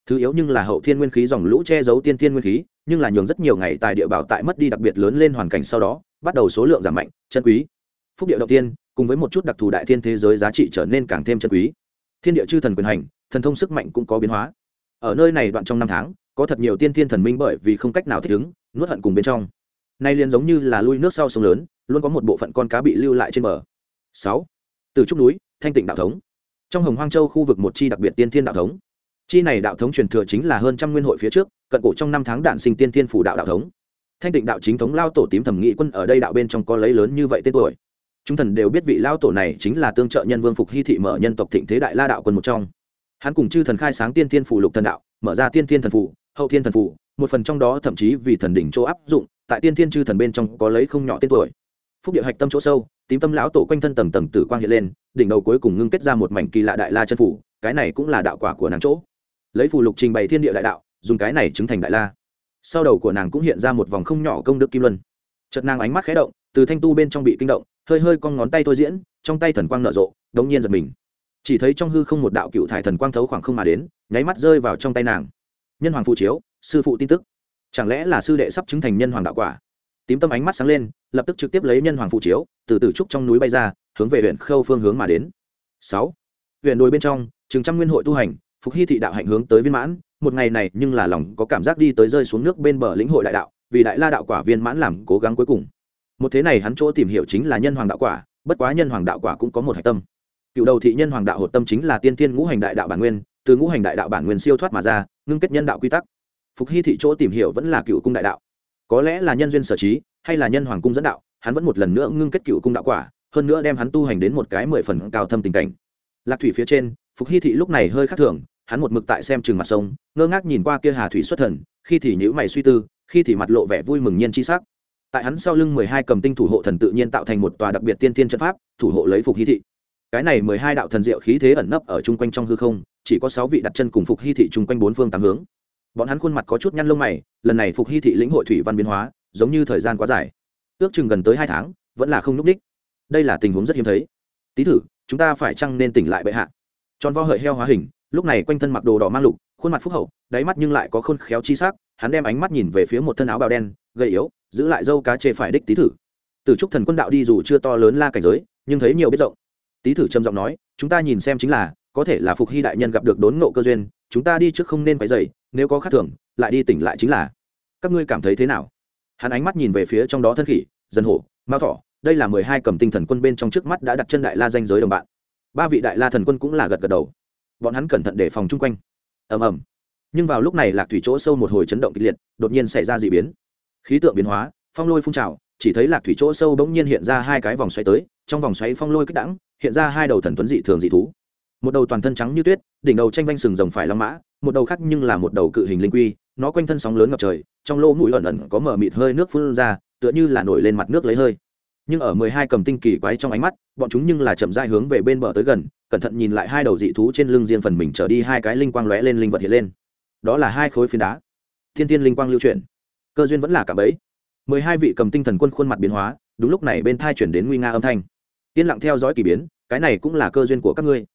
Thứ yếu nhưng là hậu thiên nguyên khí dòng lũ che giấu tiên thiên nguyên khí, nhưng là nhường rất nhiều ngày tại địa bảo tại mất đi đặc biệt lớn lên hoàn cảnh sau đó, bắt đầu số lượng giảm mạnh, chân quý. Phúc địa đầu tiên, cùng với một chút đặc thù đại thiên thế giới giá trị trở nên càng thêm chân quý thiên địa chư thần quyền hành, thần thông sức mạnh cũng có biến hóa. Ở nơi này đoạn trong năm tháng, có thật nhiều tiên thiên thần minh bởi vì không cách nào thích ứng, nuốt hận cùng bên trong. Nay liền giống như là lui nước sau sông lớn, luôn có một bộ phận con cá bị lưu lại trên bờ. Sáu. Từ trúc núi, thanh tịnh đạo thống. Trong hồng hoang châu khu vực một chi đặc biệt tiên thiên đạo thống. Chi này đạo thống truyền thừa chính là hơn trăm nguyên hội phía trước, cận cổ trong năm tháng đạn sinh tiên thiên phủ đạo đạo thống. Thanh tịnh đạo chính thống lao tổ tím thẩm nghị quân ở đây đạo bên trong có lấy lớn như vậy tên tuổi chúng thần đều biết vị lao tổ này chính là tương trợ nhân vương phục hy thị mở nhân tộc thịnh thế đại la đạo quân một trong. Hắn cùng chư thần khai sáng tiên thiên phủ lục thần đạo, mở ra tiên thiên thần phủ hậu thiên thần phủ một phần trong đó thậm chí vì thần đỉnh chỗ áp dụng, tại tiên thiên chư thần bên trong có lấy không nhỏ tên tuổi. Phúc địa hạch tâm chỗ sâu, tím tâm lão tổ quanh thân tầng tầng tử quang hiện lên, đỉnh đầu cuối cùng ngưng kết ra một mảnh kỳ lạ đại la chân phủ cái này cũng là đạo quả của nàng chỗ. Lấy phù lục trình bày thiên địa đại đạo, dùng cái này chứng thành đại la. Sau đầu của nàng cũng hiện ra một vòng không nhỏ công đức kim luân. Chật nàng ánh mắt khé động, từ thanh tu bên trong bị kinh động hơi hơi con ngón tay thôi diễn, trong tay thần quang nở rộ, đống nhiên giật mình. Chỉ thấy trong hư không một đạo cựu thải thần quang thấu khoảng không mà đến, nháy mắt rơi vào trong tay nàng. Nhân hoàng phụ chiếu, sư phụ tin tức. Chẳng lẽ là sư đệ sắp chứng thành nhân hoàng đạo quả? Tím tâm ánh mắt sáng lên, lập tức trực tiếp lấy nhân hoàng phụ chiếu, từ từ trúc trong núi bay ra, hướng về huyện khâu phương hướng mà đến. Sáu. Huyện đồi bên trong, trường trăm nguyên hội tu hành, phục hy thị đạo hạnh hướng tới viên mãn, một ngày này nhưng là lòng có cảm giác đi tới rơi xuống nước bên bờ lĩnh hội đại đạo, vì đại la đạo quả viên mãn làm cố gắng cuối cùng một thế này hắn chỗ tìm hiểu chính là nhân hoàng đạo quả, bất quá nhân hoàng đạo quả cũng có một hạch tâm. Cựu đầu thị nhân hoàng đạo hột tâm chính là tiên tiên ngũ hành đại đạo bản nguyên, từ ngũ hành đại đạo bản nguyên siêu thoát mà ra, ngưng kết nhân đạo quy tắc. Phục hy thị chỗ tìm hiểu vẫn là cựu cung đại đạo. Có lẽ là nhân duyên sở trí, hay là nhân hoàng cung dẫn đạo, hắn vẫn một lần nữa ngưng kết cựu cung đạo quả, hơn nữa đem hắn tu hành đến một cái mười phần cao thâm tình cảnh. Lạc thủy phía trên, phục hy thị lúc này hơi khác thường, hắn một mực tại xem trường mặt sông, ngơ ngác nhìn qua kia hà thủy xuất thần, khi thì nhữ mày suy tư, khi thì mặt lộ vẻ vui mừng nhiên chi sắc tại hắn sau lưng mười hai cầm tinh thủ hộ thần tự nhiên tạo thành một tòa đặc biệt tiên tiên trận pháp, thủ hộ lấy phục hy thị. Cái này mười hai đạo thần diệu khí thế ẩn nấp ở chung quanh trong hư không, chỉ có sáu vị đặt chân cùng phục hy thị chung quanh bốn phương tám hướng. Bọn hắn khuôn mặt có chút nhăn lông mày, lần này phục hy thị lĩnh hội thủy văn biến hóa, giống như thời gian quá dài. Ước chừng gần tới hai tháng, vẫn là không n ú c ních đây là tình huống rất hiếm thấy. Tí thử, chúng ta phải chăng nên tỉnh lại bệ hạ? Tròn vo hợi heo hóa hình, lúc này quanh thân mặc đồ đỏ mang lục, khuôn mặt phúc hậu, đáy mắt nhưng lại có khôn khéo chi s ắ c hắn đem ánh mắt nhìn về phía một thân áo bào đen, gầy yếu giữ lại dâu cá chê phải đích tý thử. Từ trúc thần quân đạo đi dù chưa to lớn la cảnh giới, nhưng thấy nhiều biết rộng. Tý thử trầm giọng nói, chúng ta nhìn xem chính là, có thể là phục hy đại nhân gặp được đốn nộ cơ duyên, chúng ta đi trước không nên phải dày nếu có khác thường, lại đi tỉnh lại chính là. Các ngươi cảm thấy thế nào? Hắn ánh mắt nhìn về phía trong đó thân khỉ dân hổ mao thỏ, đây là mười hai cầm tinh thần quân bên trong trước mắt đã đặt chân đại la danh giới đồng bạn. Ba vị đại la thần quân cũng là gật gật đầu. Bọn hắn cẩn thận đề phòng chung quanh. Ầm ầm. Nhưng vào lúc này lạc thủy chỗ sâu một hồi chấn động kịch liệt, đột nhiên xảy ra d ị biến khí tượng biến hóa, phong lôi phun trào, chỉ thấy lạc thủy chỗ sâu bỗng nhiên hiện ra hai cái vòng xoáy tới, trong vòng xoáy phong lôi kích đẳng, hiện ra hai đầu thần tuấn dị thường dị thú. Một đầu toàn thân trắng như tuyết, đỉnh đầu tranh vanh sừng rồng phải long mã, một đầu khác nhưng là một đầu cự hình linh quy, nó quanh thân sóng lớn ngập trời, trong lỗ mũi ẩn ẩn có mở mịt hơi nước phun ra, tựa như là nổi lên mặt nước lấy hơi. Nhưng ở mười hai cầm tinh kỳ quái trong ánh mắt, bọn chúng nhưng là chậm dai hướng về bên bờ tới gần, cẩn thận nhìn lại hai đầu dị thú trên lưng riêng phần mình trở đi hai cái linh quang lóe lên linh vật hiện lên. Đó là hai khối phiến đá. Thiên tiên linh quang lưu chuyển cơ duyên vẫn là cả bấy. Mười hai vị cầm tinh thần quân khuôn mặt biến hóa, đúng lúc này bên thai chuyển đến nguy nga âm thanh. Yên lặng theo dõi k ỳ biến, cái này cũng là cơ duyên của các ngươi.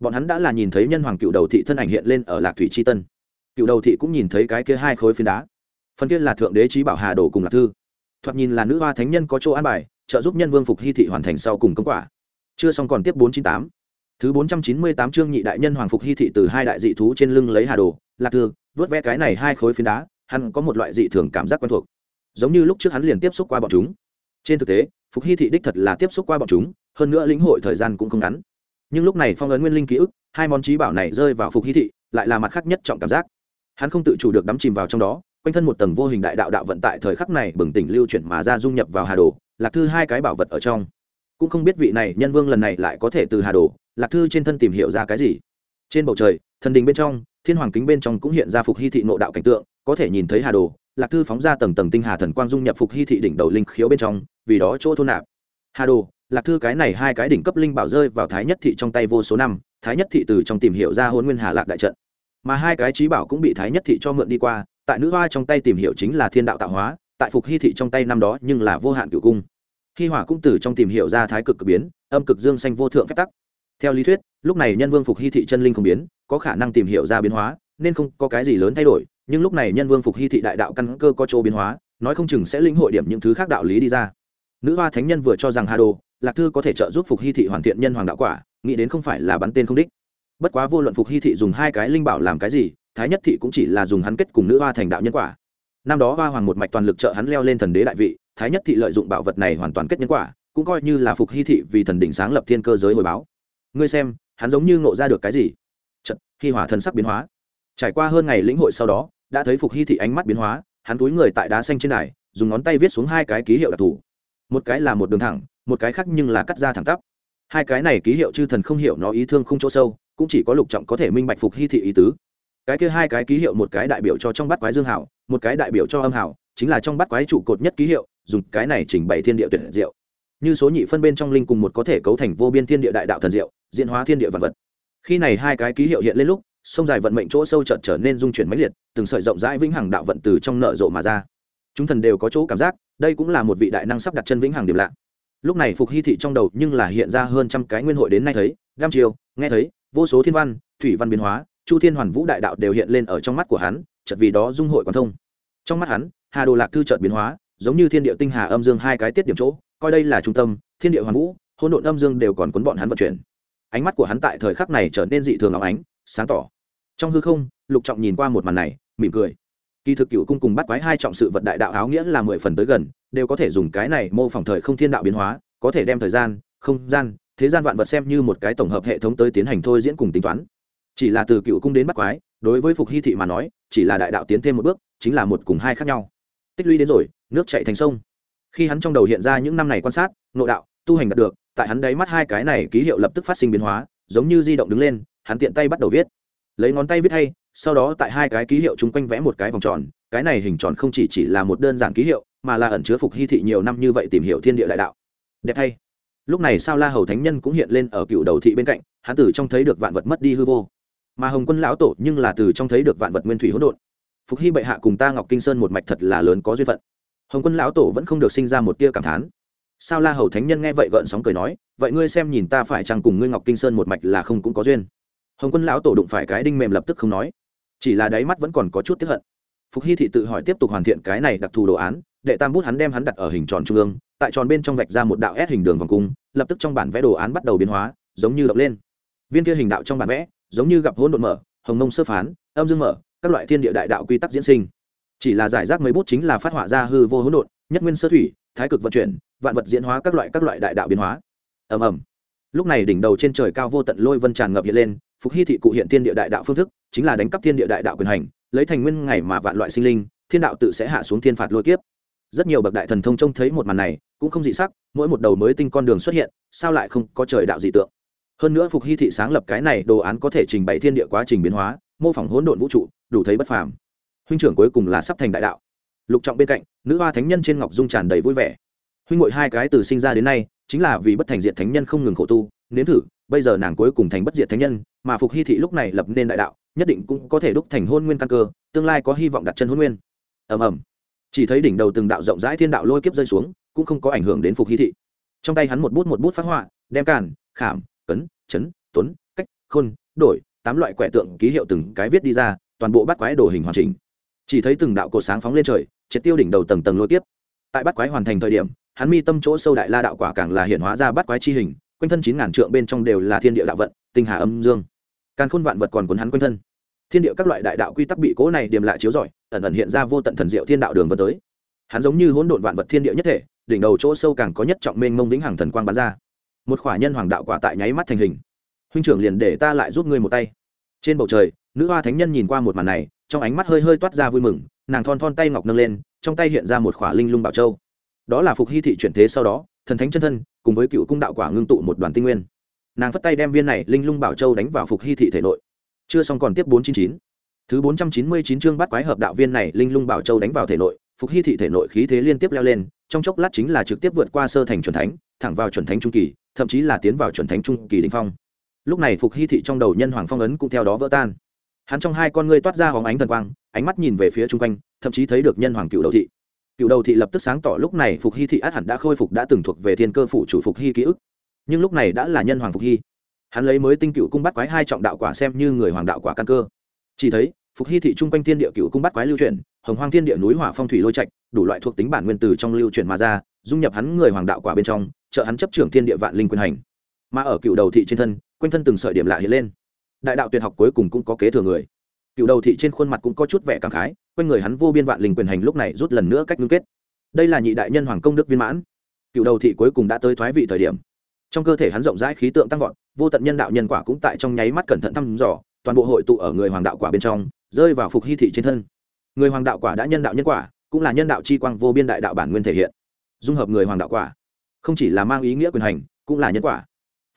Bọn hắn đã là nhìn thấy nhân hoàng cựu đầu thị thân ảnh hiện lên ở lạc thủy c h i tân. Cựu đầu thị cũng nhìn thấy cái kia hai khối phiến đá. Phần kia là thượng đế trí bảo hà đồ cùng lạc thư. Thoạt nhìn là nữ hoa thánh nhân có chỗ an bài, trợ giúp nhân vương phục hy thị hoàn thành sau cùng công quả. Chưa xong còn tiếp bốn chín tám. Thứ bốn trăm chín mươi tám chương nhị đại nhân hoàng phục hy thị từ hai đại dị thú trên lưng lấy hà đồ, lạc thư, vớt vẽ cái này hai khối phiến đá hắn có một loại dị thường cảm giác quen thuộc, giống như lúc trước hắn liền tiếp xúc qua bọn chúng. Trên thực tế, phục hy thị đích thật là tiếp xúc qua bọn chúng, hơn nữa lĩnh hội thời gian cũng không ngắn. Nhưng lúc này phong ấn nguyên linh ký ức, hai món trí bảo này rơi vào phục hy thị, lại là mặt khác nhất trọng cảm giác. Hắn không tự chủ được đắm chìm vào trong đó, quanh thân một tầng vô hình đại đạo đạo vận tại thời khắc này bừng tỉnh lưu chuyển mà ra dung nhập vào hà đồ, lạc thư hai cái bảo vật ở trong. Cũng không biết vị này nhân vương lần này lại có thể từ hà đồ, lạc thư trên thân tìm hiểu ra cái gì. Trên bầu trời, thần đình bên trong thiên hoàng kính bên trong cũng hiện ra phục hy thị nộ đạo cảnh tượng, có thể nhìn thấy hà đồ, lạc thư phóng ra tầng tầng tinh hà thần quang dung nhập phục hy thị đỉnh đầu linh khiếu bên trong, vì đó chỗ thôn nạp. Hà đồ, lạc thư cái này hai cái đỉnh cấp linh bảo rơi vào thái nhất thị trong tay vô số năm, thái nhất thị từ trong tìm hiểu ra hôn nguyên hà lạc đại trận. Mà hai cái trí bảo cũng bị thái nhất thị cho mượn đi qua, tại nữ hoa trong tay tìm hiểu chính là thiên đạo tạo hóa, tại phục hy thị trong tay năm đó nhưng là vô hạn cựu cung. Hy hỏa cũng từ trong tìm hiểu ra thái cực cực biến, âm cực dương xanh vô thượng phép tắc. Theo lý thuyết, lúc này nhân vương phục hy thị chân linh không biến có khả năng tìm hiểu ra biến hóa, nên không có cái gì lớn thay đổi, nhưng lúc này nhân vương phục hy thị đại đạo căn cơ có chỗ biến hóa, nói không chừng sẽ lĩnh hội điểm những thứ khác đạo lý đi ra. Nữ hoa thánh nhân vừa cho rằng hà đồ, lạc thư có thể trợ giúp phục hy thị hoàn thiện nhân hoàng đạo quả, nghĩ đến không phải là bắn tên không đích. Bất quá vô luận phục hy thị dùng hai cái linh bảo làm cái gì, thái nhất thị cũng chỉ là dùng hắn kết cùng nữ hoa thành đạo nhân quả. Năm đó hoa hoàng một mạch toàn lực trợ hắn leo lên thần đế đại vị, thái nhất thị lợi dụng bảo vật này hoàn toàn kết nhân quả, cũng coi như là phục hy thị vì thần đỉnh sáng lập thiên cơ giới hồi báo. Ngươi xem, hắn giống như ngộ ra được cái gì? Trận hi hỏa thần sắc biến hóa. Trải qua hơn ngày lĩnh hội sau đó, đã thấy phục hy thị ánh mắt biến hóa, hắn túi người tại đá xanh trên đài, dùng ngón tay viết xuống hai cái ký hiệu đặc thù. Một cái là một đường thẳng, một cái khác nhưng là cắt ra thẳng tắp. Hai cái này ký hiệu chư thần không hiểu nó ý thương không chỗ sâu, cũng chỉ có lục trọng có thể minh bạch phục hy thị ý tứ. Cái kia hai cái ký hiệu một cái đại biểu cho trong bát quái dương hảo, một cái đại biểu cho âm hảo, chính là trong bát quái trụ cột nhất ký hiệu, dùng cái này chỉnh bày thiên địa tuyệt diệu. Như số nhị phân bên trong linh cùng một có thể cấu thành vô biên thiên địa đại đạo thần diệu, diễn hóa thiên địa vật vật khi này hai cái ký hiệu hiện lên lúc, sông dài vận mệnh chỗ sâu chợt trở nên dung chuyển mãnh liệt, từng sợi rộng rãi vĩnh hằng đạo vận từ trong nợ rộ mà ra. Chúng thần đều có chỗ cảm giác, đây cũng là một vị đại năng sắp đặt chân vĩnh hằng điểm lạ. Lúc này phục hy thị trong đầu nhưng là hiện ra hơn trăm cái nguyên hội đến nay thấy gam chiều nghe thấy, vô số thiên văn, thủy văn biến hóa, chu thiên hoàn vũ đại đạo đều hiện lên ở trong mắt của hắn, chợt vì đó dung hội quan thông. Trong mắt hắn, hà đồ lạc thư chợt biến hóa, giống như thiên địa tinh hà âm dương hai cái tiết điểm chỗ, coi đây là trung tâm, thiên địa hoàn vũ, hỗn độn âm dương đều còn cuốn bọn hắn vận chuyển ánh mắt của hắn tại thời khắc này trở nên dị thường óng ánh, sáng tỏ. Trong hư không, lục trọng nhìn qua một màn này, mỉm cười. Kỳ thực cựu cung cùng bắt quái hai trọng sự vật đại đạo áo nghĩa là mười phần tới gần, đều có thể dùng cái này mô phỏng thời không thiên đạo biến hóa, có thể đem thời gian, không gian, thế gian vạn vật xem như một cái tổng hợp hệ thống tới tiến hành thôi diễn cùng tính toán. Chỉ là từ cựu cung đến bắt quái, đối với phục hy thị mà nói, chỉ là đại đạo tiến thêm một bước, chính là một cùng hai khác nhau. Tích lũy đến rồi, nước chạy thành sông. Khi hắn trong đầu hiện ra những năm này quan sát, nội đạo, tu hành đạt được tại hắn đáy mắt hai cái này ký hiệu lập tức phát sinh biến hóa, giống như di động đứng lên, hắn tiện tay bắt đầu viết. Lấy ngón tay viết hay, sau đó tại hai cái ký hiệu chung quanh vẽ một cái vòng tròn, cái này hình tròn không chỉ chỉ là một đơn giản ký hiệu, mà là ẩn chứa phục hy thị nhiều năm như vậy tìm hiểu thiên địa đại đạo. Đẹp thay lúc này sao la hầu thánh nhân cũng hiện lên ở cựu đầu thị bên cạnh, hắn từ trong thấy được vạn vật mất đi hư vô. Mà hồng quân lão tổ nhưng là từ trong thấy được vạn vật nguyên thủy hỗn độn. Phục hy bệ hạ cùng ta ngọc kinh sơn một mạch thật là lớn có duyên phận. Hồng quân lão tổ vẫn không được sinh ra một tia cảm thán sao la hầu thánh nhân nghe vậy gợn sóng cười nói, vậy ngươi xem nhìn ta phải chăng cùng ngươi ngọc kinh sơn một mạch là không cũng có duyên? Hồng quân lão tổ đụng phải cái đinh mềm lập tức không nói, chỉ là đáy mắt vẫn còn có chút tiếp hận. Phục hy thị tự hỏi tiếp tục hoàn thiện cái này đặc thù đồ án, đệ tam bút hắn đem hắn đặt ở hình tròn trung ương, tại tròn bên trong vạch ra một đạo ép hình đường vòng cung, lập tức trong bản vẽ đồ án bắt đầu biến hóa, giống như động lên. Viên kia hình đạo trong bản vẽ, giống như gặp hỗn độn mở, hồng mông sơ phán, âm dương mở, các loại thiên địa đại đạo quy tắc diễn sinh. Chỉ là giải rác mấy bút chính là phát họa ra hư vô hỗn độn, nhất nguyên sơ thủy thái cực vận chuyển, vạn vật diễn hóa các loại các loại đại đạo biến hóa. Ầm ầm. Lúc này đỉnh đầu trên trời cao vô tận lôi vân tràn ngập hiện lên, phục hy thị cụ hiện thiên địa đại đạo phương thức, chính là đánh cắp thiên địa đại đạo quyền hành, lấy thành nguyên ngày mà vạn loại sinh linh, thiên đạo tự sẽ hạ xuống thiên phạt lôi kiếp. Rất nhiều bậc đại thần thông trông thấy một màn này, cũng không dị sắc, mỗi một đầu mới tinh con đường xuất hiện, sao lại không có trời đạo dị tượng? Hơn nữa phục hy thị sáng lập cái này đồ án có thể trình bày thiên địa quá trình biến hóa, mô phỏng hỗn độn vũ trụ, đủ thấy bất phàm. Huynh trưởng cuối cùng là sắp thành đại đạo lục trọng bên cạnh, nữ hoa thánh nhân trên ngọc dung tràn đầy vui vẻ. Huynh ngội hai cái từ sinh ra đến nay, chính là vì bất thành diệt thánh nhân không ngừng khổ tu, nếm thử, bây giờ nàng cuối cùng thành bất diệt thánh nhân, mà phục hy thị lúc này lập nên đại đạo, nhất định cũng có thể đúc thành hôn nguyên căn cơ, tương lai có hy vọng đặt chân hôn nguyên. Ầm ầm. Chỉ thấy đỉnh đầu từng đạo rộng rãi thiên đạo lôi kiếp rơi xuống, cũng không có ảnh hưởng đến phục hy thị. Trong tay hắn một bút một bút phát họa, đem càn, khảm, cấn, chấn, tuấn, cách, khôn, đổi, tám loại quẻ tượng ký hiệu từng cái viết đi ra, toàn bộ bắt quái đồ hình hoàn chỉnh. Chỉ thấy từng đạo cột sáng phóng lên trời triệt tiêu đỉnh đầu tầng tầng lôi tiếp tại bắt quái hoàn thành thời điểm, hắn mi tâm chỗ sâu đại la đạo quả càng là hiện hóa ra bắt quái chi hình, quanh thân chín ngàn trượng bên trong đều là thiên địa đạo vận, tinh hà âm dương. Càng khôn vạn vật còn cuốn hắn quanh thân. Thiên địa các loại đại đạo quy tắc bị cố này điểm lại chiếu rọi, ẩn ẩn hiện ra vô tận thần diệu thiên đạo đường vân tới. Hắn giống như hỗn độn vạn vật thiên địa nhất thể, đỉnh đầu chỗ sâu càng có nhất trọng mênh mông vĩnh hằng thần quang bắn ra. Một khỏa nhân hoàng đạo quả tại nháy mắt thành hình. Huynh trưởng liền để ta lại giúp ngươi một tay. Trên bầu trời, nữ hoa thánh nhân nhìn qua một màn này, trong ánh mắt hơi hơi toát ra vui mừng nàng thon thon tay ngọc nâng lên, trong tay hiện ra một khỏa linh lung bảo châu. Đó là phục hy thị chuyển thế sau đó, thần thánh chân thân, cùng với cựu cung đạo quả ngưng tụ một đoàn tinh nguyên. Nàng phất tay đem viên này linh lung bảo châu đánh vào phục hy thị thể nội. Chưa xong còn tiếp bốn chín chín. Thứ bốn trăm chín mươi chín chương bắt quái hợp đạo viên này linh lung bảo châu đánh vào thể nội, phục hy thị thể nội khí thế liên tiếp leo lên, trong chốc lát chính là trực tiếp vượt qua sơ thành chuẩn thánh, thẳng vào chuẩn thánh trung kỳ, thậm chí là tiến vào chuẩn thánh trung kỳ đình phong. Lúc này phục hy thị trong đầu nhân hoàng phong ấn cũng theo đó vỡ tan hắn trong hai con ngươi toát ra hóng ánh thần quang, ánh mắt nhìn về phía chung quanh, thậm chí thấy được nhân hoàng cựu đầu thị. Cựu đầu thị lập tức sáng tỏ lúc này phục hy thị át hẳn đã khôi phục đã từng thuộc về thiên cơ phủ chủ phục hy ký ức. Nhưng lúc này đã là nhân hoàng phục hy. Hắn lấy mới tinh cựu cung bắt quái hai trọng đạo quả xem như người hoàng đạo quả căn cơ. Chỉ thấy, phục hy thị chung quanh thiên địa cựu cung bắt quái lưu chuyển, hồng hoang thiên địa núi hỏa phong thủy lôi trạch, đủ loại thuộc tính bản nguyên từ trong lưu chuyển mà ra, dung nhập hắn người hoàng đạo quả bên trong, trợ hắn chấp trưởng thiên địa vạn linh quyền hành. Mà ở cựu đầu thị trên thân, quanh thân từng sợi điểm lạ hiện lên đại đạo tuyệt học cuối cùng cũng có kế thừa người. Cựu đầu thị trên khuôn mặt cũng có chút vẻ cảm khái, quanh người hắn vô biên vạn linh quyền hành lúc này rút lần nữa cách ngưng kết. Đây là nhị đại nhân hoàng công đức viên mãn. Cựu đầu thị cuối cùng đã tới thoái vị thời điểm. Trong cơ thể hắn rộng rãi khí tượng tăng vọt, vô tận nhân đạo nhân quả cũng tại trong nháy mắt cẩn thận thăm dò, toàn bộ hội tụ ở người hoàng đạo quả bên trong, rơi vào phục hy thị trên thân. Người hoàng đạo quả đã nhân đạo nhân quả, cũng là nhân đạo chi quang vô biên đại đạo bản nguyên thể hiện. Dung hợp người hoàng đạo quả, không chỉ là mang ý nghĩa quyền hành, cũng là nhân quả.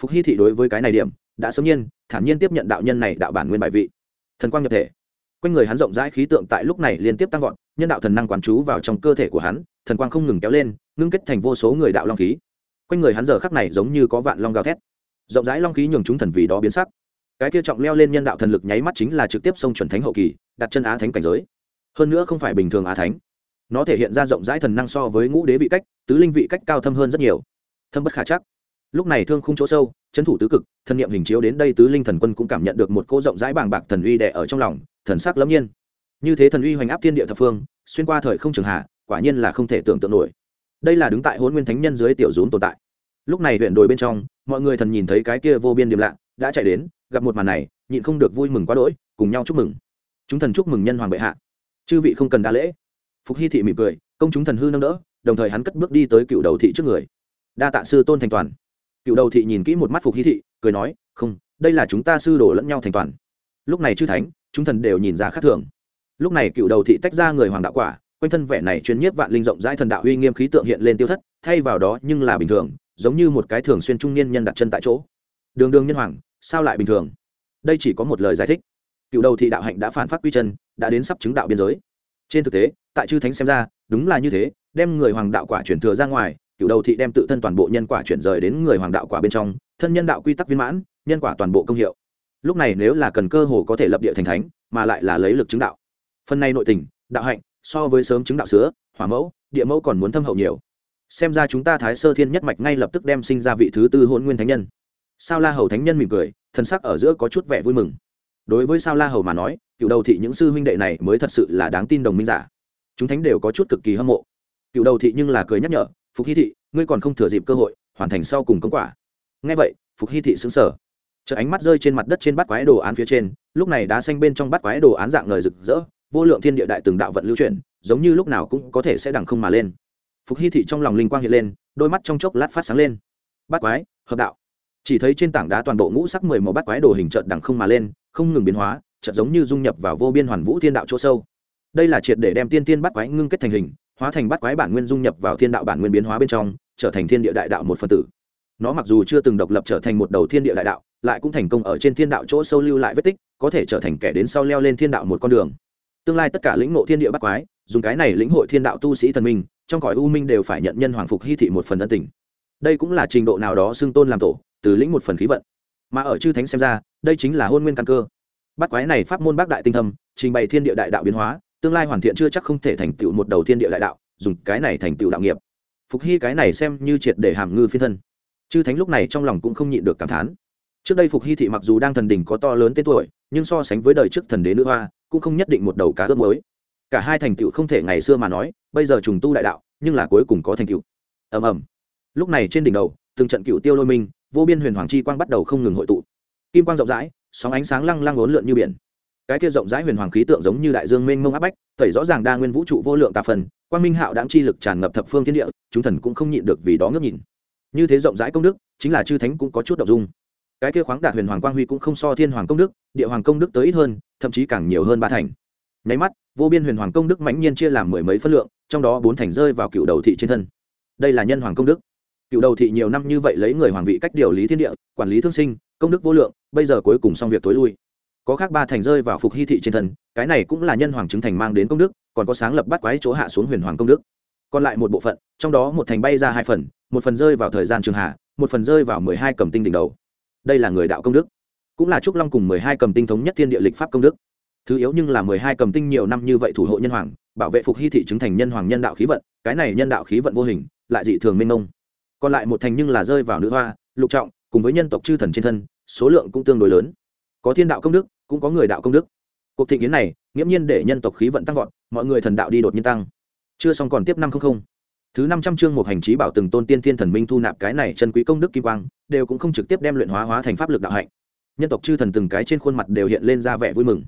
Phục hy thị đối với cái này điểm đã sớm nhiên, thản nhiên tiếp nhận đạo nhân này đạo bản nguyên bài vị. Thần quang nhập thể. Quanh người hắn rộng rãi khí tượng tại lúc này liên tiếp tăng vọt, nhân đạo thần năng quán chú vào trong cơ thể của hắn, thần quang không ngừng kéo lên, ngưng kết thành vô số người đạo long khí. Quanh người hắn giờ khắc này giống như có vạn long gào thét. Rộng rãi long khí nhường chúng thần vì đó biến sắc. Cái kia trọng leo lên nhân đạo thần lực nháy mắt chính là trực tiếp xông chuẩn thánh hậu kỳ, đặt chân á thánh cảnh giới. Hơn nữa không phải bình thường á thánh. Nó thể hiện ra rộng rãi thần năng so với ngũ đế vị cách, tứ linh vị cách cao thâm hơn rất nhiều. Thâm bất khả chắc. Lúc này thương khung chỗ sâu trấn thủ tứ cực thân nhiệm hình chiếu đến đây tứ linh thần quân cũng cảm nhận được một cô rộng rãi bàng bạc thần uy đẻ ở trong lòng, thần sắc lẫm nhiên. Như thế thần uy hoành áp thiên địa thập phương, xuyên qua thời không trường hạ, quả nhiên là không thể tưởng tượng nổi. Đây là đứng tại hôn nguyên thánh nhân dưới tiểu rốn tồn tại. Lúc này huyện đồi bên trong, mọi người thần nhìn thấy cái kia vô biên điểm lạ, đã chạy đến, gặp một màn này, nhịn không được vui mừng quá đỗi, cùng nhau chúc mừng. Chúng thần chúc mừng nhân hoàng bệ hạ. Chư vị không cần đa lễ. Phục hy thị mỉm cười, công chúng thần hư nâng đỡ, đồng thời hắn cất bước đi tới cựu đầu thị trước người. Đa tạ sư tôn thành toàn cựu đầu thị nhìn kỹ một mắt phục hy thị, cười nói, không, đây là chúng ta sư đồ lẫn nhau thành toàn. Lúc này chư thánh, chúng thần đều nhìn ra khác thường. Lúc này cựu đầu thị tách ra người hoàng đạo quả, quanh thân vẻ này chuyên nhiếp vạn linh rộng rãi thần đạo uy nghiêm khí tượng hiện lên tiêu thất, thay vào đó nhưng là bình thường, giống như một cái thường xuyên trung niên nhân đặt chân tại chỗ. Đường đường nhân hoàng, sao lại bình thường? Đây chỉ có một lời giải thích. Cựu đầu thị đạo hạnh đã phản phát quy chân, đã đến sắp chứng đạo biên giới. Trên thực tế, tại chư thánh xem ra, đúng là như thế, đem người hoàng đạo quả chuyển thừa ra ngoài cựu đầu thị đem tự thân toàn bộ nhân quả chuyển rời đến người hoàng đạo quả bên trong, thân nhân đạo quy tắc viên mãn, nhân quả toàn bộ công hiệu. Lúc này nếu là cần cơ hồ có thể lập địa thành thánh, mà lại là lấy lực chứng đạo. Phần này nội tình, đạo hạnh, so với sớm chứng đạo sứa, hỏa mẫu, địa mẫu còn muốn thâm hậu nhiều. Xem ra chúng ta thái sơ thiên nhất mạch ngay lập tức đem sinh ra vị thứ tư hôn nguyên thánh nhân. Sao la hầu thánh nhân mỉm cười thân sắc ở giữa có chút vẻ vui mừng. Đối với sao la hầu mà nói cựu đầu thị những sư huynh đệ này mới thật sự là đáng tin đồng minh giả. Chúng thánh đều có chút cực kỳ hâm mộ. Cựu đầu thị nhưng là cười nhắc nhở phục hy thị, ngươi còn không thừa dịp cơ hội, hoàn thành sau cùng công quả. Ngay vậy, phục hy thị xứng sở chợ ánh mắt rơi trên mặt đất trên bát quái đồ án phía trên, lúc này đá xanh bên trong bát quái đồ án dạng ngời rực rỡ, vô lượng thiên địa đại từng đạo vận lưu chuyển, giống như lúc nào cũng có thể sẽ đằng không mà lên. Phục hy thị trong lòng linh quang hiện lên, đôi mắt trong chốc lát phát sáng lên. Bát quái, hợp đạo. Chỉ thấy trên tảng đá toàn bộ ngũ sắc mười màu bát quái đồ hình trợn đằng không mà lên, không ngừng biến hóa, chợt giống như dung nhập vào vô biên hoàn vũ thiên đạo chỗ sâu. Đây là triệt để đem tiên tiên bát quái ngưng kết thành hình hóa thành bắt quái bản nguyên dung nhập vào thiên đạo bản nguyên biến hóa bên trong, trở thành thiên địa đại đạo một phần tử. Nó mặc dù chưa từng độc lập trở thành một đầu thiên địa đại đạo, lại cũng thành công ở trên thiên đạo chỗ sâu lưu lại vết tích, có thể trở thành kẻ đến sau leo lên thiên đạo một con đường. Tương lai tất cả lĩnh ngộ thiên địa bắt quái, dùng cái này lĩnh hội thiên đạo tu sĩ thần minh, trong cõi u minh đều phải nhận nhân hoàng phục hy thị một phần ân tình. Đây cũng là trình độ nào đó xưng tôn làm tổ, từ lĩnh một phần khí vận. Mà ở chư thánh xem ra, đây chính là hôn nguyên căn cơ. Bắt quái này pháp môn bác đại tinh thâm, trình bày thiên địa đại đạo biến hóa tương lai hoàn thiện chưa chắc không thể thành tựu một đầu thiên địa đại đạo, dùng cái này thành tựu đạo nghiệp. Phục hy cái này xem như triệt để hàm ngư phiên thân. Chư thánh lúc này trong lòng cũng không nhịn được cảm thán. Trước đây phục hy thị mặc dù đang thần đình có to lớn tên tuổi, nhưng so sánh với đời trước thần đế nữ hoa, cũng không nhất định một đầu cá ướp mới cả hai thành tựu không thể ngày xưa mà nói, bây giờ trùng tu đại đạo, nhưng là cuối cùng có thành tựu. Ầm ầm. Lúc này trên đỉnh đầu, từng trận cựu tiêu lôi minh, vô biên huyền hoàng chi quang bắt đầu không ngừng hội tụ. Kim quang rộng rãi, sóng ánh sáng lăng lăng ốn lượn như biển cái kia rộng rãi huyền hoàng khí tượng giống như đại dương mênh mông áp bách, thầy rõ ràng đa nguyên vũ trụ vô lượng tà phần, quang minh hạo đáng chi lực tràn ngập thập phương thiên địa, chúng thần cũng không nhịn được vì đó ngước nhìn. Như thế rộng rãi công đức, chính là chư thánh cũng có chút đ ộ n g dung. Cái kia khoáng đạt huyền hoàng quang huy cũng không so thiên hoàng công đức, địa hoàng công đức tới ít hơn, thậm chí càng nhiều hơn ba thành. Nháy mắt, vô biên huyền hoàng công đức mãnh nhiên chia làm mười mấy phân lượng, trong đó bốn thành rơi vào cựu đầu thị trên thân. Đây là nhân hoàng công đức. Cựu đầu thị nhiều năm như vậy lấy người hoàng vị cách điều lý thiên địa, quản lý thương sinh, công đức vô lượng, bây giờ cuối cùng xong việc tối lui có khác ba thành rơi vào phục hy thị trên thân, cái này cũng là nhân hoàng chứng thành mang đến công đức, còn có sáng lập bắt quái chỗ hạ xuống huyền hoàng công đức. Còn lại một bộ phận, trong đó một thành bay ra hai phần, một phần rơi vào thời gian trường hạ, một phần rơi vào mười hai cầm tinh đỉnh đầu. Đây là người đạo công đức. Cũng là trúc long cùng mười hai cầm tinh thống nhất thiên địa lịch pháp công đức. Thứ yếu nhưng là mười hai cầm tinh nhiều năm như vậy thủ hộ nhân hoàng, bảo vệ phục hy thị chứng thành nhân hoàng nhân đạo khí vận, cái này nhân đạo khí vận vô hình, lại dị thường minh mông. Còn lại một thành nhưng là rơi vào nữ hoa, lục trọng, cùng với nhân tộc chư thần trên thân, số lượng cũng tương đối lớn. Có thiên đạo công đức cũng có người đạo công đức. Cuộc thị kiến này, nghiễm nhiên để nhân tộc khí vận tăng vọt, mọi người thần đạo đi đột nhiên tăng. Chưa xong còn tiếp năm không không. Thứ năm trăm chương một hành trí bảo từng tôn tiên thiên thần minh thu nạp cái này chân quý công đức kim quang, đều cũng không trực tiếp đem luyện hóa hóa thành pháp lực đạo hạnh. Nhân tộc chư thần từng cái trên khuôn mặt đều hiện lên ra vẻ vui mừng.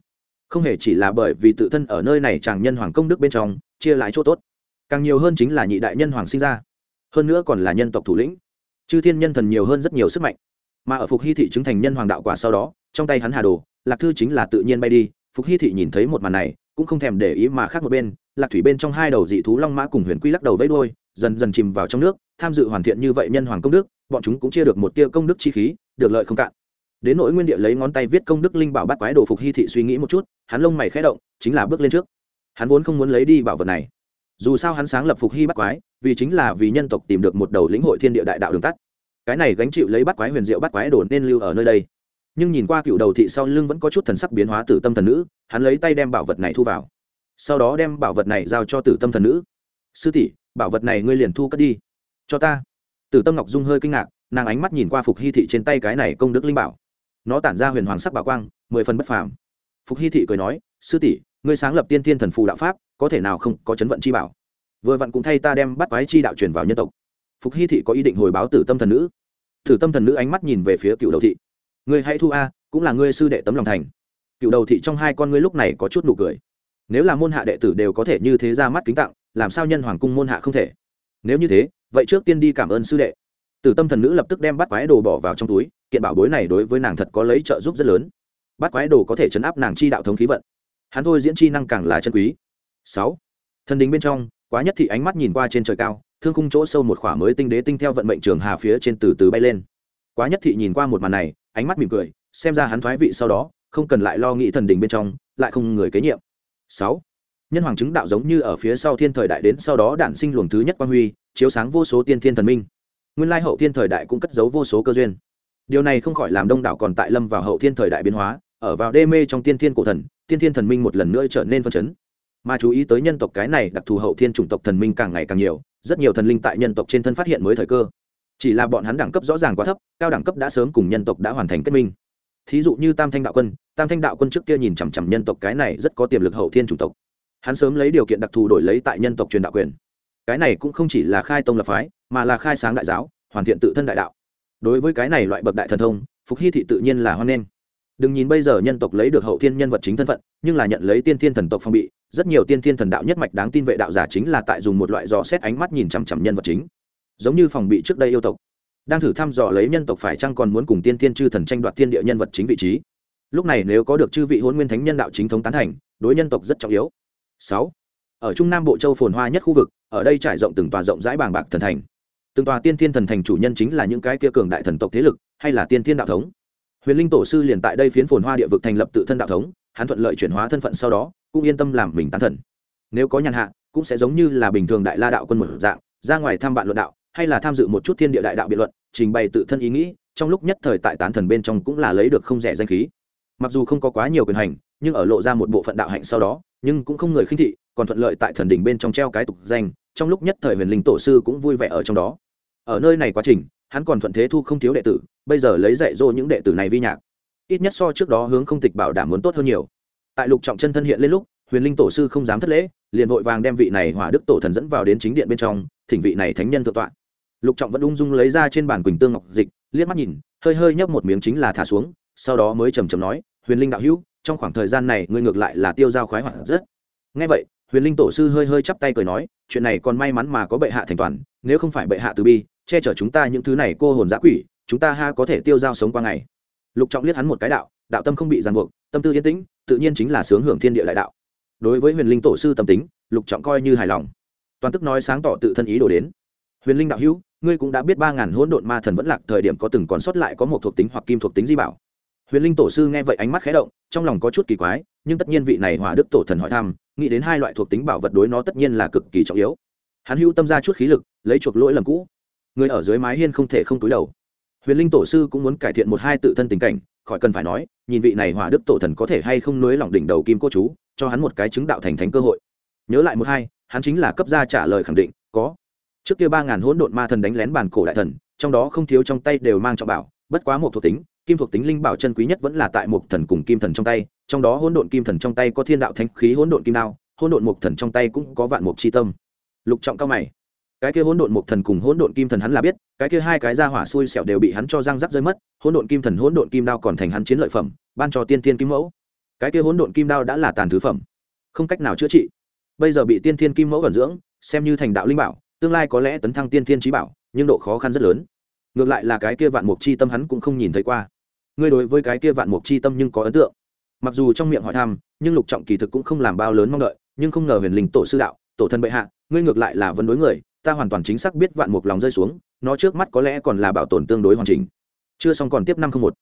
Không hề chỉ là bởi vì tự thân ở nơi này chàng nhân hoàng công đức bên trong, chia lại chỗ tốt. Càng nhiều hơn chính là nhị đại nhân hoàng sinh ra. Hơn nữa còn là nhân tộc thủ lĩnh. Chư thiên nhân thần nhiều hơn rất nhiều sức mạnh. Mà ở phục hy thị chứng thành nhân hoàng đạo quả sau đó, trong tay hắn hà đồ lạc thư chính là tự nhiên bay đi, phục hy thị nhìn thấy một màn này, cũng không thèm để ý mà khác một bên, lạc thủy bên trong hai đầu dị thú long mã cùng huyền quy lắc đầu vẫy đôi dần dần chìm vào trong nước, tham dự hoàn thiện như vậy nhân hoàng công đức, bọn chúng cũng chia được một tia công đức chi khí, được lợi không cạn. Đến nỗi nguyên địa lấy ngón tay viết công đức linh bảo bắt quái đồ phục hy thị suy nghĩ một chút, hắn lông mày khẽ động, chính là bước lên trước. Hắn vốn không muốn lấy đi bảo vật này. Dù sao hắn sáng lập phục hy bắt quái, vì chính là vì nhân tộc tìm được một đầu lĩnh hội thiên địa đại đạo đường tắt. Cái này gánh chịu lấy bắt quái huyền diệu bắt quái đồ nên lưu ở nơi đây nhưng nhìn qua cựu đầu thị sau lưng vẫn có chút thần sắc biến hóa từ tâm thần nữ, hắn lấy tay đem bảo vật này thu vào. Sau đó đem bảo vật này giao cho tử tâm thần nữ. Sư tỷ, bảo vật này ngươi liền thu cất đi. Cho ta. Tử tâm ngọc dung hơi kinh ngạc, nàng ánh mắt nhìn qua phục hy thị trên tay cái này công đức linh bảo. Nó tản ra huyền hoàng sắc bảo quang, mười phần bất phàm. Phục hy thị cười nói, sư tỷ, ngươi sáng lập tiên thiên thần phù đạo pháp, có thể nào không có chấn vận chi bảo? Vừa vặn cũng thay ta đem bắt quái chi đạo truyền vào nhân tộc. Phục hy thị có ý định hồi báo tử tâm thần nữ. Tử tâm thần nữ ánh mắt nhìn về phía cựu đầu thị ngươi hãy thu a, cũng là ngươi sư đệ tấm lòng thành. Cựu đầu thị trong hai con ngươi lúc này có chút nụ cười. Nếu là môn hạ đệ tử đều có thể như thế ra mắt kính tặng, làm sao nhân hoàng cung môn hạ không thể? Nếu như thế, vậy trước tiên đi cảm ơn sư đệ. Tử tâm thần nữ lập tức đem bắt quái đồ bỏ vào trong túi, kiện bảo bối này đối với nàng thật có lấy trợ giúp rất lớn. Bắt quái đồ có thể chấn áp nàng chi đạo thống khí vận. Hắn thôi diễn chi năng càng là chân quý. Sáu. Thần đình bên trong, quá nhất thị ánh mắt nhìn qua trên trời cao, thương khung chỗ sâu một khỏa mới tinh đế tinh theo vận mệnh trường hà phía trên từ từ bay lên. Quá nhất thị nhìn qua một màn này ánh mắt mỉm cười, xem ra hắn thoái vị sau đó, không cần lại lo nghĩ thần đình bên trong, lại không người kế nhiệm. Sáu, nhân hoàng chứng đạo giống như ở phía sau thiên thời đại đến sau đó đản sinh luồng thứ nhất quang huy, chiếu sáng vô số tiên thiên thần minh. Nguyên lai hậu thiên thời đại cũng cất giấu vô số cơ duyên. Điều này không khỏi làm đông đảo còn tại lâm vào hậu thiên thời đại biến hóa, ở vào đê mê trong tiên thiên cổ thần, tiên thiên thần minh một lần nữa trở nên phân chấn. Mà chú ý tới nhân tộc cái này đặc thù hậu thiên chủng tộc thần minh càng ngày càng nhiều, rất nhiều thần linh tại nhân tộc trên thân phát hiện mới thời cơ chỉ là bọn hắn đẳng cấp rõ ràng quá thấp, cao đẳng cấp đã sớm cùng nhân tộc đã hoàn thành kết minh. Thí dụ như tam thanh đạo quân, tam thanh đạo quân trước kia nhìn chằm chằm nhân tộc cái này rất có tiềm lực hậu thiên chủng tộc. Hắn sớm lấy điều kiện đặc thù đổi lấy tại nhân tộc truyền đạo quyền. Cái này cũng không chỉ là khai tông lập phái, mà là khai sáng đại giáo, hoàn thiện tự thân đại đạo. Đối với cái này loại bậc đại thần thông, phục hy thị tự nhiên là hoan nghênh. Đừng nhìn bây giờ nhân tộc lấy được hậu thiên nhân vật chính thân phận, nhưng là nhận lấy tiên thiên thần tộc phong bị, rất nhiều tiên thiên thần đạo nhất mạch đáng tin vệ đạo giả chính là tại dùng một loại dò xét ánh mắt nhìn chằm chằm nhân vật chính giống như phòng bị trước đây yêu tộc. Đang thử thăm dò lấy nhân tộc phải chăng còn muốn cùng tiên thiên chư thần tranh đoạt thiên địa nhân vật chính vị trí. Lúc này nếu có được chư vị hôn nguyên thánh nhân đạo chính thống tán thành, đối nhân tộc rất trọng yếu. Sáu. Ở trung nam bộ châu phồn hoa nhất khu vực, ở đây trải rộng từng tòa rộng rãi bàng bạc thần thành. Từng tòa tiên thiên thần thành chủ nhân chính là những cái kia cường đại thần tộc thế lực, hay là tiên thiên đạo thống. Huyền linh tổ sư liền tại đây phiến phồn hoa địa vực thành lập tự thân đạo thống, hắn thuận lợi chuyển hóa thân phận sau đó, cũng yên tâm làm mình tán thần. Nếu có nhàn hạ, cũng sẽ giống như là bình thường đại la đạo quân một dạng, ra ngoài thăm bạn luận đạo hay là tham dự một chút thiên địa đại đạo biện luận, trình bày tự thân ý nghĩ, trong lúc nhất thời tại tán thần bên trong cũng là lấy được không rẻ danh khí. Mặc dù không có quá nhiều quyền hành, nhưng ở lộ ra một bộ phận đạo hạnh sau đó, nhưng cũng không người khinh thị, còn thuận lợi tại thần đỉnh bên trong treo cái tục danh, trong lúc nhất thời huyền linh tổ sư cũng vui vẻ ở trong đó. Ở nơi này quá trình, hắn còn thuận thế thu không thiếu đệ tử, bây giờ lấy dạy dỗ những đệ tử này vi nhạc. Ít nhất so trước đó hướng không tịch bảo đảm muốn tốt hơn nhiều. Tại lục trọng chân thân hiện lên lúc, huyền linh tổ sư không dám thất lễ, liền vội vàng đem vị này hỏa đức tổ thần dẫn vào đến chính điện bên trong, thỉnh vị này thánh nhân thượng tọa lục trọng vẫn ung dung lấy ra trên bàn quỳnh tương ngọc dịch, liếc mắt nhìn, hơi hơi nhấp một miếng chính là thả xuống, sau đó mới trầm trầm nói, huyền linh đạo hữu, trong khoảng thời gian này ngươi ngược lại là tiêu dao khoái hoạt rất. Ngay vậy, huyền linh tổ sư hơi hơi chắp tay cười nói, chuyện này còn may mắn mà có bệ hạ thành toàn, nếu không phải bệ hạ từ bi, che chở chúng ta những thứ này cô hồn giã quỷ, chúng ta ha có thể tiêu dao sống qua ngày. Lục trọng liếc hắn một cái đạo đạo tâm không bị ràng buộc, tâm tư yên tĩnh, tự nhiên chính là sướng hưởng thiên địa đại đạo. Đối với huyền linh tổ sư tâm tính, lục trọng coi như hài lòng. Toàn tức nói sáng tỏ tự thân ý đồ đến. Huyền linh đạo hữu ngươi cũng đã biết ba ngàn hỗn độn ma thần vẫn lạc thời điểm có từng còn sót lại có một thuộc tính hoặc kim thuộc tính di bảo. Huyền linh tổ sư nghe vậy ánh mắt khé động, trong lòng có chút kỳ quái, nhưng tất nhiên vị này hòa đức tổ thần hỏi thăm, nghĩ đến hai loại thuộc tính bảo vật đối nó tất nhiên là cực kỳ trọng yếu. Hắn hưu tâm ra chút khí lực, lấy chuộc lỗi lầm cũ. Người ở dưới mái hiên không thể không túi đầu. Huyền linh tổ sư cũng muốn cải thiện một hai tự thân tình cảnh, khỏi cần phải nói, nhìn vị này hòa đức tổ thần có thể hay không nới lỏng đỉnh đầu kim cô chú, cho hắn một cái chứng đạo thành thánh cơ hội. Nhớ lại một hai, hắn chính là cấp ra trả lời khẳng định, có trước kia ba ngàn hỗn độn ma thần đánh lén bàn cổ đại thần, trong đó không thiếu trong tay đều mang trọng bảo, bất quá một thuộc tính, kim thuộc tính linh bảo chân quý nhất vẫn là tại một thần cùng kim thần trong tay, trong đó hỗn độn kim thần trong tay có thiên đạo thánh khí, hỗn độn kim đao, hỗn độn một thần trong tay cũng có vạn mục chi tâm. Lục trọng cao mày. Cái kia hỗn độn một thần cùng hỗn độn kim thần hắn là biết, cái kia hai cái ra hỏa xui xẻo đều bị hắn cho răng rắc rơi mất, hỗn độn kim thần, hỗn độn kim đao còn thành hắn chiến lợi phẩm, ban cho tiên tiên kim mẫu. Cái kia hỗn độn kim đao đã là tàn thứ phẩm. Không cách nào chữa trị. Bây giờ bị tiên thiên kim mẫu vẩn dưỡng, xem như thành đạo linh bảo tương lai có lẽ tấn thăng tiên thiên trí bảo, nhưng độ khó khăn rất lớn. Ngược lại là cái kia vạn mục chi tâm hắn cũng không nhìn thấy qua. Ngươi đối với cái kia vạn mục chi tâm nhưng có ấn tượng. Mặc dù trong miệng hỏi thăm, nhưng lục trọng kỳ thực cũng không làm bao lớn mong đợi, nhưng không ngờ huyền linh tổ sư đạo, tổ thân bệ hạ, ngươi ngược lại là vấn đối người, ta hoàn toàn chính xác biết vạn mục lòng rơi xuống, nó trước mắt có lẽ còn là bảo tồn tương đối hoàn chỉnh. Chưa xong còn tiếp năm không một.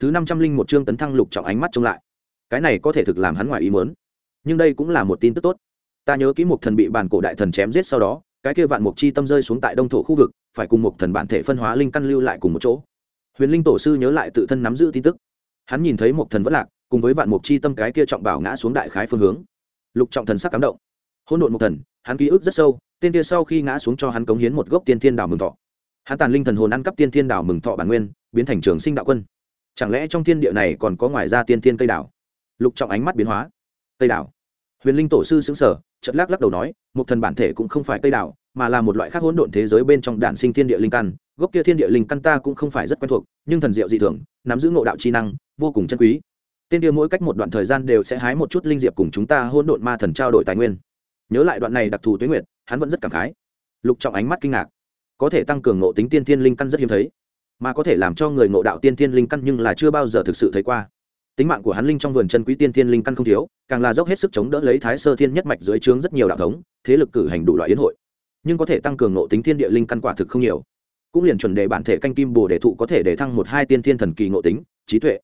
Thứ năm trăm linh một chương tấn thăng lục trọng ánh mắt trông lại. Cái này có thể thực làm hắn ngoài ý mớn nhưng đây cũng là một tin tức tốt. Ta nhớ kỹ một thần bị bản cổ đại thần chém giết sau đó cái kia vạn mục chi tâm rơi xuống tại đông thổ khu vực, phải cùng một thần bản thể phân hóa linh căn lưu lại cùng một chỗ. Huyền linh tổ sư nhớ lại tự thân nắm giữ tin tức. Hắn nhìn thấy một thần vẫn lạc, cùng với vạn mục chi tâm cái kia trọng bảo ngã xuống đại khái phương hướng. Lục trọng thần sắc cảm động. Hôn độn một thần, hắn ký ức rất sâu, tên kia sau khi ngã xuống cho hắn cống hiến một gốc tiên thiên đảo mừng thọ. Hắn tàn linh thần hồn ăn cắp tiên thiên đảo mừng thọ bản nguyên, biến thành trường sinh đạo quân. Chẳng lẽ trong thiên địa này còn có ngoài ra tiên thiên cây đảo? Lục trọng ánh mắt biến hóa. Cây đảo. Huyền linh tổ sư xứng sở chật lắc lắc đầu nói một thần bản thể cũng không phải cây đảo mà là một loại khác hỗn độn thế giới bên trong đản sinh thiên địa linh căn. Gốc kia thiên địa linh căn ta cũng không phải rất quen thuộc, nhưng thần diệu dị thường, nắm giữ ngộ đạo chi năng, vô cùng chân quý. Tên kia mỗi cách một đoạn thời gian đều sẽ hái một chút linh diệp cùng chúng ta hỗn độn ma thần trao đổi tài nguyên. Nhớ lại đoạn này đặc thù tuế nguyệt, hắn vẫn rất cảm khái. Lục trọng ánh mắt kinh ngạc. Có thể tăng cường ngộ tính tiên thiên linh căn rất hiếm thấy, mà có thể làm cho người ngộ đạo tiên thiên linh căn nhưng là chưa bao giờ thực sự thấy qua tính mạng của hắn linh trong vườn chân quý tiên thiên linh căn không thiếu, càng là dốc hết sức chống đỡ lấy thái sơ thiên nhất mạch dưới trướng rất nhiều đạo thống, thế lực cử hành đủ loại yến hội. Nhưng có thể tăng cường nộ tính thiên địa linh căn quả thực không nhiều. Cũng liền chuẩn đề bản thể canh kim bồ đề thụ có thể để thăng một hai tiên thiên thần kỳ ngộ tính, trí tuệ.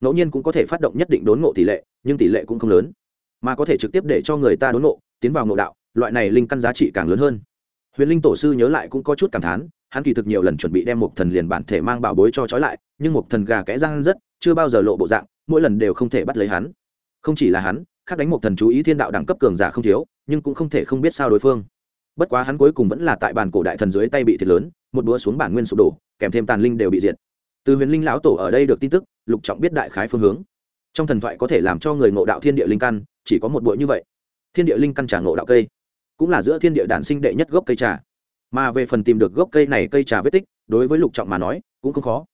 Ngẫu nhiên cũng có thể phát động nhất định đốn ngộ tỷ lệ, nhưng tỷ lệ cũng không lớn. Mà có thể trực tiếp để cho người ta đốn ngộ, tiến vào ngộ đạo, loại này linh căn giá trị càng lớn hơn. Huyền linh tổ sư nhớ lại cũng có chút cảm thán, hắn kỳ thực nhiều lần chuẩn bị đem một thần liền bản thể mang bảo bối cho trói lại, nhưng một thần gà kẽ răng rất, chưa bao giờ lộ bộ dạng mỗi lần đều không thể bắt lấy hắn. Không chỉ là hắn, khác đánh một thần chú ý thiên đạo đẳng cấp cường giả không thiếu, nhưng cũng không thể không biết sao đối phương. Bất quá hắn cuối cùng vẫn là tại bàn cổ đại thần dưới tay bị thiệt lớn, một đũa xuống bản nguyên sụp đổ, kèm thêm tàn linh đều bị diệt. Từ huyền linh lão tổ ở đây được tin tức, lục trọng biết đại khái phương hướng. Trong thần thoại có thể làm cho người ngộ đạo thiên địa linh căn, chỉ có một bụi như vậy. Thiên địa linh căn trà ngộ đạo cây, cũng là giữa thiên địa đản sinh đệ nhất gốc cây trà. Mà về phần tìm được gốc cây này cây trà vết tích, đối với lục trọng mà nói, cũng không khó.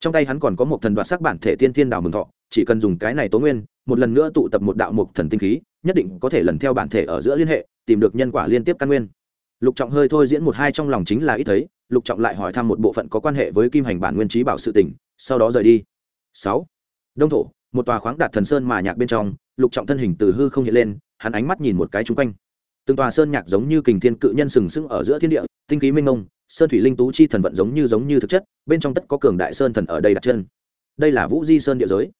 Trong tay hắn còn có một thần đoạt sắc bản thể tiên thiên đào mừng thọ chỉ cần dùng cái này tố nguyên, một lần nữa tụ tập một đạo mục thần tinh khí, nhất định có thể lần theo bản thể ở giữa liên hệ, tìm được nhân quả liên tiếp căn nguyên. Lục trọng hơi thôi diễn một hai trong lòng chính là ít thấy, lục trọng lại hỏi thăm một bộ phận có quan hệ với kim hành bản nguyên trí bảo sự tỉnh sau đó rời đi. Sáu. Đông thổ, một tòa khoáng đạt thần sơn mà nhạc bên trong, lục trọng thân hình từ hư không hiện lên, hắn ánh mắt nhìn một cái chung quanh. Từng tòa sơn nhạc giống như kình thiên cự nhân sừng sững ở giữa thiên địa, tinh khí minh mông, sơn thủy linh tú chi thần vận giống như giống như thực chất, bên trong tất có cường đại sơn thần ở đây đặt chân. Đây là vũ di sơn địa giới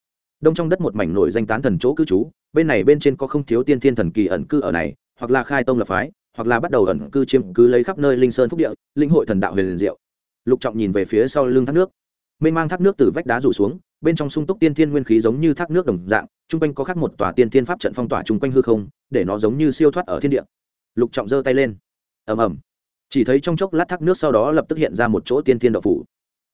đông trong đất một mảnh nổi danh tán thần chỗ cư trú, bên này bên trên có không thiếu tiên thiên thần kỳ ẩn cư ở này, hoặc là khai tông lập phái, hoặc là bắt đầu ẩn cư chiếm cứ lấy khắp nơi linh sơn phúc địa, linh hội thần đạo huyền liền diệu. Lục trọng nhìn về phía sau lưng thác nước. Mênh mang thác nước từ vách đá rủ xuống, bên trong sung túc tiên thiên nguyên khí giống như thác nước đồng dạng, chung quanh có khắc một tòa tiên thiên pháp trận phong tỏa chung quanh hư không, để nó giống như siêu thoát ở thiên địa. Lục trọng giơ tay lên. Ầm ầm. Chỉ thấy trong chốc lát thác nước sau đó lập tức hiện ra một chỗ tiên thiên đậu phủ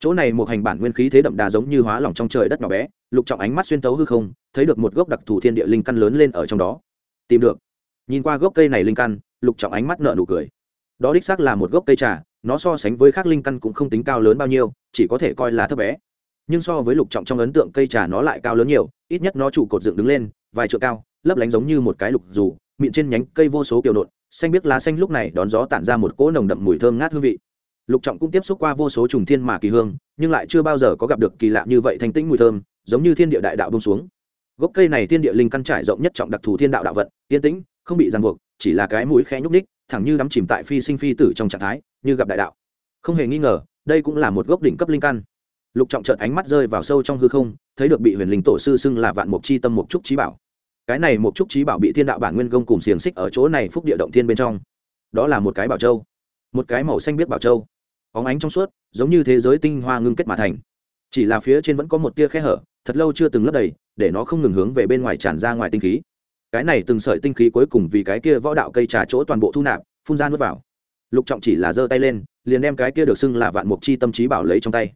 chỗ này một hành bản nguyên khí thế đậm đà giống như hóa lỏng trong trời đất nhỏ bé, lục trọng ánh mắt xuyên tấu hư không, thấy được một gốc đặc thù thiên địa linh căn lớn lên ở trong đó. Tìm được. Nhìn qua gốc cây này linh căn, lục trọng ánh mắt nợ nụ cười. Đó đích xác là một gốc cây trà, nó so sánh với các linh căn cũng không tính cao lớn bao nhiêu, chỉ có thể coi là thấp bé. Nhưng so với lục trọng trong ấn tượng cây trà nó lại cao lớn nhiều, ít nhất nó trụ cột dựng đứng lên, vài trượng cao, lấp lánh giống như một cái lục dù miệng trên nhánh cây vô số kiểu nộn xanh biếc lá xanh lúc này đón gió tản ra một cỗ nồng đậm mùi thơm ngát hương vị lục trọng cũng tiếp xúc qua vô số trùng thiên mà kỳ hương, nhưng lại chưa bao giờ có gặp được kỳ lạ như vậy thanh tĩnh mùi thơm, giống như thiên địa đại đạo bông xuống. Gốc cây này thiên địa linh căn trải rộng nhất trọng đặc thù thiên đạo đạo vận, yên tĩnh, không bị ràng buộc, chỉ là cái mũi khẽ nhúc ních thẳng như đắm chìm tại phi sinh phi tử trong trạng thái, như gặp đại đạo. Không hề nghi ngờ, đây cũng là một gốc đỉnh cấp linh căn. Lục trọng trợn ánh mắt rơi vào sâu trong hư không, thấy được bị huyền linh tổ sư xưng là vạn mục chi tâm mục trúc trí bảo. Cái này mục trúc trí bảo bị thiên đạo bản nguyên công cùng xiềng xích ở chỗ này phúc địa động thiên bên trong. Đó là một cái bảo châu. Một cái màu xanh biết bảo châu óng ánh trong suốt, giống như thế giới tinh hoa ngưng kết mà thành. Chỉ là phía trên vẫn có một tia khe hở, thật lâu chưa từng lấp đầy, để nó không ngừng hướng về bên ngoài tràn ra ngoài tinh khí. Cái này từng sợi tinh khí cuối cùng vì cái kia võ đạo cây trà chỗ toàn bộ thu nạp, phun ra nuốt vào. Lục trọng chỉ là giơ tay lên, liền đem cái kia được xưng là vạn mục chi tâm trí bảo lấy trong tay.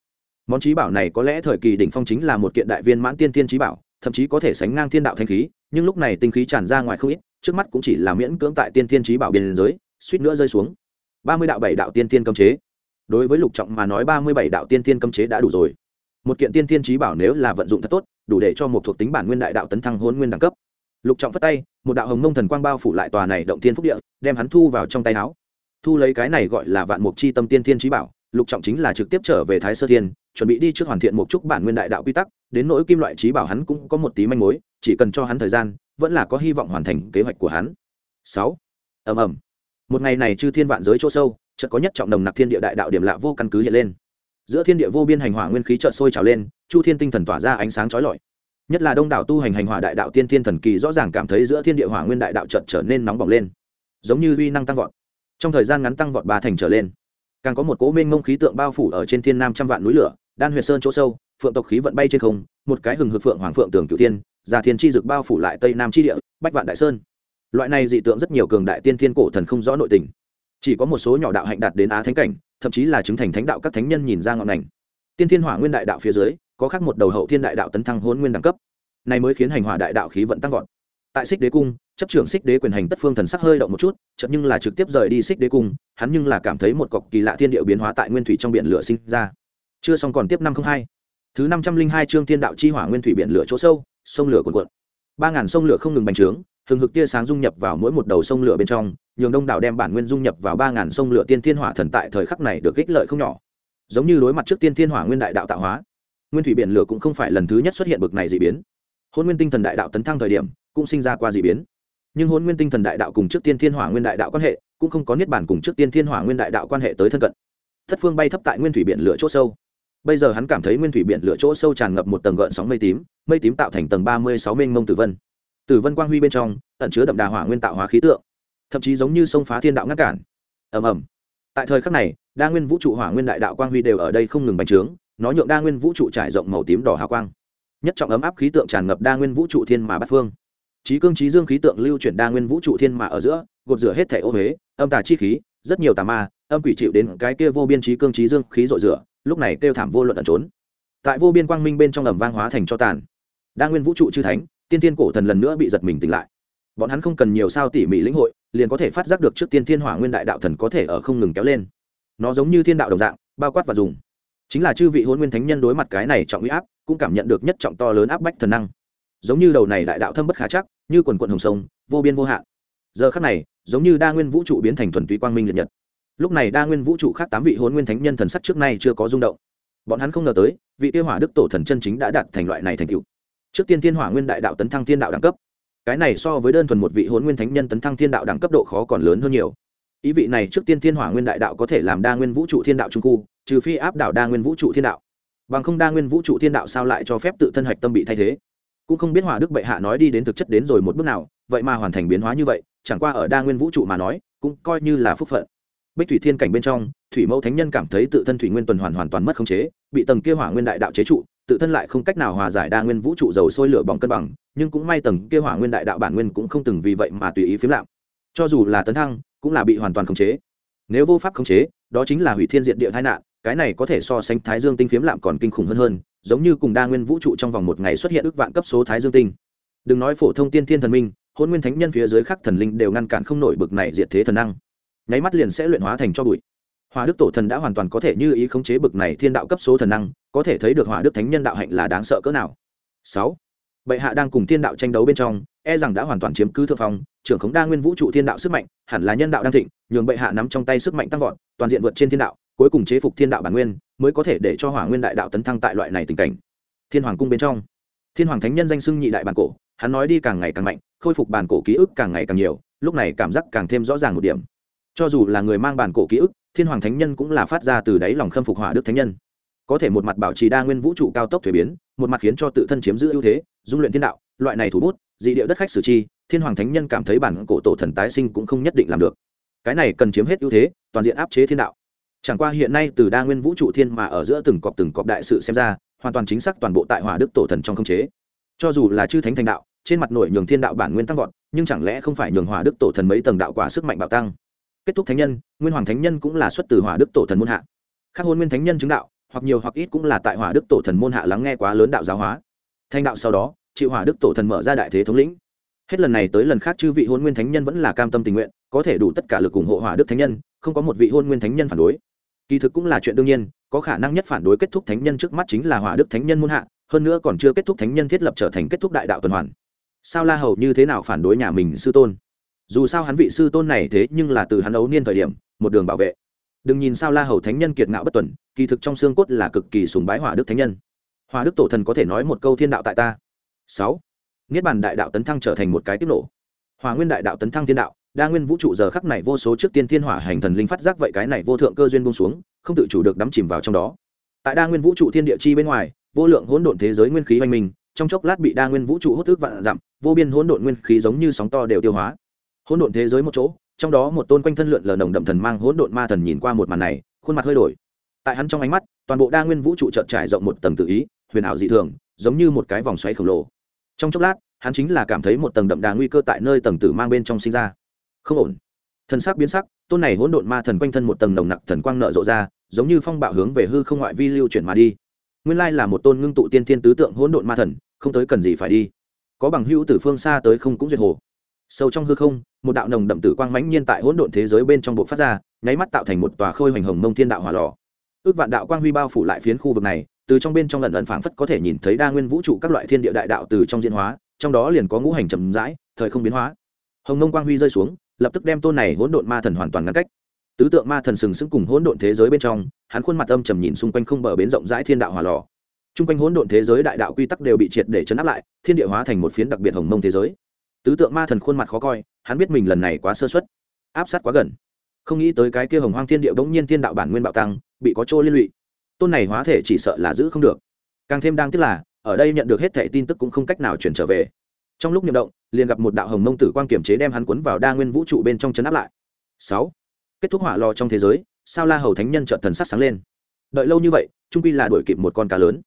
Món trí bảo này có lẽ thời kỳ đỉnh phong chính là một kiện đại viên mãn tiên tiên trí bảo, thậm chí có thể sánh ngang thiên đạo thanh khí, nhưng lúc này tinh khí tràn ra ngoài không ít, trước mắt cũng chỉ là miễn cưỡng tại tiên tiên trí bảo biên giới, suýt nữa rơi xuống. Ba mươi đạo bảy đạo tiên tiên cấm chế đối với lục trọng mà nói ba mươi bảy đạo tiên tiên cấm chế đã đủ rồi. Một kiện tiên tiên trí bảo nếu là vận dụng thật tốt, đủ để cho một thuộc tính bản nguyên đại đạo tấn thăng hôn nguyên đẳng cấp. Lục trọng phất tay, một đạo hồng mông thần quang bao phủ lại tòa này động tiên phúc địa, đem hắn thu vào trong tay áo. Thu lấy cái này gọi là vạn mục chi tâm tiên thiên trí bảo, lục trọng chính là trực tiếp trở về thái sơ thiên, chuẩn bị đi trước hoàn thiện một chút bản nguyên đại đạo quy tắc, đến nỗi kim loại trí bảo hắn cũng có một tí manh mối, chỉ cần cho hắn thời gian, vẫn là có hy vọng hoàn thành kế hoạch của hắn. Sáu. Ầm ầm. Một ngày này chư thiên vạn giới chỗ sâu chợt có nhất trọng nồng nặc thiên địa đại đạo điểm lạ vô căn cứ hiện lên. Giữa thiên địa vô biên hành hỏa nguyên khí chợt sôi trào lên, chu thiên tinh thần tỏa ra ánh sáng chói lọi. Nhất là đông đảo tu hành hành hỏa đại đạo tiên thiên thần kỳ rõ ràng cảm thấy giữa thiên địa hỏa nguyên đại đạo chợt trở nên nóng bỏng lên, giống như uy năng tăng vọt. Trong thời gian ngắn tăng vọt ba thành trở lên, càng có một cỗ mênh mông khí tượng bao phủ ở trên thiên nam trăm vạn núi lửa, đan huyệt sơn chỗ sâu, phượng tộc khí vận bay trên không, một cái hừng hực phượng hoàng phượng tường cửu thiên, già thiên chi dực bao phủ lại tây nam chi địa, bách vạn đại sơn. Loại này dị tượng rất nhiều cường đại tiên thiên cổ thần không rõ nội tình chỉ có một số nhỏ đạo hạnh đạt đến á thánh cảnh, thậm chí là chứng thành thánh đạo các thánh nhân nhìn ra ngọn ngành tiên thiên hỏa nguyên đại đạo phía dưới, có khác một đầu hậu thiên đại đạo tấn thăng hôn nguyên đẳng cấp. Này mới khiến hành hỏa đại đạo khí vận tăng vọt. Tại xích đế cung, chấp trưởng xích đế quyền hành tất phương thần sắc hơi động một chút, chợt nhưng là trực tiếp rời đi xích đế cung, hắn nhưng là cảm thấy một cọc kỳ lạ thiên địa biến hóa tại nguyên thủy trong biển lửa sinh ra. Chưa xong còn tiếp năm không hai. Thứ năm trăm linh hai chương thiên đạo chi hỏa nguyên thủy biển lửa chỗ sâu, sông lửa cuồn cuộn. Ba ngàn sông lửa không ngừng bành trướng, hừng hực tia sáng dung nhập vào mỗi một đầu sông lửa bên trong nhường đông đảo đem bản nguyên dung nhập vào ba ngàn sông lửa tiên thiên hỏa thần tại thời khắc này được ích lợi không nhỏ. Giống như đối mặt trước tiên thiên hỏa nguyên đại đạo tạo hóa, nguyên thủy biển lửa cũng không phải lần thứ nhất xuất hiện bực này dị biến. Hôn nguyên tinh thần đại đạo tấn thăng thời điểm, cũng sinh ra qua dị biến. Nhưng hôn nguyên tinh thần đại đạo cùng trước tiên thiên hỏa nguyên đại đạo quan hệ, cũng không có niết bản cùng trước tiên thiên hỏa nguyên đại đạo quan hệ tới thân cận. Thất phương bay thấp tại nguyên thủy biển lửa chỗ sâu. Bây giờ hắn cảm thấy nguyên thủy biển lửa chỗ sâu tràn ngập một tầng gợn sóng mây tím mây tím tạo thành tầng ba mươi sáu mênh mông tử vân. Tử vân quang huy bên trong, ẩn chứa đậm đà hỏa nguyên tạo hóa khí tượng thậm chí giống như sông phá thiên đạo ngăn cản. Ầm ầm. Tại thời khắc này, đa nguyên vũ trụ hỏa nguyên đại đạo quang huy đều ở đây không ngừng bành trướng, nó nhượng đa nguyên vũ trụ trải rộng màu tím đỏ hào quang. Nhất trọng ấm áp khí tượng tràn ngập đa nguyên vũ trụ thiên mà bát phương. Trí cương trí dương khí tượng lưu chuyển đa nguyên vũ trụ thiên mà ở giữa, gột rửa hết thể ô huế, âm tà chi khí, rất nhiều tà ma, âm quỷ chịu đến cái kia vô biên trí cương trí dương khí rội rửa, lúc này kêu thảm vô luận ẩn trốn. Tại vô biên quang minh bên trong ẩm vang hóa thành cho tàn. Đa nguyên vũ trụ chư thánh, tiên tiên cổ thần lần nữa bị giật mình tỉnh lại. Bọn hắn không cần nhiều sao tỉ mỉ lĩnh hội liền có thể phát giác được trước tiên thiên hỏa nguyên đại đạo thần có thể ở không ngừng kéo lên. Nó giống như thiên đạo đồng dạng, bao quát và dùng. Chính là chư vị hôn nguyên thánh nhân đối mặt cái này trọng uy áp, cũng cảm nhận được nhất trọng to lớn áp bách thần năng. Giống như đầu này đại đạo thâm bất khả chắc, như quần quận hồng sông, vô biên vô hạn. Giờ khắc này, giống như đa nguyên vũ trụ biến thành thuần túy quang minh liệt nhật. Lúc này đa nguyên vũ trụ khác tám vị hôn nguyên thánh nhân thần sắc trước nay chưa có rung động. Bọn hắn không ngờ tới, vị tiêu hỏa đức tổ thần chân chính đã đạt thành loại này thành cựu trước tiên thiên hỏa nguyên đại đạo tấn thăng thiên đạo đẳng cấp cái này so với đơn thuần một vị hôn nguyên thánh nhân tấn thăng thiên đạo đẳng cấp độ khó còn lớn hơn nhiều. Ý vị này trước tiên thiên hỏa nguyên đại đạo có thể làm đa nguyên vũ trụ thiên đạo trung khu, trừ phi áp đảo đa nguyên vũ trụ thiên đạo. Bằng không đa nguyên vũ trụ thiên đạo sao lại cho phép tự thân hạch tâm bị thay thế? Cũng không biết hỏa đức bệ hạ nói đi đến thực chất đến rồi một bước nào, vậy mà hoàn thành biến hóa như vậy, chẳng qua ở đa nguyên vũ trụ mà nói, cũng coi như là phúc phận. Bích thủy thiên cảnh bên trong, thủy mẫu thánh nhân cảm thấy tự thân thủy nguyên tuần hoàn hoàn toàn mất khống chế, bị tầng kia hỏa nguyên đại đạo chế trụ tự thân lại không cách nào hòa giải đa nguyên vũ trụ dầu sôi lửa bỏng cân bằng, nhưng cũng may tầng kia hỏa nguyên đại đạo bản nguyên cũng không từng vì vậy mà tùy ý phiếm lạm. Cho dù là tấn thăng, cũng là bị hoàn toàn khống chế. Nếu vô pháp khống chế, đó chính là hủy thiên diện địa tai nạn, cái này có thể so sánh thái dương tinh phiếm lạm còn kinh khủng hơn hơn, giống như cùng đa nguyên vũ trụ trong vòng một ngày xuất hiện ước vạn cấp số thái dương tinh. Đừng nói phổ thông tiên thiên thần minh hôn nguyên thánh nhân phía dưới khắc thần linh đều ngăn cản không nổi bực này diệt thế thần năng. Nháy mắt liền sẽ luyện hóa thành cho bụi hòa đức tổ thần đã hoàn toàn có thể như ý khống chế bực này thiên đạo cấp số thần năng, có thể thấy được hòa đức thánh nhân đạo hạnh là đáng sợ cỡ nào. Sáu. Bệ hạ đang cùng thiên đạo tranh đấu bên trong e rằng đã hoàn toàn chiếm cứ thượng phong, trưởng khống đa nguyên vũ trụ thiên đạo sức mạnh, hẳn là nhân đạo đang thịnh, nhường bệ hạ nắm trong tay sức mạnh tăng vọt, toàn diện vượt trên thiên đạo, cuối cùng chế phục thiên đạo bản nguyên, mới có thể để cho hỏa nguyên đại đạo tấn thăng tại loại này tình cảnh. Thiên hoàng cung bên trong, thiên hoàng thánh nhân danh xưng nhị đại bản cổ, hắn nói đi càng ngày càng mạnh, khôi phục bản cổ ký ức càng ngày càng nhiều, lúc này cảm giác càng thêm rõ ràng một điểm. Cho dù là người mang bản cổ ký ức thiên hoàng thánh nhân cũng là phát ra từ đáy lòng khâm phục hỏa đức thánh nhân. Có thể một mặt bảo trì đa nguyên vũ trụ cao tốc thuế biến, một mặt khiến cho tự thân chiếm giữ ưu thế, dung luyện thiên đạo, loại này thủ bút, dị địa đất khách sử chi, thiên hoàng thánh nhân cảm thấy bản cổ tổ thần tái sinh cũng không nhất định làm được. Cái này cần chiếm hết ưu thế, toàn diện áp chế thiên đạo. Chẳng qua hiện nay từ đa nguyên vũ trụ thiên mà ở giữa từng cọp từng cọp đại sự xem ra, hoàn toàn chính xác toàn bộ tại hỏa đức tổ thần trong không chế. Cho dù là chư thánh thành đạo, trên mặt nổi nhường thiên đạo bản nguyên tăng vọt, nhưng chẳng lẽ không phải nhường hỏa đức tổ thần mấy tầng đạo quả sức mạnh bạo tăng? Kết thúc thánh nhân, nguyên hoàng thánh nhân cũng là xuất từ hỏa đức tổ thần môn hạ. Khác hôn nguyên thánh nhân chứng đạo, hoặc nhiều hoặc ít cũng là tại hỏa đức tổ thần môn hạ lắng nghe quá lớn đạo giáo hóa. Thanh đạo sau đó, chịu hỏa đức tổ thần mở ra đại thế thống lĩnh. Hết lần này tới lần khác chư vị hôn nguyên thánh nhân vẫn là cam tâm tình nguyện, có thể đủ tất cả lực ủng hộ hỏa đức thánh nhân, không có một vị hôn nguyên thánh nhân phản đối. Kỳ thực cũng là chuyện đương nhiên, có khả năng nhất phản đối kết thúc thánh nhân trước mắt chính là hỏa đức thánh nhân muôn hạ, hơn nữa còn chưa kết thúc thánh nhân thiết lập trở thành kết thúc đại đạo tuần hoàn. Sao la hầu như thế nào phản đối nhà mình sư tôn? Dù sao hắn vị sư tôn này thế nhưng là từ hắn ấu niên thời điểm một đường bảo vệ. Đừng nhìn sao la hầu thánh nhân kiệt ngạo bất tuần kỳ thực trong xương cốt là cực kỳ sùng bái hỏa đức thánh nhân. Hỏa đức tổ thần có thể nói một câu thiên đạo tại ta. Sáu. Niết bàn đại đạo tấn thăng trở thành một cái tiếp nổ. Hòa nguyên đại đạo tấn thăng thiên đạo đa nguyên vũ trụ giờ khắc này vô số trước tiên thiên hỏa hành thần linh phát giác vậy cái này vô thượng cơ duyên buông xuống không tự chủ được đắm chìm vào trong đó. Tại đa nguyên vũ trụ thiên địa chi bên ngoài vô lượng hỗn độn thế giới nguyên khí hoành mình, trong chốc lát bị đa nguyên vũ trụ hút thức vạn dặm vô biên hỗn độn nguyên khí giống như sóng to đều tiêu hóa hỗn độn thế giới một chỗ, trong đó một tôn quanh thân lượn lờ nồng đậm thần mang hỗn độn ma thần nhìn qua một màn này, khuôn mặt hơi đổi. Tại hắn trong ánh mắt, toàn bộ đa nguyên vũ trụ chợt trải rộng một tầng tự ý, huyền ảo dị thường, giống như một cái vòng xoáy khổng lồ. Trong chốc lát, hắn chính là cảm thấy một tầng đậm đà nguy cơ tại nơi tầng tử mang bên trong sinh ra. Không ổn. Thần sắc biến sắc, tôn này hỗn độn ma thần quanh thân một tầng nồng nặc thần quang nợ rộ ra, giống như phong bạo hướng về hư không ngoại vi lưu chuyển mà đi. Nguyên lai là một tôn ngưng tụ tiên thiên tứ tượng hỗn độn ma thần, không tới cần gì phải đi. Có bằng hữu từ phương xa tới không cũng duyệt hồ sâu trong hư không một đạo nồng đậm tử quang mãnh nhiên tại hỗn độn thế giới bên trong bộ phát ra nháy mắt tạo thành một tòa khôi hoành hồng mông thiên đạo hỏa lò. Ước vạn đạo quang huy bao phủ lại phiến khu vực này từ trong bên trong lần lần phảng phất có thể nhìn thấy đa nguyên vũ trụ các loại thiên địa đại đạo từ trong diễn hóa trong đó liền có ngũ hành trầm rãi thời không biến hóa. Hồng mông quang huy rơi xuống lập tức đem tôn này hỗn độn ma thần hoàn toàn ngăn cách. Tứ tượng ma thần sừng sững cùng hỗn độn thế giới bên trong hắn khuôn mặt âm trầm nhìn xung quanh không bờ bến rộng rãi thiên đạo hỏa lò. Trung quanh hỗn độn thế giới đại đạo quy tắc đều bị triệt để chấn áp lại, thiên địa hóa thành một phiến đặc biệt hồng mông thế giới. Tứ tượng ma thần khuôn mặt khó coi, hắn biết mình lần này quá sơ suất, áp sát quá gần. Không nghĩ tới cái kia hồng hoang thiên địa bỗng nhiên thiên đạo bản nguyên bạo tăng, bị có trô liên lụy. Tôn này hóa thể chỉ sợ là giữ không được. Càng thêm đang tiếc là, ở đây nhận được hết thẻ tin tức cũng không cách nào chuyển trở về. Trong lúc nhậm động, liền gặp một đạo hồng mông tử quang kiểm chế đem hắn cuốn vào đa nguyên vũ trụ bên trong chấn áp lại. sáu Kết thúc hỏa lò trong thế giới, sao La Hầu Thánh Nhân trợn thần sắc sáng lên. Đợi lâu như vậy, trung quy là đuổi kịp một con cá lớn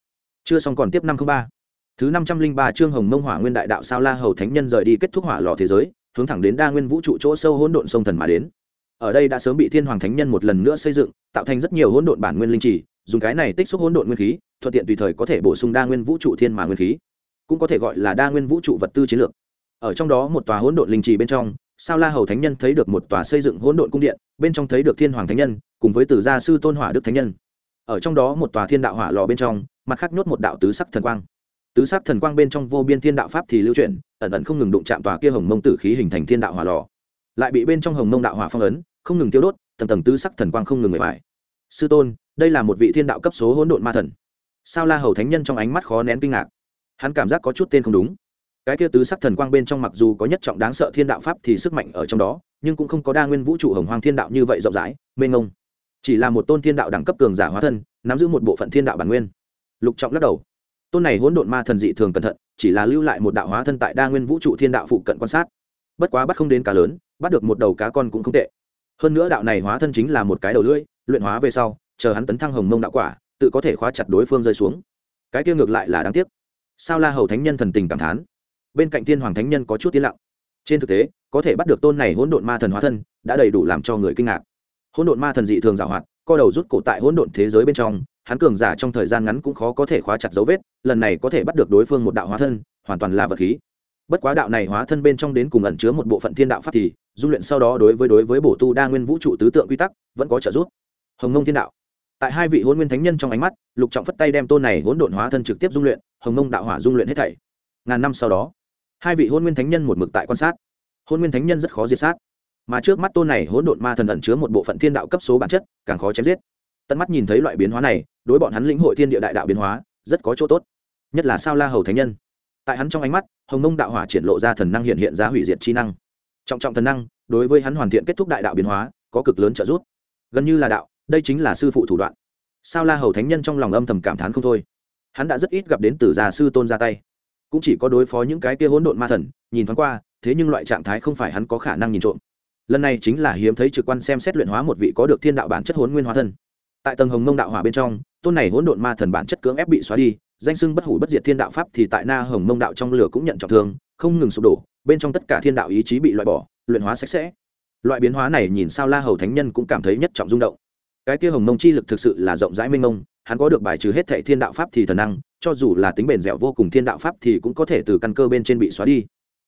chưa xong còn tiếp năm không ba thứ năm trăm linh ba chương hồng mông hỏa nguyên đại đạo sao la hầu thánh nhân rời đi kết thúc hỏa lò thế giới, hướng thẳng đến đa nguyên vũ trụ chỗ sâu hỗn độn sông thần mà đến. Ở đây đã sớm bị thiên hoàng thánh nhân một lần nữa xây dựng, tạo thành rất nhiều hỗn độn bản nguyên linh trì, dùng cái này tích xúc hỗn độn nguyên khí, thuận tiện tùy thời có thể bổ sung đa nguyên vũ trụ thiên mà nguyên khí, cũng có thể gọi là đa nguyên vũ trụ vật tư chiến lược. Ở trong đó một tòa hỗn độn linh trì bên trong, sao la hầu thánh nhân thấy được một tòa xây dựng hỗn độn cung điện, bên trong thấy được thiên hoàng thánh nhân, cùng với tử gia sư tôn hỏa đức thánh nhân. Ở trong đó một tòa thiên đạo hỏa lò bên trong, mặt khác nhốt một đạo tứ sắc thần quang tứ sắc thần quang bên trong vô biên thiên đạo pháp thì lưu chuyển, ẩn ẩn không ngừng đụng chạm tòa kia hồng mông tử khí hình thành thiên đạo hỏa lò. Lại bị bên trong hồng mông đạo hỏa phong ấn, không ngừng tiêu đốt, tầng tầng tứ sắc thần quang không ngừng người bài sư tôn, đây là một vị thiên đạo cấp số hỗn độn ma thần. Sao la hầu thánh nhân trong ánh mắt khó nén kinh ngạc. Hắn cảm giác có chút tên không đúng. Cái kia tứ sắc thần quang bên trong mặc dù có nhất trọng đáng sợ thiên đạo pháp thì sức mạnh ở trong đó, nhưng cũng không có đa nguyên vũ trụ hồng hoàng thiên đạo như vậy rộng rãi, mênh ngông chỉ là một tôn thiên đạo đẳng cấp cường giả hóa thân, nắm giữ một bộ phận thiên đạo bản nguyên. Lục trọng lắc đầu tôn này hỗn độn ma thần dị thường cẩn thận, chỉ là lưu lại một đạo hóa thân tại đa nguyên vũ trụ thiên đạo phụ cận quan sát. Bất quá bắt không đến cá lớn, bắt được một đầu cá con cũng không tệ. Hơn nữa đạo này hóa thân chính là một cái đầu lưỡi, luyện hóa về sau, chờ hắn tấn thăng hồng mông đạo quả, tự có thể khóa chặt đối phương rơi xuống. Cái kia ngược lại là đáng tiếc. Sao la hầu thánh nhân thần tình cảm thán. Bên cạnh thiên hoàng thánh nhân có chút tiến lặng. Trên thực tế, có thể bắt được tôn này hỗn độn ma thần hóa thân, đã đầy đủ làm cho người kinh ngạc. Hỗn độn ma thần dị thường giảo hoạt, co đầu rút cổ tại hỗn độn thế giới bên trong hắn cường giả trong thời gian ngắn cũng khó có thể khóa chặt dấu vết, lần này có thể bắt được đối phương một đạo hóa thân, hoàn toàn là vật khí. Bất quá đạo này hóa thân bên trong đến cùng ẩn chứa một bộ phận thiên đạo pháp thì dung luyện sau đó đối với đối với bổ tu đa nguyên vũ trụ tứ tượng quy tắc, vẫn có trợ giúp. Hồng ngông thiên đạo. Tại hai vị hôn nguyên thánh nhân trong ánh mắt, lục trọng phất tay đem tôn này hỗn độn hóa thân trực tiếp dung luyện, hồng ngông đạo hỏa dung luyện hết thảy. Ngàn năm sau đó, hai vị hôn nguyên thánh nhân một mực tại quan sát. Hôn nguyên thánh nhân rất khó diệt sát. Mà trước mắt tôn này hỗn độn ma thần ẩn chứa một bộ phận thiên đạo cấp số bản chất, càng khó chém giết. Tận mắt nhìn thấy loại biến hóa này đối bọn hắn lĩnh hội thiên địa đại đạo biến hóa, rất có chỗ tốt. Nhất là sao la hầu thánh nhân. Tại hắn trong ánh mắt, hồng nông đạo hỏa triển lộ ra thần năng hiện hiện ra hủy diệt chi năng. Trọng trọng thần năng, đối với hắn hoàn thiện kết thúc đại đạo biến hóa, có cực lớn trợ giúp. Gần như là đạo, đây chính là sư phụ thủ đoạn. Sao la hầu thánh nhân trong lòng âm thầm cảm thán không thôi. Hắn đã rất ít gặp đến từ già sư tôn ra tay. Cũng chỉ có đối phó những cái kia hỗn độn ma thần, nhìn thoáng qua, thế nhưng loại trạng thái không phải hắn có khả năng nhìn trộm. Lần này chính là hiếm thấy trực quan xem xét luyện hóa một vị có được thiên đạo bản chất hỗn nguyên hóa thân. Tại tầng hồng mông đạo hỏa bên trong tôn này hỗn độn ma thần bản chất cưỡng ép bị xóa đi, danh sưng bất hủ bất diệt thiên đạo pháp thì tại na hồng mông đạo trong lửa cũng nhận trọng thương, không ngừng sụp đổ, bên trong tất cả thiên đạo ý chí bị loại bỏ, luyện hóa sạch sẽ. Loại biến hóa này nhìn sao la hầu thánh nhân cũng cảm thấy nhất trọng rung động. Cái kia hồng mông chi lực thực sự là rộng rãi minh mông, hắn có được bài trừ hết thệ thiên đạo pháp thì thần năng, cho dù là tính bền dẻo vô cùng thiên đạo pháp thì cũng có thể từ căn cơ bên trên bị xóa đi.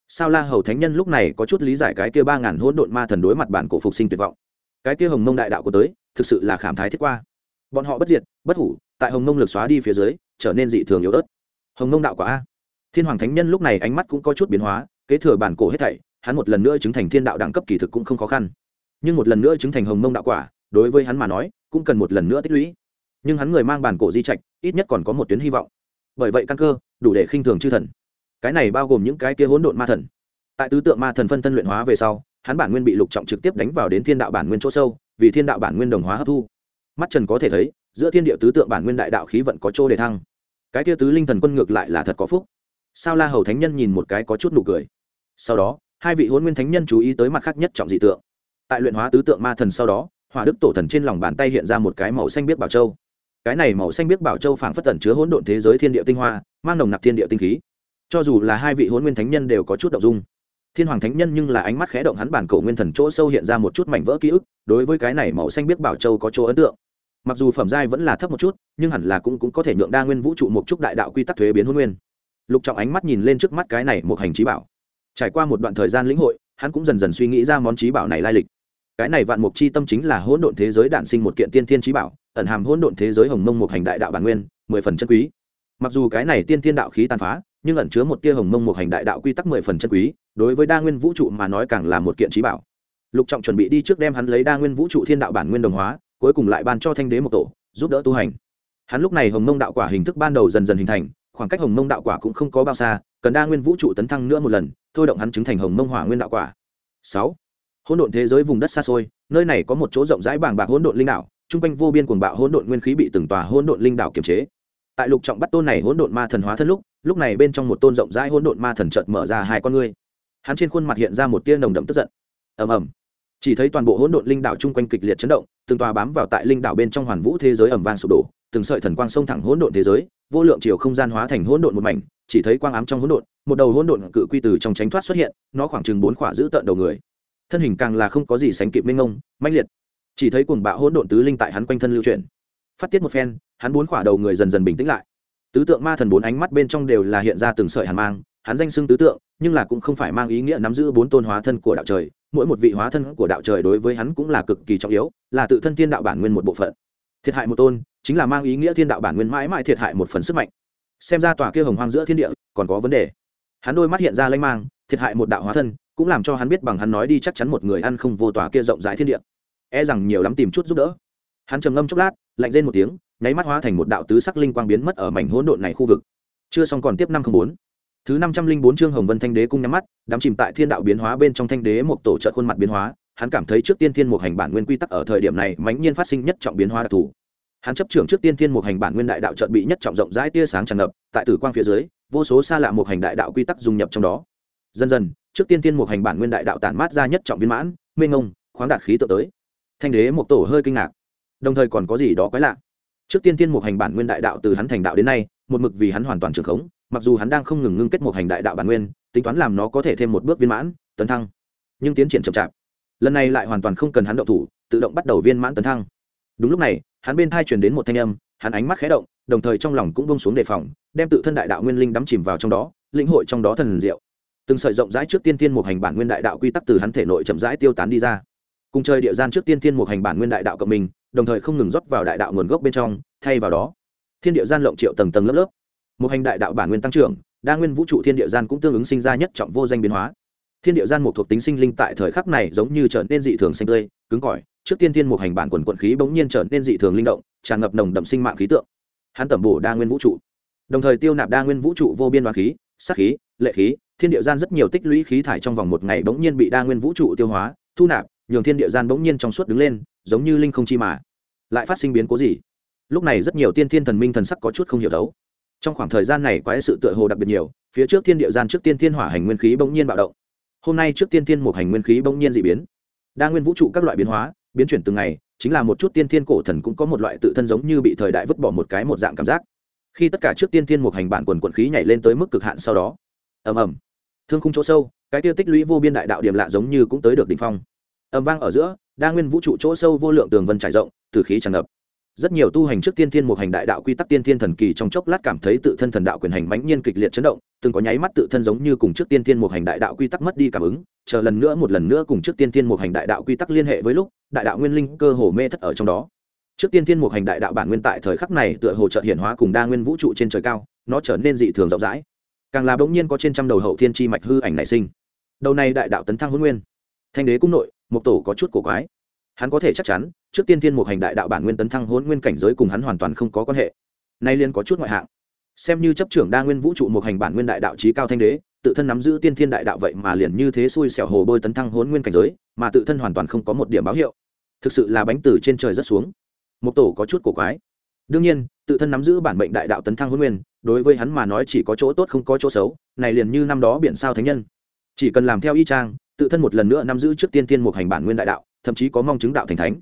Sao la hầu thánh nhân lúc này có chút lý giải cái kia ba ngàn hỗn độn ma thần đối mặt bản cổ phục sinh tuyệt vọng. Cái kia hồng mông đại đạo của tới, thực sự là khảm thái thiết qua bọn họ bất diệt, bất hủ, tại hồng Nông lực xóa đi phía dưới, trở nên dị thường yếu ớt. Hồng Nông đạo quả a. Thiên hoàng thánh nhân lúc này ánh mắt cũng có chút biến hóa, kế thừa bản cổ hết thảy, hắn một lần nữa chứng thành thiên đạo đẳng cấp kỳ thực cũng không khó khăn. Nhưng một lần nữa chứng thành hồng mông đạo quả, đối với hắn mà nói, cũng cần một lần nữa tích lũy. Nhưng hắn người mang bản cổ di trạch, ít nhất còn có một tuyến hy vọng. Bởi vậy căn cơ, đủ để khinh thường chư thần. Cái này bao gồm những cái kia hỗn độn ma thần. Tại tứ tượng ma thần phân thân luyện hóa về sau, hắn bản nguyên bị lục trọng trực tiếp đánh vào đến thiên đạo bản nguyên chỗ sâu, vì thiên đạo bản nguyên đồng hóa hấp thu mắt trần có thể thấy, giữa thiên địa tứ tượng bản nguyên đại đạo khí vận có chỗ để thăng. Cái tia tứ linh thần quân ngược lại là thật có phúc. Sao la hầu thánh nhân nhìn một cái có chút nụ cười. Sau đó, hai vị huấn nguyên thánh nhân chú ý tới mặt khác nhất trọng dị tượng. Tại luyện hóa tứ tượng ma thần sau đó, hỏa đức tổ thần trên lòng bàn tay hiện ra một cái màu xanh biết bảo châu. Cái này màu xanh biết bảo châu phảng phất tẩn chứa hỗn độn thế giới thiên địa tinh hoa, mang nồng nặc thiên địa tinh khí. Cho dù là hai vị huấn nguyên thánh nhân đều có chút động dung. Thiên hoàng thánh nhân nhưng là ánh mắt khẽ động hắn bản cổ nguyên thần chỗ sâu hiện ra một chút mảnh vỡ ký ức, đối với cái này màu xanh biết bảo châu có chỗ ấn tượng mặc dù phẩm giai vẫn là thấp một chút nhưng hẳn là cũng, cũng có thể nhượng đa nguyên vũ trụ một chút đại đạo quy tắc thuế biến hôn nguyên. Lục trọng ánh mắt nhìn lên trước mắt cái này một hành trí bảo. Trải qua một đoạn thời gian lĩnh hội hắn cũng dần dần suy nghĩ ra món trí bảo này lai lịch. Cái này vạn mục chi tâm chính là hỗn độn thế giới đạn sinh một kiện tiên thiên trí bảo ẩn hàm hỗn độn thế giới hồng mông một hành đại đạo bản nguyên mười phần chân quý. Mặc dù cái này tiên thiên đạo khí tàn phá nhưng ẩn chứa một tia hồng mông một hành đại đạo quy tắc mười phần chân quý đối với đa nguyên vũ trụ mà nói càng là một kiện trí bảo. Lục trọng chuẩn bị đi trước đem hắn lấy đa nguyên vũ trụ thiên đạo bản nguyên đồng hóa cuối cùng lại ban cho thanh đế một tổ, giúp đỡ tu hành. Hắn lúc này hồng mông đạo quả hình thức ban đầu dần dần hình thành, khoảng cách hồng mông đạo quả cũng không có bao xa, cần đa nguyên vũ trụ tấn thăng nữa một lần, thôi động hắn chứng thành hồng mông hỏa nguyên đạo quả. Sáu, hỗn độn thế giới vùng đất xa xôi, nơi này có một chỗ rộng rãi bàng bạc hỗn độn linh đạo trung quanh vô biên cuồng bạo hỗn độn nguyên khí bị từng tòa hỗn độn linh đạo kiềm chế. Tại lục trọng bắt tôn này hỗn độn ma thần hóa thân lúc lúc này bên trong một tôn rộng rãi hỗn độn ma thần chợt mở ra hai con ngươi. Hắn trên khuôn mặt hiện ra một tia nồng đậm tức giận. Ầm ầm. Chỉ thấy toàn bộ hỗn độn linh đạo chung quanh kịch liệt chấn động từng tòa bám vào tại linh đảo bên trong hoàn vũ thế giới ẩm vang sụp đổ, từng sợi thần quang sông thẳng hỗn độn thế giới, vô lượng chiều không gian hóa thành hỗn độn một mảnh, chỉ thấy quang ám trong hỗn độn, một đầu hỗn độn cự quy từ trong tránh thoát xuất hiện, nó khoảng chừng bốn khỏa giữ tận đầu người. Thân hình càng là không có gì sánh kịp minh ngông mãnh liệt. Chỉ thấy cuồng bạo hỗn độn tứ linh tại hắn quanh thân lưu chuyển. Phát tiết một phen, hắn bốn khỏa đầu người dần dần bình tĩnh lại. Tứ tượng ma thần bốn ánh mắt bên trong đều là hiện ra từng sợi hàn mang, hắn danh xưng tứ tượng, nhưng là cũng không phải mang ý nghĩa nắm giữ bốn tôn hóa thân của đạo trời mỗi một vị hóa thân của đạo trời đối với hắn cũng là cực kỳ trọng yếu, là tự thân thiên đạo bản nguyên một bộ phận. Thiệt hại một tôn, chính là mang ý nghĩa thiên đạo bản nguyên mãi mãi thiệt hại một phần sức mạnh. Xem ra tòa kia hồng hoang giữa thiên địa, còn có vấn đề. Hắn đôi mắt hiện ra lanh mang, thiệt hại một đạo hóa thân, cũng làm cho hắn biết bằng hắn nói đi chắc chắn một người ăn không vô tòa kia rộng rãi thiên địa. E rằng nhiều lắm tìm chút giúp đỡ. Hắn trầm ngâm chốc lát, lạnh lên một tiếng, nháy mắt hóa thành một đạo tứ sắc linh quang biến mất ở mảnh hỗn độn này khu vực. Chưa xong còn tiếp năm không bốn thứ năm trăm linh bốn chương hồng vân thanh đế cung nhắm mắt đắm chìm tại thiên đạo biến hóa bên trong thanh đế một tổ trợ khuôn mặt biến hóa, hắn cảm thấy trước tiên thiên một hành bản nguyên quy tắc ở thời điểm này mãnh nhiên phát sinh nhất trọng biến hóa đặc thù. Hắn chấp trưởng trước tiên thiên một hành bản nguyên đại đạo trận bị nhất trọng rộng rãi tia sáng tràn ngập, tại tử quang phía dưới, vô số xa lạ một hành đại đạo quy tắc dung nhập trong đó. Dần dần, trước tiên thiên một hành bản nguyên đại đạo tản mát ra nhất trọng viên mãn, mênh ngông khoáng đạt khí tự tới. Thanh đế một tổ hơi kinh ngạc. Đồng thời còn có gì đó quái lạ? Trước tiên thiên một hành bản nguyên đại đạo từ hắn thành đạo đến nay một mực vì hắn hoàn toàn trường khống, mặc dù hắn đang không ngừng ngưng kết một hành đại đạo bản nguyên, tính toán làm nó có thể thêm một bước viên mãn, tấn thăng. Nhưng tiến triển chậm chạp. Lần này lại hoàn toàn không cần hắn động thủ, tự động bắt đầu viên mãn tấn thăng. Đúng lúc này, hắn bên thai truyền đến một thanh âm, hắn ánh mắt khé động, đồng thời trong lòng cũng bông xuống đề phòng, đem tự thân đại đạo nguyên linh đắm chìm vào trong đó, lĩnh hội trong đó thần diệu. Từng sợi rộng rãi trước tiên tiên một hành bản nguyên đại đạo quy tắc từ hắn thể nội chậm rãi tiêu tán đi ra. Cùng chơi địa gian trước tiên tiên một hành bản nguyên đại đạo cộng mình, đồng thời không ngừng rót vào đại đạo nguồn gốc bên trong, thay vào đó thiên địa gian lộng triệu tầng tầng lớp lớp. Một hành đại đạo bản nguyên tăng trưởng, đa nguyên vũ trụ thiên địa gian cũng tương ứng sinh ra nhất trọng vô danh biến hóa. Thiên địa gian một thuộc tính sinh linh tại thời khắc này giống như trở nên dị thường xanh tươi, cứng cỏi, trước tiên thiên một hành bản quần quận khí bỗng nhiên trở nên dị thường linh động, tràn ngập nồng đậm sinh mạng khí tượng. Hắn tẩm bổ đa nguyên vũ trụ, đồng thời tiêu nạp đa nguyên vũ trụ vô biên đoán khí sắc khí, lệ khí, thiên địa gian rất nhiều tích lũy khí thải trong vòng một ngày bỗng nhiên bị đa nguyên vũ trụ tiêu hóa, thu nạp, nhường thiên địa gian bỗng nhiên trong suốt đứng lên, giống như linh không chi mà. Lại phát sinh biến cố gì? Lúc này rất nhiều tiên thiên thần minh thần sắc có chút không hiểu đấu. Trong khoảng thời gian này quái sự tựa hồ đặc biệt nhiều, phía trước thiên địa gian trước tiên thiên hỏa hành nguyên khí bỗng nhiên bạo động. Hôm nay trước tiên thiên một hành nguyên khí bỗng nhiên dị biến. Đa nguyên vũ trụ các loại biến hóa, biến chuyển từng ngày, chính là một chút tiên thiên cổ thần cũng có một loại tự thân giống như bị thời đại vứt bỏ một cái một dạng cảm giác. Khi tất cả trước tiên thiên một hành bản quần quận khí nhảy lên tới mức cực hạn sau đó, ầm ầm, thương khung chỗ sâu, cái tiêu tích lũy vô biên đại đạo điểm lạ giống như cũng tới được đỉnh phong. Ầm vang ở giữa, đa nguyên vũ trụ chỗ sâu vô lượng tường vân trải rộng, từ khí tràn ngập rất nhiều tu hành trước tiên thiên một hành đại đạo quy tắc tiên thiên thần kỳ trong chốc lát cảm thấy tự thân thần đạo quyền hành mãnh nhiên kịch liệt chấn động, từng có nháy mắt tự thân giống như cùng trước tiên thiên một hành đại đạo quy tắc mất đi cảm ứng, chờ lần nữa một lần nữa cùng trước tiên thiên một hành đại đạo quy tắc liên hệ với lúc, đại đạo nguyên linh cơ hồ mê thất ở trong đó. Trước tiên thiên một hành đại đạo bản nguyên tại thời khắc này tựa hồ trợ hiển hóa cùng đa nguyên vũ trụ trên trời cao, nó trở nên dị thường rộng rãi. Càng là bỗng nhiên có trên trăm đầu hậu thiên chi mạch hư ảnh nảy sinh. Đầu này đại đạo tấn thăng huấn nguyên. Thanh đế cung nội một tổ có chút cổ quái. Hắn có thể chắc chắn trước tiên thiên một hành đại đạo bản nguyên tấn thăng hỗn nguyên cảnh giới cùng hắn hoàn toàn không có quan hệ. Nay liên có chút ngoại hạng. Xem như chấp trưởng đa nguyên vũ trụ một hành bản nguyên đại đạo trí cao thanh đế, tự thân nắm giữ tiên thiên đại đạo vậy mà liền như thế xui xẻo hồ bôi tấn thăng hỗn nguyên cảnh giới, mà tự thân hoàn toàn không có một điểm báo hiệu. Thực sự là bánh từ trên trời rất xuống. Một tổ có chút cổ quái. Đương nhiên, tự thân nắm giữ bản mệnh đại đạo tấn thăng hôn nguyên, đối với hắn mà nói chỉ có chỗ tốt không có chỗ xấu, này liền như năm đó biển sao thánh nhân. Chỉ cần làm theo y trang tự thân một lần nữa nắm giữ trước tiên thiên một hành bản nguyên đại đạo, thậm chí có mong chứng đạo thành thánh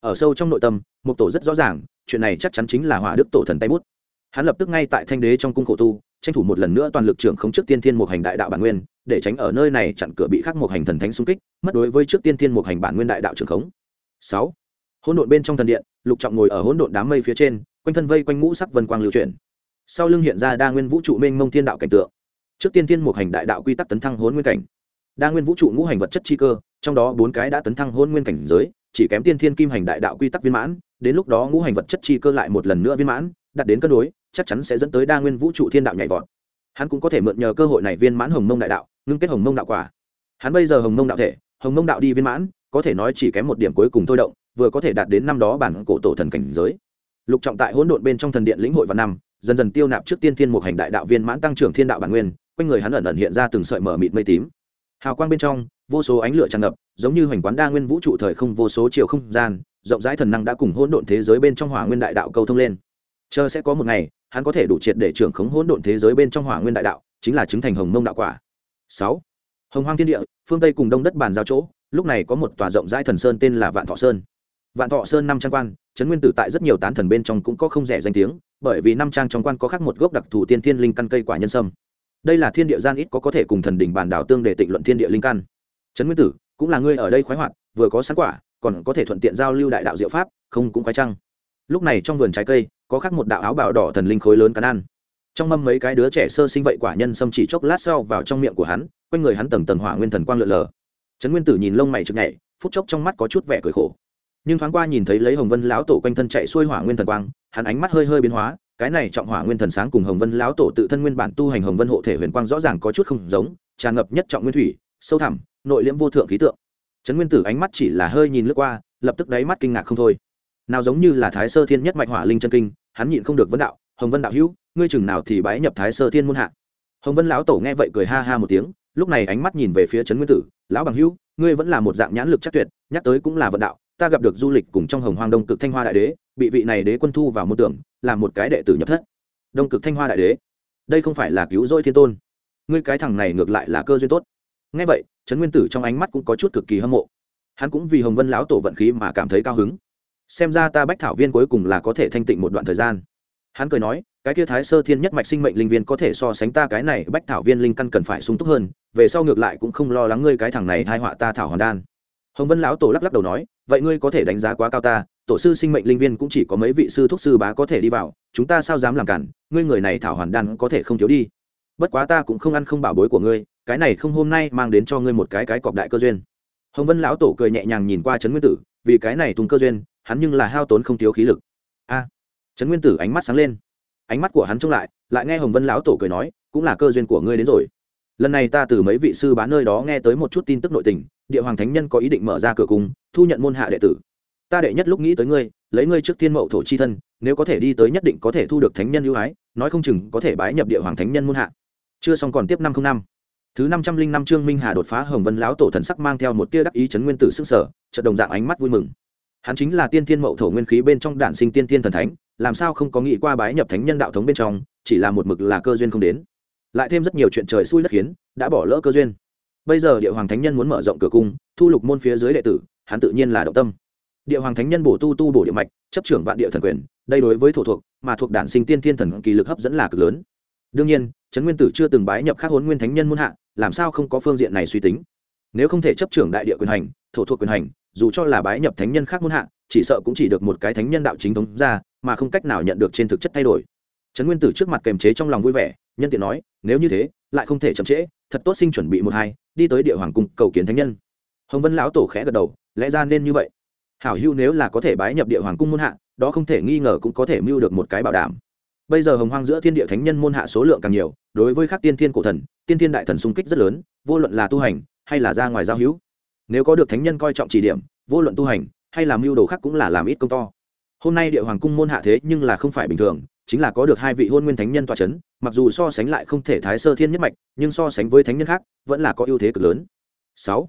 ở sâu trong nội tâm mục tổ rất rõ ràng, chuyện này chắc chắn chính là hỏa đức tổ thần tay bút. Hắn lập tức ngay tại thanh đế trong cung khổ tu, tranh thủ một lần nữa toàn lực trưởng không trước tiên thiên một hành đại đạo bản nguyên, để tránh ở nơi này chặn cửa bị khắc một hành thần thánh xung kích, mất đối với trước tiên thiên một hành bản nguyên đại đạo trưởng khống. Sáu. Hỗn độn bên trong thần điện, lục trọng ngồi ở hỗn độn đám mây phía trên, quanh thân vây quanh ngũ sắc vân quang lưu chuyển. Sau lưng hiện ra đa nguyên vũ trụ mênh mông thiên đạo cảnh tượng. Trước tiên thiên một hành đại đạo quy tắc tấn thăng hỗn nguyên cảnh. Đa nguyên vũ trụ ngũ hành vật chất chi cơ, trong đó bốn cái đã tấn thăng hôn nguyên cảnh giới chỉ kém tiên thiên kim hành đại đạo quy tắc viên mãn, đến lúc đó ngũ hành vật chất chi cơ lại một lần nữa viên mãn, đạt đến cân đối, chắc chắn sẽ dẫn tới đa nguyên vũ trụ thiên đạo nhảy vọt. Hắn cũng có thể mượn nhờ cơ hội này viên mãn hồng mông đại đạo, ngưng kết hồng mông đạo quả. Hắn bây giờ hồng mông đạo thể, hồng mông đạo đi viên mãn, có thể nói chỉ kém một điểm cuối cùng thôi động, vừa có thể đạt đến năm đó bản cổ tổ thần cảnh giới. Lục trọng tại hỗn độn bên trong thần điện lĩnh hội và năm, dần dần tiêu nạp trước tiên thiên một hành đại đạo viên mãn tăng trưởng thiên đạo bản nguyên, quanh người hắn ẩn ẩn hiện ra từng sợi mở mịt mây tím. Hào quang bên trong vô số ánh lửa tràn ngập, giống như hoành quán đa nguyên vũ trụ thời không vô số chiều không gian, rộng rãi thần năng đã cùng hỗn độn thế giới bên trong hỏa nguyên đại đạo câu thông lên. Chờ sẽ có một ngày, hắn có thể đủ triệt để trưởng khống hỗn độn thế giới bên trong hỏa nguyên đại đạo, chính là chứng thành hồng mông đạo quả. Sáu, hồng hoang thiên địa, phương tây cùng đông đất bàn giao chỗ, lúc này có một tòa rộng rãi thần sơn tên là vạn thọ sơn. Vạn thọ sơn năm trang quan, trấn nguyên tử tại rất nhiều tán thần bên trong cũng có không rẻ danh tiếng, bởi vì năm trang trong quan có khác một gốc đặc thù tiên thiên linh căn cây quả nhân sâm. Đây là thiên địa gian ít có có thể cùng thần đỉnh bàn đảo tương để tịnh luận thiên địa linh căn trấn nguyên tử, cũng là ngươi ở đây khoái hoạt, vừa có sẵn quả, còn có thể thuận tiện giao lưu đại đạo diệu pháp, không cũng khoái trăng lúc này trong vườn trái cây, có khắc một đạo áo bào đỏ thần linh khối lớn cắn ăn. Trong mâm mấy cái đứa trẻ sơ sinh vậy quả nhân xâm chỉ chốc lát sau vào trong miệng của hắn, quanh người hắn tầng tầng hỏa nguyên thần quang lượn lờ. Trấn nguyên tử nhìn lông mày chực nhảy, phút chốc trong mắt có chút vẻ cười khổ. Nhưng thoáng qua nhìn thấy lấy hồng vân lão tổ quanh thân chạy xuôi hỏa nguyên thần quang, hắn ánh mắt hơi hơi biến hóa, cái này trọng hỏa nguyên thần sáng cùng hồng vân lão tổ tự thân nguyên bản tu hành hồng vân hộ thể huyền quang rõ ràng có chút không giống, tràn ngập nhất trọng nguyên thủy, sâu thẳm nội liễm vô thượng khí tượng. Trấn nguyên tử ánh mắt chỉ là hơi nhìn lướt qua, lập tức đáy mắt kinh ngạc không thôi. Nào giống như là thái sơ thiên nhất mạch hỏa linh chân kinh, hắn nhịn không được vấn đạo, hồng vân đạo hữu, ngươi chừng nào thì bái nhập thái sơ thiên muôn hạ? Hồng vân lão tổ nghe vậy cười ha ha một tiếng, lúc này ánh mắt nhìn về phía trấn nguyên tử, lão bằng hữu, ngươi vẫn là một dạng nhãn lực chắc tuyệt, nhắc tới cũng là vận đạo, ta gặp được du lịch cùng trong hồng hoang đông cực thanh hoa đại đế, bị vị này đế quân thu vào môn tưởng làm một cái đệ tử nhập thất. Đông cực thanh hoa đại đế, đây không phải là cứu rỗi thiên tôn. Ngươi cái thằng này ngược lại là cơ duyên tốt. Ngay vậy trấn nguyên tử trong ánh mắt cũng có chút cực kỳ hâm mộ. Hắn cũng vì hồng vân lão tổ vận khí mà cảm thấy cao hứng. Xem ra ta bách thảo viên cuối cùng là có thể thanh tịnh một đoạn thời gian. Hắn cười nói, cái kia thái sơ thiên nhất mạch sinh mệnh linh viên có thể so sánh ta cái này bách thảo viên linh căn cần phải sung túc hơn, về sau ngược lại cũng không lo lắng ngươi cái thằng này thai họa ta thảo hoàn đan. Hồng vân lão tổ lắc lắc đầu nói, vậy ngươi có thể đánh giá quá cao ta, tổ sư sinh mệnh linh viên cũng chỉ có mấy vị sư thuốc sư bá có thể đi vào, chúng ta sao dám làm cản, ngươi người này thảo hoàn đan có thể không thiếu đi. Bất quá ta cũng không ăn không bảo bối của ngươi cái này không hôm nay mang đến cho ngươi một cái cái cọc đại cơ duyên. Hồng vân lão tổ cười nhẹ nhàng nhìn qua trấn nguyên tử, vì cái này tung cơ duyên, hắn nhưng là hao tốn không thiếu khí lực. A, trấn nguyên tử ánh mắt sáng lên. Ánh mắt của hắn trông lại lại nghe hồng vân lão tổ cười nói, cũng là cơ duyên của ngươi đến rồi. Lần này ta từ mấy vị sư bán nơi đó nghe tới một chút tin tức nội tình, địa hoàng thánh nhân có ý định mở ra cửa cung, thu nhận môn hạ đệ tử. Ta đệ nhất lúc nghĩ tới ngươi, lấy ngươi trước thiên mậu thổ chi thân, nếu có thể đi tới nhất định có thể thu được thánh nhân ưu ái, nói không chừng có thể bái nhập địa hoàng thánh nhân môn hạ. Chưa xong còn tiếp năm không năm thứ năm trăm linh năm trương minh hà đột phá hồng vân lão tổ thần sắc mang theo một tia đắc ý chấn nguyên tử sức sở, chợt đồng dạng ánh mắt vui mừng. Hắn chính là tiên thiên mậu thổ nguyên khí bên trong đản sinh tiên thiên thần thánh, làm sao không có nghĩ qua bái nhập thánh nhân đạo thống bên trong, chỉ là một mực là cơ duyên không đến. Lại thêm rất nhiều chuyện trời xui đất khiến, đã bỏ lỡ cơ duyên. Bây giờ địa hoàng thánh nhân muốn mở rộng cửa cung, thu lục môn phía dưới đệ tử, hắn tự nhiên là động tâm. Địa hoàng thánh nhân bổ tu tu bổ địa mạch, chấp trưởng vạn địa thần quyền, đây đối với thổ thuộc, mà thuộc đản sinh tiên thiên thần kỳ lực hấp dẫn là cực lớn đương nhiên, trấn nguyên tử chưa từng bái nhập khác huấn nguyên thánh nhân muôn hạ, làm sao không có phương diện này suy tính? Nếu không thể chấp trưởng đại địa quyền hành, thổ thuộc quyền hành, dù cho là bái nhập thánh nhân khác muôn hạ, chỉ sợ cũng chỉ được một cái thánh nhân đạo chính thống ra, mà không cách nào nhận được trên thực chất thay đổi. Trấn nguyên tử trước mặt kềm chế trong lòng vui vẻ, nhân tiện nói, nếu như thế, lại không thể chậm trễ, thật tốt sinh chuẩn bị một hai, đi tới địa hoàng cung cầu kiến thánh nhân. Hồng vân lão tổ khẽ gật đầu, lẽ ra nên như vậy. Hảo hưu nếu là có thể bái nhập địa hoàng cung muôn hạ, đó không thể nghi ngờ cũng có thể mưu được một cái bảo đảm bây giờ hồng hoang giữa thiên địa thánh nhân môn hạ số lượng càng nhiều, đối với các tiên thiên cổ thần, tiên thiên đại thần sung kích rất lớn, vô luận là tu hành, hay là ra ngoài giao hữu. Nếu có được thánh nhân coi trọng chỉ điểm, vô luận tu hành, hay làm mưu đồ khác cũng là làm ít công to. Hôm nay địa hoàng cung môn hạ thế nhưng là không phải bình thường, chính là có được hai vị hôn nguyên thánh nhân tọa c h ấ n mặc dù so sánh lại không thể thái sơ thiên nhất mạch, nhưng so sánh với thánh nhân khác, vẫn là có ưu thế cực lớn. Sáu,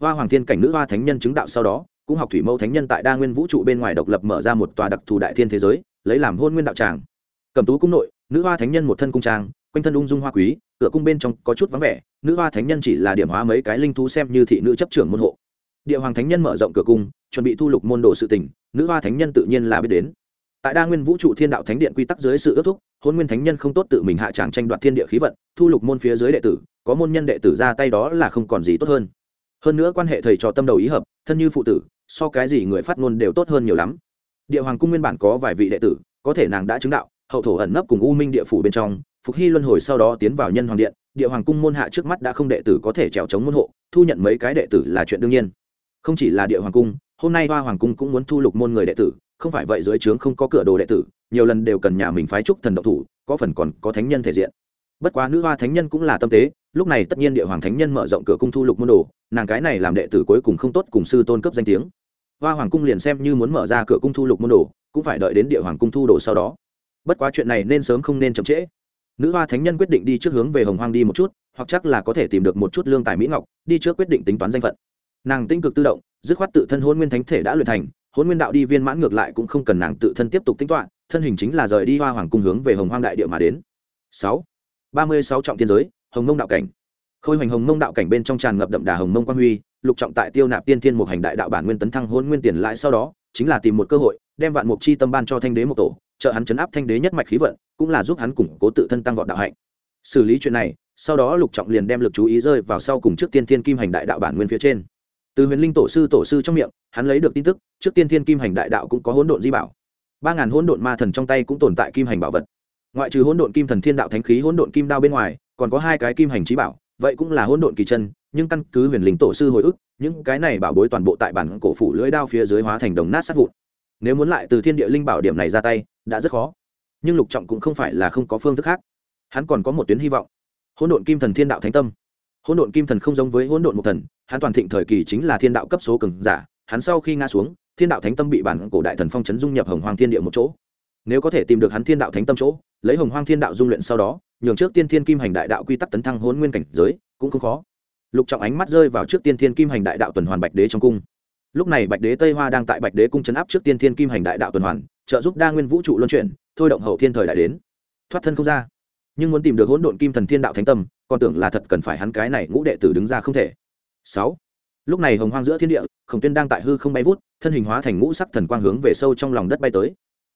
hoa hoàng thiên cảnh nữ hoa thánh nhân chứng đạo sau đó, cũng học thủy mẫu thánh nhân tại đa nguyên vũ trụ bên ngoài độc lập mở ra một tòa đặc thù đại thiên thế giới, lấy làm hôn nguyên đạo tràng cầm tú cung nội, nữ hoa thánh nhân một thân cung trang, quanh thân ung dung hoa quý, cửa cung bên trong có chút vắng vẻ, nữ hoa thánh nhân chỉ là điểm hóa mấy cái linh thú xem như thị nữ chấp trưởng môn hộ. Địa hoàng thánh nhân mở rộng cửa cung, chuẩn bị thu lục môn đồ sự tình, nữ hoa thánh nhân tự nhiên là biết đến. Tại đa nguyên vũ trụ thiên đạo thánh điện quy tắc dưới sự ước thúc, hôn nguyên thánh nhân không tốt tự mình hạ tràng tranh đoạt thiên địa khí vận, thu lục môn phía dưới đệ tử, có môn nhân đệ tử ra tay đó là không còn gì tốt hơn. Hơn nữa quan hệ thầy trò tâm đầu ý hợp, thân như phụ tử, so cái gì người phát ngôn đều tốt hơn nhiều lắm. Địa hoàng cung nguyên bản có vài vị đệ tử, có thể nàng đã chứng đạo hậu thổ ẩn nấp cùng u minh địa phủ bên trong, phục hy luân hồi sau đó tiến vào nhân hoàng điện, địa hoàng cung môn hạ trước mắt đã không đệ tử có thể trèo chống môn hộ, thu nhận mấy cái đệ tử là chuyện đương nhiên. Không chỉ là địa hoàng cung, hôm nay hoa hoàng cung cũng muốn thu lục môn người đệ tử, không phải vậy dưới trướng không có cửa đồ đệ tử, nhiều lần đều cần nhà mình phái trúc thần độc thủ, có phần còn có thánh nhân thể diện. Bất quá nữ hoa thánh nhân cũng là tâm tế, lúc này tất nhiên địa hoàng thánh nhân mở rộng cửa cung thu lục môn đồ, nàng cái này làm đệ tử cuối cùng không tốt cùng sư tôn cấp danh tiếng. Hoa hoàng cung liền xem như muốn mở ra cửa cung thu lục môn đồ, cũng phải đợi đến địa hoàng cung thu đồ sau đó bất quá chuyện này nên sớm không nên chậm trễ. Nữ hoa thánh nhân quyết định đi trước hướng về hồng hoang đi một chút, hoặc chắc là có thể tìm được một chút lương tài mỹ ngọc, đi trước quyết định tính toán danh phận. Nàng tinh cực tự động, dứt khoát tự thân hôn nguyên thánh thể đã luyện thành, hôn nguyên đạo đi viên mãn ngược lại cũng không cần nàng tự thân tiếp tục tính toán, thân hình chính là rời đi hoa hoàng cung hướng về hồng hoang đại địa mà đến. Sáu. Ba mươi sáu trọng thiên giới, hồng mông đạo cảnh. Khôi hoành hồng mông đạo cảnh bên trong tràn ngập đậm đà hồng mông quang huy, lục trọng tại tiêu nạp tiên thiên một hành đại đạo bản nguyên tấn thăng hôn nguyên tiền lại sau đó, chính là tìm một cơ hội, đem vạn mục chi tâm ban cho thanh đế một tổ trợ hắn chấn áp thanh đế nhất mạch khí vận, cũng là giúp hắn củng cố tự thân tăng vọt đạo hạnh. Xử lý chuyện này, sau đó lục trọng liền đem lực chú ý rơi vào sau cùng trước tiên thiên kim hành đại đạo bản nguyên phía trên. Từ huyền linh tổ sư tổ sư trong miệng, hắn lấy được tin tức, trước tiên thiên kim hành đại đạo cũng có hỗn độn di bảo. Ba ngàn hỗn độn ma thần trong tay cũng tồn tại kim hành bảo vật. Ngoại trừ hỗn độn kim thần thiên đạo thánh khí, hỗn độn kim đao bên ngoài, còn có hai cái kim hành trí bảo, vậy cũng là hỗn độn kỳ chân, nhưng căn cứ huyền linh tổ sư hồi ức, những cái này bảo bối toàn bộ tại bản cổ phủ lưỡi đao phía dưới hóa thành đồng nát sát vụn. Nếu muốn lại từ thiên địa linh bảo điểm này ra tay đã rất khó. Nhưng lục trọng cũng không phải là không có phương thức khác. Hắn còn có một tuyến hy vọng. Hỗn độn kim thần thiên đạo thánh tâm. Hỗn độn kim thần không giống với hỗn độn một thần, hắn toàn thịnh thời kỳ chính là thiên đạo cấp số cường giả. Hắn sau khi ngã xuống, thiên đạo thánh tâm bị bản cổ đại thần phong chấn dung nhập hồng hoàng thiên địa một chỗ. Nếu có thể tìm được hắn thiên đạo thánh tâm chỗ, lấy hồng hoang thiên đạo dung luyện sau đó, nhường trước tiên thiên kim hành đại đạo quy tắc tấn thăng hôn nguyên cảnh giới, cũng không khó. Lục trọng ánh mắt rơi vào trước tiên thiên kim hành đại đạo tuần hoàn bạch đế trong cung. Lúc này bạch đế tây hoa đang tại bạch đế cung chấn áp trước tiên thiên kim hành đại đạo tuần hoàn trợ giúp đa nguyên vũ trụ luân chuyển thôi động hậu thiên thời đại đến. Thoát thân không ra. Nhưng muốn tìm được hỗn độn kim thần thiên đạo thánh tâm còn tưởng là thật cần phải hắn cái này ngũ đệ tử đứng ra không thể. Sáu. Lúc này hồng hoang giữa thiên địa khổng tuyên đang tại hư không bay vút thân hình hóa thành ngũ sắc thần quang hướng về sâu trong lòng đất bay tới.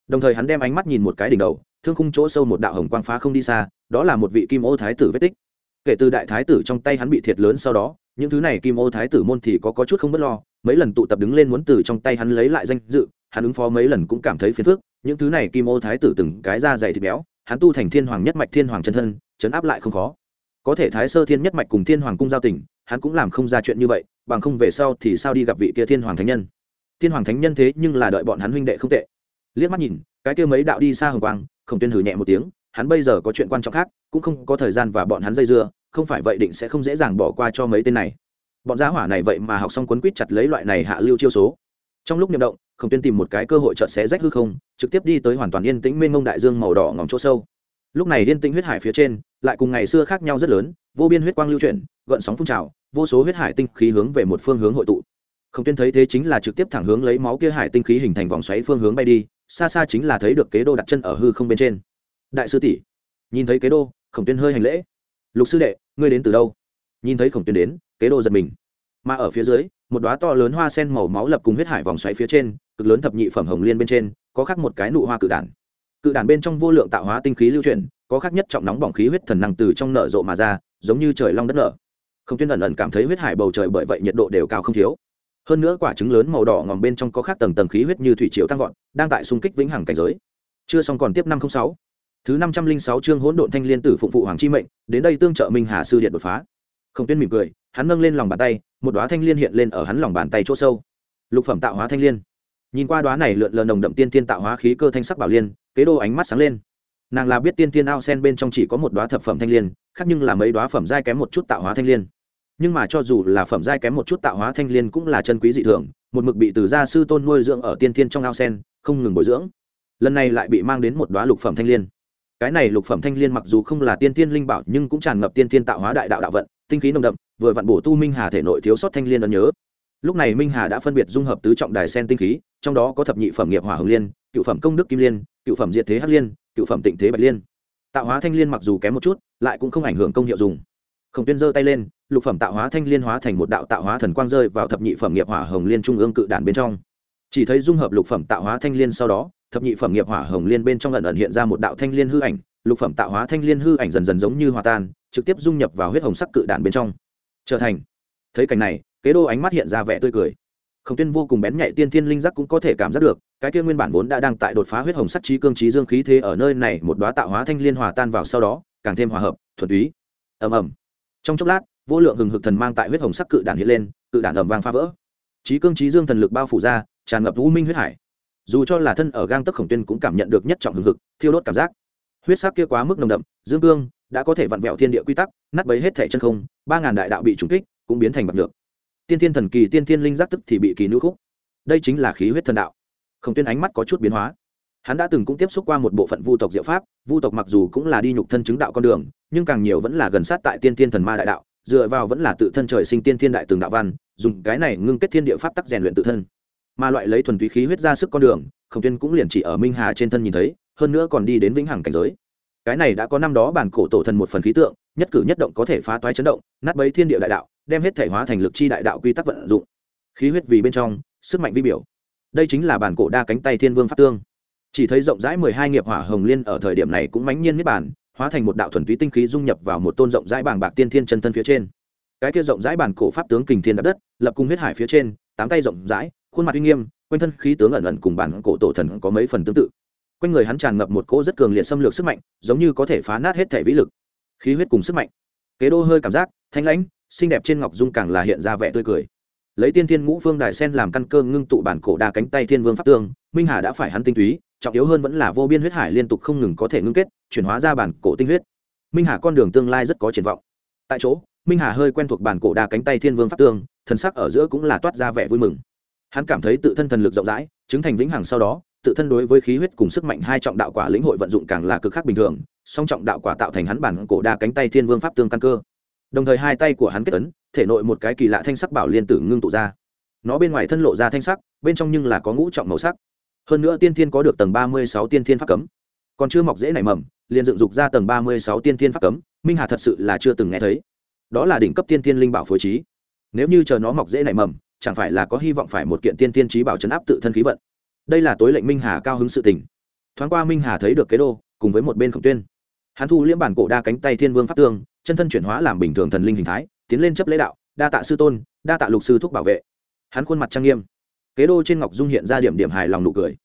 Đồng thời hắn đem ánh mắt nhìn một cái đỉnh đầu thương khung chỗ sâu một đạo hồng quang phá không đi xa đó là một vị kim ô thái tử vết tích. Kể từ đại thái tử trong tay hắn bị thiệt lớn sau đó những thứ này kim ô thái tử môn thì có, có chút không b ấ t lo mấy lần tụ tập đứng lên muốn từ trong tay hắn lấy lại danh dự hắn ứng phó mấy lần cũng cảm thấy phiền phức, những thứ này kim ô thái tử từng cái da dày thịt béo, hắn tu thành thiên hoàng nhất mạch thiên hoàng chân thân, chấn áp lại không khó. Có thể thái sơ thiên nhất mạch cùng thiên hoàng cung giao tình, hắn cũng làm không ra chuyện như vậy, bằng không về sau thì sao đi gặp vị kia thiên hoàng thánh nhân? Thiên hoàng thánh nhân thế nhưng là đợi bọn hắn huynh đệ không tệ. Liếc mắt nhìn, cái kia mấy đạo đi xa hồng quang không tuyên hử nhẹ một tiếng, hắn bây giờ có chuyện quan trọng khác, cũng không có thời gian và bọn hắn dây dưa, không phải vậy định sẽ không dễ dàng bỏ qua cho mấy tên này. Bọn giá hỏa này vậy mà học xong quấn quýt chặt lấy loại này hạ lưu chiêu số trong lúc nhậm động, khổng tuyên tìm một cái cơ hội chợt xé rách hư không, trực tiếp đi tới hoàn toàn yên tĩnh mênh ngông đại dương màu đỏ ngỏm chỗ sâu. Lúc này yên tĩnh huyết hải phía trên, lại cùng ngày xưa khác nhau rất lớn, vô biên huyết quang lưu chuyển, gợn sóng phun trào, vô số huyết hải tinh khí hướng về một phương hướng hội tụ. Khổng tuyên thấy thế chính là trực tiếp thẳng hướng lấy máu kia hải tinh khí hình thành vòng xoáy phương hướng bay đi, xa xa chính là thấy được kế đô đặt chân ở hư không bên trên. Đại sư tỷ, nhìn thấy kế đô, khổng tuyên hơi hành lễ. Lục sư đệ, ngươi đến từ đâu? Nhìn thấy khổng tuyên đến, kế đô giật mình mà ở phía dưới, một đoá to lớn hoa sen màu máu lập cùng huyết hải vòng xoáy phía trên, cực lớn thập nhị phẩm hồng liên bên trên, có khắc một cái nụ hoa cự đản. Cự đản bên trong vô lượng tạo hóa tinh khí lưu chuyển, có khắc nhất trọng nóng bỏng khí huyết thần năng từ trong nở rộ mà ra, giống như trời long đất nở. Không tuyên ẩn ẩn cảm thấy huyết hải bầu trời bởi vậy nhiệt độ đều cao không thiếu. Hơn nữa quả trứng lớn màu đỏ ngòm bên trong có khác tầng tầng khí huyết như thủy triều tăng vọt, đang tại xung kích vĩnh hằng cảnh giới. Chưa xong còn tiếp năm trăm sáu. Thứ năm trăm linh sáu chương hỗn độn thanh liên tử phụng phụ hoàng chi mệnh, đến đây tương trợ minh hà sư điện đột phá không tuyên mỉm cười, hắn nâng lên lòng bàn tay, một đoá thanh liên hiện lên ở hắn lòng bàn tay chỗ sâu. Lục phẩm tạo hóa thanh liên. Nhìn qua đoá này lượn lờ nồng đậm tiên tiên tạo hóa khí cơ thanh sắc bảo liên, kế đô ánh mắt sáng lên. Nàng là biết tiên tiên ao sen bên trong chỉ có một đoá thập phẩm thanh liên, khác nhưng là mấy đoá phẩm giai kém một chút tạo hóa thanh liên. Nhưng mà cho dù là phẩm giai kém một chút tạo hóa thanh liên cũng là chân quý dị thường, một mực bị từ gia sư tôn nuôi dưỡng ở tiên tiên trong ao sen, không ngừng bồi dưỡng. Lần này lại bị mang đến một đoá lục phẩm thanh liên. Cái này lục phẩm thanh liên mặc dù không là tiên tiên linh bảo nhưng cũng tràn ngập tiên tiên tạo hóa đại đạo đạo vận tinh khí nồng đậm, vừa vặn bổ tu minh hà thể nội thiếu sót thanh liên ấn nhớ. Lúc này minh hà đã phân biệt dung hợp tứ trọng đài sen tinh khí, trong đó có thập nhị phẩm nghiệp hỏa hồng liên, cựu phẩm công đức kim liên, cựu phẩm diệt thế hắc liên, cựu phẩm tịnh thế bạch liên. Tạo hóa thanh liên mặc dù kém một chút, lại cũng không ảnh hưởng công hiệu dùng. Khổng tuyên giơ tay lên, lục phẩm tạo hóa thanh liên hóa thành một đạo tạo hóa thần quang rơi vào thập nhị phẩm nghiệp hỏa hồng liên trung ương cự đản bên trong. Chỉ thấy dung hợp lục phẩm tạo hóa thanh liên sau đó, thập nhị phẩm nghiệp hỏa hồng liên bên trong lần ẩn hiện ra một đạo thanh liên hư ảnh, lục phẩm tạo hóa thanh liên hư ảnh dần dần giống như hòa tan trực tiếp dung nhập vào huyết hồng sắc cự đạn bên trong. Trở thành. Thấy cảnh này, kế đô ánh mắt hiện ra vẻ tươi cười. Khổng tuyên vô cùng bén nhạy tiên thiên linh giác cũng có thể cảm giác được, cái kia nguyên bản vốn đã đang tại đột phá huyết hồng sắc trí cương trí dương khí thế ở nơi này một đóa tạo hóa thanh liên hòa tan vào sau đó, càng thêm hòa hợp, thuần túy. Ầm ầm. Trong chốc lát, vô lượng hừng hực thần mang tại huyết hồng sắc cự đản hiện lên, cự đản ầm vang phá vỡ. Trí cương trí dương thần lực bao phủ ra, tràn ngập vũ minh huyết hải. Dù cho là thân ở gang tấc khổng tuyên cũng cảm nhận được nhất trọng hừng hực, thiêu đốt cảm giác. Huyết sắc kia quá mức nồng đậm, dương cương đã có thể vặn vẹo thiên địa quy tắc, nát bấy hết thể chân không, ba ngàn đại đạo bị trùng kích, cũng biến thành bạc được tiên thiên thần kỳ, tiên thiên linh giác tức thì bị kỳ nữ khúc. Đây chính là khí huyết thần đạo. Khổng tuyên ánh mắt có chút biến hóa. Hắn đã từng cũng tiếp xúc qua một bộ phận vu tộc diệu pháp, vu tộc mặc dù cũng là đi nhục thân chứng đạo con đường, nhưng càng nhiều vẫn là gần sát tại tiên thiên thần ma đại đạo, dựa vào vẫn là tự thân trời sinh tiên thiên đại tường đạo văn, dùng cái này ngưng kết thiên địa pháp tắc rèn luyện tự thân. Mà loại lấy thuần túy khí huyết ra sức con đường, khổng tuyên cũng liền chỉ ở minh hà trên thân nhìn thấy, hơn nữa còn đi đến vĩnh hằng cảnh giới cái này đã có năm đó bản cổ tổ thần một phần khí tượng, nhất cử nhất động có thể phá toái chấn động, nát bấy thiên địa đại đạo, đem hết thể hóa thành lực chi đại đạo quy tắc vận dụng. Khí huyết vì bên trong, sức mạnh vi biểu. Đây chính là bản cổ đa cánh tay thiên vương pháp tương. Chỉ thấy rộng rãi mười hai nghiệp hỏa hồng liên ở thời điểm này cũng mãnh nhiên niết bản hóa thành một đạo thuần túy tinh khí dung nhập vào một tôn rộng rãi bàng bạc tiên thiên chân thân phía trên. Cái kia rộng rãi bản cổ pháp tướng kình thiên đập đất, lập cung huyết hải phía trên, tám tay rộng rãi, khuôn mặt uy nghiêm, quanh thân khí tướng ẩn ẩn cùng bản cổ tổ thần có mấy phần tương tự quanh người hắn tràn ngập một cỗ rất cường liệt xâm lược sức mạnh, giống như có thể phá nát hết thể vĩ lực. Khí huyết cùng sức mạnh. Kế đô hơi cảm giác, thanh lãnh, xinh đẹp trên ngọc dung càng là hiện ra vẻ tươi cười. Lấy tiên thiên ngũ phương đài sen làm căn cơ ngưng tụ bản cổ đa cánh tay thiên vương pháp tương, minh hà đã phải hắn tinh túy, trọng yếu hơn vẫn là vô biên huyết hải liên tục không ngừng có thể ngưng kết, chuyển hóa ra bản cổ tinh huyết. Minh hà con đường tương lai rất có triển vọng. Tại chỗ, minh hà hơi quen thuộc bản cổ đa cánh tay thiên vương pháp tương, thần sắc ở giữa cũng là toát ra vẻ vui mừng. Hắn cảm thấy tự thân thần lực rộng rãi, chứng thành vĩnh hằng sau đó tự thân đối với khí huyết cùng sức mạnh hai trọng đạo quả lĩnh hội vận dụng càng là cực khác bình thường, song trọng đạo quả tạo thành hắn bản cổ đa cánh tay thiên vương pháp tương căn cơ. Đồng thời hai tay của hắn kết ấn, thể nội một cái kỳ lạ thanh sắc bảo liên tử ngưng tụ ra. Nó bên ngoài thân lộ ra thanh sắc, bên trong nhưng là có ngũ trọng màu sắc. Hơn nữa tiên thiên có được tầng ba mươi sáu tiên thiên pháp cấm. Còn chưa mọc dễ nảy mầm, liền dựng dục ra tầng ba mươi sáu tiên thiên pháp cấm, minh hà thật sự là chưa từng nghe thấy. Đó là đỉnh cấp tiên thiên linh bảo phối trí. Nếu như chờ nó mọc dễ nảy mầm, chẳng phải là có hy vọng phải một kiện tiên thiên trí bảo chấn áp tự thân khí vận đây là tối lệnh minh hà cao hứng sự tình. Thoáng qua minh hà thấy được kế đô, cùng với một bên khổng tuyên. Hắn thu liễm bản cổ đa cánh tay thiên vương pháp tương, chân thân chuyển hóa làm bình thường thần linh hình thái, tiến lên chấp lễ đạo, đa tạ sư tôn, đa tạ lục sư thúc bảo vệ. Hắn khuôn mặt trang nghiêm. Kế đô trên ngọc dung hiện ra điểm điểm hài lòng nụ cười.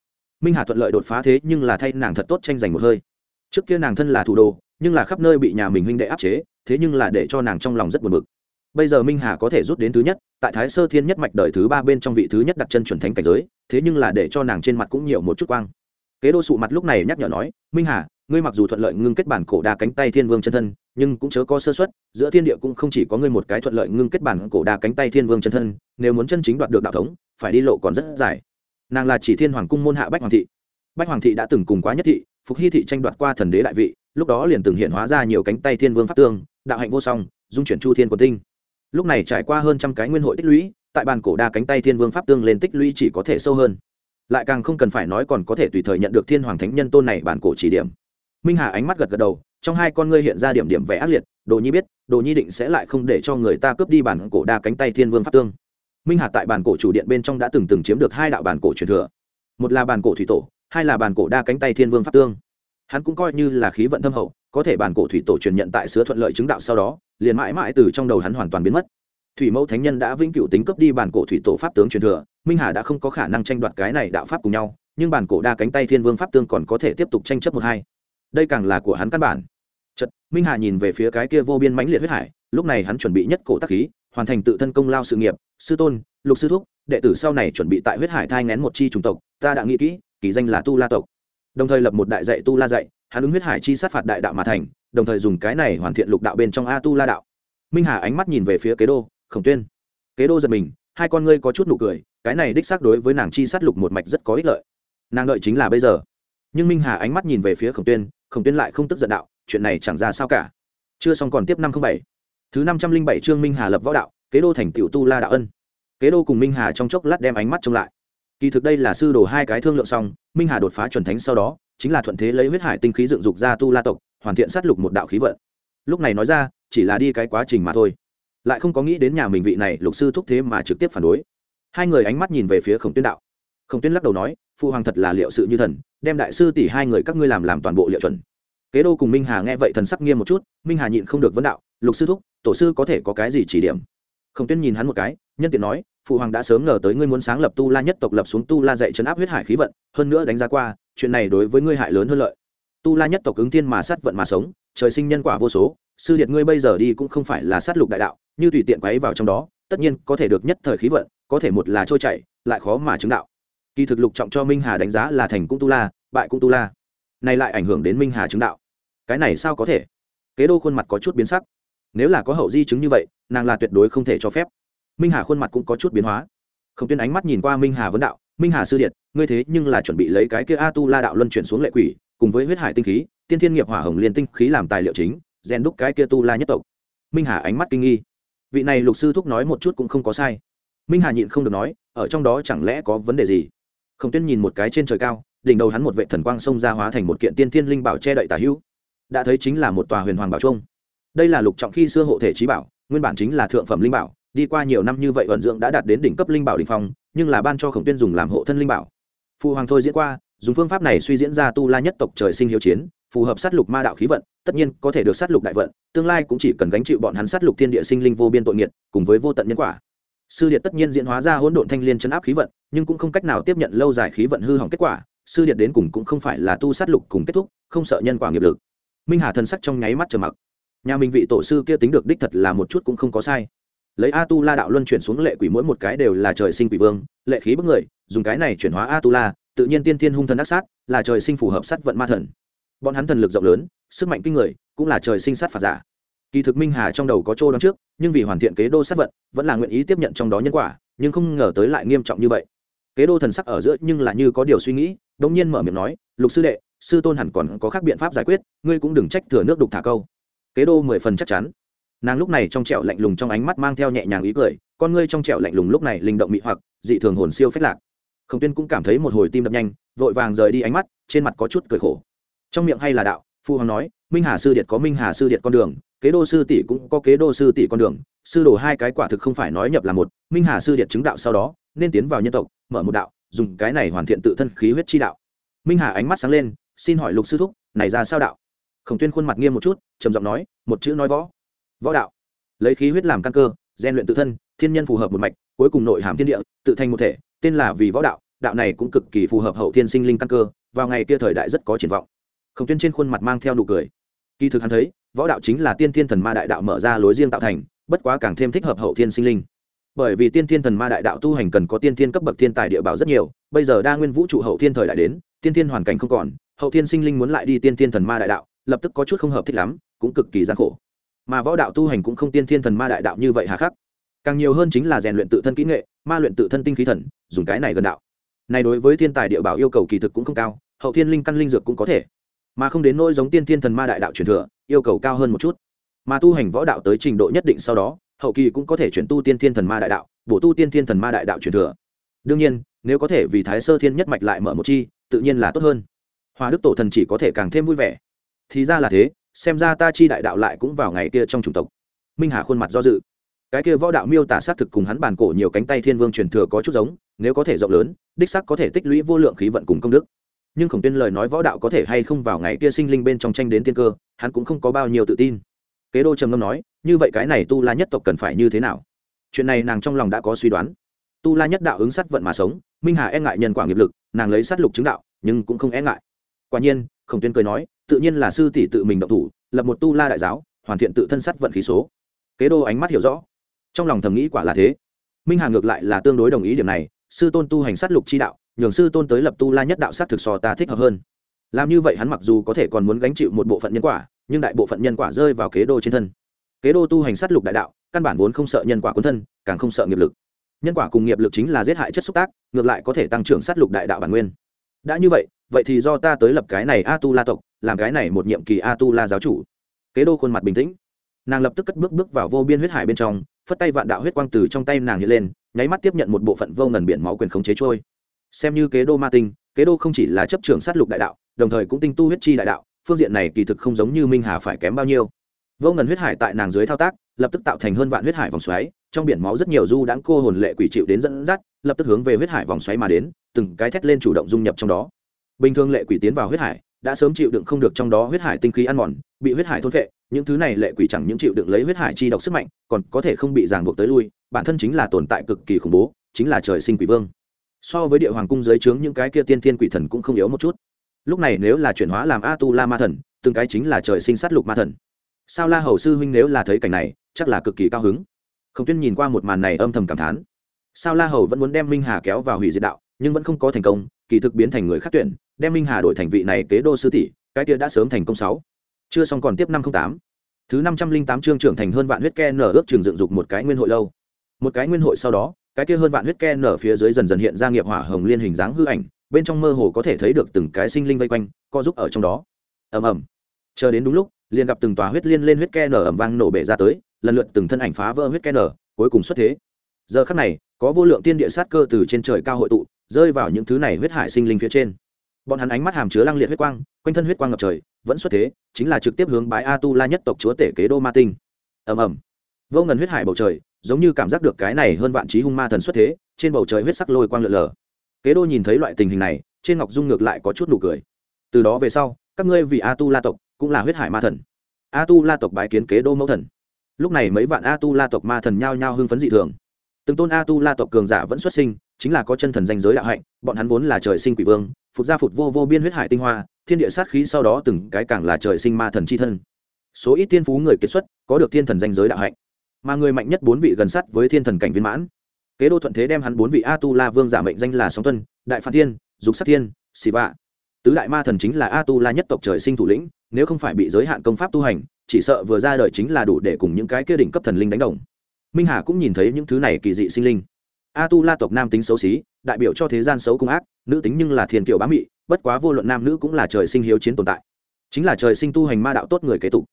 Minh hà thuận lợi đột phá thế, nhưng là thay nàng thật tốt tranh giành một hơi. Trước kia nàng thân là thủ đô, nhưng là khắp nơi bị nhà mình huynh đệ áp chế, thế nhưng là để cho nàng trong lòng rất buồn bực. Bây giờ minh hà có thể rút đến thứ nhất tại thái sơ thiên nhất mạch đời thứ ba bên trong vị thứ nhất đặt chân chuẩn thánh cảnh giới, thế nhưng là để cho nàng trên mặt cũng nhiều một chút quang. Kế đô sụ mặt lúc này nhắc nhở nói, minh hà, ngươi mặc dù thuận lợi ngưng kết bản cổ đa cánh tay thiên vương chân thân, nhưng cũng chớ có sơ xuất giữa thiên địa cũng không chỉ có ngươi một cái thuận lợi ngưng kết bản cổ đa cánh tay thiên vương chân thân, nếu muốn chân chính đoạt được đạo thống, phải đi lộ còn rất dài. Nàng là chỉ thiên hoàng cung môn hạ bách hoàng thị. Bách hoàng thị đã từng cùng quá nhất thị, phục hy thị tranh đoạt qua thần đế đại vị, lúc đó liền từng hiện hóa ra nhiều cánh tay thiên vương pháp tương, đạo hạnh vô song, dung chuyển chu thiên quần tinh lúc này trải qua hơn trăm cái nguyên hội tích lũy, tại bàn cổ đa cánh tay thiên vương pháp tương lên tích lũy chỉ có thể sâu hơn. Lại càng không cần phải nói còn có thể tùy thời nhận được thiên hoàng thánh nhân tôn này bản cổ chỉ điểm. Minh hà ánh mắt gật gật đầu, trong hai con ngươi hiện ra điểm điểm vẻ ác liệt, đồ nhi biết, đồ nhi định sẽ lại không để cho người ta cướp đi bản cổ đa cánh tay thiên vương pháp tương. Minh hà tại bản cổ chủ điện bên trong đã từng từng chiếm được hai đạo bản cổ truyền thừa. Một là bản cổ thủy tổ, hai là bản cổ đa cánh tay thiên vương pháp tương. Hắn cũng coi như là khí vận thâm hậu có thể bản cổ thủy tổ truyền nhận tại sứa thuận lợi chứng đạo sau đó, liền mãi mãi từ trong đầu hắn hoàn toàn biến mất. Thủy mẫu thánh nhân đã vĩnh cửu tính cấp đi bản cổ thủy tổ pháp tướng truyền thừa, minh hà đã không có khả năng tranh đoạt cái này đạo pháp cùng nhau, nhưng bản cổ đa cánh tay thiên vương pháp tương còn có thể tiếp tục tranh chấp một hai. Đây càng là của hắn căn bản. Chật minh hà nhìn về phía cái kia vô biên mãnh liệt huyết hải, lúc này hắn chuẩn bị nhất cổ tác khí, hoàn thành tự thân công lao sự nghiệp, sư tôn, lục sư thúc, đệ tử sau này chuẩn bị tại huyết hải thai ngén một chi chủng tộc, ta đã nghĩ kỹ, kỳ danh là tu la tộc. Đồng thời lập một đại dạy tu la dạy hắn ứng huyết hải chi sát phạt đại đạo mà thành, đồng thời dùng cái này hoàn thiện lục đạo bên trong a tu la đạo. Minh hà ánh mắt nhìn về phía kế đô, khổng tuyên. Kế đô giật mình, hai con ngươi có chút nụ cười, cái này đích xác đối với nàng chi sát lục một mạch rất có ích lợi. Nàng lợi chính là bây giờ. Nhưng minh hà ánh mắt nhìn về phía khổng tuyên khổng tuyên lại không tức giận đạo, chuyện này chẳng ra sao cả. Chưa xong còn tiếp năm không bảy. Thứ năm trăm linh bảy trương minh hà lập võ đạo, kế đô thành tiểu tu la đạo ân. Kế đô cùng minh hà trong chốc lát đem ánh mắt trông lại. Kỳ thực đây là sư đồ hai cái thương lượng xong, minh hà đột phá chuẩn thánh sau đó chính là thuận thế lấy huyết hải tinh khí dựng dục ra tu la tộc, hoàn thiện sát lục một đạo khí vận. Lúc này nói ra, chỉ là đi cái quá trình mà thôi. Lại không có nghĩ đến nhà mình vị này lục sư thúc thế mà trực tiếp phản đối. Hai người ánh mắt nhìn về phía khổng tuyên đạo. Khổng tuyên lắc đầu nói phụ hoàng thật là liệu sự như thần, đem đại sư tỷ hai người các ngươi làm làm toàn bộ liệu chuẩn. Kế đô cùng minh hà nghe vậy thần sắc nghiêm một chút, minh hà nhịn không được vấn đạo, lục sư thúc, tổ sư có thể có cái gì chỉ điểm? Khổng tuyên nhìn hắn một cái, nhân tiện nói phụ hoàng đã sớm ngờ tới ngươi muốn sáng lập tu la nhất tộc lập xuống tu la dạy chấn áp huyết hải khí vận, hơn nữa đánh giá qua chuyện này đối với ngươi hại lớn hơn lợi. Tu la nhất tộc ứng thiên mà sát vận mà sống, trời sinh nhân quả vô số, sư điệt ngươi bây giờ đi cũng không phải là sát lục đại đạo, như tùy tiện quấy vào trong đó, tất nhiên có thể được nhất thời khí vận, có thể một là trôi chảy, lại khó mà chứng đạo. Kỳ thực lục trọng cho minh hà đánh giá là thành cũng tu la, bại cũng tu la. Này lại ảnh hưởng đến minh hà chứng đạo. Cái này sao có thể? Kế đô khuôn mặt có chút biến sắc. Nếu là có hậu di chứng như vậy, nàng là tuyệt đối không thể cho phép. Minh hà khuôn mặt cũng có chút biến hóa. Không tuyên ánh mắt nhìn qua minh hà vấn đạo minh hà sư điện ngươi thế nhưng là chuẩn bị lấy cái kia a tu la đạo luân chuyển xuống lệ quỷ, cùng với huyết hải tinh khí, tiên thiên nghiệp hỏa hồng liên tinh khí làm tài liệu chính, rèn đúc cái kia tu la nhất tộc. Minh hà ánh mắt kinh nghi. Vị này lục sư thúc nói một chút cũng không có sai. Minh hà nhịn không được nói, ở trong đó chẳng lẽ có vấn đề gì? Không tuyên nhìn một cái trên trời cao, đỉnh đầu hắn một vệ thần quang xông ra hóa thành một kiện tiên thiên linh bảo che đậy tả hữu. Đã thấy chính là một tòa huyền hoàng bảo trung. Đây là lục trọng khi xưa hộ thể trí bảo, nguyên bản chính là thượng phẩm linh bảo đi qua nhiều năm như vậy vận dưỡng đã đạt đến đỉnh cấp linh bảo đỉnh phong, nhưng là ban cho khổng tuyên dùng làm hộ thân linh bảo. Phụ hoàng thôi diễn qua, dùng phương pháp này suy diễn ra tu la nhất tộc trời sinh hiếu chiến, phù hợp sát lục ma đạo khí vận, tất nhiên có thể được sát lục đại vận, tương lai cũng chỉ cần gánh chịu bọn hắn sát lục thiên địa sinh linh vô biên tội nghiệt, cùng với vô tận nhân quả. Sư điện tất nhiên diễn hóa ra hỗn độn thanh liên chấn áp khí vận, nhưng cũng không cách nào tiếp nhận lâu dài khí vận hư hỏng kết quả, sư điện đến cùng cũng không phải là tu sát lục cùng kết thúc, không sợ nhân quả nghiệp lực. Minh hà thần sắc trong nháy mắt trầm mặc. Nhà mình vị tổ sư kia tính được đích thật là một chút cũng không có sai lấy a tu la đạo luân chuyển xuống lệ quỷ mỗi một cái đều là trời sinh quỷ vương, lệ khí bức người, dùng cái này chuyển hóa a tu la tự nhiên tiên tiên hung thần ác sát, là trời sinh phù hợp sát vận ma thần. Bọn hắn thần lực rộng lớn, sức mạnh kinh người, cũng là trời sinh sát phạt giả. Kỳ thực minh hà trong đầu có chỗ đón trước, nhưng vì hoàn thiện kế đô sát vận, vẫn là nguyện ý tiếp nhận trong đó nhân quả, nhưng không ngờ tới lại nghiêm trọng như vậy. Kế đô thần sắc ở giữa nhưng là như có điều suy nghĩ, đống nhiên mở miệng nói, lục sư đệ, sư tôn hẳn còn có khác biện pháp giải quyết, ngươi cũng đừng trách thừa nước đục thả câu. Kế đô mười phần chắc chắn nàng lúc này trong trẹo lạnh lùng trong ánh mắt mang theo nhẹ nhàng ý cười, con ngươi trong trẹo lạnh lùng lúc này linh động mị hoặc, dị thường hồn siêu phách lạc. Khổng tuyên cũng cảm thấy một hồi tim đập nhanh, vội vàng rời đi ánh mắt, trên mặt có chút cười khổ. Trong miệng hay là đạo, phu hoàng nói, minh hà sư điện có minh hà sư điện con đường, kế đô sư tỷ cũng có kế đô sư tỷ con đường, sư đồ hai cái quả thực không phải nói nhập là một, minh hà sư điện chứng đạo sau đó, nên tiến vào nhân tộc, mở một đạo, dùng cái này hoàn thiện tự thân khí huyết chi đạo. Minh hà ánh mắt sáng lên, xin hỏi lục sư thúc, này ra sao đạo? Khổng tuyên khuôn mặt nghiêm một chút, trầm giọng nói, một chữ nói võ võ đạo. Lấy khí huyết làm căn cơ gian luyện tự thân, thiên nhân phù hợp một mạch, cuối cùng nội hàm thiên địa, tự thành một thể, tên là vì võ đạo đạo này cũng cực kỳ phù hợp hậu thiên sinh linh căn cơ, vào ngày kia thời đại rất có triển vọng. Khổng tuyên trên khuôn mặt mang theo nụ cười. Kỳ thực hắn thấy, võ đạo chính là tiên thiên thần ma đại đạo mở ra lối riêng tạo thành, bất quá càng thêm thích hợp hậu thiên sinh linh. Bởi vì tiên thiên thần ma đại đạo tu hành cần có tiên thiên cấp bậc thiên tài địa bảo rất nhiều, bây giờ đa nguyên vũ trụ hậu thiên thời đại đến, tiên thiên hoàn cảnh không còn, hậu thiên sinh linh muốn lại đi tiên thiên thần ma đại đạo, lập tức có chút không hợp thích lắm, cũng cực kỳ gian khổ mà võ đạo tu hành cũng không tiên thiên thần ma đại đạo như vậy hà khắc. Càng nhiều hơn chính là rèn luyện tự thân kỹ nghệ, ma luyện tự thân tinh khí thần, dùng cái này gần đạo. Này đối với thiên tài địa bảo yêu cầu kỳ thực cũng không cao, hậu thiên linh căn linh dược cũng có thể. Mà không đến nỗi giống tiên thiên thần ma đại đạo truyền thừa, yêu cầu cao hơn một chút. Mà tu hành võ đạo tới trình độ nhất định sau đó, hậu kỳ cũng có thể chuyển tu tiên thiên thần ma đại đạo, bổ tu tiên thiên thần ma đại đạo truyền thừa. Đương nhiên, nếu có thể vì thái sơ thiên nhất mạch lại mở một chi, tự nhiên là tốt hơn. Hòa đức tổ thần chỉ có thể càng thêm vui vẻ. Thì ra là thế xem ra ta chi đại đạo lại cũng vào ngày kia trong chủng tộc. Minh hà khuôn mặt do dự. Cái kia võ đạo miêu tả xác thực cùng hắn bàn cổ nhiều cánh tay thiên vương truyền thừa có chút giống, nếu có thể rộng lớn, đích sắc có thể tích lũy vô lượng khí vận cùng công đức. Nhưng khổng tiên lời nói võ đạo có thể hay không vào ngày kia sinh linh bên trong tranh đến tiên cơ, hắn cũng không có bao nhiêu tự tin. Kế đô trầm ngâm nói, như vậy cái này tu la nhất tộc cần phải như thế nào? Chuyện này nàng trong lòng đã có suy đoán. Tu la nhất đạo ứng sát vận mà sống, minh hà e ngại nhân quả nghiệp lực, nàng lấy sát lục chứng đạo, nhưng cũng không e ngại. Quả nhiên, khổng tuyên cười nói tự nhiên là sư tỷ tự mình động thủ, lập một tu la đại giáo, hoàn thiện tự thân sát vận khí số. Kế đô ánh mắt hiểu rõ. Trong lòng thầm nghĩ quả là thế. Minh hà ngược lại là tương đối đồng ý điểm này, sư tôn tu hành sát lục chi đạo, nhường sư tôn tới lập tu la nhất đạo sát thực so ta thích hợp hơn. Làm như vậy hắn mặc dù có thể còn muốn gánh chịu một bộ phận nhân quả, nhưng đại bộ phận nhân quả rơi vào kế đô trên thân. Kế đô tu hành sát lục đại đạo, căn bản vốn không sợ nhân quả quân thân, càng không sợ nghiệp lực. Nhân quả cùng nghiệp lực chính là giết hại chất xúc tác, ngược lại có thể tăng trưởng sát lục đại đạo bản nguyên. Đã như vậy vậy thì do ta tới lập cái này a tu la tộc, làm cái này một nhiệm kỳ a tu la giáo chủ. Kế đô khuôn mặt bình tĩnh. Nàng lập tức cất bước bước vào vô biên huyết hải bên trong, phất tay vạn đạo huyết quang từ trong tay nàng hiện lên, nháy mắt tiếp nhận một bộ phận vô ngần biển máu quyền khống chế trôi. Xem như kế đô ma tinh, kế đô không chỉ là chấp trưởng sát lục đại đạo, đồng thời cũng tinh tu huyết chi đại đạo, phương diện này kỳ thực không giống như minh hà phải kém bao nhiêu. Vô ngần huyết hải tại nàng dưới thao tác, lập tức tạo thành hơn vạn huyết hải vòng xoáy, trong biển máu rất nhiều du đãng cô hồn lệ quỷ chịu đến dẫn dắt, lập tức hướng về huyết hải vòng xoáy mà đến, từng cái thét lên chủ động dung nhập trong đó bình thường lệ quỷ tiến vào huyết hải, đã sớm chịu đựng không được trong đó huyết hải tinh khí ăn mòn, bị huyết hải thôn phệ, những thứ này lệ quỷ chẳng những chịu đựng lấy huyết hải chi độc sức mạnh, còn có thể không bị ràng buộc tới lui, bản thân chính là tồn tại cực kỳ khủng bố, chính là trời sinh quỷ vương. So với địa hoàng cung dưới trướng những cái kia tiên thiên quỷ thần cũng không yếu một chút. Lúc này nếu là chuyển hóa làm a tu la ma thần, từng cái chính là trời sinh sát lục ma thần. Sao la hầu sư huynh nếu là thấy cảnh này, chắc là cực kỳ cao hứng. Không tuyên nhìn qua một màn này âm thầm cảm thán. Sao la hầu vẫn muốn đem minh hà kéo vào hủy diệt đạo, nhưng vẫn không có thành công, kỳ thực biến thành người khác tuyển đem minh hà đổi thành vị này kế đô sư tỷ, cái kia đã sớm thành công sáu. Chưa xong còn tiếp năm không tám. Thứ năm trăm linh tám chương trưởng thành hơn vạn huyết ke nở ước trường dựng dục một cái nguyên hội lâu. Một cái nguyên hội sau đó, cái kia hơn vạn huyết ke nở phía dưới dần dần hiện ra nghiệp hỏa hồng liên hình dáng hư ảnh, bên trong mơ hồ có thể thấy được từng cái sinh linh vây quanh, co giúp ở trong đó. Ầm ầm. Chờ đến đúng lúc, liền gặp từng tòa huyết liên lên huyết ke nở ầm vang nổ bể ra tới, lần lượt từng thân ảnh phá vỡ huyết ke nở, cuối cùng xuất thế. Giờ khắc này, có vô lượng tiên địa sát cơ từ trên trời cao hội tụ, rơi vào những thứ này huyết hải sinh linh phía trên bọn hắn ánh mắt hàm chứa lăng liệt huyết quang, quanh thân huyết quang ngập trời, vẫn xuất thế, chính là trực tiếp hướng bái a tu la nhất tộc chúa tể kế đô ma tinh. Ầm ầm. Vô ngần huyết hải bầu trời, giống như cảm giác được cái này hơn vạn trí hung ma thần xuất thế, trên bầu trời huyết sắc lôi quang lượn lờ. Kế đô nhìn thấy loại tình hình này, trên ngọc dung ngược lại có chút nụ cười. Từ đó về sau, các ngươi vì a tu la tộc, cũng là huyết hải ma thần. A tu la tộc bái kiến kế đô mẫu thần. Lúc này mấy vạn a tu la tộc ma thần nhao nhao hưng phấn dị thường từng tôn a tu la tộc cường giả vẫn xuất sinh, chính là có chân thần danh giới đạo hạnh, bọn hắn vốn là trời sinh quỷ vương, phụt ra phụt vô vô biên huyết hải tinh hoa, thiên địa sát khí sau đó từng cái càng là trời sinh ma thần c h i thân. Số ít tiên phú người kiệt xuất, có được thiên thần danh giới đạo hạnh. Mà người mạnh nhất bốn vị gần sắt với thiên thần cảnh viên mãn. Kế đô thuận thế đem hắn bốn vị a tu la vương giả mệnh danh là sóng tuân, đại phan thiên, dục sát thiên, xì vạ. Tứ đại ma thần chính là a tu la nhất tộc trời sinh thủ lĩnh, nếu không phải bị giới hạn công pháp tu hành, chỉ sợ vừa ra đời chính là đủ để cùng những cái kia đỉnh cấp thần linh đánh đồng minh hà cũng nhìn thấy những thứ này kỳ dị sinh linh. A tu la tộc nam tính xấu xí, đại biểu cho thế gian xấu cung ác, nữ tính nhưng là thiền kiều bá mị, bất quá vô luận nam nữ cũng là trời sinh hiếu chiến tồn tại. Chính là trời sinh tu hành ma đạo tốt người kế tục.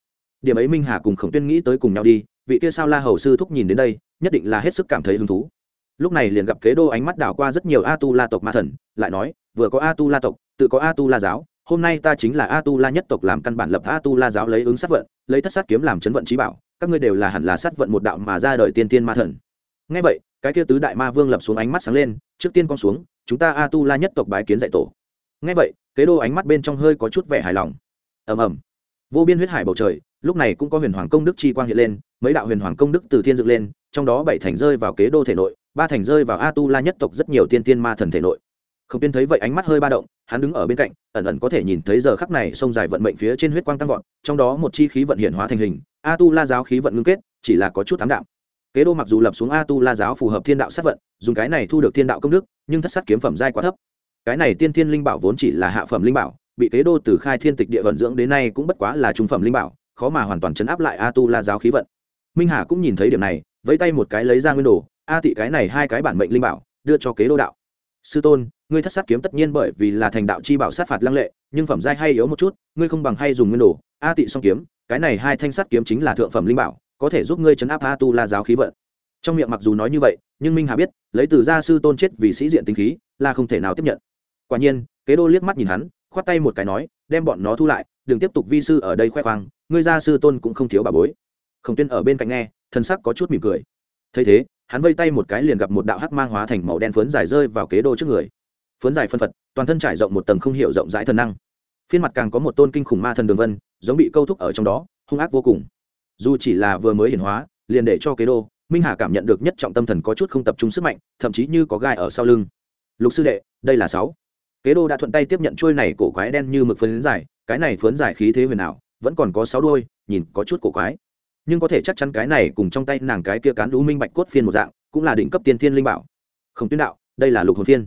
Điểm ấy minh hà cùng khổng tuyên nghĩ tới cùng nhau đi, vị kia sao la hầu sư thúc nhìn đến đây, nhất định là hết sức cảm thấy hứng thú. Lúc này liền gặp kế đô ánh mắt đảo qua rất nhiều a tu la tộc ma thần, lại nói, vừa có a tu la tộc, tự có a tu la giáo, hôm nay ta chính là a tu la nhất tộc làm căn bản lập a tu la giáo lấy ứng sát vận, lấy thất sát kiếm làm chấn vận trí bảo các ngươi đều là hẳn là sát vận một đạo mà ra đời tiên tiên ma thần. Ngay vậy, cái kia tứ đại ma vương lập xuống ánh mắt sáng lên, trước tiên con xuống, chúng ta a tu la nhất tộc bái kiến dạy tổ. Ngay vậy, kế đô ánh mắt bên trong hơi có chút vẻ hài lòng. Ầm ầm. Vô biên huyết hải bầu trời, lúc này cũng có huyền hoàng công đức chi quang hiện lên, mấy đạo huyền hoàng công đức từ thiên dựng lên, trong đó bảy thành rơi vào kế đô thể nội, ba thành rơi vào a tu la nhất tộc rất nhiều tiên tiên ma thần thể nội. Không tiên thấy vậy ánh mắt hơi ba động, hắn đứng ở bên cạnh, ẩn ẩn có thể nhìn thấy giờ khắc này sông dài vận mệnh phía trên huyết quang tăng vọt, trong đó một chi khí vận hiện hóa thành hình a tu la giáo khí vận ngưng kết, chỉ là có chút ám đạm. Kế đô mặc dù lập xuống a tu la giáo phù hợp thiên đạo sát vận, dùng cái này thu được thiên đạo công đức, nhưng thất sát kiếm phẩm giai quá thấp. Cái này tiên thiên linh bảo vốn chỉ là hạ phẩm linh bảo, bị kế đô từ khai thiên tịch địa vận dưỡng đến nay cũng bất quá là trung phẩm linh bảo, khó mà hoàn toàn chấn áp lại a tu la giáo khí vận. Minh hà cũng nhìn thấy điểm này, vẫy tay một cái lấy ra nguyên đồ, a tị, cái này hai cái bản mệnh linh bảo, đưa cho kế đô đạo. Sư tôn, ngươi thất sát kiếm tất nhiên bởi vì là thành đạo chi bảo sát phạt lăng lệ, nhưng phẩm giai hay yếu một chút, ngươi không bằng hay dùng nguyên đồ, a tị song kiếm cái này hai thanh sắt kiếm chính là thượng phẩm linh bảo, có thể giúp ngươi chấn áp a tu la giáo khí vận. Trong miệng mặc dù nói như vậy, nhưng minh hà biết, lấy từ gia sư tôn chết vì sĩ diện tinh khí, là không thể nào tiếp nhận. Quả nhiên, kế đô liếc mắt nhìn hắn, khoát tay một cái nói, đem bọn nó thu lại, đừng tiếp tục vi sư ở đây khoe khoang, ngươi gia sư tôn cũng không thiếu bà bối. Khổng tuyên ở bên cạnh nghe thân sắc có chút mỉm cười. Thấy thế, hắn vây tay một cái liền gặp một đạo hắc mang hóa thành màu đen phấn dài rơi vào kế đô trước người. Phấn dài phân phật, toàn thân trải rộng một tầng không hiểu rộng rãi thần năng phiên mặt càng có một tôn kinh khủng ma thần đường vân, giống bị câu thúc ở trong đó, hung ác vô cùng. Dù chỉ là vừa mới hiển hóa, liền để cho kế đô, minh hà cảm nhận được nhất trọng tâm thần có chút không tập trung sức mạnh, thậm chí như có gai ở sau lưng. Lục sư đệ, đây là sáu. Kế đô đã thuận tay tiếp nhận trôi này cổ quái đen như mực phấn dài, cái này phấn dài khí thế huyền ảo, vẫn còn có sáu đôi nhìn có chút cổ quái. Nhưng có thể chắc chắn cái này cùng trong tay nàng cái kia cán đũ minh bạch cốt phiên một dạng, cũng là đỉnh cấp tiên thiên linh bảo. Không tuyên đạo, đây là lục hồn phiên.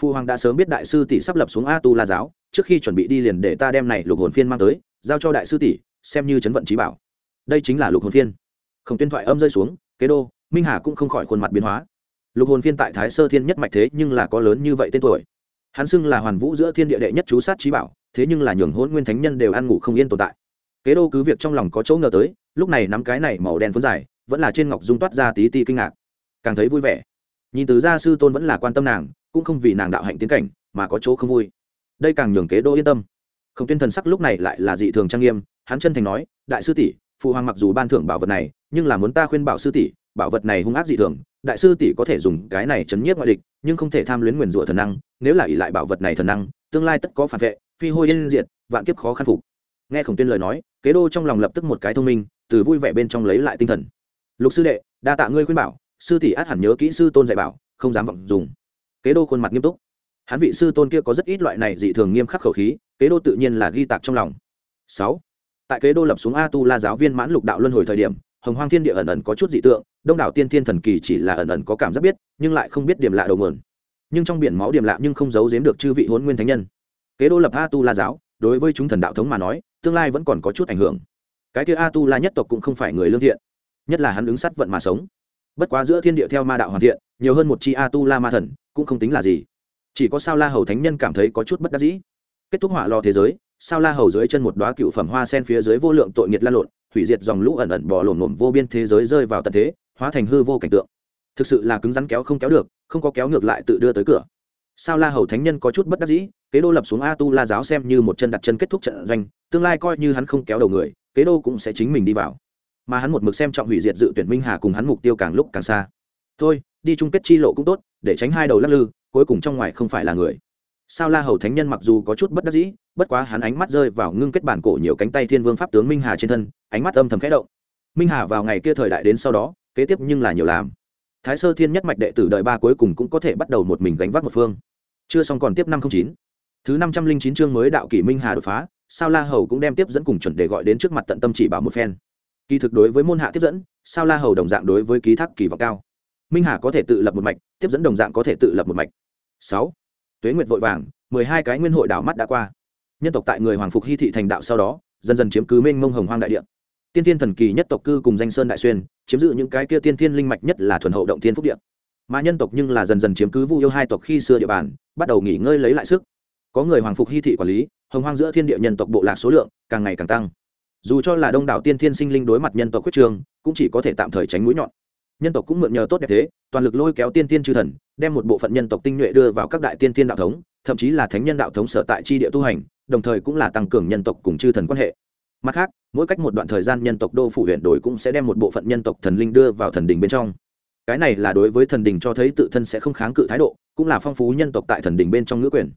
Phu hoàng đã sớm biết đại sư tỷ sắp lập xuống a tu la giáo trước khi chuẩn bị đi liền để ta đem này lục hồn phiên mang tới, giao cho đại sư tỷ, xem như chấn vận trí bảo. Đây chính là lục hồn phiên. Không tuyên thoại âm rơi xuống, kế đô, minh hà cũng không khỏi khuôn mặt biến hóa. Lục hồn phiên tại thái sơ thiên nhất mạch thế nhưng là có lớn như vậy tên tuổi. Hắn xưng là hoàn vũ giữa thiên địa đệ nhất chú sát trí bảo, thế nhưng là nhường hôn nguyên thánh nhân đều ăn ngủ không yên tồn tại. Kế đô cứ việc trong lòng có chỗ ngờ tới, lúc này nắm cái này màu đen phấn dài, vẫn là trên ngọc dung toát ra tí ti kinh ngạc. Càng thấy vui vẻ. Nhìn từ gia sư tôn vẫn là quan tâm nàng, cũng không vì nàng đạo hạnh tiến cảnh, mà có chỗ không vui đây càng nhường kế đô yên tâm. Khổng tuyên thần sắc lúc này lại là dị thường trang nghiêm, hắn chân thành nói, đại sư tỷ, phụ hoàng mặc dù ban thưởng bảo vật này, nhưng là muốn ta khuyên bảo sư tỷ, bảo vật này hung ác dị thường, đại sư tỷ có thể dùng cái này chấn nhiếp ngoại địch, nhưng không thể tham luyến nguyền rủa thần năng, nếu là ỷ lại bảo vật này thần năng, tương lai tất có phản vệ, phi hôi yên diệt, vạn kiếp khó khăn phục. Nghe khổng tuyên lời nói, kế đô trong lòng lập tức một cái thông minh, từ vui vẻ bên trong lấy lại tinh thần. Lục sư đệ, đa tạ ngươi khuyên bảo, sư tỷ át hẳn nhớ kỹ sư tôn dạy bảo, không dám vọng dùng. Kế đô khuôn mặt nghiêm túc hắn vị sư tôn kia có rất ít loại này dị thường nghiêm khắc khẩu khí, kế đô tự nhiên là ghi tạc trong lòng. Sáu. Tại kế đô lập xuống a tu la giáo viên mãn lục đạo luân hồi thời điểm, hồng hoang thiên địa ẩn ẩn có chút dị tượng, đông đảo tiên thiên thần kỳ chỉ là ẩn ẩn có cảm giác biết, nhưng lại không biết điểm lạ đầu mượn nhưng trong biển máu điểm lạ nhưng không giấu giếm được chư vị hôn nguyên thánh nhân. Kế đô lập a tu la giáo, đối với chúng thần đạo thống mà nói, tương lai vẫn còn có chút ảnh hưởng. Cái kia a tu la nhất tộc cũng không phải người lương thiện, nhất là hắn ứng sát vận mà sống. Bất quá giữa thiên địa theo ma đạo hoàn thiện, nhiều hơn một chi a tu la ma thần, cũng không tính là gì chỉ có sao la hầu thánh nhân cảm thấy có chút bất đắc dĩ. Kết thúc hỏa lò thế giới, sao la hầu dưới chân một đoá cựu phẩm hoa sen phía dưới vô lượng tội nghiệt la lộn, hủy diệt dòng lũ ẩn ẩn bò lổm lổm vô biên thế giới rơi vào tận thế, hóa thành hư vô cảnh tượng. Thực sự là cứng rắn kéo không kéo được, không có kéo ngược lại tự đưa tới cửa. Sao la hầu thánh nhân có chút bất đắc dĩ, kế đô lập xuống a tu la giáo xem như một chân đặt chân kết thúc trận doanh, tương lai coi như hắn không kéo đầu người, kế đô cũng sẽ chính mình đi vào. Mà hắn một mực xem trọng hủy diệt dự tuyển minh hà cùng hắn mục tiêu càng lúc càng xa. Thôi, đi chung kết chi lộ cũng tốt để tránh hai đầu lắc lư, cuối cùng trong ngoài không phải là người. Sao la hầu thánh nhân mặc dù có chút bất đắc dĩ, bất quá hắn ánh mắt rơi vào ngưng kết bản cổ nhiều cánh tay thiên vương pháp tướng minh hà trên thân, ánh mắt âm thầm khẽ động. Minh hà vào ngày kia thời đại đến sau đó, kế tiếp nhưng là nhiều làm. Thái sơ thiên nhất mạch đệ tử đợi ba cuối cùng cũng có thể bắt đầu một mình gánh vác một phương. Chưa xong còn tiếp năm không chín. Thứ năm trăm linh chín chương mới đạo kỷ minh hà đột phá, sao la hầu cũng đem tiếp dẫn cùng chuẩn để gọi đến trước mặt tận tâm chỉ bảo một phen. Kỳ thực đối với môn hạ tiếp dẫn, sao la hầu đồng dạng đối với ký thác kỳ vọng cao minh hà có thể tự lập một mạch tiếp dẫn đồng dạng có thể tự lập một mạch. Sáu tuế nguyệt vội vàng mười hai cái nguyên hội đảo mắt đã qua. Nhân tộc tại người hoàng phục hy thị thành đạo sau đó dần dần chiếm cứ Minh mông hồng hoang đại địa. Tiên thiên thần kỳ nhất tộc cư cùng danh sơn đại xuyên chiếm giữ những cái kia tiên thiên linh mạch nhất là thuần hậu động thiên phúc Địa, mà nhân tộc nhưng là dần dần chiếm cứ vu yêu hai tộc khi xưa địa bàn bắt đầu nghỉ ngơi lấy lại sức. Có người hoàng phục hy thị quản lý hồng hoang giữa thiên địa nhân tộc bộ lạc số lượng càng ngày càng tăng. Dù cho là đông đảo tiên thiên sinh linh đối mặt nhân tộc quyết trường cũng chỉ có thể tạm thời tránh mũi nhọn nhân tộc cũng mượn nhờ tốt đẹp thế, toàn lực lôi kéo tiên tiên chư thần, đem một bộ phận nhân tộc tinh nhuệ đưa vào các đại tiên tiên đạo thống, thậm chí là thánh nhân đạo thống sở tại tri địa tu hành, đồng thời cũng là tăng cường nhân tộc cùng chư thần quan hệ. Mặt khác, mỗi cách một đoạn thời gian nhân tộc đô phủ huyện đổi cũng sẽ đem một bộ phận nhân tộc thần linh đưa vào thần đình bên trong. Cái này là đối với thần đình cho thấy tự thân sẽ không kháng cự thái độ, cũng là phong phú nhân tộc tại thần đình bên trong ngữ quyền.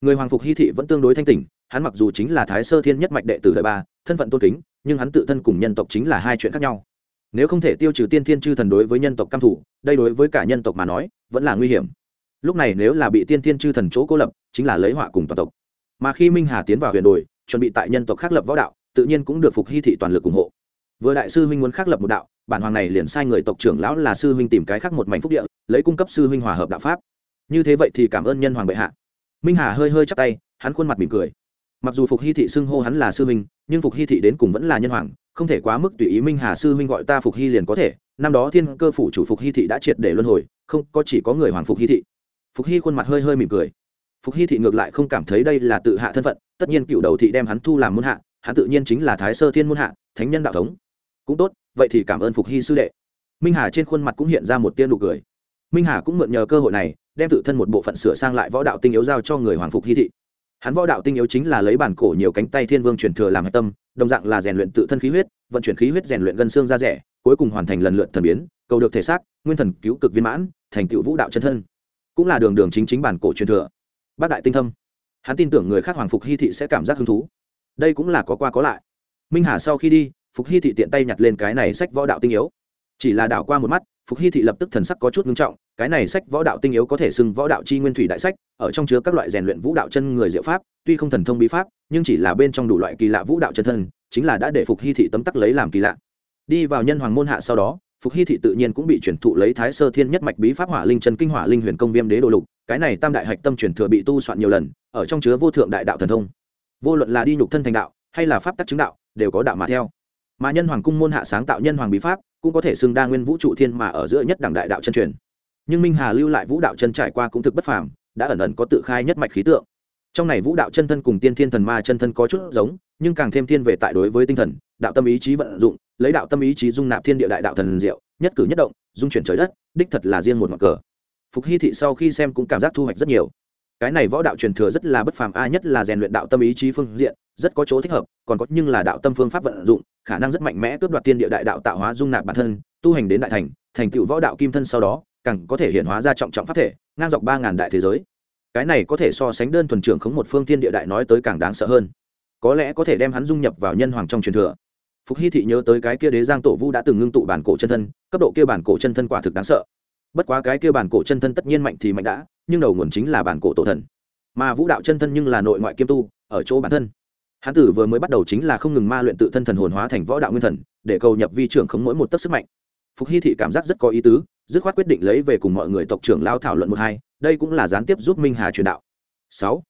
Người hoàng phục hy thị vẫn tương đối thanh tỉnh, hắn mặc dù chính là thái sơ thiên nhất mạch đệ tử đời ba, thân phận tôn kính, nhưng hắn tự thân cùng nhân tộc chính là hai chuyện khác nhau nếu không thể tiêu trừ tiên thiên chư thần đối với nhân tộc căm thủ đây đối với cả nhân tộc mà nói, vẫn là nguy hiểm. Lúc này nếu là bị tiên thiên chư thần chỗ cô lập, chính là lấy họa cùng toàn tộc. Mà khi minh hà tiến vào huyền đồi, chuẩn bị tại nhân tộc khác lập võ đạo, tự nhiên cũng được phục hy thị toàn lực ủng hộ. Vừa đại sư huynh muốn khác lập một đạo, bản hoàng này liền sai người tộc trưởng lão là sư huynh tìm cái khác một mảnh phúc địa, lấy cung cấp sư huynh hòa hợp đạo pháp. Như thế vậy thì cảm ơn nhân hoàng bệ hạ. Minh hà hơi hơi chắp tay, hắn khuôn mặt mỉm cười mặc dù phục hy thị xưng hô hắn là sư huynh, nhưng phục hy thị đến cùng vẫn là nhân hoàng, không thể quá mức tùy ý minh hà sư huynh gọi ta phục hy liền có thể. Năm đó thiên cơ phủ chủ phục hy thị đã triệt để luân hồi, không, có chỉ có người hoàng phục hy thị. Phục hy khuôn mặt hơi hơi mỉm cười. Phục hy thị ngược lại không cảm thấy đây là tự hạ thân phận, tất nhiên cựu đầu thị đem hắn thu làm môn hạ, hắn tự nhiên chính là thái sơ thiên môn hạ, thánh nhân đạo thống. Cũng tốt, vậy thì cảm ơn phục hy sư đệ. Minh hà trên khuôn mặt cũng hiện ra một tiên nụ cười. Minh hà cũng mượn nhờ cơ hội này, đem tự thân một bộ phận sửa sang lại võ đạo tinh yếu giao cho người hoàng phục hy thị hắn võ đạo tinh yếu chính là lấy bản cổ nhiều cánh tay thiên vương truyền thừa làm hạch tâm, đồng dạng là rèn luyện tự thân khí huyết, vận chuyển khí huyết rèn luyện gân xương ra rẻ, cuối cùng hoàn thành lần lượt thần biến, cầu được thể xác, nguyên thần cứu cực viên mãn, thành tựu vũ đạo chân thân. Cũng là đường đường chính chính bản cổ truyền thừa. Bác đại tinh thâm. Hắn tin tưởng người khác hoàng phục hy thị sẽ cảm giác hứng thú. Đây cũng là có qua có lại. Minh hà sau khi đi, phục hy thị tiện tay nhặt lên cái này sách võ đạo tinh yếu. Chỉ là đảo qua một mắt phục hy thị lập tức thần sắc có chút ngưng trọng, cái này sách võ đạo tinh yếu có thể xưng võ đạo chi nguyên thủy đại sách, ở trong chứa các loại rèn luyện vũ đạo chân người diệu pháp, tuy không thần thông bí pháp, nhưng chỉ là bên trong đủ loại kỳ lạ vũ đạo chân thân, chính là đã để phục hy thị tấm tắc lấy làm kỳ lạ. Đi vào nhân hoàng môn hạ sau đó, phục hy thị tự nhiên cũng bị chuyển thụ lấy thái sơ thiên nhất mạch bí pháp hỏa linh chân kinh hỏa linh huyền công viêm đế đồ lục, cái này tam đại hạch tâm truyền thừa bị tu soạn nhiều lần, ở trong chứa vô thượng đại đạo thần thông. Vô luận là đi nhục thân thành đạo, hay là pháp tắc chứng đạo, đều có đạo mà theo mà nhân hoàng cung môn hạ sáng tạo nhân hoàng bí pháp cũng có thể xưng đa nguyên vũ trụ thiên mà ở giữa nhất đẳng đại đạo chân truyền. Nhưng minh hà lưu lại vũ đạo chân trải qua cũng thực bất phàm, đã ẩn ẩn có tự khai nhất mạch khí tượng. Trong này vũ đạo chân thân cùng tiên thiên thần ma chân thân có chút giống, nhưng càng thêm thiên về tại đối với tinh thần, đạo tâm ý chí vận dụng, lấy đạo tâm ý chí dung nạp thiên địa đại đạo thần diệu, nhất cử nhất động, dung chuyển trời đất, đích thật là riêng một ngọn cờ. Phục hy thị sau khi xem cũng cảm giác thu hoạch rất nhiều cái này võ đạo truyền thừa rất là bất phàm a nhất là rèn luyện đạo tâm ý chí phương diện, rất có chỗ thích hợp, còn có nhưng là đạo tâm phương pháp vận dụng, khả năng rất mạnh mẽ cướp đoạt tiên địa đại đạo tạo hóa dung nạp bản thân, tu hành đến đại thành thành tựu võ đạo kim thân sau đó, càng có thể hiện hóa ra trọng trọng pháp thể, ngang dọc ba ngàn đại thế giới. Cái này có thể so sánh đơn thuần trưởng khống một phương tiên địa đại nói tới càng đáng sợ hơn. Có lẽ có thể đem hắn dung nhập vào nhân hoàng trong truyền thừa. Phục hy thị nhớ tới cái kia đế giang tổ vu đã từng ngưng tụ bản cổ chân thân, cấp độ kia bản cổ chân thân quả thực đáng sợ. Bất quá cái kia bản cổ chân thân tất nhiên mạnh thì mạnh đã nhưng đầu nguồn chính là bản cổ tổ thần. Mà vũ đạo chân thân nhưng là nội ngoại kiêm tu, ở chỗ bản thân. Hán tử vừa mới bắt đầu chính là không ngừng ma luyện tự thân thần hồn hóa thành võ đạo nguyên thần, để cầu nhập vi trưởng khống mỗi một tấc sức mạnh. Phục hy thị cảm giác rất có ý tứ, dứt khoát quyết định lấy về cùng mọi người tộc trưởng lao thảo luận một hai, đây cũng là gián tiếp giúp minh hà truyền đạo. Sáu,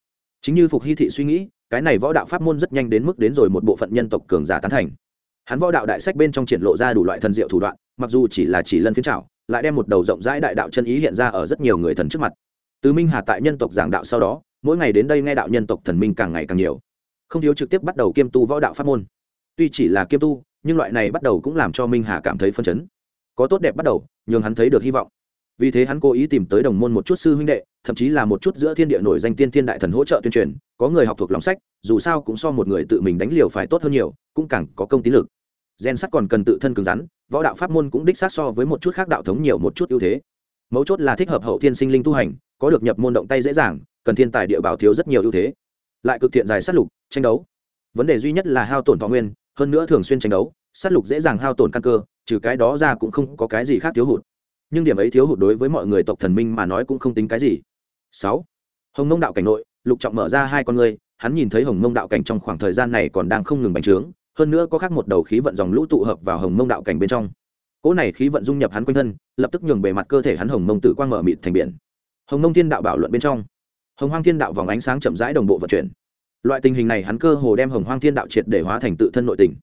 chính như phục hy thị suy nghĩ, cái này võ đạo pháp môn rất nhanh đến mức đến rồi một bộ phận nhân tộc cường giả tán thành. Hắn võ đạo đại sách bên trong triển lộ ra đủ loại thần diệu thủ đoạn, mặc dù chỉ là chỉ lân phiến trảo, lại đem một đầu rộng rãi đại đạo chân ý hiện ra ở rất nhiều người thần trước mặt từ minh hà tại nhân tộc giảng đạo sau đó, mỗi ngày đến đây nghe đạo nhân tộc thần minh càng ngày càng nhiều. Không thiếu trực tiếp bắt đầu kiêm tu võ đạo pháp môn. Tuy chỉ là kiêm tu, nhưng loại này bắt đầu cũng làm cho minh hà cảm thấy phân chấn. Có tốt đẹp bắt đầu, nhường hắn thấy được hy vọng. Vì thế hắn cố ý tìm tới đồng môn một chút sư huynh đệ, thậm chí là một chút giữa thiên địa nổi danh tiên thiên đại thần hỗ trợ tuyên truyền, có người học thuộc lòng sách, dù sao cũng so một người tự mình đánh liều phải tốt hơn nhiều, cũng càng có công tín lực. Gen sắt còn cần tự thân cứng rắn, võ đạo pháp môn cũng đích xác so với một chút khác đạo thống nhiều một chút ưu thế mấu chốt là thích hợp hậu thiên sinh linh tu hành có được nhập môn động tay dễ dàng cần thiên tài địa bảo thiếu rất nhiều ưu thế. Lại cực thiện dài sát lục tranh đấu. Vấn đề duy nhất là hao tổn thọ nguyên hơn nữa thường xuyên tranh đấu sát lục dễ dàng hao tổn căn cơ trừ cái đó ra cũng không có cái gì khác thiếu hụt. Nhưng điểm ấy thiếu hụt đối với mọi người tộc thần minh mà nói cũng không tính cái gì. Sáu hồng mông đạo cảnh nội lục trọng mở ra hai con người, hắn nhìn thấy hồng mông đạo cảnh trong khoảng thời gian này còn đang không ngừng bành trướng hơn nữa có khác một đầu khí vận dòng lũ tụ hợp vào hồng mông đạo cảnh bên trong cỗ này khí vận dung nhập hắn quanh thân, lập tức nhường bề mặt cơ thể hắn hồng mông tử quang mở mịt thành biển. Hồng mông thiên đạo bảo luận bên trong, hồng hoang thiên đạo vòng ánh sáng chậm rãi đồng bộ vận chuyển. Loại tình hình này hắn cơ hồ đem hồng hoang thiên đạo triệt để hóa thành tự thân nội tình.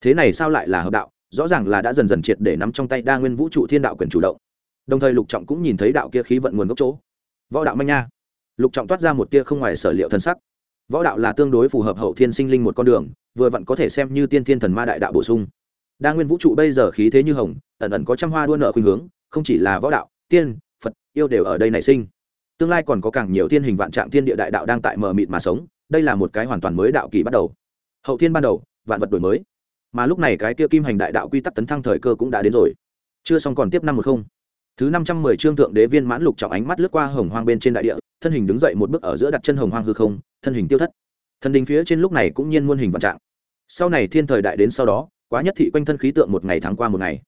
Thế này sao lại là hợp đạo? Rõ ràng là đã dần dần triệt để nắm trong tay đa nguyên vũ trụ thiên đạo quyền chủ động. Đồng thời lục trọng cũng nhìn thấy đạo kia khí vận nguồn gốc chỗ. Võ đạo manh nha. Lục trọng toát ra một tia không ngoài sở liệu thân sắc. Võ đạo là tương đối phù hợp hậu thiên sinh linh một con đường, vừa vặn có thể xem như tiên thiên thần ma đại đạo bổ sung đa nguyên vũ trụ bây giờ khí thế như hồng, ẩn ẩn có trăm hoa đua nợ khuynh hướng, không chỉ là võ đạo, tiên, phật, yêu đều ở đây nảy sinh. Tương lai còn có càng nhiều thiên hình vạn trạng thiên địa đại đạo đang tại mờ mịt mà sống, đây là một cái hoàn toàn mới đạo kỳ bắt đầu. Hậu thiên ban đầu, vạn vật đổi mới. Mà lúc này cái kia kim hành đại đạo quy tắc tấn thăng thời cơ cũng đã đến rồi. Chưa xong còn tiếp năm một không. Thứ năm trăm mười trương thượng đế viên mãn lục trọng ánh mắt lướt qua hồng hoang bên trên đại địa, thân hình đứng dậy một bước ở giữa đặt chân hồng hoang hư không, thân hình tiêu thất. Thần đình phía trên lúc này cũng nhiên muôn hình vạn trạng. Sau này thiên thời đại đến sau đó quá nhất thị quanh thân khí tượng một ngày tháng qua một ngày.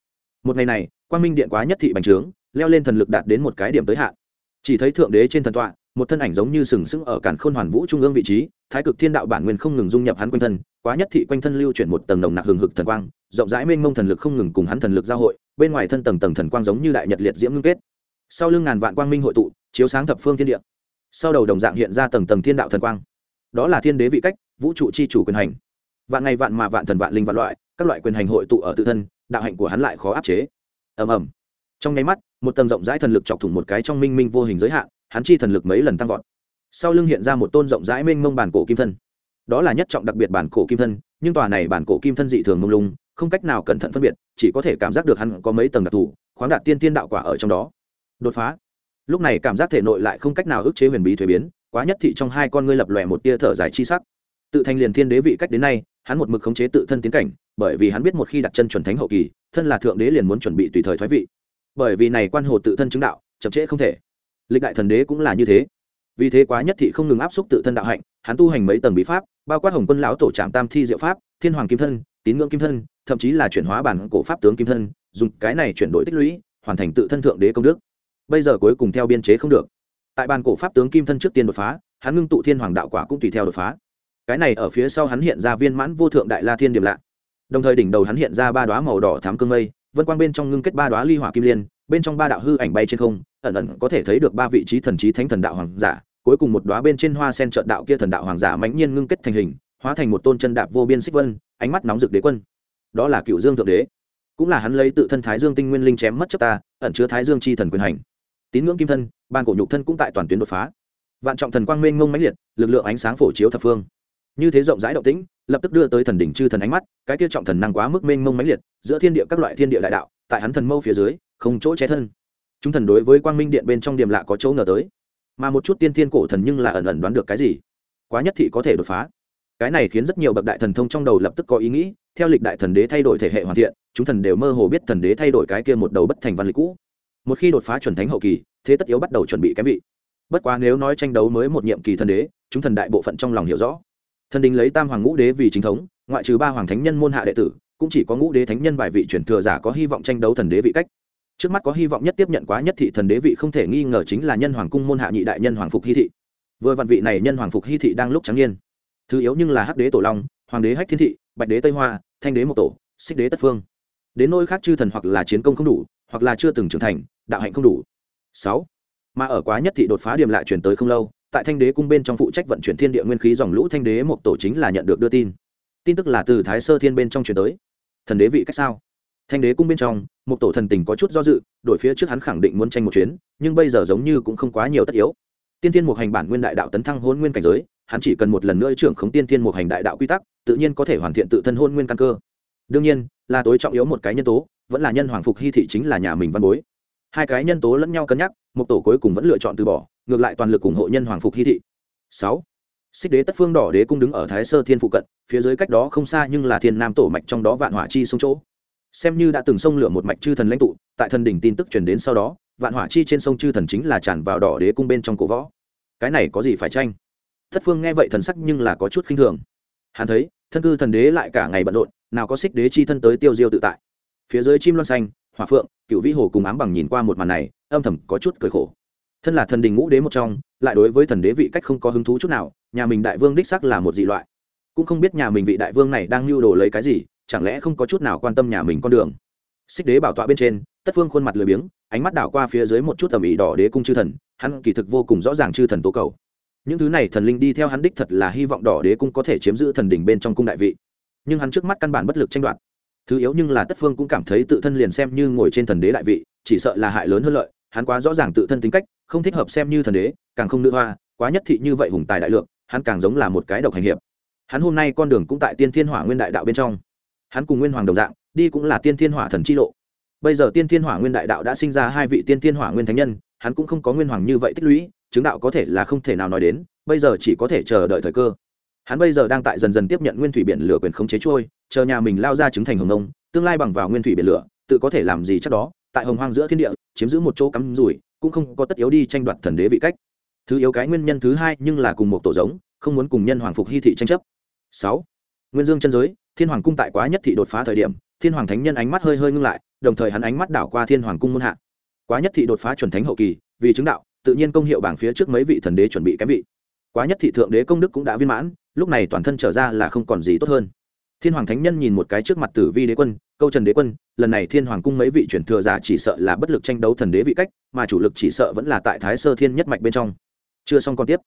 Một ngày này, quang minh điện quá nhất thị bành trướng, leo lên thần lực đạt đến một cái điểm tới hạn. Chỉ thấy thượng đế trên thần tọa, một thân ảnh giống như sừng sững ở cản khôn hoàn vũ trung ương vị trí, thái cực thiên đạo bản nguyên không ngừng dung nhập hắn quanh thân, quá nhất thị quanh thân lưu chuyển một tầng nồng nặc hừng hực thần quang, rộng rãi mênh mông thần lực không ngừng cùng hắn thần lực giao hội, bên ngoài thân tầng tầng thần quang giống như đại nhật liệt diễm ngưng kết. Sau lưng ngàn vạn quang minh hội tụ, chiếu sáng thập phương thiên địa. Sau đầu đồng dạng hiện ra tầng tầng thiên đạo thần quang. Đó là thiên đế vị cách, vũ trụ chi chủ quyền hành. Vạn ngày vạn mà vạn thần vạn linh vạn loại các loại quyền hành hội tụ ở tự thân, đạo hạnh của hắn lại khó áp chế. Ầm ầm. Trong nháy mắt, một tầng rộng rãi thần lực chọc thủng một cái trong minh minh vô hình giới hạn, hắn chi thần lực mấy lần tăng vọt. Sau lưng hiện ra một tôn rộng rãi mênh mông bản cổ kim thân. Đó là nhất trọng đặc biệt bản cổ kim thân, nhưng tòa này bản cổ kim thân dị thường mông lung, không cách nào cẩn thận phân biệt, chỉ có thể cảm giác được hắn có mấy tầng đặc thù, khoáng đạt tiên tiên đạo quả ở trong đó. Đột phá. Lúc này cảm giác thể nội lại không cách nào ức chế huyền bí thuế biến, quá nhất thị trong hai con ngươi lập lòe một tia thở dài chi sắc. Tự thành liền thiên đế vị cách đến nay hắn một mực khống chế tự thân tiến cảnh, bởi vì hắn biết một khi đặt chân chuẩn thánh hậu kỳ, thân là thượng đế liền muốn chuẩn bị tùy thời thoái vị. Bởi vì này quan hồ tự thân chứng đạo, chậm trễ không thể. Lịch đại thần đế cũng là như thế. Vì thế quá nhất thị không ngừng áp xúc tự thân đạo hạnh, hắn tu hành mấy tầng bí pháp, bao quát hồng quân lão tổ trạm tam thi diệu pháp, thiên hoàng kim thân, tín ngưỡng kim thân, thậm chí là chuyển hóa bản cổ pháp tướng kim thân, dùng cái này chuyển đổi tích lũy, hoàn thành tự thân thượng đế công đức. Bây giờ cuối cùng theo biên chế không được. Tại bàn cổ pháp tướng kim thân trước tiên đột phá, hắn ngưng tụ thiên hoàng đạo quả cũng tùy theo đột phá cái này ở phía sau hắn hiện ra viên mãn vô thượng đại la thiên điểm lạ. Đồng thời đỉnh đầu hắn hiện ra ba đoá màu đỏ thám cương mây, vân quang bên trong ngưng kết ba đoá ly hỏa kim liên, bên trong ba đạo hư ảnh bay trên không, ẩn ẩn có thể thấy được ba vị trí thần trí thánh thần đạo hoàng giả, cuối cùng một đoá bên trên hoa sen trợn đạo kia thần đạo hoàng giả mãnh nhiên ngưng kết thành hình, hóa thành một tôn chân đạp vô biên xích vân, ánh mắt nóng rực đế quân. Đó là cựu dương thượng đế. Cũng là hắn lấy tự thân thái dương tinh nguyên linh chém mất chấp ta, ẩn chứa thái dương chi thần quyền hành. Tín ngưỡng kim thân, ban cổ nhục thân cũng tại toàn tuyến đột phá. Vạn trọng thần quang mênh ngông mãnh liệt, lực lượng ánh sáng phổ chiếu thập phương như thế rộng rãi động tĩnh, lập tức đưa tới thần đỉnh chư thần ánh mắt, cái kia trọng thần năng quá mức mênh mông mãnh liệt, giữa thiên địa các loại thiên địa đại đạo, tại hắn thần mâu phía dưới, không chỗ che thân. Chúng thần đối với quang minh điện bên trong điểm lạ có chỗ ngờ tới. Mà một chút tiên thiên cổ thần nhưng là ẩn ẩn đoán được cái gì? Quá nhất thị có thể đột phá. Cái này khiến rất nhiều bậc đại thần thông trong đầu lập tức có ý nghĩ, theo lịch đại thần đế thay đổi thể hệ hoàn thiện, chúng thần đều mơ hồ biết thần đế thay đổi cái kia một đầu bất thành văn lịch cũ. Một khi đột phá chuẩn thánh hậu kỳ, thế tất yếu bắt đầu chuẩn bị cái vị. Bất quá nếu nói tranh đấu mới một nhiệm kỳ thần đế, chúng thần đại bộ phận trong lòng hiểu rõ thần đình lấy tam hoàng ngũ đế vì chính thống, ngoại trừ ba hoàng thánh nhân môn hạ đệ tử, cũng chỉ có ngũ đế thánh nhân bài vị chuyển thừa giả có hy vọng tranh đấu thần đế vị cách. Trước mắt có hy vọng nhất tiếp nhận quá nhất thị thần đế vị không thể nghi ngờ chính là nhân hoàng cung môn hạ nhị đại nhân hoàng phục hy thị. Vừa vạn vị này nhân hoàng phục hy thị đang lúc trắng nhiên. thứ yếu nhưng là hắc đế tổ long, hoàng đế hách thiên thị, bạch đế tây hoa, thanh đế một tổ, xích đế tất phương. Đến nỗi khác chư thần hoặc là chiến công không đủ, hoặc là chưa từng trưởng thành, đạo hạnh không đủ. Sáu. Mà ở quá nhất thị đột phá điểm lại chuyển tới không lâu tại thanh đế cung bên trong phụ trách vận chuyển thiên địa nguyên khí dòng lũ, thanh đế một tổ chính là nhận được đưa tin. Tin tức là từ thái sơ thiên bên trong chuyển tới. Thần đế vị cách sao? Thanh đế cung bên trong một tổ thần tình có chút do dự, đổi phía trước hắn khẳng định muốn tranh một chuyến, nhưng bây giờ giống như cũng không quá nhiều tất yếu. Tiên thiên một hành bản nguyên đại đạo tấn thăng hôn nguyên cảnh giới, hắn chỉ cần một lần nữa trưởng khống tiên thiên một hành đại đạo quy tắc, tự nhiên có thể hoàn thiện tự thân hôn nguyên căn cơ. Đương nhiên, là tối trọng yếu một cái nhân tố, vẫn là nhân hoàng phục hy thị chính là nhà mình văn bối hai cái nhân tố lẫn nhau cân nhắc một tổ cuối cùng vẫn lựa chọn từ bỏ, ngược lại toàn lực ủng hộ nhân hoàng phục hy thị. Sáu. Xích đế tất phương đỏ đế cung đứng ở thái sơ thiên phụ cận, phía dưới cách đó không xa nhưng là thiên nam tổ mạch trong đó vạn hỏa chi xuống chỗ. Xem như đã từng sông lửa một mạch chư thần lãnh tụ, tại thần đỉnh tin tức truyền đến sau đó, vạn hỏa chi trên sông chư thần chính là tràn vào đỏ đế cung bên trong cổ võ. Cái này có gì phải tranh? Thất phương nghe vậy thần sắc nhưng là có chút khinh thường. Hắn thấy, thân cư thần đế lại cả ngày bận rộn, nào có xích đế chi thân tới tiêu diêu tự tại. Phía dưới chim loan xanh, hỏa phượng cựu vĩ hồ cùng ám bằng nhìn qua một màn này, âm thầm có chút cười khổ. Thân là thần đình ngũ đế một trong, lại đối với thần đế vị cách không có hứng thú chút nào, nhà mình đại vương đích sắc là một dị loại. Cũng không biết nhà mình vị đại vương này đang lưu đồ lấy cái gì, chẳng lẽ không có chút nào quan tâm nhà mình con đường. Xích đế bảo tọa bên trên, tất phương khuôn mặt lười biếng, ánh mắt đảo qua phía dưới một chút tầm ý đỏ đế cung chư thần, hắn kỳ thực vô cùng rõ ràng chư thần tố cầu. Những thứ này thần linh đi theo hắn đích thật là hy vọng đỏ đế cung có thể chiếm giữ thần đỉnh bên trong cung đại vị. Nhưng hắn trước mắt căn bản bất lực tranh đoạt thứ yếu nhưng là tất phương cũng cảm thấy tự thân liền xem như ngồi trên thần đế đại vị, chỉ sợ là hại lớn hơn lợi, hắn quá rõ ràng tự thân tính cách, không thích hợp xem như thần đế, càng không nữ hoa, quá nhất thị như vậy hùng tài đại lượng, hắn càng giống là một cái độc hành hiệp. Hắn hôm nay con đường cũng tại tiên thiên hỏa nguyên đại đạo bên trong. Hắn cùng nguyên hoàng đồng dạng, đi cũng là tiên thiên hỏa thần chi lộ. Bây giờ tiên thiên hỏa nguyên đại đạo đã sinh ra hai vị tiên thiên hỏa nguyên thánh nhân, hắn cũng không có nguyên hoàng như vậy tích lũy, chứng đạo có thể là không thể nào nói đến, bây giờ chỉ có thể chờ đợi thời cơ hắn bây giờ đang tại dần dần tiếp nhận nguyên thủy biển lửa quyền khống chế trôi, chờ nhà mình lao ra chứng thành hồng nông, tương lai bằng vào nguyên thủy biển lửa, tự có thể làm gì chắc đó, tại hồng hoang giữa thiên địa, chiếm giữ một chỗ cắm rủi, cũng không có tất yếu đi tranh đoạt thần đế vị cách. Thứ yếu cái nguyên nhân thứ hai nhưng là cùng một tổ giống, không muốn cùng nhân hoàng phục hy thị tranh chấp. Sáu, nguyên dương chân giới, thiên hoàng cung tại quá nhất thị đột phá thời điểm, thiên hoàng thánh nhân ánh mắt hơi hơi ngưng lại, đồng thời hắn ánh mắt đảo qua thiên hoàng cung muôn hạ. Quá nhất thị đột phá chuẩn thánh hậu kỳ, vì chứng đạo, tự nhiên công hiệu bảng phía trước mấy vị thần đế chuẩn bị cái vị. Quá nhất thị thượng đế công đức cũng đã viên mãn lúc này toàn thân trở ra là không còn gì tốt hơn. Thiên hoàng thánh nhân nhìn một cái trước mặt tử vi đế quân, câu trần đế quân, lần này thiên hoàng cung mấy vị chuyển thừa giả chỉ sợ là bất lực tranh đấu thần đế vị cách, mà chủ lực chỉ sợ vẫn là tại thái sơ thiên nhất mạch bên trong. Chưa xong còn tiếp.